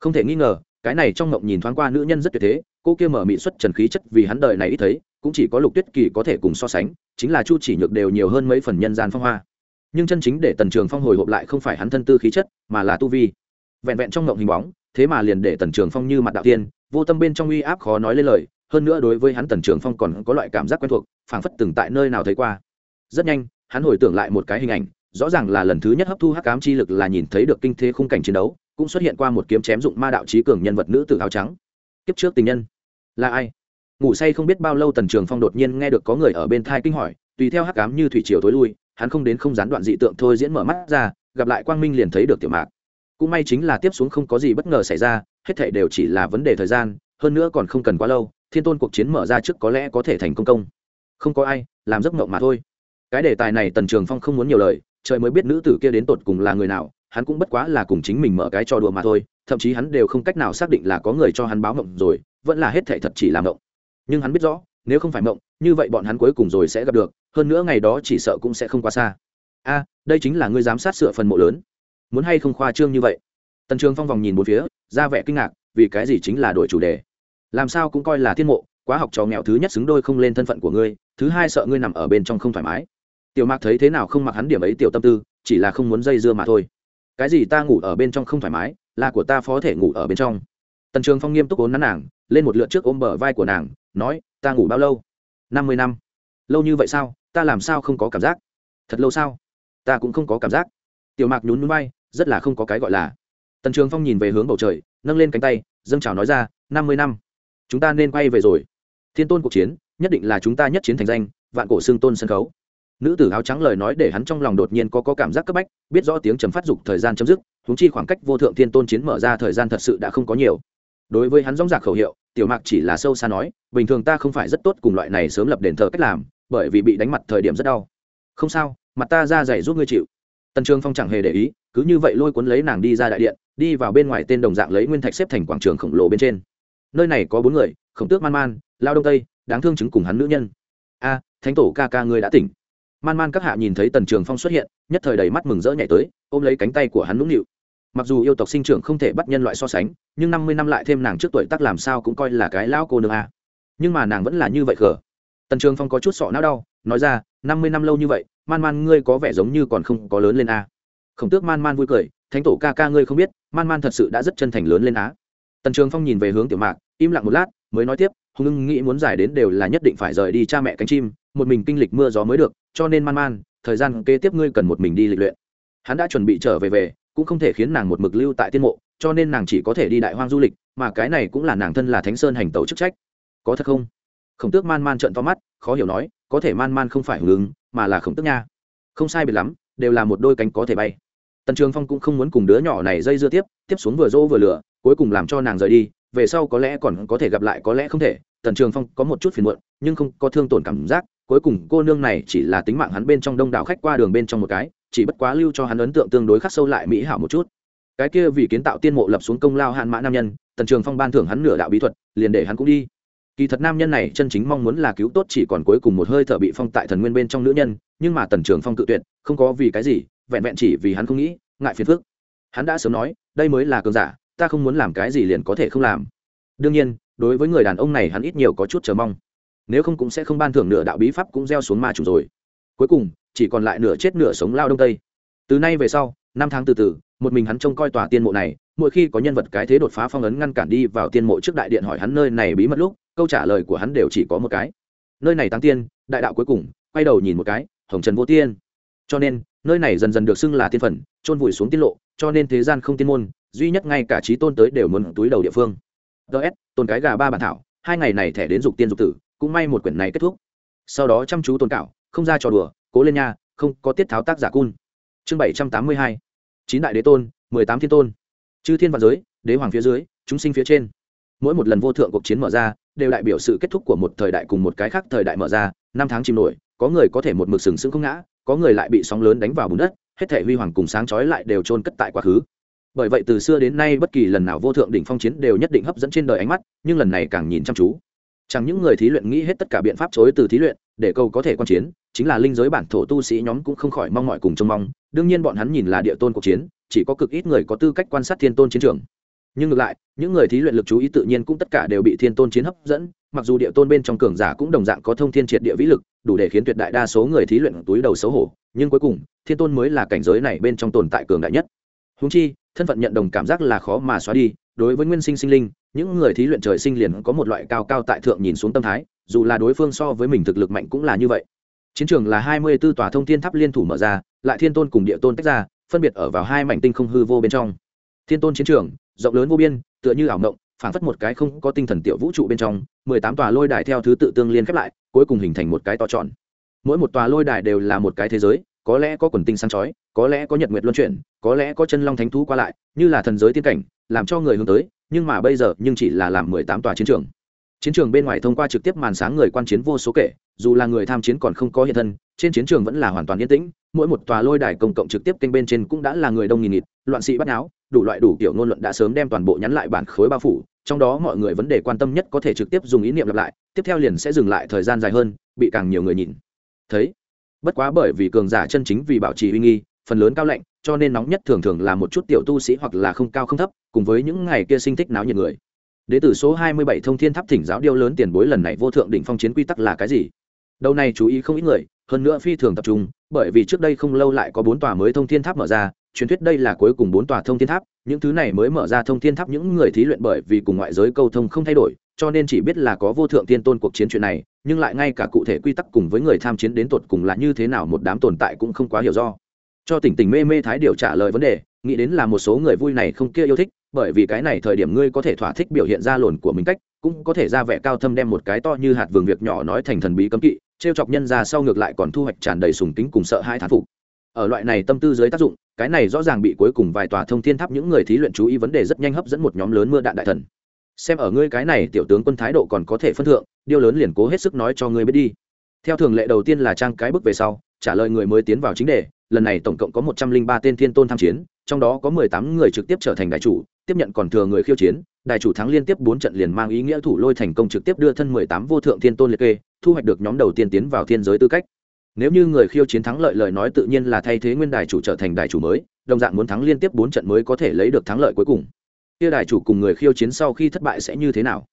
Không thể nghi ngờ, cái này trong mộng nhìn thoáng qua nữ nhân rất tuyệt thế, cô kia mở mị xuất trần khí chất vì hắn đời này ít thấy cũng chỉ có lục tuyết kỳ có thể cùng so sánh, chính là chu chỉ nhược đều nhiều hơn mấy phần nhân gian phong hoa. Nhưng chân chính để tần trường phong hồi hộp lại không phải hắn thân tư khí chất, mà là tu vi. Vẹn vẹn trong ngộng hình bóng, thế mà liền để tần trường phong như mặt đạo tiên, vô tâm bên trong uy áp khó nói lên lời, hơn nữa đối với hắn tần trường phong còn có loại cảm giác quen thuộc, phảng phất từng tại nơi nào thấy qua. Rất nhanh, hắn hồi tưởng lại một cái hình ảnh, rõ ràng là lần thứ nhất hấp thu hắc ám chi lực là nhìn thấy được kinh thế khung cảnh chiến đấu, cũng xuất hiện qua một kiếm chém dụng ma đạo trí cường nhân vật nữ tử áo trắng. Kiếp trước tình nhân, là ai? Ngủ say không biết bao lâu tần trường phong đột nhiên nghe được có người ở bên thai kinh hỏi, tùy theo hắc ám như thủy triều tối lui, hắn không đến không gián đoạn dị tượng thôi diễn mở mắt ra, gặp lại quang minh liền thấy được tiểu mạc. Cũng may chính là tiếp xuống không có gì bất ngờ xảy ra, hết thảy đều chỉ là vấn đề thời gian, hơn nữa còn không cần quá lâu, thiên tôn cuộc chiến mở ra trước có lẽ có thể thành công công. Không có ai, làm giấc mộng mà thôi. Cái đề tài này tần trường phong không muốn nhiều lời, trời mới biết nữ tử kia đến tột cùng là người nào, hắn cũng bất quá là cùng chính mình mở cái trò đùa mà thôi, thậm chí hắn đều không cách nào xác định là có người cho hắn báo mộng rồi, vẫn là hết thảy thật chỉ là mộng nhưng hắn biết rõ, nếu không phải mộng, như vậy bọn hắn cuối cùng rồi sẽ gặp được, hơn nữa ngày đó chỉ sợ cũng sẽ không quá xa. A, đây chính là ngươi giám sát sửa phần mộ lớn. Muốn hay không khoa trương như vậy? Tần trường phong vòng nhìn một phía, ra vẻ kinh ngạc, vì cái gì chính là đổi chủ đề? Làm sao cũng coi là thiên mộ, quá học trò nghèo thứ nhất xứng đôi không lên thân phận của ngươi, thứ hai sợ ngươi nằm ở bên trong không thoải mái. Tiểu mạc thấy thế nào không mặc hắn điểm ấy tiểu tâm tư, chỉ là không muốn dây dưa mà thôi. Cái gì ta ngủ ở bên trong không thoải mái, là của ta phó thể ngủ ở bên trong. Tần trường phong nghiêm túc ốn nắn nàng, lên một lượt trước ôm bờ vai của nàng nói ta ngủ bao lâu? Năm mươi năm. Lâu như vậy sao? Ta làm sao không có cảm giác? Thật lâu sao? Ta cũng không có cảm giác. Tiểu mạc nhún núi bay rất là không có cái gọi là. Tần trường phong nhìn về hướng bầu trời nâng lên cánh tay dâng trào nói ra năm mươi năm. Chúng ta nên quay về rồi. Thiên tôn cuộc chiến nhất định là chúng ta nhất chiến thành danh vạn cổ xương tôn sân khấu. Nữ tử áo trắng lời nói để hắn trong lòng đột nhiên có, có cảm giác cấp bách biết rõ tiếng chấm phát dục thời gian chấm dứt húng chi khoảng cách vô thượng thiên tôn chiến mở ra thời gian thật sự đã không có nhiều. Đối với hắn dóng dạc khẩu hiệu tiểu mạc chỉ là sâu xa nói, bình thường ta không phải rất tốt cùng loại này sớm lập đền thờ cách làm, bởi vì bị đánh mặt thời điểm rất đau. Không sao, mặt ta ra dày giúp ngươi chịu. Tần trường phong chẳng hề để ý, cứ như vậy lôi cuốn lấy nàng đi ra đại điện, đi vào bên ngoài tên đồng dạng lấy nguyên thạch xếp thành quảng trường khổng lồ bên trên. Nơi này có bốn người, khổng tước, man man, lao đông tây, đáng thương chứng cùng hắn nữ nhân. A, thánh tổ ca ca ngươi đã tỉnh. Man man các hạ nhìn thấy tần trường phong xuất hiện, nhất thời đầy mắt mừng rỡ nhảy tới, ôm lấy cánh tay của hắn nũng nịu mặc dù yêu tộc sinh trưởng không thể bắt nhân loại so sánh, nhưng năm mươi năm lại thêm nàng trước tuổi tác làm sao cũng coi là cái lão cô nương a. Nhưng mà nàng vẫn là như vậy khờ. Tần trường phong có chút sọ não đau, nói ra, năm mươi năm lâu như vậy, man man ngươi có vẻ giống như còn không có lớn lên a. Khổng tước man man vui cười, thánh tổ ca ca ngươi không biết, man man thật sự đã rất chân thành lớn lên á. Tần trường phong nhìn về hướng tiểu mạc, im lặng một lát, mới nói tiếp, hùng ưng, nghĩ muốn giải đến đều là nhất định phải rời đi cha mẹ cánh chim, một mình kinh lịch mưa gió mới được, cho nên man man, thời gian kế tiếp ngươi cần một mình đi lịch luyện. Hắn đã chuẩn bị trở về về cũng không thể khiến nàng một mực lưu tại tiên mộ, cho nên nàng chỉ có thể đi đại hoang du lịch, mà cái này cũng là nàng thân là thánh sơn hành tàu chức trách. Có thật không? Khổng tước man man trợn to mắt, khó hiểu nói, có thể man man không phải hưởng ứng, mà là khổng tước nha. Không sai biệt lắm, đều là một đôi cánh có thể bay. Tần trường phong cũng không muốn cùng đứa nhỏ này dây dưa tiếp tiếp xuống vừa dỗ vừa lửa, cuối cùng làm cho nàng rời đi, về sau có lẽ còn có thể gặp lại có lẽ không thể. Tần trường phong có một chút phiền muộn, nhưng không có thương tổn cảm giác, cuối cùng cô nương này chỉ là tính mạng hắn bên trong đông đảo khách qua đường bên trong một cái chỉ bất quá lưu cho hắn ấn tượng tương đối khắc sâu lại mỹ hảo một chút. Cái kia vì kiến tạo tiên mộ lập xuống công lao hạn mã nam nhân, tần trường phong ban thưởng hắn nửa đạo bí thuật, liền để hắn cũng đi. Kỳ thật nam nhân này chân chính mong muốn là cứu tốt chỉ còn cuối cùng một hơi thở bị phong tại thần nguyên bên trong nữ nhân, nhưng mà tần trường phong cự tuyệt, không có vì cái gì, vẹn vẹn chỉ vì hắn không nghĩ, ngại phiền phức. Hắn đã sớm nói, đây mới là cường giả, ta không muốn làm cái gì liền có thể không làm. Đương nhiên, đối với người đàn ông này hắn ít nhiều có chút chờ mong. Nếu không cũng sẽ không ban thưởng nửa đạo bí pháp cũng gieo xuống ma chủ rồi. Cuối cùng chỉ còn lại nửa chết nửa sống lao đông tây. Từ nay về sau, năm tháng từ từ, một mình hắn trông coi tòa tiên mộ này, mỗi khi có nhân vật cái thế đột phá phong ấn ngăn cản đi vào tiên mộ trước đại điện hỏi hắn nơi này bí mật lúc, câu trả lời của hắn đều chỉ có một cái. Nơi này tăng tiên, đại đạo cuối cùng, quay đầu nhìn một cái, hồng trần vô tiên. Cho nên, nơi này dần dần được xưng là tiên phần trôn vùi xuống tiết lộ, cho nên thế gian không tiên môn, duy nhất ngay cả trí tôn tới đều muốn túi đầu địa phương. Ts tồn cái gà ba bản thảo, hai ngày này thẻ đến dục tiên dục tử, cũng may một quyển này kết thúc. Sau đó chăm chú tồn cảo không ra trò đùa cố lên nha, không có tiết tháo tác giả cun. Chương bảy trăm tám mươi hai. Chín đại đế tôn, mười tám thiên tôn. Chư thiên và giới, đế hoàng phía dưới, chúng sinh phía trên. Mỗi một lần vô thượng cuộc chiến mở ra, đều đại biểu sự kết thúc của một thời đại cùng một cái khác thời đại mở ra, năm tháng chìm nổi, có người có thể một mực sừng sững không ngã, có người lại bị sóng lớn đánh vào bùn đất, hết thể huy hoàng cùng sáng chói lại đều trôn cất tại quá khứ. Bởi vậy từ xưa đến nay, bất kỳ lần nào vô thượng đỉnh phong chiến đều nhất định hấp dẫn trên đời ánh mắt, nhưng lần này càng nhìn chăm chú chẳng những người thí luyện nghĩ hết tất cả biện pháp chối từ thí luyện, để câu có thể quan chiến, chính là linh giới bản thổ tu sĩ nhóm cũng không khỏi mong mọi cùng trông mong. Đương nhiên bọn hắn nhìn là địa tôn cuộc chiến, chỉ có cực ít người có tư cách quan sát thiên tôn chiến trường. Nhưng ngược lại, những người thí luyện lực chú ý tự nhiên cũng tất cả đều bị thiên tôn chiến hấp dẫn, mặc dù địa tôn bên trong cường giả cũng đồng dạng có thông thiên triệt địa vĩ lực, đủ để khiến tuyệt đại đa số người thí luyện túi đầu xấu hổ, nhưng cuối cùng, thiên tôn mới là cảnh giới này bên trong tồn tại cường đại nhất. Húng chi, thân phận nhận đồng cảm giác là khó mà xóa đi đối với nguyên sinh sinh linh, những người thí luyện trời sinh liền có một loại cao cao tại thượng nhìn xuống tâm thái, dù là đối phương so với mình thực lực mạnh cũng là như vậy. Chiến trường là hai mươi b ố tòa thông thiên tháp liên thủ mở ra, lại thiên tôn cùng địa tôn tách ra, phân biệt ở vào hai mảnh tinh không hư vô bên trong. Thiên tôn chiến trường, rộng lớn vô biên, tựa như ảo mộng, phảng phất một cái không có tinh thần tiểu vũ trụ bên trong, mười tám tòa lôi đài theo thứ tự tương liên khép lại, cuối cùng hình thành một cái to tròn. Mỗi một tòa lôi đài đều là một cái thế giới, có lẽ có quần tinh sáng chói, có lẽ có nhật nguyệt luân chuyển, có lẽ có chân long thánh thú qua lại, như là thần giới tiên cảnh làm cho người hướng tới, nhưng mà bây giờ, nhưng chỉ là làm mười tám tòa chiến trường. Chiến trường bên ngoài thông qua trực tiếp màn sáng người quan chiến vô số kể, dù là người tham chiến còn không có hiện thân, trên chiến trường vẫn là hoàn toàn yên tĩnh, mỗi một tòa lôi đài công cộng trực tiếp kênh bên trên cũng đã là người đông nghìn nghịt, loạn sĩ bắt náo, đủ loại đủ kiểu ngôn luận đã sớm đem toàn bộ nhắn lại bản khối bao phủ, trong đó mọi người vấn đề quan tâm nhất có thể trực tiếp dùng ý niệm lặp lại, tiếp theo liền sẽ dừng lại thời gian dài hơn, bị càng nhiều người nhìn thấy. Bất quá bởi vì cường giả chân chính vì bảo trì uy nghi phần lớn cao lạnh, cho nên nóng nhất thường thường là một chút tiểu tu sĩ hoặc là không cao không thấp, cùng với những ngày kia sinh thích náo nhiệt người. Đế tử số hai mươi bảy thông thiên tháp thỉnh giáo điêu lớn tiền bối lần này vô thượng đỉnh phong chiến quy tắc là cái gì? Đầu này chú ý không ít người, hơn nữa phi thường tập trung, bởi vì trước đây không lâu lại có bốn tòa mới thông thiên tháp mở ra, truyền thuyết đây là cuối cùng bốn tòa thông thiên tháp, những thứ này mới mở ra thông thiên tháp những người thí luyện bởi vì cùng ngoại giới câu thông không thay đổi, cho nên chỉ biết là có vô thượng tiên tôn cuộc chiến chuyện này, nhưng lại ngay cả cụ thể quy tắc cùng với người tham chiến đến tột cùng là như thế nào một đám tồn tại cũng không quá hiểu do cho tỉnh tỉnh mê mê thái điều trả lời vấn đề, nghĩ đến là một số người vui này không kia yêu thích, bởi vì cái này thời điểm ngươi có thể thỏa thích biểu hiện ra lồn của mình cách, cũng có thể ra vẻ cao thâm đem một cái to như hạt vườn việc nhỏ nói thành thần bí cấm kỵ, trêu chọc nhân ra sau ngược lại còn thu hoạch tràn đầy sùng kính cùng sợ hai thán phục. Ở loại này tâm tư dưới tác dụng, cái này rõ ràng bị cuối cùng vài tòa thông thiên tháp những người thí luyện chú ý vấn đề rất nhanh hấp dẫn một nhóm lớn mưa đạn đại thần. Xem ở ngươi cái này tiểu tướng quân thái độ còn có thể phân thượng điêu lớn liền cố hết sức nói cho ngươi biết đi. Theo thường lệ đầu tiên là trang cái bước về sau, trả lời người mới tiến vào chính đề lần này tổng cộng có một trăm linh ba tên thiên tôn tham chiến, trong đó có mười tám người trực tiếp trở thành đại chủ, tiếp nhận còn thừa người khiêu chiến, đại chủ thắng liên tiếp bốn trận liền mang ý nghĩa thủ lôi thành công trực tiếp đưa thân mười tám vô thượng thiên tôn liệt kê, thu hoạch được nhóm đầu tiên tiến vào thiên giới tư cách. Nếu như người khiêu chiến thắng lợi lời nói tự nhiên là thay thế nguyên đài chủ trở thành đài chủ mới, đồng dạng muốn thắng liên tiếp bốn trận mới có thể lấy được thắng lợi cuối cùng. Kia đài chủ cùng người khiêu chiến sau khi thất bại sẽ như thế nào?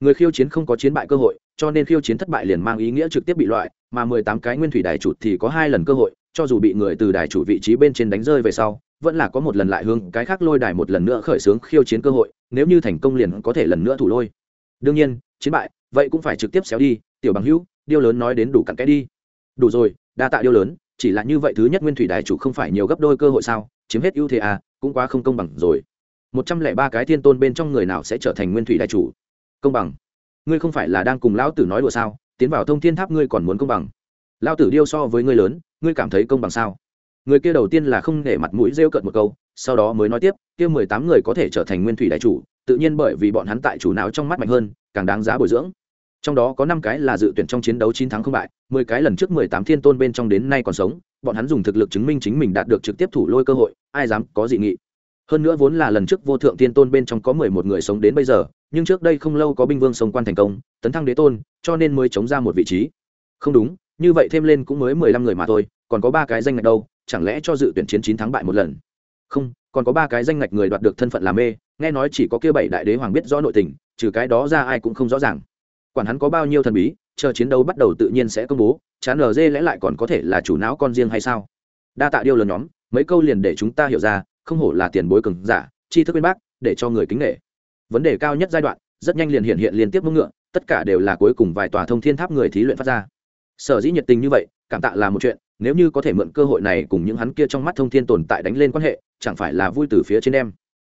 Người khiêu chiến không có chiến bại cơ hội, cho nên khiêu chiến thất bại liền mang ý nghĩa trực tiếp bị loại, mà mười tám cái nguyên thủy đài chủ thì có hai lần cơ hội cho dù bị người từ đài chủ vị trí bên trên đánh rơi về sau, vẫn là có một lần lại hướng cái khác lôi đài một lần nữa khởi xướng khiêu chiến cơ hội, nếu như thành công liền có thể lần nữa thủ lôi. Đương nhiên, chiến bại, vậy cũng phải trực tiếp xéo đi, tiểu bằng hữu điêu lớn nói đến đủ cặn cái đi. Đủ rồi, đa tạ điêu lớn, chỉ là như vậy thứ nhất nguyên thủy đài chủ không phải nhiều gấp đôi cơ hội sao, chiếm hết ưu thế à cũng quá không công bằng rồi. Một trăm lẻ ba cái thiên tôn bên trong người nào sẽ trở thành nguyên thủy đài chủ? Công bằng. Ngươi không phải là đang cùng lão tử nói đùa sao, tiến vào thông thiên tháp ngươi còn muốn công bằng. Lão tử điêu so với ngươi lớn ngươi cảm thấy công bằng sao? Người kia đầu tiên là không để mặt mũi rêu cợt một câu, sau đó mới nói tiếp, kia mười tám người có thể trở thành nguyên thủy đại chủ, tự nhiên bởi vì bọn hắn tại chủ não trong mắt mạnh hơn, càng đáng giá bồi dưỡng. Trong đó có năm cái là dự tuyển trong chiến đấu chín tháng không bại, mười cái lần trước mười tám thiên tôn bên trong đến nay còn sống, bọn hắn dùng thực lực chứng minh chính mình đạt được trực tiếp thủ lôi cơ hội, ai dám có dị nghị. Hơn nữa vốn là lần trước vô thượng thiên tôn bên trong có mười một người sống đến bây giờ, nhưng trước đây không lâu có binh vương sông quan thành công, tấn thăng đế tôn, cho nên mới chống ra một vị trí. Không đúng như vậy thêm lên cũng mới mười lăm người mà thôi, còn có ba cái danh ngạch đâu, chẳng lẽ cho dự tuyển chiến chín thắng bại một lần? Không, còn có ba cái danh ngạch người đoạt được thân phận làm mê, nghe nói chỉ có kia bảy đại đế hoàng biết rõ nội tình, trừ cái đó ra ai cũng không rõ ràng. Quản hắn có bao nhiêu thần bí, chờ chiến đấu bắt đầu tự nhiên sẽ công bố, chán ở dê lẽ lại còn có thể là chủ não con riêng hay sao? Đa tạ điêu lớn nhóm, mấy câu liền để chúng ta hiểu ra, không hổ là tiền bối cường giả chi thức bên bác, để cho người kính nghệ vấn đề cao nhất giai đoạn, rất nhanh liền hiện hiện liên tiếp mông ngựa, tất cả đều là cuối cùng vài tòa thông thiên tháp người thí luyện phát ra sở dĩ nhiệt tình như vậy, cảm tạ là một chuyện, nếu như có thể mượn cơ hội này cùng những hắn kia trong mắt thông thiên tồn tại đánh lên quan hệ, chẳng phải là vui từ phía trên em.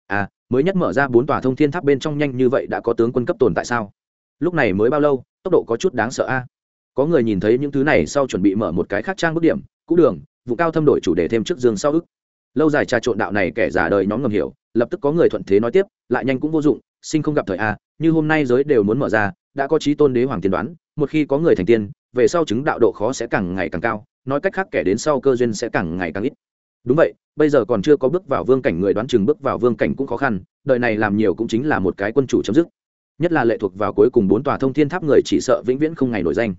À mới nhất mở ra bốn tòa thông thiên tháp bên trong nhanh như vậy đã có tướng quân cấp tồn tại sao? Lúc này mới bao lâu, tốc độ có chút đáng sợ a. Có người nhìn thấy những thứ này sau chuẩn bị mở một cái khác trang bức điểm, cũ đường, vụ cao thâm đổi chủ đề thêm trước dương sau ức. Lâu dài trà trộn đạo này kẻ giả đời nhóm ngầm hiểu, lập tức có người thuận thế nói tiếp, lại nhanh cũng vô dụng, sinh không gặp thời a, như hôm nay giới đều muốn mở ra, đã có trí tôn đế hoàng tiên đoán, một khi có người thành tiên về sau chứng đạo độ khó sẽ càng ngày càng cao, nói cách khác kẻ đến sau cơ duyên sẽ càng ngày càng ít. Đúng vậy, bây giờ còn chưa có bước vào vương cảnh, người đoán chừng bước vào vương cảnh cũng khó khăn, đời này làm nhiều cũng chính là một cái quân chủ chấm dứt. Nhất là lệ thuộc vào cuối cùng bốn tòa thông thiên tháp người chỉ sợ vĩnh viễn không ngày nổi danh.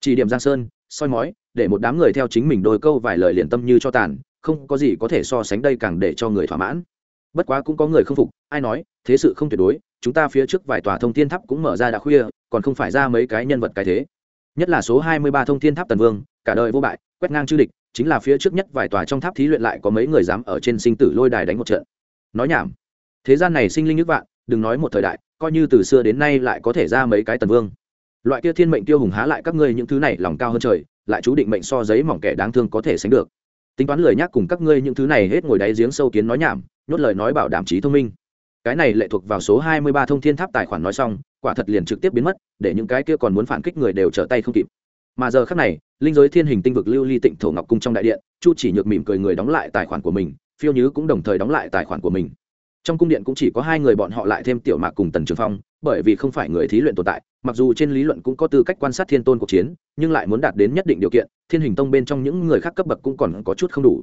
Chỉ điểm giang sơn, soi mói, để một đám người theo chính mình đôi câu vài lời liền tâm như cho tàn, không có gì có thể so sánh đây càng để cho người thỏa mãn. Bất quá cũng có người không phục, ai nói, thế sự không tuyệt đối, chúng ta phía trước vài tòa thông thiên tháp cũng mở ra đã khuya, còn không phải ra mấy cái nhân vật cái thế nhất là số hai mươi ba thông thiên tháp tần vương, cả đời vô bại, quét ngang chư địch, chính là phía trước nhất vài tòa trong tháp thí luyện lại có mấy người dám ở trên sinh tử lôi đài đánh một trận. Nói nhảm. Thế gian này sinh linh nước vạn, đừng nói một thời đại, coi như từ xưa đến nay lại có thể ra mấy cái tần vương. Loại kia thiên mệnh tiêu hùng há lại các ngươi những thứ này lòng cao hơn trời, lại chú định mệnh so giấy mỏng kẻ đáng thương có thể sánh được. Tính toán lời nhắc cùng các ngươi những thứ này hết ngồi đáy giếng sâu kiến nói nhảm, nhốt lời nói bảo đảm trí thông minh cái này lệ thuộc vào số hai mươi ba thông thiên tháp tài khoản nói xong, quả thật liền trực tiếp biến mất, để những cái kia còn muốn phản kích người đều trở tay không kịp. Mà giờ khắc này, linh giới thiên hình tinh vực lưu ly tịnh thổ ngọc cung trong đại điện, chu chỉ nhược mỉm cười người đóng lại tài khoản của mình, phiêu nhứ cũng đồng thời đóng lại tài khoản của mình. Trong cung điện cũng chỉ có hai người bọn họ lại thêm tiểu mạc cùng tần trường phong, bởi vì không phải người thí luyện tồn tại, mặc dù trên lý luận cũng có tư cách quan sát thiên tôn cuộc chiến, nhưng lại muốn đạt đến nhất định điều kiện, thiên hình tông bên trong những người khác cấp bậc cũng còn có chút không đủ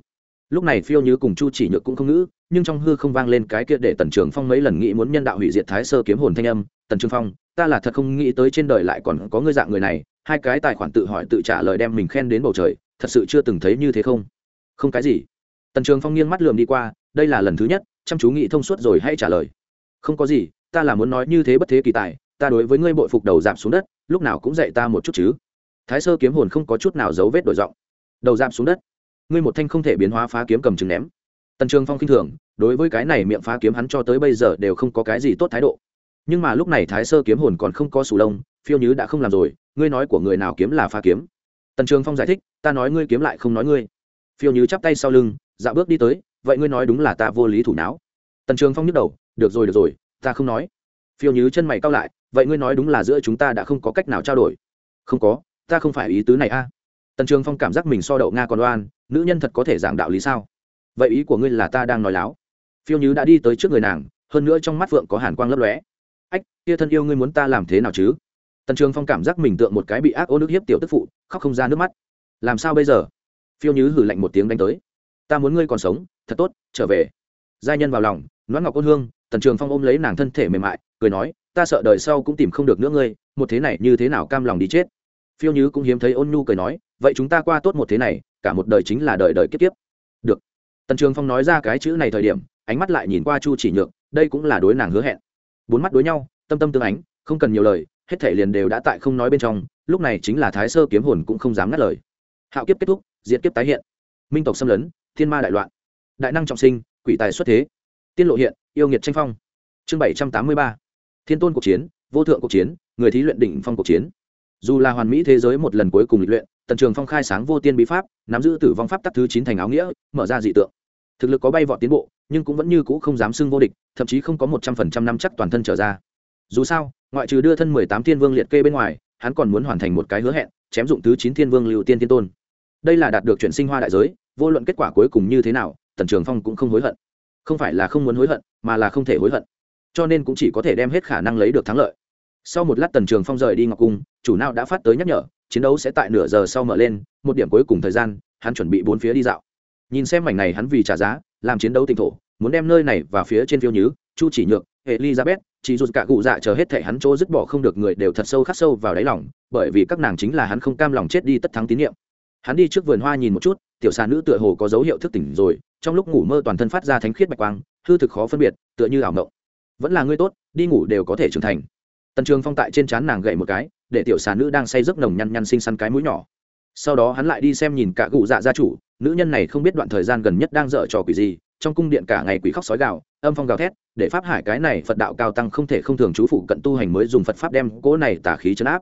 lúc này phiêu như cùng chu chỉ nhược cũng không ngữ, nhưng trong hư không vang lên cái kia để tần trường phong mấy lần nghĩ muốn nhân đạo hủy diệt thái sơ kiếm hồn thanh âm, tần trường phong, ta là thật không nghĩ tới trên đời lại còn có ngươi dạng người này, hai cái tài khoản tự hỏi tự trả lời đem mình khen đến bầu trời, thật sự chưa từng thấy như thế không? Không cái gì. Tần trường phong nghiêng mắt lườm đi qua, đây là lần thứ nhất, chăm chú nghĩ thông suốt rồi hãy trả lời. Không có gì, ta là muốn nói như thế bất thế kỳ tài, ta đối với ngươi bội phục đầu giảm xuống đất, lúc nào cũng dạy ta một chút chứ. Thái sơ kiếm hồn không có chút nào dấu vết đổi giọng. Đầu giảm xuống đất ngươi một thanh không thể biến hóa phá kiếm cầm chừng ném. Tần trường phong khinh thường, đối với cái này miệng phá kiếm hắn cho tới bây giờ đều không có cái gì tốt thái độ. Nhưng mà lúc này thái sơ kiếm hồn còn không có sù lông, phiêu nhứ đã không làm rồi, ngươi nói của người nào kiếm là phá kiếm? Tần trường phong giải thích, ta nói ngươi kiếm lại không nói ngươi. Phiêu nhứ chắp tay sau lưng dạo bước đi tới, vậy ngươi nói đúng là ta vô lý thủ não. Tần trường phong nhức đầu, được rồi được rồi, ta không nói. Phiêu nhứ chân mày cao lại, vậy ngươi nói đúng là giữa chúng ta đã không có cách nào trao đổi. Không có, ta không phải ý tứ này a tần trường phong cảm giác mình so đậu nga còn đoan nữ nhân thật có thể giảng đạo lý sao? Vậy ý của ngươi là ta đang nói láo. Phiêu nhứ đã đi tới trước người nàng, hơn nữa trong mắt phượng có hàn quang lấp lóe. Ách, kia thân yêu ngươi muốn ta làm thế nào chứ? Tần trường phong cảm giác mình tượng một cái bị ác ô nước hiếp tiểu tức phụ, khóc không ra nước mắt. Làm sao bây giờ? Phiêu nhứ hử lạnh một tiếng đánh tới. Ta muốn ngươi còn sống, thật tốt, trở về. Giai nhân vào lòng nõn ngọc ôn hương, tần trường phong ôm lấy nàng thân thể mềm mại, cười nói, ta sợ đời sau cũng tìm không được nữa ngươi, một thế này như thế nào cam lòng đi chết? Phiêu nhứ cũng hiếm thấy ôn nhu cười nói, vậy chúng ta qua tốt một thế này, cả một đời chính là đời đời kiếp kiếp. Được. Tần trường phong nói ra cái chữ này thời điểm, ánh mắt lại nhìn qua chu chỉ nhược, đây cũng là đối nàng hứa hẹn. Bốn mắt đối nhau, tâm tâm tương ánh, không cần nhiều lời, hết thể liền đều đã tại không nói bên trong, lúc này chính là thái sơ kiếm hồn cũng không dám ngắt lời. Hạo kiếp kết thúc diễn kiếp tái hiện. Minh tộc xâm lấn, thiên ma đại loạn. Đại năng trọng sinh, quỷ tài xuất thế. Tiên lộ hiện, yêu nghiệt tranh phong. Chương bảy trăm tám mươi ba. Thiên tôn cuộc chiến, vô thượng cuộc chiến, người thí luyện đỉnh phong cuộc chiến dù là hoàn mỹ thế giới một lần cuối cùng lịch luyện, tần trường phong khai sáng vô tiên bí pháp, nắm giữ tử vong pháp tắc thứ chín thành áo nghĩa, mở ra dị tượng. Thực lực có bay vọt tiến bộ, nhưng cũng vẫn như cũ không dám xưng vô địch, thậm chí không có một trăm phần trăm năm chắc toàn thân trở ra. Dù sao, ngoại trừ đưa thân mười tám thiên vương liệt kê bên ngoài, hắn còn muốn hoàn thành một cái hứa hẹn, chém dụng thứ chín thiên vương lưu tiên tiên tôn. Đây là đạt được chuyển sinh hoa đại giới, vô luận kết quả cuối cùng như thế nào, tần trường phong cũng không hối hận. Không phải là không muốn hối hận, mà là không thể hối hận. Cho nên cũng chỉ có thể đem hết khả năng lấy được thắng lợi sau một lát tần trường phong rời đi ngọc cung, chủ nào đã phát tới nhắc nhở, chiến đấu sẽ tại nửa giờ sau mở lên, một điểm cuối cùng thời gian, hắn chuẩn bị bốn phía đi dạo. Nhìn xem mảnh này hắn vì trả giá, làm chiến đấu tỉnh thổ, muốn đem nơi này và phía trên phiêu nhứ, chu chỉ nhược, elizabeth chỉ dù cả cụ dạ chờ hết thể hắn chỗ dứt bỏ không được người đều thật sâu khắc sâu vào đáy lòng, bởi vì các nàng chính là hắn không cam lòng chết đi tất thắng tín nhiệm. Hắn đi trước vườn hoa nhìn một chút, tiểu xà nữ tựa hồ có dấu hiệu thức tỉnh rồi, trong lúc ngủ mơ toàn thân phát ra thánh khiết bạch quang, hư thực khó phân biệt, tựa như ảo mộng. Vẫn là ngươi tốt, đi ngủ đều có thể trưởng thành tần trường phong tại trên trán nàng gậy một cái, để tiểu xà nữ đang say giấc nồng nhăn nhăn xinh xắn cái mũi nhỏ. Sau đó hắn lại đi xem nhìn cả cụ dạ gia chủ, nữ nhân này không biết đoạn thời gian gần nhất đang dở trò quỷ gì, trong cung điện cả ngày quỷ khóc sói gạo âm phong gào thét, để pháp hải cái này phật đạo cao tăng không thể không thường chú phụ cận tu hành mới dùng phật pháp đem cỗ này tả khí chấn áp.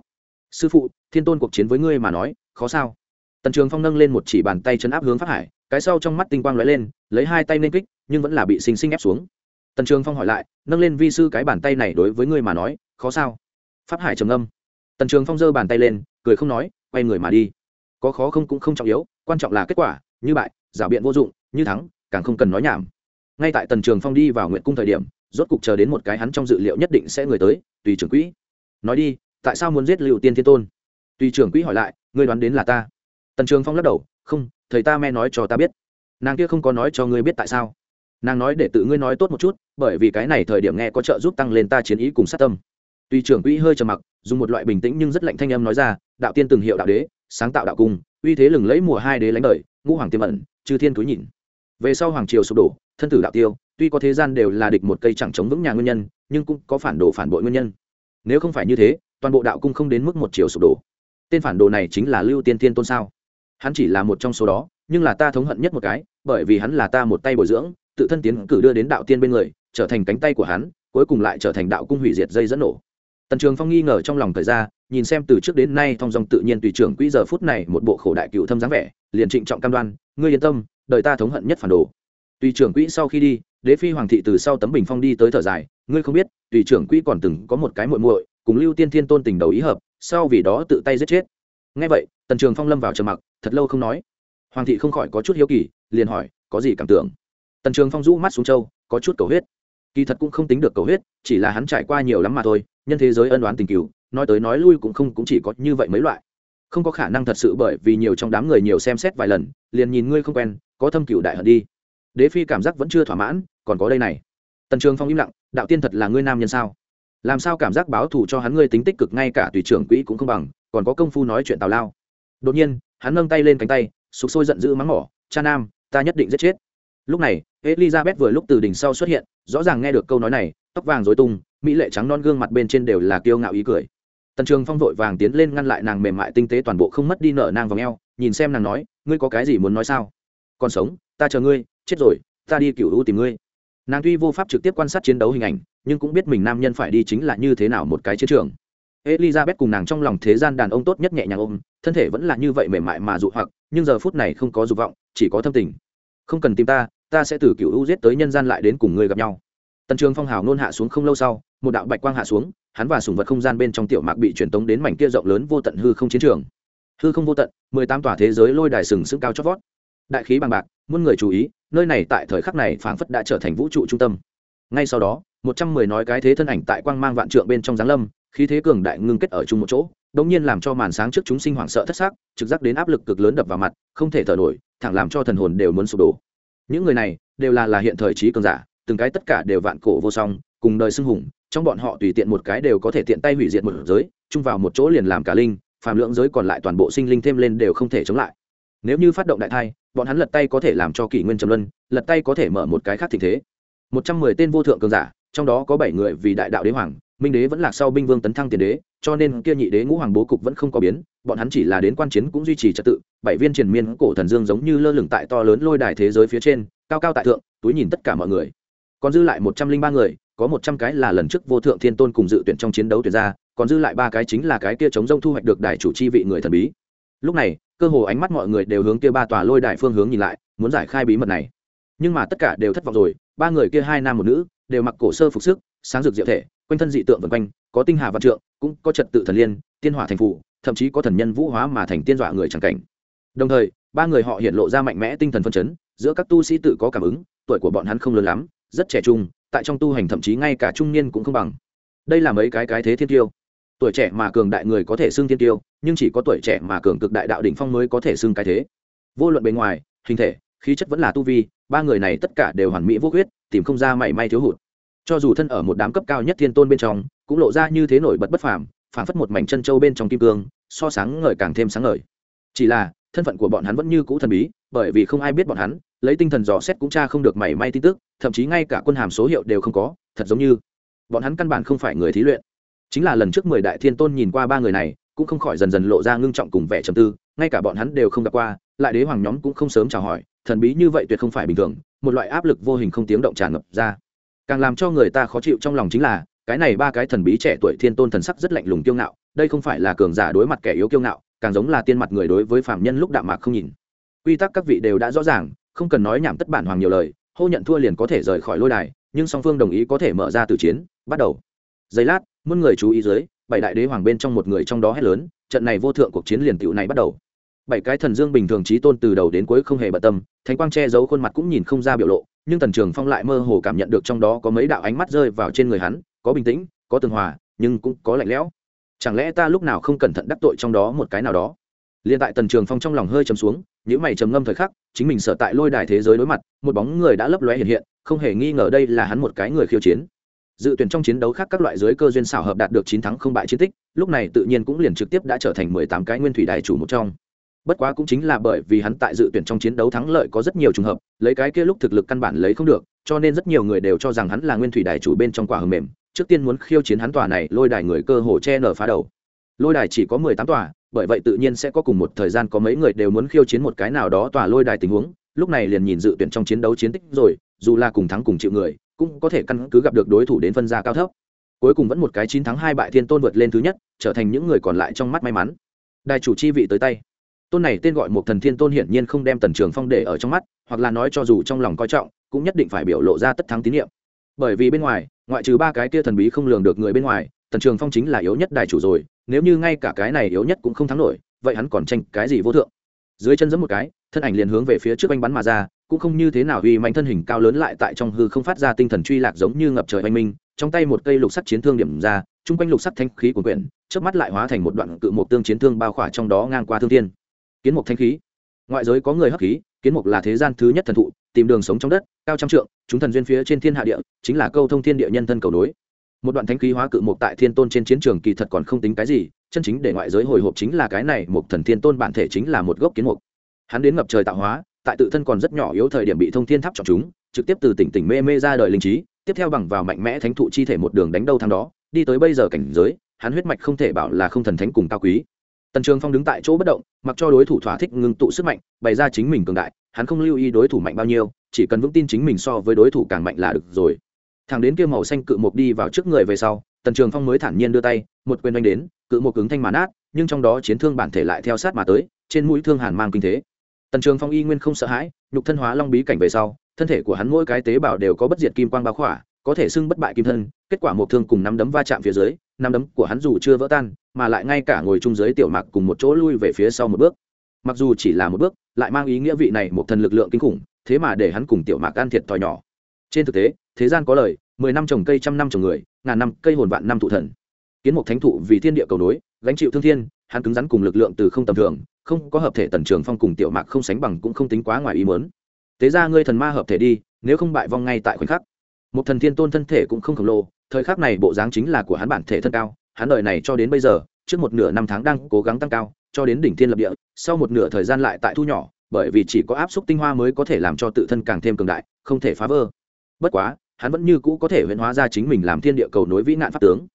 Sư phụ, thiên tôn cuộc chiến với ngươi mà nói, khó sao? Tần trường phong nâng lên một chỉ bàn tay chấn áp hướng pháp hải, cái sau trong mắt tinh quang lóe lên, lấy hai tay lên kích, nhưng vẫn là bị sinh sinh ép xuống. Tần trường phong hỏi lại, nâng lên vi sư cái bàn tay này đối với ngươi mà nói khó sao? Pháp hải trầm âm tần trường phong giơ bàn tay lên, cười không nói, quay người mà đi. Có khó không cũng không trọng yếu, quan trọng là kết quả, như bại giả biện vô dụng, như thắng, càng không cần nói nhảm. Ngay tại tần trường phong đi vào nguyện cung thời điểm, rốt cục chờ đến một cái hắn trong dự liệu nhất định sẽ người tới, tùy trưởng quỹ. Nói đi, tại sao muốn giết liệu tiên thiên tôn? Tùy trưởng quỹ hỏi lại, ngươi đoán đến là ta? Tần trường phong lắc đầu, không, thầy ta me nói cho ta biết. Nàng kia không có nói cho ngươi biết tại sao. Nàng nói để tự ngươi nói tốt một chút, bởi vì cái này thời điểm nghe có trợ giúp tăng lên ta chiến ý cùng sát tâm tuy trưởng quỹ hơi trầm mặc, dùng một loại bình tĩnh nhưng rất lạnh thanh âm nói ra, đạo tiên từng hiệu đạo đế, sáng tạo đạo cung, uy thế lừng lẫy mùa hai đế lánh đời, ngũ hoàng tiêm ẩn, chư thiên túi nhìn. Về sau hoàng triều sụp đổ, thân tử đạo tiêu, tuy có thế gian đều là địch một cây chẳng chống vững nhà nguyên nhân, nhưng cũng có phản đồ phản bội nguyên nhân. Nếu không phải như thế, toàn bộ đạo cung không đến mức một chiều sụp đổ. Tên phản đồ này chính là lưu tiên tiên tôn sao? Hắn chỉ là một trong số đó, nhưng là ta thống hận nhất một cái, bởi vì hắn là ta một tay bồi dưỡng, tự thân tiến cử đưa đến đạo tiên bên người, trở thành cánh tay của hắn, cuối cùng lại trở thành đạo cung hủy diệt dây dẫn nổ tần trường phong nghi ngờ trong lòng thời ra, nhìn xem từ trước đến nay thong dong tự nhiên tùy trưởng quỹ giờ phút này một bộ khổ đại cựu thâm dáng vẻ, liền trịnh trọng cam đoan, ngươi yên tâm, đời ta thống hận nhất phản đồ. Tùy trưởng quỹ sau khi đi, đế phi hoàng thị từ sau tấm bình phong đi tới thở dài, ngươi không biết, tùy trưởng quỹ còn từng có một cái muội muội, cùng lưu tiên thiên tôn tình đầu ý hợp, sau vì đó tự tay giết chết. Ngay vậy, tần trường phong lâm vào trầm mặc, thật lâu không nói. Hoàng thị không khỏi có chút hiếu kỳ, liền hỏi, có gì cảm tưởng? Tần trường phong rũ mắt xuống châu có chút cầu huyết. Kỳ thật cũng không tính được cầu huyết, chỉ là hắn trải qua nhiều lắm mà thôi nhân thế giới ân đoán tình cựu nói tới nói lui cũng không, cũng chỉ có như vậy mấy loại. Không có khả năng thật sự bởi vì nhiều trong đám người nhiều xem xét vài lần, liền nhìn ngươi không quen, có thâm cựu đại hận đi. Đế phi cảm giác vẫn chưa thỏa mãn, còn có đây này. Tần trường phong im lặng, đạo tiên thật là ngươi nam nhân sao? Làm sao cảm giác báo thù cho hắn ngươi tính tích cực, ngay cả tùy trưởng quỹ cũng không bằng, còn có công phu nói chuyện tào lao. Đột nhiên, hắn nâng tay lên cánh tay sụp sôi giận dữ mắng mỏ, cha nam, ta nhất định giết chết. Lúc này, elizabeth vừa lúc từ đỉnh sau xuất hiện, rõ ràng nghe được câu nói này, tóc vàng dối tung mỹ lệ trắng non gương mặt bên trên đều là kiêu ngạo ý cười. Tần trường phong vội vàng tiến lên ngăn lại nàng mềm mại tinh tế toàn bộ không mất đi nợ nàng vào ngheo nhìn xem nàng nói, ngươi có cái gì muốn nói sao? Còn sống, ta chờ ngươi, chết rồi, ta đi cựu u tìm ngươi. Nàng tuy vô pháp trực tiếp quan sát chiến đấu hình ảnh, nhưng cũng biết mình nam nhân phải đi chính là như thế nào một cái chiến trường. Elizabeth cùng nàng trong lòng thế gian đàn ông tốt nhất nhẹ nhàng ôm, thân thể vẫn là như vậy mềm mại mà dụ hoặc, nhưng giờ phút này không có dục vọng, chỉ có thâm tình. Không cần tìm ta ta sẽ từ cựu u giết tới nhân gian lại đến cùng ngươi gặp nhau tần trường phong hào nôn hạ xuống không lâu sau, một đạo bạch quang hạ xuống, hắn và sùng vật không gian bên trong tiểu mạc bị truyền tống đến mảnh kia rộng lớn vô tận hư không chiến trường. Hư không vô tận, mười tám tòa thế giới lôi đài sừng sững cao chót vót. Đại khí bằng bạc, muôn người chú ý, nơi này tại thời khắc này phảng phất đã trở thành vũ trụ trung tâm. Ngay sau đó, một trăm mười nói cái thế thân ảnh tại quang mang vạn trượng bên trong giáng lâm, khí thế cường đại ngưng kết ở chung một chỗ, đống nhiên làm cho màn sáng trước chúng sinh hoảng sợ thất xác trực giác đến áp lực cực lớn đập vào mặt, không thể thở nổi, thẳng làm cho thần hồn đều muốn sụp đổ. Những người này, đều là là hiện thời trí cường giả từng cái tất cả đều vạn cổ vô song, cùng đời xưng hùng, trong bọn họ tùy tiện một cái đều có thể tiện tay hủy diệt một giới, chung vào một chỗ liền làm cả linh, phàm lượng giới còn lại toàn bộ sinh linh thêm lên đều không thể chống lại. Nếu như phát động đại thai, bọn hắn lật tay có thể làm cho kỷ nguyên trầm luân, lật tay có thể mở một cái khác tình thế. Một trăm mười tên vô thượng cường giả, trong đó có bảy người vì đại đạo đế hoàng, minh đế vẫn lạc sau binh vương tấn thăng tiền đế, cho nên kia nhị đế ngũ hoàng bố cục vẫn không có biến, bọn hắn chỉ là đến quan chiến cũng duy trì trật tự, bảy viên triền miên cổ thần dương giống như lơ lửng tại to lớn lôi đài thế giới phía trên, cao cao tại thượng, túi nhìn tất cả mọi người còn dư lại một trăm linh ba người, có một trăm cái là lần trước vô thượng thiên tôn cùng dự tuyển trong chiến đấu tuyển ra, còn dư lại ba cái chính là cái kia chống rông thu hoạch được đài chủ chi vị người thần bí. Lúc này, cơ hồ ánh mắt mọi người đều hướng kia ba tòa lôi đài phương hướng nhìn lại, muốn giải khai bí mật này. Nhưng mà tất cả đều thất vọng rồi, ba người kia hai nam một nữ, đều mặc cổ sơ phục sức, sáng rực diệu thể, quanh thân dị tượng vần quanh, có tinh hà văn trượng, cũng có trật tự thần liên, tiên hỏa thành phụ thậm chí có thần nhân vũ hóa mà thành tiên dọa người chẳng cảnh. Đồng thời, ba người họ hiện lộ ra mạnh mẽ tinh thần phân chấn, giữa các tu sĩ tự có cảm ứng, tuổi của bọn hắn không lớn lắm rất trẻ trung, tại trong tu hành thậm chí ngay cả trung niên cũng không bằng. Đây là mấy cái cái thế thiên tiêu. Tuổi trẻ mà cường đại người có thể xưng thiên tiêu, nhưng chỉ có tuổi trẻ mà cường cực đại đạo đỉnh phong mới có thể xưng cái thế. Vô luận bề ngoài, hình thể, khí chất vẫn là tu vi, ba người này tất cả đều hoàn mỹ vô huyết tìm không ra mảy may thiếu hụt. Cho dù thân ở một đám cấp cao nhất thiên tôn bên trong, cũng lộ ra như thế nổi bật bất phàm, phảng phất một mảnh chân châu bên trong kim cương, so sáng ngời càng thêm sáng ngời. Chỉ là, thân phận của bọn hắn vẫn như cũ thần bí, bởi vì không ai biết bọn hắn lấy tinh thần dò xét cũng tra không được mảy may tin tức, thậm chí ngay cả quân hàm số hiệu đều không có, thật giống như bọn hắn căn bản không phải người thí luyện. Chính là lần trước mười đại thiên tôn nhìn qua ba người này, cũng không khỏi dần dần lộ ra ngưng trọng cùng vẻ trầm tư, ngay cả bọn hắn đều không gặp qua, lại đế hoàng nhóm cũng không sớm chào hỏi, thần bí như vậy tuyệt không phải bình thường, một loại áp lực vô hình không tiếng động tràn ngập ra. Càng làm cho người ta khó chịu trong lòng chính là, cái này ba cái thần bí trẻ tuổi thiên tôn thần sắc rất lạnh lùng kiêu ngạo, đây không phải là cường giả đối mặt kẻ yếu kiêu ngạo, càng giống là tiên mặt người đối với phạm nhân lúc đạm mạc không nhìn. Quy tắc các vị đều đã rõ ràng không cần nói nhảm tất bản hoàng nhiều lời, hô nhận thua liền có thể rời khỏi lôi đài, nhưng song phương đồng ý có thể mở ra từ chiến, bắt đầu. Giây lát, muôn người chú ý dưới, bảy đại đế hoàng bên trong một người trong đó hét lớn, trận này vô thượng cuộc chiến liền tựu này bắt đầu. Bảy cái thần dương bình thường trí tôn từ đầu đến cuối không hề bận tâm, thánh quang che giấu khuôn mặt cũng nhìn không ra biểu lộ, nhưng tần trường phong lại mơ hồ cảm nhận được trong đó có mấy đạo ánh mắt rơi vào trên người hắn, có bình tĩnh, có tường hòa, nhưng cũng có lạnh lẽo. Chẳng lẽ ta lúc nào không cẩn thận đắc tội trong đó một cái nào đó? Liên tại tần trường phong trong lòng hơi chầm xuống những mày trầm ngâm thời khắc, chính mình sợ tại lôi đài thế giới đối mặt, một bóng người đã lấp lóe hiện hiện, không hề nghi ngờ đây là hắn một cái người khiêu chiến. Dự tuyển trong chiến đấu khác các loại giới cơ duyên xảo hợp đạt được chín thắng không bại chiến tích, lúc này tự nhiên cũng liền trực tiếp đã trở thành mười tám cái nguyên thủy đại chủ một trong. Bất quá cũng chính là bởi vì hắn tại dự tuyển trong chiến đấu thắng lợi có rất nhiều trường hợp, lấy cái kia lúc thực lực căn bản lấy không được, cho nên rất nhiều người đều cho rằng hắn là nguyên thủy đại chủ bên trong quả hầm mềm, trước tiên muốn khiêu chiến hắn tòa này lôi đài người cơ hồ che nở phá đầu lôi đài chỉ có mười tám tòa, bởi vậy tự nhiên sẽ có cùng một thời gian có mấy người đều muốn khiêu chiến một cái nào đó tòa lôi đài tình huống. Lúc này liền nhìn dự tuyển trong chiến đấu chiến tích rồi, dù là cùng thắng cùng chịu người, cũng có thể căn cứ gặp được đối thủ đến phân ra cao thấp. Cuối cùng vẫn một cái chín thắng hai bại thiên tôn vượt lên thứ nhất, trở thành những người còn lại trong mắt may mắn. Đài chủ chi vị tới tay. Tôn này tên gọi một thần thiên tôn hiển nhiên không đem tần trường phong để ở trong mắt, hoặc là nói cho dù trong lòng coi trọng, cũng nhất định phải biểu lộ ra tất thắng tín nhiệm. Bởi vì bên ngoài, ngoại trừ ba cái kia thần bí không lường được người bên ngoài tần trường phong chính là yếu nhất đại chủ rồi, nếu như ngay cả cái này yếu nhất cũng không thắng nổi, vậy hắn còn tranh cái gì vô thượng? Dưới chân giẫm một cái, thân ảnh liền hướng về phía trước anh bắn mà ra, cũng không như thế nào uy mạnh thân hình cao lớn lại tại trong hư không phát ra tinh thần truy lạc giống như ngập trời oanh minh, trong tay một cây lục sắt chiến thương điểm ra, chung quanh lục sắt thanh khí của quyển trước mắt lại hóa thành một đoạn cự một tương chiến thương bao khỏa trong đó ngang qua thương thiên. Kiến mục thanh khí. Ngoại giới có người hấp khí, kiến mục là thế gian thứ nhất thần thụ, tìm đường sống trong đất, cao trăm trượng, chúng thần duyên phía trên thiên hạ địa, chính là câu thông thiên địa nhân thân cầu nối một đoạn thánh khí hóa cự mục tại thiên tôn trên chiến trường kỳ thật còn không tính cái gì, chân chính để ngoại giới hồi hộp chính là cái này một thần thiên tôn bản thể chính là một gốc kiến mục. Hắn đến ngập trời tạo hóa, tại tự thân còn rất nhỏ yếu thời điểm bị thông thiên tháp chọn chúng, trực tiếp từ tỉnh tỉnh mê mê ra đời linh trí, tiếp theo bằng vào mạnh mẽ thánh thụ chi thể một đường đánh đâu thang đó, đi tới bây giờ cảnh giới, hắn huyết mạch không thể bảo là không thần thánh cùng cao quý. Tần trường phong đứng tại chỗ bất động, mặc cho đối thủ thỏa thích ngưng tụ sức mạnh, bày ra chính mình cường đại, hắn không lưu ý đối thủ mạnh bao nhiêu, chỉ cần vững tin chính mình so với đối thủ càng mạnh là được rồi thằng đến kia màu xanh cự mục đi vào trước người về sau tần trường phong mới thản nhiên đưa tay một quyền đánh đến cự mục cứng thanh mà nát, nhưng trong đó chiến thương bản thể lại theo sát mà tới trên mũi thương hàn mang kinh thế. Tần trường phong y nguyên không sợ hãi nhục thân hóa long bí cảnh về sau thân thể của hắn mỗi cái tế bào đều có bất diệt kim quang bao khỏa có thể xưng bất bại kim thân kết quả một thương cùng nắm đấm va chạm phía dưới nắm đấm của hắn dù chưa vỡ tan mà lại ngay cả ngồi chung dưới tiểu mạc cùng một chỗ lui về phía sau một bước. Mặc dù chỉ là một bước lại mang ý nghĩa vị này một thần lực lượng kinh khủng thế mà để hắn cùng tiểu mạc can thiệt thòi nhỏ. Trên thực tế thế gian có lời, mười năm trồng cây, trăm năm trồng người, ngàn năm cây hồn vạn năm thụ thần. Kiến một thánh thụ vì thiên địa cầu nối, gánh chịu thương thiên, hắn cứng rắn cùng lực lượng từ không tầm thường, không có hợp thể tần trường phong cùng tiểu mạc không sánh bằng cũng không tính quá ngoài ý mớn tế ra ngươi thần ma hợp thể đi, nếu không bại vong ngay tại khoảnh khắc. Một thần thiên tôn thân thể cũng không khổng lồ, thời khắc này bộ dáng chính là của hắn bản thể thân cao, hắn đời này cho đến bây giờ, trước một nửa năm tháng đang cố gắng tăng cao, cho đến đỉnh thiên lập địa, sau một nửa thời gian lại tại thu nhỏ, bởi vì chỉ có áp suất tinh hoa mới có thể làm cho tự thân càng thêm cường đại, không thể phá vỡ. Bất quá hắn vẫn như cũ có thể huyễn hóa ra chính mình làm thiên địa cầu nối vĩ nạn pháp tướng.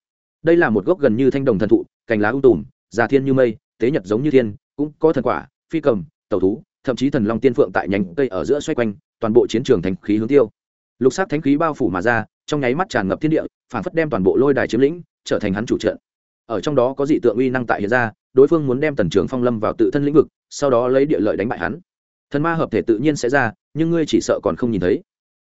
Đây là một gốc gần như thanh đồng thần thụ, cành lá ung tùm, già thiên như mây, tế nhật giống như thiên, cũng có thần quả, phi cầm, tẩu thú, thậm chí thần long tiên phượng tại nhánh cây ở giữa xoay quanh, toàn bộ chiến trường thành khí hướng tiêu. Lục sắc thánh khí bao phủ mà ra, trong nháy mắt tràn ngập thiên địa, phản phất đem toàn bộ lôi đài chiếm lĩnh, trở thành hắn chủ trận. Ở trong đó có dị tượng uy năng tại hiện ra, đối phương muốn đem tần trường phong lâm vào tự thân lĩnh vực, sau đó lấy địa lợi đánh bại hắn. Thần ma hợp thể tự nhiên sẽ ra, nhưng ngươi chỉ sợ còn không nhìn thấy.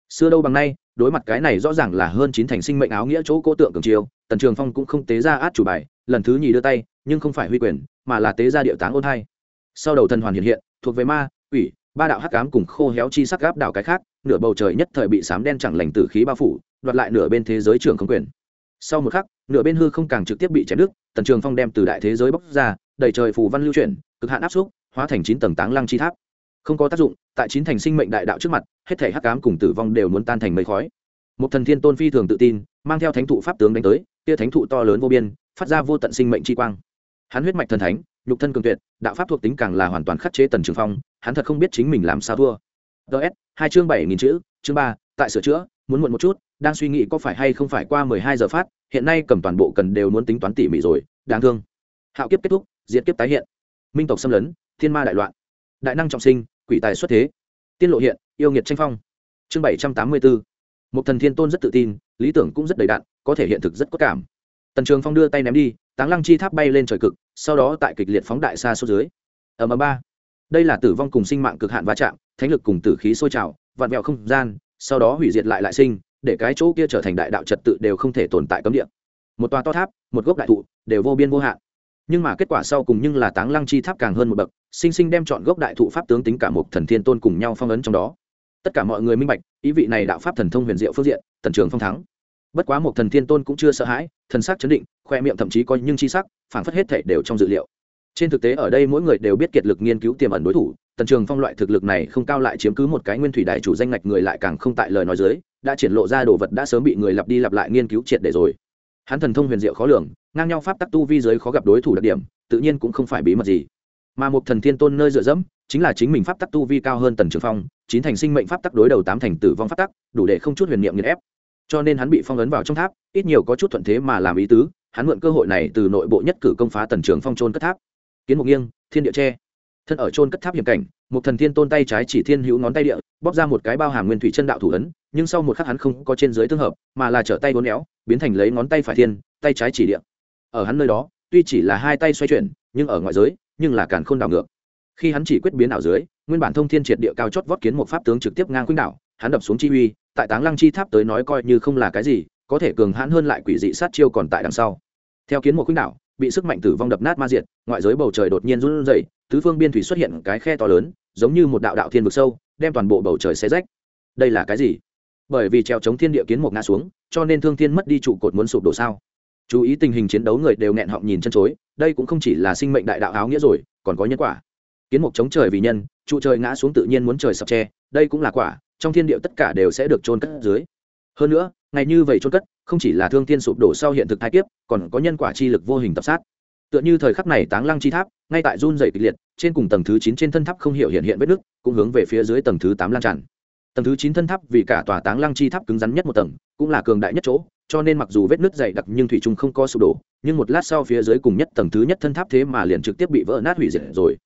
Xưa đâu bằng nay đối mặt cái này rõ ràng là hơn chín thành sinh mệnh áo nghĩa chỗ cố tượng cường chiêu tần trường phong cũng không tế ra át chủ bài, lần thứ nhì đưa tay, nhưng không phải huy quyền, mà là tế ra điệu táng ôn hai. Sau đầu thần hoàn hiện hiện, thuộc về ma, quỷ, ba đạo hắc ám cùng khô héo chi sắc gáp đảo cái khác, nửa bầu trời nhất thời bị sám đen chẳng lành tử khí bao phủ, đoạt lại nửa bên thế giới trường không quyền. Sau một khắc, nửa bên hư không càng trực tiếp bị chém đứt, tần trường phong đem từ đại thế giới bóc ra đẩy trời phù văn lưu chuyển, cực hạn áp xúc, hóa thành chín tầng táng lăng chi tháp không có tác dụng, tại chín thành sinh mệnh đại đạo trước mặt, hết thể hắc ám cùng tử vong đều muốn tan thành mây khói. Một thần thiên tôn phi thường tự tin, mang theo thánh thụ pháp tướng đánh tới tia thánh thụ to lớn vô biên, phát ra vô tận sinh mệnh chi quang. Hắn huyết mạch thần thánh, nhục thân cường tuyệt, đạo pháp thuộc tính càng là hoàn toàn khắc chế tần trường phong, hắn thật không biết chính mình làm sao thua. Ts hai chương bảy nghìn chữ, chương ba, tại sửa chữa, muốn muộn một chút, đang suy nghĩ có phải hay không phải qua mười hai giờ phát, hiện nay cầm toàn bộ cần đều muốn tính toán tỉ mỉ rồi, đáng thương. Hạo kiếp kết thúc diễn kiếp tái hiện. Minh tộc xâm lấn, thiên ma đại loạn. Đại năng trọng sinh quỷ tài xuất thế. Tiên lộ hiện, yêu nghiệt tranh phong. Chương bảy trăm tám mươi bốn một thần thiên tôn rất tự tin, lý tưởng cũng rất đầy đạn có thể hiện thực rất có cảm. Tần trường phong đưa tay ném đi, táng lăng chi tháp bay lên trời cực, sau đó tại kịch liệt phóng đại xa số dưới. Ở mờ ba. Đây là tử vong cùng sinh mạng cực hạn va chạm, thánh lực cùng tử khí sôi trào vặn vẹo không gian, sau đó hủy diệt lại lại sinh, để cái chỗ kia trở thành đại đạo trật tự đều không thể tồn tại cấm địa. Một tòa to tháp, một gốc đại thụ, đều vô biên vô hạn nhưng mà kết quả sau cùng nhưng là táng lăng chi tháp càng hơn một bậc, sinh sinh đem chọn gốc đại thụ pháp tướng tính cả một thần thiên tôn cùng nhau phong ấn trong đó. Tất cả mọi người minh bạch, ý vị này đạo pháp thần thông huyền diệu phương diện tần trường phong thắng. Bất quá một thần thiên tôn cũng chưa sợ hãi, thần sắc chấn định, khoe miệng thậm chí có nhưng chi sắc, phảng phất hết thể đều trong dự liệu. Trên thực tế ở đây mỗi người đều biết kiệt lực nghiên cứu tiềm ẩn đối thủ tần trường phong loại thực lực này không cao lại chiếm cứ một cái nguyên thủy đại chủ danh ngạch người lại càng không tại lời nói dưới, đã triển lộ ra đồ vật đã sớm bị người lặp đi lặp lại nghiên cứu triệt để rồi hắn thần thông huyền diệu khó lường, ngang nhau pháp tắc tu vi giới khó gặp đối thủ đặc điểm, tự nhiên cũng không phải bí mật gì. Mà một thần thiên tôn nơi dựa dẫm, chính là chính mình pháp tắc tu vi cao hơn tần trường phong, chín thành sinh mệnh pháp tắc đối đầu tám thành tử vong pháp tắc, đủ để không chút huyền niệm nghiền ép. Cho nên hắn bị phong ấn vào trong tháp, ít nhiều có chút thuận thế mà làm ý tứ, hắn mượn cơ hội này từ nội bộ nhất cử công phá tần trường phong trôn cất tháp. Kiến mục nghiêng, thiên địa tre. Thân ở trôn cất tháp hiểm cảnh, một thần thiên tôn tay trái chỉ thiên hữu ngón tay địa, bóp ra một cái bao hàm nguyên thủy chân đạo thủ ấn, nhưng sau một khắc hắn không có trên dưới tương hợp, mà là trở tay bốn éo biến thành lấy ngón tay phải thiên, tay trái chỉ địa ở hắn nơi đó, tuy chỉ là hai tay xoay chuyển, nhưng ở ngoại giới, nhưng là càn khôn đảo ngược. Khi hắn chỉ quyết biến ảo dưới, nguyên bản thông thiên triệt địa cao chót vót kiến một pháp tướng trực tiếp ngang khuynh đảo, hắn đập xuống chi uy, tại táng lăng chi tháp tới nói coi như không là cái gì, có thể cường hãn hơn lại quỷ dị sát chiêu còn tại đằng sau. Theo kiến một khuynh đảo, bị sức mạnh tử vong đập nát ma diệt, ngoại giới bầu trời đột nhiên run rẩy, tứ phương biên thủy xuất hiện cái khe to lớn, giống như một đạo đạo thiên vực sâu, đem toàn bộ bầu trời xé rách. Đây là cái gì? Bởi vì treo chống thiên địa kiến một ngã xuống, cho nên thương thiên mất đi trụ cột muốn sụp đổ sao? Chú ý tình hình chiến đấu người đều nghẹn họng nhìn chân chối, đây cũng không chỉ là sinh mệnh đại đạo áo nghĩa rồi, còn có nhân quả. Kiến mục chống trời vì nhân, trụ trời ngã xuống tự nhiên muốn trời sập tre đây cũng là quả, trong thiên địa tất cả đều sẽ được trôn cất dưới. Hơn nữa, ngày như vậy trôn cất, không chỉ là thương thiên sụp đổ sau hiện thực thái kiếp, còn có nhân quả chi lực vô hình tập sát. Tựa như thời khắc này táng lăng chi tháp, ngay tại run dày kịch liệt, trên cùng tầng thứ chín trên thân tháp không hiểu hiện hiện vết nước cũng hướng về phía dưới tầng thứ tám lan tràn tầng thứ chín thân tháp vì cả tòa táng lăng chi tháp cứng rắn nhất một tầng, cũng là cường đại nhất chỗ, cho nên mặc dù vết nứt dày đặc nhưng thủy trung không có sụp đổ, nhưng một lát sau phía dưới cùng nhất tầng thứ nhất thân tháp thế mà liền trực tiếp bị vỡ nát hủy diệt rồi.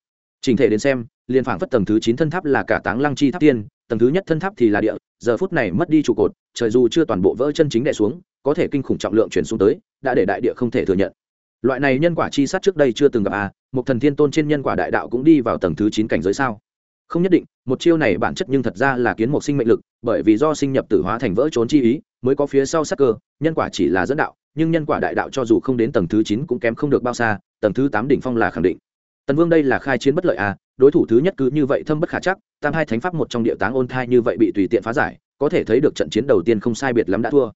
Trình thể đến xem, liền phảng phất tầng thứ chín thân tháp là cả táng lăng chi tháp tiên, tầng thứ nhất thân tháp thì là địa, giờ phút này mất đi trụ cột, trời dù chưa toàn bộ vỡ chân chính đè xuống, có thể kinh khủng trọng lượng chuyển xuống tới, đã để đại địa không thể thừa nhận. Loại này nhân quả chi sát trước đây chưa từng gặp à một thần thiên tôn trên nhân quả đại đạo cũng đi vào tầng thứ chín cảnh giới sao? Không nhất định, một chiêu này bản chất nhưng thật ra là kiến một sinh mệnh lực, bởi vì do sinh nhập tử hóa thành vỡ trốn chi ý, mới có phía sau sắc cơ, nhân quả chỉ là dẫn đạo, nhưng nhân quả đại đạo cho dù không đến tầng thứ chín cũng kém không được bao xa, tầng thứ tám đỉnh phong là khẳng định. Tần vương đây là khai chiến bất lợi à đối thủ thứ nhất cứ như vậy thâm bất khả chắc, tam hai thánh pháp một trong địa táng ôn thai như vậy bị tùy tiện phá giải, có thể thấy được trận chiến đầu tiên không sai biệt lắm đã thua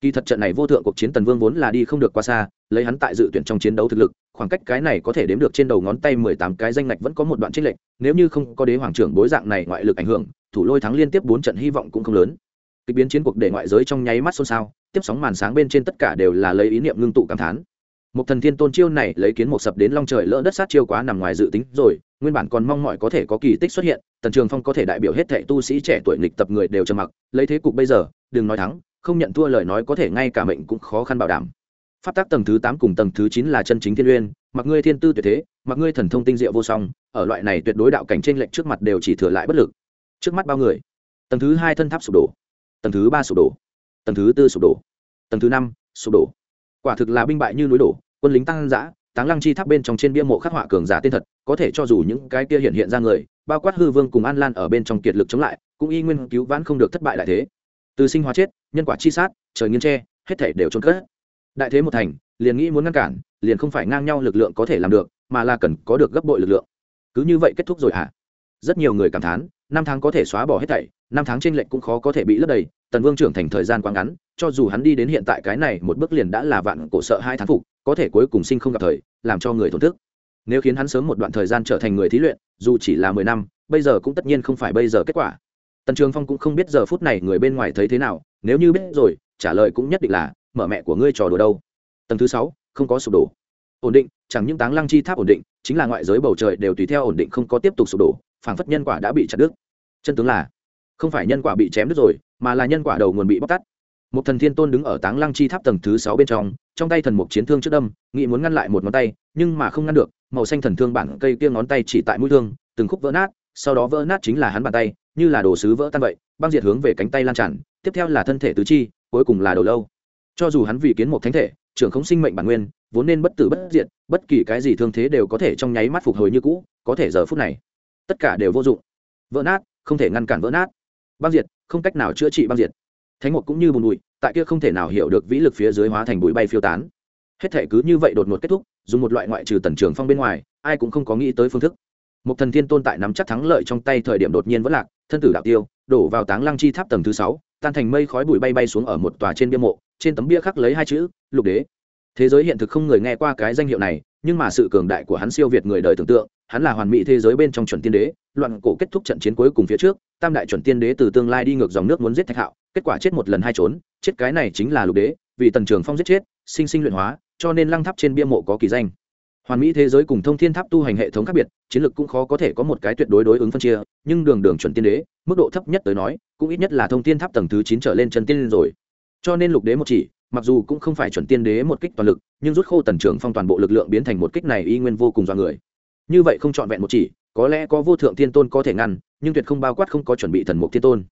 kỳ thật trận này vô thượng cuộc chiến tần vương vốn là đi không được quá xa, lấy hắn tại dự tuyển trong chiến đấu thực lực, khoảng cách cái này có thể đếm được trên đầu ngón tay mười tám cái danh ngạch vẫn có một đoạn trích lệch, nếu như không có đế hoàng trưởng bối dạng này ngoại lực ảnh hưởng, thủ lôi thắng liên tiếp bốn trận hy vọng cũng không lớn. Kịch biến chiến cuộc để ngoại giới trong nháy mắt xôn xao, tiếp sóng màn sáng bên trên tất cả đều là lấy ý niệm ngưng tụ cảm thán. Một thần thiên tôn chiêu này lấy kiến một sập đến long trời lỡ đất sát chiêu quá nằm ngoài dự tính rồi, nguyên bản còn mong mọi có thể có kỳ tích xuất hiện, tần trường phong có thể đại biểu hết thệ tu sĩ trẻ tuổi nghịch tập người đều trầm mặc, lấy thế cục bây giờ, đừng nói thắng không nhận thua lời nói có thể ngay cả mệnh cũng khó khăn bảo đảm. Pháp tác tầng thứ tám cùng tầng thứ chín là chân chính thiên uyên mặc ngươi thiên tư tuyệt thế, mặc ngươi thần thông tinh diệu vô song, ở loại này tuyệt đối đạo cảnh trên lệnh trước mặt đều chỉ thừa lại bất lực. Trước mắt bao người? Tầng thứ hai thân tháp sụp đổ. Tầng thứ ba sụp đổ. Tầng thứ tư sụp đổ. Tầng thứ năm sụp đổ. Quả thực là binh bại như núi đổ, quân lính tăng giã, táng lăng chi tháp bên trong trên bia mộ khắc họa cường giả tên thật, có thể cho dù những cái kia hiện hiện ra người, bao quát hư vương cùng an lan ở bên trong kiệt lực chống lại, cũng y nguyên cứu vãn không được thất bại lại thế từ sinh hóa chết, nhân quả chi sát, trời nghiên tre, hết thể đều trôn cất. Đại thế một thành, liền nghĩ muốn ngăn cản, liền không phải ngang nhau lực lượng có thể làm được, mà là cần có được gấp bội lực lượng. Cứ như vậy kết thúc rồi hả? À? rất nhiều người cảm thán, năm tháng có thể xóa bỏ hết thảy, năm tháng trên lệnh cũng khó có thể bị lấp đầy, tần vương trưởng thành thời gian quá ngắn, cho dù hắn đi đến hiện tại cái này một bước liền đã là vạn cổ sợ hai tháng phục, có thể cuối cùng sinh không gặp thời, làm cho người thổn thức. Nếu khiến hắn sớm một đoạn thời gian trở thành người thí luyện, dù chỉ là mười năm, bây giờ cũng tất nhiên không phải bây giờ kết quả tần trường phong cũng không biết giờ phút này người bên ngoài thấy thế nào, nếu như biết rồi, trả lời cũng nhất định là, mở mẹ của ngươi trò đùa đâu. Tầng thứ sáu, không có sụp đổ. Ổn định, chẳng những táng lăng chi tháp ổn định, chính là ngoại giới bầu trời đều tùy theo ổn định không có tiếp tục sụp đổ, phảng phất nhân quả đã bị chặt đứt. Chân tướng là, không phải nhân quả bị chém đứt rồi, mà là nhân quả đầu nguồn bị bóc tắt một thần thiên tôn đứng ở táng lăng chi tháp tầng thứ sáu bên trong trong tay thần mục chiến thương trước đâm, nghĩ muốn ngăn lại một ngón tay, nhưng mà không ngăn được, màu xanh thần thương bản cây kia ngón tay chỉ tại mũi thương, từng khúc vỡ nát, sau đó vỡ nát chính là hắn bàn tay như là đồ sứ vỡ tan vậy, băng diệt hướng về cánh tay lan tràn, tiếp theo là thân thể tứ chi, cuối cùng là đầu lâu. Cho dù hắn vì kiến một thánh thể, trưởng không sinh mệnh bản nguyên, vốn nên bất tử bất diệt, bất kỳ cái gì thương thế đều có thể trong nháy mắt phục hồi như cũ, có thể giờ phút này, tất cả đều vô dụng. Vỡ nát, không thể ngăn cản vỡ nát. Băng diệt, không cách nào chữa trị băng diệt. Thánh một cũng như bùn bụi, tại kia không thể nào hiểu được vĩ lực phía dưới hóa thành bụi bay phiêu tán. Hết thể cứ như vậy đột ngột kết thúc, dùng một loại ngoại trừ tần trường phong bên ngoài, ai cũng không có nghĩ tới phương thức một thần thiên tôn tại nắm chắc thắng lợi trong tay thời điểm đột nhiên vẫn lạc, thân tử đạo tiêu, đổ vào táng lăng chi tháp tầng thứ sáu, tan thành mây khói bụi bay bay xuống ở một tòa trên bia mộ, trên tấm bia khắc lấy hai chữ, lục đế. Thế giới hiện thực không người nghe qua cái danh hiệu này, nhưng mà sự cường đại của hắn siêu việt người đời tưởng tượng, hắn là hoàn mỹ thế giới bên trong chuẩn tiên đế, loạn cổ kết thúc trận chiến cuối cùng phía trước, tam đại chuẩn tiên đế từ tương lai đi ngược dòng nước muốn giết thạch hạo, kết quả chết một lần hai trốn, chết cái này chính là lục đế, vì tần trường phong giết chết, sinh sinh luyện hóa, cho nên lăng tháp trên bia mộ có kỳ danh hoàn mỹ thế giới cùng thông thiên tháp tu hành hệ thống khác biệt, chiến lược cũng khó có thể có một cái tuyệt đối đối ứng phân chia, nhưng đường đường chuẩn tiên đế, mức độ thấp nhất tới nói, cũng ít nhất là thông thiên tháp tầng thứ chín trở lên chân tiên rồi. Cho nên lục đế một chỉ, mặc dù cũng không phải chuẩn tiên đế một kích toàn lực, nhưng rút khô tần trưởng phong toàn bộ lực lượng biến thành một kích này y nguyên vô cùng do người. Như vậy không trọn vẹn một chỉ, có lẽ có vô thượng thiên tôn có thể ngăn, nhưng tuyệt không bao quát không có chuẩn bị thần mục thiên tôn.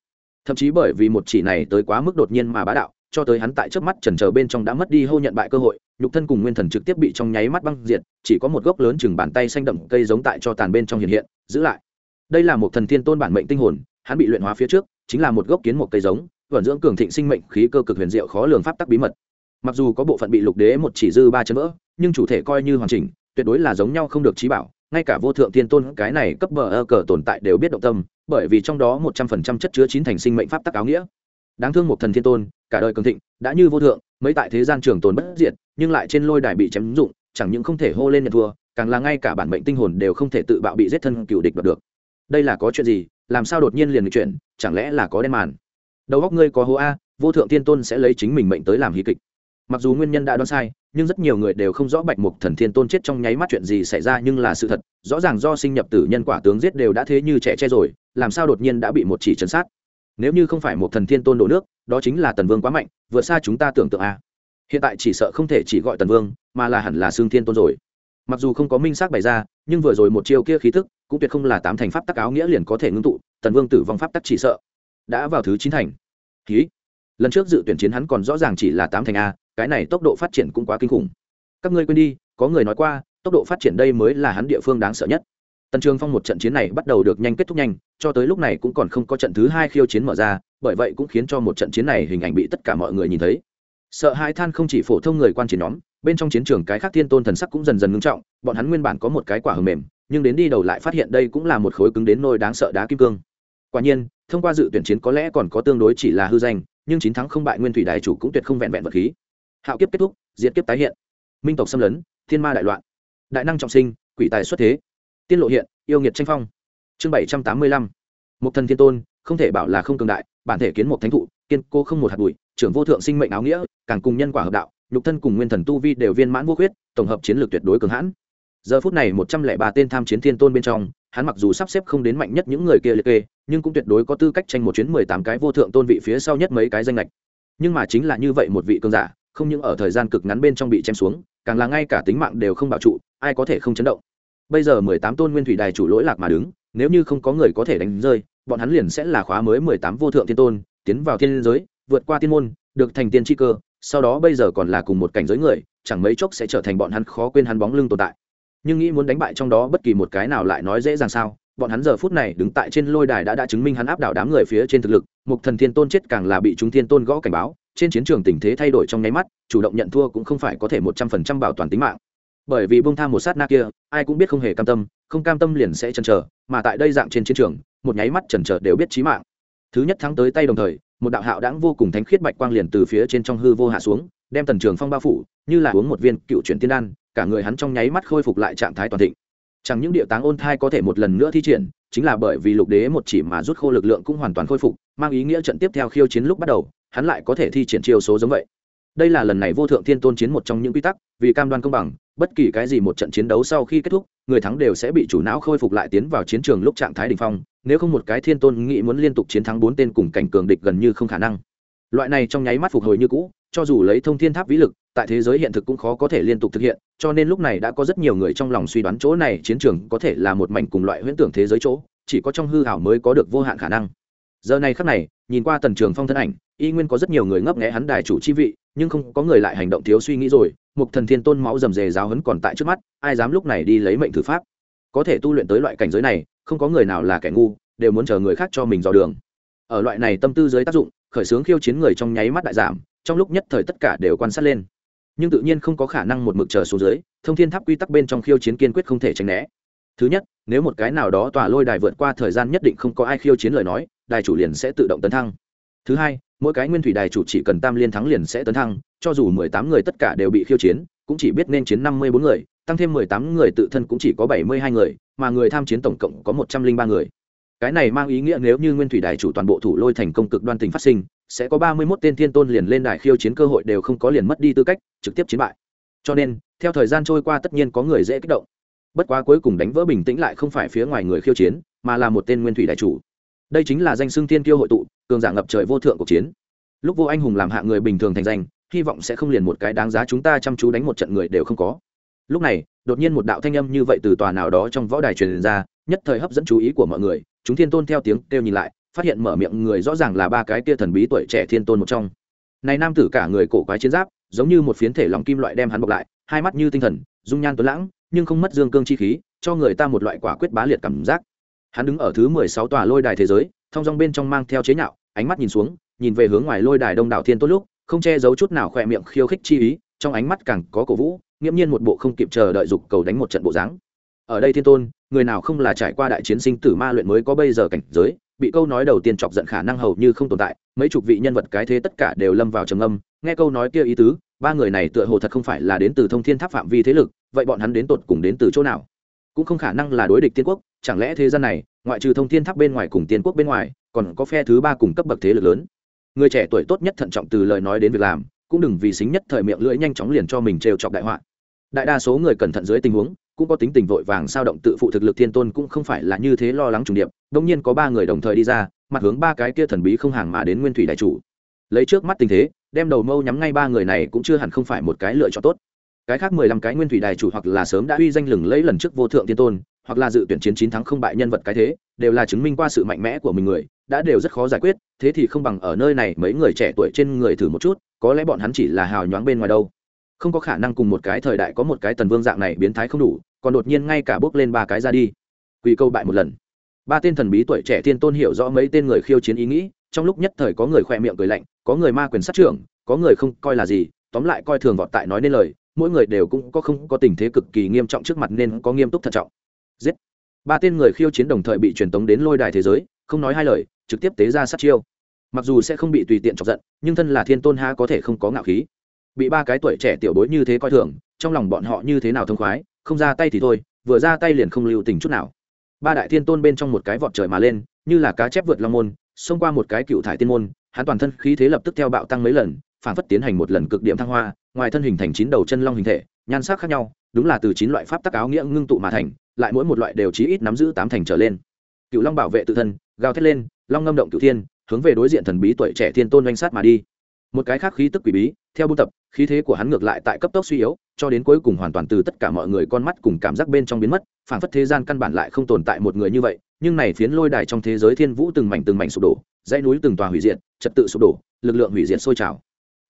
Thậm chí bởi vì một chỉ này tới quá mức đột nhiên mà bá đạo, cho tới hắn tại trước mắt trần trờ bên trong đã mất đi hô nhận bại cơ hội nhục thân cùng nguyên thần trực tiếp bị trong nháy mắt băng diệt, chỉ có một gốc lớn chừng bàn tay xanh đậm cây giống tại cho tàn bên trong hiện hiện, giữ lại. Đây là một thần thiên tôn bản mệnh tinh hồn, hắn bị luyện hóa phía trước, chính là một gốc kiến một cây giống, vận dưỡng cường thịnh sinh mệnh khí cơ cực huyền diệu khó lường pháp tắc bí mật. Mặc dù có bộ phận bị lục đế một chỉ dư ba chân vỡ, nhưng chủ thể coi như hoàn chỉnh, tuyệt đối là giống nhau không được trí bảo, ngay cả vô thượng thiên tôn cái này cấp bờ ơ cờ tồn tại đều biết động tâm, bởi vì trong đó một trăm phần trăm chất chứa chín thành sinh mệnh pháp tắc áo nghĩa. Đáng thương một thần thiên tôn, cả đời cường thịnh, đã như vô thượng mấy tại thế gian trường tồn bất diệt, nhưng lại trên lôi đài bị chém dụng, chẳng những không thể hô lên nhận thua, càng là ngay cả bản mệnh tinh hồn đều không thể tự bạo bị giết thân cựu địch đoạt được. Đây là có chuyện gì? Làm sao đột nhiên liền chuyện? chẳng lẽ là có đen màn? Đầu góc ngươi có hố a, vô thượng thiên tôn sẽ lấy chính mình mệnh tới làm hí kịch. Mặc dù nguyên nhân đã đoán sai, nhưng rất nhiều người đều không rõ bạch mục thần thiên tôn chết trong nháy mắt chuyện gì xảy ra nhưng là sự thật, rõ ràng do sinh nhập tử nhân quả tướng giết đều đã thế như trẻ che rồi, làm sao đột nhiên đã bị một chỉ chấn sát? Nếu như không phải một thần thiên tôn đổ nước, đó chính là tần vương quá mạnh, vượt xa chúng ta tưởng tượng a. Hiện tại chỉ sợ không thể chỉ gọi tần vương, mà là hẳn là xương thiên tôn rồi. Mặc dù không có minh xác bày ra, nhưng vừa rồi một chiêu kia khí thức cũng tuyệt không là tám thành pháp tắc áo nghĩa liền có thể ngưng tụ, tần vương tử vong pháp tắc chỉ sợ. Đã vào thứ chín thành. Ký. Lần trước dự tuyển chiến hắn còn rõ ràng chỉ là tám thành a, cái này tốc độ phát triển cũng quá kinh khủng. Các ngươi quên đi, có người nói qua, tốc độ phát triển đây mới là hắn địa phương đáng sợ nhất tần trường phong một trận chiến này bắt đầu được nhanh kết thúc nhanh, cho tới lúc này cũng còn không có trận thứ hai khiêu chiến mở ra, bởi vậy cũng khiến cho một trận chiến này hình ảnh bị tất cả mọi người nhìn thấy. Sợ hai than không chỉ phổ thông người quan chiến nhóm, bên trong chiến trường cái khác thiên tôn thần sắc cũng dần dần ngưng trọng, bọn hắn nguyên bản có một cái quả hầm mềm, nhưng đến đi đầu lại phát hiện đây cũng là một khối cứng đến nôi đáng sợ đá kim cương. Quả nhiên, thông qua dự tuyển chiến có lẽ còn có tương đối chỉ là hư danh, nhưng chiến thắng không bại nguyên thủy đại chủ cũng tuyệt không vẹn vẹn vật khí. Hạo kiếp kết thúc, diệt kiếp tái hiện. Minh tộc xâm lấn, thiên ma đại loạn. Đại năng trọng sinh, quỷ tài xuất thế tiên lộ hiện, yêu nghiệt tranh phong. Chương bảy trăm tám mươi lăm. Một thần thiên tôn, không thể bảo là không cường đại, bản thể kiến một thánh thụ, kiên cố không một hạt bụi, trưởng vô thượng sinh mệnh áo nghĩa, càng cùng nhân quả hợp đạo, nhục thân cùng nguyên thần tu vi đều viên mãn vô khuyết, tổng hợp chiến lược tuyệt đối cường hãn. Giờ phút này một trăm lẻ ba tên tham chiến thiên tôn bên trong, hắn mặc dù sắp xếp không đến mạnh nhất những người kia liệt kê, nhưng cũng tuyệt đối có tư cách tranh một chuyến mười tám cái vô thượng tôn vị phía sau nhất mấy cái danh lệch nhưng mà chính là như vậy một vị cường giả, không những ở thời gian cực ngắn bên trong bị chém xuống, càng là ngay cả tính mạng đều không bảo trụ, ai có thể không chấn động bây giờ mười tám tôn nguyên thủy đài chủ lỗi lạc mà đứng, nếu như không có người có thể đánh rơi, bọn hắn liền sẽ là khóa mới mười tám vô thượng thiên tôn, tiến vào thiên giới, vượt qua thiên môn, được thành tiên tri cơ, sau đó bây giờ còn là cùng một cảnh giới người, chẳng mấy chốc sẽ trở thành bọn hắn khó quên hắn bóng lưng tồn tại. Nhưng nghĩ muốn đánh bại trong đó bất kỳ một cái nào lại nói dễ dàng sao, bọn hắn giờ phút này đứng tại trên lôi đài đã đã chứng minh hắn áp đảo đám người phía trên thực lực, một thần thiên tôn chết càng là bị chúng thiên tôn gõ cảnh báo, trên chiến trường tình thế thay đổi trong nháy mắt, chủ động nhận thua cũng không phải có thể một trăm phần trăm bảo toàn tính mạng bởi vì bông tham một sát na kia, ai cũng biết không hề cam tâm, không cam tâm liền sẽ chần chờ, mà tại đây dạng trên chiến trường, một nháy mắt chần chờ đều biết chí mạng. Thứ nhất thắng tới tay đồng thời, một đạo hạo đãng vô cùng thánh khiết bạch quang liền từ phía trên trong hư vô hạ xuống, đem tần trường phong bao phủ, như là uống một viên cựu chuyển tiên đan, cả người hắn trong nháy mắt khôi phục lại trạng thái toàn thịnh. Chẳng những địa táng ôn thai có thể một lần nữa thi triển, chính là bởi vì lục đế một chỉ mà rút khô lực lượng cũng hoàn toàn khôi phục, mang ý nghĩa trận tiếp theo khiêu chiến lúc bắt đầu, hắn lại có thể thi triển chiêu số giống vậy. Đây là lần này vô thượng thiên tôn chiến một trong những quy tắc, vì cam đoan công bằng bất kỳ cái gì một trận chiến đấu sau khi kết thúc, người thắng đều sẽ bị chủ não khôi phục lại tiến vào chiến trường lúc trạng thái đ ỉ n h phong, nếu không một cái thiên tôn nghĩ muốn liên tục chiến thắng bốn tên cùng cảnh cường địch gần như không khả năng. Loại này trong nháy mắt phục hồi như cũ, cho dù lấy thông thiên tháp vĩ lực, tại thế giới hiện thực cũng khó có thể liên tục thực hiện, cho nên lúc này đã có rất nhiều người trong lòng suy đoán chỗ này chiến trường có thể là một mảnh cùng loại huyễn tưởng thế giới chỗ, chỉ có trong hư hảo mới có được vô hạn khả năng. Giờ này khắc này, nhìn qua tần trường phong thân ảnh, y nguyên có rất nhiều người ngấp nghẽ hắn đài chủ chi vị, nhưng không có người lại hành động thiếu suy nghĩ rồi mục thần thiên tôn máu rầm rề giáo hấn còn tại trước mắt, ai dám lúc này đi lấy mệnh thử pháp? Có thể tu luyện tới loại cảnh giới này, không có người nào là kẻ ngu, đều muốn chờ người khác cho mình dò đường. Ở loại này tâm tư dưới tác dụng, khởi xướng khiêu chiến người trong nháy mắt đại giảm, trong lúc nhất thời tất cả đều quan sát lên. Nhưng tự nhiên không có khả năng một mực chờ xuống dưới, thông thiên tháp quy tắc bên trong khiêu chiến kiên quyết không thể tránh né. Thứ nhất, nếu một cái nào đó tòa lôi đài vượt qua thời gian nhất định không có ai khiêu chiến lời nói, đài chủ liền sẽ tự động tấn thăng. Thứ hai, mỗi cái nguyên thủy đài chủ chỉ cần tam liên thắng liền sẽ tấn thăng cho dù mười tám người tất cả đều bị khiêu chiến, cũng chỉ biết nên chiến năm mươi bốn người, tăng thêm mười tám người tự thân cũng chỉ có bảy mươi hai người, mà người tham chiến tổng cộng có một trăm linh ba người. Cái này mang ý nghĩa nếu như nguyên thủy đài chủ toàn bộ thủ lôi thành công cực đoan tình phát sinh, sẽ có ba mươi mốt tên thiên tôn liền lên đài khiêu chiến cơ hội đều không có liền mất đi tư cách, trực tiếp chiến bại. Cho nên, theo thời gian trôi qua tất nhiên có người dễ kích động. Bất quá cuối cùng đánh vỡ bình tĩnh lại không phải phía ngoài người khiêu chiến, mà là một tên nguyên thủy đại chủ. Đây chính là danh xưng tiên kiêu hội tụ, cường giả ngập trời vô thượng cuộc chiến. Lúc vô anh hùng làm hạ người bình thường thành danh hy vọng sẽ không liền một cái đáng giá chúng ta chăm chú đánh một trận người đều không có. Lúc này, đột nhiên một đạo thanh âm như vậy từ tòa nào đó trong võ đài truyền ra, nhất thời hấp dẫn chú ý của mọi người, chúng thiên tôn theo tiếng kêu nhìn lại, phát hiện mở miệng người rõ ràng là ba cái kia thần bí tuổi trẻ thiên tôn một trong. Này nam tử cả người cổ quái chiến giáp, giống như một phiến thể lòng kim loại đem hắn bọc lại, hai mắt như tinh thần, dung nhan tuấn lãng, nhưng không mất dương cương chi khí, cho người ta một loại quả quyết bá liệt cảm giác. Hắn đứng ở thứ mười sáu tòa lôi đài thế giới, thong dong bên trong mang theo chế nhạo, ánh mắt nhìn xuống, nhìn về hướng ngoài lôi đài đông đảo thiên tôn lúc không che giấu chút nào khỏe miệng khiêu khích chi ý, trong ánh mắt càng có cổ vũ, nghiễm nhiên một bộ không kịp chờ đợi dục cầu đánh một trận bộ dáng. Ở đây thiên tôn, người nào không là trải qua đại chiến sinh tử ma luyện mới có bây giờ cảnh giới, bị câu nói đầu tiên chọc giận khả năng hầu như không tồn tại, mấy chục vị nhân vật cái thế tất cả đều lâm vào trầm âm nghe câu nói kia ý tứ, ba người này tựa hồ thật không phải là đến từ thông thiên tháp phạm vi thế lực, vậy bọn hắn đến tột cùng đến từ chỗ nào? Cũng không khả năng là đối địch tiên quốc, chẳng lẽ thế gian này, ngoại trừ thông thiên tháp bên ngoài cùng tiên quốc bên ngoài, còn có phe thứ ba cùng cấp bậc thế lực lớn? Người trẻ tuổi tốt nhất thận trọng từ lời nói đến việc làm, cũng đừng vì xính nhất thời miệng lưỡi nhanh chóng liền cho mình trêu chọc đại họa. Đại đa số người cẩn thận dưới tình huống, cũng có tính tình vội vàng sao động tự phụ thực lực thiên tôn cũng không phải là như thế lo lắng trùng điệp. Đông nhiên có ba người đồng thời đi ra, mặt hướng ba cái kia thần bí không hàng mà đến nguyên thủy đại chủ. Lấy trước mắt tình thế, đem đầu mâu nhắm ngay ba người này cũng chưa hẳn không phải một cái lựa chọn tốt. Cái khác mười lăm cái nguyên thủy đại chủ hoặc là sớm đã uy danh lừng lấy lần trước vô thượng thiên tôn, hoặc là dự tuyển chiến chín thắng không bại nhân vật cái thế, đều là chứng minh qua sự mạnh mẽ của mình người đã đều rất khó giải quyết, thế thì không bằng ở nơi này mấy người trẻ tuổi trên người thử một chút, có lẽ bọn hắn chỉ là hào nhoáng bên ngoài đâu. Không có khả năng cùng một cái thời đại có một cái tần vương dạng này biến thái không đủ, còn đột nhiên ngay cả bước lên ba cái ra đi. Quỳ câu bại một lần. Ba tên thần bí tuổi trẻ thiên tôn hiểu rõ mấy tên người khiêu chiến ý nghĩ, trong lúc nhất thời có người khoe miệng cười lạnh, có người ma quyền sát trưởng, có người không coi là gì, tóm lại coi thường vọt tại nói nên lời, mỗi người đều cũng có không có tình thế cực kỳ nghiêm trọng trước mặt nên có nghiêm túc thận trọng. Giết. Ba tên người khiêu chiến đồng thời bị truyền tống đến lôi đài thế giới, không nói hai lời trực tiếp tế ra sát chiêu. Mặc dù sẽ không bị tùy tiện chọc giận, nhưng thân là thiên tôn ha có thể không có ngạo khí. Bị ba cái tuổi trẻ tiểu bối như thế coi thường, trong lòng bọn họ như thế nào thông khoái, không ra tay thì thôi, vừa ra tay liền không lưu tình chút nào. Ba đại thiên tôn bên trong một cái vọt trời mà lên, như là cá chép vượt long môn, xông qua một cái cựu thải tiên môn, hắn toàn thân khí thế lập tức theo bạo tăng mấy lần, phản phất tiến hành một lần cực điểm thăng hoa, ngoài thân hình thành chín đầu chân long hình thể, nhan sắc khác nhau, đúng là từ chín loại pháp tắc áo nghĩa ngưng tụ mà thành, lại mỗi một loại đều chí ít nắm giữ tám thành trở lên cựu long bảo vệ tự thân, gào thét lên, long ngâm động cựu thiên, hướng về đối diện thần bí tuổi trẻ thiên tôn oanh sát mà đi. Một cái khác khí tức quỷ bí, theo buôn tập, khí thế của hắn ngược lại tại cấp tốc suy yếu, cho đến cuối cùng hoàn toàn từ tất cả mọi người con mắt cùng cảm giác bên trong biến mất phản phất thế gian căn bản lại không tồn tại một người như vậy, nhưng này phiến lôi đài trong thế giới thiên vũ từng mảnh từng mảnh sụp đổ, dãy núi từng tòa hủy diệt, trật tự sụp đổ, lực lượng hủy diệt sôi trào.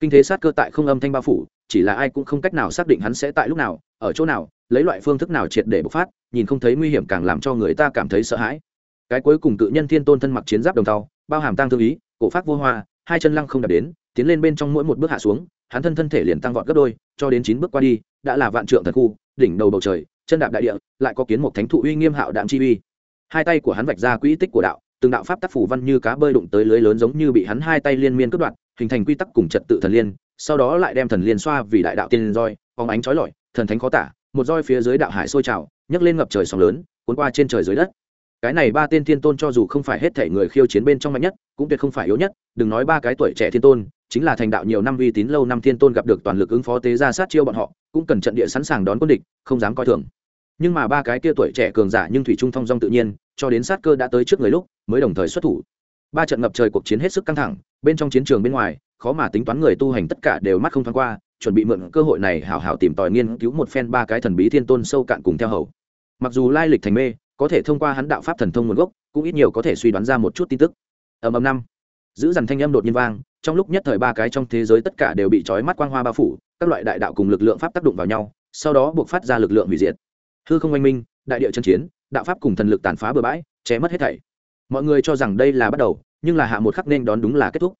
Kinh thế sát cơ tại không âm thanh bao phủ, chỉ là ai cũng không cách nào xác định hắn sẽ tại lúc nào, ở chỗ nào, lấy loại phương thức nào triệt để bộc phát, nhìn không thấy nguy hiểm càng làm cho người ta cảm thấy sợ hãi cái cuối cùng cự nhân thiên tôn thân mặc chiến giáp đồng tàu bao hàm tăng thương ý, cổ pháp vô hoa, hai chân lăng không đập đến, tiến lên bên trong mỗi một bước hạ xuống, hắn thân thân thể liền tăng vọt gấp đôi, cho đến chín bước qua đi, đã là vạn trượng thần khu, đỉnh đầu bầu trời, chân đạp đại địa, lại có kiến một thánh thụ uy nghiêm hạo đạm chi uy. Hai tay của hắn vạch ra quỹ tích của đạo, từng đạo pháp tác phủ văn như cá bơi đụng tới lưới lớn giống như bị hắn hai tay liên miên cướp đoạt, hình thành quy tắc cùng trật tự thần liên, sau đó lại đem thần liên xoa vì đại đạo tiên roi phóng ánh trói lọi, thần thánh khó tả, một roi phía dưới đạo hải sôi trào, nhấc lên ngập trời sóng lớn, cuốn qua trên trời dưới đất cái này ba tên thiên tôn cho dù không phải hết thể người khiêu chiến bên trong mạnh nhất, cũng tuyệt không phải yếu nhất. Đừng nói ba cái tuổi trẻ thiên tôn, chính là thành đạo nhiều năm uy tín lâu năm thiên tôn gặp được toàn lực ứng phó tế ra sát chiêu bọn họ, cũng cần trận địa sẵn sàng đón quân địch, không dám coi thường. Nhưng mà ba cái kia tuổi trẻ cường giả nhưng thủy trung thong dong tự nhiên, cho đến sát cơ đã tới trước người lúc, mới đồng thời xuất thủ. Ba trận ngập trời cuộc chiến hết sức căng thẳng, bên trong chiến trường bên ngoài, khó mà tính toán người tu hành tất cả đều mắt không thoáng qua, chuẩn bị mượn cơ hội này hảo hảo tìm tòi nghiên cứu một phen ba cái thần bí thiên tôn sâu cạn cùng theo hầu. Mặc dù lai lịch thành mê có thể thông qua hắn đạo pháp thần thông nguồn gốc, cũng ít nhiều có thể suy đoán ra một chút tin tức. Ầm ầm năm, giữ dằn thanh âm đột nhiên vang, trong lúc nhất thời ba cái trong thế giới tất cả đều bị trói mắt quang hoa bao phủ, các loại đại đạo cùng lực lượng pháp tác động vào nhau, sau đó buộc phát ra lực lượng hủy diệt. Hư không oanh minh, đại địa chân chiến, đạo pháp cùng thần lực tàn phá bừa bãi ché mất hết thảy. Mọi người cho rằng đây là bắt đầu, nhưng là hạ một khắc nên đón đúng là kết thúc.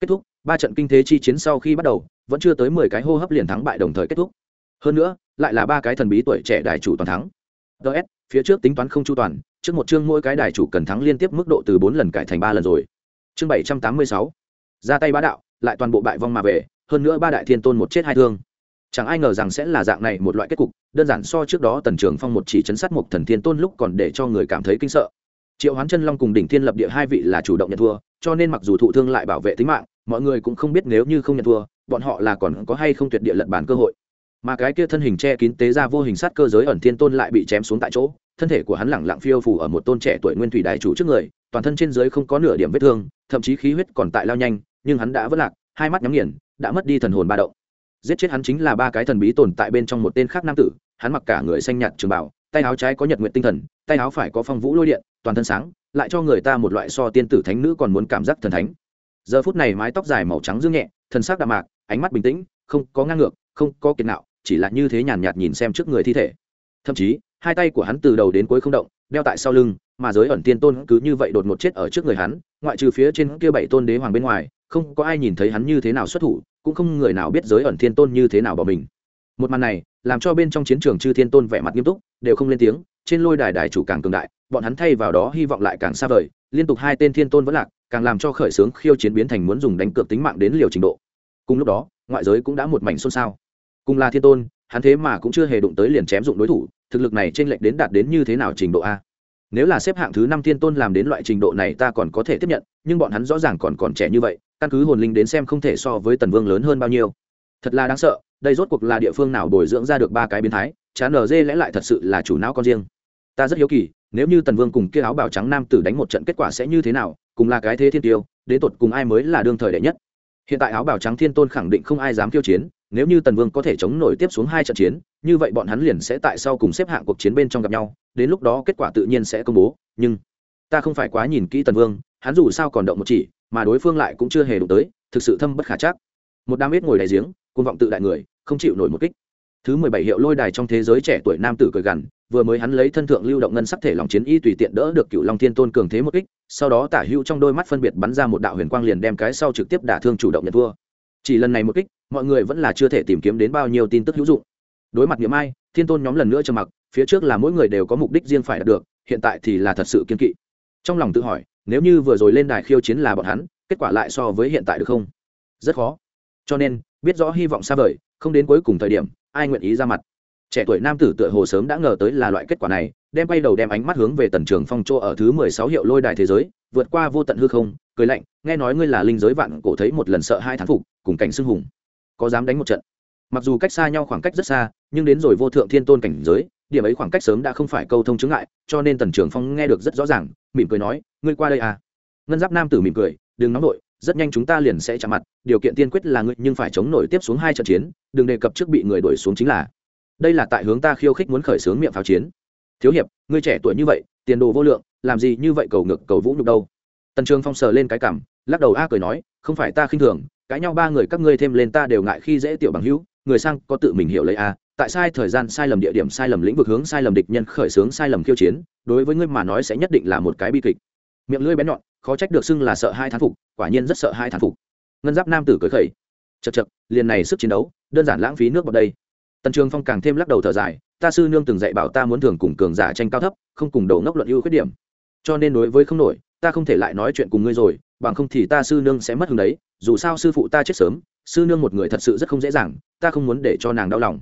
Kết thúc, ba trận kinh thế chi chiến sau khi bắt đầu, vẫn chưa tới mười cái hô hấp liền thắng bại đồng thời kết thúc. Hơn nữa, lại là ba cái thần bí tuổi trẻ đại chủ toàn thắng. Ts phía trước tính toán không chu toàn, trước một chương mỗi cái đại chủ cần thắng liên tiếp mức độ từ bốn lần cải thành ba lần rồi. Chương bảy trăm tám mươi sáu, ra tay bá đạo, lại toàn bộ bại vong mà về, hơn nữa ba đại thiên tôn một chết hai thương. Chẳng ai ngờ rằng sẽ là dạng này một loại kết cục, đơn giản so trước đó tần trường phong một chỉ chấn sát một thần thiên tôn lúc còn để cho người cảm thấy kinh sợ. Triệu hoán chân long cùng đỉnh thiên lập địa hai vị là chủ động nhận thua, cho nên mặc dù thụ thương lại bảo vệ tính mạng, mọi người cũng không biết nếu như không nhận thua, bọn họ là còn có hay không tuyệt địa lật bàn cơ hội mà cái kia thân hình che kín tế ra vô hình sát cơ giới ẩn thiên tôn lại bị chém xuống tại chỗ, thân thể của hắn lẳng lặng phiêu phủ ở một tôn trẻ tuổi nguyên thủy đại chủ trước người, toàn thân trên dưới không có nửa điểm vết thương, thậm chí khí huyết còn tại lao nhanh, nhưng hắn đã vất lạc, hai mắt nhắm nghiền, đã mất đi thần hồn ba động. Giết chết hắn chính là ba cái thần bí tồn tại bên trong một tên khác nam tử, hắn mặc cả người xanh nhạt trường bảo tay áo trái có nhật nguyện tinh thần, tay áo phải có phong vũ lôi điện, toàn thân sáng, lại cho người ta một loại so tiên tử thánh nữ còn muốn cảm giác thần thánh. Giờ phút này mái tóc dài màu trắng dương nhẹ thân sắc đạm mạc, ánh mắt bình tĩnh, không có ngang ngược, không có kiệt nạo chỉ là như thế nhàn nhạt nhìn xem trước người thi thể. Thậm chí, hai tay của hắn từ đầu đến cuối không động, đeo tại sau lưng, mà giới ẩn tiên tôn cứ như vậy đột ngột chết ở trước người hắn, ngoại trừ phía trên kia bảy tôn đế hoàng bên ngoài, không có ai nhìn thấy hắn như thế nào xuất thủ, cũng không người nào biết giới ẩn thiên tôn như thế nào bỏ mình. Một màn này, làm cho bên trong chiến trường chư thiên tôn vẻ mặt nghiêm túc, đều không lên tiếng, trên lôi đài đài chủ càng cường đại, bọn hắn thay vào đó hy vọng lại càng xa vời, liên tục hai tên thiên tôn vẫn lạc, càng làm cho khởi xướng khiêu chiến biến thành muốn dùng đánh cược tính mạng đến liều trình độ. Cùng lúc đó, ngoại giới cũng đã một mảnh xôn xao cùng là thiên tôn, hắn thế mà cũng chưa hề đụng tới liền chém dụng đối thủ, thực lực này trên lệch đến đạt đến như thế nào trình độ a? Nếu là xếp hạng thứ năm thiên tôn làm đến loại trình độ này ta còn có thể tiếp nhận, nhưng bọn hắn rõ ràng còn còn trẻ như vậy, căn cứ hồn linh đến xem không thể so với tần vương lớn hơn bao nhiêu. Thật là đáng sợ, đây rốt cuộc là địa phương nào bồi dưỡng ra được ba cái biến thái, chán ở dê lẽ lại thật sự là chủ não con riêng. Ta rất hiếu kỳ, nếu như tần vương cùng kia áo bào trắng nam tử đánh một trận kết quả sẽ như thế nào, cùng là cái thế thiên tiêu, đến tột cùng ai mới là đương thời đệ nhất? Hiện tại áo bào trắng thiên tôn khẳng định không ai dám kiêu chiến nếu như tần vương có thể chống nổi tiếp xuống hai trận chiến, như vậy bọn hắn liền sẽ tại sau cùng xếp hạng cuộc chiến bên trong gặp nhau, đến lúc đó kết quả tự nhiên sẽ công bố, nhưng ta không phải quá nhìn kỹ tần vương, hắn dù sao còn động một chỉ, mà đối phương lại cũng chưa hề đụng tới, thực sự thâm bất khả chắc. Một đam biết ngồi đại giếng côn vọng tự đại người, không chịu nổi một kích. Thứ mười bảy hiệu lôi đài trong thế giới trẻ tuổi nam tử cười gằn, vừa mới hắn lấy thân thượng lưu động ngân sắc thể lòng chiến y tùy tiện đỡ được cựu long thiên tôn cường thế một kích, sau đó tả hưu trong đôi mắt phân biệt bắn ra một đạo huyền quang liền đem cái sau trực tiếp đả thương chủ động nhận thua chỉ lần này một kích, mọi người vẫn là chưa thể tìm kiếm đến bao nhiêu tin tức hữu dụng. Đối mặt niệm ai, thiên tôn nhóm lần nữa trầm mặc, phía trước là mỗi người đều có mục đích riêng phải đạt được, hiện tại thì là thật sự kiên kỵ. Trong lòng tự hỏi, nếu như vừa rồi lên đài khiêu chiến là bọn hắn, kết quả lại so với hiện tại được không? Rất khó. Cho nên, biết rõ hy vọng xa vời, không đến cuối cùng thời điểm, ai nguyện ý ra mặt? Trẻ tuổi nam tử tựa hồ sớm đã ngờ tới là loại kết quả này, đem bay đầu đem ánh mắt hướng về tần trường phong chỗ ở thứ mười sáu hiệu lôi đài thế giới, vượt qua vô tận hư không, cười lạnh, nghe nói ngươi là linh giới vạn cổ thấy một lần sợ hai thán phục cùng cảnh xưng hùng. Có dám đánh một trận? Mặc dù cách xa nhau khoảng cách rất xa, nhưng đến rồi vô thượng thiên tôn cảnh giới, điểm ấy khoảng cách sớm đã không phải câu thông chứng ngại, cho nên tần trường phong nghe được rất rõ ràng, mỉm cười nói, ngươi qua đây à? Ngân giáp nam tử mỉm cười, đừng nóng nổi rất nhanh chúng ta liền sẽ chạm mặt, điều kiện tiên quyết là ngươi nhưng phải chống nổi tiếp xuống hai trận chiến, đừng đề cập trước bị người đuổi xuống chính là. Đây là tại hướng ta khiêu khích muốn khởi xướng miệng pháo chiến. Thiếu hiệp, ngươi trẻ tuổi như vậy, tiền đồ vô lượng, làm gì như vậy cầu ngực cầu vũ nhục đâu? Tần trường phong sờ lên cái cảm lắc đầu a cười nói, không phải ta khinh thường cãi nhau ba người các ngươi thêm lên ta đều ngại khi dễ tiểu bằng hữu, người sang có tự mình hiểu lấy a tại sai thời gian, sai lầm địa điểm, sai lầm lĩnh vực hướng, sai lầm địch nhân, khởi xướng, sai lầm khiêu chiến, đối với ngươi mà nói sẽ nhất định là một cái bi kịch. Miệng lưỡi bén nhọn, khó trách được xưng là sợ hai thán phục, quả nhiên rất sợ hai thán phục. Ngân giáp nam tử cười khẩy. Chật chật liền này sức chiến đấu, đơn giản lãng phí nước vào đây. Tần trường phong càng thêm lắc đầu thở dài, ta sư nương từng dạy bảo ta muốn thường cùng cường giả tranh cao thấp, không cùng đầu ngốc luận ưu khuyết điểm. Cho nên đối với không nổi, ta không thể lại nói chuyện cùng ngươi rồi bằng không thì ta sư nương sẽ mất hứng đấy, dù sao sư phụ ta chết sớm, sư nương một người thật sự rất không dễ dàng, ta không muốn để cho nàng đau lòng.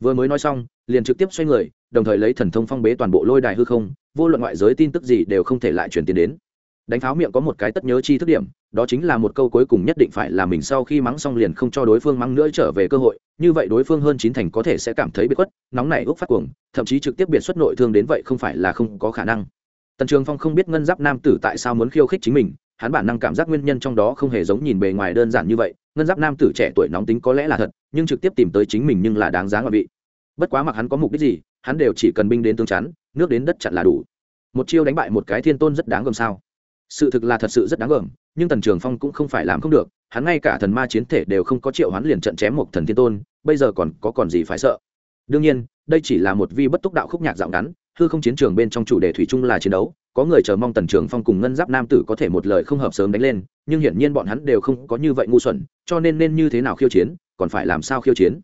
Vừa mới nói xong, liền trực tiếp xoay người, đồng thời lấy thần thông phong bế toàn bộ lôi đài hư không, vô luận ngoại giới tin tức gì đều không thể lại truyền tiền đến. Đánh pháo miệng có một cái tất nhớ chi thức điểm, đó chính là một câu cuối cùng nhất định phải là mình sau khi mắng xong liền không cho đối phương mắng nữa trở về cơ hội, như vậy đối phương hơn chín thành có thể sẽ cảm thấy bị khuất, nóng nảy ước phát cuồng, thậm chí trực tiếp biệt xuất nội thương đến vậy không phải là không có khả năng. Tần trường phong không biết ngân giáp nam tử tại sao muốn khiêu khích chính mình hắn bản năng cảm giác nguyên nhân trong đó không hề giống nhìn bề ngoài đơn giản như vậy, ngân giáp nam tử trẻ tuổi nóng tính có lẽ là thật, nhưng trực tiếp tìm tới chính mình nhưng là đáng giá ngoại vị. Bất quá mặc hắn có mục đích gì, hắn đều chỉ cần binh đến tương chắn, nước đến đất chặn là đủ. Một chiêu đánh bại một cái thiên tôn rất đáng gờm sao? Sự thực là thật sự rất đáng gờm, nhưng tần trường phong cũng không phải làm không được, hắn ngay cả thần ma chiến thể đều không có triệu hắn liền trận chém một thần thiên tôn, bây giờ còn có còn gì phải sợ? Đương nhiên, đây chỉ là một vi bất túc đạo khúc nhạc dạo ngắn, hư không chiến trường bên trong chủ đề thủy chung là chiến đấu có người chờ mong tần trường phong cùng ngân giáp nam tử có thể một lời không hợp sớm đánh lên, nhưng hiển nhiên bọn hắn đều không có như vậy ngu xuẩn, cho nên nên như thế nào khiêu chiến, còn phải làm sao khiêu chiến?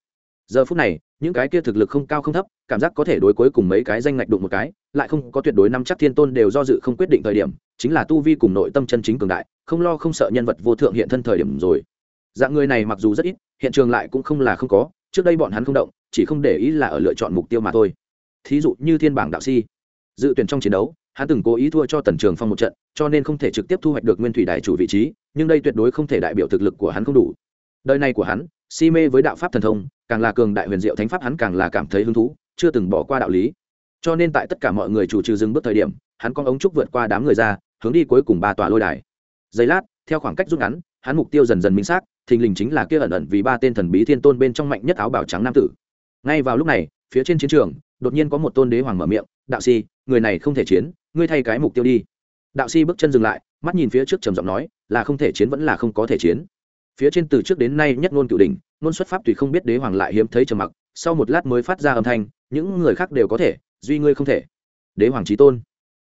Giờ phút này, những cái kia thực lực không cao không thấp, cảm giác có thể đối cuối cùng mấy cái danh ngạch đụng một cái, lại không có tuyệt đối năm chắc thiên tôn đều do dự không quyết định thời điểm, chính là tu vi cùng nội tâm chân chính cường đại, không lo không sợ nhân vật vô thượng hiện thân thời điểm rồi. Dạng người này mặc dù rất ít, hiện trường lại cũng không là không có, trước đây bọn hắn không động, chỉ không để ý là ở lựa chọn mục tiêu mà thôi. Thí dụ như thiên bảng đạo si dự tuyển trong chiến đấu hắn từng cố ý thua cho tần trường phong một trận, cho nên không thể trực tiếp thu hoạch được nguyên thủy đại chủ vị trí, nhưng đây tuyệt đối không thể đại biểu thực lực của hắn không đủ. Đời này của hắn, si mê với đạo pháp thần thông, càng là cường đại huyền diệu thánh pháp hắn càng là cảm thấy hứng thú, chưa từng bỏ qua đạo lý. Cho nên tại tất cả mọi người chủ trừ dừng bước thời điểm, hắn con ống trúc vượt qua đám người ra, hướng đi cuối cùng ba tòa lôi đài. Giây lát, theo khoảng cách rút ngắn, hắn mục tiêu dần dần minh xác, thình lình chính là kia ẩn ẩn vì ba tên thần bí thiên tôn bên trong mạnh nhất áo bảo trắng nam tử. Ngay vào lúc này, phía trên chiến trường, đột nhiên có một tôn đế hoàng mở miệng, đạo si người này không thể chiến ngươi thay cái mục tiêu đi. Đạo si bước chân dừng lại, mắt nhìn phía trước trầm giọng nói, là không thể chiến vẫn là không có thể chiến. Phía trên từ trước đến nay nhất ngôn cửu đỉnh, ngôn xuất pháp tùy không biết đế hoàng lại hiếm thấy trầm mặc, sau một lát mới phát ra âm thanh, những người khác đều có thể, duy ngươi không thể. Đế hoàng trí tôn.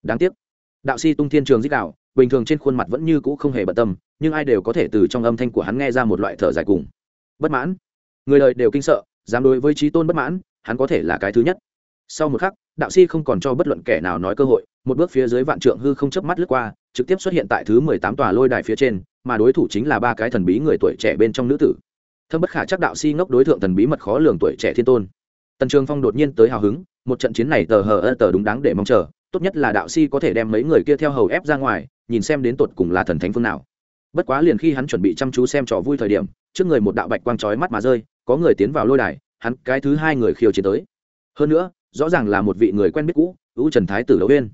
Đáng tiếc. Đạo si tung thiên trường dích đạo, bình thường trên khuôn mặt vẫn như cũ không hề bận tâm, nhưng ai đều có thể từ trong âm thanh của hắn nghe ra một loại thở dài cùng. Bất mãn. Người đời đều kinh sợ, dám đối với trí tôn bất mãn, hắn có thể là cái thứ nhất. Sau một khắc đạo si không còn cho bất luận kẻ nào nói cơ hội, một bước phía dưới vạn trượng hư không chớp mắt lướt qua, trực tiếp xuất hiện tại thứ mười tám tòa lôi đài phía trên, mà đối thủ chính là ba cái thần bí người tuổi trẻ bên trong nữ tử. Thâm bất khả chắc đạo si ngốc đối tượng thần bí mật khó lường tuổi trẻ thiên tôn. Tần trường phong đột nhiên tới hào hứng, một trận chiến này tờ hờ ơ tờ đúng đáng để mong chờ, tốt nhất là đạo si có thể đem mấy người kia theo hầu ép ra ngoài, nhìn xem đến tột cùng là thần thánh phương nào. Bất quá liền khi hắn chuẩn bị chăm chú xem trò vui thời điểm, trước người một đạo bạch quang trói mắt mà rơi, có người tiến vào lôi đài, hắn cái thứ hai người khiêu chiến tới. Hơn nữa rõ ràng là một vị người quen biết cũ, ưu trần thái tử đấu uyên.